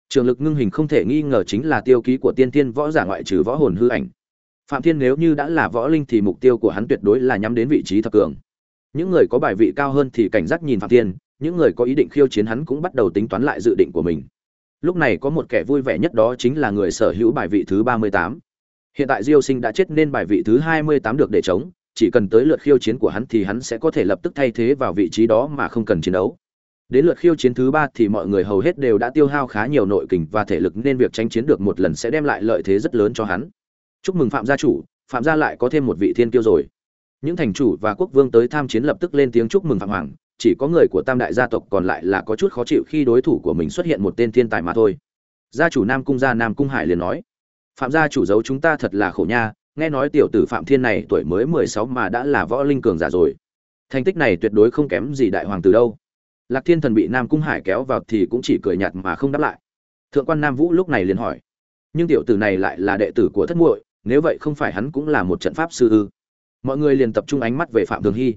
Trường lực ngưng hình không thể nghi ngờ chính là tiêu ký của tiên tiên võ giả ngoại trừ võ hồn hư ảnh. Phạm thiên nếu như đã là võ linh thì mục tiêu của hắn tuyệt đối là nhắm đến vị trí thập cường. Những người có bài vị cao hơn thì cảnh giác nhìn phạm thiên, những người có ý định khiêu chiến hắn cũng bắt đầu tính toán lại dự định của mình lúc này có một kẻ vui vẻ nhất đó chính là người sở hữu bài vị thứ ba mươi tám. Hiện tại diêu sinh đã chết nên bài vị thứ hai mươi tám được để chống, chỉ cần tới lượt khiêu chiến của hắn thì hắn sẽ có thể lập tức thay thế vào vị trí đó mà không cần chiến đấu. Đến lượt khiêu chiến thứ ba thì mọi người hầu hết đều đã tiêu hao khá nhiều nội kình và thể lực nên việc tranh chiến được một lần sẽ đem lại lợi thế rất lớn cho hắn. Chúc mừng phạm gia chủ, phạm gia lại có thêm một vị thiên kiêu rồi những thành chủ và quốc vương tới tham chiến lập tức lên tiếng chúc mừng phạm hoàng, chỉ có người của tam đại gia tộc còn lại là có chút khó chịu khi đối thủ của mình xuất hiện một tên thiên tài mà thôi. Gia chủ nam cung gia nam cung hải liền nói, phạm gia chủ giấu chúng ta thật là khổ nha, nghe nói tiểu tử phạm thiên này tuổi mới mười sáu mà đã là võ linh cường giả rồi. Thành tích này tuyệt đối không kém gì đại hoàng từ đâu. Lạc thiên thần bị nam cung hải kéo vào thì cũng chỉ cười nhạt mà không đáp lại. Thượng quan nam vũ lúc này liền hỏi, nhưng tiểu tử này lại là đệ tử của thất muội, nếu vậy không phải hắn cũng là một trận pháp sư ư? Mọi người liền tập trung ánh mắt về phạm thường hy.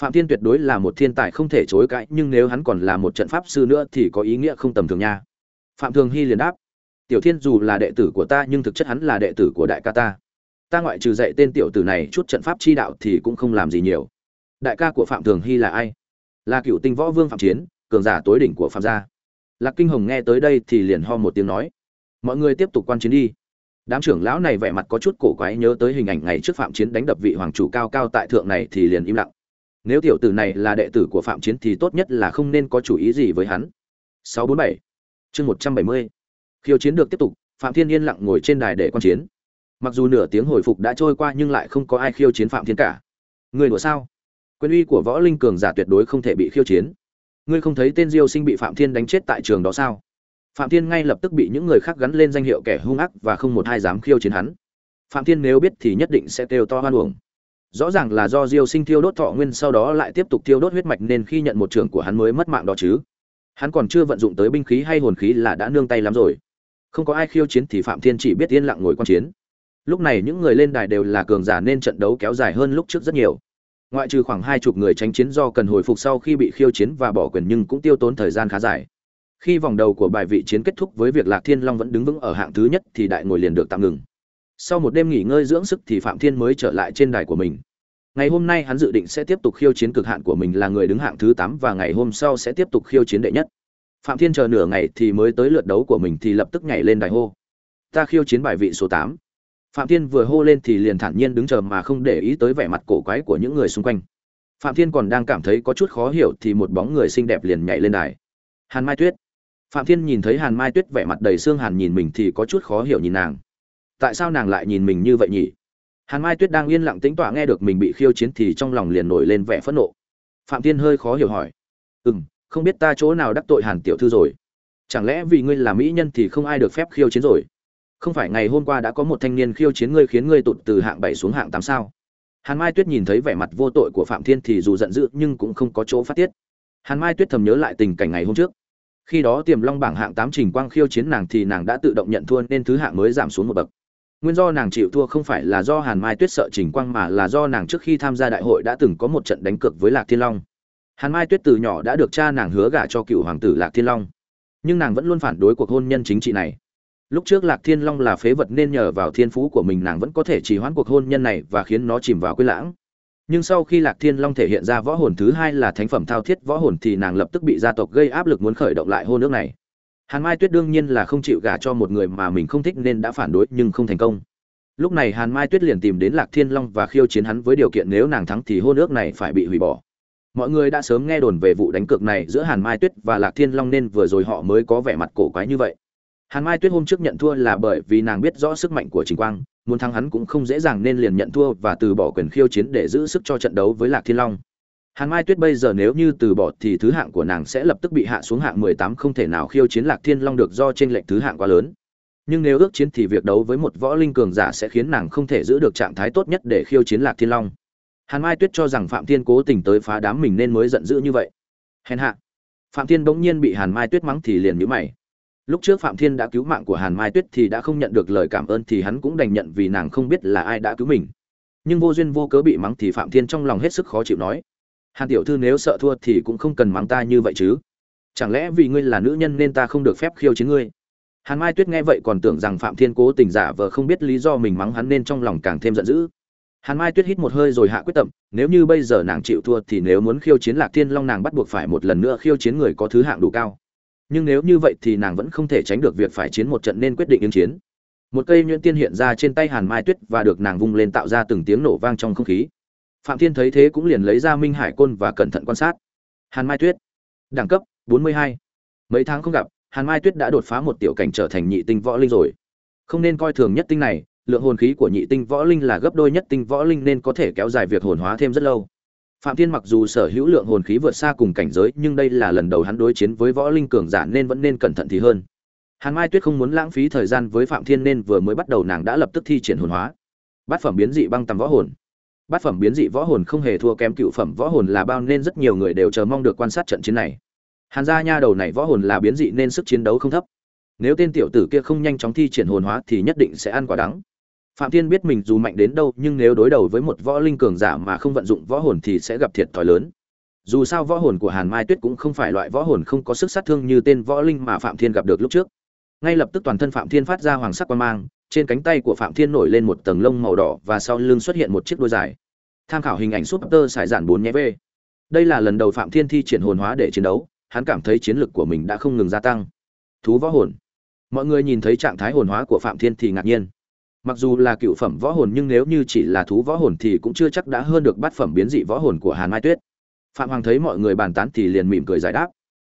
Phạm thiên tuyệt đối là một thiên tài không thể chối cãi, nhưng nếu hắn còn là một trận pháp sư nữa thì có ý nghĩa không tầm thường nha. Phạm thường hy liền đáp, tiểu thiên dù là đệ tử của ta, nhưng thực chất hắn là đệ tử của đại ca ta. Ta ngoại trừ dạy tên tiểu tử này chút trận pháp chi đạo thì cũng không làm gì nhiều. Đại ca của phạm thường hy là ai? Là cựu tinh võ vương phạm chiến, cường giả tối đỉnh của phạm gia. Lạc kinh hồng nghe tới đây thì liền ho một tiếng nói, mọi người tiếp tục quan chiến đi đám trưởng lão này vẻ mặt có chút cổ quái nhớ tới hình ảnh ngày trước phạm chiến đánh đập vị hoàng chủ cao cao tại thượng này thì liền im lặng. Nếu tiểu tử này là đệ tử của phạm chiến thì tốt nhất là không nên có chủ ý gì với hắn. 647 chương 170 khiêu chiến được tiếp tục, phạm thiên yên lặng ngồi trên đài để quan chiến. Mặc dù nửa tiếng hồi phục đã trôi qua nhưng lại không có ai khiêu chiến phạm thiên cả. Người đùa sao? Quyền uy của võ linh cường giả tuyệt đối không thể bị khiêu chiến. Ngươi không thấy tên diêu sinh bị phạm thiên đánh chết tại trường đó sao? Phạm thiên ngay lập tức bị những người khác gắn lên danh hiệu kẻ hung ác và không một ai dám khiêu chiến hắn. Phạm thiên nếu biết thì nhất định sẽ kêu to hoan uổng. Rõ ràng là do diêu sinh thiêu đốt thọ nguyên sau đó lại tiếp tục thiêu đốt huyết mạch nên khi nhận một trường của hắn mới mất mạng đó chứ. Hắn còn chưa vận dụng tới binh khí hay hồn khí là đã nương tay lắm rồi. Không có ai khiêu chiến thì phạm thiên chỉ biết yên lặng ngồi quan chiến. Lúc này những người lên đài đều là cường giả nên trận đấu kéo dài hơn lúc trước rất nhiều. Ngoại trừ khoảng hai chục người tránh chiến do cần hồi phục sau khi bị khiêu chiến và bỏ quyền nhưng cũng tiêu tốn thời gian khá dài khi vòng đầu của bài vị chiến kết thúc với việc lạc thiên long vẫn đứng vững ở hạng thứ nhất thì đại ngồi liền được tạm ngừng. Sau một đêm nghỉ ngơi dưỡng sức thì phạm thiên mới trở lại trên đài của mình. Ngày hôm nay hắn dự định sẽ tiếp tục khiêu chiến cực hạn của mình là người đứng hạng thứ tám và ngày hôm sau sẽ tiếp tục khiêu chiến đệ nhất. Phạm thiên chờ nửa ngày thì mới tới lượt đấu của mình thì lập tức nhảy lên đài hô. Ta khiêu chiến bài vị số tám. Phạm thiên vừa hô lên thì liền thản nhiên đứng chờ mà không để ý tới vẻ mặt cổ quái của những người xung quanh. Phạm thiên còn đang cảm thấy có chút khó hiểu thì một bóng người xinh đẹp liền nhảy lên đài. Hàn mai tuyết phạm thiên nhìn thấy hàn mai tuyết vẻ mặt đầy xương hàn nhìn mình thì có chút khó hiểu nhìn nàng. Tại sao nàng lại nhìn mình như vậy nhỉ? Hàn mai tuyết đang yên lặng tĩnh tọa nghe được mình bị khiêu chiến thì trong lòng liền nổi lên vẻ phẫn nộ. Phạm thiên hơi khó hiểu hỏi. Ừ m không biết ta chỗ nào đắc tội hàn tiểu thư rồi? Chẳng lẽ vì ngươi là mỹ nhân thì không ai được phép khiêu chiến rồi? Không phải ngày hôm qua đã có một thanh niên khiêu chiến ngươi khiến ngươi tụt từ hạng bảy xuống hạng tám sao? Hàn mai tuyết nhìn thấy vẻ mặt vô tội của phạm thiên thì dù giận dữ nhưng cũng không có chỗ phát tiết. Hàn mai tuyết thầm nhớ lại tình cảnh ngày hôm trước khi đó tiềm long bảng hạng tám trình quang khiêu chiến nàng thì nàng đã tự động nhận thua nên thứ hạng mới giảm xuống một bậc. Nguyên do nàng chịu thua không phải là do hàn mai tuyết sợ trình quang mà là do nàng trước khi tham gia đại hội đã từng có một trận đánh cược với lạc thiên long. Hàn mai tuyết từ nhỏ đã được cha nàng hứa gả cho cựu hoàng tử lạc thiên long. Nhưng nàng vẫn luôn phản đối cuộc hôn nhân chính trị này. Lúc trước lạc thiên long là phế vật nên nhờ vào thiên phú của mình nàng vẫn có thể trì hoãn cuộc hôn nhân này và khiến nó chìm vào quên lãng nhưng sau khi lạc thiên long thể hiện ra võ hồn thứ hai là thánh phẩm thao thiết võ hồn thì nàng lập tức bị gia tộc gây áp lực muốn khởi động lại hôn nước này. Hàn mai tuyết đương nhiên là không chịu gả cho một người mà mình không thích nên đã phản đối nhưng không thành công. Lúc này hàn mai tuyết liền tìm đến lạc thiên long và khiêu chiến hắn với điều kiện nếu nàng thắng thì hôn nước này phải bị hủy bỏ. Mọi người đã sớm nghe đồn về vụ đánh cược này giữa hàn mai tuyết và lạc thiên long nên vừa rồi họ mới có vẻ mặt cổ quái như vậy. Hàn mai tuyết hôm trước nhận thua là bởi vì nàng biết rõ sức mạnh của trình quang muốn thắng hắn cũng không dễ dàng nên liền nhận thua và từ bỏ quyền khiêu chiến để giữ sức cho trận đấu với lạc thiên long. Hàn mai tuyết bây giờ nếu như từ bỏ thì thứ hạng của nàng sẽ lập tức bị hạ xuống hạng mười tám, không thể nào khiêu chiến lạc thiên long được do chênh lệch thứ hạng quá lớn. Nhưng nếu ước chiến thì việc đấu với một võ linh cường giả sẽ khiến nàng không thể giữ được trạng thái tốt nhất để khiêu chiến lạc thiên long. Hàn mai tuyết cho rằng phạm thiên cố tình tới phá đám mình nên mới giận dữ như vậy. Hèn hạ. Phạm thiên bỗng nhiên bị hàn mai tuyết mắng thì liền nhíu mày lúc trước phạm thiên đã cứu mạng của hàn mai tuyết thì đã không nhận được lời cảm ơn thì hắn cũng đành nhận vì nàng không biết là ai đã cứu mình. Nhưng vô duyên vô cớ bị mắng thì phạm thiên trong lòng hết sức khó chịu nói, hàn tiểu thư nếu sợ thua thì cũng không cần mắng ta như vậy chứ. Chẳng lẽ vì ngươi là nữ nhân nên ta không được phép khiêu chiến ngươi? Hàn mai tuyết nghe vậy còn tưởng rằng phạm thiên cố tình giả vờ không biết lý do mình mắng hắn nên trong lòng càng thêm giận dữ. Hàn mai tuyết hít một hơi rồi hạ quyết tâm, nếu như bây giờ nàng chịu thua thì nếu muốn khiêu chiến lạc thiên long nàng bắt buộc phải một lần nữa khiêu chiến người có thứ hạng đủ cao nhưng nếu như vậy thì nàng vẫn không thể tránh được việc phải chiến một trận nên quyết định ứng chiến. Một cây nhuyễn tiên hiện ra trên tay hàn mai tuyết và được nàng vung lên tạo ra từng tiếng nổ vang trong không khí. Phạm thiên thấy thế cũng liền lấy ra minh hải côn và cẩn thận quan sát. Hàn mai tuyết, đẳng cấp 42. mấy tháng không gặp, hàn mai tuyết đã đột phá một tiểu cảnh trở thành nhị tinh võ linh rồi. Không nên coi thường nhất tinh này, lượng hồn khí của nhị tinh võ linh là gấp đôi nhất tinh võ linh nên có thể kéo dài việc hồn hóa thêm rất lâu phạm thiên mặc dù sở hữu lượng hồn khí vượt xa cùng cảnh giới, nhưng đây là lần đầu hắn đối chiến với võ linh cường giả nên vẫn nên cẩn thận thì hơn. Hàn mai tuyết không muốn lãng phí thời gian với phạm thiên nên vừa mới bắt đầu nàng đã lập tức thi triển hồn hóa. Bát phẩm biến dị băng tầm võ hồn. Bát phẩm biến dị võ hồn không hề thua kém cựu phẩm võ hồn là bao nên rất nhiều người đều chờ mong được quan sát trận chiến này. Hàn gia nha đầu này võ hồn là biến dị nên sức chiến đấu không thấp. Nếu tên tiểu tử kia không nhanh chóng thi triển hồn hóa thì nhất định sẽ ăn quả đắng phạm thiên biết mình dù mạnh đến đâu, nhưng nếu đối đầu với một võ linh cường giả mà không vận dụng võ hồn thì sẽ gặp thiệt thòi lớn. Dù sao võ hồn của hàn mai tuyết cũng không phải loại võ hồn không có sức sát thương như tên võ linh mà phạm thiên gặp được lúc trước. Ngay lập tức toàn thân phạm thiên phát ra hoàng sắc quang mang, trên cánh tay của phạm thiên nổi lên một tầng lông màu đỏ và sau lưng xuất hiện một chiếc đuôi dài. Tham khảo hình ảnh súp tơ sải giản bốn nhé v. Đây là lần đầu phạm thiên thi triển hồn hóa để chiến đấu, hắn cảm thấy chiến lực của mình đã không ngừng gia tăng. Thú võ hồn. Mọi người nhìn thấy trạng thái hồn hóa của phạm thiên thì ngạc nhiên mặc dù là cựu phẩm võ hồn nhưng nếu như chỉ là thú võ hồn thì cũng chưa chắc đã hơn được bát phẩm biến dị võ hồn của hàn mai tuyết. Phạm hoàng thấy mọi người bàn tán thì liền mỉm cười giải đáp.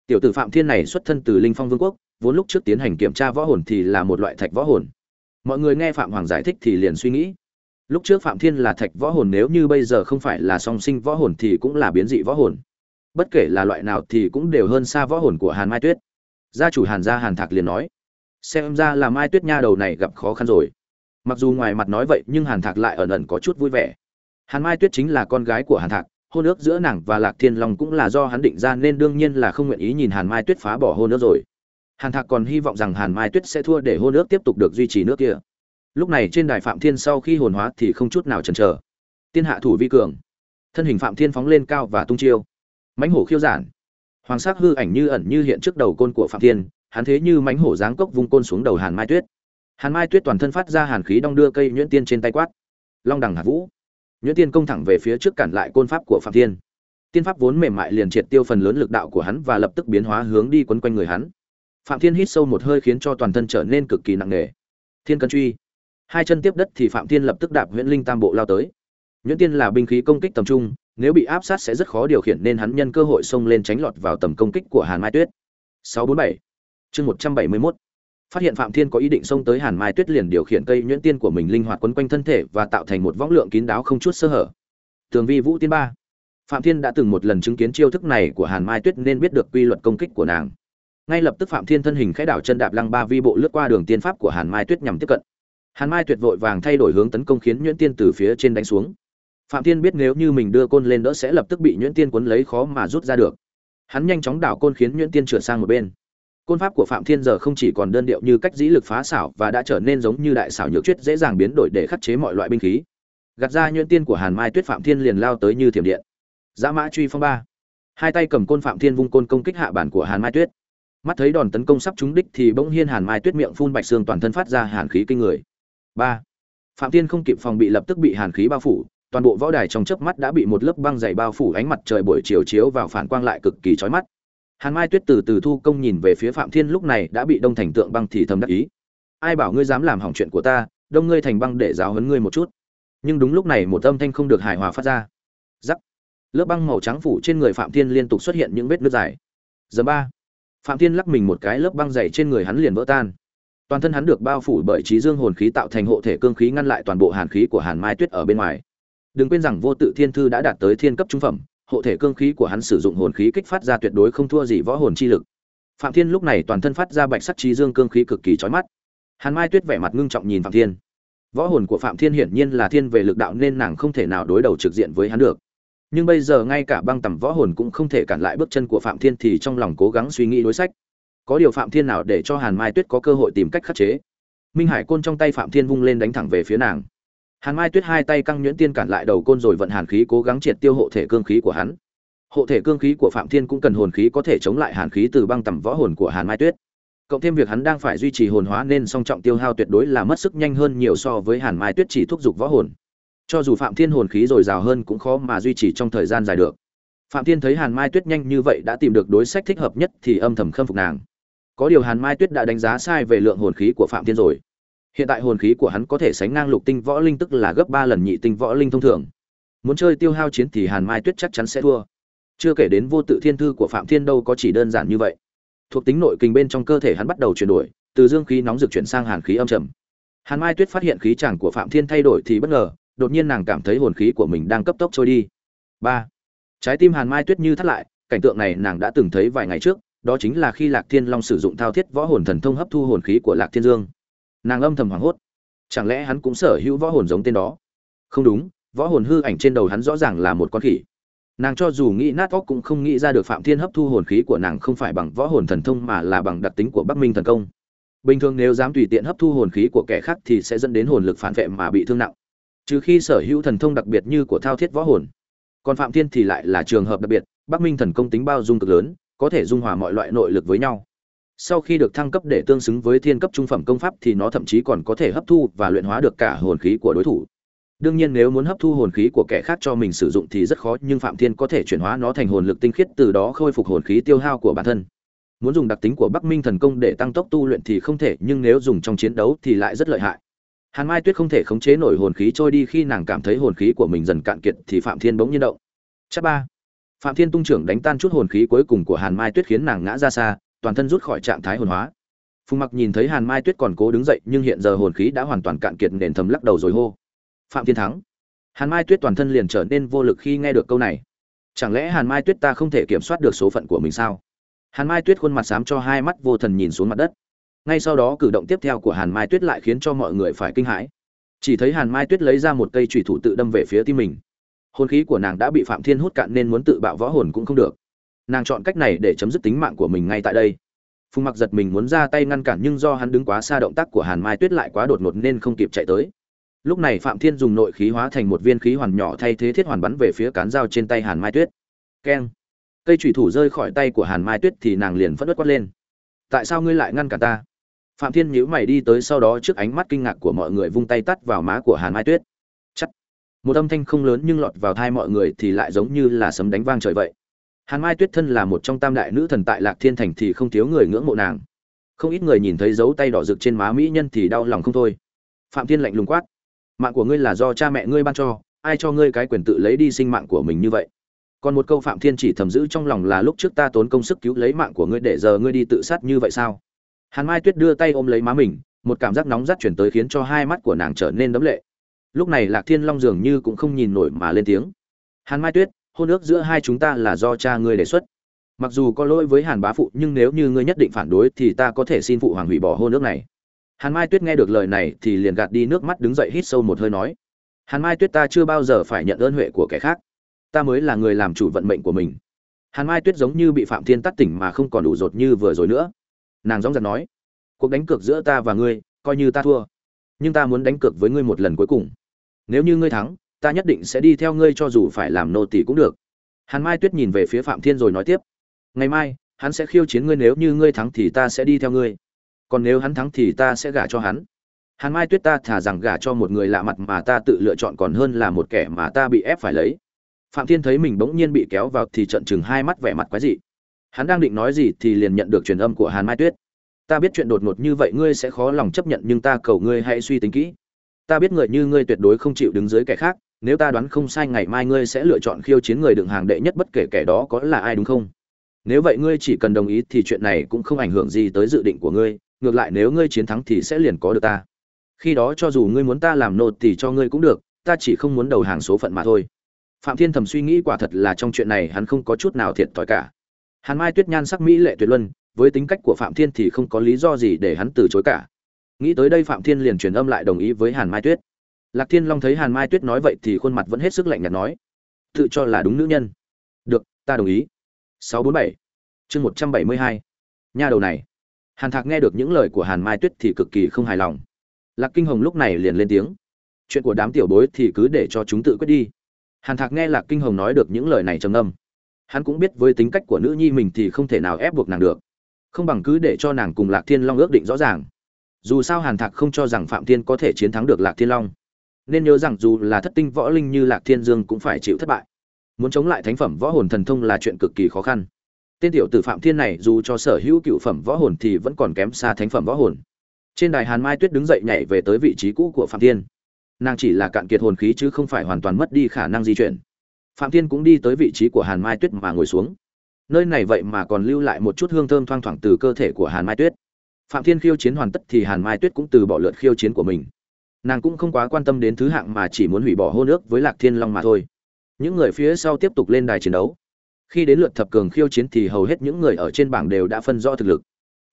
Tiểu tử phạm thiên này xuất thân từ linh phong vương quốc, vốn lúc trước tiến hành kiểm tra võ hồn thì là một loại thạch võ hồn. Mọi người nghe phạm hoàng giải thích thì liền suy nghĩ. Lúc trước phạm thiên là thạch võ hồn, nếu như bây giờ không phải là song sinh võ hồn thì cũng là biến dị võ hồn. Bất kể là loại nào thì cũng đều hơn xa võ hồn của hàn mai tuyết. Gia chủ hàn gia hàn thạc liền nói, xem ra là mai tuyết nha đầu này gặp khó khăn rồi mặc dù ngoài mặt nói vậy, nhưng hàn thạc lại ẩn ẩn có chút vui vẻ. Hàn mai tuyết chính là con gái của hàn thạc, hôn ước giữa nàng và lạc thiên long cũng là do hắn định ra nên đương nhiên là không nguyện ý nhìn hàn mai tuyết phá bỏ hôn ước rồi. Hàn thạc còn hy vọng rằng hàn mai tuyết sẽ thua để hôn ước tiếp tục được duy trì nước kia. Lúc này trên đài phạm thiên sau khi hồn hóa thì không chút nào chần chờ. Tiên hạ thủ vi cường. Thân hình phạm thiên phóng lên cao và tung chiêu. Mãnh hổ khiêu giản. Hoàng sắc hư ảnh như ẩn như hiện trước đầu côn của phạm thiên, hắn thế như mãnh hổ giáng cốc vung côn xuống đầu hàn mai tuyết hàn mai tuyết toàn thân phát ra hàn khí đong đưa cây nhuyễn tiên trên tay quát. Long đằng hạt vũ. Nhuyễn tiên công thẳng về phía trước cản lại côn pháp của phạm thiên. Tiên pháp vốn mềm mại liền triệt tiêu phần lớn lực đạo của hắn và lập tức biến hóa hướng đi quấn quanh người hắn. Phạm thiên hít sâu một hơi khiến cho toàn thân trở nên cực kỳ nặng nề. Thiên cân truy. Hai chân tiếp đất thì phạm thiên lập tức đạp huyễn linh tam bộ lao tới. Nhuyễn tiên là binh khí công kích tầm trung, nếu bị áp sát sẽ rất khó điều khiển nên hắn nhân cơ hội xông lên tránh lọt vào tầm công kích của hàn mai tuyết. 647 chương 171 phát hiện phạm thiên có ý định xông tới hàn mai tuyết liền điều khiển cây nhuyễn tiên của mình linh hoạt quấn quanh thân thể và tạo thành một võng lượng kín đáo không chút sơ hở. Tường vi vũ tiên ba. Phạm thiên đã từng một lần chứng kiến chiêu thức này của hàn mai tuyết nên biết được quy luật công kích của nàng. Ngay lập tức phạm thiên thân hình khẽ đảo chân đạp lăng ba vi bộ lướt qua đường tiên pháp của hàn mai tuyết nhằm tiếp cận. Hàn mai tuyệt vội vàng thay đổi hướng tấn công khiến nhuyễn tiên từ phía trên đánh xuống. Phạm thiên biết nếu như mình đưa côn lên đỡ sẽ lập tức bị nhuyễn tiên cuốn lấy khó mà rút ra được. Hắn nhanh chóng đảo côn khiến nhuyễn tiên trượt sang một bên côn pháp của phạm thiên giờ không chỉ còn đơn điệu như cách dĩ lực phá xảo và đã trở nên giống như đại xảo nhược chuyết dễ dàng biến đổi để khắc chế mọi loại binh khí. Gạt ra nhuyễn tiên của hàn mai tuyết phạm thiên liền lao tới như thiểm điện. Dã mã truy phong ba. Hai tay cầm côn phạm thiên vung côn công kích hạ bản của hàn mai tuyết. Mắt thấy đòn tấn công sắp trúng đích thì bỗng nhiên hàn mai tuyết miệng phun bạch xương toàn thân phát ra hàn khí kinh người. Ba. Phạm thiên không kịp phòng bị lập tức bị hàn khí bao phủ, toàn bộ võ đài trong chớp mắt đã bị một lớp băng dày bao phủ, ánh mặt trời buổi chiều chiếu vào phản quang lại cực kỳ chói mắt hàn mai tuyết từ từ thu công nhìn về phía phạm thiên, lúc này đã bị đông thành tượng băng thì thầm đắc ý. Ai bảo ngươi dám làm hỏng chuyện của ta, đông ngươi thành băng để giáo huấn ngươi một chút. Nhưng đúng lúc này một âm thanh không được hài hòa phát ra. Giắc lớp băng màu trắng phủ trên người phạm thiên liên tục xuất hiện những vết nứt dài. Giờ ba. Phạm thiên lắc mình một cái, lớp băng dày trên người hắn liền vỡ tan. Toàn thân hắn được bao phủ bởi trí dương hồn khí tạo thành hộ thể cương khí ngăn lại toàn bộ hàn khí của hàn mai tuyết ở bên ngoài. Đừng quên rằng vô tự thiên thư đã đạt tới thiên cấp trung phẩm hộ thể cương khí của hắn sử dụng hồn khí kích phát ra tuyệt đối không thua gì võ hồn chi lực. Phạm thiên lúc này toàn thân phát ra bạch sắc trí dương cương khí cực kỳ chói mắt. Hàn mai tuyết vẻ mặt ngưng trọng nhìn phạm thiên. Võ hồn của phạm thiên hiển nhiên là thiên về lực đạo nên nàng không thể nào đối đầu trực diện với hắn được. Nhưng bây giờ ngay cả băng tầm võ hồn cũng không thể cản lại bước chân của phạm thiên thì trong lòng cố gắng suy nghĩ đối sách. Có điều phạm thiên nào để cho hàn mai tuyết có cơ hội tìm cách khắc chế? Minh hải côn trong tay phạm thiên vung lên đánh thẳng về phía nàng hàn mai tuyết hai tay căng nhuyễn tiên cản lại đầu côn rồi vận hàn khí cố gắng triệt tiêu hộ thể cương khí của hắn. Hộ thể cương khí của phạm thiên cũng cần hồn khí có thể chống lại hàn khí từ băng tầm võ hồn của hàn mai tuyết. Cộng thêm việc hắn đang phải duy trì hồn hóa nên song trọng tiêu hao tuyệt đối là mất sức nhanh hơn nhiều so với hàn mai tuyết chỉ thúc giục võ hồn. Cho dù phạm thiên hồn khí dồi dào hơn cũng khó mà duy trì trong thời gian dài được. Phạm thiên thấy hàn mai tuyết nhanh như vậy đã tìm được đối sách thích hợp nhất thì âm thầm khâm phục nàng. Có điều hàn mai tuyết đã đánh giá sai về lượng hồn khí của phạm thiên rồi hiện tại hồn khí của hắn có thể sánh ngang lục tinh võ linh tức là gấp ba lần nhị tinh võ linh thông thường. Muốn chơi tiêu hao chiến thì hàn mai tuyết chắc chắn sẽ thua. Chưa kể đến vô tự thiên thư của phạm thiên đâu có chỉ đơn giản như vậy. Thuộc tính nội kinh bên trong cơ thể hắn bắt đầu chuyển đổi, từ dương khí nóng rực chuyển sang hàn khí âm trầm. Hàn mai tuyết phát hiện khí chàng của phạm thiên thay đổi thì bất ngờ, đột nhiên nàng cảm thấy hồn khí của mình đang cấp tốc trôi đi. Ba. Trái tim hàn mai tuyết như thắt lại, cảnh tượng này nàng đã từng thấy vài ngày trước, đó chính là khi lạc thiên long sử dụng thao thiết võ hồn thần thông hấp thu hồn khí của lạc thiên dương nàng âm thầm hoảng hốt. Chẳng lẽ hắn cũng sở hữu võ hồn giống tên đó? Không đúng, võ hồn hư ảnh trên đầu hắn rõ ràng là một con khỉ. Nàng cho dù nghĩ nát óc cũng không nghĩ ra được phạm thiên hấp thu hồn khí của nàng không phải bằng võ hồn thần thông mà là bằng đặc tính của bắc minh thần công. Bình thường nếu dám tùy tiện hấp thu hồn khí của kẻ khác thì sẽ dẫn đến hồn lực phản vệ mà bị thương nặng. Trừ khi sở hữu thần thông đặc biệt như của thao thiết võ hồn. Còn phạm thiên thì lại là trường hợp đặc biệt, bắc minh thần công tính bao dung cực lớn, có thể dung hòa mọi loại nội lực với nhau sau khi được thăng cấp để tương xứng với thiên cấp trung phẩm công pháp thì nó thậm chí còn có thể hấp thu và luyện hóa được cả hồn khí của đối thủ. Đương nhiên nếu muốn hấp thu hồn khí của kẻ khác cho mình sử dụng thì rất khó, nhưng phạm thiên có thể chuyển hóa nó thành hồn lực tinh khiết, từ đó khôi phục hồn khí tiêu hao của bản thân. Muốn dùng đặc tính của bắc minh thần công để tăng tốc tu luyện thì không thể, nhưng nếu dùng trong chiến đấu thì lại rất lợi hại. Hàn mai tuyết không thể khống chế nổi hồn khí trôi đi khi nàng cảm thấy hồn khí của mình dần cạn kiệt thì phạm thiên bỗng nhiên động. Chắc ba. Phạm thiên tung trưởng đánh tan chút hồn khí cuối cùng của hàn mai tuyết khiến nàng ngã ra xa toàn thân rút khỏi trạng thái hồn hóa. Phùng mặc nhìn thấy hàn mai tuyết còn cố đứng dậy, nhưng hiện giờ hồn khí đã hoàn toàn cạn kiệt nền thầm lắc đầu rồi hô. Phạm thiên thắng. Hàn mai tuyết toàn thân liền trở nên vô lực khi nghe được câu này. Chẳng lẽ hàn mai tuyết ta không thể kiểm soát được số phận của mình sao? Hàn mai tuyết khuôn mặt xám cho hai mắt vô thần nhìn xuống mặt đất. Ngay sau đó cử động tiếp theo của hàn mai tuyết lại khiến cho mọi người phải kinh hãi. Chỉ thấy hàn mai tuyết lấy ra một cây trùy thủ tự đâm về phía tim mình. Hồn khí của nàng đã bị phạm thiên hút cạn nên muốn tự bạo võ hồn cũng không được nàng chọn cách này để chấm dứt tính mạng của mình ngay tại đây. Phùng mặc giật mình muốn ra tay ngăn cản nhưng do hắn đứng quá xa động tác của hàn mai tuyết lại quá đột ngột nên không kịp chạy tới. Lúc này phạm thiên dùng nội khí hóa thành một viên khí hoàn nhỏ thay thế thiết hoàn bắn về phía cán dao trên tay hàn mai tuyết. Keng. Cây thủy thủ rơi khỏi tay của hàn mai tuyết thì nàng liền phất đất quát lên. Tại sao ngươi lại ngăn cản ta? Phạm thiên nhíu mày đi tới sau đó trước ánh mắt kinh ngạc của mọi người vung tay tắt vào má của hàn mai tuyết. Chắc một âm thanh không lớn nhưng lọt vào thai mọi người thì lại giống như là sấm đánh vang trời vậy hàn mai tuyết thân là một trong tam đại nữ thần tại lạc thiên thành thì không thiếu người ngưỡng mộ nàng. Không ít người nhìn thấy dấu tay đỏ rực trên má mỹ nhân thì đau lòng không thôi. Phạm thiên lạnh lùng quát, mạng của ngươi là do cha mẹ ngươi ban cho, ai cho ngươi cái quyền tự lấy đi sinh mạng của mình như vậy? Còn một câu phạm thiên chỉ thầm giữ trong lòng là, lúc trước ta tốn công sức cứu lấy mạng của ngươi để giờ ngươi đi tự sát như vậy sao? Hàn mai tuyết đưa tay ôm lấy má mình, một cảm giác nóng rát chuyển tới khiến cho hai mắt của nàng trở nên đấm lệ. Lúc này lạc thiên long dường như cũng không nhìn nổi mà lên tiếng. Hàn mai tuyết hôn ước giữa hai chúng ta là do cha ngươi đề xuất. Mặc dù có lỗi với hàn bá phụ, nhưng nếu như ngươi nhất định phản đối, thì ta có thể xin phụ hoàng hủy bỏ hôn ước này. Hàn mai tuyết nghe được lời này, thì liền gạt đi nước mắt đứng dậy hít sâu một hơi nói, hàn mai tuyết, ta chưa bao giờ phải nhận ơn huệ của kẻ khác. Ta mới là người làm chủ vận mệnh của mình. Hàn mai tuyết giống như bị phạm thiên tắt tỉnh mà không còn đủ rột như vừa rồi nữa. Nàng dóng giật nói, cuộc đánh cược giữa ta và ngươi, coi như ta thua, nhưng ta muốn đánh cược với ngươi một lần cuối cùng. Nếu như ngươi thắng ta nhất định sẽ đi theo ngươi cho dù phải làm nô tỳ cũng được. Hàn mai tuyết nhìn về phía phạm thiên rồi nói tiếp. Ngày mai, hắn sẽ khiêu chiến ngươi nếu như ngươi thắng thì ta sẽ đi theo ngươi. Còn nếu hắn thắng thì ta sẽ gả cho hắn. Hàn mai tuyết ta thả rằng gả cho một người lạ mặt mà ta tự lựa chọn còn hơn là một kẻ mà ta bị ép phải lấy. Phạm thiên thấy mình bỗng nhiên bị kéo vào thì trận chừng hai mắt vẻ mặt quái dị. Hắn đang định nói gì thì liền nhận được truyền âm của hàn mai tuyết. Ta biết chuyện đột ngột như vậy ngươi sẽ khó lòng chấp nhận nhưng ta cầu ngươi hãy suy tính kỹ. Ta biết người như ngươi tuyệt đối không chịu đứng dưới kẻ khác nếu ta đoán không sai ngày mai ngươi sẽ lựa chọn khiêu chiến người đựng hàng đệ nhất bất kể kẻ đó có là ai đúng không? Nếu vậy ngươi chỉ cần đồng ý thì chuyện này cũng không ảnh hưởng gì tới dự định của ngươi, ngược lại nếu ngươi chiến thắng thì sẽ liền có được ta. Khi đó cho dù ngươi muốn ta làm nô thì cho ngươi cũng được, ta chỉ không muốn đầu hàng số phận mà thôi. Phạm thiên thầm suy nghĩ quả thật là trong chuyện này hắn không có chút nào thiệt thòi cả. Hàn mai tuyết nhan sắc mỹ lệ tuyệt luân, với tính cách của phạm thiên thì không có lý do gì để hắn từ chối cả. Nghĩ tới đây phạm thiên liền truyền âm lại đồng ý với hàn mai tuyết lạc thiên long thấy hàn mai tuyết nói vậy thì khuôn mặt vẫn hết sức lạnh nhạt nói, tự cho là đúng nữ nhân. Được, ta đồng ý. 647 chương 172 nha đầu này. Hàn thạc nghe được những lời của hàn mai tuyết thì cực kỳ không hài lòng. Lạc kinh hồng lúc này liền lên tiếng, chuyện của đám tiểu bối thì cứ để cho chúng tự quyết đi. Hàn thạc nghe lạc kinh hồng nói được những lời này trầm âm hắn cũng biết với tính cách của nữ nhi mình thì không thể nào ép buộc nàng được. Không bằng cứ để cho nàng cùng lạc thiên long ước định rõ ràng. Dù sao hàn thạc không cho rằng phạm thiên có thể chiến thắng được lạc thiên long nên nhớ rằng dù là thất tinh võ linh như lạc thiên dương cũng phải chịu thất bại. Muốn chống lại thánh phẩm võ hồn thần thông là chuyện cực kỳ khó khăn. Tên tiểu tử phạm thiên này dù cho sở hữu cựu phẩm võ hồn thì vẫn còn kém xa thánh phẩm võ hồn. Trên đài hàn mai tuyết đứng dậy nhảy về tới vị trí cũ của phạm thiên. Nàng chỉ là cạn kiệt hồn khí chứ không phải hoàn toàn mất đi khả năng di chuyển. Phạm thiên cũng đi tới vị trí của hàn mai tuyết mà ngồi xuống. Nơi này vậy mà còn lưu lại một chút hương thơm thoang thoảng từ cơ thể của hàn mai tuyết. Phạm thiên khiêu chiến hoàn tất thì hàn mai tuyết cũng từ bỏ lượt khiêu chiến của mình nàng cũng không quá quan tâm đến thứ hạng mà chỉ muốn hủy bỏ hôn ước với lạc thiên long mà thôi. Những người phía sau tiếp tục lên đài chiến đấu. Khi đến lượt thập cường khiêu chiến thì hầu hết những người ở trên bảng đều đã phân rõ thực lực.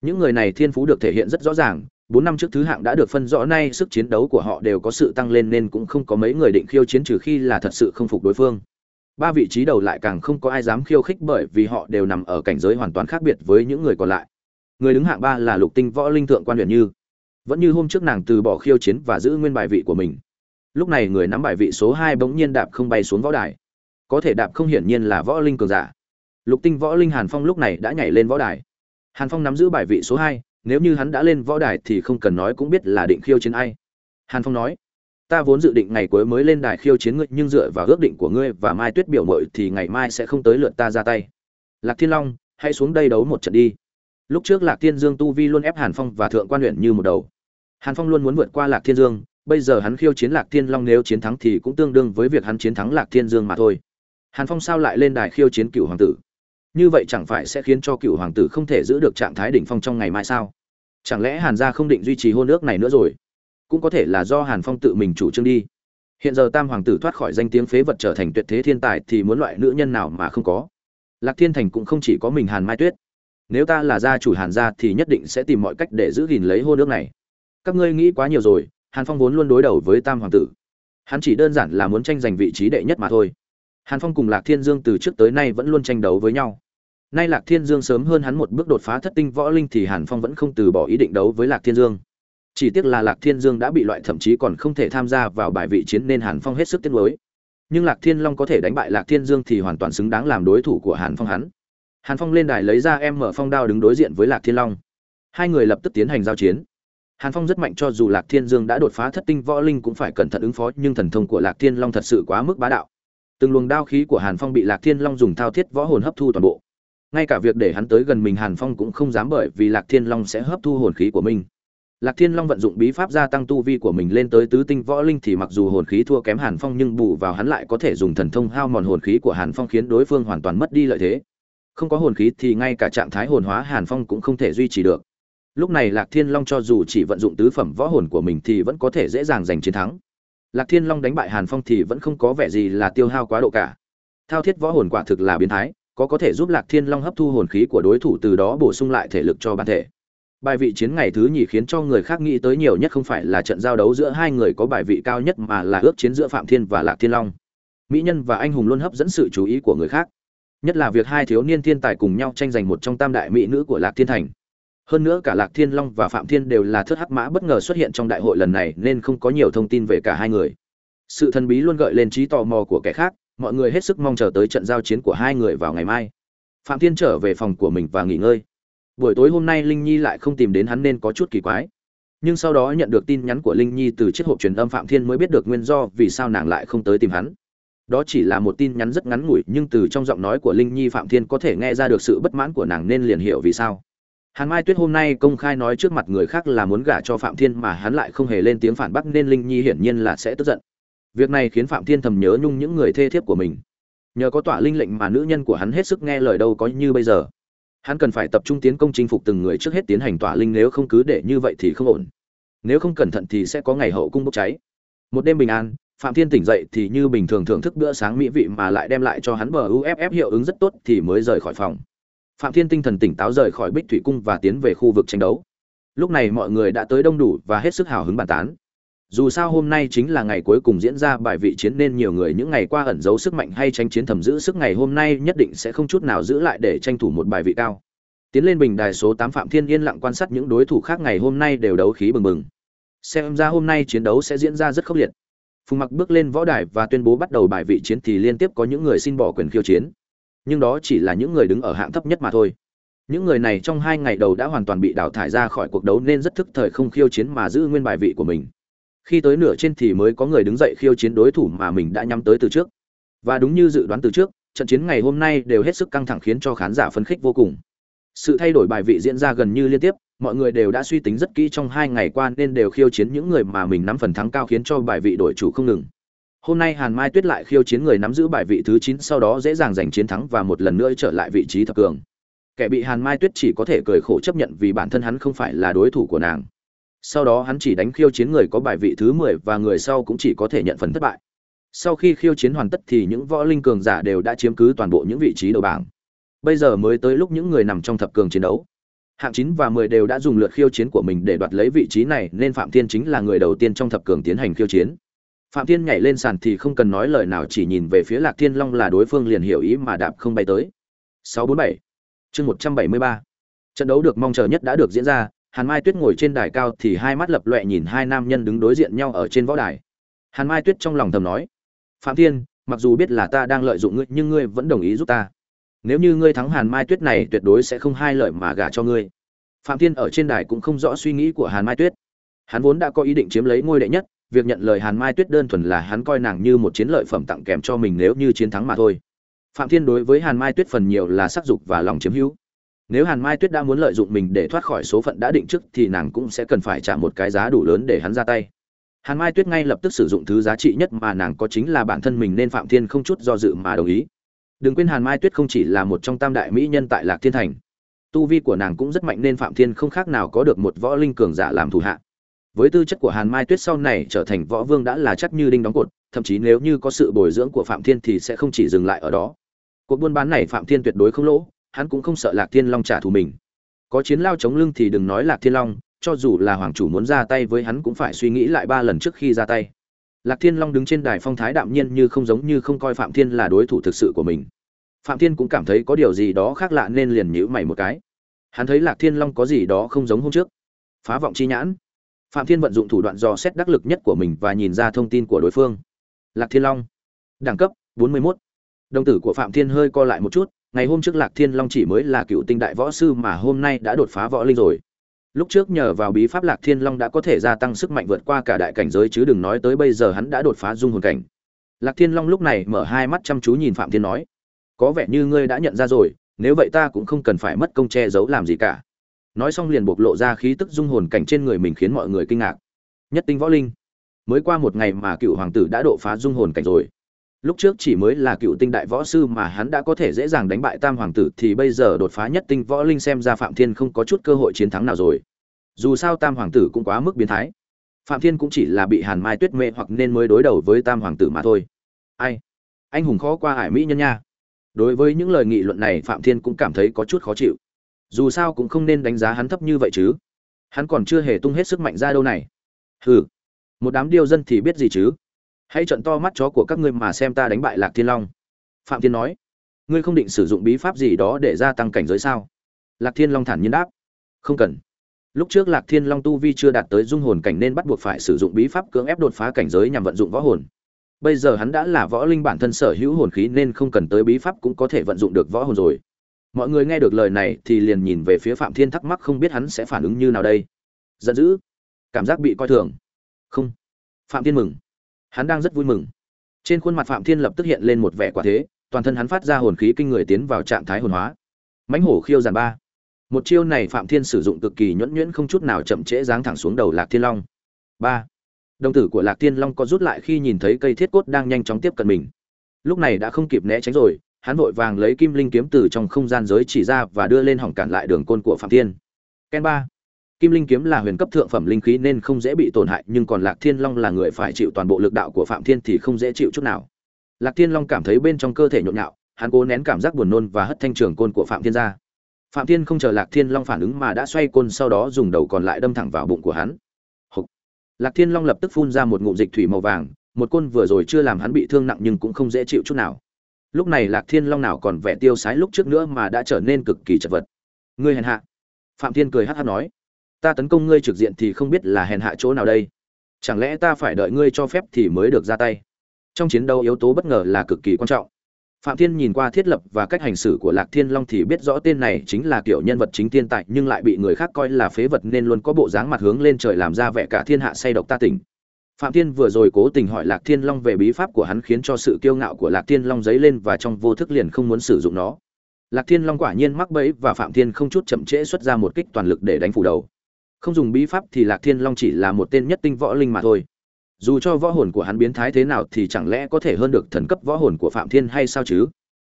Những người này thiên phú được thể hiện rất rõ ràng, bốn năm trước thứ hạng đã được phân rõ nay sức chiến đấu của họ đều có sự tăng lên nên cũng không có mấy người định khiêu chiến trừ khi là thật sự không phục đối phương. Ba vị trí đầu lại càng không có ai dám khiêu khích bởi vì họ đều nằm ở cảnh giới hoàn toàn khác biệt với những người còn lại. Người đứng hạng ba là lục tinh võ linh thượng quan huyện như vẫn như hôm trước nàng từ bỏ khiêu chiến và giữ nguyên bài vị của mình. Lúc này người nắm bài vị số hai bỗng nhiên đạp không bay xuống võ đài. Có thể đạp không hiển nhiên là võ linh cường giả. Lục tinh võ linh hàn phong lúc này đã nhảy lên võ đài. Hàn phong nắm giữ bài vị số hai, nếu như hắn đã lên võ đài thì không cần nói cũng biết là định khiêu chiến ai. Hàn phong nói, ta vốn dự định ngày cuối mới lên đài khiêu chiến ngươi, nhưng dựa vào ước định của ngươi và mai tuyết biểu mội thì ngày mai sẽ không tới lượt ta ra tay. Lạc thiên long, hãy xuống đây đấu một trận đi. Lúc trước lạc thiên dương tu vi luôn ép hàn phong và thượng quan huyện như một đầu hàn phong luôn muốn vượt qua lạc thiên dương, bây giờ hắn khiêu chiến lạc thiên long nếu chiến thắng thì cũng tương đương với việc hắn chiến thắng lạc thiên dương mà thôi. Hàn phong sao lại lên đài khiêu chiến cựu hoàng tử? Như vậy chẳng phải sẽ khiến cho cựu hoàng tử không thể giữ được trạng thái đỉnh phong trong ngày mai sao? Chẳng lẽ hàn gia không định duy trì hôn ước này nữa rồi? Cũng có thể là do hàn phong tự mình chủ trương đi. Hiện giờ tam hoàng tử thoát khỏi danh tiếng phế vật trở thành tuyệt thế thiên tài thì muốn loại nữ nhân nào mà không có? Lạc thiên thành cũng không chỉ có mình hàn mai tuyết. Nếu ta là gia chủ hàn gia thì nhất định sẽ tìm mọi cách để giữ gìn lấy hôn ước này các ngươi nghĩ quá nhiều rồi, hàn phong vốn luôn đối đầu với tam hoàng tử. Hắn chỉ đơn giản là muốn tranh giành vị trí đệ nhất mà thôi. Hàn phong cùng lạc thiên dương từ trước tới nay vẫn luôn tranh đấu với nhau. Nay lạc thiên dương sớm hơn hắn một bước đột phá thất tinh võ linh thì hàn phong vẫn không từ bỏ ý định đấu với lạc thiên dương. Chỉ tiếc là lạc thiên dương đã bị loại thậm chí còn không thể tham gia vào bài vị chiến nên hàn phong hết sức tiếc nuối. Nhưng lạc thiên long có thể đánh bại lạc thiên dương thì hoàn toàn xứng đáng làm đối thủ của hàn phong hắn. Hàn phong lên đài lấy ra em mở phong đao đứng đối diện với lạc thiên long. Hai người lập tức tiến hành giao chiến hàn phong rất mạnh cho dù lạc thiên dương đã đột phá thất tinh võ linh cũng phải cẩn thận ứng phó, nhưng thần thông của lạc thiên long thật sự quá mức bá đạo. Từng luồng đao khí của hàn phong bị lạc thiên long dùng thao thiết võ hồn hấp thu toàn bộ. Ngay cả việc để hắn tới gần mình hàn phong cũng không dám bởi vì lạc thiên long sẽ hấp thu hồn khí của mình. Lạc thiên long vận dụng bí pháp gia tăng tu vi của mình lên tới tứ tinh võ linh thì mặc dù hồn khí thua kém hàn phong nhưng bù vào hắn lại có thể dùng thần thông hao mòn hồn khí của hàn phong khiến đối phương hoàn toàn mất đi lợi thế. Không có hồn khí thì ngay cả trạng thái hồn hóa hàn phong cũng không thể duy trì được lúc này lạc thiên long cho dù chỉ vận dụng tứ phẩm võ hồn của mình thì vẫn có thể dễ dàng giành chiến thắng. Lạc thiên long đánh bại hàn phong thì vẫn không có vẻ gì là tiêu hao quá độ cả. Thao thiết võ hồn quả thực là biến thái, có có thể giúp lạc thiên long hấp thu hồn khí của đối thủ từ đó bổ sung lại thể lực cho bản thể. Bài vị chiến ngày thứ nhì khiến cho người khác nghĩ tới nhiều nhất không phải là trận giao đấu giữa hai người có bài vị cao nhất mà là ước chiến giữa phạm thiên và lạc thiên long. Mỹ nhân và anh hùng luôn hấp dẫn sự chú ý của người khác. Nhất là việc hai thiếu niên thiên tài cùng nhau tranh giành một trong tam đại mỹ nữ của lạc thiên thành hơn nữa cả lạc thiên long và phạm thiên đều là thất hắc mã bất ngờ xuất hiện trong đại hội lần này nên không có nhiều thông tin về cả hai người. Sự thần bí luôn gợi lên trí tò mò của kẻ khác, mọi người hết sức mong chờ tới trận giao chiến của hai người vào ngày mai. Phạm thiên trở về phòng của mình và nghỉ ngơi. Buổi tối hôm nay linh nhi lại không tìm đến hắn nên có chút kỳ quái. Nhưng sau đó nhận được tin nhắn của linh nhi từ chiếc hộp truyền âm phạm thiên mới biết được nguyên do vì sao nàng lại không tới tìm hắn. Đó chỉ là một tin nhắn rất ngắn ngủi, nhưng từ trong giọng nói của linh nhi phạm thiên có thể nghe ra được sự bất mãn của nàng nên liền hiểu vì sao hàn mai tuyết hôm nay công khai nói trước mặt người khác là muốn gả cho phạm thiên mà hắn lại không hề lên tiếng phản bác nên linh nhi hiển nhiên là sẽ tức giận. Việc này khiến phạm thiên thầm nhớ nhung những người thê thiếp của mình. Nhờ có tỏa linh lệnh mà nữ nhân của hắn hết sức nghe lời đâu có như bây giờ. Hắn cần phải tập trung tiến công chinh phục từng người trước hết tiến hành tỏa linh nếu không cứ để như vậy thì không ổn. Nếu không cẩn thận thì sẽ có ngày hậu cung bốc cháy. Một đêm bình an, phạm thiên tỉnh dậy thì như bình thường thưởng thức bữa sáng mỹ vị mà lại đem lại cho hắn bờ uff hiệu ứng rất tốt thì mới rời khỏi phòng phạm thiên tinh thần tỉnh táo rời khỏi bích thủy cung và tiến về khu vực tranh đấu. Lúc này mọi người đã tới đông đủ và hết sức hào hứng bàn tán. Dù sao hôm nay chính là ngày cuối cùng diễn ra bài vị chiến nên nhiều người những ngày qua ẩn giấu sức mạnh hay tranh chiến thầm giữ sức ngày hôm nay nhất định sẽ không chút nào giữ lại để tranh thủ một bài vị cao. Tiến lên bình đài số tám phạm thiên yên lặng quan sát những đối thủ khác ngày hôm nay đều đấu khí bừng bừng. Xem ra hôm nay chiến đấu sẽ diễn ra rất khốc liệt. Phùng mặc bước lên võ đài và tuyên bố bắt đầu bài vị chiến thì liên tiếp có những người xin bỏ quyền khiêu chiến nhưng đó chỉ là những người đứng ở hạng thấp nhất mà thôi. Những người này trong hai ngày đầu đã hoàn toàn bị đào thải ra khỏi cuộc đấu nên rất thức thời không khiêu chiến mà giữ nguyên bài vị của mình. Khi tới nửa trên thì mới có người đứng dậy khiêu chiến đối thủ mà mình đã nhắm tới từ trước. Và đúng như dự đoán từ trước, trận chiến ngày hôm nay đều hết sức căng thẳng khiến cho khán giả phấn khích vô cùng. Sự thay đổi bài vị diễn ra gần như liên tiếp, mọi người đều đã suy tính rất kỹ trong hai ngày qua nên đều khiêu chiến những người mà mình nắm phần thắng cao khiến cho bài vị đổi chủ không ngừng hôm nay hàn mai tuyết lại khiêu chiến người nắm giữ bài vị thứ chín, sau đó dễ dàng giành chiến thắng và một lần nữa trở lại vị trí thập cường. Kẻ bị hàn mai tuyết chỉ có thể cười khổ chấp nhận vì bản thân hắn không phải là đối thủ của nàng. Sau đó hắn chỉ đánh khiêu chiến người có bài vị thứ mười và người sau cũng chỉ có thể nhận phần thất bại. Sau khi khiêu chiến hoàn tất thì những võ linh cường giả đều đã chiếm cứ toàn bộ những vị trí đầu bảng. Bây giờ mới tới lúc những người nằm trong thập cường chiến đấu. Hạng chín và mười đều đã dùng lượt khiêu chiến của mình để đoạt lấy vị trí này, nên phạm thiên chính là người đầu tiên trong thập cường tiến hành khiêu chiến phạm thiên nhảy lên sàn thì không cần nói lời nào, chỉ nhìn về phía lạc thiên long là đối phương liền hiểu ý mà đạp không bay tới. 647 chương 173 trận đấu được mong chờ nhất đã được diễn ra, hàn mai tuyết ngồi trên đài cao thì hai mắt lập loẹ nhìn hai nam nhân đứng đối diện nhau ở trên võ đài. Hàn mai tuyết trong lòng thầm nói, phạm thiên, mặc dù biết là ta đang lợi dụng ngươi, nhưng ngươi vẫn đồng ý giúp ta. Nếu như ngươi thắng hàn mai tuyết này, tuyệt đối sẽ không hai lợi mà gả cho ngươi. Phạm thiên ở trên đài cũng không rõ suy nghĩ của hàn mai tuyết. Hắn vốn đã có ý định chiếm lấy ngôi đệ nhất việc nhận lời hàn mai tuyết đơn thuần là hắn coi nàng như một chiến lợi phẩm tặng kèm cho mình nếu như chiến thắng mà thôi. Phạm thiên đối với hàn mai tuyết phần nhiều là sắc dục và lòng chiếm hữu. Nếu hàn mai tuyết đã muốn lợi dụng mình để thoát khỏi số phận đã định trước thì nàng cũng sẽ cần phải trả một cái giá đủ lớn để hắn ra tay. Hàn mai tuyết ngay lập tức sử dụng thứ giá trị nhất mà nàng có chính là bản thân mình nên phạm thiên không chút do dự mà đồng ý. Đừng quên hàn mai tuyết không chỉ là một trong tam đại mỹ nhân tại lạc thiên thành. Tu vi của nàng cũng rất mạnh nên phạm thiên không khác nào có được một võ linh cường giả làm thủ hạ với tư chất của hàn mai tuyết sau này trở thành võ vương đã là chắc như đinh đóng cột, thậm chí nếu như có sự bồi dưỡng của phạm thiên thì sẽ không chỉ dừng lại ở đó. Cuộc buôn bán này phạm thiên tuyệt đối không lỗ, hắn cũng không sợ lạc thiên long trả thù mình. Có chiến lao chống lưng thì đừng nói lạc thiên long, cho dù là hoàng chủ muốn ra tay với hắn cũng phải suy nghĩ lại ba lần trước khi ra tay. Lạc thiên long đứng trên đài phong thái đạm nhiên như không giống như không coi phạm thiên là đối thủ thực sự của mình. Phạm thiên cũng cảm thấy có điều gì đó khác lạ nên liền nhíu mày một cái. Hắn thấy lạc thiên long có gì đó không giống hôm trước. Phá vọng chi nhãn phạm thiên vận dụng thủ đoạn dò xét đắc lực nhất của mình và nhìn ra thông tin của đối phương. Lạc thiên long. Đẳng cấp 41. đồng tử của phạm thiên hơi co lại một chút, ngày hôm trước lạc thiên long chỉ mới là cựu tinh đại võ sư mà hôm nay đã đột phá võ linh rồi. Lúc trước nhờ vào bí pháp lạc thiên long đã có thể gia tăng sức mạnh vượt qua cả đại cảnh giới chứ đừng nói tới bây giờ hắn đã đột phá dung hồn cảnh. Lạc thiên long lúc này mở hai mắt chăm chú nhìn phạm thiên nói, có vẻ như ngươi đã nhận ra rồi, nếu vậy ta cũng không cần phải mất công che giấu làm gì cả nói xong liền bộc lộ ra khí tức dung hồn cảnh trên người mình khiến mọi người kinh ngạc. Nhất tinh võ linh. Mới qua một ngày mà cựu hoàng tử đã độ phá dung hồn cảnh rồi. Lúc trước chỉ mới là cựu tinh đại võ sư mà hắn đã có thể dễ dàng đánh bại tam hoàng tử thì bây giờ đột phá nhất tinh võ linh xem ra phạm thiên không có chút cơ hội chiến thắng nào rồi. Dù sao tam hoàng tử cũng quá mức biến thái. Phạm thiên cũng chỉ là bị hàn mai tuyết mê hoặc nên mới đối đầu với tam hoàng tử mà thôi. Ai? Anh hùng khó qua hải mỹ nhân nha. Đối với những lời nghị luận này, phạm thiên cũng cảm thấy có chút khó chịu dù sao cũng không nên đánh giá hắn thấp như vậy chứ. Hắn còn chưa hề tung hết sức mạnh ra đâu này. Hừ, một đám điêu dân thì biết gì chứ? Hãy trận to mắt chó của các ngươi mà xem ta đánh bại lạc thiên long. Phạm thiên nói, ngươi không định sử dụng bí pháp gì đó để gia tăng cảnh giới sao? Lạc thiên long thản nhiên đáp, không cần. Lúc trước lạc thiên long tu vi chưa đạt tới dung hồn cảnh nên bắt buộc phải sử dụng bí pháp cưỡng ép đột phá cảnh giới nhằm vận dụng võ hồn. Bây giờ hắn đã là võ linh bản thân sở hữu hồn khí nên không cần tới bí pháp cũng có thể vận dụng được võ hồn rồi mọi người nghe được lời này thì liền nhìn về phía phạm thiên thắc mắc không biết hắn sẽ phản ứng như nào đây. Giận dữ. Cảm giác bị coi thường. Không. Phạm thiên mừng. Hắn đang rất vui mừng. Trên khuôn mặt phạm thiên lập tức hiện lên một vẻ quả thế, toàn thân hắn phát ra hồn khí kinh người tiến vào trạng thái hồn hóa. Mãnh hổ khiêu giàn ba. Một chiêu này phạm thiên sử dụng cực kỳ nhuyễn nhuyễn không chút nào chậm trễ giáng thẳng xuống đầu lạc thiên long. Ba. Đồng tử của lạc thiên long có rút lại khi nhìn thấy cây thiết cốt đang nhanh chóng tiếp cận mình. Lúc này đã không kịp né tránh rồi hắn vội vàng lấy kim linh kiếm từ trong không gian giới chỉ ra và đưa lên hỏng cản lại đường côn của phạm thiên. Ken ba. Kim linh kiếm là huyền cấp thượng phẩm linh khí nên không dễ bị tổn hại, nhưng còn lạc thiên long là người phải chịu toàn bộ lực đạo của phạm thiên thì không dễ chịu chút nào. Lạc thiên long cảm thấy bên trong cơ thể nhộn nhạo, hắn cố nén cảm giác buồn nôn và hất thanh trường côn của phạm thiên ra. Phạm thiên không chờ lạc thiên long phản ứng mà đã xoay côn sau đó dùng đầu còn lại đâm thẳng vào bụng của hắn. Hục. lạc thiên long lập tức phun ra một ngụm dịch thủy màu vàng, một côn vừa rồi chưa làm hắn bị thương nặng nhưng cũng không dễ chịu chút nào lúc này lạc thiên long nào còn vẻ tiêu sái lúc trước nữa mà đã trở nên cực kỳ chật vật. Ngươi hèn hạ. Phạm thiên cười hát hát nói. Ta tấn công ngươi trực diện thì không biết là hèn hạ chỗ nào đây. Chẳng lẽ ta phải đợi ngươi cho phép thì mới được ra tay? Trong chiến đấu yếu tố bất ngờ là cực kỳ quan trọng. Phạm thiên nhìn qua thiết lập và cách hành xử của lạc thiên long thì biết rõ tên này chính là kiểu nhân vật chính thiên tài, nhưng lại bị người khác coi là phế vật nên luôn có bộ dáng mặt hướng lên trời làm ra vẻ cả thiên hạ say độc ta tỉnh phạm thiên vừa rồi cố tình hỏi lạc thiên long về bí pháp của hắn khiến cho sự kiêu ngạo của lạc thiên long dấy lên và trong vô thức liền không muốn sử dụng nó. Lạc thiên long quả nhiên mắc bẫy và phạm thiên không chút chậm trễ xuất ra một kích toàn lực để đánh phủ đầu. Không dùng bí pháp thì lạc thiên long chỉ là một tên nhất tinh võ linh mà thôi. Dù cho võ hồn của hắn biến thái thế nào thì chẳng lẽ có thể hơn được thần cấp võ hồn của phạm thiên hay sao chứ?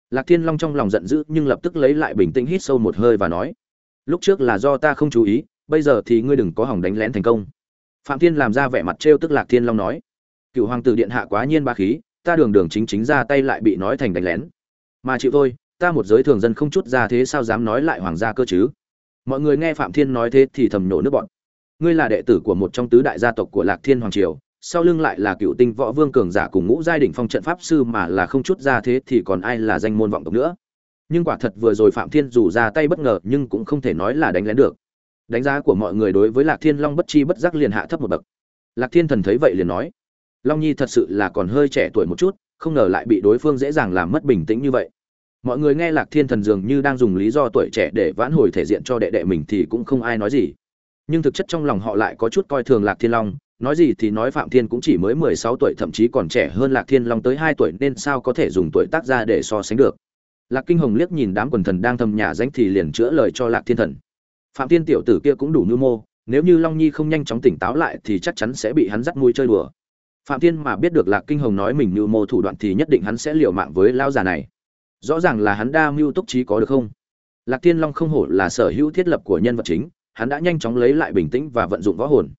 Lạc thiên long trong lòng giận dữ nhưng lập tức lấy lại bình tĩnh hít sâu một hơi và nói, lúc trước là do ta không chú ý, bây giờ thì ngươi đừng có hỏng đánh lén thành công phạm thiên làm ra vẻ mặt trêu tức lạc thiên long nói cựu hoàng tử điện hạ quá nhiên ba khí, ta đường đường chính chính ra tay lại bị nói thành đánh lén. Mà chịu thôi, ta một giới thường dân không chút ra thế sao dám nói lại hoàng gia cơ chứ? Mọi người nghe phạm thiên nói thế thì thầm nổ nước bọn. Ngươi là đệ tử của một trong tứ đại gia tộc của lạc thiên hoàng triều, sau lưng lại là cựu tinh võ vương cường giả cùng ngũ giai đỉnh phong trận pháp sư mà là không chút ra thế thì còn ai là danh môn vọng tộc nữa? Nhưng quả thật vừa rồi phạm thiên dù ra tay bất ngờ nhưng cũng không thể nói là đánh lén được đánh giá của mọi người đối với lạc thiên long bất chi bất giác liền hạ thấp một bậc. Lạc thiên thần thấy vậy liền nói, long nhi thật sự là còn hơi trẻ tuổi một chút, không ngờ lại bị đối phương dễ dàng làm mất bình tĩnh như vậy. Mọi người nghe lạc thiên thần dường như đang dùng lý do tuổi trẻ để vãn hồi thể diện cho đệ đệ mình thì cũng không ai nói gì. Nhưng thực chất trong lòng họ lại có chút coi thường lạc thiên long, nói gì thì nói phạm thiên cũng chỉ mới mười sáu tuổi, thậm chí còn trẻ hơn lạc thiên long tới hai tuổi, nên sao có thể dùng tuổi tác ra để so sánh được. Lạc kinh hồng liếc nhìn đám quần thần đang thầm nhà danh thì liền chữa lời cho lạc thiên thần phạm thiên tiểu tử kia cũng đủ mưu mô, nếu như long nhi không nhanh chóng tỉnh táo lại thì chắc chắn sẽ bị hắn dắt mũi chơi đùa. Phạm thiên mà biết được lạc kinh hồng nói mình mưu mô thủ đoạn thì nhất định hắn sẽ liều mạng với lao già này. Rõ ràng là hắn đa mưu túc trí có được không? Lạc thiên long không hổ là sở hữu thiết lập của nhân vật chính, hắn đã nhanh chóng lấy lại bình tĩnh và vận dụng võ hồn.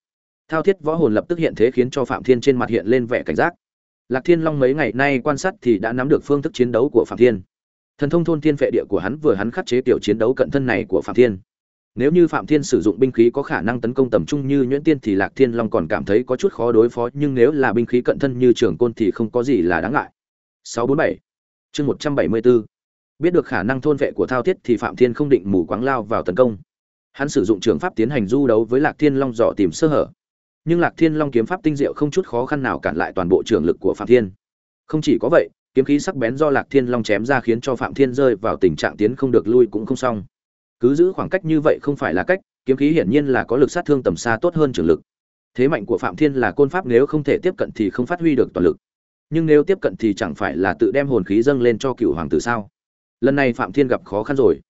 Thao thiết võ hồn lập tức hiện thế khiến cho phạm thiên trên mặt hiện lên vẻ cảnh giác. Lạc thiên long mấy ngày nay quan sát thì đã nắm được phương thức chiến đấu của phạm thiên. Thần thông thôn thiên vệ địa của hắn vừa hắn khắc chế tiểu chiến đấu cận thân này của phạm thiên nếu như phạm thiên sử dụng binh khí có khả năng tấn công tầm trung như nhuyễn tiên thì lạc thiên long còn cảm thấy có chút khó đối phó, nhưng nếu là binh khí cận thân như trường côn thì không có gì là đáng ngại. 647 chương 174 biết được khả năng thôn vệ của thao thiết thì phạm thiên không định mù quáng lao vào tấn công. Hắn sử dụng trường pháp tiến hành du đấu với lạc thiên long dò tìm sơ hở. Nhưng lạc thiên long kiếm pháp tinh diệu không chút khó khăn nào cản lại toàn bộ trường lực của phạm thiên. Không chỉ có vậy, kiếm khí sắc bén do lạc thiên long chém ra khiến cho phạm thiên rơi vào tình trạng tiến không được lui cũng không xong cứ giữ khoảng cách như vậy không phải là cách, kiếm khí hiển nhiên là có lực sát thương tầm xa tốt hơn trường lực. Thế mạnh của phạm thiên là côn pháp nếu không thể tiếp cận thì không phát huy được toàn lực. Nhưng nếu tiếp cận thì chẳng phải là tự đem hồn khí dâng lên cho cựu hoàng tử sao? Lần này phạm thiên gặp khó khăn rồi.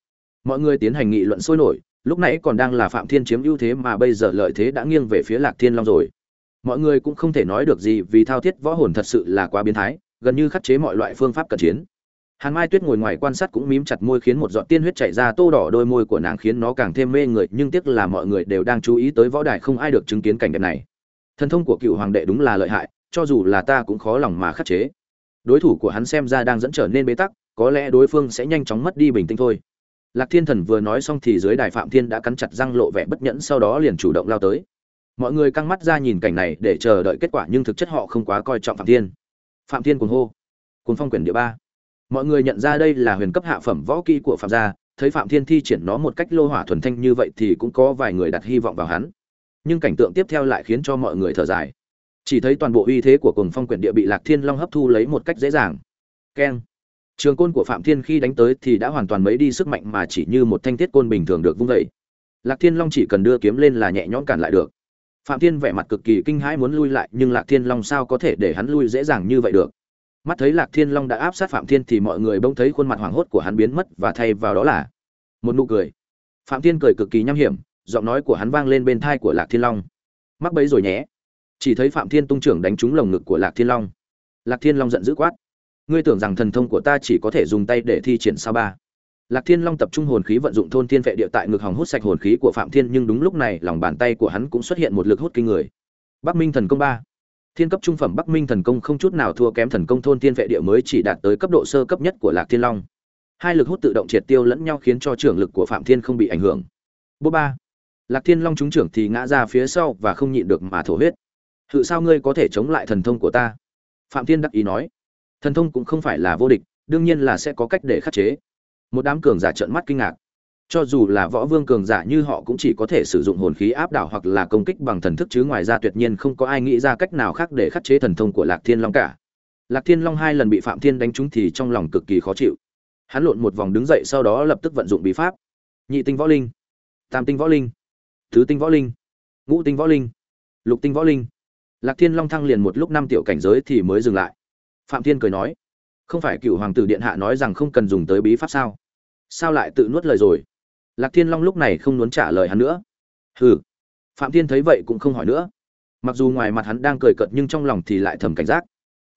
Mọi người tiến hành nghị luận sôi nổi, lúc nãy còn đang là phạm thiên chiếm ưu thế mà bây giờ lợi thế đã nghiêng về phía lạc thiên long rồi. Mọi người cũng không thể nói được gì vì thao thiết võ hồn thật sự là quá biến thái, gần như khắc chế mọi loại phương pháp cận chiến hàn mai tuyết ngồi ngoài quan sát cũng mím chặt môi khiến một giọt tiên huyết chảy ra, tô đỏ đôi môi của nàng khiến nó càng thêm mê người, nhưng tiếc là mọi người đều đang chú ý tới võ đài không ai được chứng kiến cảnh đẹp này. Thần thông của cựu hoàng đệ đúng là lợi hại, cho dù là ta cũng khó lòng mà khắc chế. Đối thủ của hắn xem ra đang dẫn trở nên bế tắc, có lẽ đối phương sẽ nhanh chóng mất đi bình tĩnh thôi. Lạc thiên thần vừa nói xong thì dưới đài phạm thiên đã cắn chặt răng lộ vẻ bất nhẫn, sau đó liền chủ động lao tới. Mọi người căng mắt ra nhìn cảnh này để chờ đợi kết quả, nhưng thực chất họ không quá coi trọng phạm thiên. Phạm thiên cuồng hô. Cuồng phong quyển địa ba mọi người nhận ra đây là huyền cấp hạ phẩm võ kỹ của phạm gia, thấy phạm thiên thi triển nó một cách lô hỏa thuần thanh như vậy thì cũng có vài người đặt hy vọng vào hắn. Nhưng cảnh tượng tiếp theo lại khiến cho mọi người thở dài. Chỉ thấy toàn bộ uy thế của cùng phong quyển địa bị lạc thiên long hấp thu lấy một cách dễ dàng. Keng. Trường côn của phạm thiên khi đánh tới thì đã hoàn toàn mấy đi sức mạnh mà chỉ như một thanh thiết côn bình thường được vung vẩy lạc thiên long chỉ cần đưa kiếm lên là nhẹ nhõm cản lại được. Phạm thiên vẻ mặt cực kỳ kinh hãi muốn lui lại, nhưng lạc thiên long sao có thể để hắn lui dễ dàng như vậy được? Mắt thấy lạc thiên long đã áp sát phạm thiên thì mọi người bỗng thấy khuôn mặt hoảng hốt của hắn biến mất và thay vào đó là một nụ cười. Phạm thiên cười cực kỳ nham hiểm, giọng nói của hắn vang lên bên thai của lạc thiên long. Mắc bấy rồi nhé. Chỉ thấy phạm thiên tung trưởng đánh trúng lồng ngực của lạc thiên long. Lạc thiên long giận dữ quát. Ngươi tưởng rằng thần thông của ta chỉ có thể dùng tay để thi triển sao ba? Lạc thiên long tập trung hồn khí vận dụng thôn thiên vệ địa tại ngực hòng hút sạch hồn khí của phạm thiên nhưng đúng lúc này lòng bàn tay của hắn cũng xuất hiện một lực hút kinh người. Bắc minh thần công ba thiên cấp trung phẩm bắc minh thần công không chút nào thua kém thần công thôn thiên vệ địa mới chỉ đạt tới cấp độ sơ cấp nhất của lạc thiên long. Hai lực hút tự động triệt tiêu lẫn nhau khiến cho trưởng lực của phạm thiên không bị ảnh hưởng. Bố ba, lạc thiên long trúng trưởng thì ngã ra phía sau và không nhịn được mà thổ huyết. Tự sao ngươi có thể chống lại thần thông của ta? Phạm thiên đắc ý nói. Thần thông cũng không phải là vô địch, đương nhiên là sẽ có cách để khắc chế. Một đám cường giả trợn mắt kinh ngạc cho dù là võ vương cường giả như họ cũng chỉ có thể sử dụng hồn khí áp đảo hoặc là công kích bằng thần thức chứ ngoài ra tuyệt nhiên không có ai nghĩ ra cách nào khác để khắc chế thần thông của lạc thiên long cả. Lạc thiên long hai lần bị phạm thiên đánh trúng thì trong lòng cực kỳ khó chịu. Hắn lộn một vòng đứng dậy sau đó lập tức vận dụng bí pháp. Nhị tinh võ linh, tam tinh võ linh thứ tinh võ linh, ngũ tinh võ linh, lục tinh võ linh. Lạc thiên long thăng liền một lúc năm tiểu cảnh giới thì mới dừng lại. Phạm thiên cười nói, không phải cựu hoàng tử điện hạ nói rằng không cần dùng tới bí pháp sao? Sao lại tự nuốt lời rồi? Lạc thiên long lúc này không muốn trả lời hắn nữa. Hừ. Phạm thiên thấy vậy cũng không hỏi nữa. Mặc dù ngoài mặt hắn đang cười cợt nhưng trong lòng thì lại thầm cảnh giác.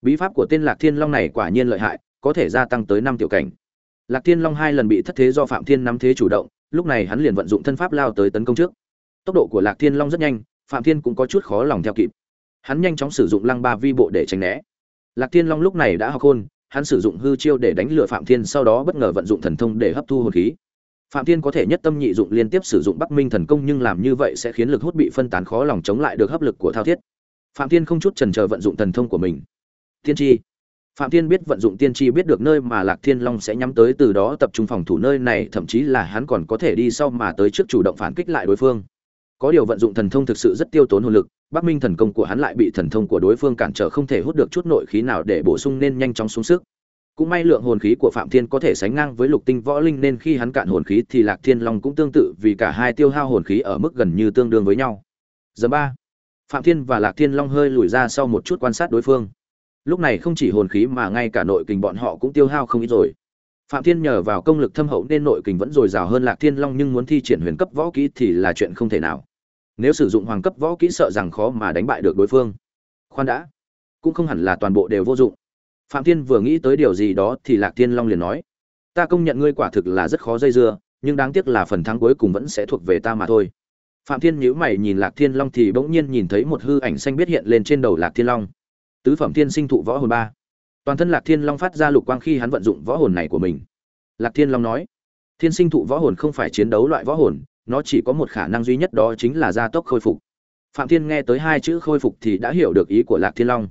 Bí pháp của tên lạc thiên long này quả nhiên lợi hại, có thể gia tăng tới năm tiểu cảnh. Lạc thiên long hai lần bị thất thế do phạm thiên nắm thế chủ động, lúc này hắn liền vận dụng thân pháp lao tới tấn công trước. Tốc độ của lạc thiên long rất nhanh, phạm thiên cũng có chút khó lòng theo kịp. Hắn nhanh chóng sử dụng lăng ba vi bộ để tránh né. Lạc thiên long lúc này đã học khôn hắn sử dụng hư chiêu để đánh lừa phạm thiên, sau đó bất ngờ vận dụng thần thông để hấp thu hồn khí phạm thiên có thể nhất tâm nhị dụng liên tiếp sử dụng bắc minh thần công nhưng làm như vậy sẽ khiến lực hút bị phân tán khó lòng chống lại được hấp lực của thao thiết. Phạm thiên không chút chần chờ vận dụng thần thông của mình. Tiên tri. Phạm thiên biết vận dụng tiên tri biết được nơi mà lạc thiên long sẽ nhắm tới, từ đó tập trung phòng thủ nơi này, thậm chí là hắn còn có thể đi sau mà tới trước chủ động phản kích lại đối phương. Có điều vận dụng thần thông thực sự rất tiêu tốn hồn lực, bắc minh thần công của hắn lại bị thần thông của đối phương cản trở không thể hút được chút nội khí nào để bổ sung nên nhanh chóng xuống sức cũng may lượng hồn khí của phạm thiên có thể sánh ngang với lục tinh võ linh nên khi hắn cạn hồn khí thì lạc thiên long cũng tương tự vì cả hai tiêu hao hồn khí ở mức gần như tương đương với nhau. Giờ ba. Phạm thiên và lạc thiên long hơi lùi ra sau một chút quan sát đối phương. Lúc này không chỉ hồn khí mà ngay cả nội kình bọn họ cũng tiêu hao không ít rồi. Phạm thiên nhờ vào công lực thâm hậu nên nội kình vẫn dồi dào hơn lạc thiên long nhưng muốn thi triển huyền cấp võ kỹ thì là chuyện không thể nào. Nếu sử dụng hoàng cấp võ kỹ sợ rằng khó mà đánh bại được đối phương. Khoan đã. Cũng không hẳn là toàn bộ đều vô dụng phạm thiên vừa nghĩ tới điều gì đó thì lạc thiên long liền nói, ta công nhận ngươi quả thực là rất khó dây dưa, nhưng đáng tiếc là phần thắng cuối cùng vẫn sẽ thuộc về ta mà thôi. Phạm thiên nhíu mày nhìn lạc thiên long thì bỗng nhiên nhìn thấy một hư ảnh xanh biết hiện lên trên đầu lạc thiên long. Tứ phẩm thiên sinh thụ võ hồn ba. Toàn thân lạc thiên long phát ra lục quang khi hắn vận dụng võ hồn này của mình. Lạc thiên long nói, thiên sinh thụ võ hồn không phải chiến đấu loại võ hồn, nó chỉ có một khả năng duy nhất đó chính là gia tốc khôi phục. Phạm thiên nghe tới hai chữ khôi phục thì đã hiểu được ý của lạc thiên long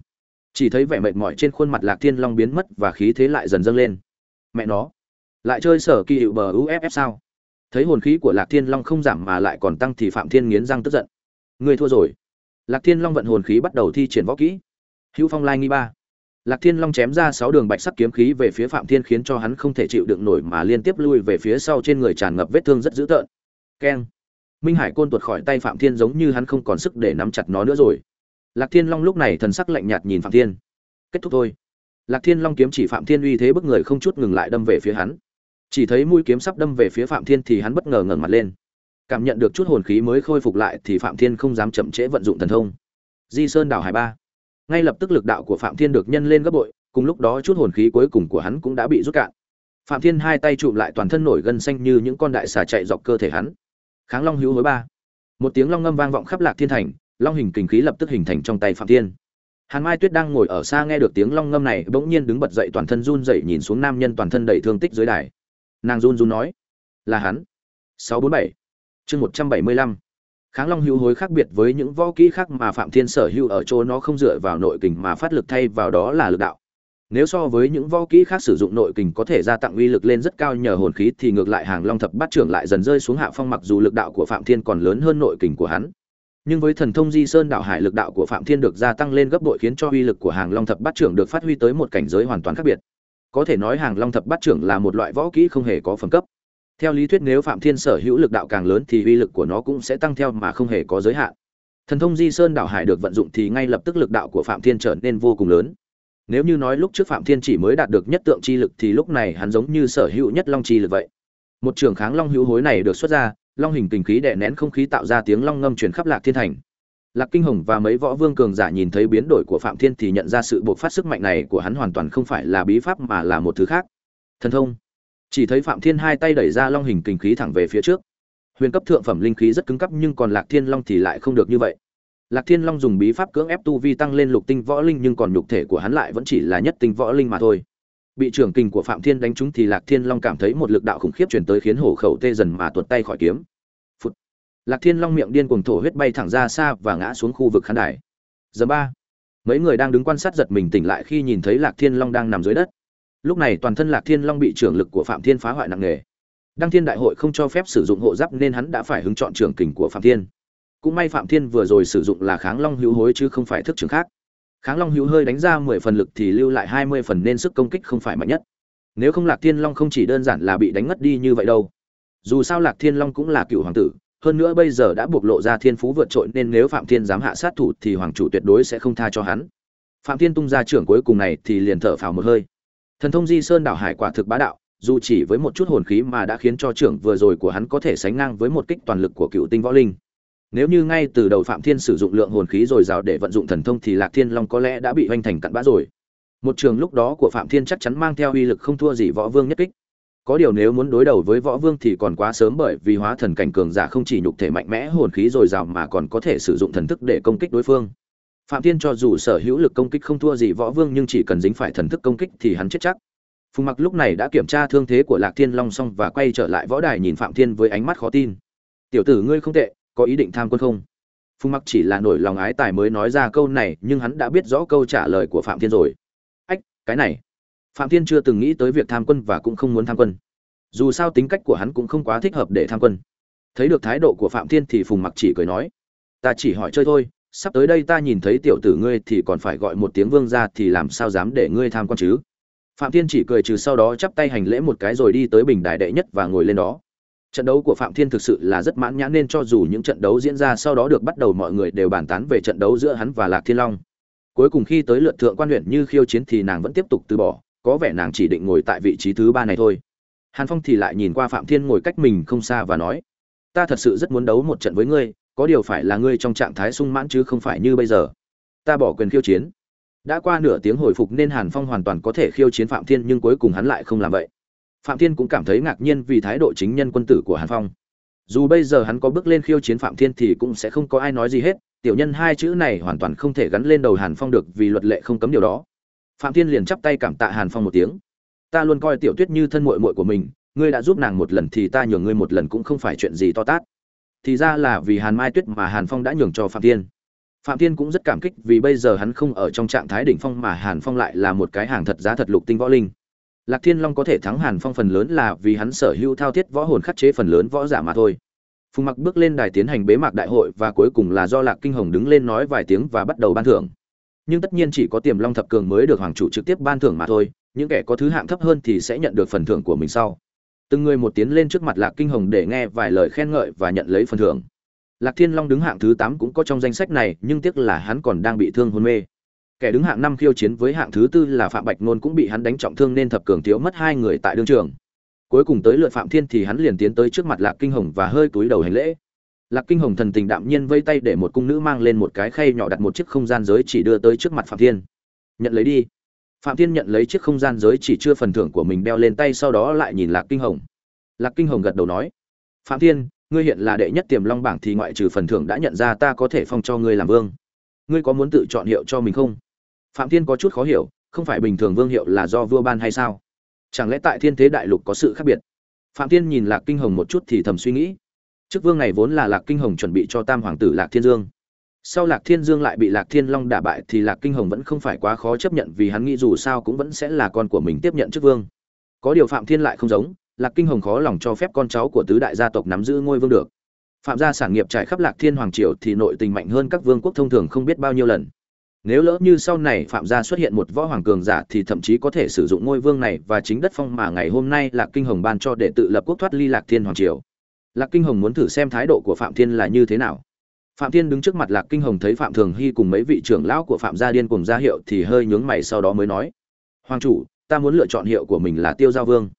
chỉ thấy vẻ mệt mỏi trên khuôn mặt lạc thiên long biến mất và khí thế lại dần dâng lên. Mẹ nó, lại chơi sở kỳ hiệu bờ uff sao? Thấy hồn khí của lạc thiên long không giảm mà lại còn tăng thì phạm thiên nghiến răng tức giận. Người thua rồi. Lạc thiên long vận hồn khí bắt đầu thi triển võ kỹ. Hữu phong lai nghi ba. Lạc thiên long chém ra sáu đường bạch sắc kiếm khí về phía phạm thiên khiến cho hắn không thể chịu đựng nổi mà liên tiếp lui về phía sau trên người tràn ngập vết thương rất dữ tợn. Keng. Minh hải côn tuột khỏi tay phạm thiên giống như hắn không còn sức để nắm chặt nó nữa rồi lạc thiên long lúc này thần sắc lạnh nhạt nhìn phạm thiên. Kết thúc thôi. Lạc thiên long kiếm chỉ phạm thiên uy thế bức người không chút ngừng lại đâm về phía hắn. Chỉ thấy mũi kiếm sắp đâm về phía phạm thiên thì hắn bất ngờ ngẩng mặt lên. Cảm nhận được chút hồn khí mới khôi phục lại thì phạm thiên không dám chậm trễ vận dụng thần thông. Di sơn đảo hải ba. Ngay lập tức lực đạo của phạm thiên được nhân lên gấp bội, cùng lúc đó chút hồn khí cuối cùng của hắn cũng đã bị rút cạn. Phạm thiên hai tay chụm lại toàn thân nổi gân xanh như những con đại xà chạy dọc cơ thể hắn. Kháng long hữu hối ba. Một tiếng long ngâm vang vọng khắp lạc thiên thành long hình kình khí lập tức hình thành trong tay phạm thiên. Hàn mai tuyết đang ngồi ở xa nghe được tiếng long ngâm này, bỗng nhiên đứng bật dậy toàn thân run dậy nhìn xuống nam nhân toàn thân đầy thương tích dưới đài. Nàng run run nói, là hắn. Sáu bốn bảy, chương một trăm bảy mươi lăm. Kháng long hữu hối khác biệt với những võ kỹ khác mà phạm thiên sở hữu ở chỗ nó không dựa vào nội kình mà phát lực thay vào đó là lực đạo. Nếu so với những võ kỹ khác sử dụng nội kình có thể gia tăng uy lực lên rất cao nhờ hồn khí thì ngược lại hàng long thập bát trưởng lại dần rơi xuống hạ phong mặc dù lực đạo của phạm thiên còn lớn hơn nội kình của hắn nhưng với thần thông di sơn đạo hải lực đạo của phạm thiên được gia tăng lên gấp bội khiến cho uy lực của hàng long thập bát trưởng được phát huy tới một cảnh giới hoàn toàn khác biệt. Có thể nói hàng long thập bát trưởng là một loại võ kỹ không hề có phẩm cấp. Theo lý thuyết nếu phạm thiên sở hữu lực đạo càng lớn thì uy lực của nó cũng sẽ tăng theo mà không hề có giới hạn. Thần thông di sơn đạo hải được vận dụng thì ngay lập tức lực đạo của phạm thiên trở nên vô cùng lớn. Nếu như nói lúc trước phạm thiên chỉ mới đạt được nhất tượng chi lực thì lúc này hắn giống như sở hữu nhất long chi lực vậy. Một trường kháng long hữu hối này được xuất ra long hình kình khí đè nén không khí tạo ra tiếng long ngâm truyền khắp lạc thiên thành. Lạc kinh hồng và mấy võ vương cường giả nhìn thấy biến đổi của phạm thiên thì nhận ra sự bộc phát sức mạnh này của hắn hoàn toàn không phải là bí pháp mà là một thứ khác. Thần thông. Chỉ thấy phạm thiên hai tay đẩy ra long hình kình khí thẳng về phía trước. Huyền cấp thượng phẩm linh khí rất cứng cấp nhưng còn lạc thiên long thì lại không được như vậy. Lạc thiên long dùng bí pháp cưỡng ép tu vi tăng lên lục tinh võ linh nhưng còn nhục thể của hắn lại vẫn chỉ là nhất tinh võ linh mà thôi bị trưởng kình của phạm thiên đánh trúng thì lạc thiên long cảm thấy một lực đạo khủng khiếp chuyển tới khiến hổ khẩu tê dần mà tuột tay khỏi kiếm. Phụt. lạc thiên long miệng điên cuồng thổ huyết bay thẳng ra xa và ngã xuống khu vực khán đài. Giờ ba. Mấy người đang đứng quan sát giật mình tỉnh lại khi nhìn thấy lạc thiên long đang nằm dưới đất. Lúc này toàn thân lạc thiên long bị trưởng lực của phạm thiên phá hoại nặng nề. Đăng thiên đại hội không cho phép sử dụng hộ giáp nên hắn đã phải hứng chọn trưởng kình của phạm thiên. Cũng may phạm thiên vừa rồi sử dụng là kháng long hữu hối chứ không phải thức trưởng khác kháng long hữu hơi đánh ra mười phần lực thì lưu lại hai mươi phần nên sức công kích không phải mạnh nhất. Nếu không lạc thiên long không chỉ đơn giản là bị đánh ngất đi như vậy đâu. Dù sao lạc thiên long cũng là cựu hoàng tử, hơn nữa bây giờ đã bộc lộ ra thiên phú vượt trội nên nếu phạm thiên dám hạ sát thủ thì hoàng chủ tuyệt đối sẽ không tha cho hắn. Phạm thiên tung ra trưởng cuối cùng này thì liền thở phào một hơi. Thần thông di sơn đảo hải quả thực bá đạo, dù chỉ với một chút hồn khí mà đã khiến cho trưởng vừa rồi của hắn có thể sánh ngang với một kích toàn lực của cựu tinh võ linh nếu như ngay từ đầu Phạm Thiên sử dụng lượng hồn khí rồi rào để vận dụng thần thông thì Lạc Thiên Long có lẽ đã bị hoành thành cặn bã rồi. Một trường lúc đó của Phạm Thiên chắc chắn mang theo uy lực không thua gì Võ Vương nhất kích. Có điều nếu muốn đối đầu với Võ Vương thì còn quá sớm bởi vì hóa thần cảnh cường giả không chỉ nhục thể mạnh mẽ hồn khí rồi rào mà còn có thể sử dụng thần thức để công kích đối phương. Phạm Thiên cho dù sở hữu lực công kích không thua gì Võ Vương nhưng chỉ cần dính phải thần thức công kích thì hắn chết chắc. Phùng Mặc lúc này đã kiểm tra thương thế của Lạc Thiên Long xong và quay trở lại võ đài nhìn Phạm Thiên với ánh mắt khó tin. "Tiểu tử ngươi không tệ, có ý định tham quân không?" phùng mặc chỉ là nổi lòng ái tài mới nói ra câu này, nhưng hắn đã biết rõ câu trả lời của phạm thiên rồi. Ách, cái này. Phạm thiên chưa từng nghĩ tới việc tham quân và cũng không muốn tham quân. Dù sao tính cách của hắn cũng không quá thích hợp để tham quân. Thấy được thái độ của phạm thiên thì phùng mặc chỉ cười nói, ta chỉ hỏi chơi thôi, sắp tới đây ta nhìn thấy tiểu tử ngươi thì còn phải gọi một tiếng vương ra thì làm sao dám để ngươi tham quan chứ? Phạm thiên chỉ cười trừ sau đó chắp tay hành lễ một cái rồi đi tới bình đài đệ nhất và ngồi lên đó. Trận đấu của Phạm Thiên thực sự là rất mãn nhãn nên cho dù những trận đấu diễn ra sau đó được bắt đầu mọi người đều bàn tán về trận đấu giữa hắn và Lạc Thiên Long. Cuối cùng khi tới lượt thượng quan huyện như khiêu chiến thì nàng vẫn tiếp tục từ bỏ, có vẻ nàng chỉ định ngồi tại vị trí thứ ba này thôi. Hàn Phong thì lại nhìn qua Phạm Thiên ngồi cách mình không xa và nói: "Ta thật sự rất muốn đấu một trận với ngươi, có điều phải là ngươi trong trạng thái sung mãn chứ không phải như bây giờ. Ta bỏ quyền khiêu chiến." Đã qua nửa tiếng hồi phục nên Hàn Phong hoàn toàn có thể khiêu chiến Phạm Thiên nhưng cuối cùng hắn lại không làm vậy phạm thiên cũng cảm thấy ngạc nhiên vì thái độ chính nhân quân tử của hàn phong. Dù bây giờ hắn có bước lên khiêu chiến phạm thiên thì cũng sẽ không có ai nói gì hết, tiểu nhân hai chữ này hoàn toàn không thể gắn lên đầu hàn phong được vì luật lệ không cấm điều đó. Phạm thiên liền chắp tay cảm tạ hàn phong một tiếng. Ta luôn coi tiểu tuyết như thân muội muội của mình, ngươi đã giúp nàng một lần thì ta nhường ngươi một lần cũng không phải chuyện gì to tát. Thì ra là vì hàn mai tuyết mà hàn phong đã nhường cho phạm thiên. Phạm thiên cũng rất cảm kích vì bây giờ hắn không ở trong trạng thái đỉnh phong mà hàn phong lại là một cái hàng thật giá thật lục tinh võ linh. Lạc Thiên Long có thể thắng Hàn Phong phần lớn là vì hắn sở hữu thao thiết võ hồn khắc chế phần lớn võ giả mà thôi. Phùng Mặc bước lên đài tiến hành bế mạc đại hội và cuối cùng là do Lạc Kinh Hồng đứng lên nói vài tiếng và bắt đầu ban thưởng. Nhưng tất nhiên chỉ có Tiềm Long thập cường mới được hoàng chủ trực tiếp ban thưởng mà thôi, những kẻ có thứ hạng thấp hơn thì sẽ nhận được phần thưởng của mình sau. Từng người một tiến lên trước mặt Lạc Kinh Hồng để nghe vài lời khen ngợi và nhận lấy phần thưởng. Lạc Thiên Long đứng hạng thứ 8 cũng có trong danh sách này, nhưng tiếc là hắn còn đang bị thương hôn mê kẻ đứng hạng năm khiêu chiến với hạng thứ tư là phạm bạch nôn cũng bị hắn đánh trọng thương nên thập cường thiếu mất hai người tại đương trường. Cuối cùng tới lượt phạm thiên thì hắn liền tiến tới trước mặt lạc kinh hồng và hơi cúi đầu hành lễ. Lạc kinh hồng thần tình đạm nhiên vây tay để một cung nữ mang lên một cái khay nhỏ đặt một chiếc không gian giới chỉ đưa tới trước mặt phạm thiên. Nhận lấy đi. Phạm thiên nhận lấy chiếc không gian giới chỉ chưa phần thưởng của mình đeo lên tay sau đó lại nhìn lạc kinh hồng. Lạc kinh hồng gật đầu nói, phạm thiên, ngươi hiện là đệ nhất tiềm long bảng thì ngoại trừ phần thưởng đã nhận ra ta có thể phong cho ngươi làm vương. Ngươi có muốn tự chọn hiệu cho mình không? Phạm thiên có chút khó hiểu, không phải bình thường vương hiệu là do vua ban hay sao? Chẳng lẽ tại thiên thế đại lục có sự khác biệt? Phạm thiên nhìn lạc kinh hồng một chút thì thầm suy nghĩ. Chức vương này vốn là lạc kinh hồng chuẩn bị cho tam hoàng tử lạc thiên dương. Sau lạc thiên dương lại bị lạc thiên long đả bại thì lạc kinh hồng vẫn không phải quá khó chấp nhận vì hắn nghĩ dù sao cũng vẫn sẽ là con của mình tiếp nhận chức vương. Có điều phạm thiên lại không giống, lạc kinh hồng khó lòng cho phép con cháu của tứ đại gia tộc nắm giữ ngôi vương được. Phạm gia sản nghiệp trải khắp lạc thiên hoàng triều thì nội tình mạnh hơn các vương quốc thông thường không biết bao nhiêu lần nếu lỡ như sau này phạm gia xuất hiện một võ hoàng cường giả thì thậm chí có thể sử dụng ngôi vương này và chính đất phong mà ngày hôm nay lạc kinh hồng ban cho để tự lập quốc thoát ly lạc thiên hoàng triều. Lạc kinh hồng muốn thử xem thái độ của phạm thiên là như thế nào. Phạm thiên đứng trước mặt lạc kinh hồng thấy phạm thường hy cùng mấy vị trưởng lão của phạm gia điên cùng ra hiệu thì hơi nhướng mày sau đó mới nói, hoàng chủ, ta muốn lựa chọn hiệu của mình là tiêu giao vương.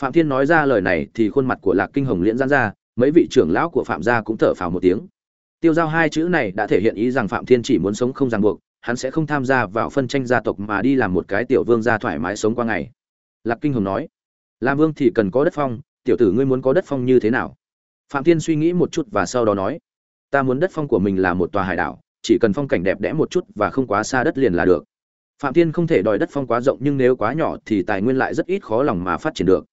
Phạm thiên nói ra lời này thì khuôn mặt của lạc kinh hồng liễn giãn ra, mấy vị trưởng lão của phạm gia cũng thở phào một tiếng. Tiêu giao hai chữ này đã thể hiện ý rằng phạm thiên chỉ muốn sống không ràng buộc hắn sẽ không tham gia vào phân tranh gia tộc mà đi làm một cái tiểu vương gia thoải mái sống qua ngày. Lạc kinh hồng nói làm vương thì cần có đất phong, tiểu tử ngươi muốn có đất phong như thế nào? Phạm thiên suy nghĩ một chút và sau đó nói, ta muốn đất phong của mình là một tòa hải đảo, chỉ cần phong cảnh đẹp đẽ một chút và không quá xa đất liền là được. Phạm thiên không thể đòi đất phong quá rộng nhưng nếu quá nhỏ thì tài nguyên lại rất ít khó lòng mà phát triển được.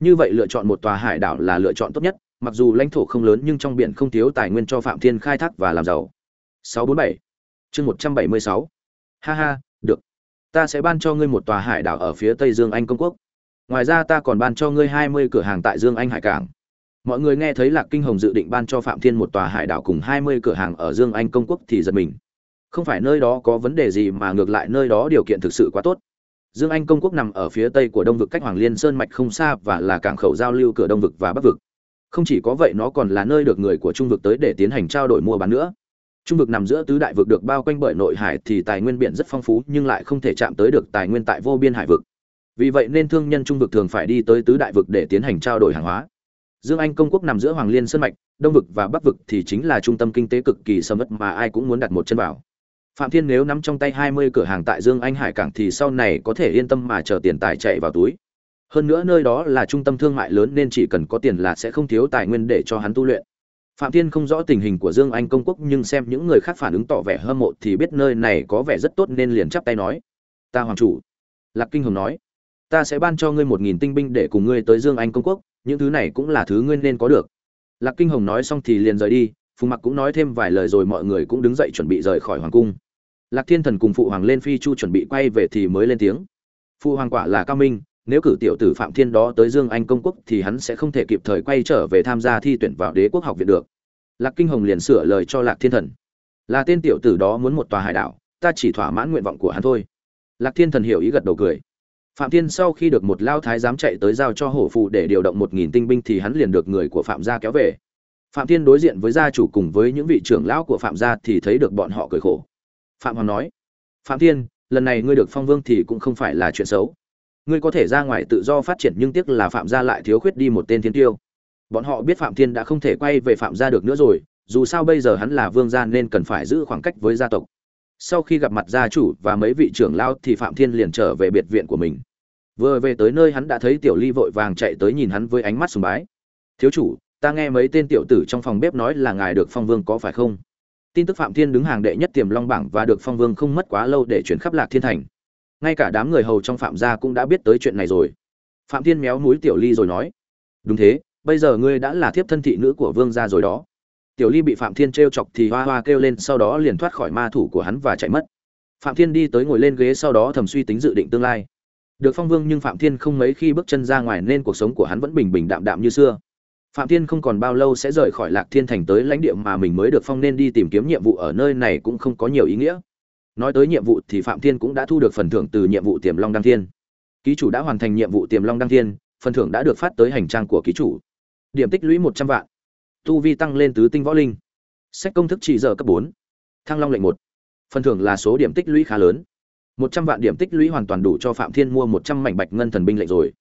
Như vậy lựa chọn một tòa hải đảo là lựa chọn tốt nhất, mặc dù lãnh thổ không lớn nhưng trong biển không thiếu tài nguyên cho phạm thiên khai thác và làm giàu. 647 chương 176 ha ha, được. Ta sẽ ban cho ngươi một tòa hải đảo ở phía tây dương anh công quốc. Ngoài ra ta còn ban cho ngươi 20 cửa hàng tại dương anh hải cảng. Mọi người nghe thấy lạc kinh hồng dự định ban cho phạm thiên một tòa hải đảo cùng 20 cửa hàng ở dương anh công quốc thì giật mình. Không phải nơi đó có vấn đề gì mà ngược lại nơi đó điều kiện thực sự quá tốt. Dương anh công quốc nằm ở phía tây của đông vực cách hoàng liên sơn mạch không xa và là cảng khẩu giao lưu cửa đông vực và bắc vực. Không chỉ có vậy, nó còn là nơi được người của trung vực tới để tiến hành trao đổi mua bán nữa trung vực nằm giữa tứ đại vực được bao quanh bởi nội hải thì tài nguyên biển rất phong phú, nhưng lại không thể chạm tới được tài nguyên tại vô biên hải vực. Vì vậy nên thương nhân trung vực thường phải đi tới tứ đại vực để tiến hành trao đổi hàng hóa. Dương anh công quốc nằm giữa hoàng liên sơn mạch, đông vực và bắc vực thì chính là trung tâm kinh tế cực kỳ sầm uất mà ai cũng muốn đặt một chân vào. Phạm thiên nếu nắm trong tay hai mươi cửa hàng tại dương anh hải cảng thì sau này có thể yên tâm mà chờ tiền tài chạy vào túi. Hơn nữa nơi đó là trung tâm thương mại lớn nên chỉ cần có tiền là sẽ không thiếu tài nguyên để cho hắn tu luyện phạm thiên không rõ tình hình của dương anh công quốc, nhưng xem những người khác phản ứng tỏ vẻ hâm mộ thì biết nơi này có vẻ rất tốt nên liền chắp tay nói. Ta hoàng chủ. Lạc kinh hồng nói. Ta sẽ ban cho ngươi một nghìn tinh binh để cùng ngươi tới dương anh công quốc, những thứ này cũng là thứ ngươi nên có được. Lạc kinh hồng nói xong thì liền rời đi, phùng mặc cũng nói thêm vài lời rồi mọi người cũng đứng dậy chuẩn bị rời khỏi hoàng cung. Lạc thiên thần cùng phụ hoàng lên phi chu chuẩn bị quay về thì mới lên tiếng. Phụ hoàng quả là cao minh nếu cử tiểu tử phạm thiên đó tới dương anh công quốc thì hắn sẽ không thể kịp thời quay trở về tham gia thi tuyển vào đế quốc học viện được. Lạc kinh hồng liền sửa lời cho lạc thiên thần. Là tên tiểu tử đó muốn một tòa hải đảo, ta chỉ thỏa mãn nguyện vọng của hắn thôi. Lạc thiên thần hiểu ý gật đầu cười. Phạm thiên sau khi được một lao thái giám chạy tới giao cho hổ phụ để điều động một nghìn tinh binh thì hắn liền được người của phạm gia kéo về. Phạm thiên đối diện với gia chủ cùng với những vị trưởng lão của phạm gia thì thấy được bọn họ cười khổ. Phạm hoàng nói, phạm thiên, lần này ngươi được phong vương thì cũng không phải là chuyện xấu ngươi có thể ra ngoài tự do phát triển nhưng tiếc là phạm gia lại thiếu khuyết đi một tên thiên tiêu. Bọn họ biết phạm thiên đã không thể quay về phạm gia được nữa rồi, dù sao bây giờ hắn là vương gia nên cần phải giữ khoảng cách với gia tộc. Sau khi gặp mặt gia chủ và mấy vị trưởng lao thì phạm thiên liền trở về biệt viện của mình. Vừa về tới nơi hắn đã thấy tiểu ly vội vàng chạy tới nhìn hắn với ánh mắt sùng bái. Thiếu chủ, ta nghe mấy tên tiểu tử trong phòng bếp nói là ngài được phong vương có phải không? Tin tức phạm thiên đứng hàng đệ nhất tiềm long bảng và được phong vương không mất quá lâu để chuyển khắp lạc thiên thành ngay cả đám người hầu trong phạm gia cũng đã biết tới chuyện này rồi. Phạm thiên méo núi tiểu ly rồi nói, đúng thế, bây giờ ngươi đã là thiếp thân thị nữ của vương gia rồi đó. Tiểu ly bị phạm thiên t chọc thì hoa hoa kêu lên, sau đó liền thoát khỏi ma thủ của hắn và chạy mất. Phạm thiên đi tới ngồi lên ghế sau đó thầm suy tính dự định tương lai. Được phong vương nhưng phạm thiên không mấy khi bước chân ra ngoài nên cuộc sống của hắn vẫn bình bình đạm đạm như xưa. Phạm thiên không còn bao lâu sẽ rời khỏi lạc thiên thành tới lãnh địa mà mình mới được phong nên đi tìm kiếm nhiệm vụ ở nơi này cũng không có nhiều ý nghĩa nói tới nhiệm vụ thì phạm thiên cũng đã thu được phần thưởng từ nhiệm vụ tiềm long đăng thiên. Ký chủ đã hoàn thành nhiệm vụ tiềm long đăng thiên, phần thưởng đã được phát tới hành trang của ký chủ. Điểm tích lũy một trăm vạn. Tu vi tăng lên tứ tinh võ linh. Sách công thức chỉ giờ cấp bốn. Thăng long lệnh một. Phần thưởng là số điểm tích lũy khá lớn. Một trăm vạn điểm tích lũy hoàn toàn đủ cho phạm thiên mua một trăm mảnh bạch ngân thần binh lệnh rồi.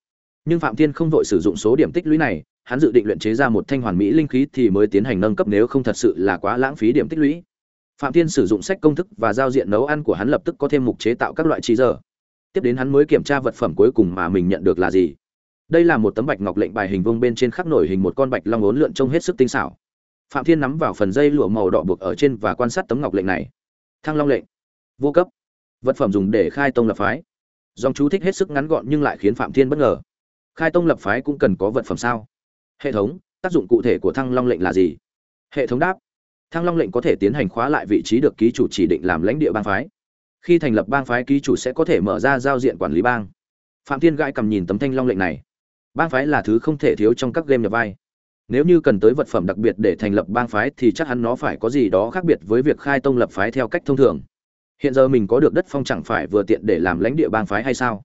Nhưng phạm thiên không vội sử dụng số điểm tích lũy này, hắn dự định luyện chế ra một thanh hoàn mỹ linh khí thì mới tiến hành nâng cấp nếu không thật sự là quá lãng phí điểm tích lũy phạm thiên sử dụng sách công thức và giao diện nấu ăn của hắn lập tức có thêm mục chế tạo các loại trí giờ. Tiếp đến hắn mới kiểm tra vật phẩm cuối cùng mà mình nhận được là gì. Đây là một tấm bạch ngọc lệnh bài hình vuông bên trên khắc nổi hình một con bạch long ốn lượn trông hết sức tinh xảo. Phạm thiên nắm vào phần dây lụa màu đỏ buộc ở trên và quan sát tấm ngọc lệnh này. Thăng long lệnh. Vô cấp. Vật phẩm dùng để khai tông lập phái. Dòng chú thích hết sức ngắn gọn nhưng lại khiến phạm thiên bất ngờ. Khai tông lập phái cũng cần có vật phẩm sao? Hệ thống, tác dụng cụ thể của thăng long lệnh là gì? Hệ thống đáp thăng long lệnh có thể tiến hành khóa lại vị trí được ký chủ chỉ định làm lãnh địa bang phái. Khi thành lập bang phái, ký chủ sẽ có thể mở ra giao diện quản lý bang. Phạm thiên gãi cầm nhìn tấm thanh long lệnh này. Bang phái là thứ không thể thiếu trong các game nhập vai. Nếu như cần tới vật phẩm đặc biệt để thành lập bang phái, thì chắc hẳn nó phải có gì đó khác biệt với việc khai tông lập phái theo cách thông thường. Hiện giờ mình có được đất phong chẳng phải vừa tiện để làm lãnh địa bang phái hay sao?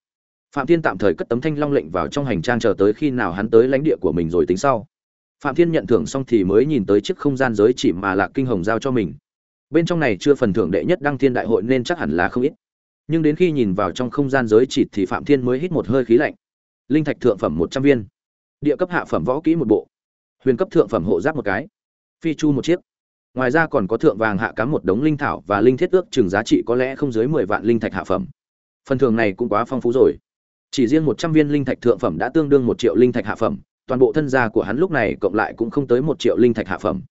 Phạm thiên tạm thời cất tấm thanh long lệnh vào trong hành trang chờ tới khi nào hắn tới lãnh địa của mình rồi tính sau phạm thiên nhận thưởng xong thì mới nhìn tới chiếc không gian giới chỉ mà lạc kinh hồng giao cho mình. Bên trong này chưa phần thưởng đệ nhất đăng thiên đại hội nên chắc hẳn là không ít. Nhưng đến khi nhìn vào trong không gian giới chỉ thì phạm thiên mới hít một hơi khí lạnh. Linh thạch thượng phẩm một trăm viên. Địa cấp hạ phẩm võ kỹ một bộ. Huyền cấp thượng phẩm hộ giáp một cái. Phi chu một chiếc. Ngoài ra còn có thượng vàng hạ cám một đống linh thảo và linh thiết ước chừng giá trị có lẽ không dưới mười vạn linh thạch hạ phẩm. Phần thưởng này cũng quá phong phú rồi. Chỉ riêng một trăm viên linh thạch thượng phẩm đã tương đương một triệu linh thạch hạ phẩm toàn bộ thân gia của hắn lúc này cộng lại cũng không tới một triệu linh thạch hạ phẩm.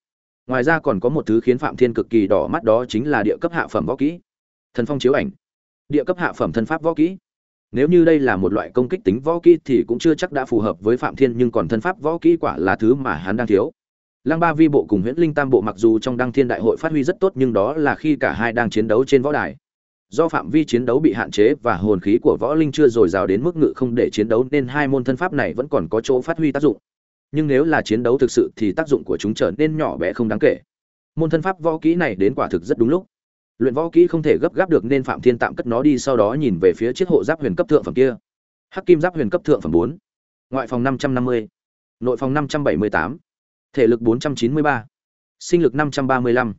Ngoài ra còn có một thứ khiến phạm thiên cực kỳ đỏ mắt đó chính là địa cấp hạ phẩm võ kỹ. Thần phong chiếu ảnh. Địa cấp hạ phẩm thân pháp võ kỹ. Nếu như đây là một loại công kích tính võ kỹ thì cũng chưa chắc đã phù hợp với phạm thiên, nhưng còn thân pháp võ kỹ quả là thứ mà hắn đang thiếu. Lăng ba vi bộ cùng huyễn linh tam bộ mặc dù trong đăng thiên đại hội phát huy rất tốt nhưng đó là khi cả hai đang chiến đấu trên võ đài do phạm vi chiến đấu bị hạn chế và hồn khí của võ linh chưa dồi dào đến mức ngự không để chiến đấu nên hai môn thân pháp này vẫn còn có chỗ phát huy tác dụng. Nhưng nếu là chiến đấu thực sự thì tác dụng của chúng trở nên nhỏ bé không đáng kể. Môn thân pháp võ kỹ này đến quả thực rất đúng lúc. Luyện võ kỹ không thể gấp gáp được nên phạm thiên tạm cất nó đi sau đó nhìn về phía chiếc hộ giáp huyền cấp thượng phẩm kia. Hắc kim giáp huyền cấp thượng phẩm bốn. Ngoại phòng năm trăm năm mươi. Nội phòng năm trăm bảy mươi tám. Thể lực bốn trăm chín mươi ba. Sinh lực năm trăm ba mươi lăm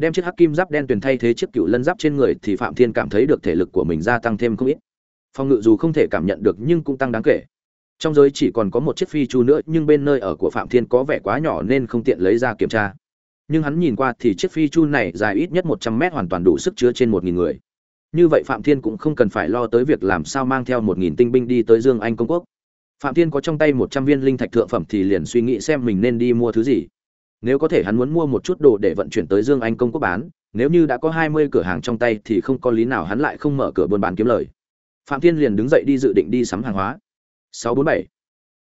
đem chiếc hắc kim giáp đen tuyền thay thế chiếc cựu lân giáp trên người thì phạm thiên cảm thấy được thể lực của mình gia tăng thêm không ít. Phòng ngự dù không thể cảm nhận được nhưng cũng tăng đáng kể. Trong giới chỉ còn có một chiếc phi chu nữa, nhưng bên nơi ở của phạm thiên có vẻ quá nhỏ nên không tiện lấy ra kiểm tra. Nhưng hắn nhìn qua thì chiếc phi chu này dài ít nhất một trăm mét hoàn toàn đủ sức chứa trên một nghìn người. Như vậy phạm thiên cũng không cần phải lo tới việc làm sao mang theo một nghìn tinh binh đi tới dương anh công quốc. Phạm thiên có trong tay một trăm viên linh thạch thượng phẩm thì liền suy nghĩ xem mình nên đi mua thứ gì nếu có thể hắn muốn mua một chút đồ để vận chuyển tới dương anh công quốc bán, nếu như đã có hai mươi cửa hàng trong tay thì không có lý nào hắn lại không mở cửa buôn bán kiếm lời. Phạm thiên liền đứng dậy đi dự định đi sắm hàng hóa. sáu bốn bảy.